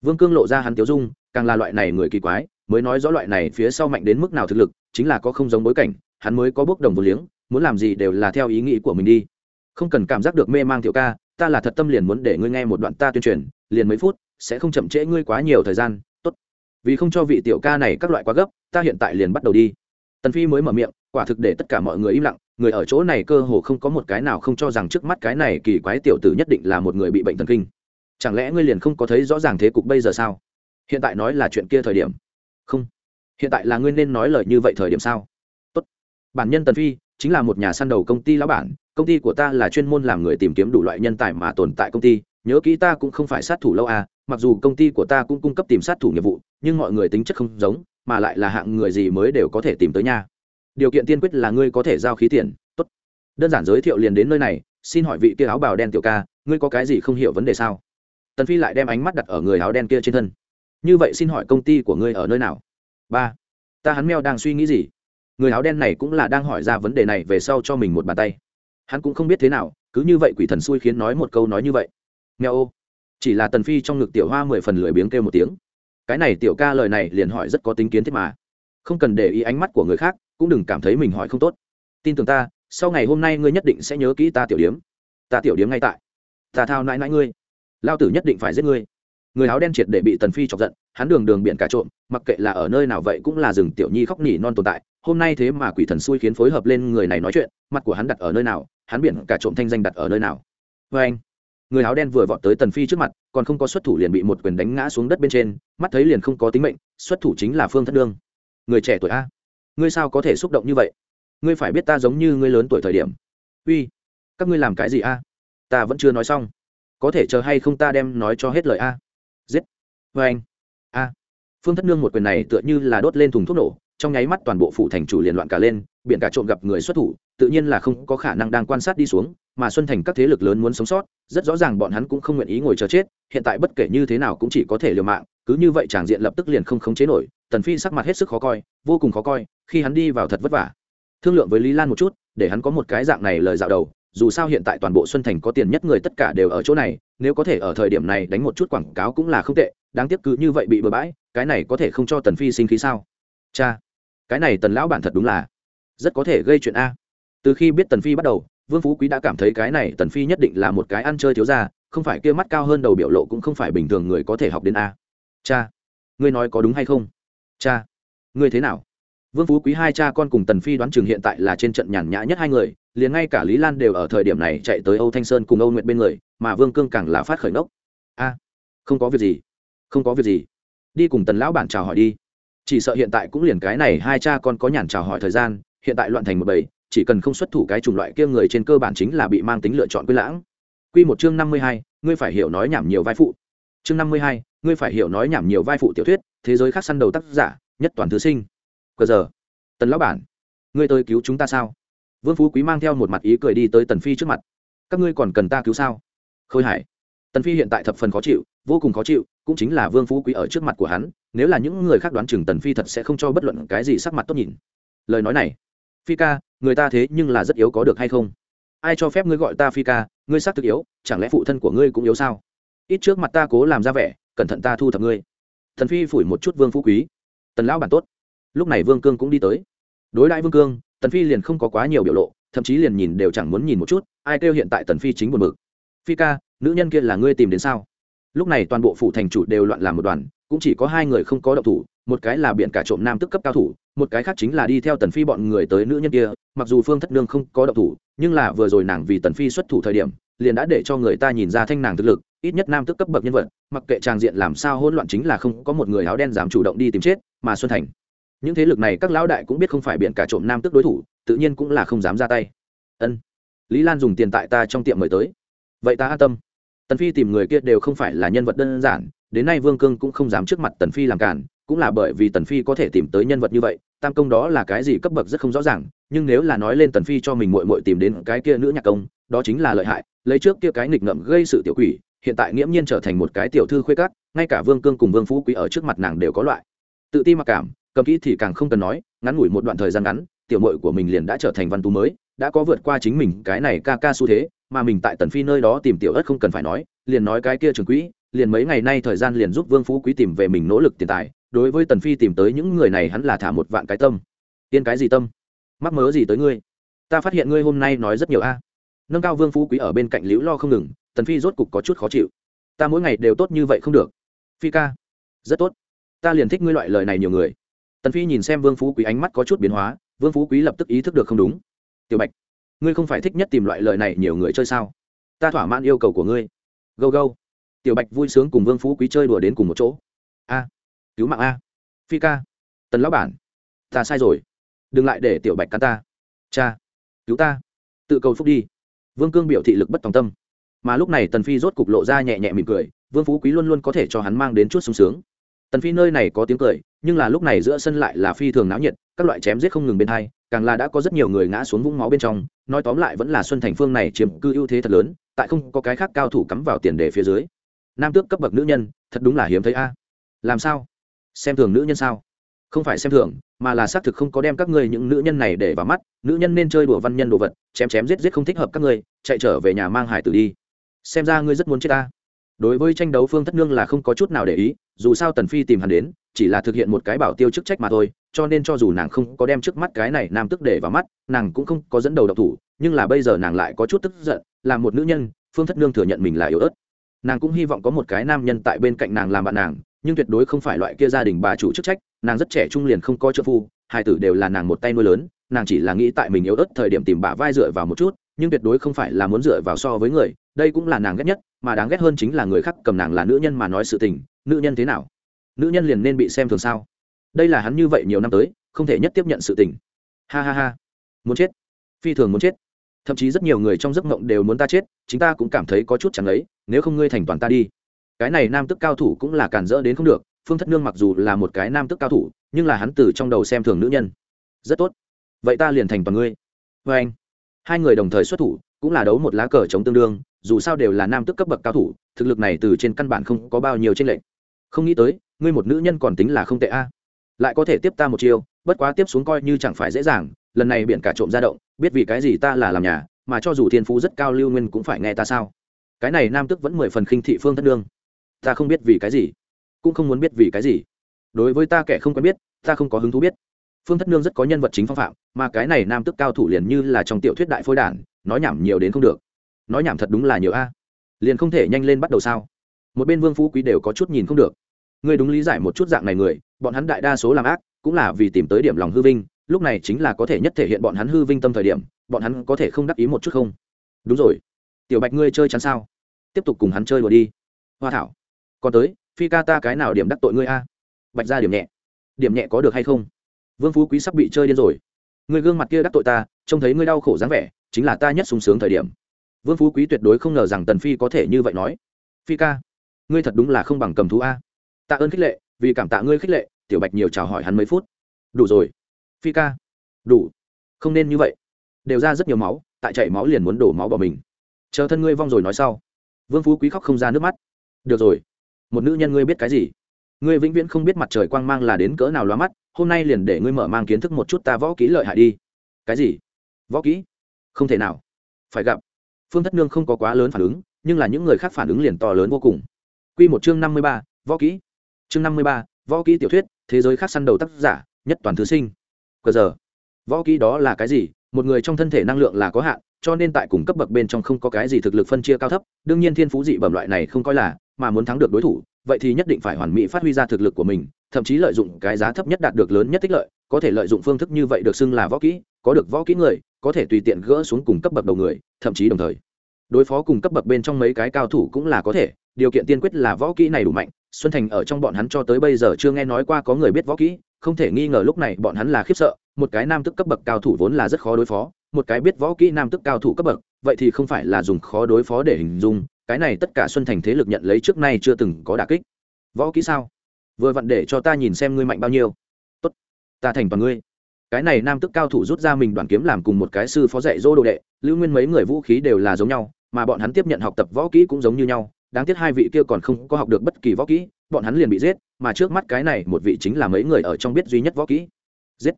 Vương cương lộ ra hắn tiêu dung, càng là loại này người kỳ quái, mới nói rõ loại này phía sau mạnh đến mức nào thực lực, chính là có không giống bối cảnh, hắn mới có bước đồng vô liếng, muốn làm gì đều là theo ý nghĩ của mình đi. Không cần cảm giác được mê mang tiểu ca, ta là thật tâm liền muốn để ngươi nghe một đoạn ta tuyên truyền, liền mấy phút sẽ không chậm trễ ngươi quá nhiều thời gian, tốt. Vì không cho vị tiểu ca này các loại quá gấp, ta hiện tại liền bắt đầu đi. Tần phi mới mở miệng, quả thực để tất cả mọi người im lặng, người ở chỗ này cơ hồ không có một cái nào không cho rằng trước mắt cái này kỳ quái tiểu tử nhất định là một người bị bệnh thần kinh. Chẳng lẽ ngươi liền không có thấy rõ ràng thế cục bây giờ sao? Hiện tại nói là chuyện kia thời điểm. Không. Hiện tại là ngươi nên nói lời như vậy thời điểm sao? Tốt. Bản nhân tần phi chính là một nhà săn đầu công ty lão bản, công ty của ta là chuyên môn làm người tìm kiếm đủ loại nhân tài mà tồn tại công ty, nhớ kỹ ta cũng không phải sát thủ lâu à mặc dù công ty của ta cũng cung cấp tìm sát thủ nghiệp vụ, nhưng mọi người tính chất không giống, mà lại là hạng người gì mới đều có thể tìm tới nha. Điều kiện tiên quyết là ngươi có thể giao khí tiền, tốt. Đơn giản giới thiệu liền đến nơi này, xin hỏi vị kia áo bào đen tiểu ca, ngươi có cái gì không hiểu vấn đề sao? Tần phi lại đem ánh mắt đặt ở người áo đen kia trên thân. Như vậy xin hỏi công ty của ngươi ở nơi nào? Ba. Ta hắn meo đang suy nghĩ gì? Người áo đen này cũng là đang hỏi ra vấn đề này về sau cho mình một bàn tay. Hắn cũng không biết thế nào, cứ như vậy quỷ thần xui khiến nói một câu nói như vậy. Meo ô chỉ là tần phi trong ngực tiểu hoa mười phần lười biếng kêu một tiếng. Cái này tiểu ca lời này liền hỏi rất có tính kiến thiết mà. Không cần để ý ánh mắt của người khác, cũng đừng cảm thấy mình hỏi không tốt. Tin tưởng ta, sau ngày hôm nay ngươi nhất định sẽ nhớ kỹ ta tiểu điếm. Ta tiểu điếm ngay tại. Ta thao nãi nãi ngươi. Lao tử nhất định phải giết ngươi. Người áo đen triệt để bị tần phi chọc giận, hắn đường đường biển cả trộm, mặc kệ là ở nơi nào vậy cũng là rừng tiểu nhi khóc nỉ non tồn tại. Hôm nay thế mà quỷ thần xui khiến phối hợp lên người này nói chuyện, mặt của hắn đặt ở nơi nào, hắn biển cả trộm thanh danh đặt ở nơi nào. Vê anh người áo đen vừa vọt tới tần phi trước mặt, còn không có xuất thủ liền bị một quyền đánh ngã xuống đất bên trên, mắt thấy liền không có tính mệnh, xuất thủ chính là phương thất đương người trẻ tuổi a, ngươi sao có thể xúc động như vậy? Ngươi phải biết ta giống như ngươi lớn tuổi thời điểm. Uy, các ngươi làm cái gì a? Ta vẫn chưa nói xong. Có thể chờ hay không ta đem nói cho hết lời a? Giết. Vê anh. A. Phương thất nương một quyền này tựa như là đốt lên thùng thuốc nổ, trong nháy mắt toàn bộ phủ thành chủ liền loạn cả lên, biển cả trộm gặp người xuất thủ, tự nhiên là không có khả năng đang quan sát đi xuống mà xuân thành các thế lực lớn muốn sống sót, rất rõ ràng bọn hắn cũng không nguyện ý ngồi chờ chết, hiện tại bất kể như thế nào cũng chỉ có thể liều mạng, cứ như vậy tràng diện lập tức liền không khống chế nổi, tần phi sắc mặt hết sức khó coi, vô cùng khó coi, khi hắn đi vào thật vất vả. Thương lượng với lý lan một chút, để hắn có một cái dạng này lời dạo đầu, dù sao hiện tại toàn bộ xuân thành có tiền nhất người tất cả đều ở chỗ này, nếu có thể ở thời điểm này đánh một chút quảng cáo cũng là không tệ, đáng tiếc cứ như vậy bị bừa bãi, cái này có thể không cho tần phi sinh khí sao? Cha, cái này tần lão bản thật đúng là rất có thể gây chuyện a. Từ khi biết tần phi bắt đầu vương phú quý đã cảm thấy cái này tần phi nhất định là một cái ăn chơi thiếu gia, không phải kia mắt cao hơn đầu biểu lộ cũng không phải bình thường người có thể học đến a. Cha, ngươi nói có đúng hay không? Cha, ngươi thế nào? Vương phú quý hai cha con cùng tần phi đoán chừng hiện tại là trên trận nhàn nhã nhất hai người, liền ngay cả lý lan đều ở thời điểm này chạy tới âu thanh sơn cùng âu nguyện bên người, mà vương cương càng là phát khởi nốc a, không có việc gì, không có việc gì. Đi cùng tần lão bản chào hỏi đi. Chỉ sợ hiện tại cũng liền cái này hai cha con có nhàn chào hỏi thời gian, hiện tại loạn thành một bầy chỉ cần không xuất thủ cái chủng loại kia người trên cơ bản chính là bị mang tính lựa chọn quy lãng. Quy một chương năm mươi hai, ngươi phải hiểu nói nhảm nhiều vai phụ. Chương năm mươi hai, ngươi phải hiểu nói nhảm nhiều vai phụ tiểu thuyết, thế giới khác săn đầu tác giả, nhất toàn thứ sinh. Cờ giờ. Tần lão bản, ngươi tới cứu chúng ta sao? Vương phú quý mang theo một mặt ý cười đi tới tần phi trước mặt. Các ngươi còn cần ta cứu sao? Khôi hải. Tần phi hiện tại thập phần khó chịu, vô cùng khó chịu, cũng chính là vương phú quý ở trước mặt của hắn, nếu là những người khác đoán chừng tần phi thật sẽ không cho bất luận cái gì sắc mặt tốt nhìn. Lời nói này phi ca, người ta thế nhưng là rất yếu có được hay không? Ai cho phép ngươi gọi ta phi ca, ngươi xác thực yếu, chẳng lẽ phụ thân của ngươi cũng yếu sao? Ít trước mặt ta cố làm ra vẻ, cẩn thận ta thu thập ngươi. Thần phi phủi một chút vương phú quý. Tần lão bản tốt. Lúc này vương cương cũng đi tới. Đối lại vương cương, tần phi liền không có quá nhiều biểu lộ, thậm chí liền nhìn đều chẳng muốn nhìn một chút, ai kêu hiện tại tần phi chính buồn bực. Phi ca, nữ nhân kia là ngươi tìm đến sao? Lúc này toàn bộ phủ thành chủ đều loạn làm một đoàn, cũng chỉ có hai người không có động thủ một cái là biện cả trộm nam tức cấp cao thủ, một cái khác chính là đi theo tần phi bọn người tới nữ nhân kia, mặc dù phương thất nương không có động thủ, nhưng là vừa rồi nàng vì tần phi xuất thủ thời điểm, liền đã để cho người ta nhìn ra thanh nàng thực lực, ít nhất nam tức cấp bậc nhân vật, mặc kệ trang diện làm sao hỗn loạn chính là không có một người áo đen dám chủ động đi tìm chết, mà xuân thành. Những thế lực này các lão đại cũng biết không phải biện cả trộm nam tức đối thủ, tự nhiên cũng là không dám ra tay. Ân. Lý lan dùng tiền tại ta trong tiệm mời tới. Vậy ta an tâm. Tần phi tìm người kia đều không phải là nhân vật đơn giản, đến nay vương cương cũng không dám trước mặt tần phi làm cản cũng là bởi vì tần phi có thể tìm tới nhân vật như vậy, tam công đó là cái gì cấp bậc rất không rõ ràng, nhưng nếu là nói lên tần phi cho mình muội muội tìm đến cái kia nữ nhạc công, đó chính là lợi hại, lấy trước kia cái nghịch ngợm gây sự tiểu quỷ, hiện tại nghiễm nhiên trở thành một cái tiểu thư khuê cát ngay cả vương cương cùng vương phú quý ở trước mặt nàng đều có loại. Tự ti mặc cảm, cầm kỹ thì càng không cần nói, ngắn ngủi một đoạn thời gian ngắn, tiểu muội của mình liền đã trở thành văn tú mới, đã có vượt qua chính mình cái này ca ca xu thế, mà mình tại tần phi nơi đó tìm tiểu ất không cần phải nói, liền nói cái kia trường quỹ, liền mấy ngày nay thời gian liền giúp vương phú quý tìm về mình nỗ lực tiền tài đối với tần phi tìm tới những người này hắn là thả một vạn cái tâm. Tiên cái gì tâm? Mắc mớ gì tới ngươi? Ta phát hiện ngươi hôm nay nói rất nhiều a. Nâng cao vương phú quý ở bên cạnh liễu lo không ngừng, tần phi rốt cục có chút khó chịu. Ta mỗi ngày đều tốt như vậy không được. Phi ca, rất tốt. Ta liền thích ngươi loại lời này nhiều người. Tần phi nhìn xem vương phú quý ánh mắt có chút biến hóa, vương phú quý lập tức ý thức được không đúng. Tiểu bạch, ngươi không phải thích nhất tìm loại lời này nhiều người chơi sao? Ta thỏa mãn yêu cầu của ngươi. Gâu gâu. Tiểu bạch vui sướng cùng vương phú quý chơi đùa đến cùng một chỗ. A cứu mạng a. Phi ca. Tần lão bản. Ta sai rồi. Đừng lại để tiểu bạch cắn ta. Cha. Cứu ta. Tự cầu phúc đi. Vương cương biểu thị lực bất tòng tâm. Mà lúc này tần phi rốt cục lộ ra nhẹ nhẹ mỉm cười, vương phú quý luôn luôn có thể cho hắn mang đến chút sung sướng. Tần phi nơi này có tiếng cười, nhưng là lúc này giữa sân lại là phi thường náo nhiệt, các loại chém giết không ngừng bên hai, càng là đã có rất nhiều người ngã xuống vũng máu bên trong, nói tóm lại vẫn là xuân thành phương này chiếm cư ưu thế thật lớn, tại không có cái khác cao thủ cắm vào tiền đề phía dưới. Nam tước cấp bậc nữ nhân, thật đúng là hiếm thấy a. Làm sao? Xem thường nữ nhân sao? Không phải xem thường, mà là xác thực không có đem các ngươi những nữ nhân này để vào mắt, nữ nhân nên chơi đùa văn nhân đồ vật, chém chém giết giết không thích hợp các ngươi, chạy trở về nhà mang hải tử đi. Xem ra ngươi rất muốn chết ta. Đối với tranh đấu phương thất nương là không có chút nào để ý, dù sao tần phi tìm hắn đến, chỉ là thực hiện một cái bảo tiêu chức trách mà thôi, cho nên cho dù nàng không có đem trước mắt cái này nam tức để vào mắt, nàng cũng không có dẫn đầu độc thủ, nhưng là bây giờ nàng lại có chút tức giận, là một nữ nhân, phương thất nương thừa nhận mình là yếu ớt. Nàng cũng hy vọng có một cái nam nhân tại bên cạnh nàng làm bạn nàng nhưng tuyệt đối không phải loại kia gia đình bà chủ chức trách, nàng rất trẻ trung liền không có trợ phu, hai tử đều là nàng một tay nuôi lớn, nàng chỉ là nghĩ tại mình yếu ớt thời điểm tìm bả vai dựa vào một chút, nhưng tuyệt đối không phải là muốn dựa vào so với người, đây cũng là nàng ghét nhất, mà đáng ghét hơn chính là người khác cầm nàng là nữ nhân mà nói sự tình, nữ nhân thế nào? Nữ nhân liền nên bị xem thường sao? Đây là hắn như vậy nhiều năm tới, không thể nhất tiếp nhận sự tình. Ha ha ha. Muốn chết. Phi thường muốn chết. Thậm chí rất nhiều người trong giấc mộng đều muốn ta chết, chính ta cũng cảm thấy có chút chẳng lấy nếu không ngươi thành toàn ta đi cái này nam tức cao thủ cũng là cản rỡ đến không được, phương thất nương mặc dù là một cái nam tức cao thủ, nhưng là hắn từ trong đầu xem thường nữ nhân. Rất tốt. Vậy ta liền thành toàn ngươi. Vê anh, hai người đồng thời xuất thủ, cũng là đấu một lá cờ chống tương đương, dù sao đều là nam tức cấp bậc cao thủ, thực lực này từ trên căn bản không có bao nhiêu tranh lệch. Không nghĩ tới, ngươi một nữ nhân còn tính là không tệ a. Lại có thể tiếp ta một chiêu, bất quá tiếp xuống coi như chẳng phải dễ dàng, lần này biển cả trộm ra động, biết vì cái gì ta là làm nhà, mà cho dù thiên phú rất cao lưu nguyên cũng phải nghe ta sao. Cái này nam tức vẫn mười phần khinh thị phương thất đương ta không biết vì cái gì, cũng không muốn biết vì cái gì. Đối với ta kẻ không quen biết, ta không có hứng thú biết. Phương thất nương rất có nhân vật chính phong phạm, mà cái này nam tức cao thủ liền như là trong tiểu thuyết đại phôi đản, nói nhảm nhiều đến không được. Nói nhảm thật đúng là nhiều a. Liền không thể nhanh lên bắt đầu sao? Một bên vương phú quý đều có chút nhìn không được. Ngươi đúng lý giải một chút dạng này người, bọn hắn đại đa số làm ác, cũng là vì tìm tới điểm lòng hư vinh, lúc này chính là có thể nhất thể hiện bọn hắn hư vinh tâm thời điểm, bọn hắn có thể không đắc ý một chút không? Đúng rồi. Tiểu bạch ngươi chơi chắn sao? Tiếp tục cùng hắn chơi đùa đi. Hoa thảo còn tới, phi ca ta cái nào điểm đắc tội ngươi a? Bạch ra điểm nhẹ. Điểm nhẹ có được hay không? Vương phú quý sắp bị chơi điên rồi. Người gương mặt kia đắc tội ta, trông thấy ngươi đau khổ dáng vẻ, chính là ta nhất sung sướng thời điểm. Vương phú quý tuyệt đối không ngờ rằng tần phi có thể như vậy nói. Phi ca, ngươi thật đúng là không bằng cầm thú a. Tạ ơn khích lệ, vì cảm tạ ngươi khích lệ, tiểu bạch nhiều chào hỏi hắn mấy phút. Đủ rồi. Phi ca. Đủ. Không nên như vậy. Đều ra rất nhiều máu, tại chảy máu liền muốn đổ máu vào mình. Chờ thân ngươi vong rồi nói sau. Vương phú quý khóc không ra nước mắt. Được rồi một nữ nhân ngươi biết cái gì? Ngươi vĩnh viễn không biết mặt trời quang mang là đến cỡ nào loa mắt, hôm nay liền để ngươi mở mang kiến thức một chút ta võ kỹ lợi hại đi. Cái gì? Võ kỹ? Không thể nào. Phải gặp. Phương thất nương không có quá lớn phản ứng, nhưng là những người khác phản ứng liền to lớn vô cùng. Q một chương năm mươi ba, võ kỹ. Chương năm mươi ba, võ kỹ tiểu thuyết, thế giới khác săn đầu tác giả, nhất toàn thứ sinh. Cờ giờ. Võ kỹ đó là cái gì? Một người trong thân thể năng lượng là có hạn, cho nên tại cùng cấp bậc bên trong không có cái gì thực lực phân chia cao thấp, đương nhiên thiên phú dị bẩm loại này không coi là mà muốn thắng được đối thủ, vậy thì nhất định phải hoàn mỹ phát huy ra thực lực của mình, thậm chí lợi dụng cái giá thấp nhất đạt được lớn nhất tích lợi, có thể lợi dụng phương thức như vậy được xưng là võ kỹ, có được võ kỹ người, có thể tùy tiện gỡ xuống cùng cấp bậc đầu người, thậm chí đồng thời, đối phó cùng cấp bậc bên trong mấy cái cao thủ cũng là có thể, điều kiện tiên quyết là võ kỹ này đủ mạnh, xuân thành ở trong bọn hắn cho tới bây giờ chưa nghe nói qua có người biết võ kỹ, không thể nghi ngờ lúc này bọn hắn là khiếp sợ, một cái nam tức cấp bậc cao thủ vốn là rất khó đối phó, một cái biết võ kỹ nam tức cao thủ cấp bậc, vậy thì không phải là dùng khó đối phó để hình dung cái này tất cả xuân thành thế lực nhận lấy trước nay chưa từng có đả kích. Võ kỹ sao? Vừa vặn để cho ta nhìn xem ngươi mạnh bao nhiêu. Tốt, ta thành toàn ngươi. Cái này nam tức cao thủ rút ra mình đoàn kiếm làm cùng một cái sư phó dạy dỗ đồ đệ, lưu nguyên mấy người vũ khí đều là giống nhau, mà bọn hắn tiếp nhận học tập võ kỹ cũng giống như nhau. Đáng tiếc hai vị kia còn không có học được bất kỳ võ kỹ, bọn hắn liền bị giết, mà trước mắt cái này một vị chính là mấy người ở trong biết duy nhất võ kỹ. Giết.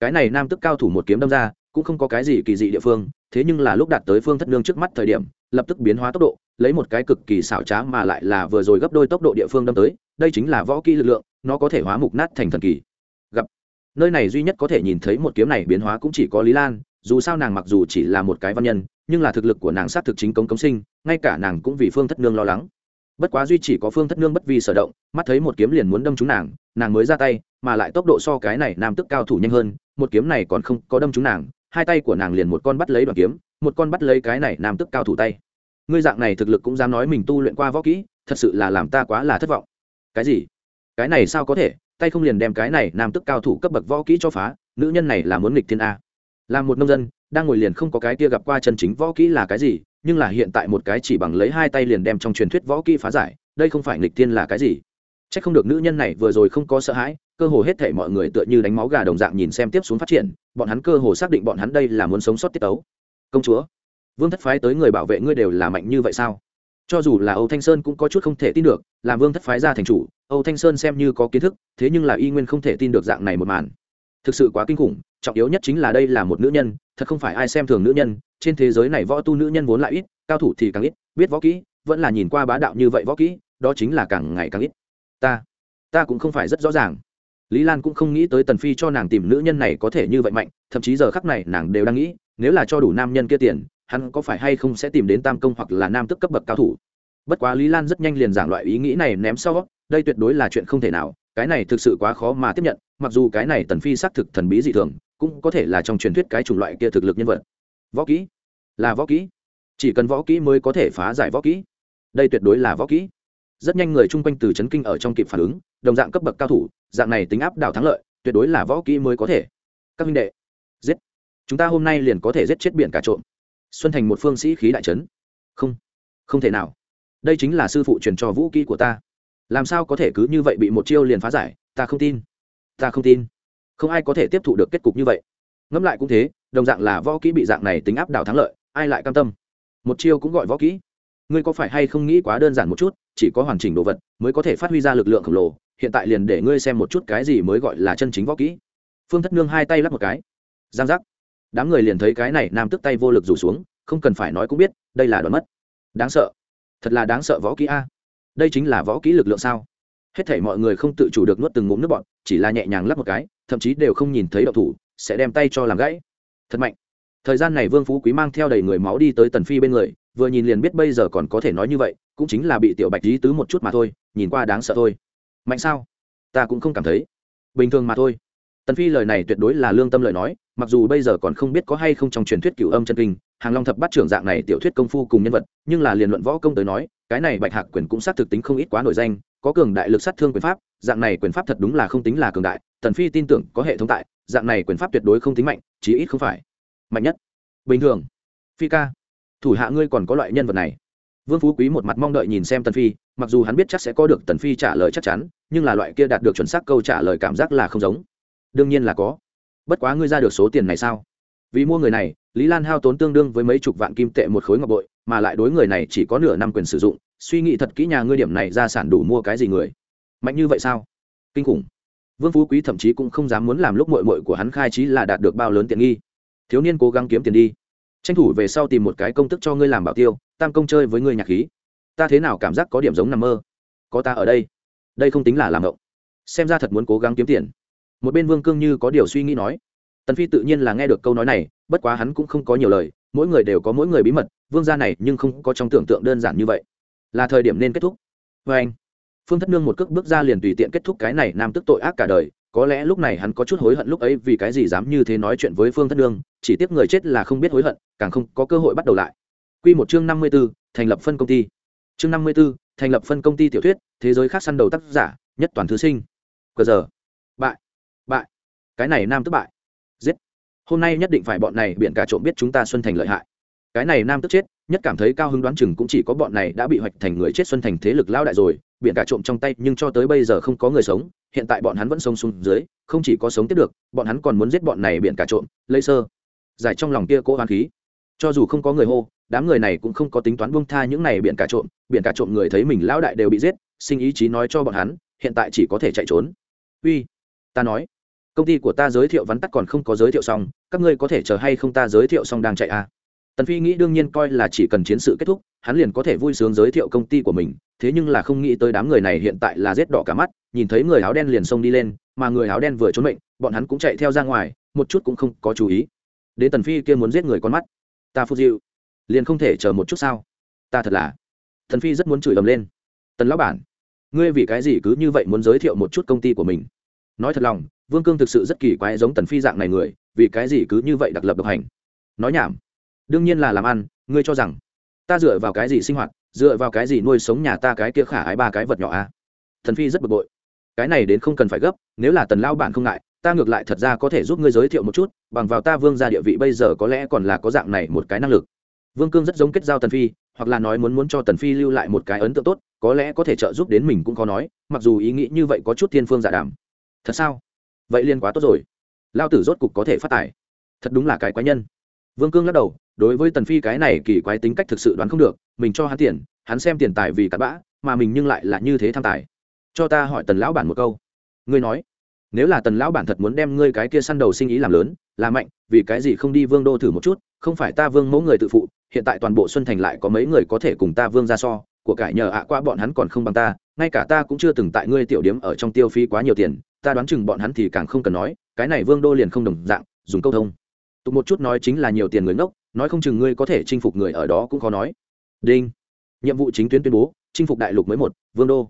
Cái này nam tức cao thủ một kiếm đâm ra, cũng không có cái gì kỳ dị địa phương, thế nhưng là lúc đạt tới phương thất nương trước mắt thời điểm, lập tức biến hóa tốc độ lấy một cái cực kỳ xảo trá mà lại là vừa rồi gấp đôi tốc độ địa phương đâm tới, đây chính là võ kỹ lực lượng, nó có thể hóa mục nát thành thần kỳ. Gặp. Nơi này duy nhất có thể nhìn thấy một kiếm này biến hóa cũng chỉ có lý lan, dù sao nàng mặc dù chỉ là một cái văn nhân, nhưng là thực lực của nàng sát thực chính công công sinh, ngay cả nàng cũng vì phương thất nương lo lắng. Bất quá duy chỉ có phương thất nương bất vi sở động, mắt thấy một kiếm liền muốn đâm trúng nàng nàng mới ra tay, mà lại tốc độ so cái này nam tức cao thủ nhanh hơn, một kiếm này còn không có đâm trúng nàng, hai tay của nàng liền một con bắt lấy đoàn kiếm, một con bắt lấy cái này nam tức cao thủ tay ngươi dạng này thực lực cũng dám nói mình tu luyện qua võ kỹ, thật sự là làm ta quá là thất vọng. Cái gì? Cái này sao có thể? Tay không liền đem cái này nam tức cao thủ cấp bậc võ kỹ cho phá, nữ nhân này là muốn nghịch thiên a. Là một nông dân, đang ngồi liền không có cái kia gặp qua chân chính võ kỹ là cái gì, nhưng là hiện tại một cái chỉ bằng lấy hai tay liền đem trong truyền thuyết võ kỹ phá giải, đây không phải nghịch thiên là cái gì? C h ắ c không được nữ nhân này vừa rồi không có sợ hãi, cơ hồ hết thể mọi người tựa như đánh máu gà đồng dạng nhìn xem tiếp xuống phát triển, bọn hắn cơ hồ xác định bọn hắn đây là muốn sống sót tiết tấu. Công chúa vương thất phái tới người bảo vệ ngươi đều là mạnh như vậy sao? Cho dù là âu thanh sơn cũng có chút không thể tin được, làm vương thất phái ra thành chủ, âu thanh sơn xem như có kiến thức, thế nhưng là y nguyên không thể tin được dạng này một màn. Thực sự quá kinh khủng, trọng yếu nhất chính là đây là một nữ nhân, thật không phải ai xem thường nữ nhân, trên thế giới này võ tu nữ nhân vốn lại ít, cao thủ thì càng ít, biết võ kỹ, vẫn là nhìn qua bá đạo như vậy võ kỹ, đó chính là càng ngày càng ít. Ta ta cũng không phải rất rõ ràng. Lý lan cũng không nghĩ tới tần phi cho nàng tìm nữ nhân này có thể như vậy mạnh, thậm chí giờ khắc này nàng đều đang nghĩ, nếu là cho đủ nam nhân kia tiền hắn có phải hay không sẽ tìm đến tam công hoặc là nam tức cấp bậc cao thủ? Bất quá lý lan rất nhanh liền giảng loại ý nghĩ này ném sau, đây tuyệt đối là chuyện không thể nào, cái này thực sự quá khó mà tiếp nhận, mặc dù cái này tần phi xác thực thần bí dị thường, cũng có thể là trong truyền thuyết cái chủng loại kia thực lực nhân vật. Võ kỹ? Là võ kỹ. Chỉ cần võ kỹ mới có thể phá giải võ kỹ. Đây tuyệt đối là võ kỹ. Rất nhanh người chung quanh từ chấn kinh ở trong kịp phản ứng, đồng dạng cấp bậc cao thủ, dạng này tính áp đảo thắng lợi, tuyệt đối là võ kỹ mới có thể. Các minh đệ, giết. Chúng ta hôm nay liền có thể giết chết biển cả trộm xuân thành một phương sĩ khí đại trấn. Không không thể nào. Đây chính là sư phụ truyền cho vũ kỹ của ta. Làm sao có thể cứ như vậy bị một chiêu liền phá giải? Ta không tin. Ta không tin. Không ai có thể tiếp thụ được kết cục như vậy. Ngẫm lại cũng thế, đồng dạng là võ kỹ bị dạng này tính áp đảo thắng lợi, ai lại cam tâm? Một chiêu cũng gọi võ kỹ. Ngươi có phải hay không nghĩ quá đơn giản một chút, chỉ có hoàn chỉnh đồ vật mới có thể phát huy ra lực lượng khổng lồ, hiện tại liền để ngươi xem một chút cái gì mới gọi là chân chính võ kỹ. Phương thất nương hai tay lắp một cái. Giang giác đám người liền thấy cái này nam tức tay vô lực rủ xuống, không cần phải nói cũng biết, đây là đoạn mất. Đáng sợ. Thật là đáng sợ võ kỹ a. Đây chính là võ kỹ lực lượng sao? Hết thể mọi người không tự chủ được nuốt từng ngụm nước bọn chỉ là nhẹ nhàng lắp một cái, thậm chí đều không nhìn thấy đậu thủ, sẽ đem tay cho làm gãy. Thật mạnh. Thời gian này vương phú quý mang theo đầy người máu đi tới tần phi bên người, vừa nhìn liền biết bây giờ còn có thể nói như vậy, cũng chính là bị tiểu bạch lý tứ một chút mà thôi, nhìn qua đáng sợ thôi. Mạnh sao? Ta cũng không cảm thấy. Bình thường mà thôi tần phi lời này tuyệt đối là lương tâm lời nói, mặc dù bây giờ còn không biết có hay không trong truyền thuyết cửu âm chân kinh, hàng long thập bắt trưởng dạng này tiểu thuyết công phu cùng nhân vật, nhưng là liền luận võ công tới nói, cái này bạch hạc quyền cũng xác thực tính không ít quá nổi danh, có cường đại lực sát thương quyền pháp, dạng này quyền pháp thật đúng là không tính là cường đại, tần phi tin tưởng có hệ thống tại, dạng này quyền pháp tuyệt đối không tính mạnh, chí ít không phải mạnh nhất. Bình thường, phi ca, thủ hạ ngươi còn có loại nhân vật này. Vương phú quý một mặt mong đợi nhìn xem tần phi, mặc dù hắn biết chắc sẽ có được tần phi trả lời chắc chắn, nhưng là loại kia đạt được chuẩn xác câu trả lời cảm giác là không giống đương nhiên là có. Bất quá ngươi ra được số tiền này sao? Vì mua người này, lý lan hao tốn tương đương với mấy chục vạn kim tệ một khối ngọc bội, mà lại đối người này chỉ có nửa năm quyền sử dụng, suy nghĩ thật kỹ nhà ngươi điểm này ra sản đủ mua cái gì người? Mạnh như vậy sao? Kinh khủng. Vương phú quý thậm chí cũng không dám muốn làm lúc mội mội của hắn khai trí là đạt được bao lớn tiện nghi. Thiếu niên cố gắng kiếm tiền đi. Tranh thủ về sau tìm một cái công tức cho ngươi làm bảo tiêu, tam công chơi với ngươi nhạc khí. Ta thế nào cảm giác có điểm giống nằm mơ? Có ta ở đây. Đây không tính là làm ngộng. Xem ra thật muốn cố gắng kiếm tiền một bên vương cương như có điều suy nghĩ nói tần phi tự nhiên là nghe được câu nói này bất quá hắn cũng không có nhiều lời mỗi người đều có mỗi người bí mật vương gia này nhưng không có trong tưởng tượng đơn giản như vậy là thời điểm nên kết thúc vê anh phương thất nương một cước bước ra liền tùy tiện kết thúc cái này nam tức tội ác cả đời có lẽ lúc này hắn có chút hối hận lúc ấy vì cái gì dám như thế nói chuyện với phương thất nương chỉ tiếc người chết là không biết hối hận càng không có cơ hội bắt đầu lại Quy một chương năm mươi 54, thành lập phân công ty. Chương năm mươi 54, thành lập phân công ty tiểu thuyết, thế giới khác săn đầu tác giả, nhất toàn thứ sinh. Cờ giờ. Bại. Cái này nam tức bại. Giết. Hôm nay nhất định phải bọn này biển cả trộm biết chúng ta Xuân Thành lợi hại. Cái này nam tức chết, nhất cảm thấy cao hứng đoán chừng cũng chỉ có bọn này đã bị hoạch thành người chết Xuân Thành thế lực lao đại rồi, biển cả trộm trong tay nhưng cho tới bây giờ không có người sống, hiện tại bọn hắn vẫn sống xuống dưới, không chỉ có sống tiếp được, bọn hắn còn muốn giết bọn này biển cả trộm, lấy sơ. Giải trong lòng kia cố hoán khí. Cho dù không có người hô, đám người này cũng không có tính toán buông tha những này biển cả trộm biển cả trộm người thấy mình lão đại đều bị giết sinh ý chí nói cho bọn hắn hiện tại chỉ có thể chạy trốn uy ta nói công ty của ta giới thiệu vắn tắt còn không có giới thiệu xong, các ngươi có thể chờ hay không ta giới thiệu xong đang chạy à. tần phi nghĩ đương nhiên coi là chỉ cần chiến sự kết thúc, hắn liền có thể vui sướng giới thiệu công ty của mình, thế nhưng là không nghĩ tới đám người này hiện tại là rét đỏ cả mắt, nhìn thấy người áo đen liền xông đi lên, mà người áo đen vừa trốn mệnh, bọn hắn cũng chạy theo ra ngoài, một chút cũng không có chú ý. Đến tần phi kia muốn giết người con mắt. Ta phu dịu liền không thể chờ một chút sao? Ta thật là. Tần phi rất muốn chửi ầm lên. Tần lão bản, ngươi vì cái gì cứ như vậy muốn giới thiệu một chút công ty của mình? Nói thật lòng vương cương thực sự rất kỳ quái giống tần phi dạng này người, vì cái gì cứ như vậy đặc lập độc hành? Nói nhảm. Đương nhiên là làm ăn, ngươi cho rằng, ta dựa vào cái gì sinh hoạt, dựa vào cái gì nuôi sống nhà ta cái kia khả ái ba cái vật nhỏ à thần phi rất bực bội. Cái này đến không cần phải gấp, nếu là tần lao bản không ngại, ta ngược lại thật ra có thể giúp ngươi giới thiệu một chút, bằng vào ta vương ra địa vị bây giờ có lẽ còn là có dạng này một cái năng lực. Vương cương rất giống kết giao tần phi, hoặc là nói muốn muốn cho tần phi lưu lại một cái ấn tượng tốt, có lẽ có thể trợ giúp đến mình cũng có nói, mặc dù ý nghĩ như vậy có chút thiên phương giả đảm thật sao? Vậy liên quá tốt rồi. Lao tử rốt cục có thể phát tài. Thật đúng là cái quái nhân. Vương cương lắc đầu, đối với tần phi cái này kỳ quái tính cách thực sự đoán không được, mình cho hắn tiền, hắn xem tiền tài vì cặn bã, mà mình nhưng lại là như thế tham tài. Cho ta hỏi tần lão bản một câu. Ngươi nói, nếu là tần lão bản thật muốn đem ngươi cái kia săn đầu sinh ý làm lớn, là mạnh, vì cái gì không đi vương đô thử một chút, không phải ta vương mẫu người tự phụ, hiện tại toàn bộ xuân thành lại có mấy người có thể cùng ta vương ra so, của cải nhờ ạ, qua bọn hắn còn không bằng ta, ngay cả ta cũng chưa từng tại ngươi tiểu điếm ở trong tiêu phí quá nhiều tiền ta đoán chừng bọn hắn thì càng không cần nói, cái này vương đô liền không đồng dạng, dùng câu thông. Tục một chút nói chính là nhiều tiền người ngốc, nói không chừng ngươi có thể chinh phục người ở đó cũng khó nói. Đinh. Nhiệm vụ chính tuyến tuyên bố, chinh phục đại lục mới một, vương đô.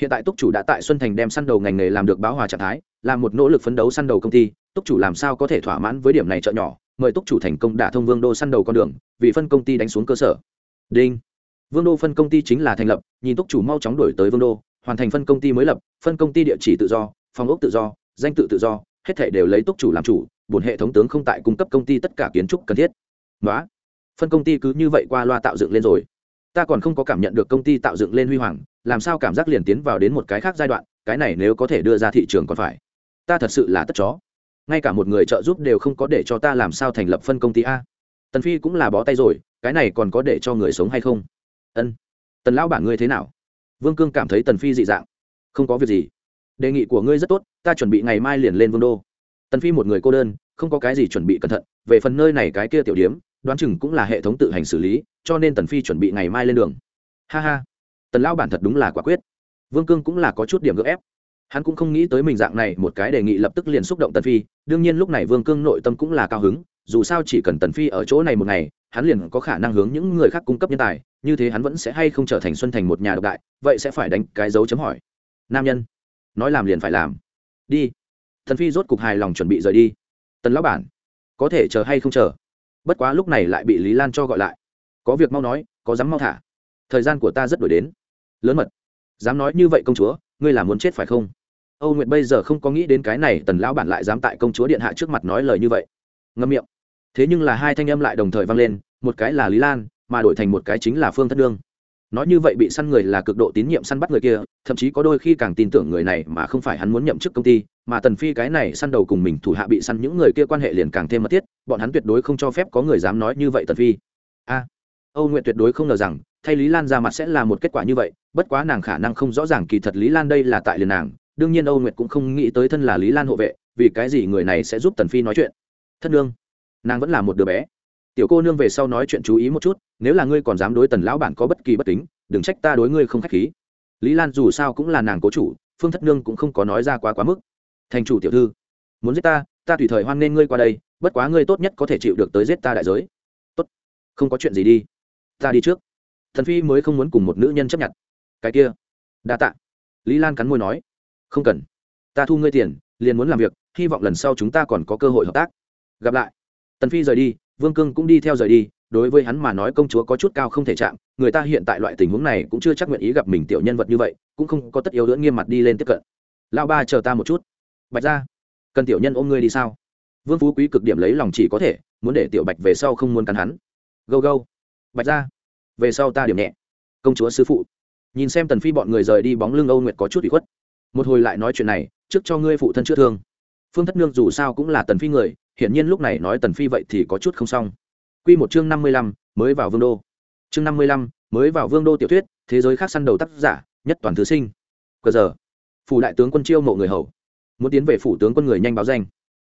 Hiện tại túc chủ đã tại xuân thành đem săn đầu ngành nghề làm được báo hòa trạng thái, là một nỗ lực phấn đấu săn đầu công ty, túc chủ làm sao có thể thỏa mãn với điểm này chợ nhỏ, mời túc chủ thành công đả thông vương đô săn đầu con đường, vì phân công ty đánh xuống cơ sở. Đinh. Vương đô phân công ty chính là thành lập, nhìn túc chủ mau chóng đổi tới vương đô, hoàn thành phân công ty mới lập, phân công ty địa chỉ tự do phòng ốc tự do, danh tự tự do, hết thể đều lấy túc chủ làm chủ bổn hệ thống tướng không tại cung cấp công ty tất cả kiến trúc cần thiết. Đó phân công ty cứ như vậy qua loa tạo dựng lên rồi. Ta còn không có cảm nhận được công ty tạo dựng lên huy hoàng, làm sao cảm giác liền tiến vào đến một cái khác giai đoạn, cái này nếu có thể đưa ra thị trường còn phải. Ta thật sự là tất chó. Ngay cả một người trợ giúp đều không có để cho ta làm sao thành lập phân công ty a. Tần phi cũng là bó tay rồi, cái này còn có để cho người sống hay không? Ân. Tần lão bản ngươi thế nào? Vương cương cảm thấy tần phi dị dạng. Không có việc gì đề nghị của ngươi rất tốt, ta chuẩn bị ngày mai liền lên vương đô. Tần phi một người cô đơn, không có cái gì chuẩn bị cẩn thận, về phần nơi này cái kia tiểu điếm, đoán chừng cũng là hệ thống tự hành xử lý, cho nên tần phi chuẩn bị ngày mai lên đường. Ha ha. Tần lão bản thật đúng là quả quyết. Vương cương cũng là có chút điểm gỡ ép. Hắn cũng không nghĩ tới mình dạng này, một cái đề nghị lập tức liền xúc động tần phi, đương nhiên lúc này vương cương nội tâm cũng là cao hứng, dù sao chỉ cần tần phi ở chỗ này một ngày, hắn liền có khả năng hướng những người khác cung cấp nhân tài, như thế hắn vẫn sẽ hay không trở thành xuân thành một nhà độc đại, vậy sẽ phải đánh cái dấu chấm hỏi. Nam nhân nói làm liền phải làm. Đi. Thần phi rốt cục hài lòng chuẩn bị rời đi. Tần lão bản, có thể chờ hay không chờ? Bất quá lúc này lại bị lý lan cho gọi lại. Có việc mau nói, có dám mau thả. Thời gian của ta rất đổi đến. Lớn mật. Dám nói như vậy công chúa, ngươi là muốn chết phải không? Âu nguyệt bây giờ không có nghĩ đến cái này, tần lão bản lại dám tại công chúa điện hạ trước mặt nói lời như vậy. Ngâm miệng. Thế nhưng là hai thanh âm lại đồng thời vang lên, một cái là lý lan, mà đổi thành một cái chính là phương thất đương nói như vậy bị săn người là cực độ tín nhiệm săn bắt người kia thậm chí có đôi khi càng tin tưởng người này mà không phải hắn muốn nhậm chức công ty mà tần phi cái này săn đầu cùng mình thủ hạ bị săn những người kia quan hệ liền càng thêm mật thiết bọn hắn tuyệt đối không cho phép có người dám nói như vậy tần phi. A. Âu nguyện tuyệt đối không ngờ rằng thay lý lan ra mặt sẽ là một kết quả như vậy bất quá nàng khả năng không rõ ràng kỳ thật lý lan đây là tại liền nàng đương nhiên âu nguyệt cũng không nghĩ tới thân là lý lan hộ vệ vì cái gì người này sẽ giúp tần phi nói chuyện. Thất đương, nàng vẫn là một đứa bé tiểu cô nương về sau nói chuyện chú ý một chút, nếu là ngươi còn dám đối tần lão bản có bất kỳ bất kính, đừng trách ta đối ngươi không khách khí. Lý lan dù sao cũng là nàng cố chủ, phương thất nương cũng không có nói ra quá quá mức. Thành chủ tiểu thư, muốn giết ta ta tùy thời hoan nên ngươi qua đây, bất quá ngươi tốt nhất có thể chịu được tới giết ta đại giới. Tốt, không có chuyện gì đi, ta đi trước. Thần phi mới không muốn cùng một nữ nhân chấp nhận. Cái kia, đa tạ. Lý lan cắn môi nói, không cần, ta thu ngươi tiền, liền muốn làm việc, hy vọng lần sau chúng ta còn có cơ hội hợp tác. Gặp lại. Tần phi rời đi vương cương cũng đi theo rời đi, đối với hắn mà nói công chúa có chút cao không thể chạm, người ta hiện tại loại tình huống này cũng chưa chắc nguyện ý gặp mình tiểu nhân vật như vậy, cũng không có tất yếu lưỡng nghiêm mặt đi lên tiếp cận. Lão ba chờ ta một chút. Bạch ra cần tiểu nhân ôm ngươi đi sao? Vương phú quý cực điểm lấy lòng chỉ có thể, muốn để tiểu bạch về sau không muốn cắn hắn. Gâu gâu. Bạch ra về sau ta điểm nhẹ. Công chúa sư phụ. Nhìn xem tần phi bọn người rời đi bóng lưng âu nguyệt có chút bị khuất. Một hồi lại nói chuyện này, trước cho ngươi phụ thân chữa thương. Phương thất nương dù sao cũng là tần phi người hiển nhiên lúc này nói tần phi vậy thì có chút không xong. Quy một chương năm mươi lăm, mới vào vương đô. Chương năm mươi lăm, mới vào vương đô tiểu thuyết, thế giới khác săn đầu tác giả, nhất toàn thứ sinh. Cờ giờ, phủ đại tướng quân chiêu mộ người hầu. Muốn tiến về phủ tướng quân người nhanh báo danh.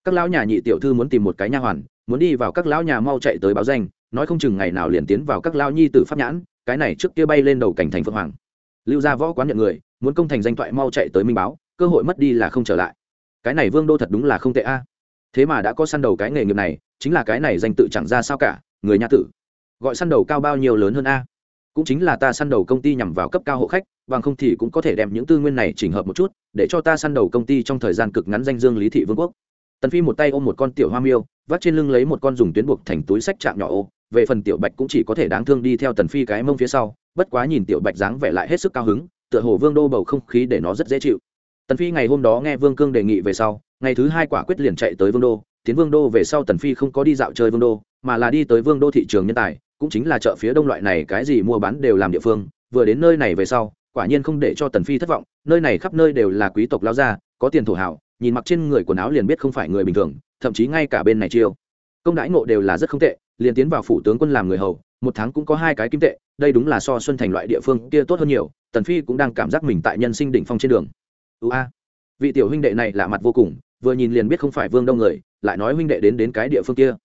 Các lão nhà nhị tiểu thư muốn tìm một cái nha hoàn, muốn đi vào các lão nhà mau chạy tới báo danh, nói không chừng ngày nào liền tiến vào các lão nhi tử pháp nhãn, cái này trước kia bay lên đầu cảnh thành phượng hoàng. Lưu gia võ quán nhận người, muốn công thành danh thoại mau chạy tới minh báo, cơ hội mất đi là không trở lại. Cái này vương đô thật đúng là không tệ a thế mà đã có săn đầu cái nghề nghiệp này, chính là cái này danh tự chẳng ra sao cả, người nha tử. Gọi săn đầu cao bao nhiêu lớn hơn a? Cũng chính là ta săn đầu công ty nhằm vào cấp cao hộ khách, bằng không thì cũng có thể đem những tư nguyên này chỉnh hợp một chút, để cho ta săn đầu công ty trong thời gian cực ngắn danh dương lý thị vương quốc. Tần phi một tay ôm một con tiểu hoa miêu vắt trên lưng lấy một con dùng tuyến buộc thành túi sách chạm nhỏ ô. Về phần tiểu bạch cũng chỉ có thể đáng thương đi theo tần phi cái mông phía sau, bất quá nhìn tiểu bạch dáng vẻ lại hết sức cao hứng, tựa hồ vương đô bầu không khí để nó rất dễ chịu. Tần phi ngày hôm đó nghe vương cương đề nghị về sau ngày thứ hai quả quyết liền chạy tới vương đô, tiến vương đô về sau tần phi không có đi dạo chơi vương đô, mà là đi tới vương đô thị trường nhân tài, cũng chính là chợ phía đông loại này cái gì mua bán đều làm địa phương, vừa đến nơi này về sau, quả nhiên không để cho tần phi thất vọng, nơi này khắp nơi đều là quý tộc lao gia, có tiền thổ hảo nhìn mặc trên người quần áo liền biết không phải người bình thường, thậm chí ngay cả bên này chiêu. Công đãi ngộ đều là rất không tệ, liền tiến vào phủ tướng quân làm người hầu, một tháng cũng có hai cái kim tệ, đây đúng là so xuân thành loại địa phương kia tốt hơn nhiều, tần phi cũng đang cảm giác mình tại nhân sinh đỉnh phong trên đường. Ưu a vị tiểu huynh đệ này lạ mặt vô cùng, vừa nhìn liền biết không phải vương đông người, lại nói huynh đệ đến đến cái địa phương kia.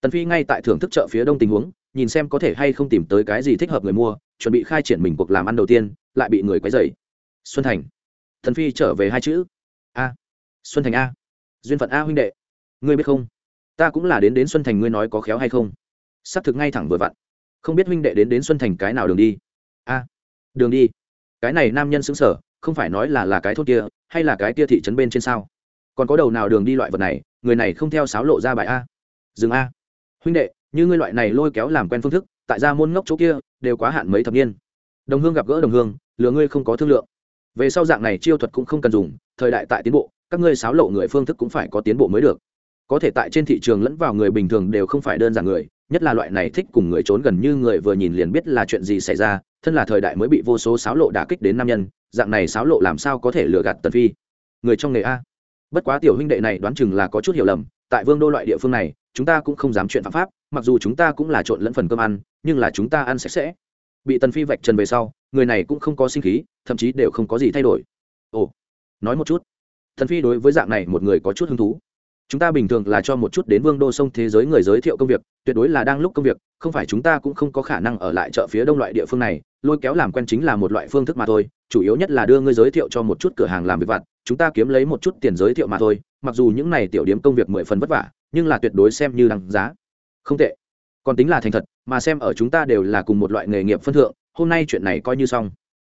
Tần phi ngay tại thưởng thức chợ phía đông tình huống, nhìn xem có thể hay không tìm tới cái gì thích hợp người mua, chuẩn bị khai triển mình cuộc làm ăn đầu tiên, lại bị người quấy rầy. Xuân thành. Tần phi trở về hai chữ. A. Xuân thành a. Duyên phận a huynh đệ. Ngươi biết không? Ta cũng là đến đến xuân thành ngươi nói có khéo hay không? Xác thực ngay thẳng vừa vặn. Không biết huynh đệ đến đến xuân thành cái nào đường đi? A. Đường đi. Cái này nam nhân xứng sở không phải nói là là cái thốt kia hay là cái kia thị trấn bên trên sao? Còn có đầu nào đường đi loại vật này, người này không theo sáo lộ ra bài a. Dừng a. Huynh đệ, như ngươi loại này lôi kéo làm quen phương thức, tại gia môn ngốc chỗ kia, đều quá hạn mấy thập niên. Đồng hương gặp gỡ đồng hương, lừa ngươi không có thương lượng. Về sau dạng này chiêu thuật cũng không cần dùng, thời đại tại tiến bộ, các ngươi sáo lộ người phương thức cũng phải có tiến bộ mới được. Có thể tại trên thị trường lẫn vào người bình thường đều không phải đơn giản người nhất là loại này thích cùng người trốn gần như người vừa nhìn liền biết là chuyện gì xảy ra, thân là thời đại mới bị vô số sáo lộ đả kích đến nam nhân, dạng này sáo lộ làm sao có thể lừa gạt tần phi? Người trong nghề a. Bất quá tiểu huynh đệ này đoán chừng là có chút hiểu lầm, tại vương đô loại địa phương này, chúng ta cũng không dám chuyện phạm pháp, mặc dù chúng ta cũng là trộn lẫn phần cơm ăn, nhưng là chúng ta ăn sạch sẽ. Bị tần phi vạch trần về sau, người này cũng không có sinh khí, thậm chí đều không có gì thay đổi. Ồ, nói một chút. Tần phi đối với dạng này một người có chút hứng thú chúng ta bình thường là cho một chút đến vương đô sông thế giới người giới thiệu công việc, tuyệt đối là đang lúc công việc, không phải chúng ta cũng không có khả năng ở lại chợ phía đông loại địa phương này, lôi kéo làm quen chính là một loại phương thức mà thôi, chủ yếu nhất là đưa ngươi giới thiệu cho một chút cửa hàng làm việc vặt, chúng ta kiếm lấy một chút tiền giới thiệu mà thôi, mặc dù những này tiểu điểm công việc mười phần vất vả, nhưng là tuyệt đối xem như đằng giá. Không tệ. Còn tính là thành thật, mà xem ở chúng ta đều là cùng một loại nghề nghiệp phân thượng, hôm nay chuyện này coi như xong.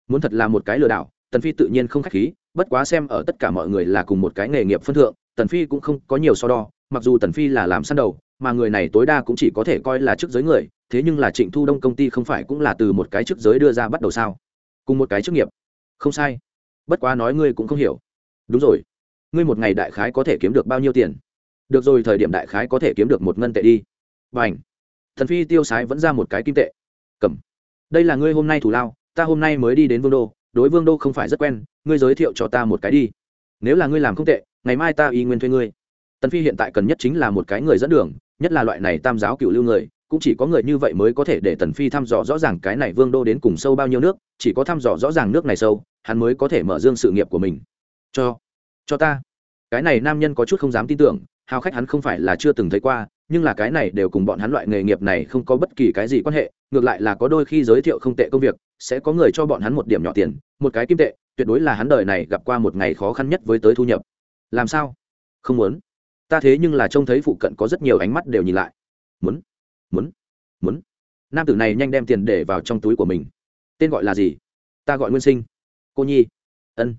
Muốn thật là một cái lừa đảo tần phi tự nhiên không khách khí, bất quá xem ở tất cả mọi người là cùng một cái nghề nghiệp phân thượng, tần phi cũng không có nhiều so đo, mặc dù tần phi là làm săn đầu, mà người này tối đa cũng chỉ có thể coi là chức giới người, thế nhưng là trịnh thu đông công ty không phải cũng là từ một cái chức giới đưa ra bắt đầu sao? Cùng một cái chức nghiệp. Không sai. Bất quá nói ngươi cũng không hiểu. Đúng rồi. Ngươi một ngày đại khái có thể kiếm được bao nhiêu tiền? Được rồi, thời điểm đại khái có thể kiếm được một ngân tệ đi. Và ảnh thần phi tiêu sái vẫn ra một cái kim tệ. Cầm. Đây là ngươi hôm nay thủ lao, ta hôm nay mới đi đến vương đô đối vương đô không phải rất quen, ngươi giới thiệu cho ta một cái đi. Nếu là ngươi làm không tệ, ngày mai ta y nguyên thuê ngươi. Tần phi hiện tại cần nhất chính là một cái người dẫn đường, nhất là loại này tam giáo cựu lưu người, cũng chỉ có người như vậy mới có thể để tần phi thăm dò rõ ràng cái này vương đô đến cùng sâu bao nhiêu nước, chỉ có thăm dò rõ ràng nước này sâu, hắn mới có thể mở dương sự nghiệp của mình. Cho cho ta. Cái này nam nhân có chút không dám tin tưởng, hào khách hắn không phải là chưa từng thấy qua nhưng là cái này đều cùng bọn hắn loại nghề nghiệp này không có bất kỳ cái gì quan hệ, ngược lại là có đôi khi giới thiệu không tệ công việc, sẽ có người cho bọn hắn một điểm nhỏ tiền, một cái kim tệ, tuyệt đối là hắn đời này gặp qua một ngày khó khăn nhất với tới thu nhập. Làm sao? Không muốn. Ta thế nhưng là trông thấy phụ cận có rất nhiều ánh mắt đều nhìn lại. Muốn. Muốn. Muốn. Nam tử này nhanh đem tiền để vào trong túi của mình. Tên gọi là gì? Ta gọi nguyên sinh. Cô nhi. Ân.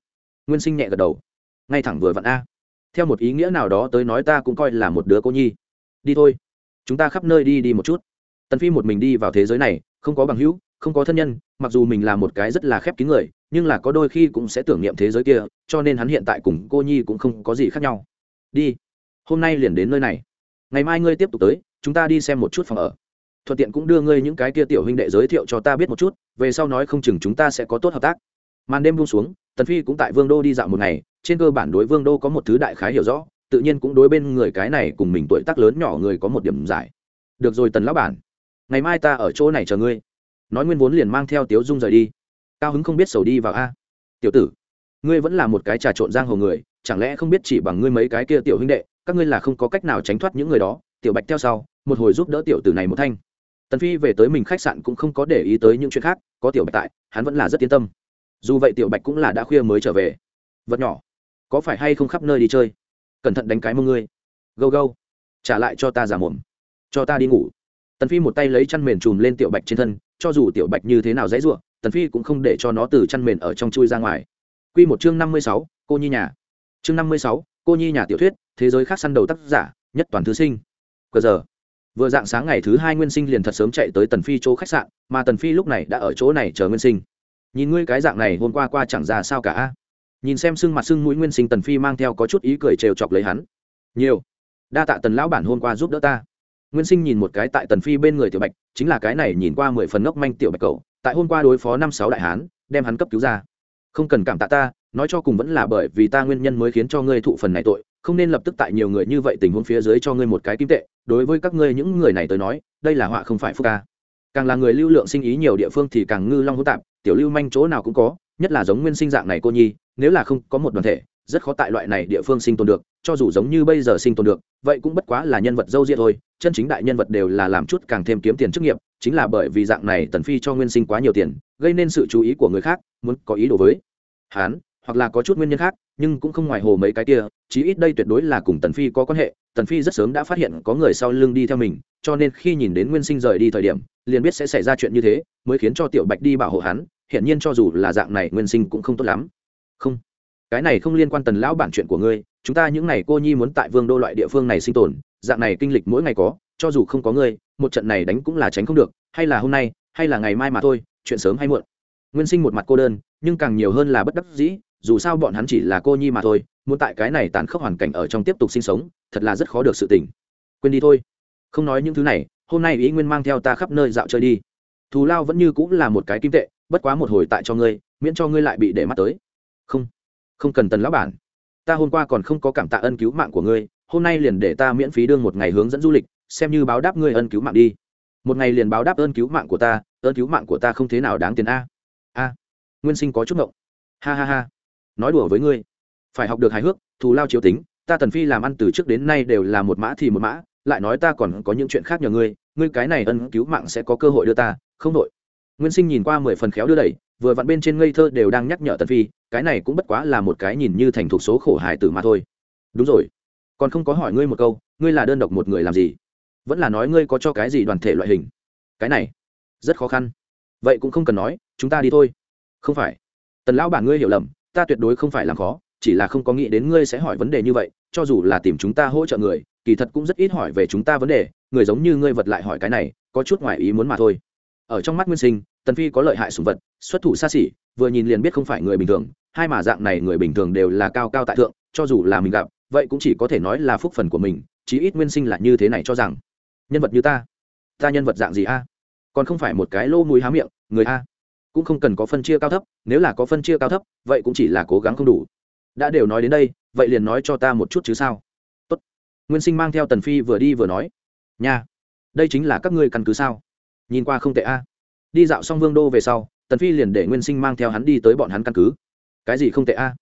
Nguyên sinh nhẹ gật đầu. Ngay thẳng vừa vặn a. Theo một ý nghĩa nào đó tới nói ta cũng coi là một đứa cô nhi đi thôi. Chúng ta khắp nơi đi đi một chút. Tần phi một mình đi vào thế giới này, không có bằng hữu, không có thân nhân, mặc dù mình là một cái rất là khép kín người, nhưng là có đôi khi cũng sẽ tưởng niệm thế giới kia, cho nên hắn hiện tại cùng cô nhi cũng không có gì khác nhau. Đi, hôm nay liền đến nơi này. Ngày mai ngươi tiếp tục tới, chúng ta đi xem một chút phòng ở. Thuận tiện cũng đưa ngươi những cái kia tiểu huynh đệ giới thiệu cho ta biết một chút, về sau nói không chừng chúng ta sẽ có tốt hợp tác. Màn đêm buông xuống, tần phi cũng tại vương đô đi dạo một ngày, trên cơ bản đối vương đô có một thứ đại khái hiểu rõ tự nhiên cũng đối bên người cái này cùng mình tuổi tác lớn nhỏ người có một điểm giải. Được rồi tần lão bản, ngày mai ta ở chỗ này chờ ngươi. Nói nguyên vốn liền mang theo tiếu dung rời đi. Cao hứng không biết sầu đi vào a. Tiểu tử, ngươi vẫn là một cái trà trộn giang hồ người, chẳng lẽ không biết chỉ bằng ngươi mấy cái kia tiểu huynh đệ, các ngươi là không có cách nào tránh thoát những người đó. Tiểu bạch theo sau, một hồi giúp đỡ tiểu tử này một thanh. Tần phi về tới mình khách sạn cũng không có để ý tới những chuyện khác, có tiểu bạch tại, hắn vẫn là rất yên tâm. Dù vậy tiểu bạch cũng là đã khuya mới trở về. Vật nhỏ, có phải hay không khắp nơi đi chơi? Cẩn thận đánh cái mông ngươi. Gâu gâu. Trả lại cho ta giả mồm. Cho ta đi ngủ. Tần phi một tay lấy chăn mền chùm lên tiểu bạch trên thân cho dù tiểu bạch như thế nào dễ ruộng tần phi cũng không để cho nó từ chăn mền ở trong chui ra ngoài. Quy một chương năm mươi sáu, cô nhi nhà. Chương năm mươi sáu, cô nhi nhà tiểu thuyết thế giới khác săn đầu tác giả nhất toàn thứ sinh. Cờ giờ. Vừa dạng sáng ngày thứ hai nguyên sinh liền thật sớm chạy tới tần phi chỗ khách sạn mà tần phi lúc này đã ở chỗ này chờ nguyên sinh. Nhìn ngươi cái dạng này hôm qua qua chẳng ra sao cả nhìn xem sưng mặt sưng mũi nguyên sinh tần phi mang theo có chút ý cười trêu chọc lấy hắn. Nhiều, đa tạ tần lão bản hôm qua giúp đỡ ta. Nguyên sinh nhìn một cái tại tần phi bên người tiểu bạch, chính là cái này nhìn qua mười phần ngốc manh tiểu bạch cầu tại hôm qua đối phó năm sáu đại hán, đem hắn cấp cứu ra. Không cần cảm tạ ta, nói cho cùng vẫn là bởi vì ta nguyên nhân mới khiến cho ngươi thụ phần này tội, không nên lập tức tại nhiều người như vậy tình huống phía dưới cho ngươi một cái kim tệ, đối với các ngươi những người này tới nói, đây là họa không phải phúc ca. Càng là người lưu lượng sinh ý nhiều địa phương thì càng ngư long hữu tạp, tiểu lưu manh chỗ nào cũng có, nhất là giống nguyên sinh dạng này cô nhi nếu là không có một đoàn thể, rất khó tại loại này địa phương sinh tồn được, cho dù giống như bây giờ sinh tồn được, vậy cũng bất quá là nhân vật dâu diệt thôi, chân chính đại nhân vật đều là làm chút càng thêm kiếm tiền chức nghiệp, chính là bởi vì dạng này tần phi cho nguyên sinh quá nhiều tiền, gây nên sự chú ý của người khác, muốn có ý đồ với hán hoặc là có chút nguyên nhân khác, nhưng cũng không ngoài hồ mấy cái kia, chí ít đây tuyệt đối là cùng tần phi có quan hệ, tần phi rất sớm đã phát hiện có người sau lưng đi theo mình, cho nên khi nhìn đến nguyên sinh rời đi thời điểm, liền biết sẽ xảy ra chuyện như thế, mới khiến cho tiểu bạch đi bảo hộ hắn hiện nhiên cho dù là dạng này nguyên sinh cũng không tốt lắm không. Cái này không liên quan tần lão bản chuyện của ngươi, chúng ta những ngày cô nhi muốn tại vương đô loại địa phương này sinh tồn, dạng này kinh lịch mỗi ngày có, cho dù không có ngươi, một trận này đánh cũng là tránh không được, hay là hôm nay, hay là ngày mai mà thôi, chuyện sớm hay muộn. Nguyên sinh một mặt cô đơn, nhưng càng nhiều hơn là bất đắc dĩ, dù sao bọn hắn chỉ là cô nhi mà thôi, muốn tại cái này tàn khốc hoàn cảnh ở trong tiếp tục sinh sống, thật là rất khó được sự tỉnh quên đi thôi. Không nói những thứ này, hôm nay ý nguyên mang theo ta khắp nơi dạo chơi đi. Thù lao vẫn như cũng là một cái kim tệ, bất quá một hồi tại cho ngươi, miễn cho ngươi lại bị để mắt tới không không cần tần lão bản. Ta hôm qua còn không có cảm tạ ân cứu mạng của ngươi, hôm nay liền để ta miễn phí đương một ngày hướng dẫn du lịch, xem như báo đáp ngươi ân cứu mạng đi. Một ngày liền báo đáp ơn cứu mạng của ta, ơn cứu mạng của ta không thế nào đáng tiền a. A, nguyên sinh có chút ngộng. Ha ha ha, nói đùa với ngươi. Phải học được hài hước, thù lao chiếu tính, ta tần phi làm ăn từ trước đến nay đều là một mã thì một mã, lại nói ta còn có những chuyện khác nhờ ngươi ngươi cái này ân cứu mạng sẽ có cơ hội đưa ta, không đội nguyên sinh nhìn qua mười phần khéo đưa đẩy, vừa vặn bên trên ngây thơ đều đang nhắc nhở tần phi cái này cũng bất quá là một cái nhìn như thành thuộc số khổ hải tử mà thôi. Đúng rồi. Còn không có hỏi ngươi một câu, ngươi là đơn độc một người làm gì? Vẫn là nói ngươi có cho cái gì đoàn thể loại hình? Cái này, rất khó khăn. Vậy cũng không cần nói, chúng ta đi thôi. Không phải. Tần lão bản ngươi hiểu lầm, ta tuyệt đối không phải làm khó, chỉ là không có nghĩ đến ngươi sẽ hỏi vấn đề như vậy, cho dù là tìm chúng ta hỗ trợ người, kỳ thật cũng rất ít hỏi về chúng ta vấn đề, người giống như ngươi vật lại hỏi cái này, có chút ngoài ý muốn mà thôi. Ở trong mắt nguyên sinh tần phi có lợi hại sùng vật, xuất thủ xa xỉ, vừa nhìn liền biết không phải người bình thường, hai mà dạng này người bình thường đều là cao cao tại thượng, cho dù là mình gặp, vậy cũng chỉ có thể nói là phúc phần của mình, chí ít nguyên sinh là như thế này cho rằng. Nhân vật như ta ta nhân vật dạng gì a? Còn không phải một cái lô mùi há miệng, người a. Cũng không cần có phân chia cao thấp, nếu là có phân chia cao thấp, vậy cũng chỉ là cố gắng không đủ. Đã đều nói đến đây, vậy liền nói cho ta một chút chứ sao? Tốt. nguyên sinh mang theo tần phi vừa đi vừa nói. Nha, đây chính là các ngươi căn cứ sao? Nhìn qua không tệ a đi dạo xong vương đô về sau, tần phi liền để nguyên sinh mang theo hắn đi tới bọn hắn căn cứ. Cái gì không tệ a?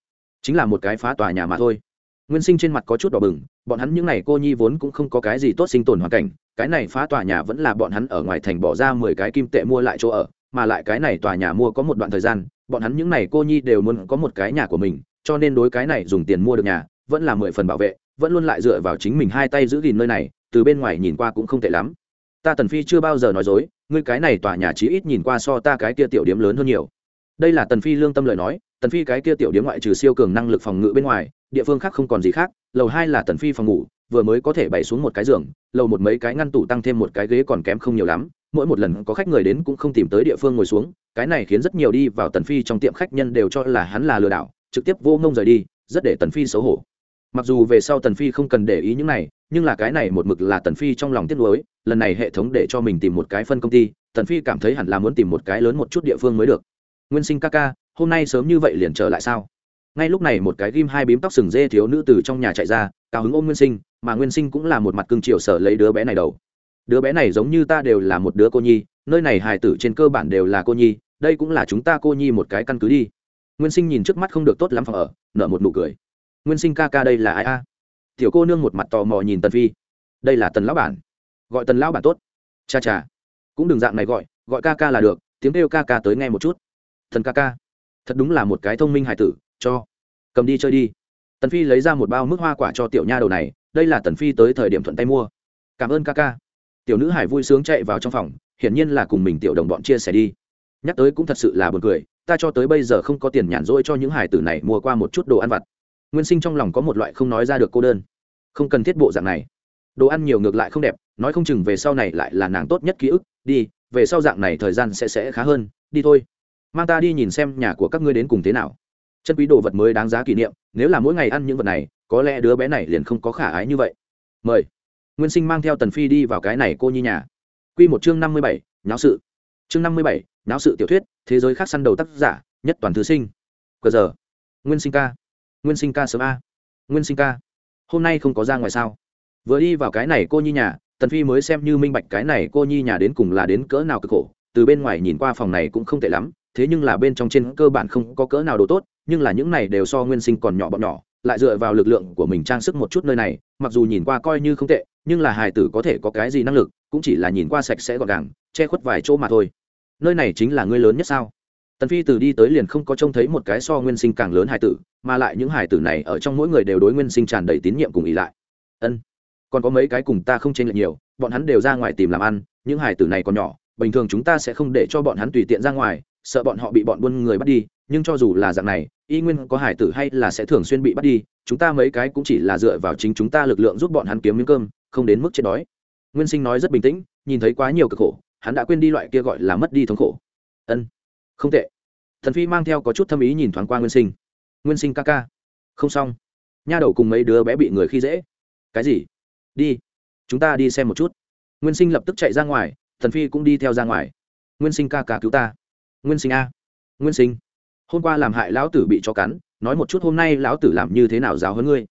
Chính là một cái phá tòa nhà mà thôi. Nguyên sinh trên mặt có chút đỏ bừng, bọn hắn những n à y cô nhi vốn cũng không có cái gì tốt sinh tồn hoàn cảnh, cái này phá tòa nhà vẫn là bọn hắn ở ngoài thành bỏ ra mười cái kim tệ mua lại chỗ ở, mà lại cái này tòa nhà mua có một đoạn thời gian, bọn hắn những n à y cô nhi đều muốn có một cái nhà của mình, cho nên đối cái này dùng tiền mua được nhà, vẫn là mười phần bảo vệ, vẫn luôn lại dựa vào chính mình hai tay giữ gìn nơi này, từ bên ngoài nhìn qua cũng không tệ lắm. Ta tần phi chưa bao giờ nói dối ngươi cái này tòa nhà chí ít nhìn qua so ta cái kia tiểu điểm lớn hơn nhiều. Đây là tần phi lương tâm lời nói, tần phi cái kia tiểu điểm ngoại trừ siêu cường năng lực phòng ngự bên ngoài, địa phương khác không còn gì khác, lầu hai là tần phi phòng ngủ, vừa mới có thể bày xuống một cái giường, lầu một mấy cái ngăn tủ tăng thêm một cái ghế còn kém không nhiều lắm, mỗi một lần có khách người đến cũng không tìm tới địa phương ngồi xuống, cái này khiến rất nhiều đi vào tần phi trong tiệm khách nhân đều cho là hắn là lừa đảo, trực tiếp vô ngông rời đi, rất để tần phi xấu hổ. Mặc dù về sau tần phi không cần để ý những này nhưng là cái này một mực là tần phi trong lòng tiếc nuối, lần này hệ thống để cho mình tìm một cái phân công ty, tần phi cảm thấy hẳn là muốn tìm một cái lớn một chút địa phương mới được. Nguyên sinh ca ca, hôm nay sớm như vậy liền trở lại sao? Ngay lúc này một cái ghim hai bím tóc sừng dê thiếu nữ từ trong nhà chạy ra, cao hứng ôm nguyên sinh, mà nguyên sinh cũng là một mặt cưng chiều sở lấy đứa bé này đầu. Đứa bé này giống như ta đều là một đứa cô nhi, nơi này hài tử trên cơ bản đều là cô nhi, đây cũng là chúng ta cô nhi một cái căn cứ đi. Nguyên sinh nhìn trước mắt không được tốt lắm phòng ở, nở một nụ cười. Nguyên sinh ca ca đây là ai a? Tiểu cô nương một mặt tò mò nhìn tần phi. Đây là tần lão bản. Gọi tần lão bản tốt. Cha cha. Cũng đừng dạng này gọi gọi ca ca là được, tiếng kêu ca ca tới nghe một chút. Thần ca ca. Thật đúng là một cái thông minh hài tử, cho. Cầm đi chơi đi. Tần phi lấy ra một bao mức hoa quả cho tiểu nha đầu này, đây là tần phi tới thời điểm thuận tay mua. Cảm ơn ca ca. Tiểu nữ hải vui sướng chạy vào trong phòng, hiển nhiên là cùng mình tiểu đồng bọn chia sẻ đi. Nhắc tới cũng thật sự là buồn cười, ta cho tới bây giờ không có tiền nhàn rỗi cho những hải tử này mua qua một chút đồ ăn vặt nguyên sinh trong lòng có một loại không nói ra được cô đơn. Không cần thiết bộ dạng này. Đồ ăn nhiều ngược lại không đẹp, nói không chừng về sau này lại là nàng tốt nhất ký ức, đi, về sau dạng này thời gian sẽ sẽ khá hơn, đi thôi. Mang ta đi nhìn xem nhà của các ngươi đến cùng thế nào. Chân quý đồ vật mới đáng giá kỷ niệm, nếu là mỗi ngày ăn những vật này, có lẽ đứa bé này liền không có khả ái như vậy. Mời. Nguyên sinh mang theo tần phi đi vào cái này cô nhi nhà. Q một chương năm mươi bảy, nháo sự. Chương năm mươi bảy, nháo sự tiểu thuyết, thế giới khác săn đầu tác giả, nhất toàn thứ sinh. Cờ giờ. Nguyên sinh ca nguyên sinh ca sớm a. Nguyên sinh ca. Hôm nay không có ra ngoài sao? Vừa đi vào cái này cô nhi nhà, tần phi mới xem như minh bạch cái này cô nhi nhà đến cùng là đến cỡ nào cực khổ. Từ bên ngoài nhìn qua phòng này cũng không tệ lắm, thế nhưng là bên trong trên cơ bản không có cỡ nào đồ tốt, nhưng là những này đều so nguyên sinh còn nhỏ bọn nhỏ, lại dựa vào lực lượng của mình trang sức một chút nơi này, mặc dù nhìn qua coi như không tệ, nhưng là hài tử có thể có cái gì năng lực, cũng chỉ là nhìn qua sạch sẽ gọn gàng, che khuất vài chỗ mà thôi. Nơi này chính là ngươi lớn nhất sao? Tần phi từ đi tới liền không có trông thấy một cái so nguyên sinh càng lớn hải tử, mà lại những hải tử này ở trong mỗi người đều đối nguyên sinh tràn đầy tín nhiệm cùng ý lại. Ân, còn có mấy cái cùng ta không chênh lệch nhiều, bọn hắn đều ra ngoài tìm làm ăn, những hải tử này còn nhỏ, bình thường chúng ta sẽ không để cho bọn hắn tùy tiện ra ngoài, sợ bọn họ bị bọn buôn người bắt đi, nhưng cho dù là dạng này, y nguyên có hải tử hay là sẽ thường xuyên bị bắt đi, chúng ta mấy cái cũng chỉ là dựa vào chính chúng ta lực lượng giúp bọn hắn kiếm miếng cơm, không đến mức chết đói. Nguyên sinh nói rất bình tĩnh, nhìn thấy quá nhiều cực khổ, hắn đã quên đi loại kia gọi là mất đi thống khổ. Ân không tệ. Thần phi mang theo có chút thâm ý nhìn thoáng qua nguyên sinh. Nguyên sinh ca ca. Không xong. Nha đầu cùng mấy đứa bé bị người khi dễ. Cái gì? Đi. Chúng ta đi xem một chút. Nguyên sinh lập tức chạy ra ngoài, thần phi cũng đi theo ra ngoài. Nguyên sinh ca ca cứu ta. Nguyên sinh a. Nguyên sinh. Hôm qua làm hại lão tử bị cho cắn, nói một chút hôm nay lão tử làm như thế nào giáo hơn ngươi.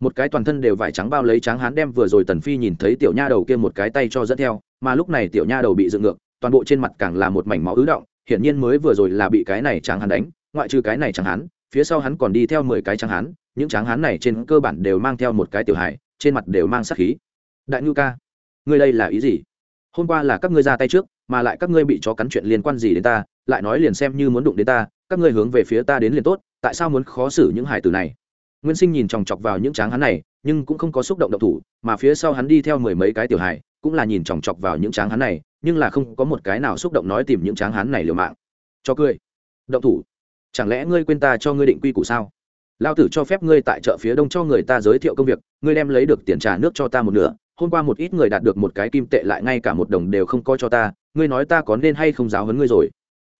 Một cái toàn thân đều vải trắng bao lấy tráng hán đem vừa rồi tần phi nhìn thấy tiểu nha đầu kia một cái tay cho dẫn theo, mà lúc này tiểu nha đầu bị dựng ngược, toàn bộ trên mặt càng là một mảnh máu ứ động hiển nhiên mới vừa rồi là bị cái này tráng hán đánh, ngoại trừ cái này tráng hán, phía sau hắn còn đi theo mười cái tráng hán, những tráng hán này trên cơ bản đều mang theo một cái tiểu hài, trên mặt đều mang sát khí. Đại ngưu ca, ngươi đây là ý gì? Hôm qua là các ngươi ra tay trước, mà lại các ngươi bị chó cắn chuyện liên quan gì đến ta, lại nói liền xem như muốn đụng đến ta, các ngươi hướng về phía ta đến liền tốt, tại sao muốn khó xử những hải tử này? Nguyên sinh nhìn chòng chọc vào những tráng hắn này, nhưng cũng không có xúc động động thủ, mà phía sau hắn đi theo mười mấy cái tiểu hải cũng là nhìn chòng chọc vào những tráng hắn này, nhưng là không có một cái nào xúc động nói tìm những tráng hắn này liều mạng. Cho cười. Động thủ. Chẳng lẽ ngươi quên ta cho ngươi định quy củ sao? Lao tử cho phép ngươi tại chợ phía đông cho người ta giới thiệu công việc, ngươi đem lấy được tiền trà nước cho ta một nửa, hôm qua một ít người đạt được một cái kim tệ lại ngay cả một đồng đều không coi cho ta, ngươi nói ta có nên hay không giáo hấn ngươi rồi?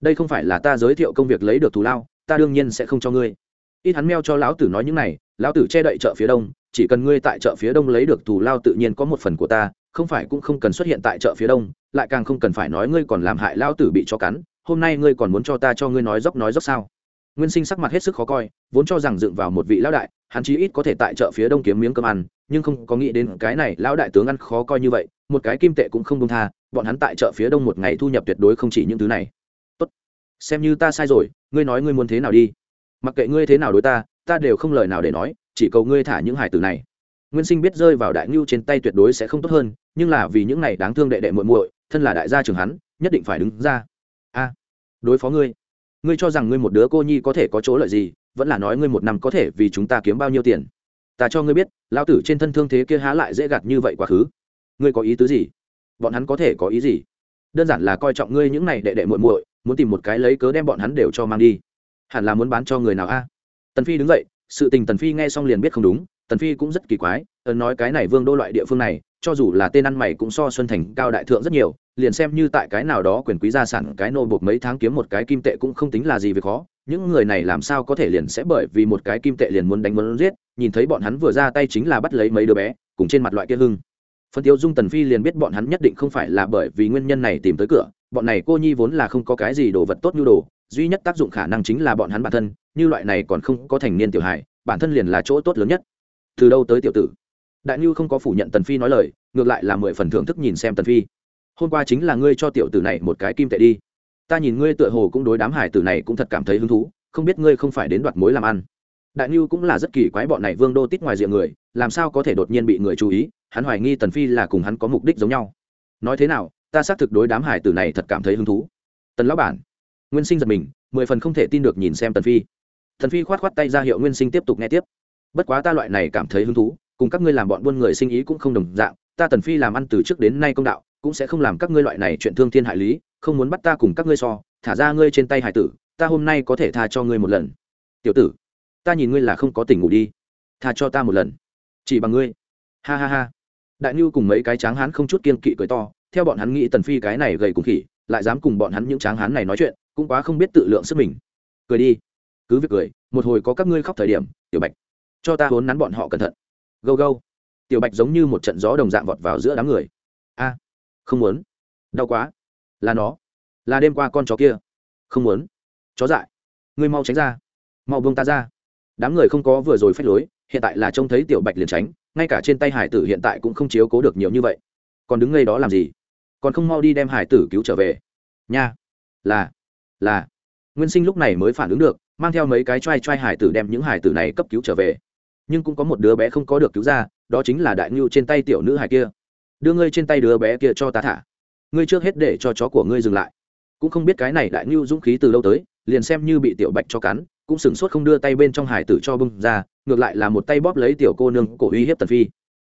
Đây không phải là ta giới thiệu công việc lấy được thù lao, ta đương nhiên sẽ không cho ngươi. Ít hắn meo cho lão tử nói những này, lão tử che đậy chợ phía đông chỉ cần ngươi tại chợ phía đông lấy được thù lao tự nhiên có một phần của ta, không phải cũng không cần xuất hiện tại chợ phía đông, lại càng không cần phải nói ngươi còn làm hại lao tử bị cho cắn, hôm nay ngươi còn muốn cho ta cho ngươi nói dốc nói dốc sao? Nguyên sinh sắc mặt hết sức khó coi, vốn cho rằng dựng vào một vị lão đại, hắn chí ít có thể tại chợ phía đông kiếm miếng cơm ăn, nhưng không có nghĩ đến cái này lão đại tướng ăn khó coi như vậy, một cái kim tệ cũng không công tha, bọn hắn tại chợ phía đông một ngày thu nhập tuyệt đối không chỉ những thứ này. Tốt. Xem như ta sai rồi, ngươi nói ngươi muốn thế nào đi? Mặc kệ ngươi thế nào đối ta ta đều không lời nào để nói chỉ cầu ngươi thả những hải tử này. Nguyên sinh biết rơi vào đại ngưu trên tay tuyệt đối sẽ không tốt hơn, nhưng là vì những này đáng thương đệ đệ muội muội, thân là đại gia trường hắn, nhất định phải đứng ra. A, đối phó ngươi. Ngươi cho rằng ngươi một đứa cô nhi có thể có chỗ lợi gì, vẫn là nói ngươi một năm có thể vì chúng ta kiếm bao nhiêu tiền. Ta cho ngươi biết lao tử trên thân thương thế kia há lại dễ gạt như vậy quá khứ. Ngươi có ý tứ gì? Bọn hắn có thể có ý gì? Đơn giản là coi trọng ngươi những này đệ đệ muội muội, muốn tìm một cái lấy cớ đem bọn hắn đều cho mang đi. Hẳn là muốn bán cho người nào a? Tần phi đứng dậy sự tình tần phi nghe xong liền biết không đúng, tần phi cũng rất kỳ quái, ấn nói cái này vương đô loại địa phương này, cho dù là tên ăn mày cũng so xuân thành cao đại thượng rất nhiều, liền xem như tại cái nào đó quyền quý gia sản, cái nô buộc mấy tháng kiếm một cái kim tệ cũng không tính là gì về khó, những người này làm sao có thể liền sẽ bởi vì một cái kim tệ liền muốn đánh muốn giết, nhìn thấy bọn hắn vừa ra tay chính là bắt lấy mấy đứa bé, cùng trên mặt loại kia hưng. Phân tiêu dung, tần phi liền biết bọn hắn nhất định không phải là bởi vì nguyên nhân này tìm tới cửa, bọn này cô nhi vốn là không có cái gì đồ vật tốt như đồ duy nhất tác dụng khả năng chính là bọn hắn bản thân, như loại này còn không có thành niên tiểu hài, bản thân liền là chỗ tốt lớn nhất. Từ đâu tới tiểu tử? Đại nhu không có phủ nhận tần phi nói lời, ngược lại là mười phần thưởng thức nhìn xem tần phi. Hôm qua chính là ngươi cho tiểu tử này một cái kim tệ đi. Ta nhìn ngươi tựa hồ cũng đối đám hải tử này cũng thật cảm thấy hứng thú, không biết ngươi không phải đến đoạt mối làm ăn. Đại nhu cũng là rất kỳ quái bọn này vương đô tít ngoài diện người, làm sao có thể đột nhiên bị người chú ý, hắn hoài nghi tần phi là cùng hắn có mục đích giống nhau. Nói thế nào, ta xác thực đối đám hải tử này thật cảm thấy hứng thú. Tần lão bản nguyên sinh giật mình, mười phần không thể tin được nhìn xem tần phi. Tần phi khoát khoát tay ra hiệu nguyên sinh tiếp tục nghe tiếp. Bất quá ta loại này cảm thấy hứng thú, cùng các ngươi làm bọn buôn người sinh ý cũng không đồng dạng, ta tần phi làm ăn từ trước đến nay công đạo, cũng sẽ không làm các ngươi loại này chuyện thương thiên hại lý, không muốn bắt ta cùng các ngươi so, thả ra ngươi trên tay hải tử, ta hôm nay có thể tha cho ngươi một lần. Tiểu tử, ta nhìn ngươi là không có tỉnh ngủ đi, tha cho ta một lần, chỉ bằng ngươi. Ha ha ha. Đại nhu cùng mấy cái tráng hán không chút kiên kỵ cười to, theo bọn hắn nghĩ tần phi cái này gầy cùng khỉ, lại dám cùng bọn hắn những tráng hán này nói chuyện cũng quá không biết tự lượng sức mình. Cười đi. Cứ việc cười, một hồi có các ngươi khóc thời điểm, tiểu bạch, cho ta hốn nắn bọn họ cẩn thận. Gâu gâu. Tiểu bạch giống như một trận gió đồng dạng vọt vào giữa đám người. A, không muốn. Đau quá. Là nó. Là đêm qua con chó kia. Không muốn. Chó dại. Ngươi mau tránh ra. Mau buông ta ra. Đám người không có vừa rồi phách lối, hiện tại là trông thấy tiểu bạch liền tránh, ngay cả trên tay hải tử hiện tại cũng không chiếu cố được nhiều như vậy. Còn đứng ngay đó làm gì? Còn không mau đi đem hải tử cứu trở về. Nha. Là là, nguyên sinh lúc này mới phản ứng được, mang theo mấy cái t r a i t r a i hải tử đem những hải tử này cấp cứu trở về. Nhưng cũng có một đứa bé không có được cứu ra, đó chính là đại ngưu trên tay tiểu nữ hải kia. Đưa ngươi trên tay đứa bé kia cho ta thả. Ngươi trước hết để cho chó của ngươi dừng lại. Cũng không biết cái này đại ngưu dũng khí từ lâu tới, liền xem như bị tiểu bạch cho cắn, cũng sửng sốt không đưa tay bên trong hải tử cho bưng ra, ngược lại là một tay bóp lấy tiểu cô nương cổ uy hiếp tần phi.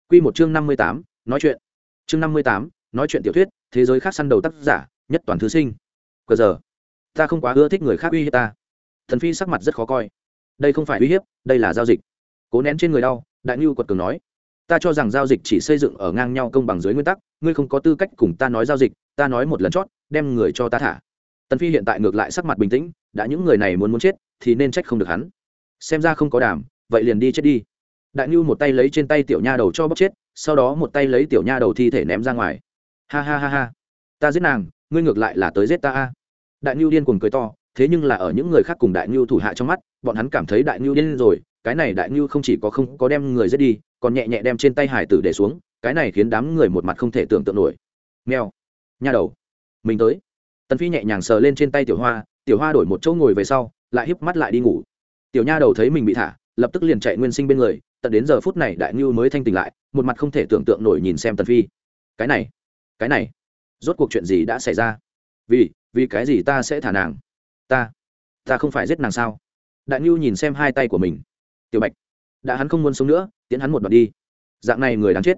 Q một chương năm mươi tám, nói chuyện. Chương năm mươi tám, nói chuyện tiểu thuyết, thế giới khác săn đầu tác giả, nhất toàn thứ sinh. Cờ giờ ta không quá ưa thích người khác uy hiếp ta. Thần phi sắc mặt rất khó coi. Đây không phải uy hiếp, đây là giao dịch. Cố nén trên người đau, đại ngưu quật cường nói, ta cho rằng giao dịch chỉ xây dựng ở ngang nhau công bằng dưới nguyên tắc, ngươi không có tư cách cùng ta nói giao dịch, ta nói một lần chót, đem người cho ta thả. Tần phi hiện tại ngược lại sắc mặt bình tĩnh, đã những người này muốn muốn chết, thì nên trách không được hắn. Xem ra không có đàm, vậy liền đi chết đi. Đại ngưu một tay lấy trên tay tiểu nha đầu cho bóc chết, sau đó một tay lấy tiểu nha đầu thi thể ném ra ngoài. Ha ha ha ha, ta giết nàng, ngươi ngược lại là tới giết ta a đại ngưu điên cuồng cười to, thế nhưng là ở những người khác cùng đại ngưu thủ hạ trong mắt, bọn hắn cảm thấy đại ngưu điên rồi, cái này đại ngưu không chỉ có không có đem người giết đi, còn nhẹ nhẹ đem trên tay hải tử để xuống, cái này khiến đám người một mặt không thể tưởng tượng nổi. Mèo, nha đầu, mình tới. Tần phi nhẹ nhàng sờ lên trên tay tiểu hoa tiểu hoa đổi một chỗ ngồi về sau, lại híp mắt lại đi ngủ. Tiểu nha đầu thấy mình bị thả, lập tức liền chạy nguyên sinh bên người, tận đến giờ phút này đại ngưu mới thanh tỉnh lại, một mặt không thể tưởng tượng nổi nhìn xem tần phi. Cái này cái này, rốt cuộc chuyện gì đã xảy ra? Vì vì cái gì ta sẽ thả nàng? Ta ta không phải giết nàng sao? Đại ngưu nhìn xem hai tay của mình. Tiểu bạch, đã hắn không muốn sống nữa tiến hắn một đoạn đi. Dạng này người đáng chết.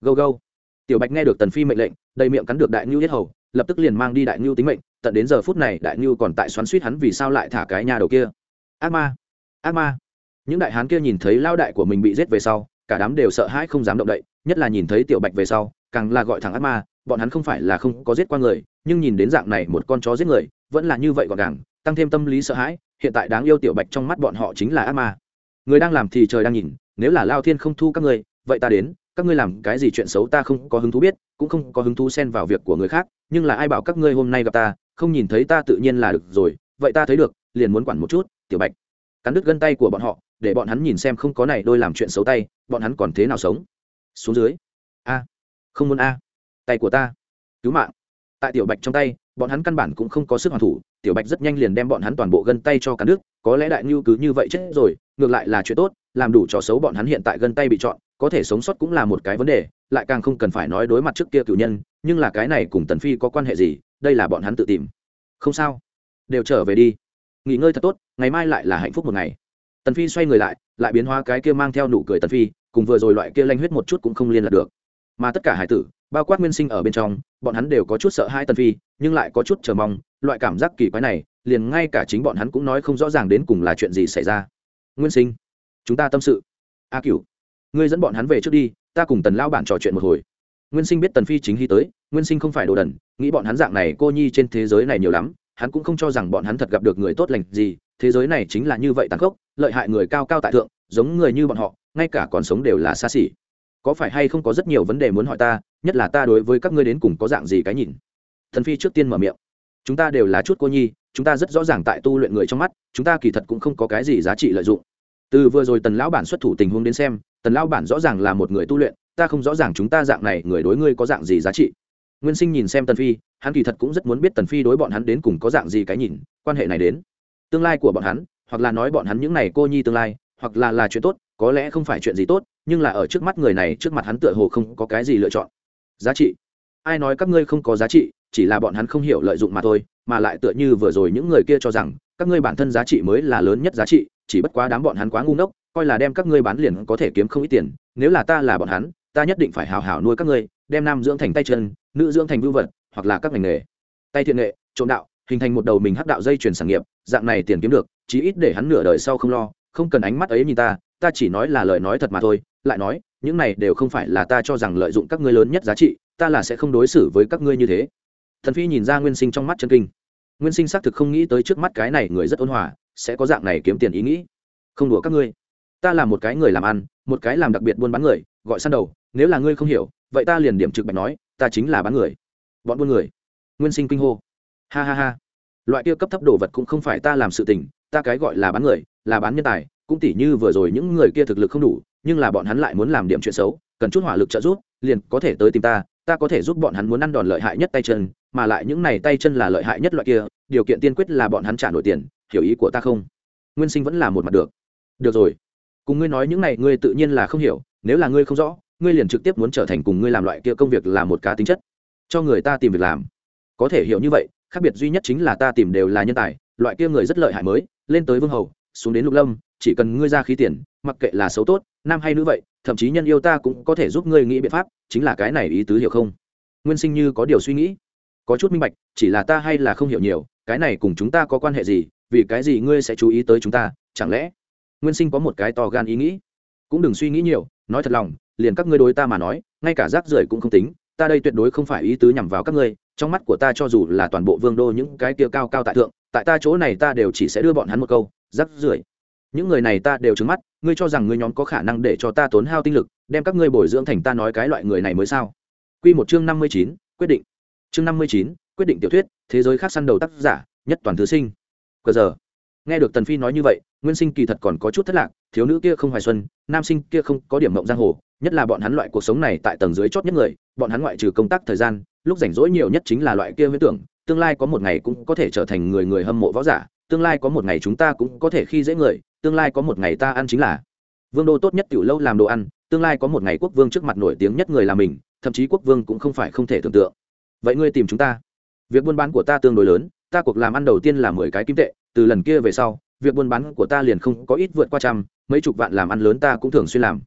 Gâu gâu. Tiểu bạch nghe được tần phi mệnh lệnh, đầy miệng cắn được đại ngưu yết hầu, lập tức liền mang đi đại ngưu tính mệnh, tận đến giờ phút này đại ngưu còn tại xoắn suýt hắn vì sao lại thả cái nhà đầu kia. Ác ma ác ma. Những đại hán kia nhìn thấy lao đại của mình bị giết về sau, cả đám đều sợ hãi không dám động đậy, nhất là nhìn thấy tiểu bạch về sau, càng là gọi thẳng ác ma bọn hắn không phải là không có giết qua người, nhưng nhìn đến dạng này một con chó giết người, vẫn là như vậy gọn gàng, tăng thêm tâm lý sợ hãi, hiện tại đáng yêu tiểu bạch trong mắt bọn họ chính là ác ma. Người đang làm thì trời đang nhìn, nếu là lao thiên không thu các ngươi, vậy ta đến, các ngươi làm cái gì chuyện xấu ta không có hứng thú biết, cũng không có hứng thú xen vào việc của người khác, nhưng là ai bảo các ngươi hôm nay gặp ta, không nhìn thấy ta tự nhiên là được rồi, vậy ta thấy được, liền muốn quản một chút, tiểu bạch. Cắn đứt gân tay của bọn họ, để bọn hắn nhìn xem không có này đôi làm chuyện xấu tay, bọn hắn còn thế nào sống? Xuống dưới. A. Không muốn a tay của ta. Cứu mạng. Tại tiểu bạch trong tay, bọn hắn căn bản cũng không có sức hoàn thủ, tiểu bạch rất nhanh liền đem bọn hắn toàn bộ gân tay cho cả nước, có lẽ đại ngưu cứ như vậy chết rồi, ngược lại là chuyện tốt, làm đủ trò xấu bọn hắn hiện tại gân tay bị chọn, có thể sống sót cũng là một cái vấn đề, lại càng không cần phải nói đối mặt trước kia cựu nhân, nhưng là cái này cùng tần phi có quan hệ gì, đây là bọn hắn tự tìm. Không sao. Đều trở về đi. Nghỉ ngơi thật tốt, ngày mai lại là hạnh phúc một ngày. Tần phi xoay người lại lại biến hóa cái kia mang theo nụ cười tần phi, cùng vừa rồi loại kia lanh huyết một chút cũng không liên lạc được. Mà tất cả hải tử bao quát nguyên sinh ở bên trong bọn hắn đều có chút sợ hai tần phi nhưng lại có chút chờ mong loại cảm giác kỳ quái này liền ngay cả chính bọn hắn cũng nói không rõ ràng đến cùng là chuyện gì xảy ra. Nguyên sinh chúng ta tâm sự. A à, cửu ngươi dẫn bọn hắn về trước đi ta cùng tần lao bản trò chuyện một hồi. Nguyên sinh biết tần phi chính hy tới nguyên sinh không phải đồ đần nghĩ bọn hắn dạng này cô nhi trên thế giới này nhiều lắm hắn cũng không cho rằng bọn hắn thật gặp được người tốt lành gì thế giới này chính là như vậy tàn khốc lợi hại người cao cao tại thượng giống người như bọn họ ngay cả còn sống đều là xa xỉ có phải hay không có rất nhiều vấn đề muốn hỏi ta, nhất là ta đối với các ngươi đến cùng có dạng gì cái nhìn. Thần phi trước tiên mở miệng. Chúng ta đều là chút cô nhi, chúng ta rất rõ ràng tại tu luyện người trong mắt, chúng ta kỳ thật cũng không có cái gì giá trị lợi dụng. Từ vừa rồi tần lão bản xuất thủ tình huống đến xem, tần lão bản rõ ràng là một người tu luyện, ta không rõ ràng chúng ta dạng này người đối ngươi có dạng gì giá trị. Nguyên sinh nhìn xem tần phi, hắn kỳ thật cũng rất muốn biết tần phi đối bọn hắn đến cùng có dạng gì cái nhìn, quan hệ này đến. Tương lai của bọn hắn, hoặc là nói bọn hắn những này cô nhi tương lai hoặc là là chuyện tốt, có lẽ không phải chuyện gì tốt, nhưng là ở trước mắt người này, trước mặt hắn tựa hồ không có cái gì lựa chọn. Giá trị. Ai nói các ngươi không có giá trị, chỉ là bọn hắn không hiểu lợi dụng mà thôi, mà lại tựa như vừa rồi những người kia cho rằng, các ngươi bản thân giá trị mới là lớn nhất giá trị, chỉ bất quá đám bọn hắn quá ngu ngốc, coi là đem các ngươi bán liền có thể kiếm không ít tiền, nếu là ta là bọn hắn, ta nhất định phải hào hào nuôi các ngươi, đem nam dưỡng thành tay chân, nữ dưỡng thành vưu vật, hoặc là các ngành nghề. Tay thiện nghệ, trộm đạo, hình thành một đầu mình hắc đạo dây chuyển sản nghiệp, dạng này tiền kiếm được, chí ít để hắn nửa đời sau không lo không cần ánh mắt ấy nhìn ta ta chỉ nói là lời nói thật mà thôi, lại nói, những này đều không phải là ta cho rằng lợi dụng các ngươi lớn nhất giá trị, ta là sẽ không đối xử với các ngươi như thế. Thần phi nhìn ra nguyên sinh trong mắt chân kinh. Nguyên sinh xác thực không nghĩ tới trước mắt cái này người rất ôn hòa, sẽ có dạng này kiếm tiền ý nghĩ. Không đùa các ngươi. Ta là một cái người làm ăn, một cái làm đặc biệt buôn bán người, gọi săn đầu, nếu là ngươi không hiểu, vậy ta liền điểm trực bạch nói, ta chính là bán người. Bọn buôn người. Nguyên sinh kinh hô. Ha ha ha. Loại kia cấp thấp đồ vật cũng không phải ta làm sự tình ta cái gọi là bán người, là bán nhân tài, cũng tỉ như vừa rồi những người kia thực lực không đủ, nhưng là bọn hắn lại muốn làm điểm chuyện xấu, cần chút hỏa lực trợ giúp, liền có thể tới tìm ta ta có thể giúp bọn hắn muốn ăn đòn lợi hại nhất tay chân, mà lại những này tay chân là lợi hại nhất loại kia, điều kiện tiên quyết là bọn hắn trả nổi tiền, hiểu ý của ta không? Nguyên sinh vẫn là một mặt được. Được rồi. Cùng ngươi nói những này, ngươi tự nhiên là không hiểu, nếu là ngươi không rõ, ngươi liền trực tiếp muốn trở thành cùng ngươi làm loại kia công việc là một cá tính chất. Cho người ta tìm việc làm. Có thể hiểu như vậy, khác biệt duy nhất chính là ta tìm đều là nhân tài loại kia người rất lợi hại mới, lên tới vương hầu, xuống đến lục lâm, chỉ cần ngươi ra khí tiền, mặc kệ là xấu tốt, nam hay nữ vậy, thậm chí nhân yêu ta cũng có thể giúp ngươi nghĩ biện pháp, chính là cái này ý tứ hiểu không? Nguyên sinh như có điều suy nghĩ. Có chút minh bạch, chỉ là ta hay là không hiểu nhiều, cái này cùng chúng ta có quan hệ gì, vì cái gì ngươi sẽ chú ý tới chúng ta, chẳng lẽ? Nguyên sinh có một cái to gan ý nghĩ. Cũng đừng suy nghĩ nhiều, nói thật lòng, liền các ngươi đối ta mà nói, ngay cả rác rưởi cũng không tính ta đây tuyệt đối không phải ý tứ nhằm vào các ngươi, trong mắt của ta cho dù là toàn bộ vương đô những cái kia cao cao tại thượng, tại ta chỗ này ta đều chỉ sẽ đưa bọn hắn một câu, rắc rưởi. Những người này ta đều trứng mắt, ngươi cho rằng ngươi nhóm có khả năng để cho ta tốn hao tinh lực, đem các ngươi bồi dưỡng thành ta nói cái loại người này mới sao? Q một chương năm mươi chín, quyết định. Chương năm mươi chín, quyết định tiểu thuyết, thế giới khác săn đầu tác giả, nhất toàn thứ sinh. Cờ giờ. Nghe được tần phi nói như vậy, nguyên sinh kỳ thật còn có chút thất lạc, thiếu nữ kia không hoài xuân, nam sinh kia không có điểm mộng giang hồ, nhất là bọn hắn loại cuộc sống này tại tầng dưới chót nhất người bọn hắn ngoại trừ công tác thời gian, lúc rảnh rỗi nhiều nhất chính là loại kia huyễn tưởng, tương lai có một ngày cũng có thể trở thành người người hâm mộ võ giả, tương lai có một ngày chúng ta cũng có thể khi dễ người, tương lai có một ngày ta ăn chính là vương đô tốt nhất tiểu lâu làm đồ ăn, tương lai có một ngày quốc vương trước mặt nổi tiếng nhất người là mình, thậm chí quốc vương cũng không phải không thể tưởng tượng. Vậy ngươi tìm chúng ta. Việc buôn bán của ta tương đối lớn, ta cuộc làm ăn đầu tiên là mười cái kim tệ, từ lần kia về sau, việc buôn bán của ta liền không có ít vượt qua trăm, mấy chục vạn làm ăn lớn ta cũng thường xuyên làm.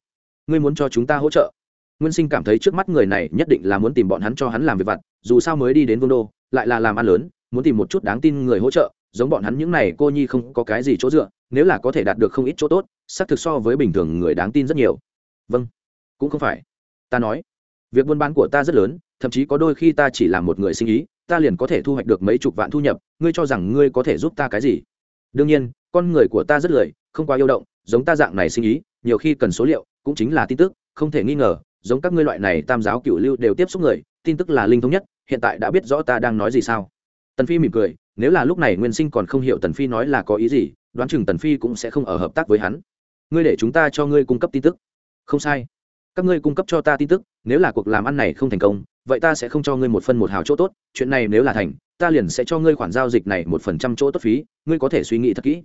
Ngươi muốn cho chúng ta hỗ trợ? Nguyên sinh cảm thấy trước mắt người này nhất định là muốn tìm bọn hắn cho hắn làm việc vặt, dù sao mới đi đến vương đô, lại là làm ăn lớn, muốn tìm một chút đáng tin người hỗ trợ, giống bọn hắn những này cô nhi không có cái gì chỗ dựa, nếu là có thể đạt được không ít chỗ tốt, xác thực so với bình thường người đáng tin rất nhiều. Vâng cũng không phải. Ta nói, việc buôn bán của ta rất lớn, thậm chí có đôi khi ta chỉ là một người sinh ý, ta liền có thể thu hoạch được mấy chục vạn thu nhập, ngươi cho rằng ngươi có thể giúp ta cái gì? Đương nhiên, con người của ta rất lười, không quá yêu động, giống ta dạng này sinh ý, nhiều khi cần số liệu, cũng chính là tin tức, không thể nghi ngờ giống các ngươi loại này tam giáo cựu lưu đều tiếp xúc người, tin tức là linh thống nhất, hiện tại đã biết rõ ta đang nói gì sao. Tần phi mỉm cười, nếu là lúc này nguyên sinh còn không hiểu tần phi nói là có ý gì, đoán chừng tần phi cũng sẽ không ở hợp tác với hắn. Ngươi để chúng ta cho ngươi cung cấp tin tức. Không sai. Các ngươi cung cấp cho ta tin tức, nếu là cuộc làm ăn này không thành công, vậy ta sẽ không cho ngươi một phân một hào chỗ tốt, chuyện này nếu là thành, ta liền sẽ cho ngươi khoản giao dịch này một phần trăm chỗ tốt phí, ngươi có thể suy nghĩ thật kỹ.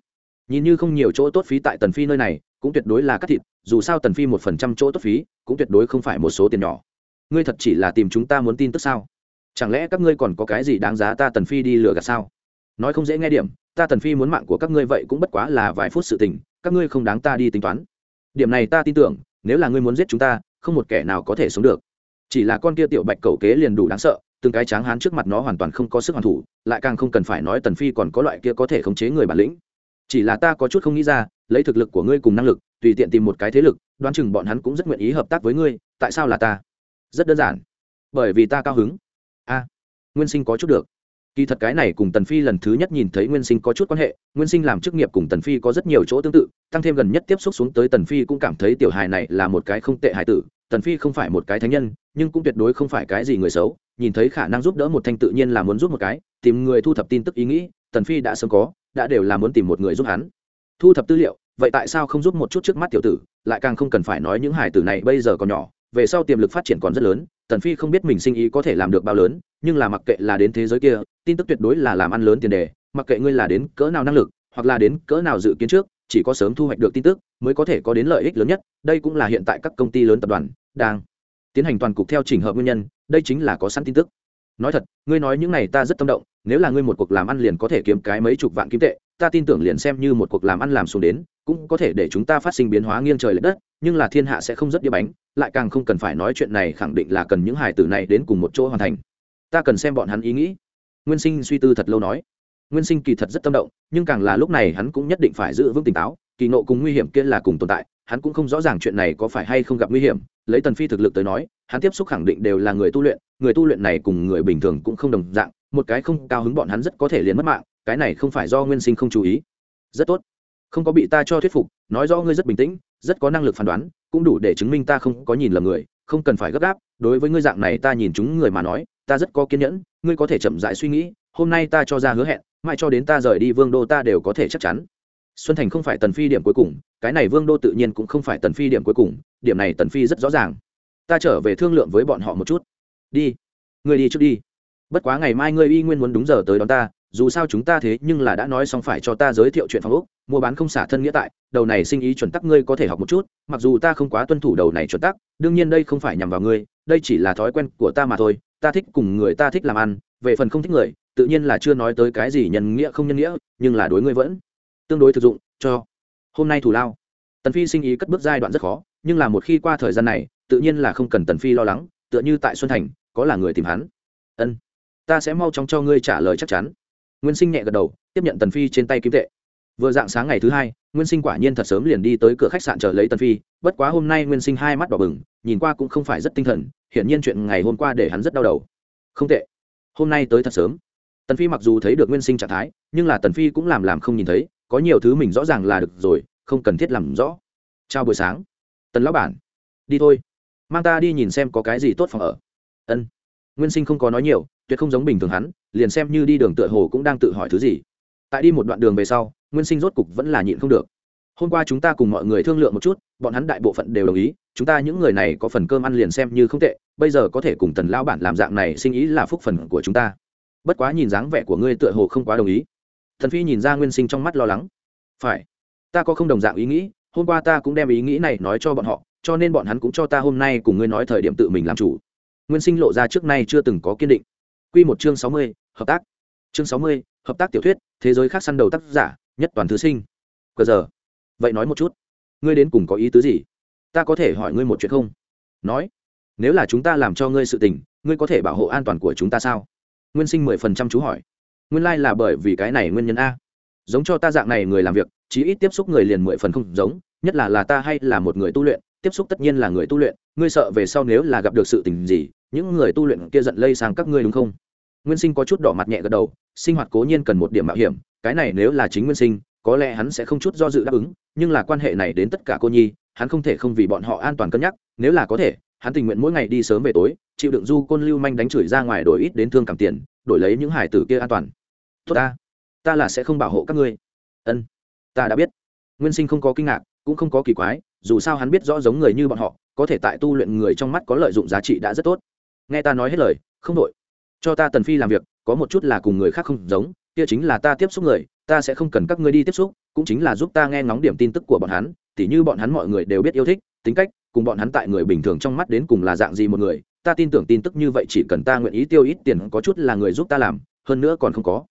Nhìn như không nhiều chỗ tốt phí tại tần phi nơi này cũng tuyệt đối là cắt thịt, dù sao tần phi một phần trăm chỗ tốt phí, cũng tuyệt đối không phải một số tiền nhỏ. Ngươi thật chỉ là tìm chúng ta muốn tin tức sao? Chẳng lẽ các ngươi còn có cái gì đáng giá ta tần phi đi lừa gạt sao? Nói không dễ nghe điểm, ta tần phi muốn mạng của các ngươi vậy cũng bất quá là vài phút sự tình, các ngươi không đáng ta đi tính toán. Điểm này ta tin tưởng, nếu là ngươi muốn giết chúng ta, không một kẻ nào có thể sống được. Chỉ là con kia tiểu bạch cầu kế liền đủ đáng sợ, từng cái tráng hán trước mặt nó hoàn toàn không có sức hoàn thủ, lại càng không cần phải nói tần phi còn có loại kia có thể khống chế người bản lĩnh. Chỉ là ta có chút không nghĩ ra lấy thực lực của ngươi cùng năng lực, tùy tiện tìm một cái thế lực, đoán chừng bọn hắn cũng rất nguyện ý hợp tác với ngươi, tại sao là ta? Rất đơn giản. Bởi vì ta cao hứng. A, nguyên sinh có chút được. Kỳ thật cái này cùng tần phi lần thứ nhất nhìn thấy nguyên sinh có chút quan hệ, nguyên sinh làm chức nghiệp cùng tần phi có rất nhiều chỗ tương tự, tăng thêm gần nhất tiếp xúc xuống tới tần phi cũng cảm thấy tiểu hài này là một cái không tệ hài tử, tần phi không phải một cái thánh nhân, nhưng cũng tuyệt đối không phải cái gì người xấu, nhìn thấy khả năng giúp đỡ một thanh tự nhiên là muốn giúp một cái, tìm người thu thập tin tức ý nghĩ, tần phi đã sớm có, đã đều là muốn tìm một người giúp hắn thu thập tư liệu, vậy tại sao không giúp một chút trước mắt tiểu tử? Lại càng không cần phải nói những hài tử này bây giờ còn nhỏ, về sau tiềm lực phát triển còn rất lớn, tần phi không biết mình sinh ý có thể làm được bao lớn, nhưng là mặc kệ là đến thế giới kia, tin tức tuyệt đối là làm ăn lớn tiền đề, mặc kệ ngươi là đến cỡ nào năng lực, hoặc là đến cỡ nào dự kiến trước, chỉ có sớm thu hoạch được tin tức, mới có thể có đến lợi ích lớn nhất, đây cũng là hiện tại các công ty lớn tập đoàn đang tiến hành toàn cục theo trình hợp nguyên nhân, đây chính là có sẵn tin tức. Nói thật, ngươi nói những này ta rất tâm động, nếu là ngươi một cuộc làm ăn liền có thể kiếm cái mấy chục vạn kim tệ ta tin tưởng liền xem như một cuộc làm ăn làm xuống đến, cũng có thể để chúng ta phát sinh biến hóa nghiêng trời l ệ đất, nhưng là thiên hạ sẽ không rất đĩa bánh, lại càng không cần phải nói chuyện này khẳng định là cần những hài tử này đến cùng một chỗ hoàn thành. Ta cần xem bọn hắn ý nghĩ. Nguyên sinh suy tư thật lâu nói. Nguyên sinh kỳ thật rất tâm động, nhưng càng là lúc này hắn cũng nhất định phải giữ vững tỉnh táo, kỳ nộ cùng nguy hiểm kia là cùng tồn tại, hắn cũng không rõ ràng chuyện này có phải hay không gặp nguy hiểm, lấy tần phi thực lực tới nói, hắn tiếp xúc khẳng định đều là người tu luyện, người tu luyện này cùng người bình thường cũng không đồng dạng, một cái không cao hứng bọn hắn rất có thể liền mất mạng cái này không phải do nguyên sinh không chú ý. Rất tốt. Không có bị ta cho thuyết phục, nói rõ ngươi rất bình tĩnh, rất có năng lực phán đoán, cũng đủ để chứng minh ta không có nhìn lầm người, không cần phải gấp gáp, đối với ngươi dạng này ta nhìn chúng người mà nói, ta rất có kiên nhẫn, ngươi có thể chậm dại suy nghĩ, hôm nay ta cho ra hứa hẹn, mãi cho đến ta rời đi vương đô ta đều có thể chắc chắn. Xuân thành không phải tần phi điểm cuối cùng, cái này vương đô tự nhiên cũng không phải tần phi điểm cuối cùng, điểm này tần phi rất rõ ràng. Ta trở về thương lượng với bọn họ một chút. Đi. Ngươi đi trước đi. Bất quá ngày mai ngươi y nguyên muốn đúng giờ tới đón ta dù sao chúng ta thế nhưng là đã nói xong phải cho ta giới thiệu chuyện phòng ốc, mua bán không xả thân nghĩa tại, đầu này sinh ý chuẩn tắc ngươi có thể học một chút, mặc dù ta không quá tuân thủ đầu này chuẩn tắc, đương nhiên đây không phải nhằm vào ngươi, đây chỉ là thói quen của ta mà thôi, ta thích cùng người ta thích làm ăn, về phần không thích người, tự nhiên là chưa nói tới cái gì nhân nghĩa không nhân nghĩa, nhưng là đối ngươi vẫn tương đối thực dụng, cho hôm nay thủ lao. Tần phi sinh ý cất bước giai đoạn rất khó, nhưng là một khi qua thời gian này, tự nhiên là không cần tần phi lo lắng, tựa như tại xuân thành, có là người tìm hắn. Ân, ta sẽ mau chóng cho ngươi trả lời chắc chắn nguyên sinh nhẹ gật đầu, tiếp nhận tần phi trên tay kim tệ. Vừa dạng sáng ngày thứ hai, nguyên sinh quả nhiên thật sớm liền đi tới cửa khách sạn chờ lấy tần phi, bất quá hôm nay nguyên sinh hai mắt đỏ bừng, nhìn qua cũng không phải rất tinh thần, hiển nhiên chuyện ngày hôm qua để hắn rất đau đầu. Không tệ. Hôm nay tới thật sớm. Tần phi mặc dù thấy được nguyên sinh trạng thái, nhưng là tần phi cũng làm làm không nhìn thấy, có nhiều thứ mình rõ ràng là được rồi, không cần thiết làm rõ. Chào buổi sáng. Tần lão bản. Đi thôi. Mang ta đi nhìn xem có cái gì tốt phòng ở. Ân. Nguyên sinh không có nói nhiều, tuyệt không giống bình thường hắn liền xem như đi đường tựa hồ cũng đang tự hỏi thứ gì. Tại đi một đoạn đường về sau, nguyên sinh rốt cục vẫn là nhịn không được. Hôm qua chúng ta cùng mọi người thương lượng một chút, bọn hắn đại bộ phận đều đồng ý, chúng ta những người này có phần cơm ăn liền xem như không tệ, bây giờ có thể cùng tần lao bản làm dạng này sinh ý là phúc phần của chúng ta. Bất quá nhìn dáng vẻ của ngươi tựa hồ không quá đồng ý. Thần phi nhìn ra nguyên sinh trong mắt lo lắng. Phải, ta có không đồng dạng ý nghĩ, hôm qua ta cũng đem ý nghĩ này nói cho bọn họ, cho nên bọn hắn cũng cho ta hôm nay cùng ngươi nói thời điểm tự mình làm chủ. Nguyên sinh lộ ra trước nay chưa từng có kiên định. Q một chương sáu mươi hợp tác. Chương sáu mươi, hợp tác tiểu thuyết, thế giới khác săn đầu tác giả, nhất toàn thứ sinh. Cờ giờ, vậy nói một chút. Ngươi đến cùng có ý tứ gì? Ta có thể hỏi ngươi một chuyện không? Nói, nếu là chúng ta làm cho ngươi sự tình, ngươi có thể bảo hộ an toàn của chúng ta sao? Nguyên sinh mười phần trăm chú hỏi. Nguyên lai、like、là bởi vì cái này nguyên nhân a. Giống cho ta dạng này người làm việc, chí ít tiếp xúc người liền mười phần không giống, nhất là là ta hay là một người tu luyện, tiếp xúc tất nhiên là người tu luyện, ngươi sợ về sau nếu là gặp được sự tình gì, những người tu luyện kia giận lây sang các ngươi đúng không? Nguyên sinh có chút đỏ mặt nhẹ gật đầu, sinh hoạt cố nhiên cần một điểm mạo hiểm, cái này nếu là chính nguyên sinh, có lẽ hắn sẽ không chút do dự đáp ứng, nhưng là quan hệ này đến tất cả cô nhi, hắn không thể không vì bọn họ an toàn cân nhắc, nếu là có thể, hắn tình nguyện mỗi ngày đi sớm về tối, chịu đựng du côn lưu manh đánh chửi ra ngoài đổi ít đến thương cảm tiền, đổi lấy những hải tử kia an toàn. Tốt ta ta là sẽ không bảo hộ các ngươi. Ân, ta đã biết. Nguyên sinh không có kinh ngạc, cũng không có kỳ quái, dù sao hắn biết rõ giống người như bọn họ, có thể tại tu luyện người trong mắt có lợi dụng giá trị đã rất tốt. Nghe ta nói hết lời, không đội cho ta tần phi làm việc, có một chút là cùng người khác không giống, kia chính là ta tiếp xúc người, ta sẽ không cần các ngươi đi tiếp xúc, cũng chính là giúp ta nghe ngóng điểm tin tức của bọn hắn, tỉ như bọn hắn mọi người đều biết yêu thích, tính cách, cùng bọn hắn tại người bình thường trong mắt đến cùng là dạng gì một người, ta tin tưởng tin tức như vậy chỉ cần ta nguyện ý tiêu ít tiền có chút là người giúp ta làm, hơn nữa còn không có.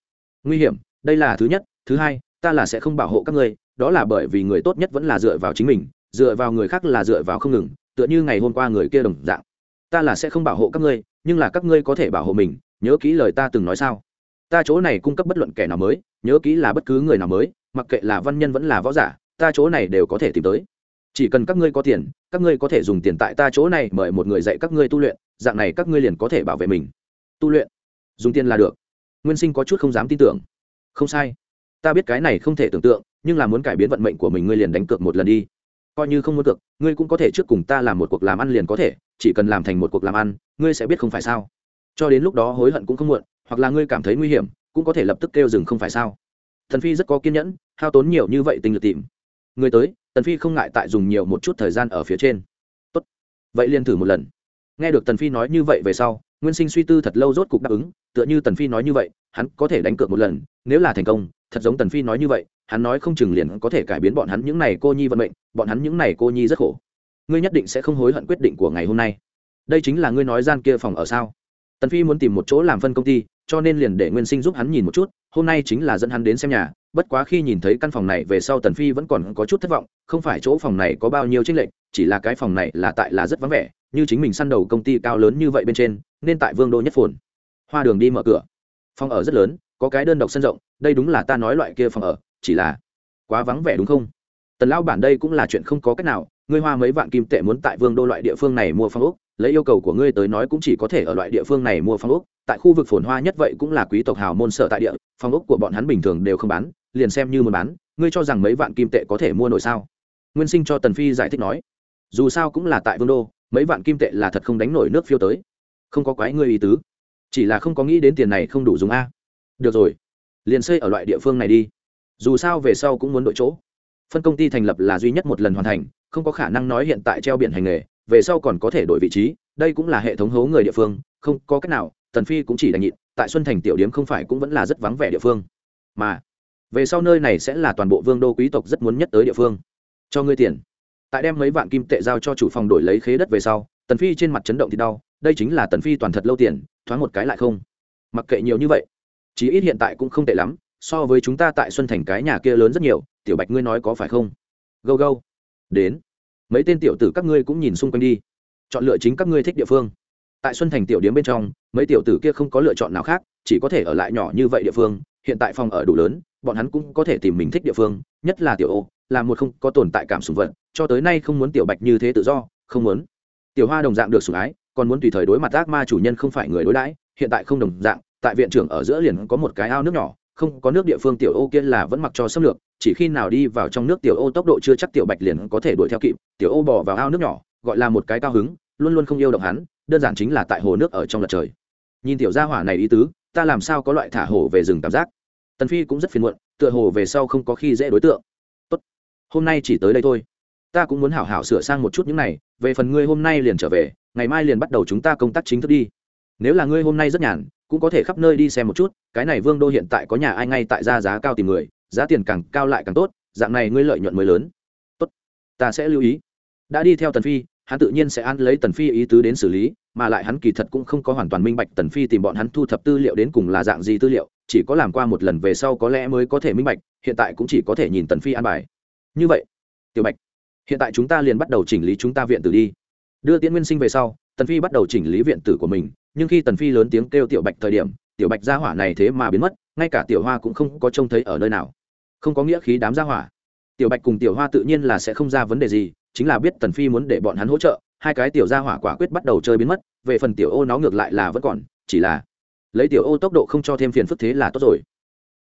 Nguy hiểm, đây là thứ nhất, thứ hai, ta là sẽ không bảo hộ các ngươi, đó là bởi vì người tốt nhất vẫn là dựa vào chính mình, dựa vào người khác là dựa vào không ngừng, tựa như ngày hôm qua người kia đồng dạng. Ta là sẽ không bảo hộ các ngươi nhưng là các ngươi có thể bảo hộ mình, nhớ kỹ lời ta từng nói sao. Ta chỗ này cung cấp bất luận kẻ nào mới, nhớ kỹ là bất cứ người nào mới, mặc kệ là văn nhân vẫn là võ giả, ta chỗ này đều có thể tìm tới. Chỉ cần các ngươi có tiền, các ngươi có thể dùng tiền tại ta chỗ này mời một người dạy các ngươi tu luyện, dạng này các ngươi liền có thể bảo vệ mình. Tu luyện, dùng tiền là được. Nguyên sinh có chút không dám tin tưởng. Không sai. Ta biết cái này không thể tưởng tượng, nhưng là muốn cải biến vận mệnh của mình, ngươi liền đánh cược một lần đi coi như không muốn cược, ngươi cũng có thể trước cùng ta làm một cuộc làm ăn liền có thể, chỉ cần làm thành một cuộc làm ăn, ngươi sẽ biết không phải sao. Cho đến lúc đó hối hận cũng không muộn, hoặc là ngươi cảm thấy nguy hiểm, cũng có thể lập tức kêu dừng không phải sao. Thần phi rất có kiên nhẫn, hao tốn nhiều như vậy tinh lực tìm. Người tới, tần phi không ngại tại dùng nhiều một chút thời gian ở phía trên. Tốt. Vậy liền thử một lần. Nghe được tần phi nói như vậy về sau, nguyên sinh suy tư thật lâu rốt cục đáp ứng, tựa như tần phi nói như vậy, hắn có thể đánh cược một lần, nếu là thành công thật giống tần phi nói như vậy, hắn nói không chừng liền có thể cải biến bọn hắn những này cô nhi vận mệnh, bọn hắn những này cô nhi rất khổ. Ngươi nhất định sẽ không hối hận quyết định của ngày hôm nay. Đây chính là ngươi nói gian kia phòng ở sao? Tần phi muốn tìm một chỗ làm phân công ty, cho nên liền để nguyên sinh giúp hắn nhìn một chút, hôm nay chính là dẫn hắn đến xem nhà, bất quá khi nhìn thấy căn phòng này về sau tần phi vẫn còn có chút thất vọng, không phải chỗ phòng này có bao nhiêu tranh lệch, chỉ là cái phòng này là tại là rất vắng vẻ, như chính mình săn đầu công ty cao lớn như vậy bên trên, nên tại vương đô nhất phồn. Hoa đường đi mở cửa. Phòng ở rất lớn, có cái đơn độc sân rộng đây đúng là ta nói loại kia phòng ở, chỉ là quá vắng vẻ đúng không? Tần lão bản đây cũng là chuyện không có cách nào, ngươi hoa mấy vạn kim tệ muốn tại vương đô loại địa phương này mua phòng ốc, lấy yêu cầu của ngươi tới nói cũng chỉ có thể ở loại địa phương này mua phòng ốc, tại khu vực phồn hoa nhất vậy cũng là quý tộc hào môn sở tại địa, phòng ốc của bọn hắn bình thường đều không bán, liền xem như muốn bán, ngươi cho rằng mấy vạn kim tệ có thể mua nổi sao? Nguyên sinh cho tần phi giải thích nói, dù sao cũng là tại vương đô, mấy vạn kim tệ là thật không đánh nổi nước phiêu tới. Không có quái ngươi ý tứ, chỉ là không có nghĩ đến tiền này không đủ dùng a. Được rồi liền xây ở loại địa phương này đi. Dù sao về sau cũng muốn đổi chỗ. Phân công ty thành lập là duy nhất một lần hoàn thành, không có khả năng nói hiện tại treo biển hành nghề, về sau còn có thể đổi vị trí, đây cũng là hệ thống hố người địa phương, không có cách nào, tần phi cũng chỉ đành nhịn, tại xuân thành tiểu điếm không phải cũng vẫn là rất vắng vẻ địa phương. Mà, về sau nơi này sẽ là toàn bộ vương đô quý tộc rất muốn nhất tới địa phương. Cho ngươi tiền. Tại đem mấy vạn kim tệ giao cho chủ phòng đổi lấy khế đất về sau, tần phi trên mặt chấn động thì đau, đây chính là tần phi toàn thật lâu tiền, thoáng một cái lại không. Mặc kệ nhiều như vậy chí ít hiện tại cũng không tệ lắm, so với chúng ta tại xuân thành cái nhà kia lớn rất nhiều, tiểu bạch ngươi nói có phải không? Gâu gâu. Đến. Mấy tên tiểu tử các ngươi cũng nhìn xung quanh đi. Chọn lựa chính các ngươi thích địa phương. Tại xuân thành tiểu điếm bên trong, mấy tiểu tử kia không có lựa chọn nào khác, chỉ có thể ở lại nhỏ như vậy địa phương, hiện tại phòng ở đủ lớn, bọn hắn cũng có thể tìm mình thích địa phương, nhất là tiểu ô, là một không có tồn tại cảm sùng vật, cho tới nay không muốn tiểu bạch như thế tự do, không muốn. Tiểu hoa đồng dạng được sủng ái, còn muốn tùy thời đối mặt ác ma chủ nhân không phải người đối đãi, hiện tại không đồng dạng tại viện trưởng ở giữa liền có một cái ao nước nhỏ, không có nước địa phương tiểu ô kia là vẫn mặc cho xâm lược, chỉ khi nào đi vào trong nước tiểu ô tốc độ chưa chắc tiểu bạch liền có thể đuổi theo kịp, tiểu ô bỏ vào ao nước nhỏ, gọi là một cái cao hứng, luôn luôn không yêu động hắn, đơn giản chính là tại hồ nước ở trong lật trời. Nhìn tiểu gia hỏa này ý tứ, ta làm sao có loại thả hồ về rừng cảm giác? Tần phi cũng rất phiền muộn, tựa hồ về sau không có khi dễ đối tượng. Tốt. hôm nay chỉ tới đây thôi. Ta cũng muốn hảo hảo sửa sang một chút những này, về phần ngươi hôm nay liền trở về, ngày mai liền bắt đầu chúng ta công tác chính thức đi. Nếu là ngươi hôm nay rất nhàn cũng có thể khắp nơi đi xem một chút, cái này vương đô hiện tại có nhà ai ngay tại ra giá cao tìm người, giá tiền càng cao lại càng tốt, dạng này ngươi lợi nhuận mới lớn. Tốt, ta sẽ lưu ý. Đã đi theo tần phi, hắn tự nhiên sẽ ăn lấy tần phi ý tứ đến xử lý, mà lại hắn kỳ thật cũng không có hoàn toàn minh bạch tần phi tìm bọn hắn thu thập tư liệu đến cùng là dạng gì tư liệu, chỉ có làm qua một lần về sau có lẽ mới có thể minh bạch, hiện tại cũng chỉ có thể nhìn tần phi ăn bài. Như vậy, tiểu bạch, hiện tại chúng ta liền bắt đầu chỉnh lý chúng ta viện tử đi. Đưa tiễn nguyên sinh về sau, tần phi bắt đầu chỉnh lý viện tử của mình nhưng khi tần phi lớn tiếng kêu tiểu bạch thời điểm, tiểu bạch gia hỏa này thế mà biến mất, ngay cả tiểu hoa cũng không có trông thấy ở nơi nào. Không có nghĩa khí đám gia hỏa. Tiểu bạch cùng tiểu hoa tự nhiên là sẽ không ra vấn đề gì, chính là biết tần phi muốn để bọn hắn hỗ trợ, hai cái tiểu gia hỏa quả quyết bắt đầu chơi biến mất, về phần tiểu ô nó ngược lại là vẫn còn, chỉ là lấy tiểu ô tốc độ không cho thêm phiền phức thế là tốt rồi.